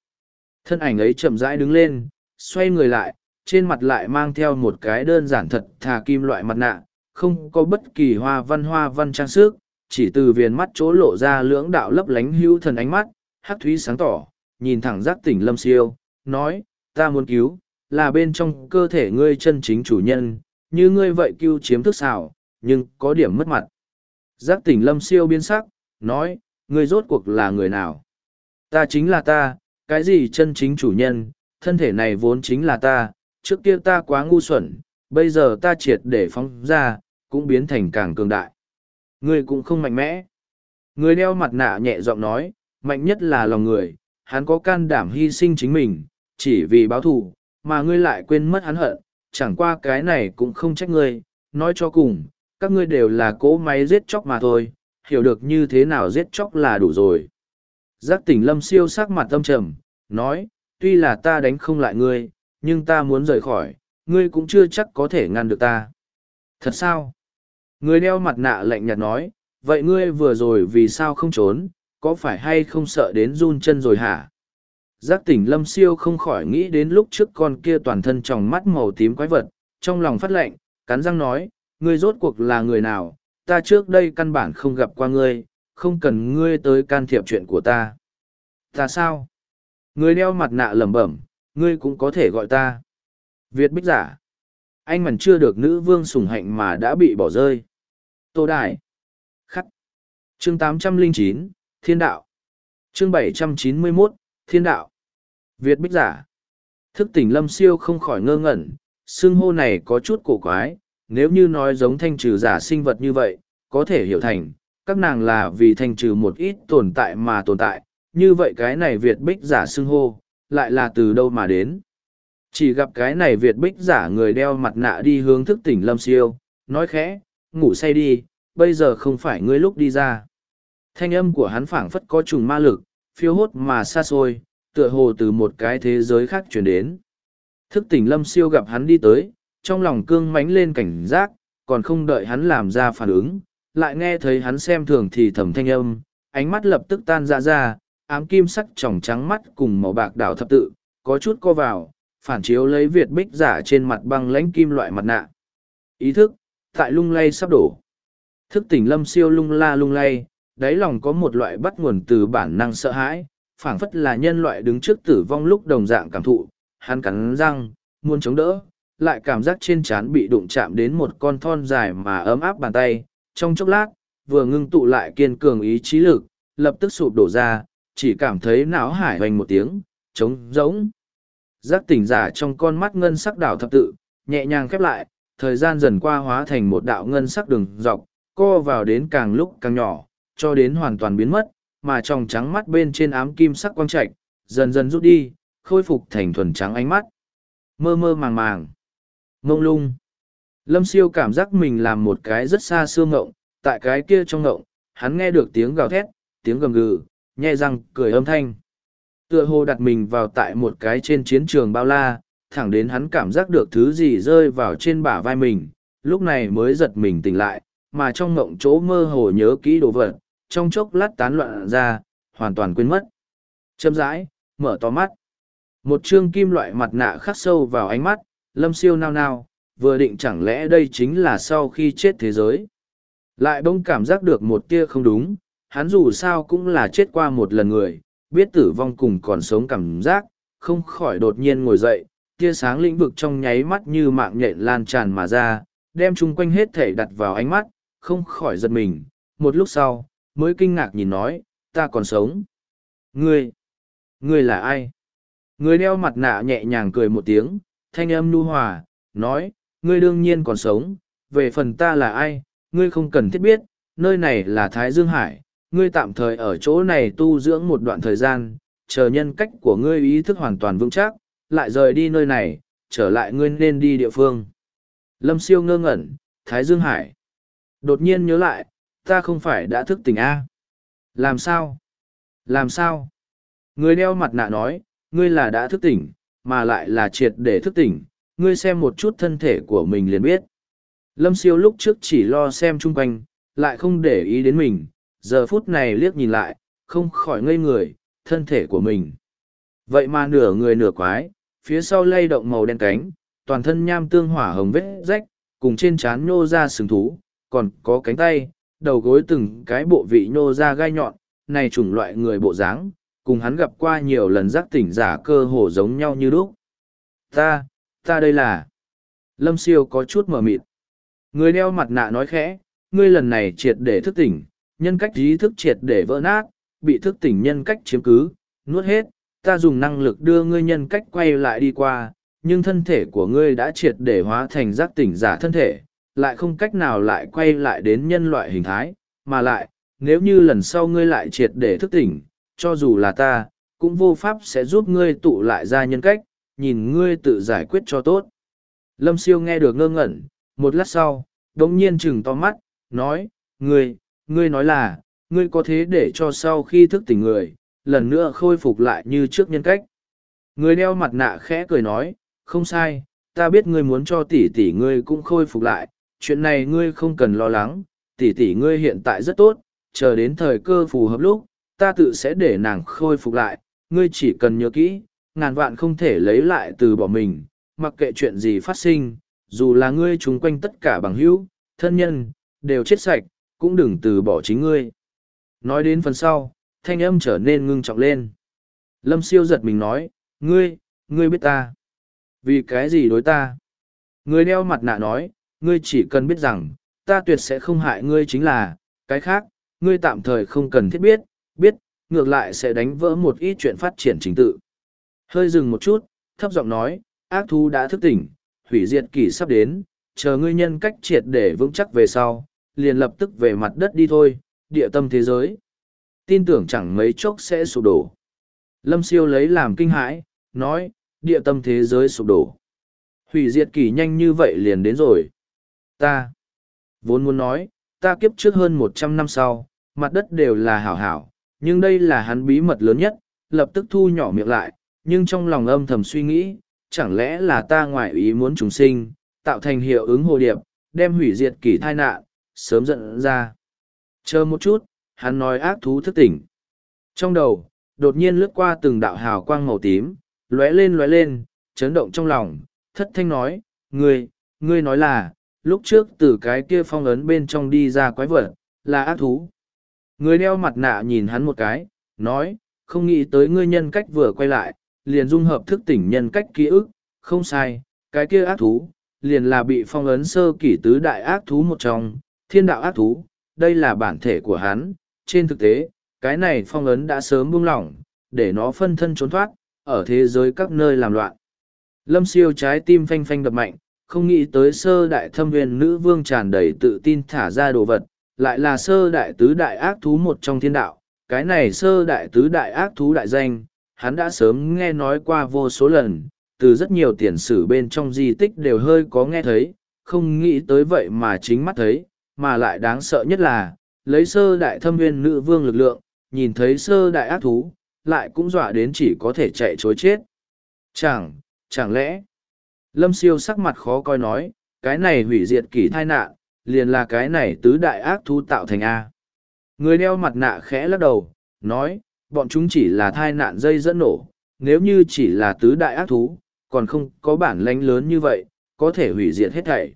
Thân ảnh ấy chậm rãi đứng lên, xoay người lại, trên mặt lại mang theo một cái đơn giản thật thà kim loại mặt nạ, không có bất kỳ hoa văn hoa văn trang sức, chỉ từ viền mắt chỗ lộ ra lưỡng đạo lấp lánh hữu thần ánh mắt, hắc thúy sáng tỏ, nhìn thẳng giác tỉnh lâm siêu, nói, ta muốn cứu, là bên trong cơ thể ngươi chân chính chủ nhân, như ngươi vậy cứu chiếm thức xảo, nhưng có điểm mất mặt. Giác tỉnh lâm siêu biến sắc, nói, ngươi rốt cuộc là người nào? Ta chính là ta, cái gì chân chính chủ nhân, thân thể này vốn chính là ta, trước kia ta quá ngu xuẩn, bây giờ ta triệt để phóng ra, cũng biến thành càng cường đại. Ngươi cũng không mạnh mẽ. Người đeo mặt nạ nhẹ giọng nói, mạnh nhất là lòng người, hắn có can đảm hy sinh chính mình, chỉ vì báo thù, mà ngươi lại quên mất hắn hận, chẳng qua cái này cũng không trách ngươi, nói cho cùng, các ngươi đều là cỗ máy giết chóc mà thôi, hiểu được như thế nào giết chóc là đủ rồi. Giác tỉnh lâm siêu sắc mặt tâm trầm, nói, tuy là ta đánh không lại ngươi, nhưng ta muốn rời khỏi, ngươi cũng chưa chắc có thể ngăn được ta. Thật sao? Người đeo mặt nạ lạnh nhạt nói, vậy ngươi vừa rồi vì sao không trốn, có phải hay không sợ đến run chân rồi hả? Giác tỉnh lâm siêu không khỏi nghĩ đến lúc trước con kia toàn thân tròng mắt màu tím quái vật, trong lòng phát lạnh, cắn răng nói, ngươi rốt cuộc là người nào, ta trước đây căn bản không gặp qua ngươi, không cần ngươi tới can thiệp chuyện của ta. Ta sao? ngươi đeo mặt nạ lẩm bẩm, ngươi cũng có thể gọi ta. Việt bích giả. Anh mần chưa được nữ vương sủng hạnh mà đã bị bỏ rơi. Tô Đại. Khắc. Chương 809, Thiên Đạo. Chương 791, Thiên Đạo. Việt bích giả. Thức tỉnh lâm siêu không khỏi ngơ ngẩn, xưng hô này có chút cổ quái, nếu như nói giống thanh trừ giả sinh vật như vậy, có thể hiểu thành, các nàng là vì thanh trừ một ít tồn tại mà tồn tại, như vậy cái này Việt bích giả xưng hô, lại là từ đâu mà đến. Chỉ gặp cái này Việt bích giả người đeo mặt nạ đi hướng thức tỉnh lâm siêu, nói khẽ, ngủ say đi, bây giờ không phải ngươi lúc đi ra. Thanh âm của hắn phảng phất có trùng ma lực, phiêu hốt mà xa xôi, tựa hồ từ một cái thế giới khác chuyển đến. Thức tỉnh lâm siêu gặp hắn đi tới, trong lòng cương mánh lên cảnh giác, còn không đợi hắn làm ra phản ứng, lại nghe thấy hắn xem thường thì thầm thanh âm, ánh mắt lập tức tan ra ra, ám kim sắc tròng trắng mắt cùng màu bạc đảo thập tự, có chút co vào, phản chiếu lấy Việt bích giả trên mặt băng lãnh kim loại mặt nạ. Ý thức, tại lung lay sắp đổ. Thức tỉnh lâm siêu lung la lung lay, đáy lòng có một loại bắt nguồn từ bản năng sợ hãi, phảng phất là nhân loại đứng trước tử vong lúc đồng dạng cảm thụ, hắn cắn răng, muốn chống đỡ, lại cảm giác trên trán bị đụng chạm đến một con thon dài mà ấm áp bàn tay, trong chốc lát, vừa ngưng tụ lại kiên cường ý chí lực, lập tức sụp đổ ra, chỉ cảm thấy não hải hoành một tiếng, trống rỗng. Giác tỉnh giả trong con mắt ngân sắc đảo thập tự, nhẹ nhàng khép lại, thời gian dần qua hóa thành một đạo ngân sắc đường dọc, co vào đến càng lúc càng nhỏ, cho đến hoàn toàn biến mất, mà trong trắng mắt bên trên ám kim sắc quang trạch, dần dần rút đi, khôi phục thành thuần trắng ánh mắt. Mơ mơ màng màng. Mông lung. Lâm siêu cảm giác mình làm một cái rất xa xương ngộng, tại cái kia trong ngộng, hắn nghe được tiếng gào thét, tiếng gầm gừ, nhẹ răng, cười âm thanh. Tựa hồ đặt mình vào tại một cái trên chiến trường bao la, thẳng đến hắn cảm giác được thứ gì rơi vào trên bả vai mình, lúc này mới giật mình tỉnh lại, mà trong ngộng chỗ mơ hồ nhớ kỹ đồ vật, trong chốc lát tán loạn ra, hoàn toàn quên mất. Châm rãi, mở to mắt. Một chương kim loại mặt nạ khắc sâu vào ánh mắt, lâm siêu nao nao, vừa định chẳng lẽ đây chính là sau khi chết thế giới. Lại bỗng cảm giác được một tia không đúng, hắn dù sao cũng là chết qua một lần người, biết tử vong cùng còn sống cảm giác, không khỏi đột nhiên ngồi dậy, tia sáng lĩnh vực trong nháy mắt như mạng nhện lan tràn mà ra, đem chung quanh hết thể đặt vào ánh mắt, không khỏi giật mình. Một lúc sau, mới kinh ngạc nhìn nói, ta còn sống. Ngươi, ngươi là ai? Người đeo mặt nạ nhẹ nhàng cười một tiếng, thanh âm nu hòa, nói, ngươi đương nhiên còn sống, về phần ta là ai, ngươi không cần thiết biết, nơi này là Thái Dương Hải, ngươi tạm thời ở chỗ này tu dưỡng một đoạn thời gian, chờ nhân cách của ngươi ý thức hoàn toàn vững chắc, lại rời đi nơi này, trở lại ngươi nên đi địa phương. Lâm siêu ngơ ngẩn, Thái Dương Hải. Đột nhiên nhớ lại, ta không phải đã thức tỉnh A. Làm sao? Làm sao? Người đeo mặt nạ nói, ngươi là đã thức tỉnh, mà lại là triệt để thức tỉnh, ngươi xem một chút thân thể của mình liền biết. Lâm siêu lúc trước chỉ lo xem chung quanh, lại không để ý đến mình, giờ phút này liếc nhìn lại, không khỏi ngây người, thân thể của mình. Vậy mà nửa người nửa quái, phía sau lay động màu đen cánh, toàn thân nham tương hỏa hồng vết rách, cùng trên trán nhô ra sừng thú, còn có cánh tay, đầu gối từng cái bộ vị nhô ra gai nhọn, này chủng loại người bộ dáng, cùng hắn gặp qua nhiều lần giác tỉnh giả cơ hồ giống nhau như lúc. Ta, ta đây là... Lâm siêu có chút mờ mịt. Người đeo mặt nạ nói khẽ, ngươi lần này triệt để thức tỉnh, nhân cách ý thức triệt để vỡ nát, bị thức tỉnh nhân cách chiếm cứ, nuốt hết, ta dùng năng lực đưa ngươi nhân cách quay lại đi qua, nhưng thân thể của ngươi đã triệt để hóa thành giác tỉnh giả thân thể, lại không cách nào lại quay lại đến nhân loại hình thái, mà lại, nếu như lần sau ngươi lại triệt để thức tỉnh, cho dù là ta, cũng vô pháp sẽ giúp ngươi tụ lại ra nhân cách, nhìn ngươi tự giải quyết cho tốt. Lâm siêu nghe được ngơ ngẩn, một lát sau, đống nhiên chừng to mắt, nói, ngươi, ngươi nói là, ngươi có thế để cho sau khi thức tỉnh người, lần nữa khôi phục lại như trước nhân cách. Người đeo mặt nạ khẽ cười nói, không sai, ta biết ngươi muốn cho tỷ tỷ ngươi cũng khôi phục lại, chuyện này ngươi không cần lo lắng, tỷ tỷ ngươi hiện tại rất tốt, chờ đến thời cơ phù hợp lúc, ta tự sẽ để nàng khôi phục lại, ngươi chỉ cần nhớ kỹ, ngàn vạn không thể lấy lại từ bỏ mình, mặc kệ chuyện gì phát sinh, dù là ngươi chung quanh tất cả bằng hữu, thân nhân, đều chết sạch, cũng đừng từ bỏ chính ngươi. Nói đến phần sau, thanh âm trở nên ngưng trọng lên. Lâm siêu giật mình nói, ngươi, ngươi biết ta. Vì cái gì đối ta? Ngươi đeo mặt nạ nói, ngươi chỉ cần biết rằng, ta tuyệt sẽ không hại ngươi chính là, cái khác, ngươi tạm thời không cần thiết biết, biết, ngược lại sẽ đánh vỡ một ít chuyện phát triển chính tự. Hơi dừng một chút, thấp giọng nói, ác thú đã thức tỉnh, hủy diệt kỷ sắp đến, chờ ngươi nhân cách triệt để vững chắc về sau, liền lập tức về mặt đất đi thôi, địa tâm thế giới. Tin tưởng chẳng mấy chốc sẽ sụp đổ. Lâm siêu lấy làm kinh hãi, nói, địa tâm thế giới sụp đổ. Hủy diệt kỷ nhanh như vậy liền đến rồi. Ta, vốn muốn nói, ta kiếp trước hơn một trăm năm sau, mặt đất đều là hảo hảo, nhưng đây là hắn bí mật lớn nhất, lập tức thu nhỏ miệng lại, nhưng trong lòng âm thầm suy nghĩ, chẳng lẽ là ta ngoại ý muốn trùng sinh, tạo thành hiệu ứng hồ điệp, đem hủy diệt kỷ thai nạn, sớm giận ra. Chờ một chút, hắn nói ác thú thức tỉnh. Trong đầu, đột nhiên lướt qua từng đạo hào quang màu tím, lóe lên lóe lên, chấn động trong lòng, thất thanh nói, ngươi, ngươi nói là, lúc trước từ cái kia phong ấn bên trong đi ra quái vật, là ác thú. Người đeo mặt nạ nhìn hắn một cái, nói, không nghĩ tới ngươi nhân cách vừa quay lại, liền dung hợp thức tỉnh nhân cách ký ức, không sai, cái kia ác thú, liền là bị phong ấn sơ kỷ tứ đại ác thú một trong, thiên đạo ác thú, đây là bản thể của hắn, trên thực tế, cái này phong ấn đã sớm buông lỏng, để nó phân thân trốn thoát, ở thế giới các nơi làm loạn. Lâm siêu trái tim phanh phanh đập mạnh, không nghĩ tới sơ đại thâm viên nữ vương tràn đầy tự tin thả ra đồ vật, lại là sơ đại tứ đại ác thú một trong thiên đạo. Cái này sơ đại tứ đại ác thú đại danh, hắn đã sớm nghe nói qua vô số lần, từ rất nhiều tiền sử bên trong di tích đều hơi có nghe thấy, không nghĩ tới vậy mà chính mắt thấy, mà lại đáng sợ nhất là, lấy sơ đại thâm viên nữ vương lực lượng, nhìn thấy sơ đại ác thú, lại cũng dọa đến chỉ có thể chạy chối chết. Chẳng, chẳng lẽ, lâm siêu sắc mặt khó coi nói, cái này hủy diệt kỷ thai nạn, liền là cái này tứ đại ác thú tạo thành A. Người đeo mặt nạ khẽ lắc đầu, nói, bọn chúng chỉ là thai nạn dây dẫn nổ, nếu như chỉ là tứ đại ác thú, còn không có bản lãnh lớn như vậy, có thể hủy diệt hết thảy.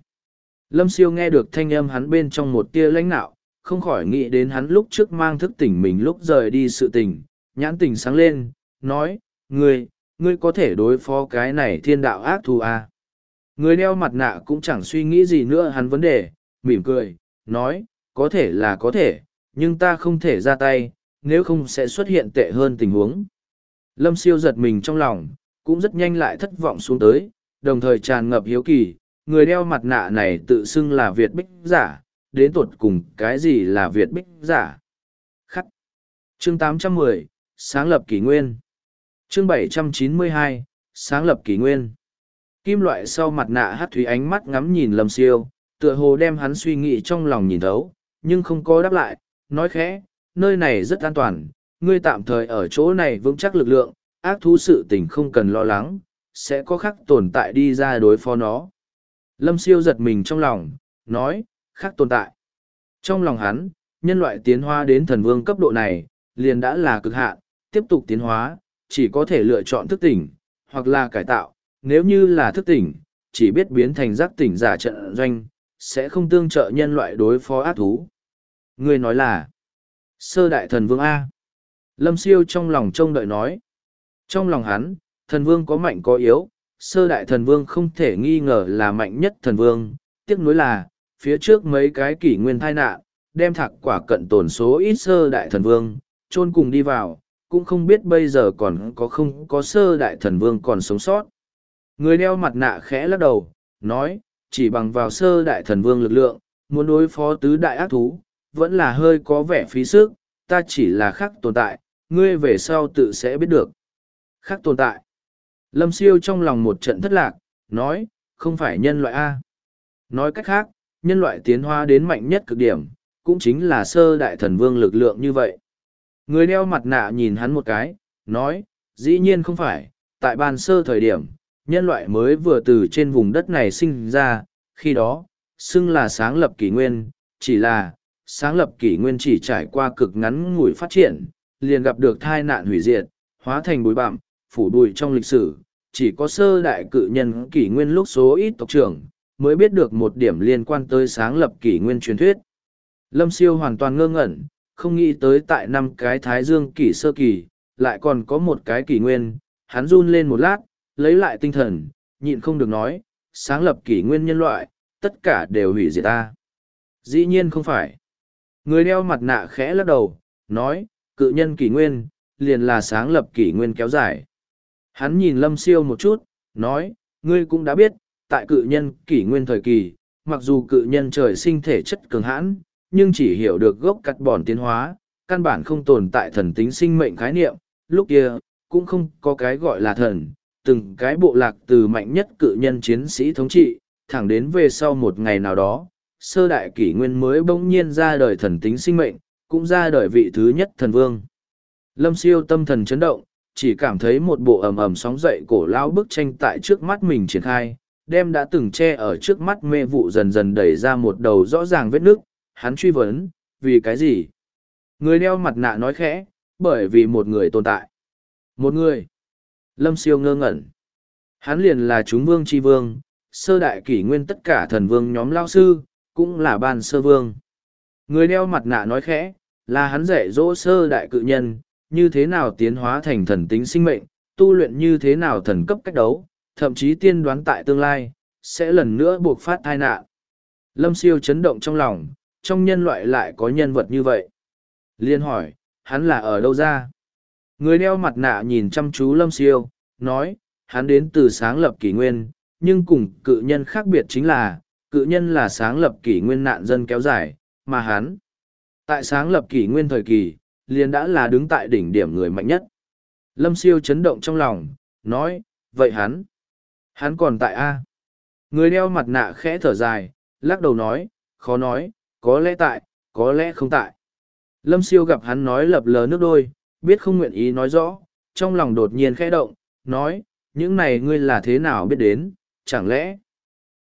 Lâm siêu nghe được thanh âm hắn bên trong một tia lãnh nạo, không khỏi nghĩ đến hắn lúc trước mang thức tỉnh mình lúc rời đi sự tình, nhãn tình sáng lên, nói, ngươi, ngươi có thể đối phó cái này thiên đạo ác thù à. Người đeo mặt nạ cũng chẳng suy nghĩ gì nữa hắn vấn đề, mỉm cười, nói, có thể là có thể, nhưng ta không thể ra tay, nếu không sẽ xuất hiện tệ hơn tình huống. Lâm siêu giật mình trong lòng, cũng rất nhanh lại thất vọng xuống tới, đồng thời tràn ngập hiếu kỳ, người đeo mặt nạ này tự xưng là Việt Bích giả, đến tột cùng cái gì là Việt Bích giả. Khắc. Chương 810, Sáng lập kỷ nguyên. Chương 792, Sáng lập kỷ nguyên. Kim loại sau mặt nạ hát thủy ánh mắt ngắm nhìn Lâm siêu, tựa hồ đem hắn suy nghĩ trong lòng nhìn thấu, nhưng không có đáp lại, nói khẽ, nơi này rất an toàn, ngươi tạm thời ở chỗ này vững chắc lực lượng, ác thú sự tình không cần lo lắng, sẽ có khắc tồn tại đi ra đối phó nó. Lâm siêu giật mình trong lòng, nói, khắc tồn tại. Trong lòng hắn, nhân loại tiến hóa đến thần vương cấp độ này, liền đã là cực hạn, tiếp tục tiến hóa, chỉ có thể lựa chọn thức tỉnh, hoặc là cải tạo, nếu như là thức tỉnh, chỉ biết biến thành giác tỉnh giả trận doanh, sẽ không tương trợ nhân loại đối phó ác thú. Người nói là, sơ đại thần vương A. Lâm siêu trong lòng trông đợi nói. Trong lòng hắn, thần vương có mạnh có yếu, sơ đại thần vương không thể nghi ngờ là mạnh nhất thần vương, tiếc nuối là, phía trước mấy cái kỷ nguyên thai nạn, đem thạc quả cận tổn số ít sơ đại thần vương, chôn cùng đi vào, cũng không biết bây giờ còn có không có sơ đại thần vương còn sống sót. Người đeo mặt nạ khẽ lắc đầu, nói, chỉ bằng vào sơ đại thần vương lực lượng, muốn đối phó tứ đại ác thú, vẫn là hơi có vẻ phí sức, ta chỉ là khắc tồn tại, ngươi về sau tự sẽ biết được. Khắc tồn tại. Lâm siêu trong lòng một trận thất lạc, nói, không phải nhân loại A. Nói cách khác, nhân loại tiến hóa đến mạnh nhất cực điểm, cũng chính là sơ đại thần vương lực lượng như vậy. Người đeo mặt nạ nhìn hắn một cái, nói, dĩ nhiên không phải, tại ban sơ thời điểm, nhân loại mới vừa từ trên vùng đất này sinh ra, khi đó, xưng là sáng lập kỷ nguyên, chỉ là, sáng lập kỷ nguyên chỉ trải qua cực ngắn ngủi phát triển, liền gặp được thai nạn hủy diệt, hóa thành bụi bặm, phủ bụi trong lịch sử, chỉ có sơ đại cự nhân kỷ nguyên lúc số ít tộc trưởng, mới biết được một điểm liên quan tới sáng lập kỷ nguyên truyền thuyết. Lâm siêu hoàn toàn ngơ ngẩn, không nghĩ tới tại năm cái thái dương kỷ sơ kỳ, lại còn có một cái kỷ nguyên, hắn run lên một lát, lấy lại tinh thần, nhịn không được nói, sáng lập kỷ nguyên nhân loại, tất cả đều hủy diệt ta. Dĩ nhiên không phải. Người đeo mặt nạ khẽ lắc đầu, nói, cự nhân kỷ nguyên, liền là sáng lập kỷ nguyên kéo dài. Hắn nhìn lâm siêu một chút, nói, ngươi cũng đã biết, tại cự nhân kỷ nguyên thời kỳ, mặc dù cự nhân trời sinh thể chất cường hãn, nhưng chỉ hiểu được gốc cắt bòn tiến hóa, căn bản không tồn tại thần tính sinh mệnh khái niệm, lúc kia, cũng không có cái gọi là thần, từng cái bộ lạc từ mạnh nhất cự nhân chiến sĩ thống trị, thẳng đến về sau một ngày nào đó, sơ đại kỷ nguyên mới bỗng nhiên ra đời thần tính sinh mệnh, cũng ra đời vị thứ nhất thần vương. Lâm siêu tâm thần chấn động, chỉ cảm thấy một bộ ầm ầm sóng dậy cổ lao bức tranh tại trước mắt mình triển khai, đem đã từng che ở trước mắt mê vụ dần dần đẩy ra một đầu rõ ràng vết nước, hắn truy vấn, vì cái gì? Người đeo mặt nạ nói khẽ, bởi vì một người tồn tại. Một người. Lâm siêu ngơ ngẩn. Hắn liền là chúng vương tri vương, sơ đại kỷ nguyên tất cả thần vương nhóm lao sư, cũng là ban sơ vương. Người đeo mặt nạ nói khẽ, là hắn dạy dỗ sơ đại cự nhân, như thế nào tiến hóa thành thần tính sinh mệnh, tu luyện như thế nào thần cấp cách đấu, thậm chí tiên đoán tại tương lai, sẽ lần nữa buộc phát tai nạn. Lâm siêu chấn động trong lòng, trong nhân loại lại có nhân vật như vậy. Liên hỏi, hắn là ở đâu ra? Người đeo mặt nạ nhìn chăm chú lâm siêu, nói, hắn đến từ sáng lập kỷ nguyên, nhưng cùng cự nhân khác biệt chính là, cự nhân là sáng lập kỷ nguyên nạn dân kéo dài, mà hắn, tại sáng lập kỷ nguyên thời kỳ, liền đã là đứng tại đỉnh điểm người mạnh nhất. Lâm siêu chấn động trong lòng, nói, vậy hắn, hắn còn tại A. Người đeo mặt nạ khẽ thở dài, lắc đầu nói, khó nói, có lẽ tại, có lẽ không tại. Lâm siêu gặp hắn nói lập lờ nước đôi, biết không nguyện ý nói rõ, trong lòng đột nhiên khẽ động, nói, những này ngươi là thế nào biết đến, chẳng lẽ?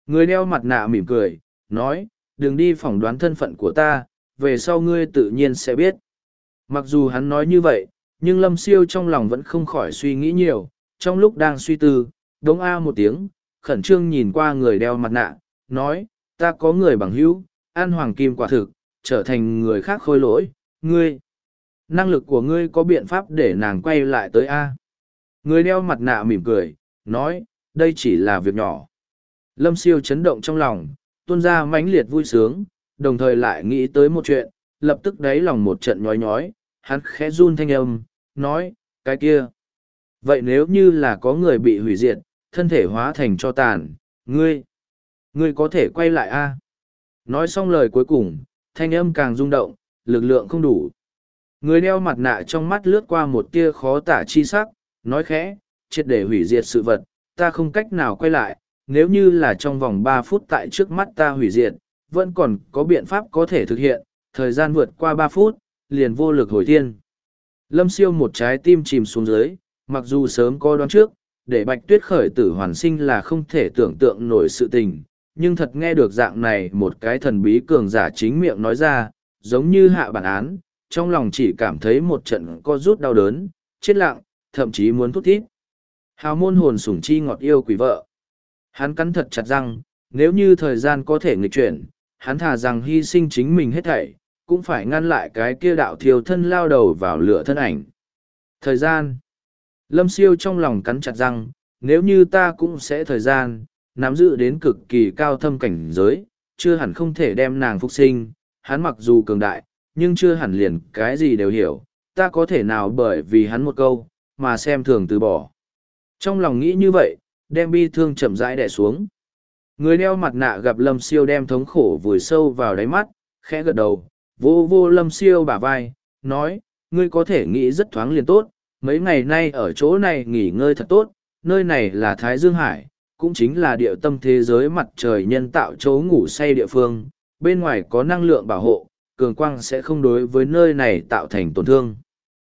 Người đeo mặt nạ mỉm cười, nói, đừng đi phỏng đoán thân phận của ta, về sau ngươi tự nhiên sẽ biết. Mặc dù hắn nói như vậy, nhưng lâm siêu trong lòng vẫn không khỏi suy nghĩ nhiều, trong lúc đang suy tư, đống a một tiếng, khẩn trương nhìn qua người đeo mặt nạ, nói, ta có người bằng hữu, an hoàng kim quả thực, trở thành người khác khôi lỗi, ngươi. Năng lực của ngươi có biện pháp để nàng quay lại tới A. Người đeo mặt nạ mỉm cười, nói, đây chỉ là việc nhỏ. Lâm siêu chấn động trong lòng, tuôn ra mãnh liệt vui sướng, đồng thời lại nghĩ tới một chuyện, lập tức đáy lòng một trận nhói nhói, hắn khẽ run thanh âm, nói, cái kia. Vậy nếu như là có người bị hủy diệt, thân thể hóa thành cho tàn, ngươi, ngươi có thể quay lại a Nói xong lời cuối cùng, thanh âm càng rung động, lực lượng không đủ. Người đeo mặt nạ trong mắt lướt qua một tia khó tả chi sắc, nói khẽ, triệt để hủy diệt sự vật, ta không cách nào quay lại, nếu như là trong vòng ba phút tại trước mắt ta hủy diệt, vẫn còn có biện pháp có thể thực hiện, thời gian vượt qua ba phút, liền vô lực hồi thiên. Lâm siêu một trái tim chìm xuống dưới, mặc dù sớm có đoán trước, để bạch tuyết khởi tử hoàn sinh là không thể tưởng tượng nổi sự tình, nhưng thật nghe được dạng này một cái thần bí cường giả chính miệng nói ra, giống như hạ bản án, trong lòng chỉ cảm thấy một trận co rút đau đớn, chết lặng, thậm chí muốn thút thít. Hào môn hồn sủng chi ngọt yêu quỷ vợ. Hắn cắn thật chặt răng, nếu như thời gian có thể nghịch chuyển, hắn thà rằng hy sinh chính mình hết thảy, cũng phải ngăn lại cái kia đạo thiêu thân lao đầu vào lửa thân ảnh. Thời gian. Lâm siêu trong lòng cắn chặt răng, nếu như ta cũng sẽ thời gian, nắm giữ đến cực kỳ cao thâm cảnh giới, chưa hẳn không thể đem nàng phục sinh, hắn mặc dù cường đại, nhưng chưa hẳn liền cái gì đều hiểu, ta có thể nào bởi vì hắn một câu, mà xem thường từ bỏ. Trong lòng nghĩ như vậy, đem bi thương chậm rãi đè xuống. Người đeo mặt nạ gặp lâm siêu đem thống khổ vùi sâu vào đáy mắt, khẽ gật đầu, vô vô lâm siêu bả vai, nói, ngươi có thể nghĩ rất thoáng liền tốt, mấy ngày nay ở chỗ này nghỉ ngơi thật tốt, nơi này là Thái Dương Hải, cũng chính là địa tâm thế giới mặt trời nhân tạo chỗ ngủ say địa phương, bên ngoài có năng lượng bảo hộ, cường quang sẽ không đối với nơi này tạo thành tổn thương.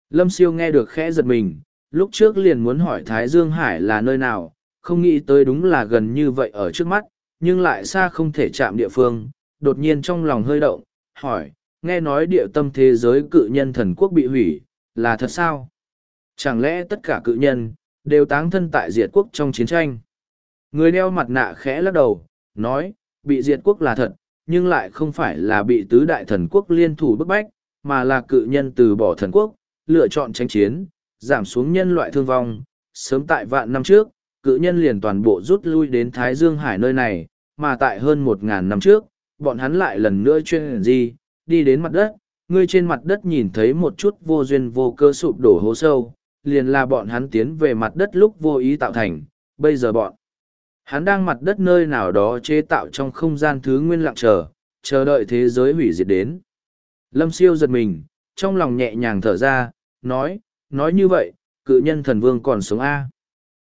Lâm siêu nghe được khẽ giật mình, lúc trước liền muốn hỏi Thái Dương Hải là nơi nào, không nghĩ tới đúng là gần như vậy ở trước mắt, nhưng lại xa không thể chạm địa phương, đột nhiên trong lòng hơi động, hỏi, nghe nói địa tâm thế giới cự nhân thần quốc bị hủy, là thật sao? Chẳng lẽ tất cả cự nhân, đều táng thân tại diệt quốc trong chiến tranh? Người đeo mặt nạ khẽ lắc đầu, nói, bị diệt quốc là thật, nhưng lại không phải là bị tứ đại thần quốc liên thủ bức bách, mà là cự nhân từ bỏ thần quốc, lựa chọn tranh chiến, giảm xuống nhân loại thương vong. Sớm tại vạn năm trước, cự nhân liền toàn bộ rút lui đến Thái Dương Hải nơi này, mà tại hơn một ngàn năm trước, bọn hắn lại lần nữa chuyên gì, đi đến mặt đất, ngươi trên mặt đất nhìn thấy một chút vô duyên vô cơ sụp đổ hố sâu, liền là bọn hắn tiến về mặt đất lúc vô ý tạo thành, bây giờ bọn. Hắn đang mặt đất nơi nào đó chế tạo trong không gian thứ nguyên lặng chờ, chờ đợi thế giới hủy diệt đến. Lâm siêu giật mình, trong lòng nhẹ nhàng thở ra, nói, nói như vậy, cự nhân thần vương còn sống A.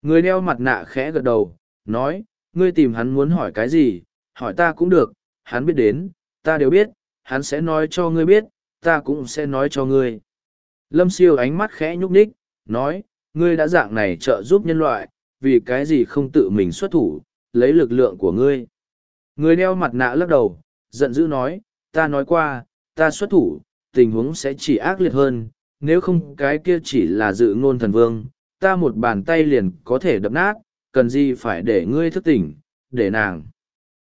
Người đeo mặt nạ khẽ gật đầu, nói, ngươi tìm hắn muốn hỏi cái gì, hỏi ta cũng được, hắn biết đến, ta đều biết, hắn sẽ nói cho ngươi biết, ta cũng sẽ nói cho ngươi. Lâm siêu ánh mắt khẽ nhúc nhích, nói, ngươi đã dạng này trợ giúp nhân loại, vì cái gì không tự mình xuất thủ, lấy lực lượng của ngươi. Người đeo mặt nạ lắc đầu, giận dữ nói, ta nói qua, ta xuất thủ, tình huống sẽ chỉ ác liệt hơn, nếu không cái kia chỉ là dự ngôn thần vương, ta một bàn tay liền có thể đập nát, cần gì phải để ngươi thức tỉnh, để nàng.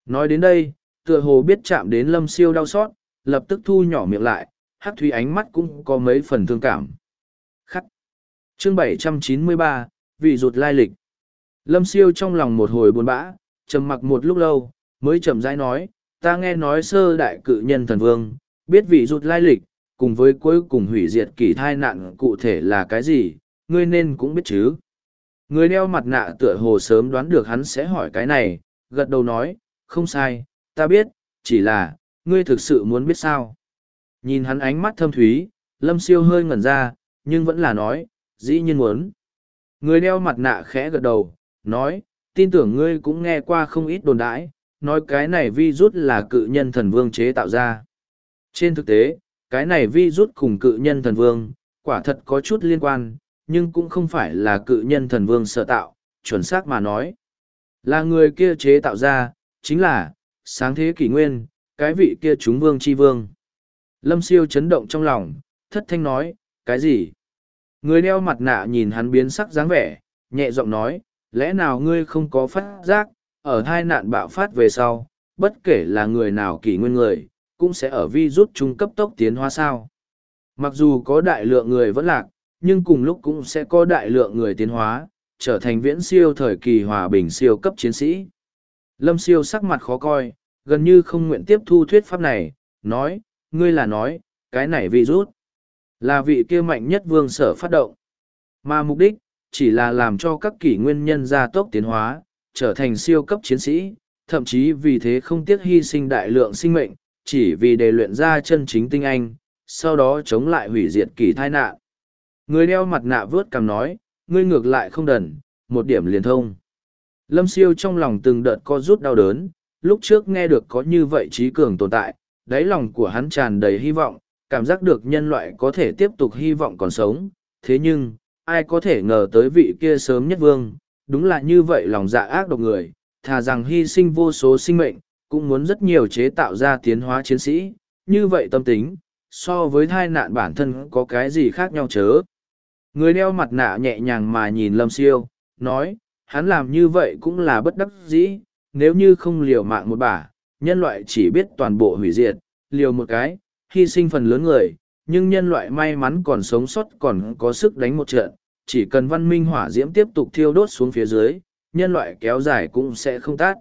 Nói đến đây, tựa hồ biết chạm đến lâm siêu đau xót, lập tức thu nhỏ miệng lại, hát thúy ánh mắt cũng có mấy phần thương cảm. Khắc. Chương 793, vị rụt lai lịch. Lâm siêu trong lòng một hồi buồn bã, trầm mặc một lúc lâu, mới chậm rãi nói, ta nghe nói sơ đại cự nhân thần vương, biết vị rụt lai lịch, cùng với cuối cùng hủy diệt kỷ thai nạn cụ thể là cái gì, ngươi nên cũng biết chứ. Người đeo mặt nạ tựa hồ sớm đoán được hắn sẽ hỏi cái này, gật đầu nói, không sai, ta biết, chỉ là, ngươi thực sự muốn biết sao. Nhìn hắn ánh mắt thâm thúy, lâm siêu hơi ngẩn ra, nhưng vẫn là nói, dĩ nhiên muốn. Người đeo mặt nạ khẽ gật đầu, nói, tin tưởng ngươi cũng nghe qua không ít đồn đãi, nói cái này vi rút là cự nhân thần vương chế tạo ra. Trên thực tế, cái này vi rút cùng cự nhân thần vương, quả thật có chút liên quan, nhưng cũng không phải là cự nhân thần vương sở tạo, chuẩn xác mà nói. Là người kia chế tạo ra, chính là, sáng thế kỷ nguyên, cái vị kia chúng vương chi vương. Lâm siêu chấn động trong lòng, thất thanh nói, cái gì? Người đeo mặt nạ nhìn hắn biến sắc dáng vẻ, nhẹ giọng nói, lẽ nào ngươi không có phát giác, ở hai nạn bạo phát về sau, bất kể là người nào kỷ nguyên người, cũng sẽ ở vi rút trung cấp tốc tiến hóa sao. Mặc dù có đại lượng người vẫn lạc, nhưng cùng lúc cũng sẽ có đại lượng người tiến hóa, trở thành viễn siêu thời kỳ hòa bình siêu cấp chiến sĩ. Lâm siêu sắc mặt khó coi, gần như không nguyện tiếp thu thuyết pháp này, nói, ngươi là nói, cái này vị rút, là vị kia mạnh nhất vương sở phát động. Mà mục đích, chỉ là làm cho các kỷ nguyên nhân gia tốc tiến hóa, trở thành siêu cấp chiến sĩ, thậm chí vì thế không tiếc hy sinh đại lượng sinh mệnh, chỉ vì để luyện ra chân chính tinh anh, sau đó chống lại hủy diệt kỳ thai nạn. Người đeo mặt nạ vớt cằm nói, ngươi ngược lại không đần, một điểm liền thông. Lâm siêu trong lòng từng đợt co rút đau đớn, lúc trước nghe được có như vậy trí cường tồn tại, đáy lòng của hắn tràn đầy hy vọng, cảm giác được nhân loại có thể tiếp tục hy vọng còn sống. Thế nhưng, ai có thể ngờ tới vị kia sớm nhất vương, đúng là như vậy lòng dạ ác độc người, thà rằng hy sinh vô số sinh mệnh, cũng muốn rất nhiều chế tạo ra tiến hóa chiến sĩ, như vậy tâm tính, so với thai nạn bản thân có cái gì khác nhau chớ. Người đeo mặt nạ nhẹ nhàng mà nhìn Lâm Siêu, nói, hắn làm như vậy cũng là bất đắc dĩ, nếu như không liều mạng một bả, nhân loại chỉ biết toàn bộ hủy diệt, liều một cái, hy sinh phần lớn người, nhưng nhân loại may mắn còn sống sót còn có sức đánh một trận, chỉ cần văn minh hỏa diễm tiếp tục thiêu đốt xuống phía dưới, nhân loại kéo dài cũng sẽ không tát.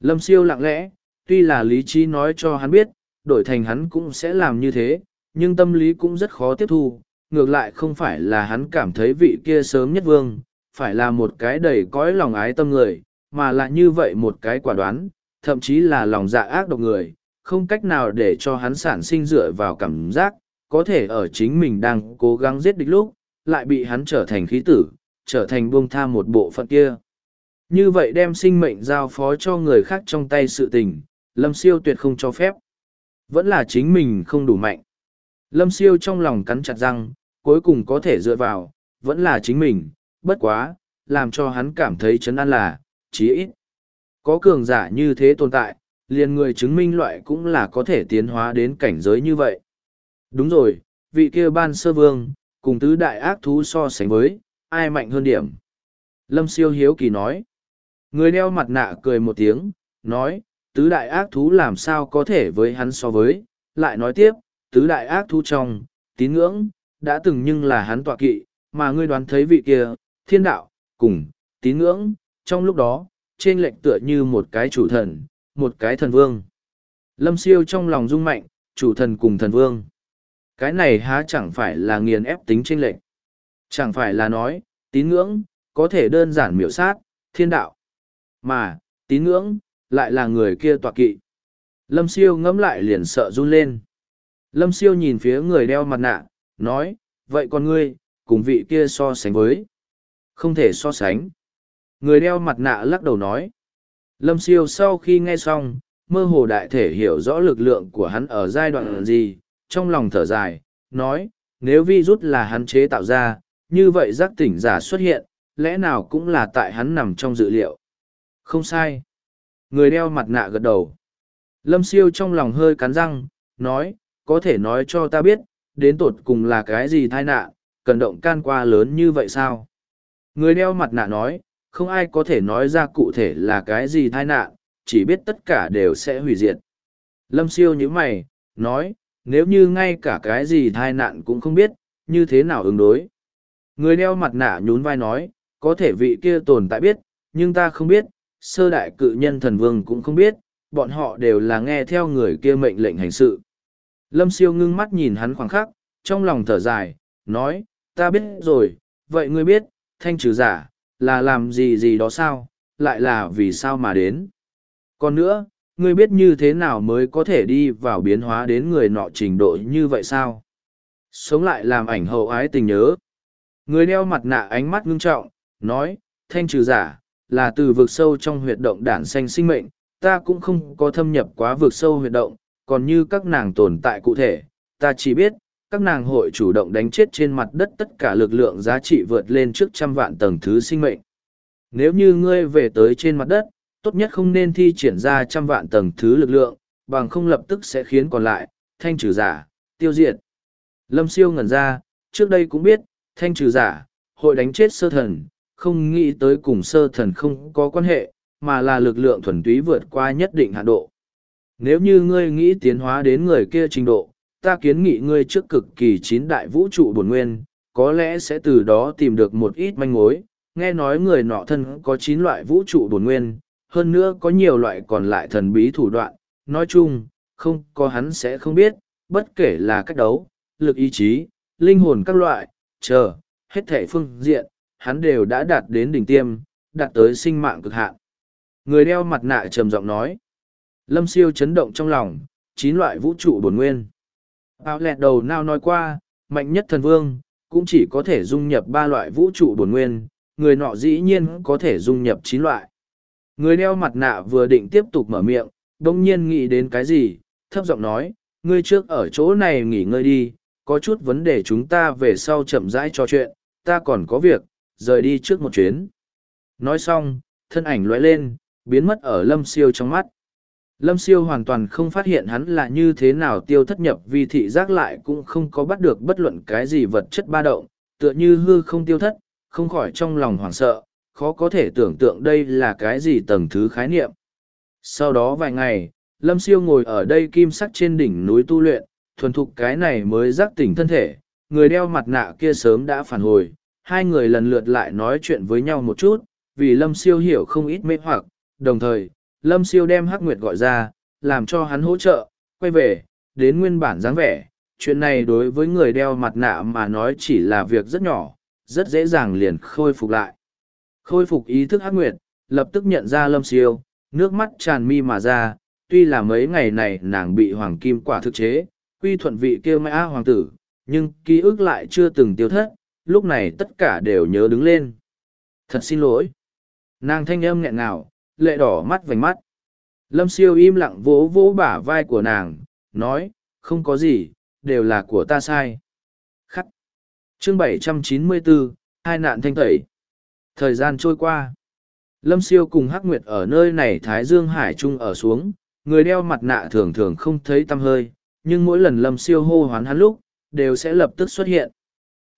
Lâm siêu lặng lẽ, tuy là lý trí nói cho hắn biết, đổi thành hắn cũng sẽ làm như thế, nhưng tâm lý cũng rất khó tiếp thu, ngược lại không phải là hắn cảm thấy vị kia sớm nhất vương, phải là một cái đầy cõi lòng ái tâm người, mà là như vậy một cái quả đoán, thậm chí là lòng dạ ác độc người, không cách nào để cho hắn sản sinh dựa vào cảm giác, có thể ở chính mình đang cố gắng giết địch lúc, lại bị hắn trở thành khí tử, trở thành buông tha một bộ phận kia. Như vậy đem sinh mệnh giao phó cho người khác trong tay sự tình, Lâm Siêu tuyệt không cho phép. Vẫn là chính mình không đủ mạnh. Lâm Siêu trong lòng cắn chặt răng, cuối cùng có thể dựa vào, vẫn là chính mình, bất quá, làm cho hắn cảm thấy chấn an là, chí ít. Có cường giả như thế tồn tại, liền người chứng minh loại cũng là có thể tiến hóa đến cảnh giới như vậy. Đúng rồi, vị kia ban sơ vương, cùng tứ đại ác thú so sánh với, ai mạnh hơn điểm. Lâm siêu hiếu kỳ nói. Người đeo mặt nạ cười một tiếng, nói, tứ đại ác thú làm sao có thể với hắn so với, lại nói tiếp, tứ đại ác thú trong, tín ngưỡng, đã từng nhưng là hắn tọa kỵ, mà ngươi đoán thấy vị kia, thiên đạo, cùng, tín ngưỡng, trong lúc đó, trên lệnh tựa như một cái chủ thần, một cái thần vương. Lâm siêu trong lòng rung mạnh, chủ thần cùng thần vương. Cái này há chẳng phải là nghiền ép tính trên lệnh. Chẳng phải là nói, tín ngưỡng, có thể đơn giản miểu sát, thiên đạo. Mà, tín ngưỡng, lại là người kia tọa kỵ. Lâm siêu ngẫm lại liền sợ run lên. Lâm siêu nhìn phía người đeo mặt nạ, nói, vậy còn ngươi, cùng vị kia so sánh với. Không thể so sánh. Người đeo mặt nạ lắc đầu nói. Lâm siêu sau khi nghe xong, mơ hồ đại thể hiểu rõ lực lượng của hắn ở giai đoạn gì, trong lòng thở dài, nói, nếu vi rút là hắn chế tạo ra, như vậy giác tỉnh giả xuất hiện, lẽ nào cũng là tại hắn nằm trong dự liệu. Không sai. Người đeo mặt nạ gật đầu. Lâm siêu trong lòng hơi cắn răng, nói, có thể nói cho ta biết, đến tột cùng là cái gì tai nạn, cần động can qua lớn như vậy sao? Người đeo mặt nạ nói, không ai có thể nói ra cụ thể là cái gì tai nạn, chỉ biết tất cả đều sẽ hủy diệt. Lâm siêu như mày, nói, nếu như ngay cả cái gì tai nạn cũng không biết, như thế nào ứng đối? Người đeo mặt nạ nhún vai nói, có thể vị kia tồn tại biết, nhưng ta không biết, sơ đại cự nhân thần vương cũng không biết, bọn họ đều là nghe theo người kia mệnh lệnh hành sự. Lâm siêu ngưng mắt nhìn hắn khoảng khắc, trong lòng thở dài, nói, ta biết rồi, vậy ngươi biết, thanh trừ giả, là làm gì gì đó sao, lại là vì sao mà đến. Còn nữa, ngươi biết như thế nào mới có thể đi vào biến hóa đến người nọ trình độ như vậy sao? Sống lại làm ảnh hậu ái tình nhớ. Người đeo mặt nạ ánh mắt ngưng trọng, nói, thanh trừ giả, là từ vực sâu trong huyệt động đản xanh sinh mệnh, ta cũng không có thâm nhập quá vực sâu huyệt động, còn như các nàng tồn tại cụ thể, ta chỉ biết, các nàng hội chủ động đánh chết trên mặt đất tất cả lực lượng giá trị vượt lên trước trăm vạn tầng thứ sinh mệnh. Nếu như ngươi về tới trên mặt đất, tốt nhất không nên thi triển ra trăm vạn tầng thứ lực lượng, bằng không lập tức sẽ khiến còn lại, thanh trừ giả, tiêu diệt. Lâm siêu ngẩn ra, trước đây cũng biết, thanh trừ giả, hội đánh chết sơ thần, không nghĩ tới cùng sơ thần không có quan hệ, mà là lực lượng thuần túy vượt qua nhất định hạn độ. Nếu như ngươi nghĩ tiến hóa đến người kia trình độ, ta kiến nghị ngươi trước cực kỳ chín đại vũ trụ bổn nguyên, có lẽ sẽ từ đó tìm được một ít manh mối. Nghe nói người nọ thân có chín loại vũ trụ bổn nguyên, hơn nữa có nhiều loại còn lại thần bí thủ đoạn. Nói chung, không có hắn sẽ không biết, bất kể là cách đấu, lực ý chí, linh hồn các loại, chờ, hết thể phương diện, hắn đều đã đạt đến đỉnh tiêm, đạt tới sinh mạng cực hạn. Người đeo mặt nạ trầm giọng nói. Lâm siêu chấn động trong lòng, chín loại vũ trụ bổn nguyên. Áo lẹt đầu nào nói qua, mạnh nhất thần vương, cũng chỉ có thể dung nhập ba loại vũ trụ bổn nguyên, người nọ dĩ nhiên có thể dung nhập chín loại. Người đeo mặt nạ vừa định tiếp tục mở miệng, đông nhiên nghĩ đến cái gì, thấp giọng nói, ngươi trước ở chỗ này nghỉ ngơi đi, có chút vấn đề chúng ta về sau chậm rãi trò chuyện, ta còn có việc, rời đi trước một chuyến. Nói xong, thân ảnh lóe lên, biến mất ở lâm siêu trong mắt. Lâm siêu hoàn toàn không phát hiện hắn là như thế nào tiêu thất nhập vì thị giác lại cũng không có bắt được bất luận cái gì vật chất ba động, tựa như hư không tiêu thất, không khỏi trong lòng hoảng sợ, khó có thể tưởng tượng đây là cái gì tầng thứ khái niệm. Sau đó vài ngày, Lâm siêu ngồi ở đây kim sắc trên đỉnh núi tu luyện, thuần thục cái này mới giác tỉnh thân thể, người đeo mặt nạ kia sớm đã phản hồi, hai người lần lượt lại nói chuyện với nhau một chút, vì Lâm siêu hiểu không ít mê hoặc, đồng thời, lâm siêu đem hắc nguyệt gọi ra, làm cho hắn hỗ trợ, quay về, đến nguyên bản dáng vẻ. Chuyện này đối với người đeo mặt nạ mà nói chỉ là việc rất nhỏ, rất dễ dàng liền khôi phục lại. Khôi phục ý thức hắc nguyệt, lập tức nhận ra lâm siêu, nước mắt tràn mi mà ra, tuy là mấy ngày này nàng bị hoàng kim quả thực chế, quy thuận vị kêu mã hoàng tử, nhưng ký ức lại chưa từng tiêu thất, lúc này tất cả đều nhớ đứng lên. Thật xin lỗi. Nàng thanh âm nghẹn ngào lệ đỏ mắt vành mắt. Lâm siêu im lặng vỗ vỗ bả vai của nàng, nói, không có gì, đều là của ta sai. Khắc. Chương 794, hai nạn thanh tẩy. Thời gian trôi qua. Lâm siêu cùng Hắc Nguyệt ở nơi này Thái Dương Hải Trung ở xuống, người đeo mặt nạ thường thường không thấy tăm hơi, nhưng mỗi lần Lâm siêu hô hoán hắn lúc, đều sẽ lập tức xuất hiện.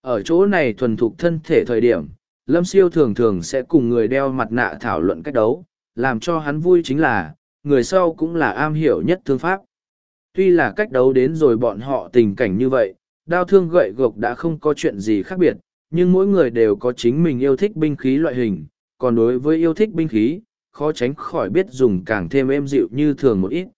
Ở chỗ này thuần thục thân thể thời điểm, Lâm siêu thường thường sẽ cùng người đeo mặt nạ thảo luận cách đấu, làm cho hắn vui chính là, người sau cũng là am hiểu nhất thương pháp. Tuy là cách đấu đến rồi bọn họ tình cảnh như vậy, đao thương gậy gộc đã không có chuyện gì khác biệt, nhưng mỗi người đều có chính mình yêu thích binh khí loại hình, còn đối với yêu thích binh khí, khó tránh khỏi biết dùng càng thêm êm dịu như thường một ít.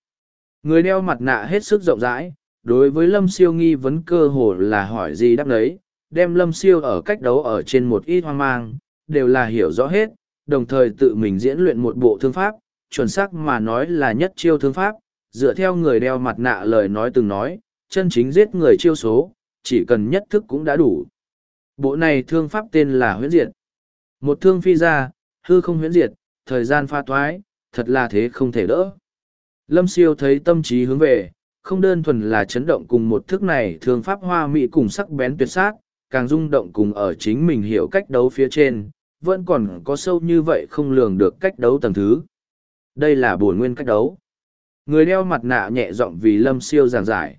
Người đeo mặt nạ hết sức rộng rãi, đối với lâm siêu nghi vấn cơ hồ là hỏi gì đáp đấy, đem lâm siêu ở cách đấu ở trên một ít hoang mang, đều là hiểu rõ hết, đồng thời tự mình diễn luyện một bộ thương pháp, chuẩn xác mà nói là nhất chiêu thương pháp, dựa theo người đeo mặt nạ lời nói từng nói, chân chính giết người chiêu số, chỉ cần nhất thức cũng đã đủ. Bộ này thương pháp tên là huyễn diệt. Một thương phi ra, hư không huyễn diệt, thời gian pha thoái, thật là thế không thể đỡ. Lâm siêu thấy tâm trí hướng về, không đơn thuần là chấn động cùng một thức này thương pháp hoa mỹ cùng sắc bén tuyệt sát, càng rung động cùng ở chính mình hiểu cách đấu phía trên, vẫn còn có sâu như vậy không lường được cách đấu tầng thứ. Đây là bổn nguyên cách đấu. Người đeo mặt nạ nhẹ giọng vì lâm siêu giảng giải.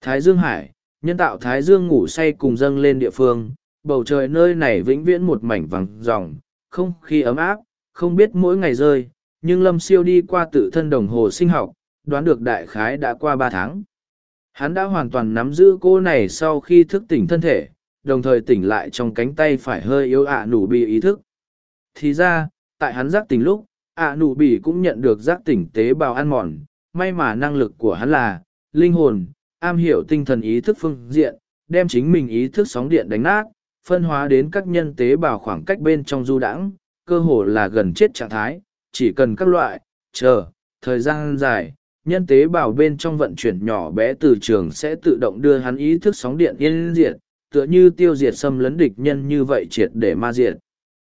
Thái Dương Hải, nhân tạo Thái Dương ngủ say cùng dâng lên địa phương, bầu trời nơi này vĩnh viễn một mảnh vàng ròng, không khí ấm áp, không biết mỗi ngày rơi, nhưng lâm siêu đi qua tự thân đồng hồ sinh học, đoán được đại khái đã qua ba tháng. Hắn đã hoàn toàn nắm giữ cô này sau khi thức tỉnh thân thể, đồng thời tỉnh lại trong cánh tay phải hơi yếu ạ nụ bị ý thức. Thì ra, tại hắn giác tỉnh lúc, ạ nụ bị cũng nhận được giác tỉnh tế bào ăn mòn, may mà năng lực của hắn là, linh hồn, am hiểu tinh thần ý thức phương diện, đem chính mình ý thức sóng điện đánh nát, phân hóa đến các nhân tế bào khoảng cách bên trong du đãng, cơ hồ là gần chết trạng thái, chỉ cần các loại, chờ, thời gian dài, nhân tế bào bên trong vận chuyển nhỏ bé từ trường sẽ tự động đưa hắn ý thức sóng điện yên diệt, tựa như tiêu diệt xâm lấn địch nhân như vậy triệt để ma diệt.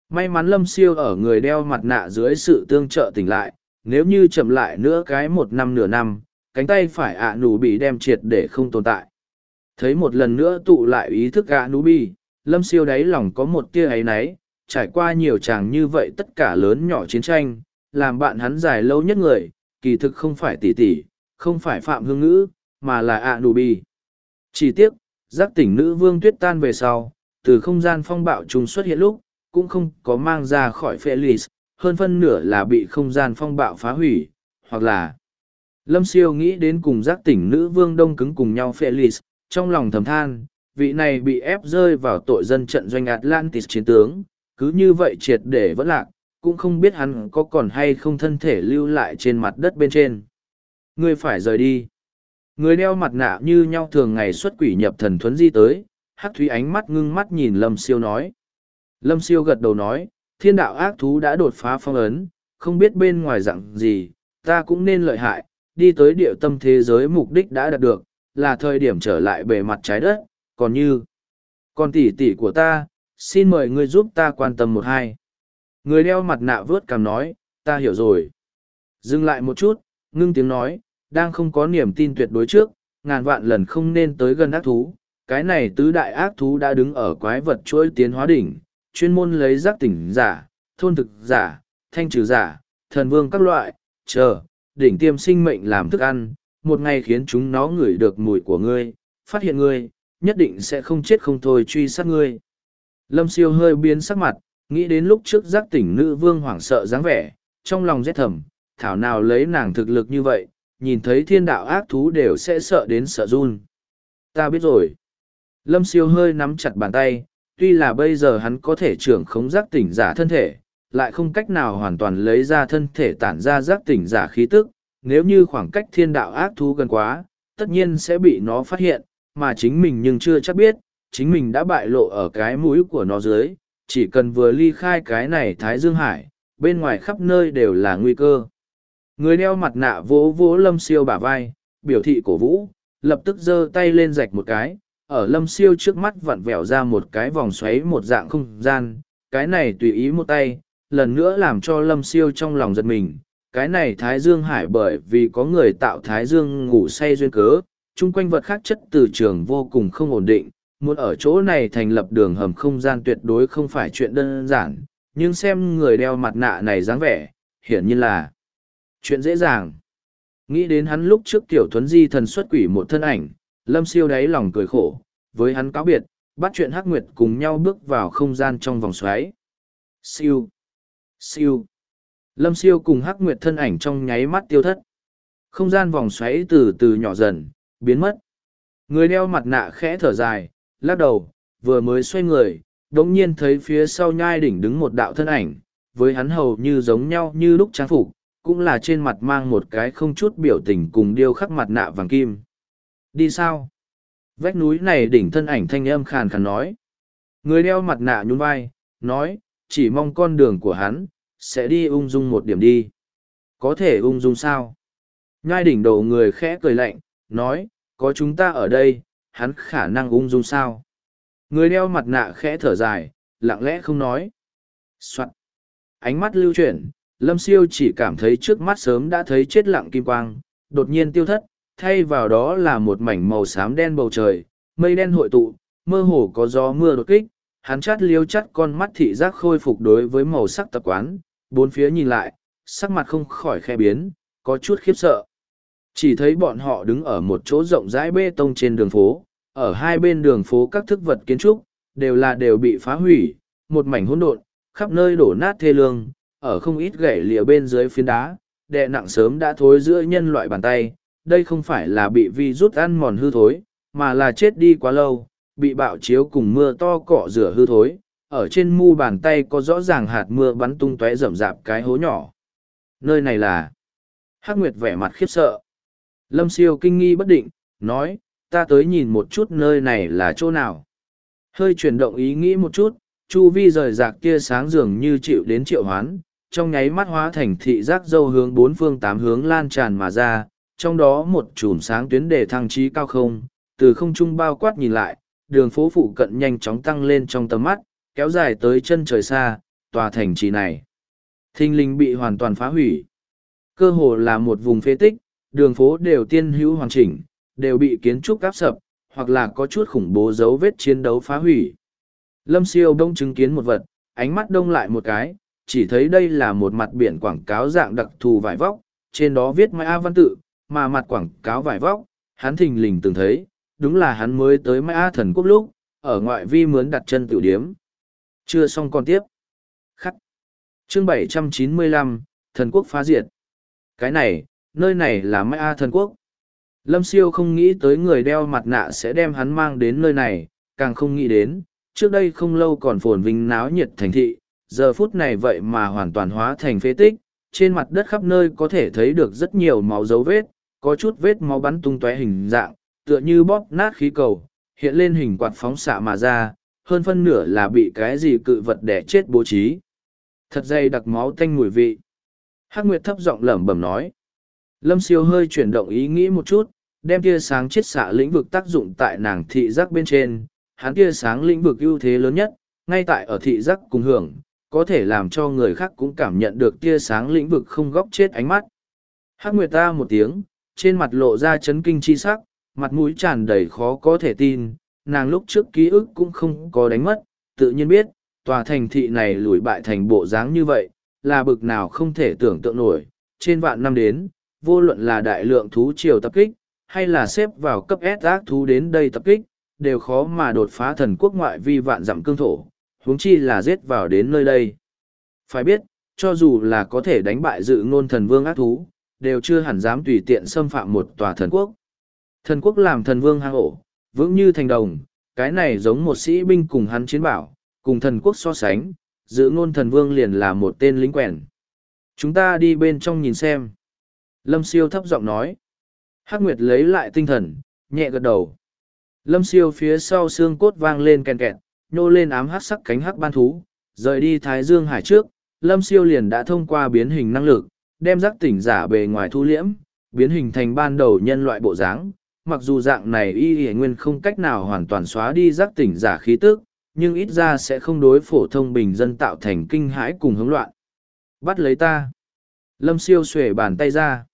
May mắn lâm siêu ở người đeo mặt nạ dưới sự tương trợ tỉnh lại, nếu như chậm lại nữa cái một năm nửa năm, cánh tay phải ạ nụ bị đem triệt để không tồn tại. Thấy một lần nữa tụ lại ý thức ạ nụ bị, lâm siêu đáy lòng có một tia ấy náy, trải qua nhiều chàng như vậy tất cả lớn nhỏ chiến tranh, làm bạn hắn dài lâu nhất người, kỳ thực không phải tỷ tỷ, không phải phạm hương ngữ, mà là ạ nụ bị. Chỉ tiếc, giác tỉnh nữ vương tuyết tan về sau, từ không gian phong bạo trùng xuất hiện lúc, cũng không có mang ra khỏi Felix, hơn phân nửa là bị không gian phong bạo phá hủy, hoặc là Lâm siêu nghĩ đến cùng giác tỉnh nữ vương đông cứng cùng nhau Felix, trong lòng thầm than, vị này bị ép rơi vào tội dân trận doanh Atlantis chiến tướng, cứ như vậy triệt để vẫn lạc, cũng không biết hắn có còn hay không thân thể lưu lại trên mặt đất bên trên. Ngươi phải rời đi. Người đeo mặt nạ như nhau thường ngày xuất quỷ nhập thần thuấn di tới, hắc thúy ánh mắt ngưng mắt nhìn Lâm siêu nói. Lâm siêu gật đầu nói, thiên đạo ác thú đã đột phá phong ấn, không biết bên ngoài dặn gì, ta cũng nên lợi hại, đi tới địa tâm thế giới mục đích đã đạt được, là thời điểm trở lại bề mặt trái đất, còn như, còn tỷ tỷ của ta, xin mời ngươi giúp ta quan tâm một hai. Người đeo mặt nạ vớt cằm nói, ta hiểu rồi. Dừng lại một chút, ngưng tiếng nói, đang không có niềm tin tuyệt đối trước, ngàn vạn lần không nên tới gần ác thú. Cái này tứ đại ác thú đã đứng ở quái vật chuỗi tiến hóa đỉnh, chuyên môn lấy giác tỉnh giả, thôn thực giả, thanh trừ giả, thần vương các loại, chờ, đỉnh tiêm sinh mệnh làm thức ăn, một ngày khiến chúng nó ngửi được mùi của ngươi, phát hiện ngươi, nhất định sẽ không chết không thôi truy sát ngươi. Lâm siêu hơi biến sắc mặt, nghĩ đến lúc trước giác tỉnh nữ vương hoảng sợ dáng vẻ, trong lòng rét thầm, thảo nào lấy nàng thực lực như vậy, nhìn thấy thiên đạo ác thú đều sẽ sợ đến sợ run. Ta biết rồi. Lâm siêu hơi nắm chặt bàn tay, tuy là bây giờ hắn có thể trưởng khống giác tỉnh giả thân thể, lại không cách nào hoàn toàn lấy ra thân thể tản ra giác tỉnh giả khí tức, nếu như khoảng cách thiên đạo ác thú gần quá, tất nhiên sẽ bị nó phát hiện, mà chính mình nhưng chưa chắc biết, chính mình đã bại lộ ở cái mũi của nó dưới, chỉ cần vừa ly khai cái này Thái Dương Hải, bên ngoài khắp nơi đều là nguy cơ. Người đeo mặt nạ vỗ vỗ lâm siêu bả vai, biểu thị cổ vũ, lập tức giơ tay lên rạch một cái, ở lâm siêu trước mắt vặn vẹo ra một cái vòng xoáy một dạng không gian, cái này tùy ý một tay, lần nữa làm cho lâm siêu trong lòng giật mình. Cái này Thái Dương Hải bởi vì có người tạo Thái Dương ngủ say duyên cớ, chung quanh vật khác chất từ trường vô cùng không ổn định, muốn ở chỗ này thành lập đường hầm không gian tuyệt đối không phải chuyện đơn giản, nhưng xem người đeo mặt nạ này dáng vẻ, hiển nhiên là chuyện dễ dàng. Nghĩ đến hắn lúc trước tiểu thuấn di thần xuất quỷ một thân ảnh, lâm siêu đáy lòng cười khổ, với hắn cáo biệt, bắt chuyện hắc nguyệt cùng nhau bước vào không gian trong vòng xoáy. Siêu! Siêu! Lâm siêu cùng hắc nguyệt thân ảnh trong nháy mắt tiêu thất. không gian vòng xoáy từ từ nhỏ dần biến mất người đeo mặt nạ khẽ thở dài lắc đầu vừa mới xoay người đ ỗ n g nhiên thấy phía sau nhai đỉnh đứng một đạo thân ảnh với hắn hầu như giống nhau như lúc trang phục cũng là trên mặt mang một cái không chút biểu tình cùng điêu khắc mặt nạ vàng kim. Đi sao? Vách núi này đỉnh thân ảnh thanh âm khàn khàn nói. Người đeo mặt nạ nhún vai, nói, chỉ mong con đường của hắn sẽ đi ung dung một điểm đi. Có thể ung dung sao? Nhai đỉnh đầu người khẽ cười lạnh, nói, có chúng ta ở đây, hắn khả năng ung dung sao? Người đeo mặt nạ khẽ thở dài, lặng lẽ không nói. Soạn. ánh mắt lưu chuyển lâm siêu chỉ cảm thấy trước mắt sớm đã thấy chết lặng kim quang đột nhiên tiêu thất thay vào đó là một mảnh màu xám đen bầu trời mây đen hội tụ mơ hồ có gió mưa đột kích hắn chát liêu chắt con mắt thị giác khôi phục đối với màu sắc tập quán bốn phía nhìn lại sắc mặt không khỏi khe biến có chút khiếp sợ. Chỉ thấy bọn họ đứng ở một chỗ rộng rãi bê tông trên đường phố, ở hai bên đường phố các thức vật kiến trúc, đều là đều bị phá hủy, một mảnh hỗn độn, khắp nơi đổ nát thê lương, ở không ít gãy lìa bên dưới phiến đá, đệ nặng sớm đã thối giữa nhân loại bàn tay, đây không phải là bị vi rút ăn mòn hư thối, mà là chết đi quá lâu, bị bạo chiếu cùng mưa to cọ rửa hư thối, ở trên mu bàn tay có rõ ràng hạt mưa bắn tung tóe rậm rạp cái hố nhỏ. Nơi này là... Hắc Nguyệt vẻ mặt khiếp sợ. Lâm siêu kinh nghi bất định, nói, ta tới nhìn một chút nơi này là chỗ nào. Hơi chuyển động ý nghĩ một chút, chu vi rời rạc kia sáng dường như chịu đến triệu hoán, trong nháy mắt hóa thành thị giác dâu hướng bốn phương tám hướng lan tràn mà ra, trong đó một chùm sáng tuyến đề thăng trí cao không, từ không trung bao quát nhìn lại, đường phố phụ cận nhanh chóng tăng lên trong tầm mắt, kéo dài tới chân trời xa, tòa thành trì này. Thinh linh bị hoàn toàn phá hủy. Cơ hồ là một vùng phế tích, đường phố đều tiên hữu hoàn chỉnh, đều bị kiến trúc áp sập, hoặc là có chút khủng bố dấu vết chiến đấu phá hủy. Lâm siêu đông chứng kiến một vật, ánh mắt đông lại một cái, chỉ thấy đây là một mặt biển quảng cáo dạng đặc thù vải vóc, trên đó viết Mai A văn tự, mà mặt quảng cáo vải vóc, hắn thình lình từng thấy, đúng là hắn mới tới Mai A thần quốc lúc, ở ngoại vi mướn đặt chân tiểu điếm. Chưa xong còn tiếp. Khắc. Chương 795, thần quốc phá diệt. Cái này, nơi này là Mai A thần quốc. Lâm siêu không nghĩ tới người đeo mặt nạ sẽ đem hắn mang đến nơi này, càng không nghĩ đến, trước đây không lâu còn phồn vinh náo nhiệt thành thị, giờ phút này vậy mà hoàn toàn hóa thành phế tích, trên mặt đất khắp nơi có thể thấy được rất nhiều máu dấu vết, có chút vết máu bắn tung tóe hình dạng, tựa như bóp nát khí cầu, hiện lên hình quạt phóng xạ mà ra, hơn phân nửa là bị cái gì cự vật đẻ chết bố trí. Thật dày đặc máu tanh mùi vị. Hắc Nguyệt thấp giọng lẩm bẩm nói. Lâm siêu hơi chuyển động ý nghĩ một chút, đem tia sáng chiết xạ lĩnh vực tác dụng tại nàng thị giác bên trên. Hắn tia sáng lĩnh vực ưu thế lớn nhất, ngay tại ở thị giác cùng hưởng, có thể làm cho người khác cũng cảm nhận được tia sáng lĩnh vực không góc chết ánh mắt. Hắc Nguyệt ta một tiếng, trên mặt lộ ra chấn kinh chi sắc, mặt mũi tràn đầy khó có thể tin, nàng lúc trước ký ức cũng không có đánh mất, tự nhiên biết, tòa thành thị này lùi bại thành bộ dáng như vậy, là bực nào không thể tưởng tượng nổi, trên vạn năm đến, vô luận là đại lượng thú triều tập kích, hay là xếp vào cấp S ác thú đến đây tập kích, đều khó mà đột phá thần quốc ngoại vi vạn dặm cương thổ, huống chi là giết vào đến nơi đây. Phải biết, cho dù là có thể đánh bại dự ngôn thần vương ác thú, đều chưa hẳn dám tùy tiện xâm phạm một tòa thần quốc. Thần quốc làm thần vương hang ổ, vững như thành đồng, cái này giống một sĩ binh cùng hắn chiến bảo, cùng thần quốc so sánh, dự ngôn thần vương liền là một tên lính quèn. Chúng ta đi bên trong nhìn xem. Lâm siêu thấp giọng nói. Hắc Nguyệt lấy lại tinh thần, nhẹ gật đầu. Lâm siêu phía sau xương cốt vang lên kèn kẹt, nhô lên ám hắc sắc cánh hắc ban thú, rời đi Thái Dương Hải trước. Lâm siêu liền đã thông qua biến hình năng lực, đem giác tỉnh giả bề ngoài thu liễm, biến hình thành ban đầu nhân loại bộ dáng. Mặc dù dạng này y y nguyên không cách nào hoàn toàn xóa đi giác tỉnh giả khí tức, nhưng ít ra sẽ không đối phổ thông bình dân tạo thành kinh hãi cùng hứng loạn. Bắt lấy ta. Lâm siêu xuể bàn tay ra.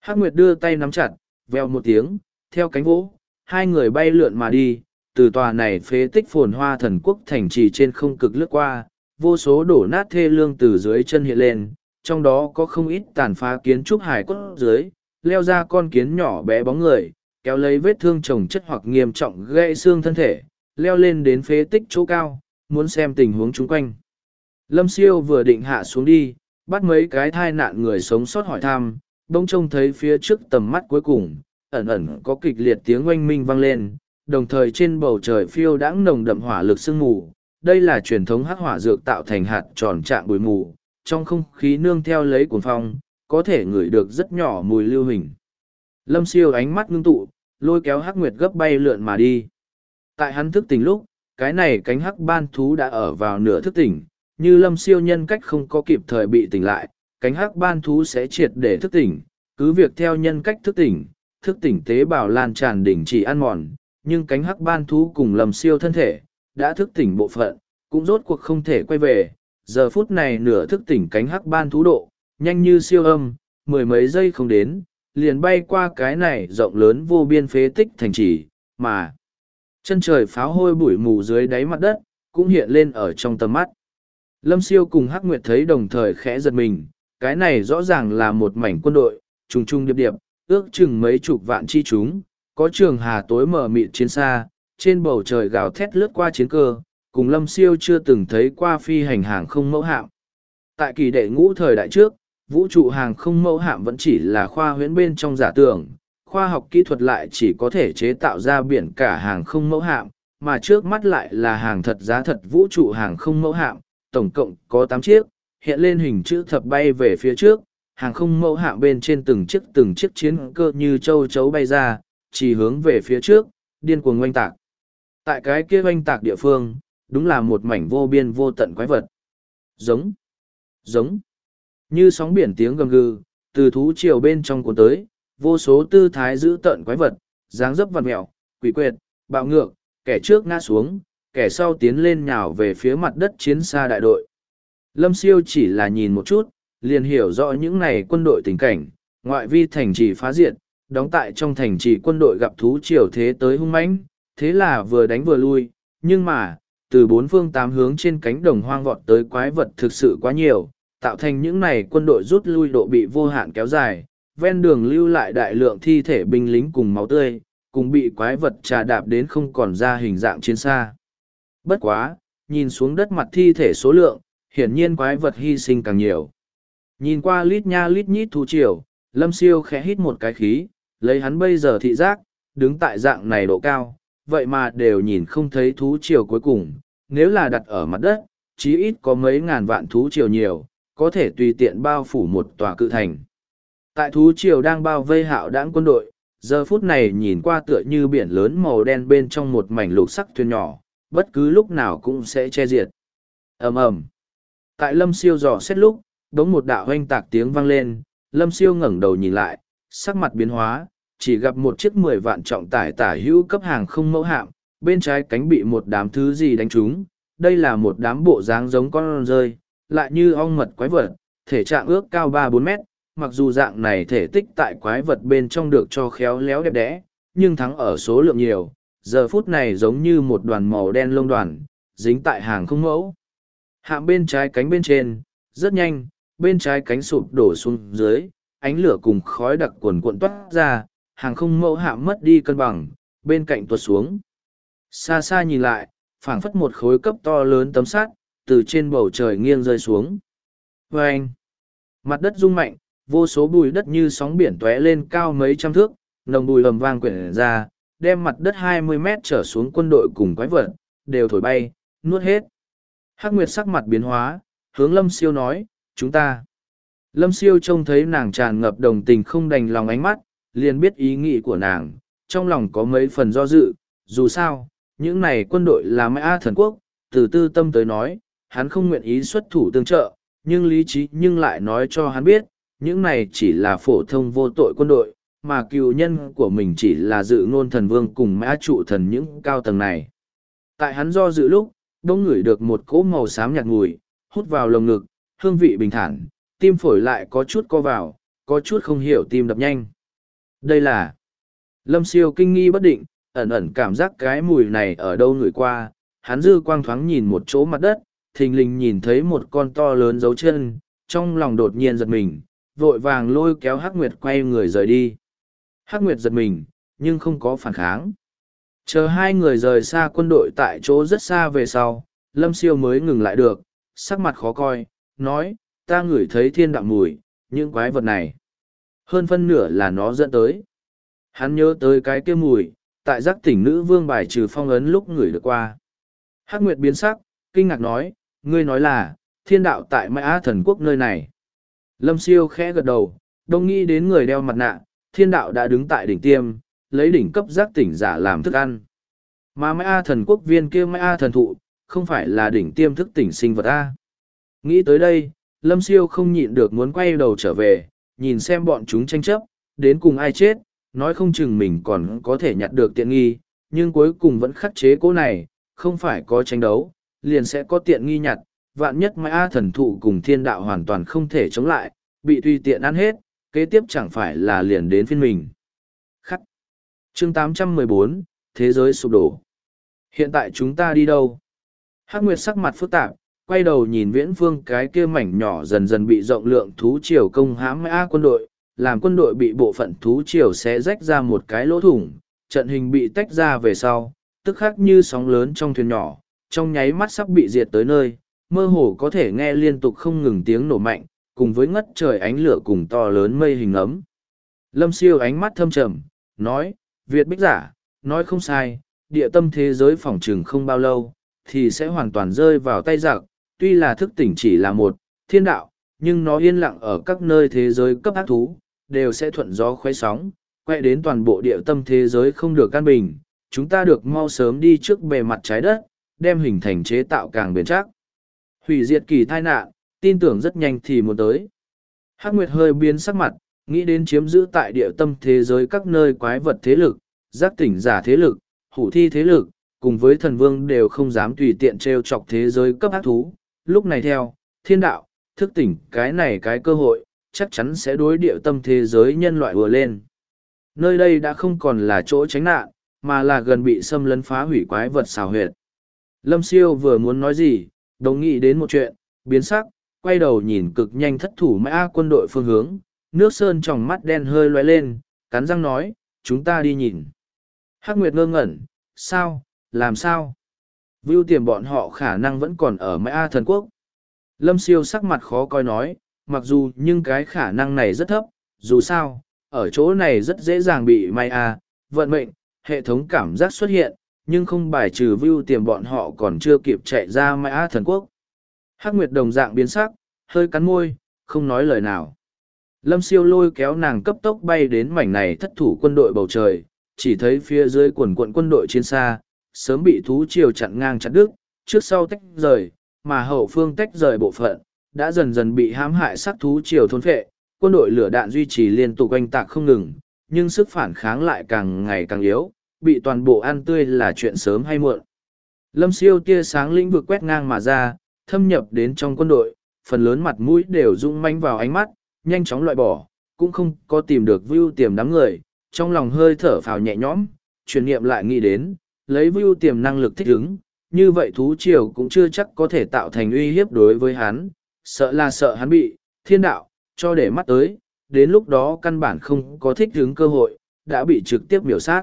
Hắc Nguyệt đưa tay nắm chặt, veo một tiếng, theo cánh vỗ, hai người bay lượn mà đi, từ tòa này phế tích phồn hoa thần quốc thành trì trên không cực lướt qua, vô số đổ nát thê lương từ dưới chân hiện lên, trong đó có không ít tàn phá kiến trúc hải cốt dưới, leo ra con kiến nhỏ bé bóng người, kéo lấy vết thương chồng chất hoặc nghiêm trọng gãy xương thân thể, leo lên đến phế tích chỗ cao, muốn xem tình huống chung quanh. Lâm siêu vừa định hạ xuống đi, bắt mấy cái thai nạn người sống sót hỏi thăm, đông trông thấy phía trước tầm mắt cuối cùng, ẩn ẩn có kịch liệt tiếng oanh minh vang lên, đồng thời trên bầu trời phiêu đãng nồng đậm hỏa lực sương mù. Đây là truyền thống hắc hỏa dược tạo thành hạt tròn trạng bụi mù, trong không khí nương theo lấy cuồng phong, có thể ngửi được rất nhỏ mùi lưu hình. Lâm siêu ánh mắt ngưng tụ, lôi kéo hắc nguyệt gấp bay lượn mà đi. Tại hắn thức tỉnh lúc, cái này cánh hắc ban thú đã ở vào nửa thức tỉnh, như lâm siêu nhân cách không có kịp thời bị tỉnh lại, cánh hắc ban thú sẽ triệt để thức tỉnh, cứ việc theo nhân cách thức tỉnh, thức tỉnh tế bào lan tràn đỉnh chỉ ăn mòn, nhưng cánh hắc ban thú cùng lâm siêu thân thể, đã thức tỉnh bộ phận, cũng rốt cuộc không thể quay về. Giờ phút này nửa thức tỉnh cánh hắc ban thú độ, nhanh như siêu âm, mười mấy giây không đến, liền bay qua cái này rộng lớn vô biên phế tích thành trì, mà chân trời pháo hôi bụi mù dưới đáy mặt đất, cũng hiện lên ở trong tầm mắt. Lâm siêu cùng Hắc Nguyệt thấy đồng thời khẽ giật mình, cái này rõ ràng là một mảnh quân đội, trùng trùng điệp điệp, ước chừng mấy chục vạn chi chúng, có trường hà tối mở mịt chiến xa, trên bầu trời gào thét lướt qua chiến cơ, cùng Lâm siêu chưa từng thấy qua phi hành hàng không mẫu hạm. Tại kỳ đệ ngũ thời đại trước, vũ trụ hàng không mẫu hạm vẫn chỉ là khoa huyễn bên trong giả tưởng, khoa học kỹ thuật lại chỉ có thể chế tạo ra biển cả hàng không mẫu hạm, mà trước mắt lại là hàng thật giá thật vũ trụ hàng không mẫu hạm, tổng cộng có tám chiếc, hiện lên hình chữ thập bay về phía trước, hàng không mẫu hạm bên trên từng chiếc từng chiếc chiến cơ như châu chấu bay ra, chỉ hướng về phía trước, điên cuồng oanh tạc. Tại cái kia oanh tạc địa phương, đúng là một mảnh vô biên vô tận quái vật. Giống, giống, như sóng biển tiếng gầm gừ, từ thú triều bên trong cuốn tới, vô số tư thái giữ tận quái vật, dáng dấp vằn mẹo, quỷ quyệt, bạo ngược, kẻ trước ngã xuống, kẻ sau tiến lên nhào về phía mặt đất chiến xa đại đội. Lâm siêu chỉ là nhìn một chút, liền hiểu rõ những này quân đội tình cảnh, ngoại vi thành trì phá diệt, đóng tại trong thành trì quân đội gặp thú triều thế tới hung mãnh, thế là vừa đánh vừa lui, nhưng mà, từ bốn phương tám hướng trên cánh đồng hoang vọt tới quái vật thực sự quá nhiều, tạo thành những này quân đội rút lui độ bị vô hạn kéo dài, ven đường lưu lại đại lượng thi thể binh lính cùng máu tươi, cùng bị quái vật trà đạp đến không còn ra hình dạng chiến xa. Bất quá, nhìn xuống đất mặt thi thể số lượng, hiển nhiên quái vật hy sinh càng nhiều. Nhìn qua lít nha lít nhít thú triều, lâm siêu khẽ hít một cái khí, lấy hắn bây giờ thị giác, đứng tại dạng này độ cao, vậy mà đều nhìn không thấy thú triều cuối cùng, nếu là đặt ở mặt đất, chí ít có mấy ngàn vạn thú triều nhiều, có thể tùy tiện bao phủ một tòa cự thành. Tại thú triều đang bao vây hạo đáng quân đội, giờ phút này nhìn qua tựa như biển lớn màu đen bên trong một mảnh lục sắc thuyền nhỏ, bất cứ lúc nào cũng sẽ che diệt. ầm ầm Tại lâm siêu dò xét lúc, đống một đạo hoanh tạc tiếng vang lên, lâm siêu ngẩng đầu nhìn lại, sắc mặt biến hóa, chỉ gặp một chiếc mười vạn trọng tải tả hữu cấp hàng không mẫu hạm, bên trái cánh bị một đám thứ gì đánh trúng, đây là một đám bộ dáng giống con rơi, lại như ong mật quái vật, thể trạng ước cao ba bốn mét, mặc dù dạng này thể tích tại quái vật bên trong được cho khéo léo đẹp đẽ, nhưng thắng ở số lượng nhiều, giờ phút này giống như một đoàn màu đen lông đoàn, dính tại hàng không mẫu. Hạm bên trái cánh bên trên, rất nhanh, bên trái cánh sụp đổ xuống dưới, ánh lửa cùng khói đặc cuồn cuộn toát ra, hàng không mẫu hạm mất đi cân bằng, bên cạnh tuột xuống. Xa xa nhìn lại, phảng phất một khối cấp to lớn tấm sắt, từ trên bầu trời nghiêng rơi xuống. Vâng! Mặt đất rung mạnh, vô số bùi đất như sóng biển tóe lên cao mấy trăm thước, nồng bùi ầm vang quyển ra, đem mặt đất hai mươi mét trở xuống quân đội cùng quái vật, đều thổi bay, nuốt hết. Hắc Nguyệt sắc mặt biến hóa, hướng Lâm Siêu nói, chúng ta. Lâm Siêu trông thấy nàng tràn ngập đồng tình không đành lòng ánh mắt, liền biết ý nghĩ của nàng, trong lòng có mấy phần do dự, dù sao, những này quân đội là mã thần quốc, từ tư tâm tới nói, hắn không nguyện ý xuất thủ tương trợ, nhưng lý trí nhưng lại nói cho hắn biết, những này chỉ là phổ thông vô tội quân đội, mà cựu nhân của mình chỉ là dự ngôn thần vương cùng mã trụ thần những cao tầng này. Tại hắn do dự lúc, đông ngửi được một cỗ màu xám nhạt mùi, hút vào lồng ngực, hương vị bình thản, tim phổi lại có chút co vào, có chút không hiểu tim đập nhanh. Đây là... Lâm siêu kinh nghi bất định, ẩn ẩn cảm giác cái mùi này ở đâu ngửi qua, hắn dư quang thoáng nhìn một chỗ mặt đất, thình lình nhìn thấy một con to lớn dấu chân, trong lòng đột nhiên giật mình, vội vàng lôi kéo Hắc Nguyệt quay người rời đi. Hắc Nguyệt giật mình, nhưng không có phản kháng. Chờ hai người rời xa quân đội tại chỗ rất xa về sau, Lâm Siêu mới ngừng lại được, sắc mặt khó coi, nói, ta ngửi thấy thiên đạo mùi, những quái vật này. Hơn phân nửa là nó dẫn tới. Hắn nhớ tới cái kia mùi, tại giác tỉnh nữ vương bài trừ phong ấn lúc người được qua. Hắc Nguyệt biến sắc, kinh ngạc nói, ngươi nói là, thiên đạo tại Mã thần quốc nơi này. Lâm siêu khẽ gật đầu, đông nghĩ đến người đeo mặt nạ, thiên đạo đã đứng tại đỉnh tiêm, lấy đỉnh cấp giác tỉnh giả làm thức ăn. Mà Mã thần quốc viên kia Mã thần thụ, không phải là đỉnh tiêm thức tỉnh sinh vật A. Nghĩ tới đây, Lâm siêu không nhịn được muốn quay đầu trở về, nhìn xem bọn chúng tranh chấp, đến cùng ai chết, nói không chừng mình còn có thể nhặt được tiện nghi, nhưng cuối cùng vẫn khắc chế cố này, không phải có tranh đấu, liền sẽ có tiện nghi nhặt, vạn nhất mai A thần thụ cùng thiên đạo hoàn toàn không thể chống lại, bị tùy tiện ăn hết, kế tiếp chẳng phải là liền đến phiên mình. Khắc. Chương 814, Thế giới sụp đổ. Hiện tại chúng ta đi đâu? Hắc Nguyệt sắc mặt phức tạp, quay đầu nhìn viễn phương cái kia mảnh nhỏ dần dần bị rộng lượng thú triều công hãm A quân đội, làm quân đội bị bộ phận thú triều sẽ rách ra một cái lỗ thủng, trận hình bị tách ra về sau, tức khác như sóng lớn trong thuyền nhỏ, trong nháy mắt sắp bị diệt tới nơi, mơ hồ có thể nghe liên tục không ngừng tiếng nổ mạnh, cùng với ngất trời ánh lửa cùng to lớn mây hình ấm. Lâm siêu ánh mắt thâm trầm, nói, Việt bích giả, nói không sai, địa tâm thế giới phỏng trừng không bao lâu, thì sẽ hoàn toàn rơi vào tay giặc, tuy là thức tỉnh chỉ là một, thiên đạo, nhưng nó yên lặng ở các nơi thế giới cấp ác thú, đều sẽ thuận gió khuấy sóng, quay đến toàn bộ địa tâm thế giới không được căn bình, chúng ta được mau sớm đi trước bề mặt trái đất, đem hình thành chế tạo càng bền chắc. Hủy diệt kỳ tai nạn, tin tưởng rất nhanh thì muốn tới. Hắc Nguyệt hơi biến sắc mặt, nghĩ đến chiếm giữ tại địa tâm thế giới các nơi quái vật thế lực, giác tỉnh giả thế lực, hủ thi thế lực, cùng với thần vương đều không dám tùy tiện trêu chọc thế giới cấp ác thú. Lúc này theo, thiên đạo, thức tỉnh cái này cái cơ hội, chắc chắn sẽ đối địa tâm thế giới nhân loại vừa lên. Nơi đây đã không còn là chỗ tránh nạn, mà là gần bị xâm lấn phá hủy quái vật xào huyệt. Lâm siêu vừa muốn nói gì, đồng nghĩ đến một chuyện, biến sắc, quay đầu nhìn cực nhanh thất thủ mã quân đội phương hướng, nước sơn trong mắt đen hơi loay lên, cắn răng nói, chúng ta đi nhìn. Hắc Nguyệt ngơ ngẩn, sao, làm sao? Vưu tiềm bọn họ khả năng vẫn còn ở mã thần quốc. Lâm siêu sắc mặt khó coi nói, mặc dù nhưng cái khả năng này rất thấp, dù sao, ở chỗ này rất dễ dàng bị may a vận mệnh, hệ thống cảm giác xuất hiện, nhưng không bài trừ vưu tiềm bọn họ còn chưa kịp chạy ra Mã a thần quốc. Hắc Nguyệt đồng dạng biến sắc, hơi cắn môi, không nói lời nào. Lâm siêu lôi kéo nàng cấp tốc bay đến mảnh này thất thủ quân đội bầu trời, chỉ thấy phía dưới quần quận quân đội chiến xa, sớm bị thú triều chặn ngang chặt đứt, trước sau tách rời, mà hậu phương tách rời bộ phận, đã dần dần bị hãm hại sát thú triều thôn phệ, quân đội lửa đạn duy trì liên tục oanh tạc không ngừng, nhưng sức phản kháng lại càng ngày càng yếu, bị toàn bộ ăn tươi là chuyện sớm hay muộn. Lâm siêu tia sáng lĩnh vực quét ngang mà ra, thâm nhập đến trong quân đội, phần lớn mặt mũi đều rung manh vào ánh mắt, nhanh chóng loại bỏ, cũng không có tìm được view tiềm đám người, trong lòng hơi thở phào nhẹ nhõm, truyền niệm lại nghĩ đến, lấy view tiềm năng lực thích ứng, như vậy thú triều cũng chưa chắc có thể tạo thành uy hiếp đối với hắn, sợ là sợ hắn bị, thiên đạo, cho để mắt tới, đến lúc đó căn bản không có thích ứng cơ hội, đã bị trực tiếp biểu sát.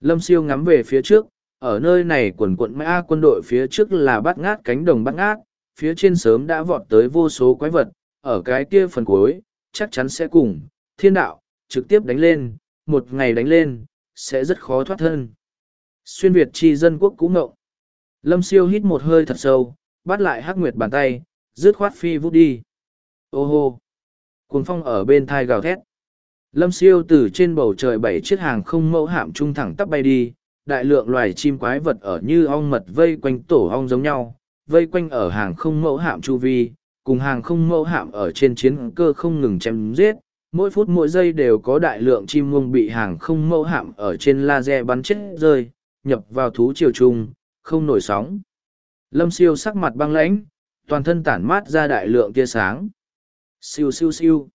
Lâm siêu ngắm về phía trước, ở nơi này quần quận mã quân đội phía trước là bắt ngát cánh đồng bắt ngát, phía trên sớm đã vọt tới vô số quái vật, ở cái kia phần cuối, chắc chắn sẽ cùng, thiên đạo, trực tiếp đánh lên, một ngày đánh lên, sẽ rất khó thoát thân. Xuyên Việt chi dân quốc cũ ngộng. Lâm siêu hít một hơi thật sâu, bắt lại hắc nguyệt bàn tay, dứt khoát phi vút đi. Ô hô! Cuồng phong ở bên thai gào thét. Lâm siêu từ trên bầu trời bảy chiếc hàng không mẫu hạm trung thẳng tắp bay đi, đại lượng loài chim quái vật ở như ong mật vây quanh tổ ong giống nhau, vây quanh ở hàng không mẫu hạm chu vi, cùng hàng không mẫu hạm ở trên chiến cơ không ngừng chém giết. Mỗi phút mỗi giây đều có đại lượng chim muông bị hàng không mẫu hạm ở trên laser bắn chết rơi, nhập vào thú triều trung, không nổi sóng. Lâm siêu sắc mặt băng lãnh, toàn thân tản mát ra đại lượng tia sáng. Siêu siêu siêu.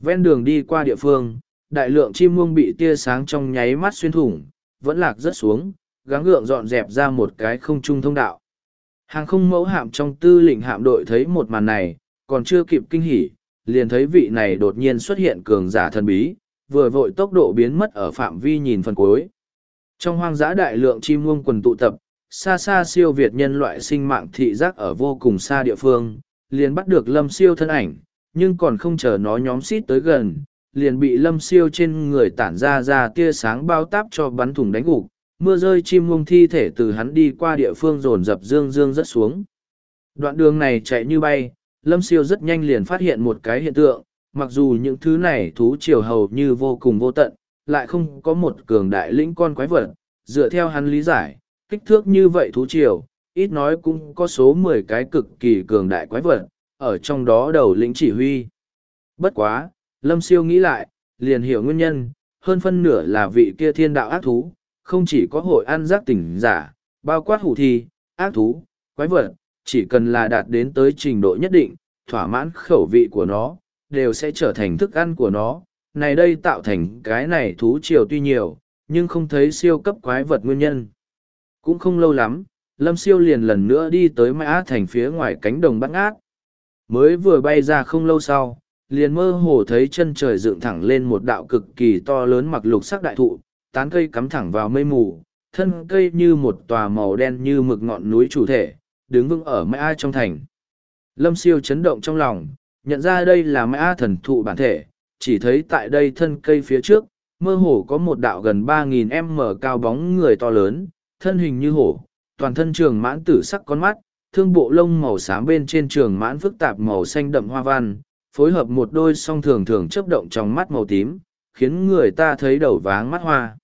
Ven đường đi qua địa phương, đại lượng chim muông bị tia sáng trong nháy mắt xuyên thủng, vẫn lạc rất xuống, gắng gượng dọn dẹp ra một cái không trung thông đạo. Hàng không mẫu hạm trong tư lĩnh hạm đội thấy một màn này, còn chưa kịp kinh hỉ, liền thấy vị này đột nhiên xuất hiện cường giả thần bí, vừa vội tốc độ biến mất ở phạm vi nhìn phần cuối. Trong hoang dã đại lượng chim muông quần tụ tập, xa xa siêu việt nhân loại sinh mạng thị giác ở vô cùng xa địa phương, liền bắt được lâm siêu thân ảnh, nhưng còn không chờ nó nhóm xít tới gần, liền bị lâm siêu trên người tản ra ra tia sáng bao táp cho bắn thủng đánh gục mưa rơi chim muông thi thể từ hắn đi qua địa phương rồn rập dương dương rất xuống. Đoạn đường này chạy như bay lâm siêu rất nhanh liền phát hiện một cái hiện tượng mặc dù những thứ này thú triều hầu như vô cùng vô tận lại không có một cường đại lĩnh con quái vật, dựa theo hắn lý giải, kích thước như vậy thú triều, ít nói cũng có số mười cái cực kỳ cường đại quái vật, ở trong đó đầu lĩnh chỉ huy. Bất quá, lâm siêu nghĩ lại, liền hiểu nguyên nhân, hơn phân nửa là vị kia thiên đạo ác thú, không chỉ có hội ăn giác tỉnh giả, bao quát hủ thi, ác thú, quái vật, chỉ cần là đạt đến tới trình độ nhất định, thỏa mãn khẩu vị của nó, đều sẽ trở thành thức ăn của nó này đây tạo thành cái này thú triều tuy nhiều, nhưng không thấy siêu cấp quái vật nguyên nhân. Cũng không lâu lắm, lâm siêu liền lần nữa đi tới mã thành phía ngoài cánh đồng bắt ngát. Mới vừa bay ra không lâu sau, liền mơ hồ thấy chân trời dựng thẳng lên một đạo cực kỳ to lớn mặc lục sắc đại thụ, tán cây cắm thẳng vào mây mù, thân cây như một tòa màu đen như mực ngọn núi chủ thể, đứng vững ở mã trong thành. Lâm siêu chấn động trong lòng, nhận ra đây là mã thần thụ bản thể chỉ thấy tại đây thân cây phía trước mơ hồ có một đạo gần ba nghìn m cao bóng người to lớn thân hình như hổ toàn thân trường mãn tử sắc con mắt, thương bộ lông màu xám bên trên trường mãn phức tạp màu xanh đậm hoa văn, phối hợp một đôi song thường thường chấp động trong mắt màu tím, khiến người ta thấy đầu váng mắt hoa.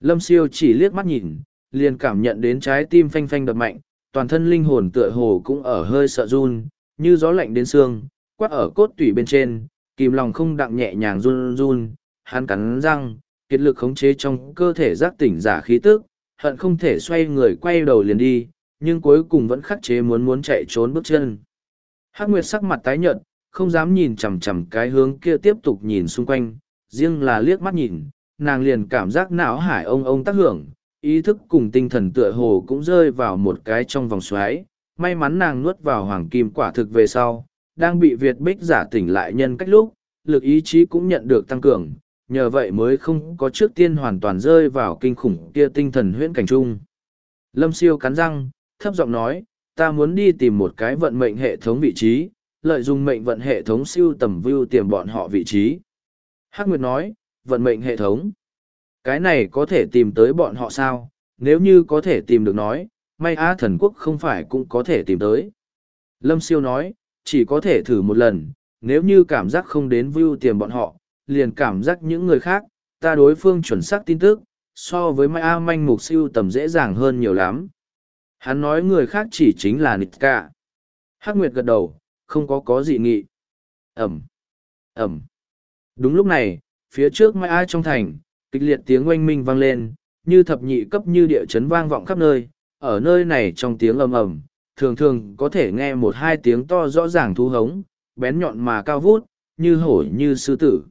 Lâm siêu chỉ liếc mắt nhìn, liền cảm nhận đến trái tim phanh phanh đập mạnh, toàn thân linh hồn tựa hồ cũng ở hơi sợ run, như gió lạnh đến xương, quát ở cốt tủy bên trên, kìm lòng không đặng nhẹ nhàng run run, hắn cắn răng, kiệt lực khống chế trong cơ thể giác tỉnh giả khí tức, hận không thể xoay người quay đầu liền đi, nhưng cuối cùng vẫn khắc chế muốn muốn chạy trốn bước chân. Hắc Nguyệt sắc mặt tái nhợt, không dám nhìn chằm chằm cái hướng kia tiếp tục nhìn xung quanh, riêng là liếc mắt nhìn, nàng liền cảm giác não hải ông ông tác hưởng, ý thức cùng tinh thần tựa hồ cũng rơi vào một cái trong vòng xoáy. May mắn nàng nuốt vào hoàng kim quả thực về sau, đang bị Việt Bích giả tỉnh lại nhân cách lúc, lực ý chí cũng nhận được tăng cường, nhờ vậy mới không có trước tiên hoàn toàn rơi vào kinh khủng kia tinh thần huyễn cảnh chung. Lâm siêu cắn răng, thấp giọng nói, ta muốn đi tìm một cái vận mệnh hệ thống vị trí, lợi dụng mệnh vận hệ thống siêu tầm view tiềm bọn họ vị trí. Hắc Nguyệt nói, vận mệnh hệ thống. Cái này có thể tìm tới bọn họ sao? Nếu như có thể tìm được nói, may á thần quốc không phải cũng có thể tìm tới. Lâm siêu nói, chỉ có thể thử một lần, nếu như cảm giác không đến view tiền bọn họ, liền cảm giác những người khác, ta đối phương chuẩn xác tin tức, so với Mai A manh mục siêu tầm dễ dàng hơn nhiều lắm. Hắn nói người khác chỉ chính là nịch cả. Hắc Nguyệt gật đầu, không có có gì nghị. Ẩm, Ẩm. Đúng lúc này, phía trước Mai A trong thành, kịch liệt tiếng oanh minh vang lên, như thập nhị cấp như địa chấn vang vọng khắp nơi. Ở nơi này trong tiếng ầm ầm, thường thường có thể nghe một hai tiếng to rõ ràng thu hống, bén nhọn mà cao vút, như hổ như sư tử.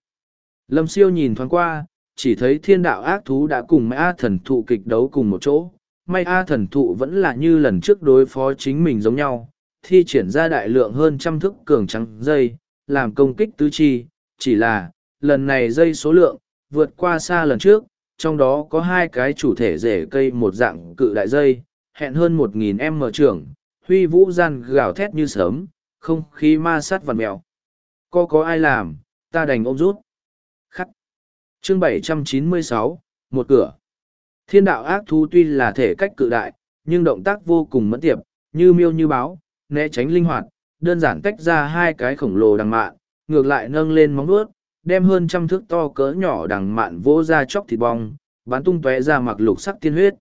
Lâm siêu nhìn thoáng qua, chỉ thấy thiên đạo ác thú đã cùng Mai A thần thụ kịch đấu cùng một chỗ. May A thần thụ vẫn là như lần trước đối phó chính mình giống nhau, thi triển ra đại lượng hơn trăm thức cường trắng dây, làm công kích tứ chi, chỉ là, lần này dây số lượng, vượt qua xa lần trước, trong đó có hai cái chủ thể rễ cây một dạng cự đại dây, hẹn hơn một nghìn m trưởng, huy vũ gian gào thét như sớm, không khí ma sát vằn mèo. Có có ai làm, ta đành ôm rút Khắc. chương 796, một cửa thiên đạo ác thú tuy là thể cách cự đại nhưng động tác vô cùng mẫn tiệp như miêu như báo né tránh linh hoạt đơn giản tách ra hai cái khổng lồ đằng mạn ngược lại nâng lên móng vuốt đem hơn trăm thước to cỡ nhỏ đằng mạn vỗ ra chóc thịt bong bắn tung tóe ra mặc lục sắc tiên huyết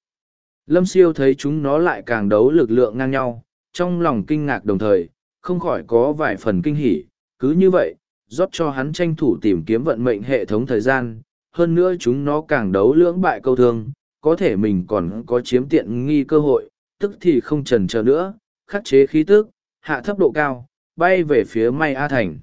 lâm siêu thấy chúng nó lại càng đấu lực lượng ngang nhau trong lòng kinh ngạc đồng thời không khỏi có vài phần kinh hỉ cứ như vậy rót cho hắn tranh thủ tìm kiếm vận mệnh hệ thống thời gian hơn nữa chúng nó càng đấu lưỡng bại câu thương, có thể mình còn có chiếm tiện nghi cơ hội, tức thì không trần chờ nữa, khắc chế khí tức, hạ thấp độ cao, bay về phía May A Thành.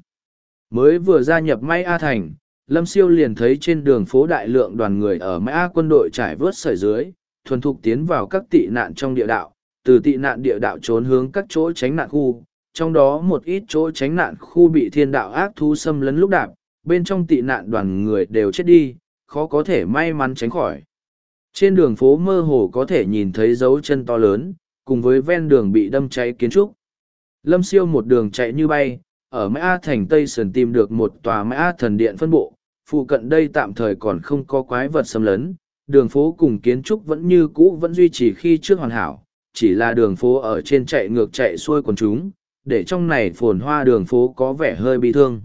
Mới vừa gia nhập May A Thành, Lâm Siêu liền thấy trên đường phố đại lượng đoàn người ở May A quân đội trải vớt sợi dưới, thuần thục tiến vào các tị nạn trong địa đạo, từ tị nạn địa đạo trốn hướng các chỗ tránh nạn khu, trong đó một ít chỗ tránh nạn khu bị thiên đạo ác thu xâm lấn lúc đạp, bên trong tị nạn đoàn người đều chết đi, khó có thể may mắn tránh khỏi. Trên đường phố mơ hồ có thể nhìn thấy dấu chân to lớn, cùng với ven đường bị đâm cháy kiến trúc. Lâm siêu một đường chạy như bay, ở Mã Thành Tây Sơn tìm được một tòa Mã Thần Điện phân bộ, phụ cận đây tạm thời còn không có quái vật xâm lấn, đường phố cùng kiến trúc vẫn như cũ vẫn duy trì khi trước hoàn hảo, chỉ là đường phố ở trên chạy ngược chạy xuôi quần chúng, để trong này phồn hoa đường phố có vẻ hơi bị thương.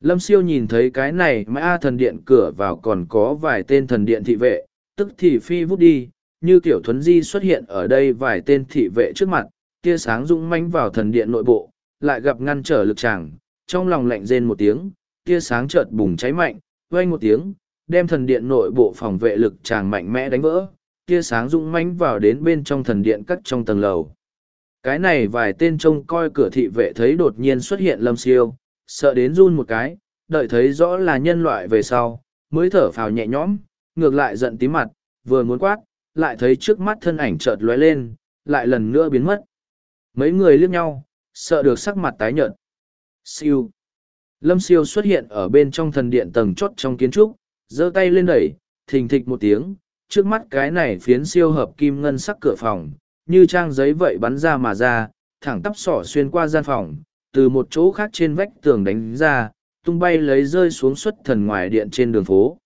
Lâm siêu nhìn thấy cái này mà A thần điện cửa vào còn có vài tên thần điện thị vệ, tức thì phi vút đi, như kiểu thuấn di xuất hiện ở đây vài tên thị vệ trước mặt, tia sáng rung manh vào thần điện nội bộ, lại gặp ngăn trở lực chàng, trong lòng lạnh rên một tiếng, tia sáng chợt bùng cháy mạnh, vang một tiếng, đem thần điện nội bộ phòng vệ lực chàng mạnh mẽ đánh vỡ, tia sáng rung mánh vào đến bên trong thần điện cắt trong tầng lầu. Cái này vài tên trông coi cửa thị vệ thấy đột nhiên xuất hiện lâm siêu, sợ đến run một cái, đợi thấy rõ là nhân loại về sau, mới thở phào nhẹ nhõm, ngược lại giận tí mặt, vừa muốn quát, lại thấy trước mắt thân ảnh chợt lóe lên, lại lần nữa biến mất. Mấy người liếc nhau, sợ được sắc mặt tái nhợt. Siêu. Lâm siêu xuất hiện ở bên trong thần điện tầng chốt trong kiến trúc, giơ tay lên đẩy, thình thịch một tiếng, trước mắt cái này phiến siêu hợp kim ngân sắc cửa phòng, như trang giấy vậy bắn ra mà ra, thẳng tắp sỏ xuyên qua gian phòng, từ một chỗ khác trên vách tường đánh ra, tung bay lấy rơi xuống xuất thần ngoài điện trên đường phố.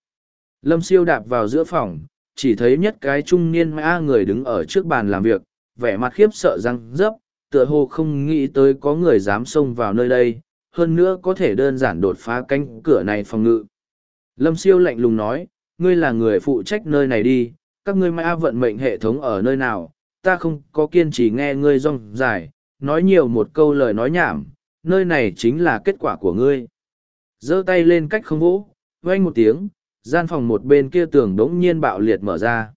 Lâm siêu đạp vào giữa phòng, chỉ thấy nhất cái trung niên mã người đứng ở trước bàn làm việc, vẻ mặt khiếp sợ răng rấp, tựa hồ không nghĩ tới có người dám xông vào nơi đây, hơn nữa có thể đơn giản đột phá cánh cửa này phòng ngự. Lâm siêu lạnh lùng nói, ngươi là người phụ trách nơi này đi, các ngươi mai vận mệnh hệ thống ở nơi nào, ta không có kiên trì nghe ngươi rong dài, nói nhiều một câu lời nói nhảm, nơi này chính là kết quả của ngươi. giơ tay lên cách không vỗ, vang một tiếng, gian phòng một bên kia tường đống nhiên bạo liệt mở ra.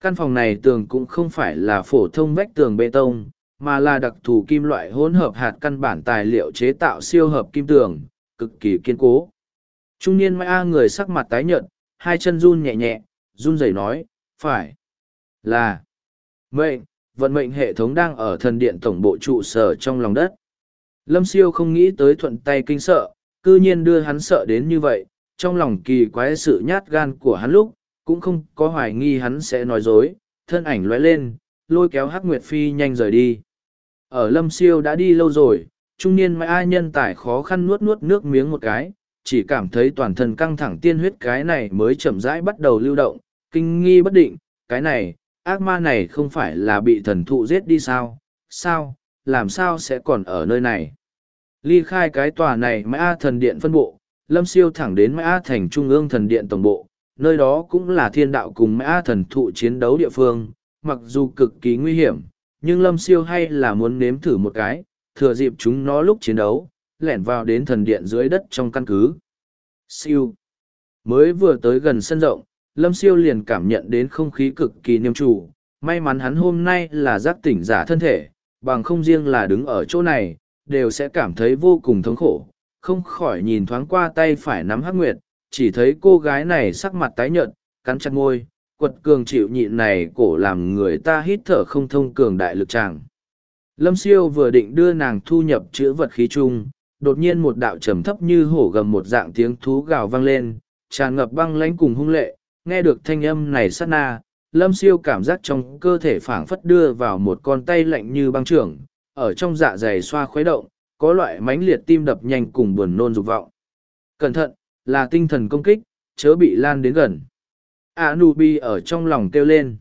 Căn phòng này tường cũng không phải là phổ thông vách tường bê tông, mà là đặc thù kim loại hỗn hợp hạt căn bản tài liệu chế tạo siêu hợp kim tường, cực kỳ kiên cố. Trung niên Mai A người sắc mặt tái nhợt, hai chân run nhẹ nhẹ, run rẩy nói, phải, là, mệnh, vận mệnh hệ thống đang ở thần điện tổng bộ trụ sở trong lòng đất. Lâm siêu không nghĩ tới thuận tay kinh sợ, cư nhiên đưa hắn sợ đến như vậy, trong lòng kỳ quái sự nhát gan của hắn lúc, cũng không có hoài nghi hắn sẽ nói dối, thân ảnh lóe lên, lôi kéo Hắc Nguyệt Phi nhanh rời đi. Ở Lâm Siêu đã đi lâu rồi, trung niên mai ai nhân tài khó khăn nuốt nuốt nước miếng một cái, chỉ cảm thấy toàn thân căng thẳng tiên huyết cái này mới chậm rãi bắt đầu lưu động, kinh nghi bất định, cái này, ác ma này không phải là bị thần thụ giết đi sao, sao, làm sao sẽ còn ở nơi này. Ly khai cái tòa này mai thần điện phân bộ, lâm siêu thẳng đến mã thành trung ương thần điện tổng bộ nơi đó cũng là thiên đạo cùng mã thần thụ chiến đấu địa phương mặc dù cực kỳ nguy hiểm nhưng lâm siêu hay là muốn nếm thử một cái thừa dịp chúng nó lúc chiến đấu lẻn vào đến thần điện dưới đất trong căn cứ. Siêu. Mới vừa tới gần sân rộng lâm siêu liền cảm nhận đến không khí cực kỳ niêm trụ may mắn hắn hôm nay là giác tỉnh giả thân thể bằng không riêng là đứng ở chỗ này đều sẽ cảm thấy vô cùng thống khổ. Không khỏi nhìn thoáng qua tay phải nắm hắc nguyệt, chỉ thấy cô gái này sắc mặt tái nhợt, cắn chặt môi, quật cường chịu nhịn này cổ làm người ta hít thở không thông cường đại lực tràng. Lâm siêu vừa định đưa nàng thu nhập chữ vật khí chung, đột nhiên một đạo trầm thấp như hổ gầm một dạng tiếng thú gào vang lên, tràn ngập băng lãnh cùng hung lệ, nghe được thanh âm này sát na, lâm siêu cảm giác trong cơ thể phảng phất đưa vào một con tay lạnh như băng trưởng, ở trong dạ dày xoa khuấy động, có loại mãnh liệt tim đập nhanh cùng buồn nôn dục vọng. Cẩn thận, là tinh thần công kích, chớ bị lan đến gần. Anubi ở trong lòng kêu lên.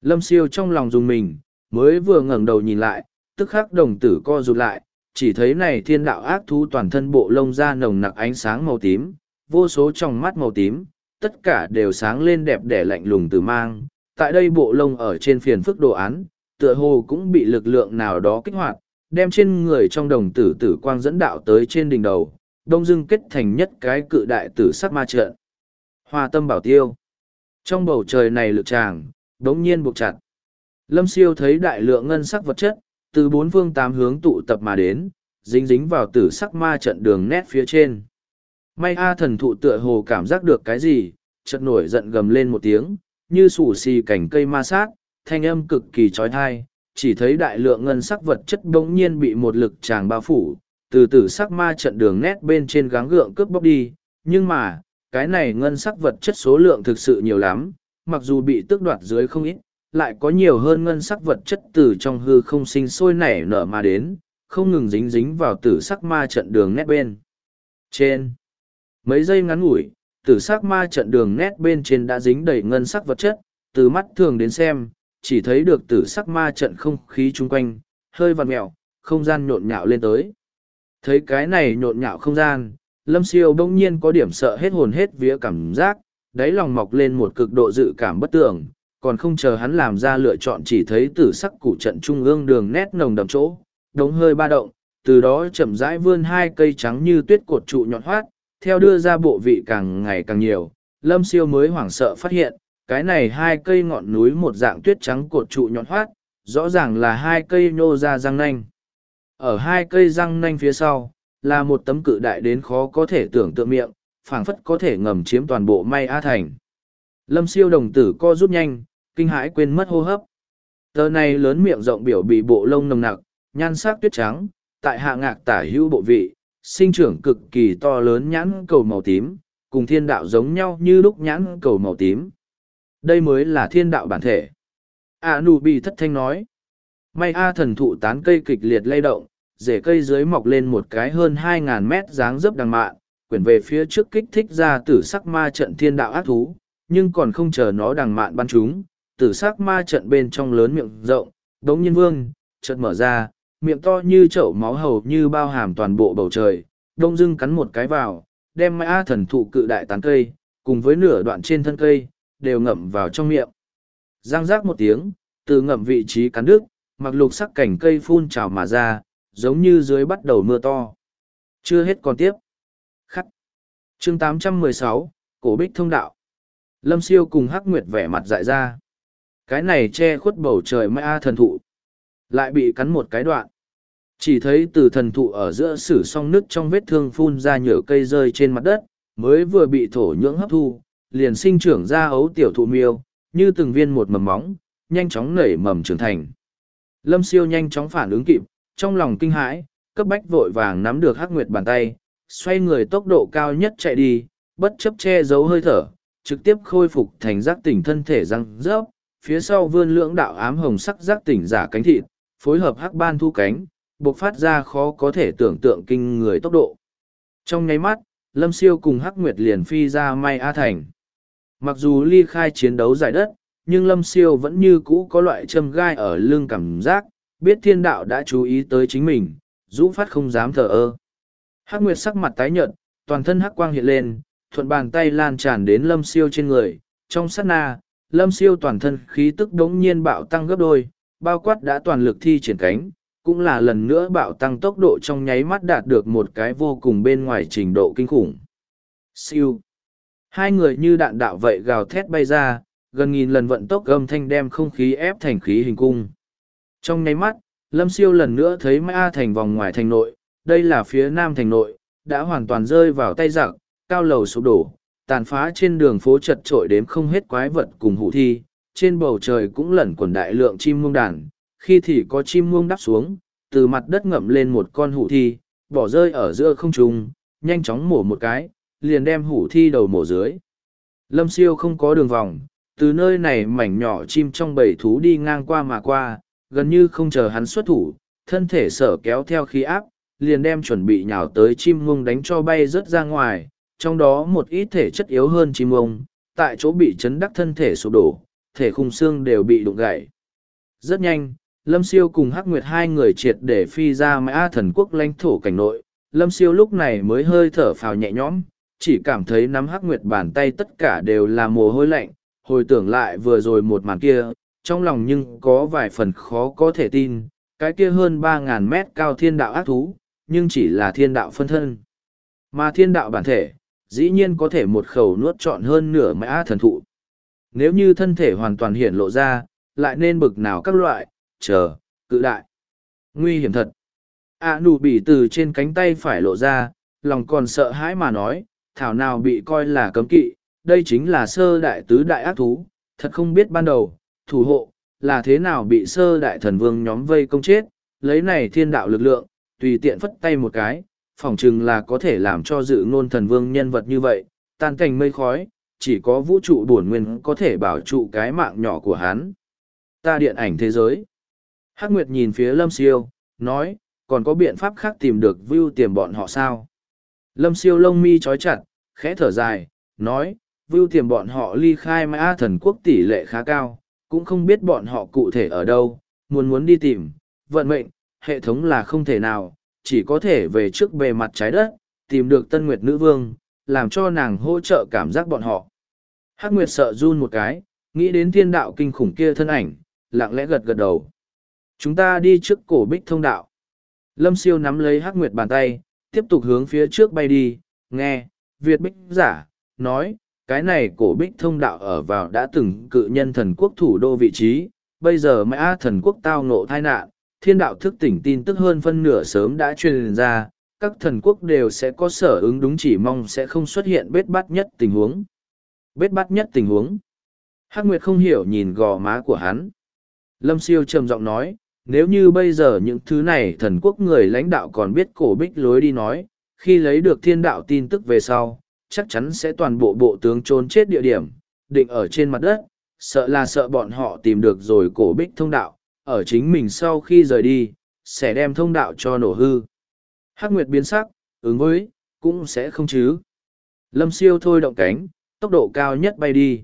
Lâm siêu trong lòng dùng mình, mới vừa ngẩng đầu nhìn lại, tức khắc đồng tử co rụt lại, chỉ thấy này thiên đạo ác thú toàn thân bộ lông da nồng nặc ánh sáng màu tím, vô số trong mắt màu tím, tất cả đều sáng lên đẹp đẽ lạnh lùng từ mang. Tại đây bộ lông ở trên phiền phức đồ án, tựa hồ cũng bị lực lượng nào đó kích hoạt, đem trên người trong đồng tử tử quang dẫn đạo tới trên đỉnh đầu, đông dưng kết thành nhất cái cự đại tử sắc ma trận. Hoa tâm bảo tiêu. Trong bầu trời này lực tràng, đống nhiên buộc chặt. Lâm siêu thấy đại lượng ngân sắc vật chất, từ bốn phương tám hướng tụ tập mà đến, dính dính vào tử sắc ma trận đường nét phía trên. May A thần thụ tựa hồ cảm giác được cái gì, chợt nổi giận gầm lên một tiếng, như sủ xì cảnh cây ma sát, thanh âm cực kỳ trói thai, chỉ thấy đại lượng ngân sắc vật chất bỗng nhiên bị một lực tràng bao phủ, từ tử sắc ma trận đường nét bên trên gắng gượng cướp bóc đi, nhưng mà, cái này ngân sắc vật chất số lượng thực sự nhiều lắm, mặc dù bị tước đoạt dưới không ít, lại có nhiều hơn ngân sắc vật chất từ trong hư không sinh sôi nảy nở mà đến, không ngừng dính dính vào tử sắc ma trận đường nét bên. Trên mấy giây ngắn ngủi, tử sắc ma trận đường nét bên trên đã dính đầy ngân sắc vật chất, từ mắt thường đến xem, chỉ thấy được tử sắc ma trận không khí chung quanh, hơi vằn mẹo, không gian nhộn nhạo lên tới. Thấy cái này nhộn nhạo không gian, lâm siêu bỗng nhiên có điểm sợ hết hồn hết vía cảm giác, đáy lòng mọc lên một cực độ dự cảm bất tưởng, còn không chờ hắn làm ra lựa chọn chỉ thấy tử sắc củ trận trung ương đường nét nồng đậm chỗ, đống hơi ba động, từ đó chậm rãi vươn hai cây trắng như tuyết cột trụ nhọn hoát, theo đưa ra bộ vị càng ngày càng nhiều, lâm siêu mới hoảng sợ phát hiện, cái này hai cây ngọn núi một dạng tuyết trắng cột trụ nhọn hoát, rõ ràng là hai cây nhô ra răng nanh. Ở hai cây răng nanh phía sau, là một tấm cự đại đến khó có thể tưởng tượng miệng, phảng phất có thể ngầm chiếm toàn bộ may A Thành. Lâm siêu đồng tử co rút nhanh, kinh hãi quên mất hô hấp. Tờ này lớn miệng rộng biểu bị bộ lông nồng nặc, nhan sắc tuyết trắng, tại hạ ngạc tả hữu bộ vị, sinh trưởng cực kỳ to lớn nhãn cầu màu tím, cùng thiên đạo giống nhau như lúc nhãn cầu màu tím. Đây mới là thiên đạo bản thể. A nụ bị thất thanh nói. May A thần thụ tán cây kịch liệt lay động, rễ cây dưới mọc lên một cái hơn hai ngàn mét dáng dấp đằng mạn, quyển về phía trước kích thích ra tử sắc ma trận thiên đạo ác thú, nhưng còn không chờ nó đằng mạn bắn chúng, tử sắc ma trận bên trong lớn miệng rộng, đống nhiên vương, trận mở ra, miệng to như chậu máu hầu như bao hàm toàn bộ bầu trời, đông dưng cắn một cái vào, đem mai thần thụ cự đại tán cây, cùng với nửa đoạn trên thân cây, đều ngậm vào trong miệng. Giang rác một tiếng, từ ngậm vị trí cắn đứt, mặc lục sắc cảnh cây phun trào mà ra, giống như dưới bắt đầu mưa to. Chưa hết còn tiếp. Khắc. chương 816, Cổ Bích Thông Đạo. Lâm Siêu cùng Hắc Nguyệt vẻ mặt dại ra. Cái này che khuất bầu trời mai A thần thụ. Lại bị cắn một cái đoạn. Chỉ thấy từ thần thụ ở giữa sử song nứt trong vết thương phun ra nhựa cây rơi trên mặt đất, mới vừa bị thổ nhưỡng hấp thu, liền sinh trưởng ra ấu tiểu thụ miêu, như từng viên một mầm móng, nhanh chóng nảy mầm trưởng thành. Lâm siêu nhanh chóng phản ứng kịp, trong lòng kinh hãi, cấp bách vội vàng nắm được hắc nguyệt bàn tay, xoay người tốc độ cao nhất chạy đi, bất chấp che giấu hơi thở, trực tiếp khôi phục thành giác tỉnh thân thể răng rớp, phía sau vươn lưỡng đạo ám hồng sắc giác tỉnh giả cánh thịt, phối hợp hắc ban thu cánh, bộc phát ra khó có thể tưởng tượng kinh người tốc độ. Trong nháy mắt, Lâm Siêu cùng Hắc Nguyệt liền phi ra May A Thành. Mặc dù ly khai chiến đấu giải đất, nhưng Lâm Siêu vẫn như cũ có loại châm gai ở lưng cảm giác, biết thiên đạo đã chú ý tới chính mình, Dũ phát không dám thờ ơ. Hắc Nguyệt sắc mặt tái nhợt, toàn thân hắc quang hiện lên, thuận bàn tay lan tràn đến Lâm Siêu trên người. Trong sát na, Lâm Siêu toàn thân khí tức đống nhiên bạo tăng gấp đôi, bao quát đã toàn lực thi triển cánh, cũng là lần nữa bạo tăng tốc độ trong nháy mắt đạt được một cái vô cùng bên ngoài trình độ kinh khủng. Siêu. Hai người như đạn đạo vậy gào thét bay ra, gần nghìn lần vận tốc gầm thanh đem không khí ép thành khí hình cung. Trong nháy mắt, Lâm Siêu lần nữa thấy Ma thành vòng ngoài thành nội, đây là phía nam thành nội, đã hoàn toàn rơi vào tay giặc, cao lầu sụp đổ, tàn phá trên đường phố chật trội đếm không hết quái vật cùng hủ thi, trên bầu trời cũng lẩn quẩn đại lượng chim muông đàn, khi thì có chim muông đắp xuống, từ mặt đất ngậm lên một con hủ thi, bỏ rơi ở giữa không trung, nhanh chóng mổ một cái, liền đem hủ thi đầu mổ dưới. Lâm siêu không có đường vòng, từ nơi này mảnh nhỏ chim trong bầy thú đi ngang qua mà qua, gần như không chờ hắn xuất thủ, thân thể sở kéo theo khí áp, liền đem chuẩn bị nhào tới chim muông đánh cho bay rớt ra ngoài, trong đó một ít thể chất yếu hơn chim ông, tại chỗ bị chấn đắc thân thể sụp đổ, thể khung xương đều bị đụng gãy. Rất nhanh, Lâm Siêu cùng Hắc Nguyệt hai người triệt để phi ra mã thần quốc lãnh thổ cảnh nội. Lâm Siêu lúc này mới hơi thở phào nhẹ nhõm, chỉ cảm thấy nắm Hắc Nguyệt bàn tay tất cả đều là mồ hôi lạnh, hồi tưởng lại vừa rồi một màn kia, trong lòng nhưng có vài phần khó có thể tin, cái kia hơn ba ngàn mét cao thiên đạo ác thú, nhưng chỉ là thiên đạo phân thân. Mà thiên đạo bản thể, dĩ nhiên có thể một khẩu nuốt trọn hơn nửa mã thần thụ. Nếu như thân thể hoàn toàn hiển lộ ra, lại nên bực nào các loại, chờ, cự đại. Nguy hiểm thật. À nụ bị từ trên cánh tay phải lộ ra, lòng còn sợ hãi mà nói, thảo nào bị coi là cấm kỵ, đây chính là sơ đại tứ đại ác thú, thật không biết ban đầu, thủ hộ, là thế nào bị sơ đại thần vương nhóm vây công chết, lấy này thiên đạo lực lượng, tùy tiện phất tay một cái, phỏng chừng là có thể làm cho dự ngôn thần vương nhân vật như vậy, tan cảnh mây khói, chỉ có vũ trụ bổn nguyên có thể bảo trụ cái mạng nhỏ của hắn. Ta điện ảnh thế giới. Hắc Nguyệt nhìn phía Lâm Siêu, nói, còn có biện pháp khác tìm được view tiềm bọn họ sao? Lâm Siêu lông mi trói chặt, khẽ thở dài, nói, view tiềm bọn họ ly khai mã thần quốc tỷ lệ khá cao, cũng không biết bọn họ cụ thể ở đâu, muốn muốn đi tìm, vận mệnh, hệ thống là không thể nào, chỉ có thể về trước bề mặt trái đất, tìm được tân nguyệt nữ vương, làm cho nàng hỗ trợ cảm giác bọn họ. Hắc Nguyệt sợ run một cái, nghĩ đến thiên đạo kinh khủng kia thân ảnh, lặng lẽ gật gật đầu. Chúng ta đi trước cổ bích thông đạo. Lâm siêu nắm lấy Hắc Nguyệt bàn tay, tiếp tục hướng phía trước bay đi, nghe, Việt bích giả, nói, cái này cổ bích thông đạo ở vào đã từng cự nhân thần quốc thủ đô vị trí, bây giờ mã thần quốc tao ngộ tai nạn, thiên đạo thức tỉnh tin tức hơn phân nửa sớm đã truyền ra, các thần quốc đều sẽ có sở ứng đúng chỉ mong sẽ không xuất hiện bết bát nhất tình huống. Bết bát nhất tình huống. Hắc Nguyệt không hiểu nhìn gò má của hắn. Lâm siêu trầm giọng nói, nếu như bây giờ những thứ này thần quốc người lãnh đạo còn biết cổ bích lối đi nói, khi lấy được thiên đạo tin tức về sau, chắc chắn sẽ toàn bộ bộ tướng trốn chết địa điểm, định ở trên mặt đất, sợ là sợ bọn họ tìm được rồi cổ bích thông đạo, ở chính mình sau khi rời đi, sẽ đem thông đạo cho nổ hư. Hắc Nguyệt biến sắc, ứng với, cũng sẽ không chứ. Lâm siêu thôi động cánh, tốc độ cao nhất bay đi.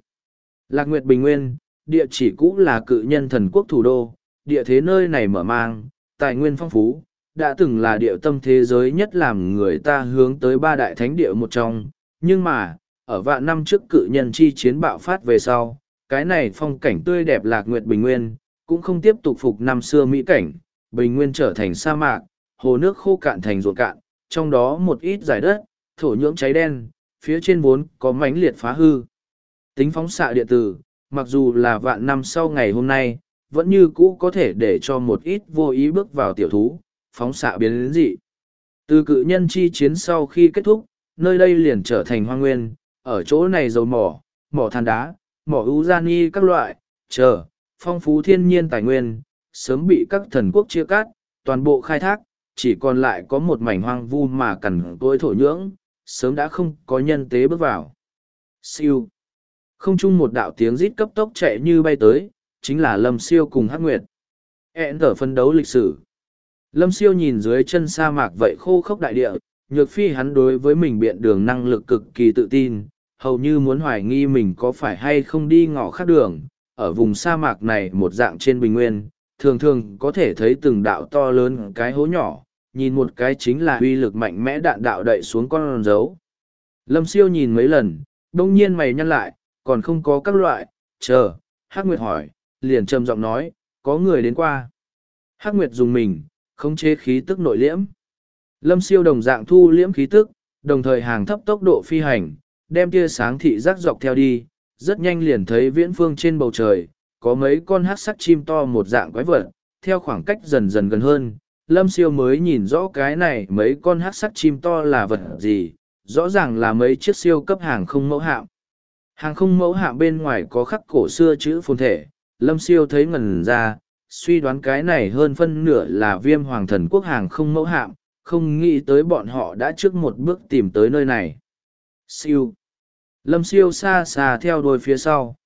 Lạc Nguyệt Bình Nguyên, địa chỉ cũ là cự nhân thần quốc thủ đô, địa thế nơi này mở mang, tài nguyên phong phú, đã từng là địa tâm thế giới nhất làm người ta hướng tới ba đại thánh địa một trong. Nhưng mà, ở vạn năm trước cự nhân chi chiến bạo phát về sau, cái này phong cảnh tươi đẹp Lạc Nguyệt Bình Nguyên, cũng không tiếp tục phục năm xưa mỹ cảnh, Bình Nguyên trở thành sa mạc, hồ nước khô cạn thành ruộng cạn, trong đó một ít giải đất, thổ nhưỡng cháy đen, phía trên vốn có mánh liệt phá hư. Tính phóng xạ điện tử, mặc dù là vạn năm sau ngày hôm nay, vẫn như cũ có thể để cho một ít vô ý bước vào tiểu thú, phóng xạ biến đến dị. Từ cự nhân chi chiến sau khi kết thúc, nơi đây liền trở thành hoang nguyên, ở chỗ này dầu mỏ, mỏ than đá, mỏ uzani các loại, chờ, phong phú thiên nhiên tài nguyên, sớm bị các thần quốc chia cắt, toàn bộ khai thác, chỉ còn lại có một mảnh hoang vu mà cằn cỗi thổ nhưỡng, sớm đã không có nhân tế bước vào. Siêu. Không chung một đạo tiếng rít cấp tốc chạy như bay tới, chính là Lâm Siêu cùng Hắc Nguyệt. Ẹn thở phân đấu lịch sử. Lâm Siêu nhìn dưới chân sa mạc vậy khô khốc đại địa, nhược phi hắn đối với mình biện đường năng lực cực kỳ tự tin, hầu như muốn hoài nghi mình có phải hay không đi ngõ khác đường. Ở vùng sa mạc này một dạng trên bình nguyên, thường thường có thể thấy từng đạo to lớn cái hố nhỏ, nhìn một cái chính là uy lực mạnh mẽ đạn đạo đậy xuống con dấu. Lâm siêu nhìn mấy lần, đông nhiên mày nhăn lại, còn không có các loại, chờ, Hắc Nguyệt hỏi, liền trầm giọng nói, có người đến qua. Hắc Nguyệt dùng mình, khống chế khí tức nội liễm. Lâm siêu đồng dạng thu liễm khí tức, đồng thời hàng thấp tốc độ phi hành, đem tia sáng thị giác dọc theo đi, rất nhanh liền thấy viễn phương trên bầu trời, có mấy con hát sắc chim to một dạng quái vật, theo khoảng cách dần dần gần hơn, lâm siêu mới nhìn rõ cái này mấy con hát sắc chim to là vật gì rõ ràng là mấy chiếc siêu cấp hàng không mẫu hạm. Hàng không mẫu hạm bên ngoài có khắc cổ xưa chữ phồn thể. Lâm siêu thấy ngần ra suy đoán cái này hơn phân nửa là viêm hoàng thần quốc hàng không mẫu hạm không nghĩ tới bọn họ đã trước một bước tìm tới nơi này. Siêu lâm siêu xa xa theo đôi phía sau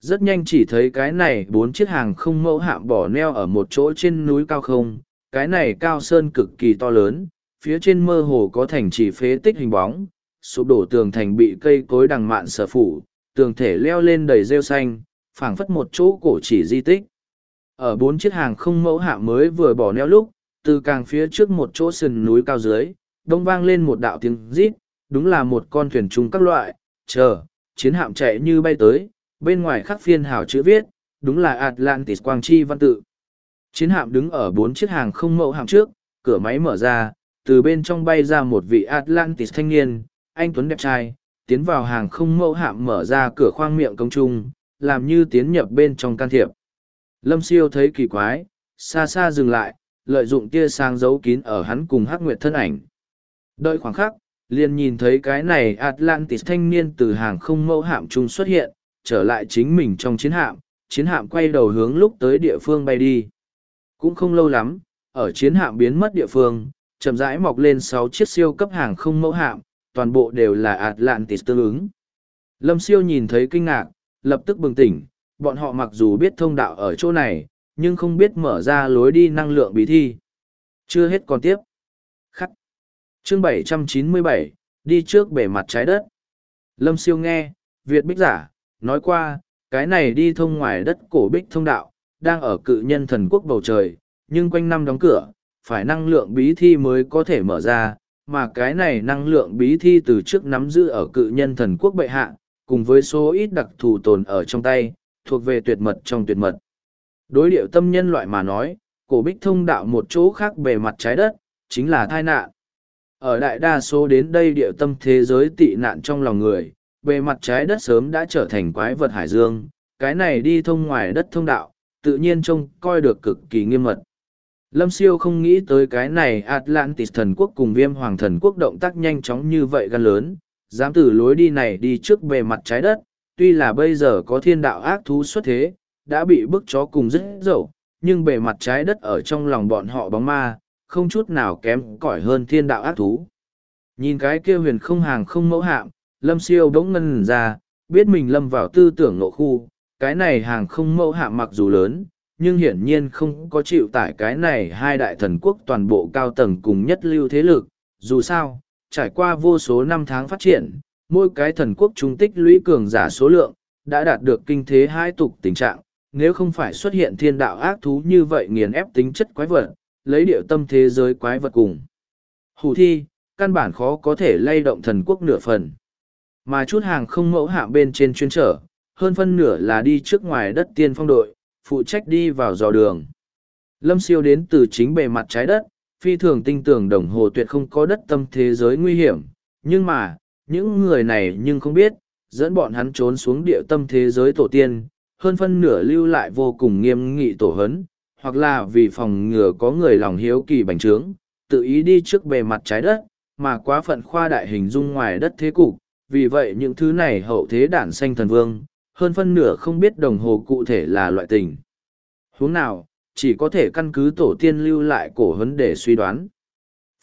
rất nhanh chỉ thấy cái này bốn chiếc hàng không mẫu hạm bỏ neo ở một chỗ trên núi cao không cái này cao sơn cực kỳ to lớn, phía trên mơ hồ có thành chỉ phế tích hình bóng, sụp đổ tường thành bị cây cối đằng mạn sở phủ, tường thể leo lên đầy rêu xanh, phảng phất một chỗ cổ chỉ di tích. Ở bốn chiếc hàng không mẫu hạm mới vừa bỏ neo lúc, từ càng phía trước một chỗ sườn núi cao dưới, đông vang lên một đạo tiếng rít, đúng là một con thuyền trung các loại, chờ, chiến hạm chạy như bay tới, bên ngoài khắc phiên hào chữ viết, đúng là Atlantis Quang Chi văn tự. Chiến hạm đứng ở bốn chiếc hàng không mẫu hạm trước, cửa máy mở ra, từ bên trong bay ra một vị Atlantis thanh niên, anh Tuấn đẹp trai, tiến vào hàng không mẫu hạm mở ra cửa khoang miệng công trung, làm như tiến nhập bên trong can thiệp. Lâm siêu thấy kỳ quái, xa xa dừng lại, lợi dụng tia sáng giấu kín ở hắn cùng hắc nguyệt thân ảnh. Đợi khoảng khắc, liền nhìn thấy cái này Atlantis thanh niên từ hàng không mẫu hạm trung xuất hiện, trở lại chính mình trong chiến hạm, chiến hạm quay đầu hướng lúc tới địa phương bay đi. Cũng không lâu lắm, ở chiến hạm biến mất địa phương, chậm rãi mọc lên sáu chiếc siêu cấp hàng không mẫu hạm, toàn bộ đều là Atlantis tương ứng. Lâm siêu nhìn thấy kinh ngạc, lập tức bừng tỉnh, bọn họ mặc dù biết thông đạo ở chỗ này, nhưng không biết mở ra lối đi năng lượng bí thi. Chưa hết còn tiếp. Chương 797, đi trước bề mặt trái đất. Lâm siêu nghe, Việt bích giả, nói qua, cái này đi thông ngoài đất cổ bích thông đạo, đang ở cự nhân thần quốc bầu trời, nhưng quanh năm đóng cửa, phải năng lượng bí thi mới có thể mở ra, mà cái này năng lượng bí thi từ trước nắm giữ ở cự nhân thần quốc bệ hạ, cùng với số ít đặc thù tồn ở trong tay, thuộc về tuyệt mật trong tuyệt mật. Đối điệu tâm nhân loại mà nói, cổ bích thông đạo một chỗ khác bề mặt trái đất, chính là thai nạn. Ở đại đa số đến đây địa tâm thế giới tị nạn trong lòng người, bề mặt trái đất sớm đã trở thành quái vật hải dương, cái này đi thông ngoài đất thông đạo, tự nhiên trông coi được cực kỳ nghiêm mật. Lâm siêu không nghĩ tới cái này Atlantis thần quốc cùng viêm hoàng thần quốc động tác nhanh chóng như vậy gan lớn, dám từ lối đi này đi trước bề mặt trái đất, tuy là bây giờ có thiên đạo ác thú xuất thế, đã bị bức chó cùng rất dậu nhưng bề mặt trái đất ở trong lòng bọn họ bóng ma, không chút nào kém cỏi hơn thiên đạo ác thú. Nhìn cái kia huyền không hàng không mẫu hạm, lâm siêu đống ngân ra, biết mình lâm vào tư tưởng nộ khu, cái này hàng không mẫu hạm mặc dù lớn, nhưng hiển nhiên không có chịu tải cái này hai đại thần quốc toàn bộ cao tầng cùng nhất lưu thế lực. Dù sao, trải qua vô số năm tháng phát triển, mỗi cái thần quốc trung tích lũy cường giả số lượng, đã đạt được kinh thế hai tục tình trạng. Nếu không phải xuất hiện thiên đạo ác thú như vậy nghiền ép tính chất quái vật, lấy điệu tâm thế giới quái vật cùng. Hủ thi, căn bản khó có thể lay động thần quốc nửa phần. Mà chút hàng không mẫu hạm bên trên chuyên trở, hơn phân nửa là đi trước ngoài đất tiên phong đội, phụ trách đi vào dò đường. Lâm siêu đến từ chính bề mặt trái đất, phi thường tinh tưởng đồng hồ tuyệt không có đất tâm thế giới nguy hiểm, nhưng mà, những người này nhưng không biết, dẫn bọn hắn trốn xuống địa tâm thế giới tổ tiên, hơn phân nửa lưu lại vô cùng nghiêm nghị tổ hấn, hoặc là vì phòng ngừa có người lòng hiếu kỳ bành trướng, tự ý đi trước bề mặt trái đất, mà quá phận khoa đại hình dung ngoài đất thế cục, vì vậy những thứ này hậu thế đản sanh thần vương, hơn phân nửa không biết đồng hồ cụ thể là loại tình. Hướng nào, chỉ có thể căn cứ tổ tiên lưu lại cổ hấn để suy đoán.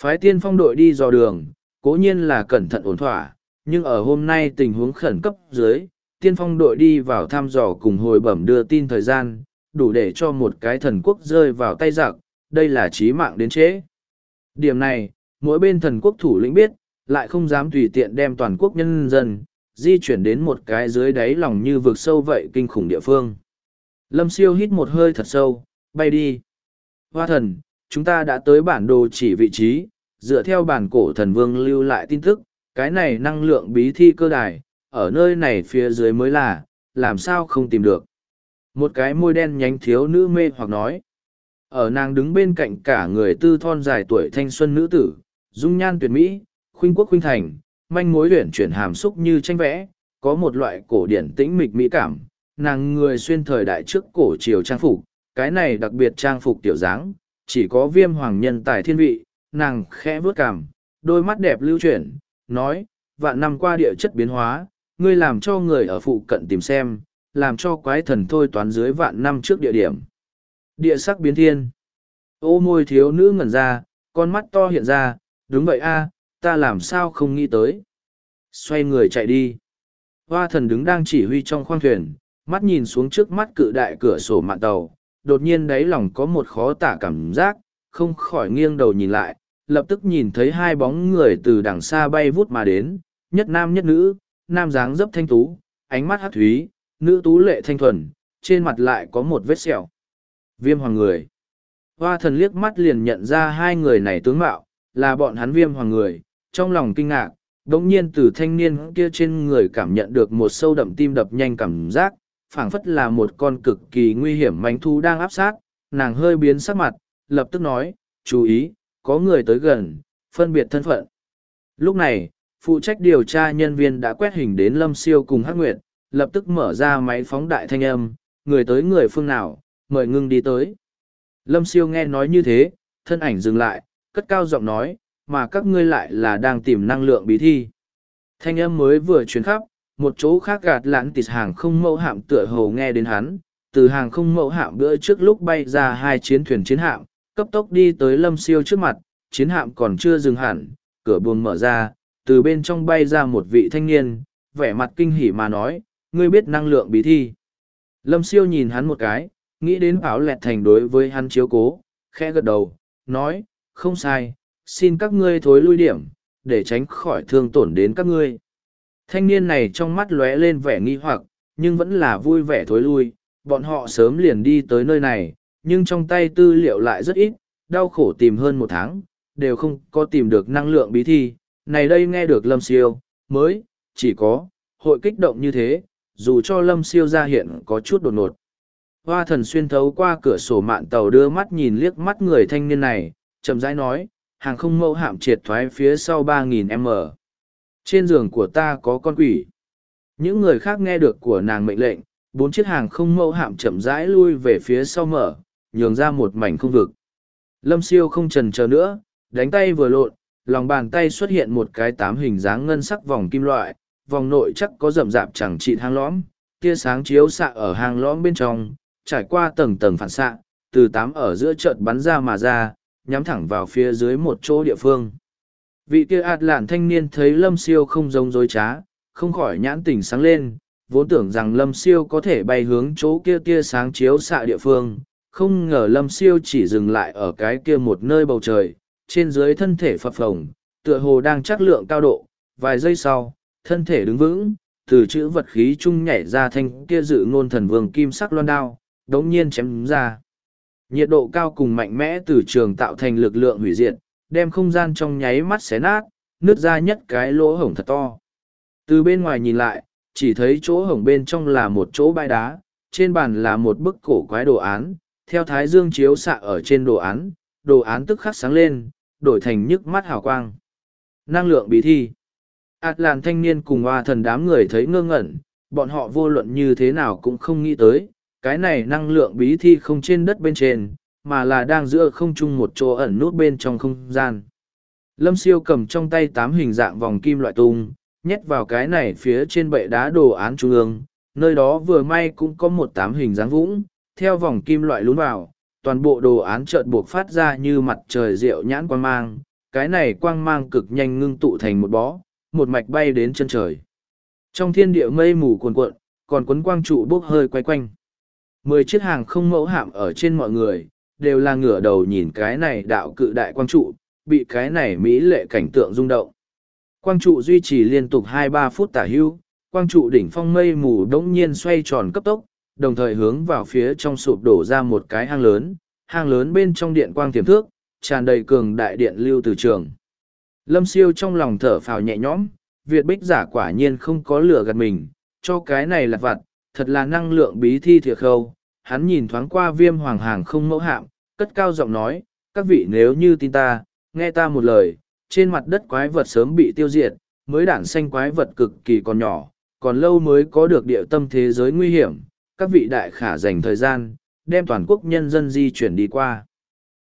Phái tiên phong đội đi dò đường, cố nhiên là cẩn thận ổn thỏa, nhưng ở hôm nay tình huống khẩn cấp dưới, tiên phong đội đi vào thăm dò cùng hồi bẩm đưa tin thời gian, đủ để cho một cái thần quốc rơi vào tay giặc, đây là chí mạng đến chế. Điểm này, mỗi bên thần quốc thủ lĩnh biết, lại không dám tùy tiện đem toàn quốc nhân dân, di chuyển đến một cái dưới đáy lòng như vực sâu vậy kinh khủng địa phương. Lâm siêu hít một hơi thật sâu, bay đi. Hoa thần, chúng ta đã tới bản đồ chỉ vị trí, dựa theo bản cổ thần vương lưu lại tin tức, cái này năng lượng bí thi cơ đài, ở nơi này phía dưới mới là, làm sao không tìm được. Một cái môi đen nhánh thiếu nữ mê hoặc nói. Ở nàng đứng bên cạnh cả người tư thon dài tuổi thanh xuân nữ tử, dung nhan tuyệt mỹ, khuynh quốc khuynh thành, manh mối luyện chuyển hàm xúc như tranh vẽ, có một loại cổ điển tĩnh mịch mỹ cảm. Nàng người xuyên thời đại trước cổ triều trang phục, cái này đặc biệt trang phục tiểu dáng, chỉ có viêm hoàng nhân tài thiên vị, nàng khẽ vớt cảm, đôi mắt đẹp lưu chuyển, nói, vạn năm qua địa chất biến hóa, ngươi làm cho người ở phụ cận tìm xem, làm cho quái thần thôi toán dưới vạn năm trước địa điểm. Địa sắc biến thiên. Ô môi thiếu nữ ngẩn ra, con mắt to hiện ra, đúng vậy a ta làm sao không nghĩ tới. Xoay người chạy đi. Hoa thần đứng đang chỉ huy trong khoang thuyền, mắt nhìn xuống trước mắt cự đại cửa sổ mạn tàu, đột nhiên đáy lòng có một khó tả cảm giác, không khỏi nghiêng đầu nhìn lại, lập tức nhìn thấy hai bóng người từ đằng xa bay vút mà đến, nhất nam nhất nữ, nam dáng dấp thanh tú, ánh mắt hát thúy, nữ tú lệ thanh thuần, trên mặt lại có một vết sẹo. Viêm hoàng người. Hoa thần liếc mắt liền nhận ra hai người này tướng mạo, là bọn hắn viêm hoàng người, trong lòng kinh ngạc, đống nhiên từ thanh niên kia trên người cảm nhận được một sâu đậm tim đập nhanh cảm giác, phảng phất là một con cực kỳ nguy hiểm mánh thu đang áp sát, nàng hơi biến sắc mặt, lập tức nói, chú ý, có người tới gần, phân biệt thân phận. Lúc này, phụ trách điều tra nhân viên đã quét hình đến Lâm Siêu cùng Hắc Nguyệt, lập tức mở ra máy phóng đại thanh âm, người tới người phương nào, mời ngưng đi tới. Lâm Siêu nghe nói như thế, thân ảnh dừng lại, cất cao giọng nói, mà các ngươi lại là đang tìm năng lượng bí thi. Thanh âm mới vừa truyền khắp, một chỗ khác gạt lãng tịt hàng không mẫu hạm tựa hồ nghe đến hắn, từ hàng không mẫu hạm bữa trước lúc bay ra hai chiến thuyền chiến hạm, cấp tốc đi tới lâm siêu trước mặt, chiến hạm còn chưa dừng hẳn, cửa buồng mở ra, từ bên trong bay ra một vị thanh niên, vẻ mặt kinh hỉ mà nói, ngươi biết năng lượng bí thi. Lâm siêu nhìn hắn một cái, nghĩ đến áo lẹt thành đối với hắn chiếu cố, khẽ gật đầu, nói, không sai, xin các ngươi thối lui điểm, để tránh khỏi thương tổn đến các ngươi. Thanh niên này trong mắt lóe lên vẻ nghi hoặc, nhưng vẫn là vui vẻ thối lui, bọn họ sớm liền đi tới nơi này, nhưng trong tay tư liệu lại rất ít, đau khổ tìm hơn một tháng, đều không có tìm được năng lượng bí thi. Này đây nghe được Lâm Siêu, mới, chỉ có, hội kích động như thế, dù cho Lâm Siêu ra hiện có chút đột ngột. Hoa thần xuyên thấu qua cửa sổ mạn tàu đưa mắt nhìn liếc mắt người thanh niên này, chậm rãi nói, hàng không mẫu hạm triệt thoái phía sau 3.000 m. Trên giường của ta có con quỷ. Những người khác nghe được của nàng mệnh lệnh, bốn chiếc hàng không mẫu hạm chậm rãi lui về phía sau mở, nhường ra một mảnh không vực. Lâm siêu không trần chờ nữa, đánh tay vừa lộn, lòng bàn tay xuất hiện một cái tám hình dáng ngân sắc vòng kim loại, vòng nội chắc có rậm rạp chẳng trị hang lõm, tia sáng chiếu xạ ở hang lõm bên trong, trải qua tầng tầng phản xạ, từ tám ở giữa chợt bắn ra mà ra, nhắm thẳng vào phía dưới một chỗ địa phương. Vị kia ạt lạn thanh niên thấy lâm siêu không giống dối trá, không khỏi nhãn tỉnh sáng lên, vốn tưởng rằng lâm siêu có thể bay hướng chỗ kia tia sáng chiếu xạ địa phương, không ngờ lâm siêu chỉ dừng lại ở cái kia một nơi bầu trời, trên dưới thân thể phập phồng, tựa hồ đang chắc lượng cao độ, vài giây sau, thân thể đứng vững, từ chữ vật khí trung nhảy ra thanh kia dự ngôn thần vương kim sắc loan đao, đống nhiên chém ra. Nhiệt độ cao cùng mạnh mẽ từ trường tạo thành lực lượng hủy diệt, đem không gian trong nháy mắt xé nát, nứt ra nhất cái lỗ hổng thật to. Từ bên ngoài nhìn lại, chỉ thấy chỗ hổng bên trong là một chỗ bãi đá, trên bàn là một bức cổ quái đồ án, theo thái dương chiếu xạ ở trên đồ án, đồ án tức khắc sáng lên, đổi thành nhức mắt hào quang. Năng lượng bí thi. Át làn thanh niên cùng hoa thần đám người thấy ngơ ngẩn, bọn họ vô luận như thế nào cũng không nghĩ tới, cái này năng lượng bí thi không trên đất bên trên, mà là đang giữa không trung một chỗ ẩn nút bên trong không gian. Lâm siêu cầm trong tay tám hình dạng vòng kim loại tung, nhét vào cái này phía trên bệ đá đồ án trung ương, nơi đó vừa may cũng có một tám hình dáng vũng, theo vòng kim loại lún vào, toàn bộ đồ án chợt buộc phát ra như mặt trời rượu nhãn quang mang, cái này quang mang cực nhanh ngưng tụ thành một bó, một mạch bay đến chân trời. Trong thiên địa mây mù cuồn cuộn, còn quấn quang trụ bốc hơi quay quanh. Mười chiếc hàng không mẫu hạm ở trên mọi người, đều là ngửa đầu nhìn cái này đạo cự đại quang trụ, bị cái này mỹ lệ cảnh tượng rung động. Quang trụ duy trì liên tục hai ba phút tả hưu, quang trụ đỉnh phong mây mù đống nhiên xoay tròn cấp tốc, đồng thời hướng vào phía trong sụp đổ ra một cái hang lớn, hang lớn bên trong điện quang tiềm thước, tràn đầy cường đại điện lưu từ trường. Lâm siêu trong lòng thở phào nhẹ nhõm, Việt bích giả quả nhiên không có lửa gạt mình, cho cái này là vặt, thật là năng lượng bí thi thiệt khâu. Hắn nhìn thoáng qua viêm hoàng hàng không mẫu hạm, cất cao giọng nói, các vị nếu như tin ta, nghe ta một lời, trên mặt đất quái vật sớm bị tiêu diệt, mới đản xanh quái vật cực kỳ còn nhỏ, còn lâu mới có được địa tâm thế giới nguy hiểm, các vị đại khả dành thời gian, đem toàn quốc nhân dân di chuyển đi qua.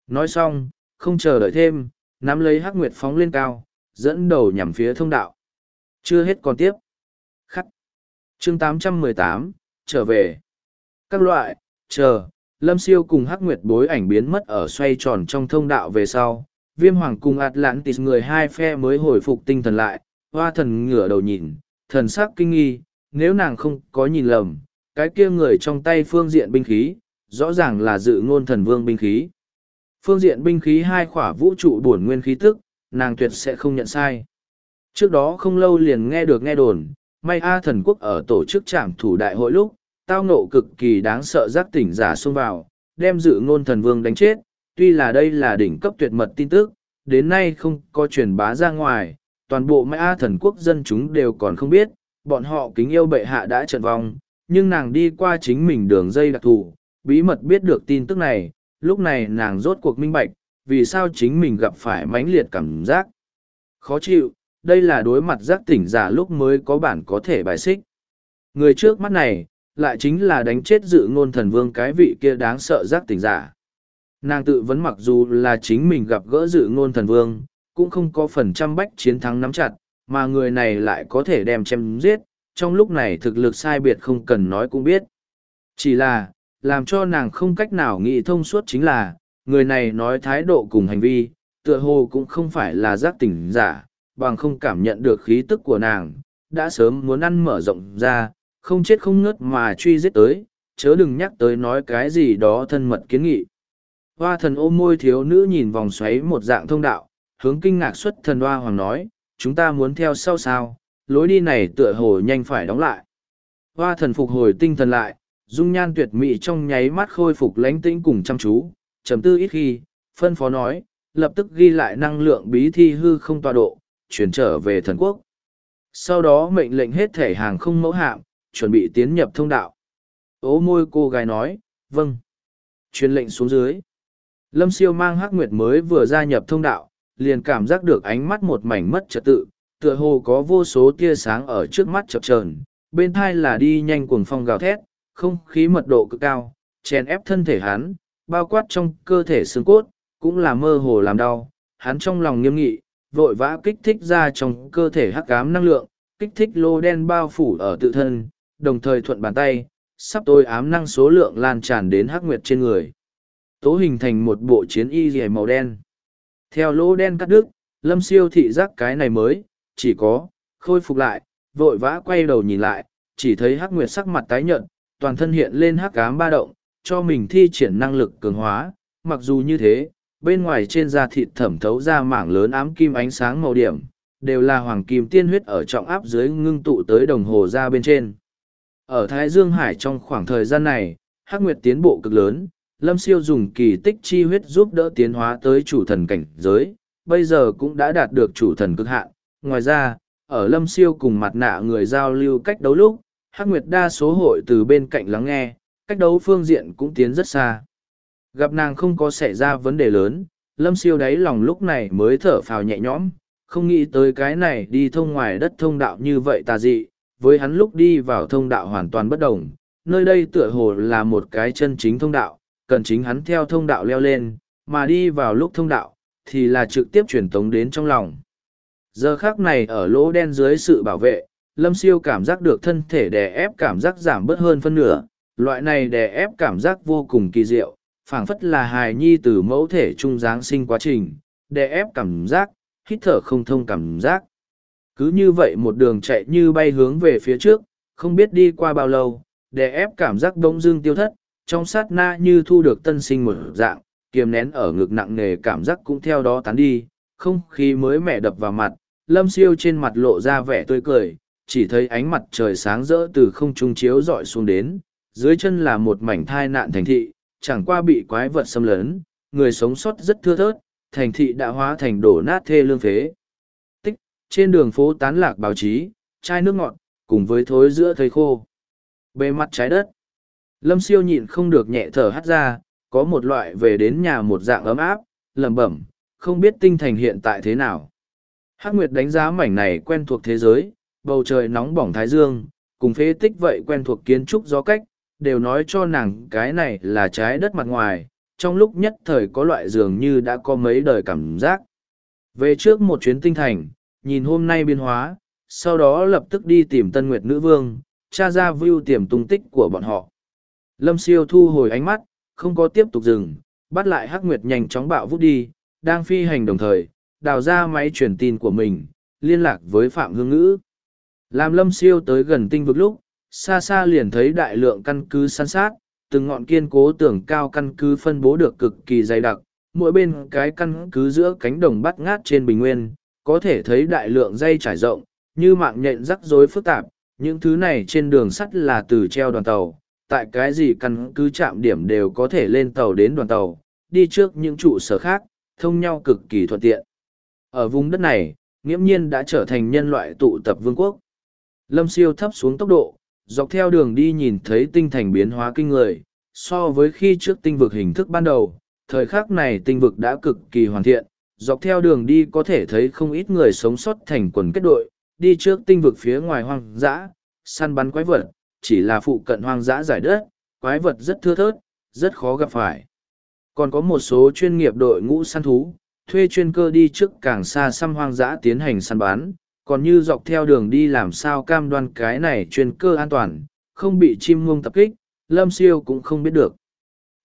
Nói xong, không chờ đợi thêm, nắm lấy hắc nguyệt phóng lên cao, dẫn đầu nhằm phía thông đạo. Chưa hết còn tiếp. Khắc. chương 818, trở về. Các loại, chờ, lâm siêu cùng hắc nguyệt bối ảnh biến mất ở xoay tròn trong thông đạo về sau. Viêm hoàng cùng Atlantis người hai phe mới hồi phục tinh thần lại, hoa thần ngửa đầu nhìn, thần sắc kinh nghi, nếu nàng không có nhìn lầm, cái kia người trong tay phương diện binh khí, rõ ràng là dự ngôn thần vương binh khí. Phương diện binh khí hai khỏa vũ trụ bổn nguyên khí tức, nàng tuyệt sẽ không nhận sai. Trước đó không lâu liền nghe được nghe đồn, may A thần quốc ở tổ chức trạm thủ đại hội lúc, tao nộ cực kỳ đáng sợ giác tỉnh giả xông vào, đem dự ngôn thần vương đánh chết, tuy là đây là đỉnh cấp tuyệt mật tin tức, đến nay không có truyền bá ra ngoài, toàn bộ may A thần quốc dân chúng đều còn không biết, bọn họ kính yêu bệ hạ đã trận vong, nhưng nàng đi qua chính mình đường dây đặc thù, bí mật biết được tin tức này, lúc này nàng rốt cuộc minh bạch, vì sao chính mình gặp phải mãnh liệt cảm giác. Khó chịu, đây là đối mặt giác tỉnh giả lúc mới có bản có thể bài xích. Người trước mắt này, lại chính là đánh chết dự ngôn thần vương cái vị kia đáng sợ giác tỉnh giả. Nàng tự vấn mặc dù là chính mình gặp gỡ dự ngôn thần vương, cũng không có phần trăm bách chiến thắng nắm chặt, mà người này lại có thể đem chém giết, trong lúc này thực lực sai biệt không cần nói cũng biết. Chỉ là, làm cho nàng không cách nào nghĩ thông suốt chính là, người này nói thái độ cùng hành vi, tựa hồ cũng không phải là giác tỉnh giả, bằng không cảm nhận được khí tức của nàng, đã sớm muốn ăn mở rộng ra, không chết không ngớt mà truy giết tới, chớ đừng nhắc tới nói cái gì đó thân mật kiến nghị. Hoa thần ôm môi thiếu nữ nhìn vòng xoáy một dạng thông đạo, hướng kinh ngạc xuất thần hoa hoàng nói, chúng ta muốn theo sau sao, lối đi này tựa hồ nhanh phải đóng lại. Hoa thần phục hồi tinh thần lại, dung nhan tuyệt mỹ trong nháy mắt khôi phục lánh tĩnh cùng chăm chú, chấm tư ít khi, phân phó nói, lập tức ghi lại năng lượng bí thi hư không tọa độ, chuyển trở về thần quốc. Sau đó mệnh lệnh hết thể hàng không mẫu hạm, chuẩn bị tiến nhập thông đạo. Ố môi cô gái nói, vâng. Truyền lệnh xuống dưới. Lâm siêu mang hắc nguyệt mới vừa gia nhập thông đạo, liền cảm giác được ánh mắt một mảnh mất trật tự, tựa hồ có vô số tia sáng ở trước mắt chập chờn bên thai là đi nhanh cuồng phong gào thét, không khí mật độ cực cao, chèn ép thân thể hắn, bao quát trong cơ thể xương cốt, cũng là mơ hồ làm đau. Hắn trong lòng nghiêm nghị, vội vã kích thích ra trong cơ thể hắc ám năng lượng, kích thích lô đen bao phủ ở tự thân, đồng thời thuận bàn tay, sắp tôi ám năng số lượng lan tràn đến hắc nguyệt trên người. Tố hình thành một bộ chiến y dày màu đen. Theo lỗ đen cắt đứt, lâm siêu thị giác cái này mới, chỉ có, khôi phục lại, vội vã quay đầu nhìn lại, chỉ thấy hắc nguyệt sắc mặt tái nhợt, toàn thân hiện lên hắc ám ba động, cho mình thi triển năng lực cường hóa, mặc dù như thế, bên ngoài trên da thịt thẩm thấu ra mảng lớn ám kim ánh sáng màu điểm, đều là hoàng kim tiên huyết ở trọng áp dưới ngưng tụ tới đồng hồ da bên trên. Ở Thái Dương Hải trong khoảng thời gian này, Hắc Nguyệt tiến bộ cực lớn, Lâm Siêu dùng kỳ tích chi huyết giúp đỡ tiến hóa tới chủ thần cảnh giới, bây giờ cũng đã đạt được chủ thần cực hạn. Ngoài ra, ở Lâm Siêu cùng mặt nạ người giao lưu cách đấu lúc, Hắc Nguyệt đa số hội từ bên cạnh lắng nghe, cách đấu phương diện cũng tiến rất xa. Gặp nàng không có xảy ra vấn đề lớn, Lâm Siêu đáy lòng lúc này mới thở phào nhẹ nhõm, không nghĩ tới cái này đi thông ngoài đất thông đạo như vậy tà dị, với hắn lúc đi vào thông đạo hoàn toàn bất đồng, nơi đây tựa hồ là một cái chân chính thông đạo, cần chính hắn theo thông đạo leo lên, mà đi vào lúc thông đạo, thì là trực tiếp truyền tống đến trong lòng. Giờ khác này ở lỗ đen dưới sự bảo vệ, Lâm Siêu cảm giác được thân thể đè ép cảm giác giảm bớt hơn phân nửa, loại này đè ép cảm giác vô cùng kỳ diệu, phảng phất là hài nhi từ mẫu thể trung giáng sinh quá trình, đè ép cảm giác, hít thở không thông cảm giác. Cứ như vậy một đường chạy như bay hướng về phía trước, không biết đi qua bao lâu, đè ép cảm giác bỗng dương tiêu thất, trong sát na như thu được tân sinh một dạng, kiềm nén ở ngực nặng nề cảm giác cũng theo đó tán đi, không khí mới mẻ đập vào mặt, lâm siêu trên mặt lộ ra vẻ tươi cười, chỉ thấy ánh mặt trời sáng rỡ từ không trung chiếu rọi xuống đến, dưới chân là một mảnh thai nạn thành thị, chẳng qua bị quái vật xâm lấn, người sống sót rất thưa thớt, thành thị đã hóa thành đổ nát thê lương phế. Tích, trên đường phố tán lạc báo chí, chai nước ngọt, cùng với thối giữa thây khô. Bề mặt trái đất, lâm siêu nhịn không được nhẹ thở hắt ra, có một loại về đến nhà một dạng ấm áp, lẩm bẩm, không biết tinh thành hiện tại thế nào. Hắc Nguyệt đánh giá mảnh này quen thuộc thế giới, bầu trời nóng bỏng thái dương, cùng phế tích vậy quen thuộc kiến trúc gió cách, đều nói cho nàng cái này là trái đất mặt ngoài, trong lúc nhất thời có loại dường như đã có mấy đời cảm giác. Về trước một chuyến tinh thành, nhìn hôm nay biến hóa, sau đó lập tức đi tìm Tân Nguyệt Nữ Vương, tra ra view tiềm tung tích của bọn họ. Lâm siêu thu hồi ánh mắt, không có tiếp tục dừng, bắt lại Hắc Nguyệt nhanh chóng bạo vút đi, đang phi hành đồng thời, đào ra máy truyền tin của mình, liên lạc với Phạm Hương Ngữ. Làm Lâm siêu tới gần tinh vực lúc, xa xa liền thấy đại lượng căn cứ săn sát, từng ngọn kiên cố tường cao căn cứ phân bố được cực kỳ dày đặc, mỗi bên cái căn cứ giữa cánh đồng bắt ngát trên bình nguyên, có thể thấy đại lượng dây trải rộng, như mạng nhện rắc rối phức tạp, những thứ này trên đường sắt là từ treo đoàn tàu, tại cái gì căn cứ chạm điểm đều có thể lên tàu đến đoàn tàu, đi trước những trụ sở khác, thông nhau cực kỳ thuận tiện. Ở vùng đất này, nghiễm nhiên đã trở thành nhân loại tụ tập vương quốc. Lâm siêu thấp xuống tốc độ, dọc theo đường đi nhìn thấy tinh thành biến hóa kinh người, so với khi trước tinh vực hình thức ban đầu, thời khắc này tinh vực đã cực kỳ hoàn thiện, dọc theo đường đi có thể thấy không ít người sống sót thành quần kết đội, đi trước tinh vực phía ngoài hoang dã, săn bắn quái vật, chỉ là phụ cận hoang dã giải đất, quái vật rất thưa thớt, rất khó gặp phải. Còn có một số chuyên nghiệp đội ngũ săn thú, thuê chuyên cơ đi trước càng xa xăm hoang dã tiến hành săn bắn, còn như dọc theo đường đi làm sao cam đoan cái này chuyên cơ an toàn, không bị chim ngông tập kích, Lâm Siêu cũng không biết được.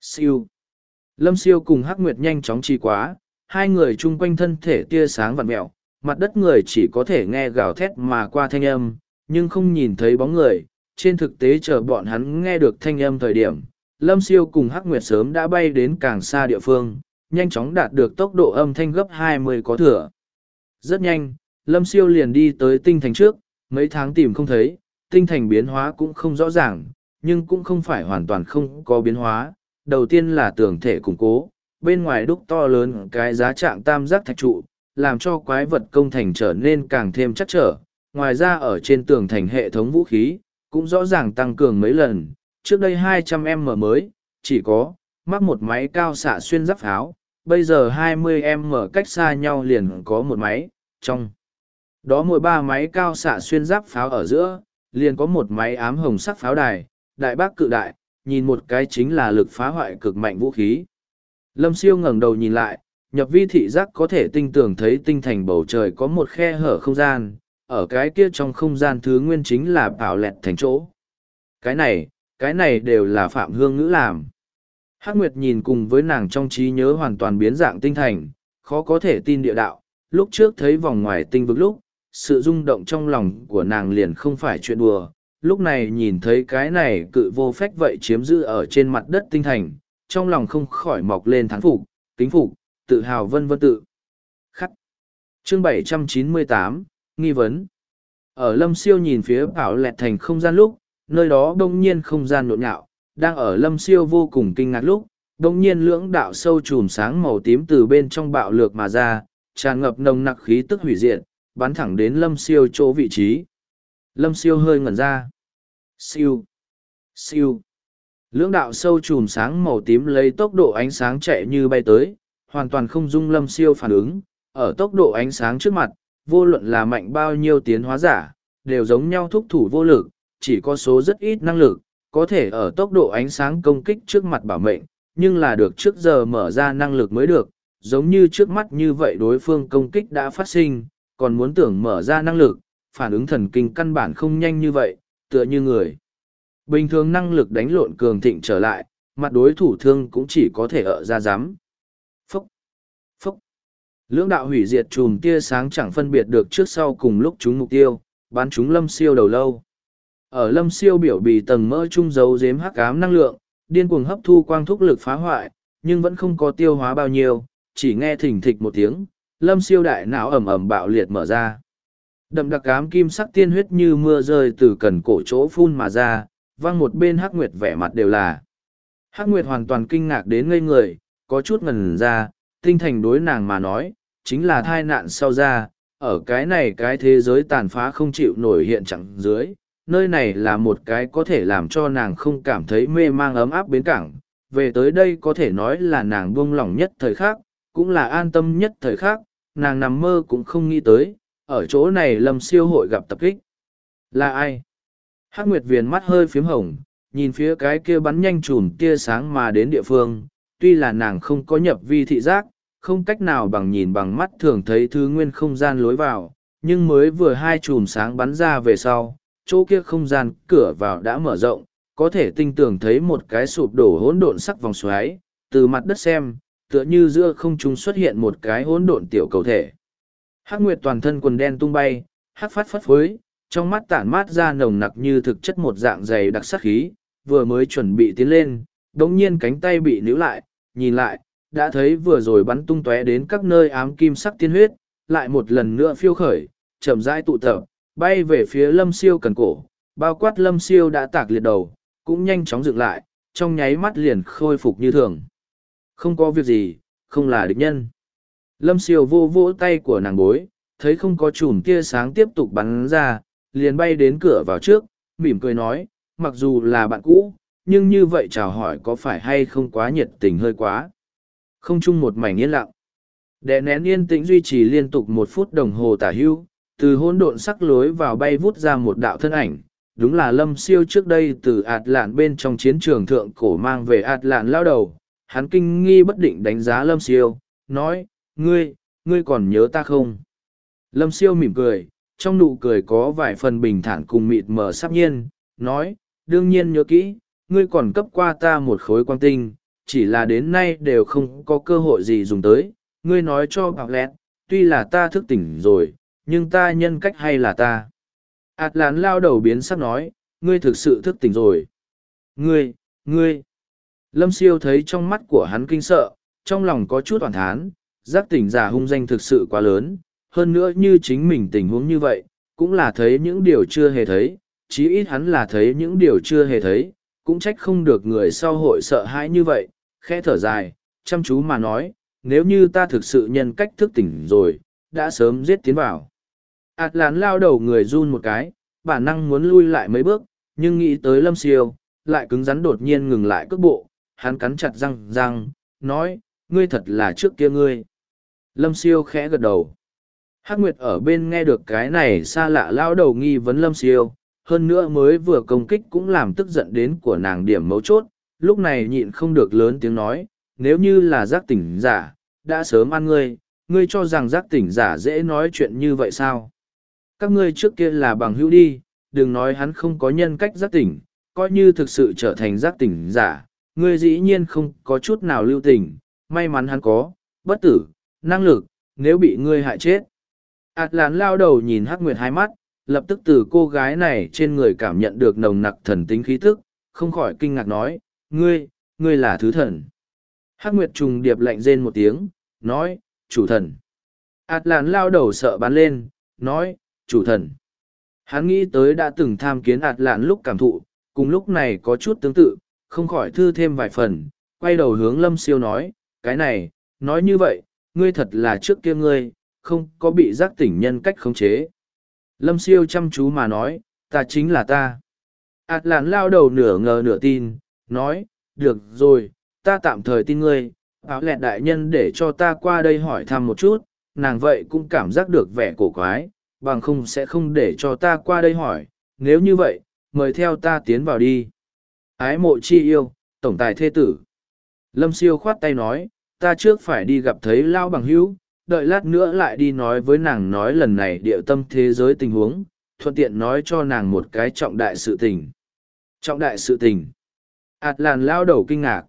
Siêu. Lâm Siêu cùng Hắc Nguyệt nhanh chóng trì quá, hai người chung quanh thân thể tia sáng vặn mẹo, mặt đất người chỉ có thể nghe gào thét mà qua thanh âm, nhưng không nhìn thấy bóng người. Trên thực tế chờ bọn hắn nghe được thanh âm thời điểm, Lâm Siêu cùng Hắc Nguyệt sớm đã bay đến càng xa địa phương, nhanh chóng đạt được tốc độ âm thanh gấp 20 có thừa. Rất nhanh, Lâm Siêu liền đi tới tinh thành trước, mấy tháng tìm không thấy, tinh thành biến hóa cũng không rõ ràng, nhưng cũng không phải hoàn toàn không có biến hóa. Đầu tiên là tường thể củng cố, bên ngoài đúc to lớn cái giá trạng tam giác thạch trụ, làm cho quái vật công thành trở nên càng thêm chắc trở. Ngoài ra ở trên tường thành hệ thống vũ khí, cũng rõ ràng tăng cường mấy lần, trước đây 200M mới, chỉ có, mắc một máy cao xạ xuyên giáp pháo, bây giờ 20M cách xa nhau liền có một máy, trong đó mỗi ba máy cao xạ xuyên giáp pháo ở giữa, liền có một máy ám hồng sắc pháo đài, đại bác cự đại, nhìn một cái chính là lực phá hoại cực mạnh vũ khí. Lâm siêu ngẩng đầu nhìn lại, nhập vi thị giác có thể tinh tưởng thấy tinh thành bầu trời có một khe hở không gian, ở cái kia trong không gian thứ nguyên chính là bảo lẹt thành chỗ. Cái này, cái này đều là Phạm Hương Ngữ làm. Hắc Nguyệt nhìn cùng với nàng trong trí nhớ hoàn toàn biến dạng tinh thành, khó có thể tin địa đạo, lúc trước thấy vòng ngoài tinh vực lúc, sự rung động trong lòng của nàng liền không phải chuyện đùa. Lúc này nhìn thấy cái này cự vô phách vậy chiếm giữ ở trên mặt đất tinh thành, trong lòng không khỏi mọc lên thán phục, kính phục, tự hào vân vân tự. Khắc. Chương 798, Nghi vấn. Ở lâm siêu nhìn phía bảo lẹt thành không gian lúc, nơi đó đông nhiên không gian nhộn nhạo, đang ở lâm siêu vô cùng kinh ngạc lúc, đông nhiên lưỡng đạo sâu chùm sáng màu tím từ bên trong bạo lược mà ra, tràn ngập nồng nặc khí tức hủy diệt, bắn thẳng đến lâm siêu chỗ vị trí. Lâm siêu hơi ngẩn ra. Siêu. Siêu. Lưỡng đạo sâu chùm sáng màu tím lấy tốc độ ánh sáng chạy như bay tới, hoàn toàn không dung lâm siêu phản ứng. Ở tốc độ ánh sáng trước mặt, vô luận là mạnh bao nhiêu tiến hóa giả, đều giống nhau thúc thủ vô lực, chỉ có số rất ít năng lực, có thể ở tốc độ ánh sáng công kích trước mặt bảo mệnh, nhưng là được trước giờ mở ra năng lực mới được, giống như trước mắt như vậy đối phương công kích đã phát sinh, còn muốn tưởng mở ra năng lực, phản ứng thần kinh căn bản không nhanh như vậy, tựa như người. Bình thường năng lực đánh lộn cường thịnh trở lại, mặt đối thủ thương cũng chỉ có thể ở ra giám. Phúc! Phúc! Lưỡng đạo hủy diệt chùm tia sáng chẳng phân biệt được trước sau cùng lúc chúng mục tiêu, bắn chúng lâm siêu đầu lâu. Ở lâm siêu biểu bì tầng mỡ trung dấu dếm hắc ám năng lượng, điên cuồng hấp thu quang thúc lực phá hoại, nhưng vẫn không có tiêu hóa bao nhiêu, chỉ nghe thỉnh thịch một tiếng, lâm siêu đại não ẩm ẩm bạo liệt mở ra. Đậm đặc ám kim sắc tiên huyết như mưa rơi từ cần cổ chỗ phun mà ra, văng một bên hắc nguyệt vẻ mặt đều là. Hắc nguyệt hoàn toàn kinh ngạc đến ngây người, có chút ngần ra, tinh thành đối nàng mà nói, chính là thai nạn sau ra, ở cái này cái thế giới tàn phá không chịu nổi hiện trạng dưới, nơi này là một cái có thể làm cho nàng không cảm thấy mê mang ấm áp bến cảng, về tới đây có thể nói là nàng buông lỏng nhất thời khắc, cũng là an tâm nhất thời khắc, nàng nằm mơ cũng không nghĩ tới, ở chỗ này lâm siêu hội gặp tập kích. Là ai? Hắc Nguyệt Viền mắt hơi phím hồng, nhìn phía cái kia bắn nhanh chùm tia sáng mà đến địa phương, tuy là nàng không có nhập vi thị giác, không cách nào bằng nhìn bằng mắt thường thấy thứ nguyên không gian lối vào, nhưng mới vừa hai chùm sáng bắn ra về sau, chỗ kia không gian cửa vào đã mở rộng, có thể tinh tưởng thấy một cái sụp đổ hỗn độn sắc vòng xoáy, từ mặt đất xem, tựa như giữa không trung xuất hiện một cái hỗn độn tiểu cầu thể. Hắc Nguyệt toàn thân quần đen tung bay, hắc phát phất phới, trong mắt tản mát ra nồng nặc như thực chất một dạng dày đặc sắc khí, vừa mới chuẩn bị tiến lên, đống nhiên cánh tay bị níu lại, nhìn lại, đã thấy vừa rồi bắn tung tóe đến các nơi ám kim sắc tiên huyết, lại một lần nữa phiêu khởi, chậm rãi tụ tập, bay về phía lâm siêu cần cổ, bao quát lâm siêu đã tạc liệt đầu, cũng nhanh chóng dựng lại, trong nháy mắt liền khôi phục như thường. Không có việc gì, không là địch nhân. Lâm siêu vô vỗ tay của nàng bối, thấy không có chùm tia sáng tiếp tục bắn ra, liền bay đến cửa vào trước, mỉm cười nói, mặc dù là bạn cũ, nhưng như vậy chào hỏi có phải hay không quá nhiệt tình hơi quá. Không chung một mảnh yên lặng. Đè nén yên tĩnh duy trì liên tục một phút đồng hồ tả hưu, từ hỗn độn sắc lối vào bay vút ra một đạo thân ảnh. Đúng là lâm siêu trước đây từ ạt lạn bên trong chiến trường thượng cổ mang về ạt lạn lao đầu. Hắn kinh nghi bất định đánh giá lâm siêu, nói, ngươi, ngươi còn nhớ ta không? Lâm siêu mỉm cười, trong nụ cười có vài phần bình thản cùng mịt mờ sắp nhiên, nói, đương nhiên nhớ kỹ, ngươi còn cấp qua ta một khối quang tinh, chỉ là đến nay đều không có cơ hội gì dùng tới, ngươi nói cho bạc lẹt, tuy là ta thức tỉnh rồi, nhưng ta nhân cách hay là ta. ạt lán lao đầu biến sắc nói, ngươi thực sự thức tỉnh rồi. Ngươi, ngươi. Lâm siêu thấy trong mắt của hắn kinh sợ, trong lòng có chút toàn thán, giác tỉnh giả hung danh thực sự quá lớn, hơn nữa như chính mình tình huống như vậy, cũng là thấy những điều chưa hề thấy, chí ít hắn là thấy những điều chưa hề thấy, cũng trách không được người sau hội sợ hãi như vậy, khẽ thở dài, chăm chú mà nói, nếu như ta thực sự nhân cách thức tỉnh rồi, đã sớm giết tiến vào. Ảt lán lao đầu người run một cái, bản năng muốn lui lại mấy bước, nhưng nghĩ tới lâm siêu, lại cứng rắn đột nhiên ngừng lại cước bộ, hắn cắn chặt răng răng, nói, ngươi thật là trước kia ngươi. Lâm siêu khẽ gật đầu. Hắc Nguyệt ở bên nghe được cái này xa lạ lao đầu nghi vấn lâm siêu, hơn nữa mới vừa công kích cũng làm tức giận đến của nàng điểm mấu chốt, lúc này nhịn không được lớn tiếng nói, nếu như là giác tỉnh giả, đã sớm ăn ngươi, ngươi cho rằng giác tỉnh giả dễ nói chuyện như vậy sao? Các ngươi trước kia là bằng hữu đi, đừng nói hắn không có nhân cách giác tỉnh, coi như thực sự trở thành giác tỉnh giả, ngươi dĩ nhiên không có chút nào lưu tình, may mắn hắn có, bất tử, năng lực, nếu bị ngươi hại chết. Ảt lán lao đầu nhìn Hắc Nguyệt hai mắt, lập tức từ cô gái này trên người cảm nhận được nồng nặc thần tính khí thức, không khỏi kinh ngạc nói, ngươi, ngươi là thứ thần. Hắc Nguyệt trùng điệp lạnh rên một tiếng, nói, chủ thần. Ảt lán lao đầu sợ bắn lên, nói, chủ thần. Hắn nghĩ tới đã từng tham kiến ạt lạn lúc cảm thụ, cùng lúc này có chút tương tự, không khỏi thư thêm vài phần, quay đầu hướng lâm siêu nói, cái này, nói như vậy, ngươi thật là trước kia ngươi, không có bị giác tỉnh nhân cách khống chế. Lâm siêu chăm chú mà nói, ta chính là ta. Ảt lạn lao đầu nửa ngờ nửa tin, nói, được rồi, ta tạm thời tin ngươi, áo lẹt đại nhân để cho ta qua đây hỏi thăm một chút, nàng vậy cũng cảm giác được vẻ cổ quái, bằng không sẽ không để cho ta qua đây hỏi, nếu như vậy, mời theo ta tiến vào đi. Ái mộ chi yêu, tổng tài thê tử. Lâm siêu khoát tay nói, ta trước phải đi gặp thấy lao bằng hữu, đợi lát nữa lại đi nói với nàng nói lần này địa tâm thế giới tình huống, thuận tiện nói cho nàng một cái trọng đại sự tình. Trọng đại sự tình. Ảt làn lao đầu kinh ngạc.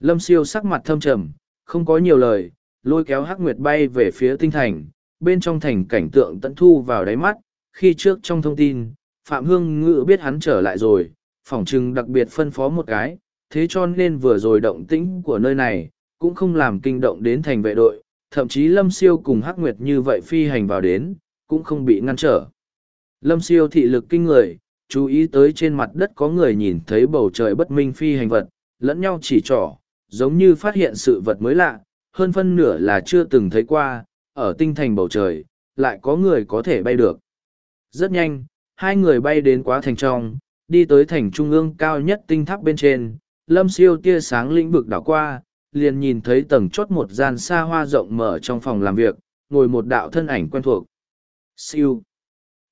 Lâm siêu sắc mặt thâm trầm, không có nhiều lời, lôi kéo hắc nguyệt bay về phía tinh thành, bên trong thành cảnh tượng tận thu vào đáy mắt, khi trước trong thông tin, Phạm Hương Ngự biết hắn trở lại rồi, phỏng chừng đặc biệt phân phó một cái, thế cho nên vừa rồi động tĩnh của nơi này, cũng không làm kinh động đến thành vệ đội, thậm chí Lâm Siêu cùng Hắc Nguyệt như vậy phi hành vào đến, cũng không bị ngăn trở. Lâm Siêu thị lực kinh người, chú ý tới trên mặt đất có người nhìn thấy bầu trời bất minh phi hành vật, lẫn nhau chỉ trỏ, giống như phát hiện sự vật mới lạ, hơn phân nửa là chưa từng thấy qua, ở tinh thành bầu trời, lại có người có thể bay được. Rất nhanh, hai người bay đến quá thành trong, đi tới thành trung ương cao nhất tinh tháp bên trên, lâm siêu tia sáng lĩnh vực đảo qua, liền nhìn thấy tầng chốt một gian xa hoa rộng mở trong phòng làm việc, ngồi một đạo thân ảnh quen thuộc. Siêu.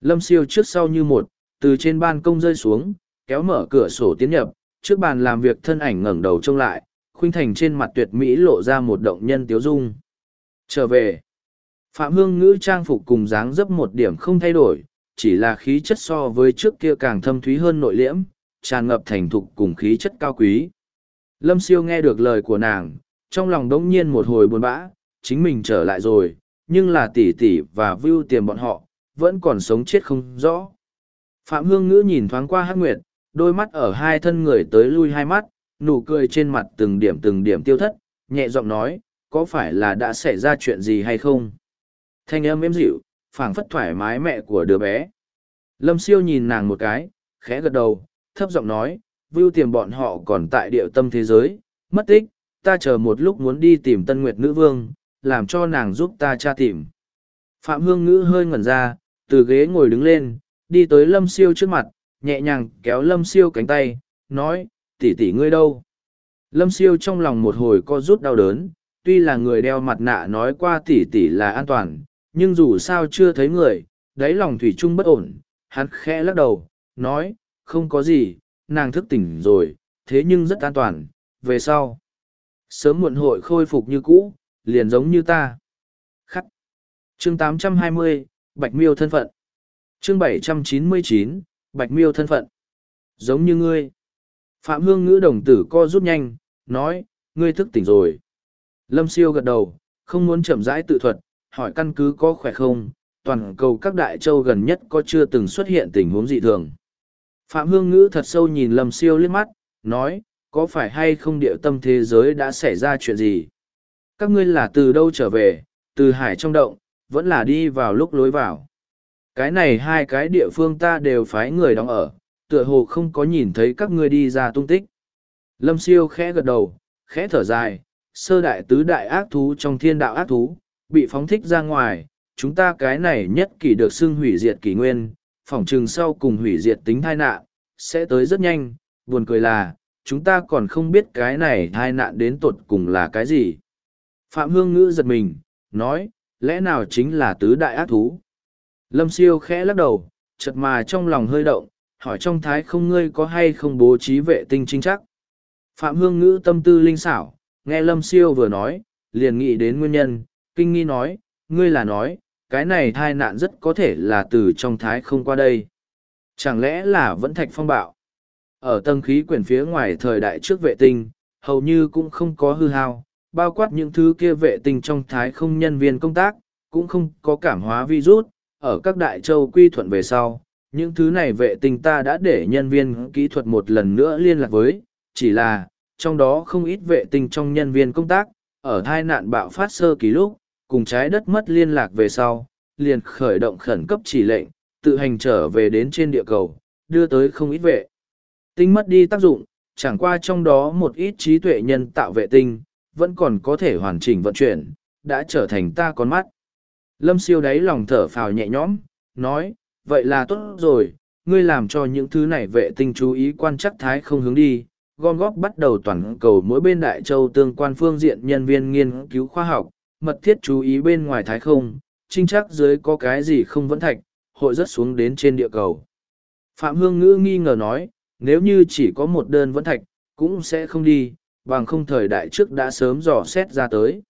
Lâm siêu trước sau như một, từ trên ban công rơi xuống, kéo mở cửa sổ tiến nhập, trước bàn làm việc thân ảnh ngẩng đầu trông lại, khuynh thành trên mặt tuyệt mỹ lộ ra một động nhân tiếu dung. Trở về. Phạm Hương ngữ trang phục cùng dáng dấp một điểm không thay đổi, chỉ là khí chất so với trước kia càng thâm thúy hơn nội liễm, tràn ngập thành thục cùng khí chất cao quý. Lâm siêu nghe được lời của nàng, trong lòng đống nhiên một hồi buồn bã, chính mình trở lại rồi, nhưng là tỷ tỷ và vưu tiền bọn họ, vẫn còn sống chết không rõ. Phạm Hương Ngữ nhìn thoáng qua Hắc Nguyệt, đôi mắt ở hai thân người tới lui hai mắt, nụ cười trên mặt từng điểm từng điểm tiêu thất, nhẹ giọng nói, có phải là đã xảy ra chuyện gì hay không? thanh âm êm dịu phảng phất thoải mái mẹ của đứa bé. Lâm siêu nhìn nàng một cái, khẽ gật đầu, thấp giọng nói, vưu tiềm bọn họ còn tại địa tâm thế giới, mất tích, ta chờ một lúc muốn đi tìm tân nguyệt nữ vương, làm cho nàng giúp ta tra tìm. Phạm hương ngữ hơi ngẩn ra, từ ghế ngồi đứng lên, đi tới lâm siêu trước mặt, nhẹ nhàng kéo lâm siêu cánh tay, nói, tỷ tỷ ngươi đâu? Lâm siêu trong lòng một hồi co rút đau đớn, tuy là người đeo mặt nạ nói qua tỷ tỷ là an toàn nhưng dù sao chưa thấy người, đáy lòng thủy chung bất ổn, hắn khẽ lắc đầu, nói, không có gì, nàng thức tỉnh rồi, thế nhưng rất an toàn, về sau. Sớm muộn hội khôi phục như cũ, liền giống như ta. Khắc. Chương 820, Bạch Miêu thân phận. Chương 799, Bạch Miêu thân phận. Giống như ngươi. Phạm Hương ngữ đồng tử co rút nhanh, nói, ngươi thức tỉnh rồi. Lâm siêu gật đầu, không muốn chậm rãi tự thuật, hỏi căn cứ có khỏe không, toàn cầu các đại châu gần nhất có chưa từng xuất hiện tình huống dị thường. Phạm Hương Ngữ thật sâu nhìn Lâm Siêu liếc mắt, nói, có phải hay không địa tâm thế giới đã xảy ra chuyện gì? Các ngươi là từ đâu trở về, từ hải trong động, vẫn là đi vào lúc lối vào. Cái này hai cái địa phương ta đều phái người đóng ở, tựa hồ không có nhìn thấy các ngươi đi ra tung tích. Lâm siêu khẽ gật đầu, khẽ thở dài, sơ đại tứ đại ác thú trong thiên đạo ác thú, bị phóng thích ra ngoài, chúng ta cái này nhất kỷ được xưng hủy diệt kỷ nguyên, phỏng trừng sau cùng hủy diệt tính thai nạn, sẽ tới rất nhanh, buồn cười là, chúng ta còn không biết cái này thai nạn đến tột cùng là cái gì. Phạm Hương Ngữ giật mình, nói, lẽ nào chính là tứ đại ác thú? Lâm siêu khẽ lắc đầu, chật mà trong lòng hơi động, hỏi trong thái không ngươi có hay không bố trí vệ tinh chính chắc. Phạm Hương Ngữ tâm tư linh xảo, nghe Lâm siêu vừa nói, liền nghĩ đến nguyên nhân, kinh nghi nói, ngươi là nói, cái này thai nạn rất có thể là từ trong thái không qua đây. Chẳng lẽ là vẫn thạch phong bạo? Ở tầng khí quyển phía ngoài thời đại trước vệ tinh, hầu như cũng không có hư hao, bao quát những thứ kia vệ tinh trong thái không nhân viên công tác, cũng không có cảm hóa virus, ở các đại châu quy thuận về sau. Những thứ này vệ tinh ta đã để nhân viên kỹ thuật một lần nữa liên lạc với, chỉ là, trong đó không ít vệ tinh trong nhân viên công tác, ở thai nạn bạo phát sơ kỳ lúc, cùng trái đất mất liên lạc về sau, liền khởi động khẩn cấp chỉ lệnh, tự hành trở về đến trên địa cầu, đưa tới không ít vệ. Tinh mất đi tác dụng, chẳng qua trong đó một ít trí tuệ nhân tạo vệ tinh, vẫn còn có thể hoàn chỉnh vận chuyển, đã trở thành ta con mắt. Lâm siêu đáy lòng thở phào nhẹ nhõm, nói, vậy là tốt rồi, ngươi làm cho những thứ này vệ tinh chú ý quan chắc thái không hướng đi, gom góp bắt đầu toàn cầu mỗi bên đại châu tương quan phương diện nhân viên nghiên cứu khoa học, mật thiết chú ý bên ngoài thái không, trinh chắc dưới có cái gì không vẫn thạch, hội rất xuống đến trên địa cầu. Phạm Hương Ngữ nghi ngờ nói, nếu như chỉ có một đơn vẫn thạch, cũng sẽ không đi, bằng không thời đại trước đã sớm dò xét ra tới.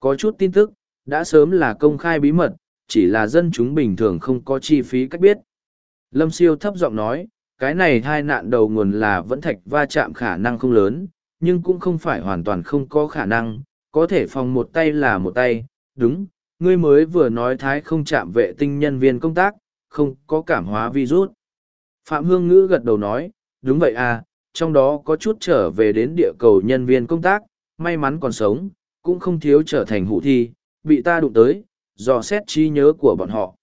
Có chút tin tức, đã sớm là công khai bí mật, chỉ là dân chúng bình thường không có chi phí cách biết. Lâm Siêu thấp giọng nói, cái này hai nạn đầu nguồn là vẫn thạch va chạm khả năng không lớn, nhưng cũng không phải hoàn toàn không có khả năng, có thể phòng một tay là một tay, đúng, ngươi mới vừa nói thái không chạm vệ tinh nhân viên công tác, không có cảm hóa virus. Phạm Hương Ngữ gật đầu nói, đúng vậy à, trong đó có chút trở về đến địa cầu nhân viên công tác, may mắn còn sống, cũng không thiếu trở thành hụ thi, bị ta đụng tới, dò xét trí nhớ của bọn họ.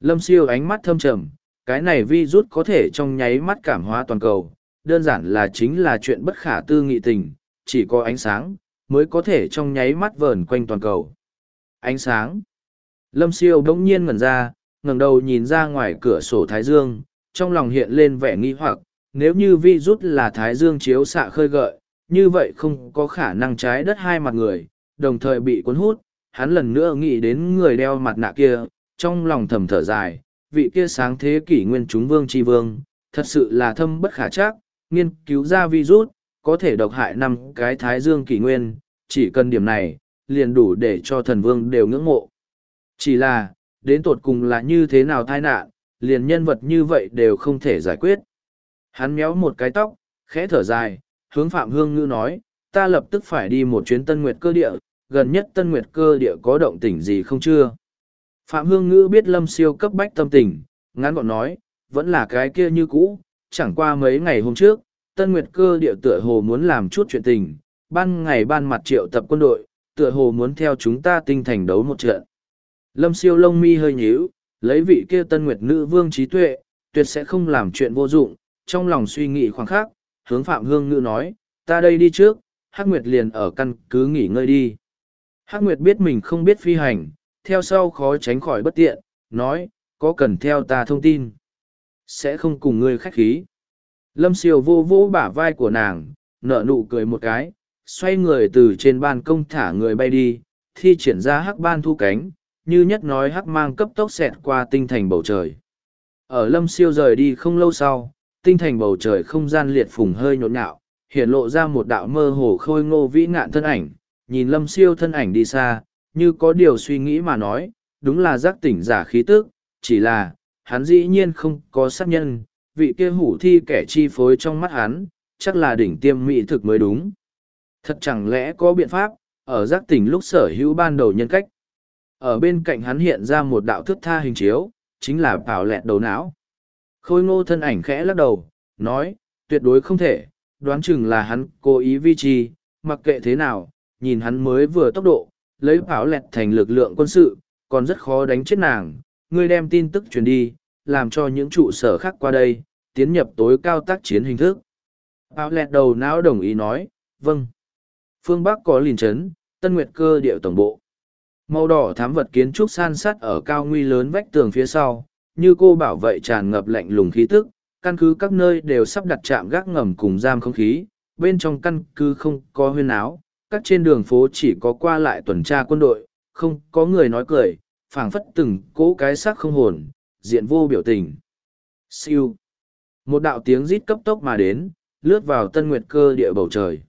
Lâm siêu ánh mắt thâm trầm, cái này virus có thể trong nháy mắt cảm hóa toàn cầu, đơn giản là chính là chuyện bất khả tư nghị tình, chỉ có ánh sáng, mới có thể trong nháy mắt vờn quanh toàn cầu. Ánh sáng. Lâm siêu bỗng nhiên ngẩn ra, ngẩng đầu nhìn ra ngoài cửa sổ Thái Dương, trong lòng hiện lên vẻ nghi hoặc, nếu như vi rút là Thái Dương chiếu xạ khơi gợi, như vậy không có khả năng trái đất hai mặt người, đồng thời bị cuốn hút, hắn lần nữa nghĩ đến người đeo mặt nạ kia, trong lòng thầm thở dài, vị kia sáng thế kỷ nguyên chúng vương tri vương, thật sự là thâm bất khả chắc, nghiên cứu ra vi rút có thể độc hại năm cái thái dương kỷ nguyên, chỉ cần điểm này, liền đủ để cho thần vương đều ngưỡng mộ. Chỉ là, đến tột cùng là như thế nào tai nạn, liền nhân vật như vậy đều không thể giải quyết. Hắn méo một cái tóc, khẽ thở dài, hướng Phạm Hương Ngữ nói, ta lập tức phải đi một chuyến tân nguyệt cơ địa, gần nhất tân nguyệt cơ địa có động tỉnh gì không chưa? Phạm Hương Ngữ biết lâm siêu cấp bách tâm tình, ngắn gọn nói, vẫn là cái kia như cũ, chẳng qua mấy ngày hôm trước, tân nguyệt cơ địa tựa hồ muốn làm chút chuyện tình, ban ngày ban mặt triệu tập quân đội, tựa hồ muốn theo chúng ta tinh thành đấu một trận. Lâm siêu lông mi hơi nhíu, lấy vị kia tân nguyệt nữ vương trí tuệ, tuyệt sẽ không làm chuyện vô dụng, trong lòng suy nghĩ khoảng khắc, hướng Phạm Hương Ngữ nói, ta đây đi trước, Hắc Nguyệt liền ở căn cứ nghỉ ngơi đi. Hắc Nguyệt biết mình không biết phi hành, theo sau khó tránh khỏi bất tiện, nói, có cần theo ta thông tin. Sẽ không cùng ngươi khách khí. Lâm siêu vô vô bả vai của nàng, nở nụ cười một cái, xoay người từ trên ban công thả người bay đi, thi triển ra hắc ban thu cánh, như nhất nói hắc mang cấp tốc xẹt qua tinh thành bầu trời. Ở lâm siêu rời đi không lâu sau, tinh thành bầu trời không gian liệt phùng hơi nhộn nhạo, hiện lộ ra một đạo mơ hồ khôi ngô vĩ ngạn thân ảnh, nhìn lâm siêu thân ảnh đi xa, như có điều suy nghĩ mà nói, đúng là giác tỉnh giả khí tức, chỉ là, hắn dĩ nhiên không có sát nhân, vị kia hủ thi kẻ chi phối trong mắt hắn, chắc là đỉnh tiêm mỹ thực mới đúng. Thật chẳng lẽ có biện pháp, ở giác tỉnh lúc sở hữu ban đầu nhân cách. Ở bên cạnh hắn hiện ra một đạo thức tha hình chiếu, chính là bảo lẹt đầu não. Khôi ngô thân ảnh khẽ lắc đầu, nói, tuyệt đối không thể, đoán chừng là hắn cố ý vi trì, mặc kệ thế nào, nhìn hắn mới vừa tốc độ, lấy bảo lẹt thành lực lượng quân sự, còn rất khó đánh chết nàng, ngươi đem tin tức truyền đi, làm cho những trụ sở khác qua đây, tiến nhập tối cao tác chiến hình thức. Áo lẹt đầu não đồng ý nói, vâng. Phương Bắc có liền trấn, Tân Nguyệt cơ điệu tổng bộ. Màu đỏ thám vật kiến trúc san sát ở cao nguy lớn vách tường phía sau, như cô bảo vệ tràn ngập lạnh lùng khí tức, căn cứ các nơi đều sắp đặt trạm gác ngầm cùng giam không khí, bên trong căn cứ không có huyên áo, các trên đường phố chỉ có qua lại tuần tra quân đội, không có người nói cười, phảng phất từng cỗ cái xác không hồn, diện vô biểu tình. Siêu. Một đạo tiếng rít cấp tốc mà đến, lướt vào tân nguyệt cơ địa bầu trời.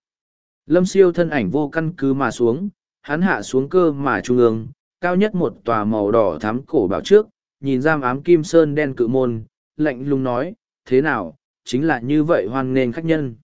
Lâm siêu thân ảnh vô căn cứ mà xuống, hắn hạ xuống cơ mà trung ương, cao nhất một tòa màu đỏ thắm cổ bảo trước, nhìn giam ám kim sơn đen cự môn, lạnh lùng nói, thế nào, chính là như vậy hoan nghênh khách nhân.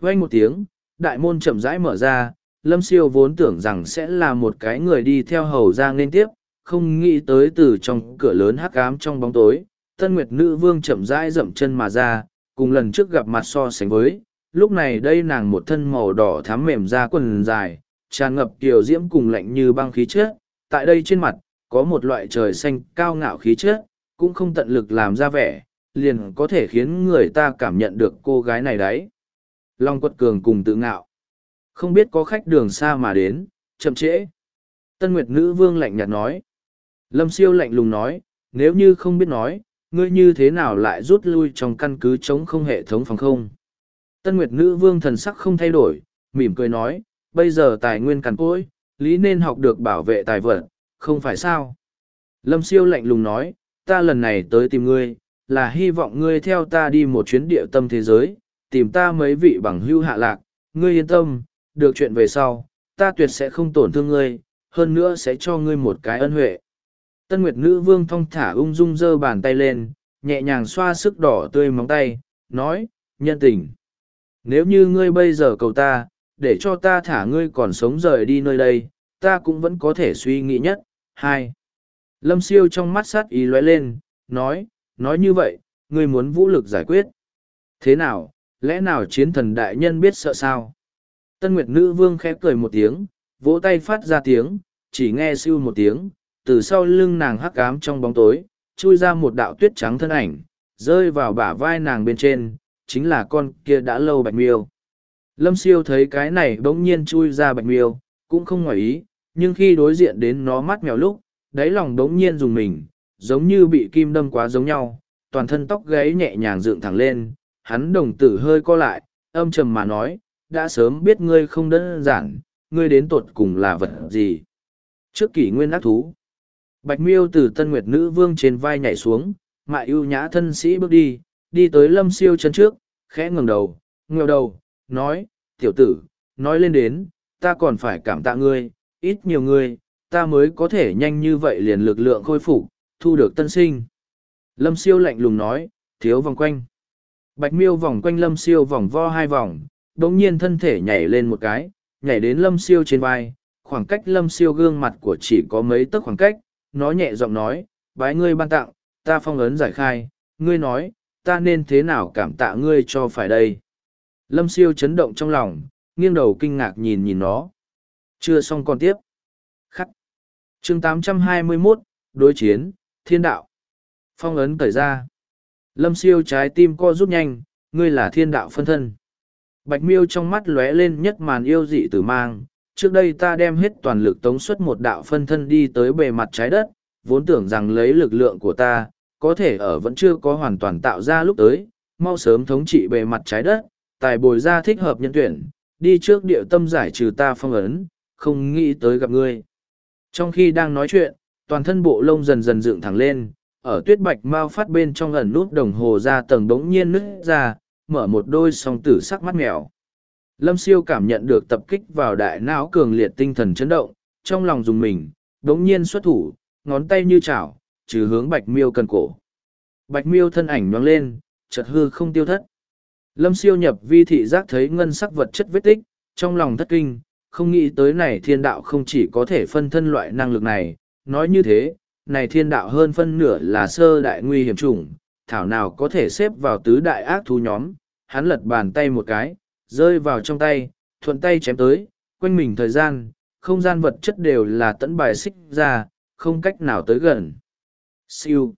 Vang một tiếng, đại môn chậm rãi mở ra, Lâm Siêu vốn tưởng rằng sẽ là một cái người đi theo hầu ra nên tiếp, không nghĩ tới từ trong cửa lớn hắc ám trong bóng tối, Tân Nguyệt Nữ Vương chậm rãi dậm chân mà ra, cùng lần trước gặp mặt so sánh với, lúc này đây nàng một thân màu đỏ thắm mềm da quần dài, tràn ngập kiều diễm cùng lạnh như băng khí chất, tại đây trên mặt, có một loại trời xanh cao ngạo khí chất, cũng không tận lực làm ra vẻ, liền có thể khiến người ta cảm nhận được cô gái này đấy. Long quật cường cùng tự ngạo. Không biết có khách đường xa mà đến, chậm trễ. Tân Nguyệt Nữ Vương lạnh nhạt nói. Lâm Siêu lạnh lùng nói, nếu như không biết nói, ngươi như thế nào lại rút lui trong căn cứ chống không hệ thống phòng không. Tân Nguyệt Nữ Vương thần sắc không thay đổi, mỉm cười nói, bây giờ tài nguyên cằn cỗi, lý nên học được bảo vệ tài vật, không phải sao. Lâm Siêu lạnh lùng nói, ta lần này tới tìm ngươi, là hy vọng ngươi theo ta đi một chuyến địa tâm thế giới, tìm ta mấy vị bằng hưu hạ lạc, ngươi yên tâm, được chuyện về sau, ta tuyệt sẽ không tổn thương ngươi, hơn nữa sẽ cho ngươi một cái ân huệ. Tân Nguyệt Nữ Vương thong thả ung dung giơ bàn tay lên, nhẹ nhàng xoa sức đỏ tươi móng tay, nói, nhân tình. Nếu như ngươi bây giờ cầu ta, để cho ta thả ngươi còn sống rời đi nơi đây, ta cũng vẫn có thể suy nghĩ nhất. Hai. Lâm siêu trong mắt sát ý lóe lên, nói, nói như vậy, ngươi muốn vũ lực giải quyết. Thế nào, lẽ nào chiến thần đại nhân biết sợ sao? Tân Nguyệt Nữ Vương khẽ cười một tiếng, vỗ tay phát ra tiếng, chỉ nghe siêu một tiếng, từ sau lưng nàng hắc ám trong bóng tối, chui ra một đạo tuyết trắng thân ảnh, rơi vào bả vai nàng bên trên, chính là con kia đã lâu bạch miêu. Lâm siêu thấy cái này bỗng nhiên chui ra bạch miêu, cũng không ngoài ý, nhưng khi đối diện đến nó mắt mèo lúc, đáy lòng đống nhiên dùng mình, giống như bị kim đâm quá giống nhau, toàn thân tóc gáy nhẹ nhàng dựng thẳng lên, hắn đồng tử hơi co lại, âm trầm mà nói, đã sớm biết ngươi không đơn giản, ngươi đến tột cùng là vật gì. Trước kỷ nguyên ác thú, Bạch miêu từ tân nguyệt nữ vương trên vai nhảy xuống, mại ưu nhã thân sĩ bước đi, đi tới lâm siêu chân trước, khẽ ngừng đầu, nghèo đầu, nói, tiểu tử, nói lên đến, ta còn phải cảm tạ ngươi, ít nhiều ngươi, ta mới có thể nhanh như vậy liền lực lượng khôi phục, thu được tân sinh. Lâm siêu lạnh lùng nói, thiếu vòng quanh. Bạch miêu vòng quanh lâm siêu vòng vo hai vòng, đống nhiên thân thể nhảy lên một cái, nhảy đến lâm siêu trên vai, khoảng cách lâm siêu gương mặt của chỉ có mấy tấc khoảng cách, nó nhẹ giọng nói, bái ngươi ban tặng, ta phong ấn giải khai, ngươi nói, ta nên thế nào cảm tạ ngươi cho phải đây. Lâm siêu chấn động trong lòng, nghiêng đầu kinh ngạc nhìn nhìn nó. Chưa xong còn tiếp. Khắc. chương 821, đối chiến, thiên đạo. Phong ấn cởi ra. Lâm siêu trái tim co rút nhanh, ngươi là thiên đạo phân thân. Bạch miêu trong mắt lóe lên nhất màn yêu dị tử mang, trước đây ta đem hết toàn lực tống xuất một đạo phân thân đi tới bề mặt trái đất, vốn tưởng rằng lấy lực lượng của ta, có thể ở vẫn chưa có hoàn toàn tạo ra lúc tới, mau sớm thống trị bề mặt trái đất, tài bồi ra thích hợp nhân tuyển, đi trước địa tâm giải trừ ta phong ấn, không nghĩ tới gặp ngươi. Trong khi đang nói chuyện, toàn thân bộ lông dần dần dựng thẳng lên, ở tuyết bạch mau phát bên trong ẩn nút đồng hồ ra tầng đống nhiên nứt ra, mở một đôi song tử sắc mắt mèo. Lâm siêu cảm nhận được tập kích vào đại não cường liệt tinh thần chấn động, trong lòng dùng mình, đống nhiên xuất thủ, ngón tay như chảo, trừ hướng bạch miêu cần cổ. Bạch miêu thân ảnh nhoáng lên, chợt hư không tiêu thất. Lâm siêu nhập vi thị giác thấy ngân sắc vật chất vết tích, trong lòng thất kinh, không nghĩ tới này thiên đạo không chỉ có thể phân thân loại năng lực này, nói như thế, này thiên đạo hơn phân nửa là sơ đại nguy hiểm chủng, thảo nào có thể xếp vào tứ đại ác thú nhóm, hắn lật bàn tay một cái, rơi vào trong tay, thuận tay chém tới, quanh mình thời gian, không gian vật chất đều là tẫn bài xích ra, không cách nào tới gần. Siêu.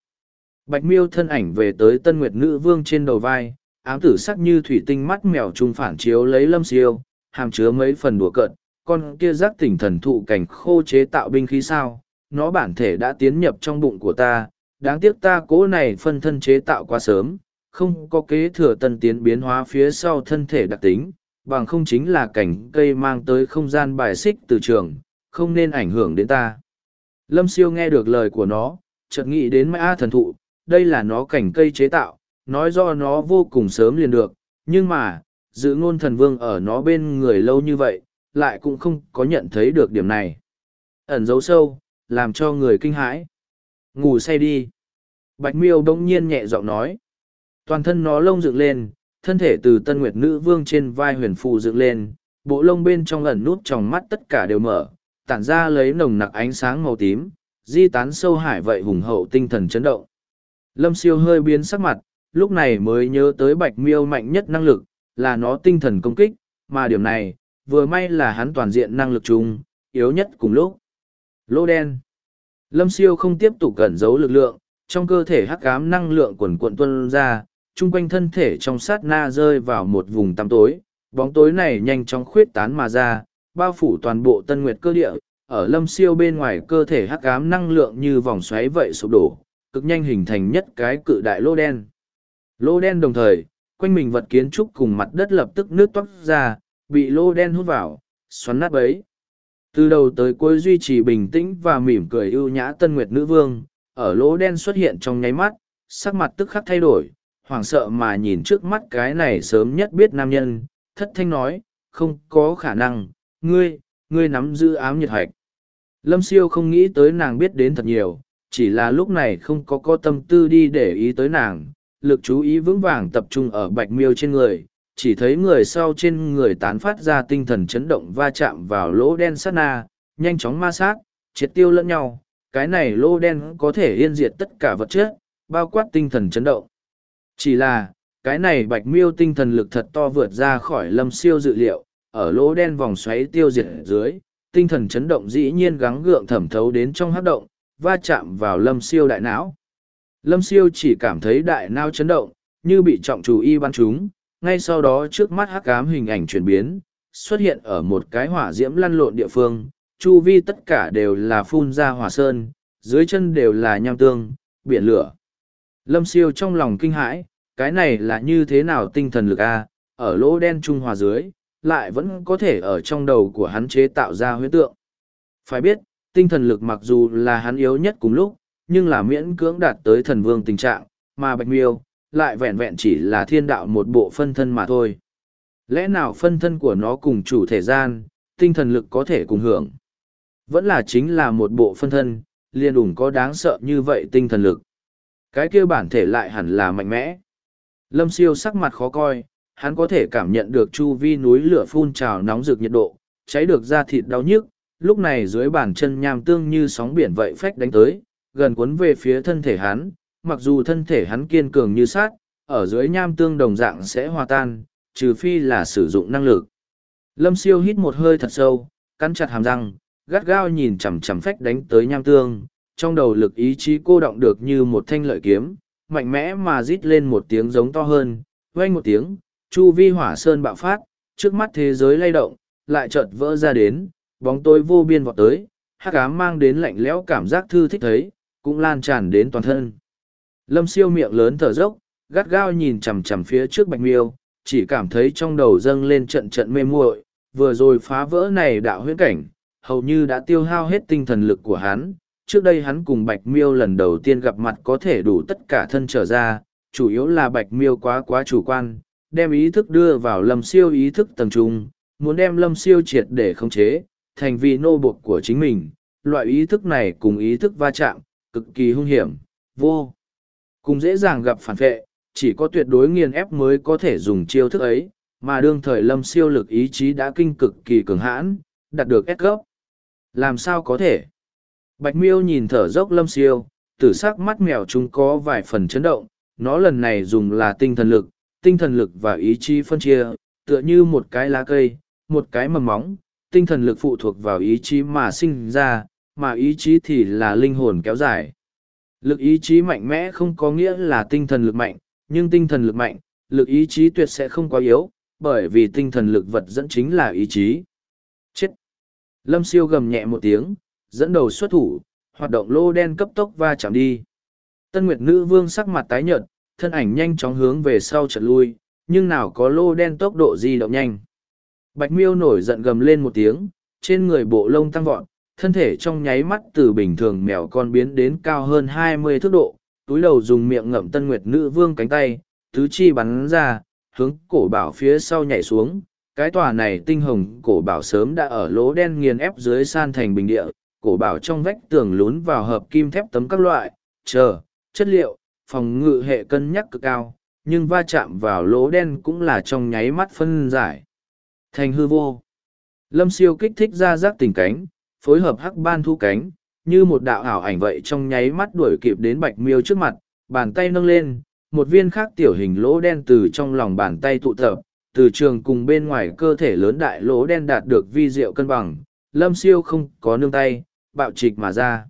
Bạch miêu thân ảnh về tới tân nguyệt nữ vương trên đầu vai, ám tử sắc như thủy tinh mắt mèo trung phản chiếu lấy lâm siêu, hàm chứa mấy phần đùa cợt, con kia giác tỉnh thần thụ cảnh khô chế tạo binh khí sao, nó bản thể đã tiến nhập trong bụng của ta, đáng tiếc ta cố này phân thân chế tạo quá sớm, không có kế thừa tân tiến biến hóa phía sau thân thể đặc tính, bằng không chính là cảnh cây mang tới không gian bài xích từ trường, không nên ảnh hưởng đến ta. Lâm siêu nghe được lời của nó, chợt nghĩ đến mã thần thụ, đây là nó cảnh cây chế tạo, nói do nó vô cùng sớm liền được, nhưng mà, giữ ngôn thần vương ở nó bên người lâu như vậy, lại cũng không có nhận thấy được điểm này. Ẩn dấu sâu, làm cho người kinh hãi. Ngủ say đi. Bạch miêu đông nhiên nhẹ giọng nói. Toàn thân nó lông dựng lên, thân thể từ tân nguyệt nữ vương trên vai huyền phù dựng lên, bộ lông bên trong ẩn nút trong mắt tất cả đều mở, tản ra lấy nồng nặc ánh sáng màu tím, di tán sâu hải vậy hùng hậu tinh thần chấn động. Lâm siêu hơi biến sắc mặt, lúc này mới nhớ tới bạch miêu mạnh nhất năng lực, là nó tinh thần công kích, mà điểm này, vừa may là hắn toàn diện năng lực chung, yếu nhất cùng lúc. Lô đen. Lâm siêu không tiếp tục cẩn giấu lực lượng, trong cơ thể hắc ám năng lượng quần cuộn tuân ra, chung quanh thân thể trong sát na rơi vào một vùng tăm tối, bóng tối này nhanh chóng khuyết tán mà ra, bao phủ toàn bộ tân nguyệt cơ địa, ở lâm siêu bên ngoài cơ thể hắc ám năng lượng như vòng xoáy vậy sụp đổ, cực nhanh hình thành nhất cái cự đại lô đen. Lô đen đồng thời, quanh mình vật kiến trúc cùng mặt đất lập tức nước toát ra, bị lô đen hút vào, xoắn nát bấy. Từ đầu tới cuối duy trì bình tĩnh và mỉm cười ưu nhã tân nguyệt nữ vương, ở lỗ đen xuất hiện trong nháy mắt, sắc mặt tức khắc thay đổi, hoảng sợ mà nhìn trước mắt cái này sớm nhất biết nam nhân, thất thanh nói, không có khả năng, ngươi, ngươi nắm giữ ám nhiệt hạch. Lâm siêu không nghĩ tới nàng biết đến thật nhiều, chỉ là lúc này không có có tâm tư đi để ý tới nàng, lực chú ý vững vàng tập trung ở bạch miêu trên người, chỉ thấy người sau trên người tán phát ra tinh thần chấn động va chạm vào lỗ đen sát na, nhanh chóng ma sát, triệt tiêu lẫn nhau, cái này lỗ đen có thể yên diệt tất cả vật chất, bao quát tinh thần chấn động. Chỉ là, cái này bạch miêu tinh thần lực thật to vượt ra khỏi lâm siêu dự liệu, ở lỗ đen vòng xoáy tiêu diệt dưới, tinh thần chấn động dĩ nhiên gắng gượng thẩm thấu đến trong hát động, va chạm vào lâm siêu đại não. Lâm siêu chỉ cảm thấy đại não chấn động, như bị trọng chủ y bắn chúng, ngay sau đó trước mắt hắc ám hình ảnh chuyển biến, xuất hiện ở một cái hỏa diễm lăn lộn địa phương, chu vi tất cả đều là phun ra hỏa sơn, dưới chân đều là nham tương, biển lửa. Lâm siêu trong lòng kinh hãi, cái này là như thế nào tinh thần lực A, ở lỗ đen trung hòa dưới, lại vẫn có thể ở trong đầu của hắn chế tạo ra huyễn tượng. Phải biết, tinh thần lực mặc dù là hắn yếu nhất cùng lúc, nhưng là miễn cưỡng đạt tới thần vương tình trạng, mà bạch miêu, lại vẹn vẹn chỉ là thiên đạo một bộ phân thân mà thôi. Lẽ nào phân thân của nó cùng chủ thể gian, tinh thần lực có thể cùng hưởng? Vẫn là chính là một bộ phân thân, liền ủng có đáng sợ như vậy tinh thần lực. Cái kia bản thể lại hẳn là mạnh mẽ. Lâm siêu sắc mặt khó coi, hắn có thể cảm nhận được chu vi núi lửa phun trào nóng rực nhiệt độ, cháy được da thịt đau nhức, lúc này dưới bàn chân nham tương như sóng biển vậy phách đánh tới, gần cuốn về phía thân thể hắn, mặc dù thân thể hắn kiên cường như sát, ở dưới nham tương đồng dạng sẽ hòa tan, trừ phi là sử dụng năng lực. Lâm siêu hít một hơi thật sâu, cắn chặt hàm răng, gắt gao nhìn chằm chằm phách đánh tới nham tương, trong đầu lực ý chí cô động được như một thanh lợi kiếm, mạnh mẽ mà rít lên một tiếng giống to hơn, vang một tiếng, chu vi hỏa sơn bạo phát, trước mắt thế giới lay động, lại chợt vỡ ra đến, bóng tối vô biên vọt tới, hắc ám mang đến lạnh lẽo cảm giác thư thích thấy, cũng lan tràn đến toàn thân. Lâm siêu miệng lớn thở dốc, gắt gao nhìn chằm chằm phía trước bạch miêu, chỉ cảm thấy trong đầu dâng lên trận trận mê muội, vừa rồi phá vỡ này đạo huyễn cảnh, hầu như đã tiêu hao hết tinh thần lực của hắn. Trước đây hắn cùng Bạch Miêu lần đầu tiên gặp mặt có thể đủ tất cả thân trở ra, chủ yếu là Bạch Miêu quá quá chủ quan, đem ý thức đưa vào lâm siêu ý thức tầng trung, muốn đem lâm siêu triệt để khống chế, thành vì nô buộc của chính mình. Loại ý thức này cùng ý thức va chạm, cực kỳ hung hiểm, vô. Cùng dễ dàng gặp phản vệ, chỉ có tuyệt đối nghiền ép mới có thể dùng chiêu thức ấy, mà đương thời lâm siêu lực ý chí đã kinh cực kỳ cường hãn, đạt được S gốc. Làm sao có thể? Bạch miêu nhìn thở dốc lâm siêu, tử sắc mắt mèo chúng có vài phần chấn động, nó lần này dùng là tinh thần lực, tinh thần lực và ý chí phân chia, tựa như một cái lá cây, một cái mầm móng, tinh thần lực phụ thuộc vào ý chí mà sinh ra, mà ý chí thì là linh hồn kéo dài. Lực ý chí mạnh mẽ không có nghĩa là tinh thần lực mạnh, nhưng tinh thần lực mạnh, lực ý chí tuyệt sẽ không quá yếu, bởi vì tinh thần lực vật dẫn chính là ý chí. Chết! Lâm siêu gầm nhẹ một tiếng, dẫn đầu xuất thủ, hoạt động lô đen cấp tốc va chạm đi. Tân Nguyệt Nữ Vương sắc mặt tái nhợt, thân ảnh nhanh chóng hướng về sau chợt lui, nhưng nào có lô đen tốc độ di động nhanh. Bạch miêu nổi giận gầm lên một tiếng, trên người bộ lông tăng vọt, thân thể trong nháy mắt từ bình thường mèo con biến đến cao hơn hai mươi thước độ, túi đầu dùng miệng ngậm tân nguyệt nữ vương cánh tay, tứ chi bắn ra, hướng cổ bảo phía sau nhảy xuống. Cái tòa này tinh hồng cổ bảo sớm đã ở lỗ đen nghiền ép dưới san thành bình địa, cổ bảo trong vách tường lún vào hợp kim thép tấm các loại, chờ, chất liệu, phòng ngự hệ cân nhắc cực cao, nhưng va chạm vào lỗ đen cũng là trong nháy mắt phân giải. Thành hư vô. Lâm siêu kích thích ra giác tình cánh, phối hợp hắc ban thu cánh, như một đạo ảo ảnh vậy trong nháy mắt đuổi kịp đến bạch miêu trước mặt, bàn tay nâng lên, một viên khác tiểu hình lỗ đen từ trong lòng bàn tay tụ tập, từ trường cùng bên ngoài cơ thể lớn đại lỗ đen đạt được vi diệu cân bằng, lâm siêu không có nương tay, bạo trịch mà ra.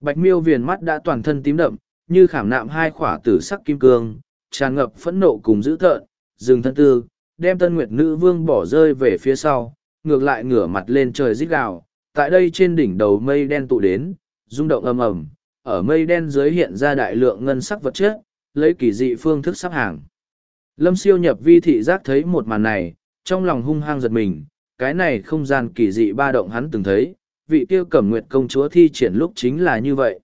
Bạch miêu viền mắt đã toàn thân tím đậm, như khảm nạm hai khỏa tử sắc kim cương, tràn ngập phẫn nộ cùng dữ thợn, dừng thân tư, đem tân nguyệt nữ vương bỏ rơi về phía sau, ngược lại ngửa mặt lên trời rít gào. Tại đây trên đỉnh đầu mây đen tụ đến, rung động ầm ầm, ở mây đen dưới hiện ra đại lượng ngân sắc vật chất, lấy kỳ dị phương thức sắp hàng. Lâm siêu nhập vi thị giác thấy một màn này, trong lòng hung hăng giật mình, cái này không gian kỳ dị ba động hắn từng thấy, vị tiêu cẩm nguyệt công chúa thi triển lúc chính là như vậy.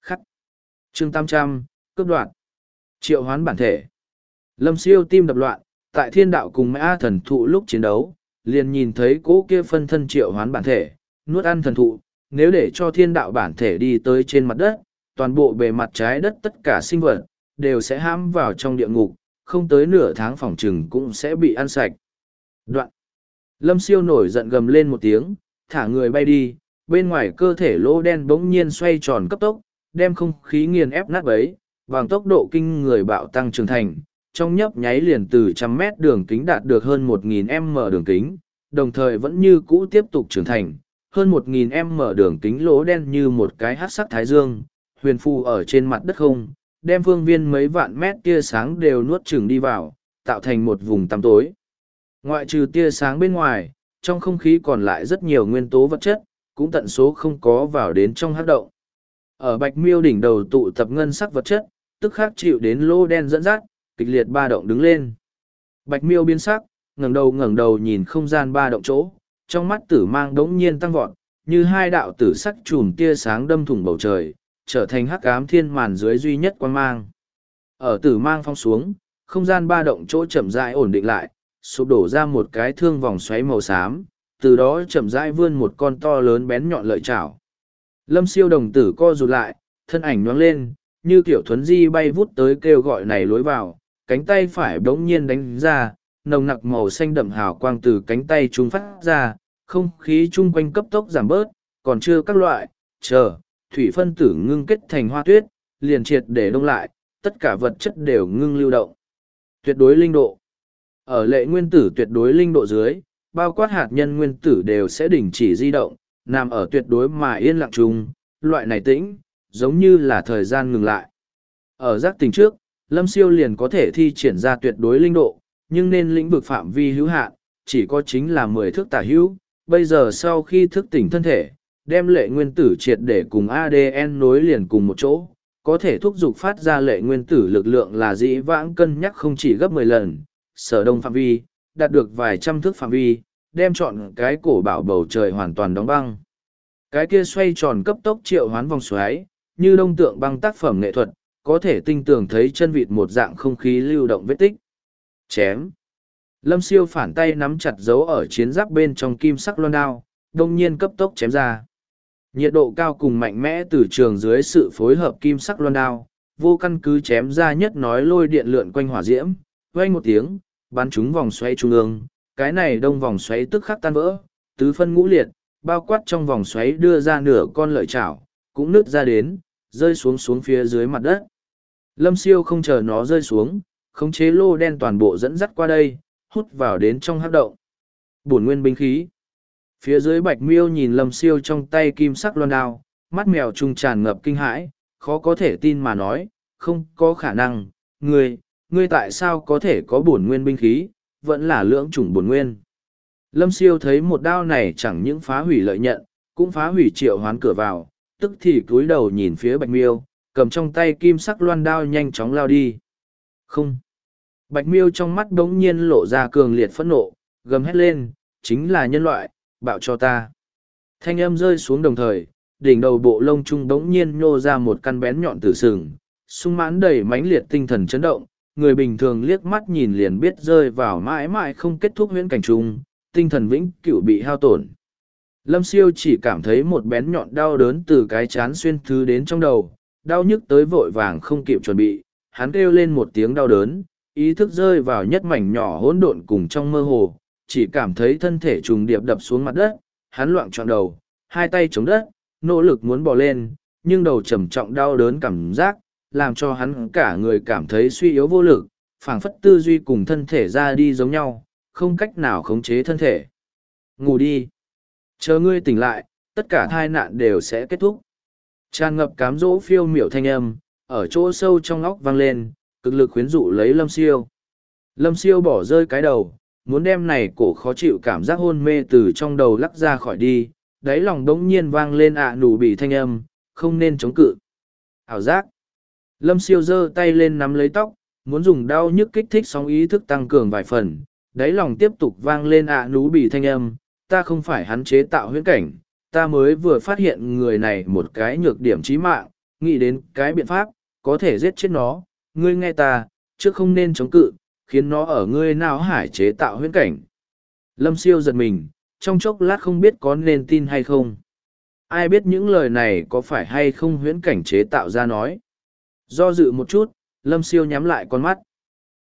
Khắc. chương tam trăm cướp đoạn. Triệu hoán bản thể. Lâm siêu tim đập loạn, tại thiên đạo cùng mã thần thụ lúc chiến đấu, liền nhìn thấy cỗ kia phân thân triệu hoán bản thể, nuốt ăn thần thụ, nếu để cho thiên đạo bản thể đi tới trên mặt đất, toàn bộ bề mặt trái đất tất cả sinh vật, đều sẽ hãm vào trong địa ngục, không tới nửa tháng phòng trừng cũng sẽ bị ăn sạch. Đoạn. Lâm siêu nổi giận gầm lên một tiếng, thả người bay đi, bên ngoài cơ thể lỗ đen bỗng nhiên xoay tròn cấp tốc, đem không khí nghiền ép nát bấy, bằng tốc độ kinh người bạo tăng trưởng thành, trong nhấp nháy liền từ trăm mét đường kính đạt được hơn một nghìn m đường kính, đồng thời vẫn như cũ tiếp tục trưởng thành, hơn một nghìn m đường kính lỗ đen như một cái hát sắc thái dương, huyền phù ở trên mặt đất không, đem phương viên mấy vạn mét tia sáng đều nuốt chừng đi vào, tạo thành một vùng tăm tối. Ngoại trừ tia sáng bên ngoài, trong không khí còn lại rất nhiều nguyên tố vật chất, cũng tận số không có vào đến trong hát động. Ở bạch miêu đỉnh đầu tụ tập ngân sắc vật chất, tức khác chịu đến lô đen dẫn dắt, kịch liệt ba động đứng lên. Bạch miêu biến sắc, ngẩng đầu ngẩng đầu nhìn không gian ba động chỗ, trong mắt tử mang đống nhiên tăng vọt, như hai đạo tử sắc chùm tia sáng đâm thủng bầu trời, trở thành hắc ám thiên màn dưới duy nhất quan mang. Ở tử mang phong xuống, không gian ba động chỗ chậm rãi ổn định lại, sụp đổ ra một cái thương vòng xoáy màu xám, từ đó chậm rãi vươn một con to lớn bén nhọn lợi chảo. Lâm siêu đồng tử co rụt lại, thân ảnh nhoáng lên, như kiểu thuấn di bay vút tới kêu gọi này lối vào, cánh tay phải bỗng nhiên đánh ra, nồng nặc màu xanh đậm hào quang từ cánh tay chúng phát ra, không khí chung quanh cấp tốc giảm bớt, còn chưa các loại, chờ, thủy phân tử ngưng kết thành hoa tuyết, liền triệt để đông lại, tất cả vật chất đều ngưng lưu động. Tuyệt đối linh độ. Ở lệ nguyên tử tuyệt đối linh độ dưới, bao quát hạt nhân nguyên tử đều sẽ đình chỉ di động, nằm ở tuyệt đối mà yên lặng chung, loại này tĩnh, giống như là thời gian ngừng lại. Ở giác tình trước, Lâm Siêu liền có thể thi triển ra tuyệt đối linh độ, nhưng nên lĩnh vực phạm vi hữu hạn, chỉ có chính là mười thước tả hữu. Bây giờ sau khi thức tỉnh thân thể, đem lệ nguyên tử triệt để cùng ADN nối liền cùng một chỗ, có thể thúc giục phát ra lệ nguyên tử lực lượng là dĩ vãng cân nhắc không chỉ gấp mười lần, sở đông phạm vi, đạt được vài trăm thước phạm vi, đem chọn cái cổ bảo bầu trời hoàn toàn đóng băng. Cái kia xoay tròn cấp tốc triệu hoán vòng xoáy, như đông tượng băng tác phẩm nghệ thuật, có thể tinh tường thấy chân vịt một dạng không khí lưu động vết tích. Chém. Lâm siêu phản tay nắm chặt dấu ở chiến giáp bên trong kim sắc loan đao, đông nhiên cấp tốc chém ra. Nhiệt độ cao cùng mạnh mẽ từ trường dưới sự phối hợp kim sắc loan đao, vô căn cứ chém ra nhất nói lôi điện lượn quanh hỏa diễm, vang một tiếng, bắn trúng vòng xoay trung ương, cái này đông vòng xoáy tức khắc tan vỡ, tứ phân ngũ liệt, bao quát trong vòng xoáy đưa ra nửa con lợi chảo, cũng nứt ra đến, rơi xuống xuống phía dưới mặt đất. Lâm siêu không chờ nó rơi xuống, khống chế lô đen toàn bộ dẫn dắt qua đây, hút vào đến trong hát động. Bổn nguyên binh khí. Phía dưới bạch miêu nhìn lâm siêu trong tay kim sắc loan đao, mắt mèo trung tràn ngập kinh hãi, khó có thể tin mà nói, không có khả năng, người ngươi tại sao có thể có bổn nguyên binh khí, vẫn là lưỡng chủng bổn nguyên. Lâm siêu thấy một đao này chẳng những phá hủy lợi nhận, cũng phá hủy triệu hoán cửa vào, tức thì cúi đầu nhìn phía bạch miêu, cầm trong tay kim sắc loan đao nhanh chóng lao đi. Không. Bạch miêu trong mắt đống nhiên lộ ra cường liệt phẫn nộ, gầm hét lên, chính là nhân loại, bạo cho ta. Thanh âm rơi xuống đồng thời, đỉnh đầu bộ lông trung đống nhiên nhô ra một căn bén nhọn tử sừng, sung mãn đầy mãnh liệt tinh thần chấn động, người bình thường liếc mắt nhìn liền biết rơi vào mãi mãi không kết thúc huyễn cảnh trung, tinh thần vĩnh cửu bị hao tổn. Lâm siêu chỉ cảm thấy một bén nhọn đau đớn từ cái chán xuyên thứ đến trong đầu, đau nhức tới vội vàng không kịp chuẩn bị, hắn kêu lên một tiếng đau đớn, ý thức rơi vào nhất mảnh nhỏ hỗn độn cùng trong mơ hồ, chỉ cảm thấy thân thể trùng điệp đập xuống mặt đất, hắn loạn trọn đầu, hai tay chống đất, nỗ lực muốn bỏ lên, nhưng đầu trầm trọng đau đớn cảm giác, làm cho hắn cả người cảm thấy suy yếu vô lực, phảng phất tư duy cùng thân thể ra đi giống nhau, không cách nào khống chế thân thể. Ngủ đi. Chờ ngươi tỉnh lại, tất cả thai nạn đều sẽ kết thúc. Tràn ngập cám dỗ phiêu miểu thanh âm, ở chỗ sâu trong óc vang lên, cực lực khuyến dụ lấy lâm siêu. Lâm siêu bỏ rơi cái đầu, muốn đem này cổ khó chịu cảm giác hôn mê từ trong đầu lắc ra khỏi đi, đáy lòng đống nhiên vang lên ạ nụ bị thanh âm, không nên chống cự. Ảo giác. Lâm siêu giơ tay lên nắm lấy tóc, muốn dùng đau nhức kích thích sóng ý thức tăng cường vài phần, đáy lòng tiếp tục vang lên ạ nú bị thanh âm, ta không phải hắn chế tạo huyễn cảnh, ta mới vừa phát hiện người này một cái nhược điểm chí mạng, nghĩ đến cái biện pháp, có thể giết chết nó, ngươi nghe ta, chứ không nên chống cự, khiến nó ở ngươi nào hải chế tạo huyễn cảnh. Lâm siêu giật mình, trong chốc lát không biết có nên tin hay không. Ai biết những lời này có phải hay không huyễn cảnh chế tạo ra nói. Do dự một chút, lâm siêu nhắm lại con mắt.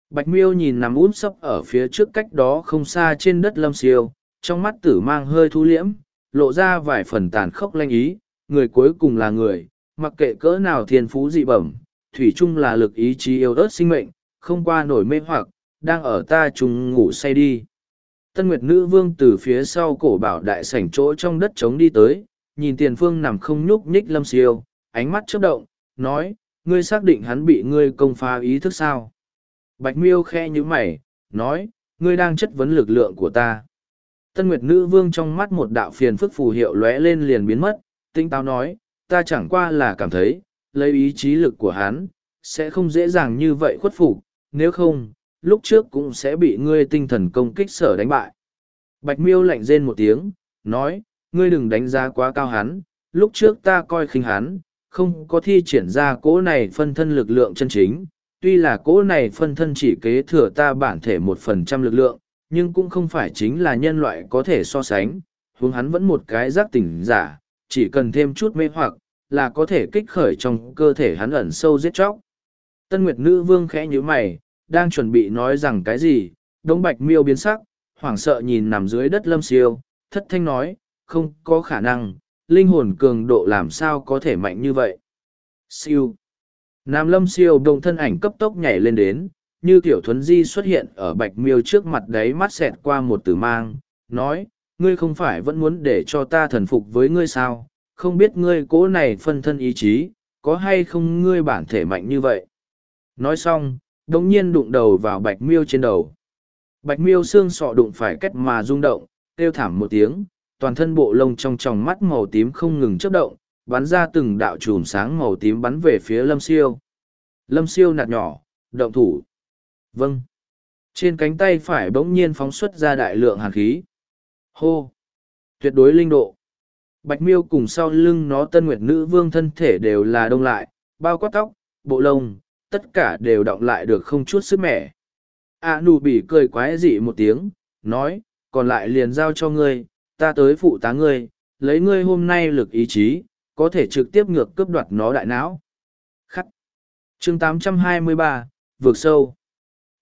Bạch miêu nhìn nằm út sấp ở phía trước cách đó không xa trên đất lâm siêu, trong mắt tử mang hơi thu liễm, lộ ra vài phần tàn khốc lanh ý, người cuối cùng là người, mặc kệ cỡ nào thiên phú dị bẩm, thủy chung là lực ý chí yêu ớt sinh mệnh, không qua nổi mê hoặc, đang ở ta trùng ngủ say đi. Tân Nguyệt Nữ Vương từ phía sau cổ bảo đại sảnh chỗ trong đất trống đi tới, nhìn tiền phương nằm không nhúc nhích lâm siêu, ánh mắt chớp động, nói, ngươi xác định hắn bị ngươi công phá ý thức sao? Bạch miêu khe như mày, nói, ngươi đang chất vấn lực lượng của ta. Tân Nguyệt Nữ Vương trong mắt một đạo phiền phức phù hiệu lóe lên liền biến mất, tinh táo nói, ta chẳng qua là cảm thấy, lấy ý chí lực của hắn, sẽ không dễ dàng như vậy khuất phục, nếu không, lúc trước cũng sẽ bị ngươi tinh thần công kích sở đánh bại. Bạch miêu lạnh rên một tiếng, nói, ngươi đừng đánh giá quá cao hắn, lúc trước ta coi khinh hắn, không có thi triển ra cỗ này phân thân lực lượng chân chính, tuy là cỗ này phân thân chỉ kế thừa ta bản thể một phần trăm lực lượng, nhưng cũng không phải chính là nhân loại có thể so sánh, huống hắn vẫn một cái giác tỉnh giả, chỉ cần thêm chút mê hoặc, là có thể kích khởi trong cơ thể hắn ẩn sâu giết chóc. Tân Nguyệt Nữ Vương khẽ như mày, đang chuẩn bị nói rằng cái gì, đống bạch miêu biến sắc, hoảng sợ nhìn nằm dưới đất lâm siêu, thất thanh nói, không có khả năng, linh hồn cường độ làm sao có thể mạnh như vậy. Siêu. Nam lâm siêu đồng thân ảnh cấp tốc nhảy lên đến, như tiểu thuấn di xuất hiện ở bạch miêu trước mặt đấy mắt xẹt qua một từ mang, nói, ngươi không phải vẫn muốn để cho ta thần phục với ngươi sao, không biết ngươi cố này phân thân ý chí, có hay không ngươi bản thể mạnh như vậy. Nói xong, đồng nhiên đụng đầu vào bạch miêu trên đầu. Bạch miêu xương sọ đụng phải cách mà rung động, kêu thảm một tiếng, toàn thân bộ lông trong tròng mắt màu tím không ngừng chớp động, bắn ra từng đạo chùm sáng màu tím bắn về phía lâm siêu. Lâm siêu nạt nhỏ, động thủ. Vâng. Trên cánh tay phải bỗng nhiên phóng xuất ra đại lượng hàn khí. Hô. Tuyệt đối linh độ. Bạch miêu cùng sau lưng nó tân nguyệt nữ vương thân thể đều là đông lại, bao quát tóc, bộ lông, tất cả đều động lại được không chút sức mẻ. A nụ bị cười quái dị một tiếng, nói, còn lại liền giao cho ngươi, ta tới phụ tá ngươi, lấy ngươi hôm nay lực ý chí, có thể trực tiếp ngược cướp đoạt nó đại não. Khắc. chương 823, vượt sâu.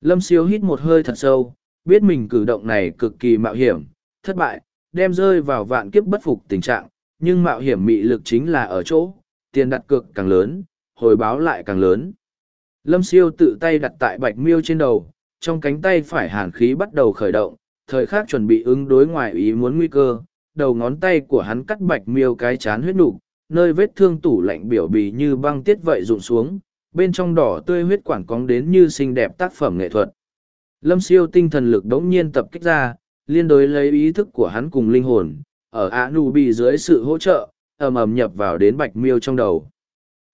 Lâm siêu hít một hơi thật sâu, biết mình cử động này cực kỳ mạo hiểm, thất bại, đem rơi vào vạn kiếp bất phục tình trạng, nhưng mạo hiểm mị lực chính là ở chỗ, tiền đặt cược càng lớn, hồi báo lại càng lớn. Lâm siêu tự tay đặt tại bạch miêu trên đầu, trong cánh tay phải hàn khí bắt đầu khởi động, thời khắc chuẩn bị ứng đối ngoài ý muốn nguy cơ, đầu ngón tay của hắn cắt bạch miêu cái chán huyết nục, nơi vết thương tủ lạnh biểu bì như băng tiết vậy rụng xuống, bên trong đỏ tươi huyết quản cong đến như xinh đẹp tác phẩm nghệ thuật. Lâm siêu tinh thần lực đống nhiên tập kích ra, liên đối lấy ý thức của hắn cùng linh hồn, ở ạ nụ bị dưới sự hỗ trợ, ầm ầm nhập vào đến bạch miêu trong đầu.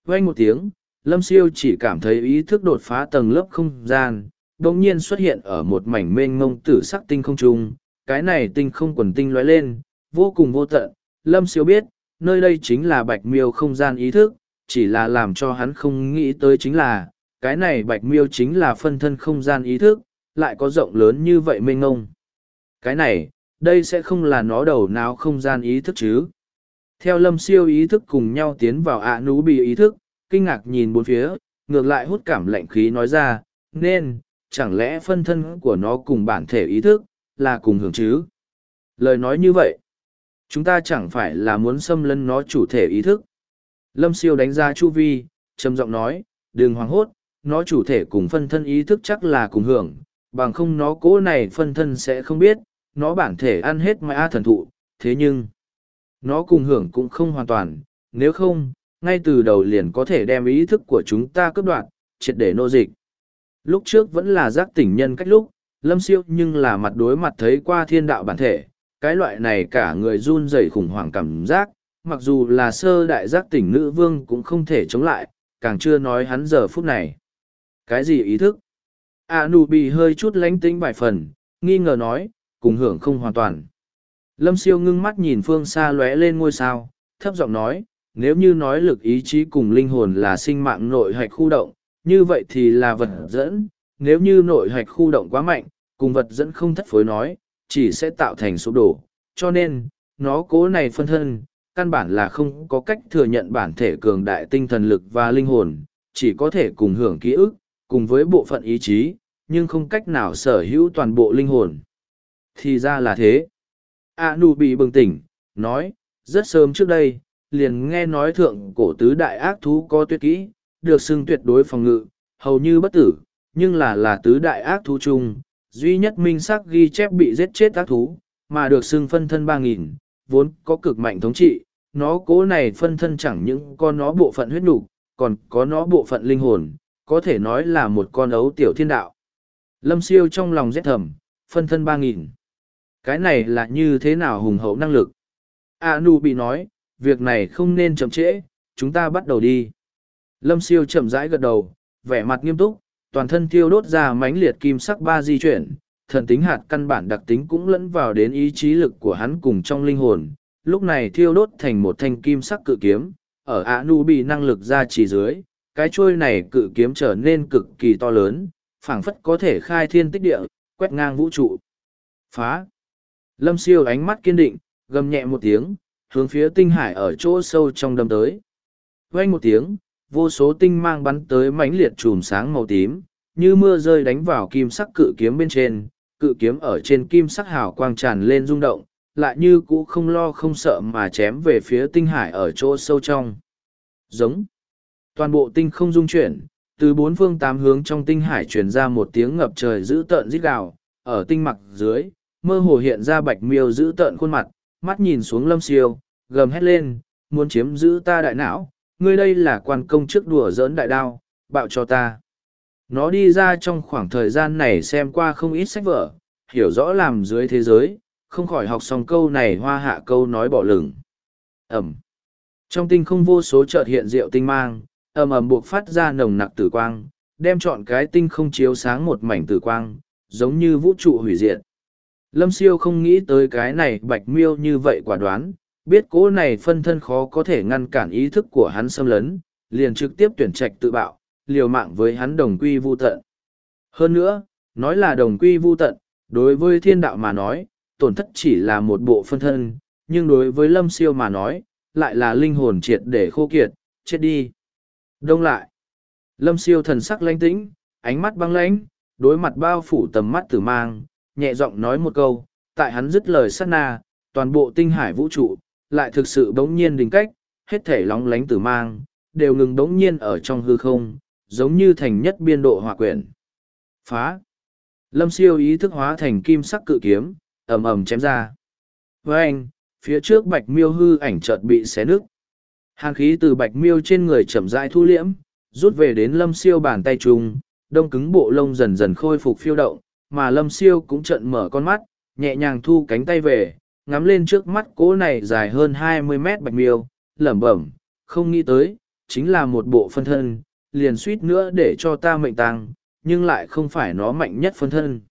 Vang một tiếng, Lâm siêu chỉ cảm thấy ý thức đột phá tầng lớp không gian, đồng nhiên xuất hiện ở một mảnh mênh mông tử sắc tinh không trung, cái này tinh không quần tinh lóe lên, vô cùng vô tận, Lâm siêu biết, nơi đây chính là bạch miêu không gian ý thức, chỉ là làm cho hắn không nghĩ tới chính là, cái này bạch miêu chính là phân thân không gian ý thức, lại có rộng lớn như vậy mênh ngông. Cái này, đây sẽ không là nó đầu nào không gian ý thức chứ. Theo lâm siêu ý thức cùng nhau tiến vào ạ nú bị ý thức, kinh ngạc nhìn bốn phía, ngược lại hút cảm lạnh khí nói ra, nên, chẳng lẽ phân thân của nó cùng bản thể ý thức, là cùng hưởng chứ? Lời nói như vậy, chúng ta chẳng phải là muốn xâm lấn nó chủ thể ý thức. Lâm siêu đánh ra chu vi, trầm giọng nói, đừng hoảng hốt, nó chủ thể cùng phân thân ý thức chắc là cùng hưởng, bằng không nó cố này phân thân sẽ không biết, nó bản thể ăn hết mã thần thụ, thế nhưng, nó cùng hưởng cũng không hoàn toàn, nếu không, ngay từ đầu liền có thể đem ý thức của chúng ta cướp đoạt, triệt để nô dịch. Lúc trước vẫn là giác tỉnh nhân cách lúc, lâm siêu nhưng là mặt đối mặt thấy qua thiên đạo bản thể, cái loại này cả người run rẩy khủng hoảng cảm giác, mặc dù là sơ đại giác tỉnh nữ vương cũng không thể chống lại, càng chưa nói hắn giờ phút này. Cái gì ý thức? A nụ bị hơi chút lánh tính vài phần, nghi ngờ nói, cùng hưởng không hoàn toàn. Lâm siêu ngưng mắt nhìn phương xa lóe lên ngôi sao, thấp giọng nói, nếu như nói lực ý chí cùng linh hồn là sinh mạng nội hạch khu động, như vậy thì là vật dẫn, nếu như nội hạch khu động quá mạnh, cùng vật dẫn không thất phối nói, chỉ sẽ tạo thành sụp đổ, cho nên, nó cố này phân thân, căn bản là không có cách thừa nhận bản thể cường đại tinh thần lực và linh hồn, chỉ có thể cùng hưởng ký ức, cùng với bộ phận ý chí, nhưng không cách nào sở hữu toàn bộ linh hồn. Thì ra là thế. A Nu bị bừng tỉnh, nói, rất sớm trước đây, liền nghe nói thượng cổ tứ đại ác thú có tuyệt kỹ, được xưng tuyệt đối phòng ngự, hầu như bất tử, nhưng là là tứ đại ác thú chung, duy nhất minh sắc ghi chép bị giết chết ác thú, mà được xưng phân thân ba nghìn vốn có cực mạnh thống trị, nó cố này phân thân chẳng những có nó bộ phận huyết nục còn có nó bộ phận linh hồn, có thể nói là một con ấu tiểu thiên đạo. Lâm siêu trong lòng rét thầm, phân thân ba nghìn Cái này là như thế nào hùng hậu năng lực? A Nu bị nói, việc này không nên chậm trễ, chúng ta bắt đầu đi. Lâm siêu chậm rãi gật đầu, vẻ mặt nghiêm túc, toàn thân tiêu đốt ra mãnh liệt kim sắc ba di chuyển, thần tính hạt căn bản đặc tính cũng lẫn vào đến ý chí lực của hắn cùng trong linh hồn, lúc này thiêu đốt thành một thanh kim sắc cự kiếm, ở ạ Nu bị năng lực ra chỉ dưới, cái chuôi này cự kiếm trở nên cực kỳ to lớn, phảng phất có thể khai thiên tích địa, quét ngang vũ trụ. Phá! Lâm siêu ánh mắt kiên định, gầm nhẹ một tiếng, hướng phía tinh hải ở chỗ sâu trong đâm tới. Quay một tiếng, vô số tinh mang bắn tới mãnh liệt chùm sáng màu tím, như mưa rơi đánh vào kim sắc cự kiếm bên trên, cự kiếm ở trên kim sắc hào quang tràn lên rung động, lại như cũ không lo không sợ mà chém về phía tinh hải ở chỗ sâu trong. Giống. Toàn bộ tinh không dung chuyển, từ bốn phương tám hướng trong tinh hải truyền ra một tiếng ngập trời dữ tợn rít gào, ở tinh mặc dưới, mơ hồ hiện ra bạch miêu dữ tợn khuôn mặt, mắt nhìn xuống lâm siêu, gầm hét lên, muốn chiếm giữ ta đại não, ngươi đây là quan công trước đùa giỡn đại đao, bạo cho ta. Nó đi ra trong khoảng thời gian này xem qua không ít sách vở, hiểu rõ làm dưới thế giới, không khỏi học xong câu này hoa hạ câu nói bỏ lửng. Ẩm. Trong tinh không vô số chợt hiện rượu tinh mang, ầm ầm buộc phát ra nồng nặc tử quang, đem chọn cái tinh không chiếu sáng một mảnh tử quang, giống như vũ trụ hủy diệt. Lâm siêu không nghĩ tới cái này bạch miêu như vậy quả đoán, biết cố này phân thân khó có thể ngăn cản ý thức của hắn xâm lấn, liền trực tiếp tuyển trạch tự bạo, liều mạng với hắn đồng quy vu tận. Hơn nữa, nói là đồng quy vu tận, đối với thiên đạo mà nói, tổn thất chỉ là một bộ phân thân, nhưng đối với lâm siêu mà nói, lại là linh hồn triệt để khô kiệt, chết đi. Đông lại. Lâm siêu thần sắc lãnh tĩnh, ánh mắt băng lãnh, đối mặt bao phủ tầm mắt tử mang, nhẹ giọng nói một câu, tại hắn dứt lời sát na, toàn bộ tinh hải vũ trụ, lại thực sự bỗng nhiên đình cách, hết thể lóng lánh tử mang, đều ngừng bỗng nhiên ở trong hư không, giống như thành nhất biên độ hòa quyển. Phá! Lâm siêu ý thức hóa thành kim sắc cự kiếm, ầm ầm chém ra. Với anh, phía trước bạch miêu hư ảnh chợt bị xé nứt. Hàn khí từ bạch miêu trên người chậm rãi thu liễm, rút về đến lâm siêu bàn tay trùng, đông cứng bộ lông dần dần khôi phục phiêu động, mà lâm siêu cũng trận mở con mắt, nhẹ nhàng thu cánh tay về, ngắm lên trước mắt cỗ này dài hơn hai mươi mét bạch miêu, lẩm bẩm, không nghĩ tới, chính là một bộ phân thân, liền suýt nữa để cho ta mệnh tăng, nhưng lại không phải nó mạnh nhất phân thân.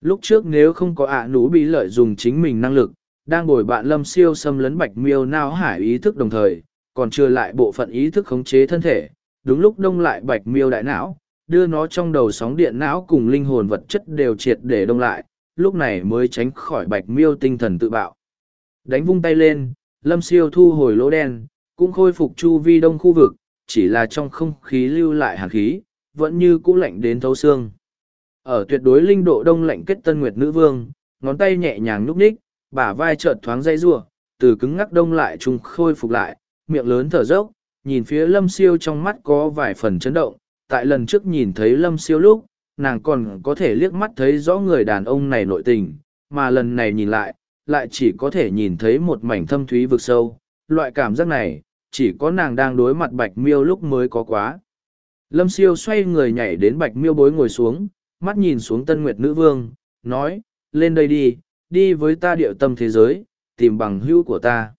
Lúc trước nếu không có ạ à nú bị lợi dùng chính mình năng lực, đang bồi bạn lâm siêu xâm lấn bạch miêu nao hải ý thức đồng thời, còn chưa lại bộ phận ý thức khống chế thân thể, đúng lúc đông lại bạch miêu đại não, đưa nó trong đầu sóng điện não cùng linh hồn vật chất đều triệt để đông lại, lúc này mới tránh khỏi bạch miêu tinh thần tự bạo. Đánh vung tay lên, lâm siêu thu hồi lỗ đen, cũng khôi phục chu vi đông khu vực, chỉ là trong không khí lưu lại hàn khí, vẫn như cũ lạnh đến thấu xương. Ở tuyệt đối linh độ đông lạnh kết tân nguyệt nữ vương, ngón tay nhẹ nhàng núp ních, bả vai chợt thoáng dây rua, từ cứng ngắc đông lại trùng khôi phục lại, miệng lớn thở dốc, nhìn phía lâm siêu trong mắt có vài phần chấn động, tại lần trước nhìn thấy lâm siêu lúc, nàng còn có thể liếc mắt thấy rõ người đàn ông này nội tình, mà lần này nhìn lại, lại chỉ có thể nhìn thấy một mảnh thâm thúy vực sâu. Loại cảm giác này, chỉ có nàng đang đối mặt bạch miêu lúc mới có quá. Lâm siêu xoay người nhảy đến bạch miêu bối ngồi xuống, mắt nhìn xuống tân nguyệt nữ vương, nói, lên đây đi, đi với ta điệu tâm thế giới, tìm bằng hữu của ta.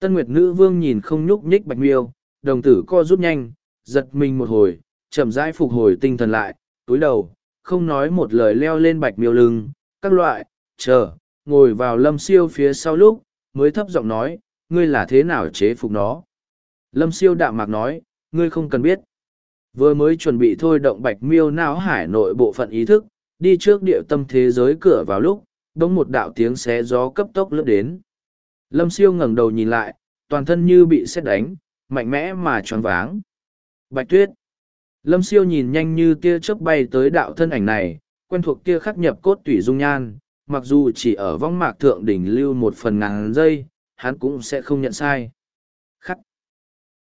Tân nguyệt nữ vương nhìn không nhúc nhích bạch miêu, đồng tử co rút nhanh, giật mình một hồi, chậm rãi phục hồi tinh thần lại, túi đầu, không nói một lời leo lên bạch miêu lưng, các loại, chờ, ngồi vào lâm siêu phía sau lúc, mới thấp giọng nói, ngươi là thế nào chế phục nó. Lâm siêu đạm mạc nói, ngươi không cần biết. Vừa mới chuẩn bị thôi động bạch miêu não hải nội bộ phận ý thức, đi trước địa tâm thế giới cửa vào lúc, bỗng một đạo tiếng xé gió cấp tốc lướt đến. Lâm siêu ngẩng đầu nhìn lại, toàn thân như bị xét đánh, mạnh mẽ mà tròn váng. Bạch tuyết. Lâm siêu nhìn nhanh như tia chớp bay tới đạo thân ảnh này, quen thuộc kia khắc nhập cốt tủy dung nhan, mặc dù chỉ ở vong mạc thượng đỉnh lưu một phần ngàn giây, hắn cũng sẽ không nhận sai.